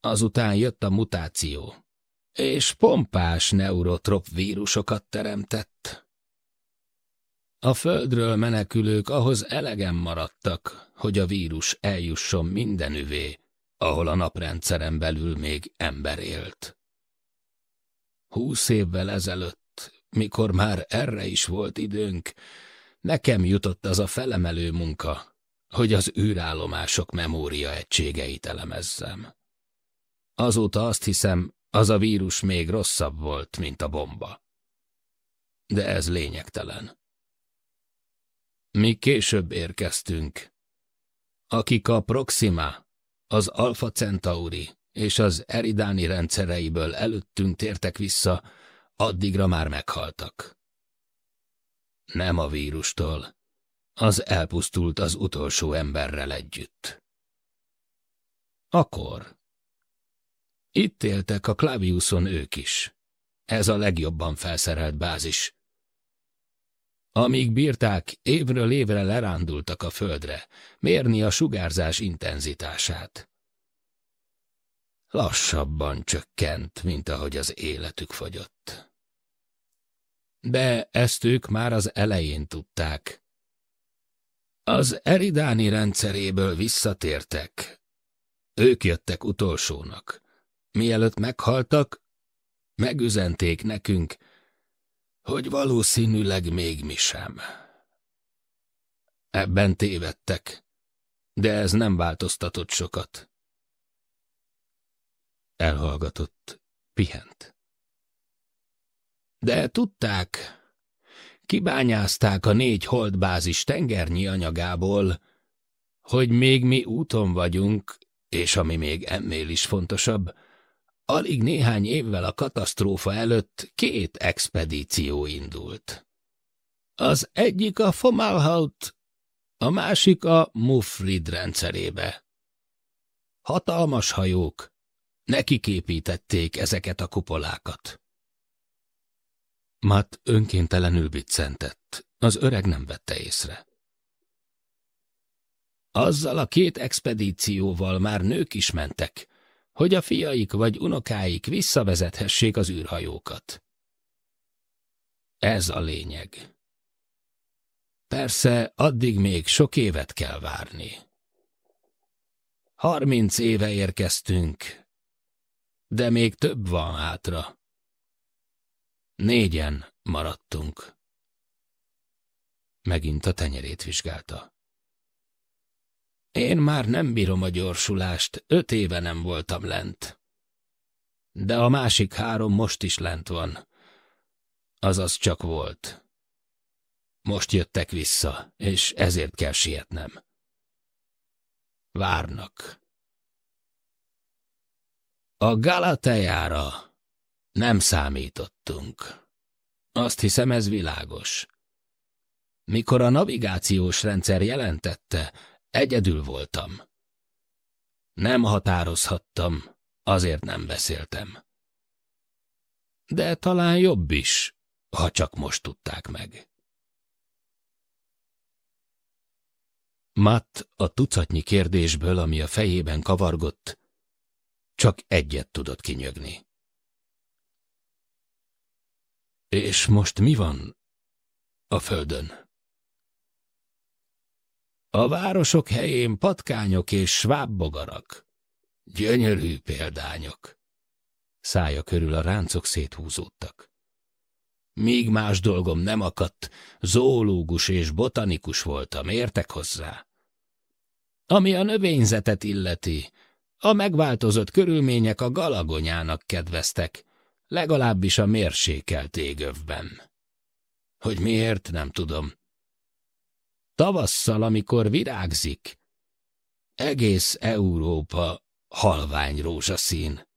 [SPEAKER 2] Azután jött a mutáció, és pompás neurotrop vírusokat teremtett. A földről menekülők ahhoz elegen maradtak, hogy a vírus eljusson mindenüvé, ahol a naprendszeren belül még ember élt. Húsz évvel ezelőtt, mikor már erre is volt időnk, nekem jutott az a felemelő munka, hogy az űrállomások memória egységeit elemezzem. Azóta azt hiszem, az a vírus még rosszabb volt, mint a bomba. De ez lényegtelen. Mi később érkeztünk. Akik a Proxima, az Alpha Centauri és az eridáni rendszereiből előttünk tértek vissza, addigra már meghaltak. Nem a vírustól, az elpusztult az utolsó emberrel együtt. Akkor. Itt éltek a Klaviuson ők is. Ez a legjobban felszerelt bázis. Amíg bírták, évről évre lerándultak a földre, mérni a sugárzás intenzitását. Lassabban csökkent, mint ahogy az életük fogyott. De ezt ők már az elején tudták. Az eridáni rendszeréből visszatértek. Ők jöttek utolsónak. Mielőtt meghaltak, megüzenték nekünk, hogy valószínűleg még mi sem. Ebben tévedtek, de ez nem változtatott sokat. Elhallgatott, pihent. De tudták, kibányázták a négy holdbázis tengernyi anyagából, hogy még mi úton vagyunk, és ami még ennél is fontosabb, alig néhány évvel a katasztrófa előtt két expedíció indult. Az egyik a Fomalhaut, a másik a Mufrid rendszerébe. Hatalmas hajók, Nekik építették ezeket a kupolákat. Matt önkéntelenül biccentett. Az öreg nem vette észre. Azzal a két expedícióval már nők is mentek, hogy a fiaik vagy unokáik visszavezethessék az űrhajókat. Ez a lényeg. Persze, addig még sok évet kell várni. Harminc éve érkeztünk, de még több van hátra. Négyen maradtunk. Megint a tenyerét vizsgálta. Én már nem bírom a gyorsulást, öt éve nem voltam lent. De a másik három most is lent van. Azaz csak volt. Most jöttek vissza, és ezért kell sietnem. Várnak. A Galateára nem számítottunk. Azt hiszem, ez világos. Mikor a navigációs rendszer jelentette, egyedül voltam. Nem határozhattam, azért nem beszéltem. De talán jobb is, ha csak most tudták meg. Matt a tucatnyi kérdésből, ami a fejében kavargott, csak egyet tudott kinyögni. És most mi van a földön? A városok helyén patkányok és svábbogarak. Gyönyörű példányok. Szája körül a ráncok széthúzódtak. Míg más dolgom nem akadt, zoológus és botanikus voltam, értek hozzá. Ami a növényzetet illeti, a megváltozott körülmények a galagonyának kedveztek, legalábbis a mérsékelt égövben. Hogy miért, nem tudom. Tavasszal, amikor virágzik, egész Európa halvány rózsaszín.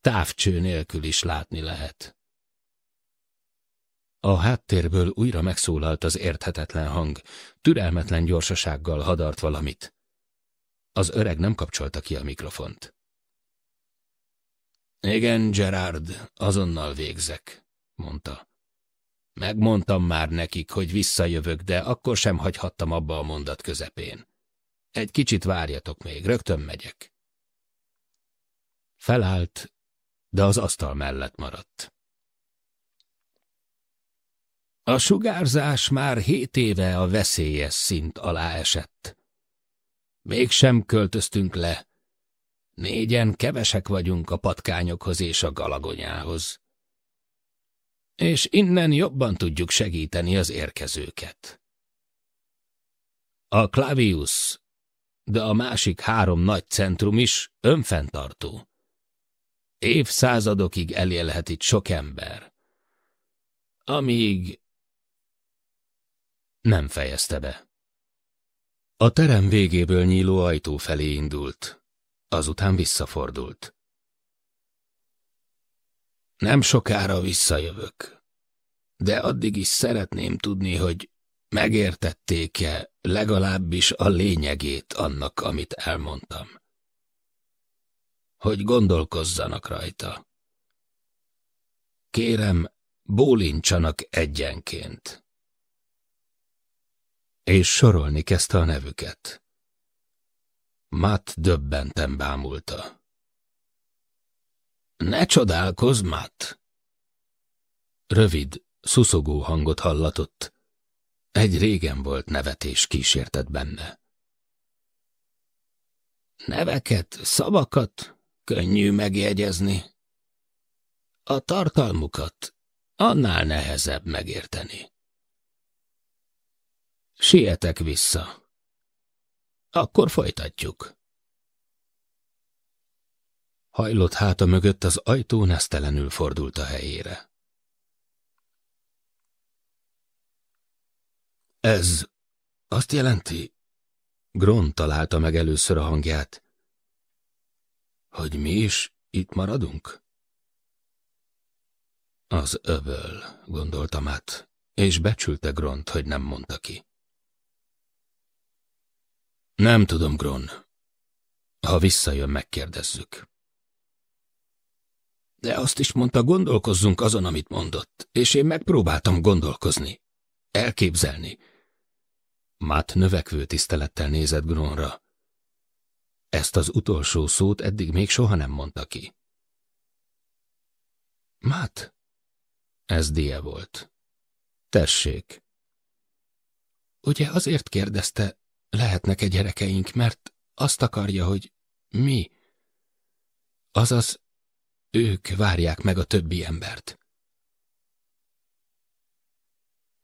[SPEAKER 2] Távcső nélkül is látni lehet. A háttérből újra megszólalt az érthetetlen hang, türelmetlen gyorsasággal hadart valamit. Az öreg nem kapcsolta ki a mikrofont. Igen, Gerard, azonnal végzek, mondta. Megmondtam már nekik, hogy visszajövök, de akkor sem hagyhattam abba a mondat közepén. Egy kicsit várjatok még, rögtön megyek. Felállt, de az asztal mellett maradt. A sugárzás már hét éve a veszélyes szint alá esett. Mégsem költöztünk le. Négyen kevesek vagyunk a patkányokhoz és a galagonyához. És innen jobban tudjuk segíteni az érkezőket. A Clavius, de a másik három nagy centrum is önfenntartó. Évszázadokig elélhet itt sok ember. Amíg nem fejezte be. A terem végéből nyíló ajtó felé indult, azután visszafordult. Nem sokára visszajövök, de addig is szeretném tudni, hogy megértették-e legalábbis a lényegét annak, amit elmondtam. Hogy gondolkozzanak rajta. Kérem, bólintsanak egyenként és sorolni kezdte a nevüket. Matt döbbenten bámulta. Ne csodálkozz, Matt! Rövid, szuszogó hangot hallatott. Egy régen volt nevetés kísértett benne. Neveket, szavakat könnyű megjegyezni. A tartalmukat annál nehezebb megérteni. Sietek vissza. Akkor folytatjuk. Hajlott háta mögött az ajtó nesztelenül fordult a helyére. Ez azt jelenti, Gron találta meg először a hangját, hogy mi is itt maradunk? Az öböl, gondolta Matt, és becsülte Gront, hogy nem mondta ki. Nem tudom, Gron. Ha visszajön, megkérdezzük. De azt is mondta, gondolkozzunk azon, amit mondott, és én megpróbáltam gondolkozni, elképzelni. Mát növekvő tisztelettel nézett Gronra. Ezt az utolsó szót eddig még soha nem mondta ki. Mát? Ez die volt. Tessék. Ugye azért kérdezte, lehetnek egy gyerekeink, mert azt akarja, hogy mi, azaz ők várják meg a többi embert.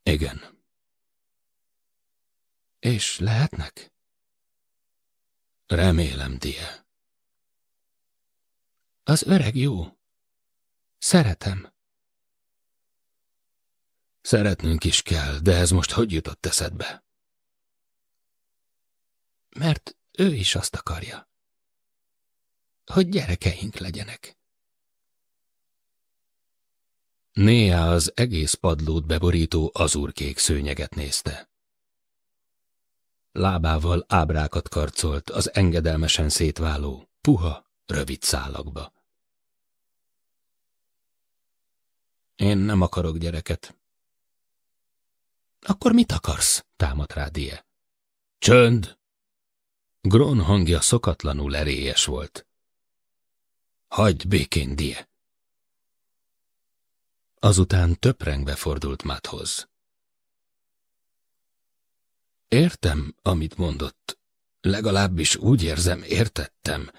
[SPEAKER 2] Igen. És lehetnek? Remélem, Die. Az öreg jó. Szeretem. Szeretnünk is kell, de ez most hogy jutott eszedbe? mert ő is azt akarja. Hogy gyerekeink legyenek. Néha az egész padlót beborító azurkék szőnyeget nézte. Lábával ábrákat karcolt az engedelmesen szétváló, puha, rövid szálakba. Én nem akarok gyereket. Akkor mit akarsz? támadt rá Die. Csönd! Grón hangja szokatlanul erélyes volt. Hagyd békén, Die! Azután töprengve fordult Mathoz. Értem, amit mondott. Legalábbis úgy érzem, értettem.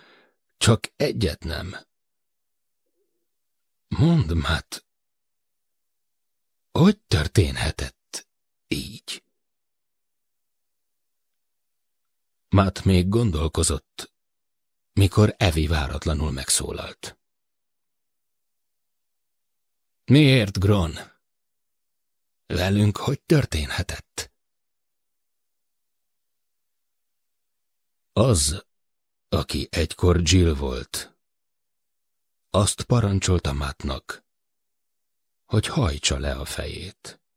[SPEAKER 2] Csak egyet nem. Mondd, Matt, hogy történhetett így? Mát még gondolkozott, mikor Evi váratlanul megszólalt. Miért, Gron? Velünk hogy történhetett? Az, aki egykor Jill volt, azt parancsolta Mátnak,
[SPEAKER 1] hogy hajtsa le a fejét.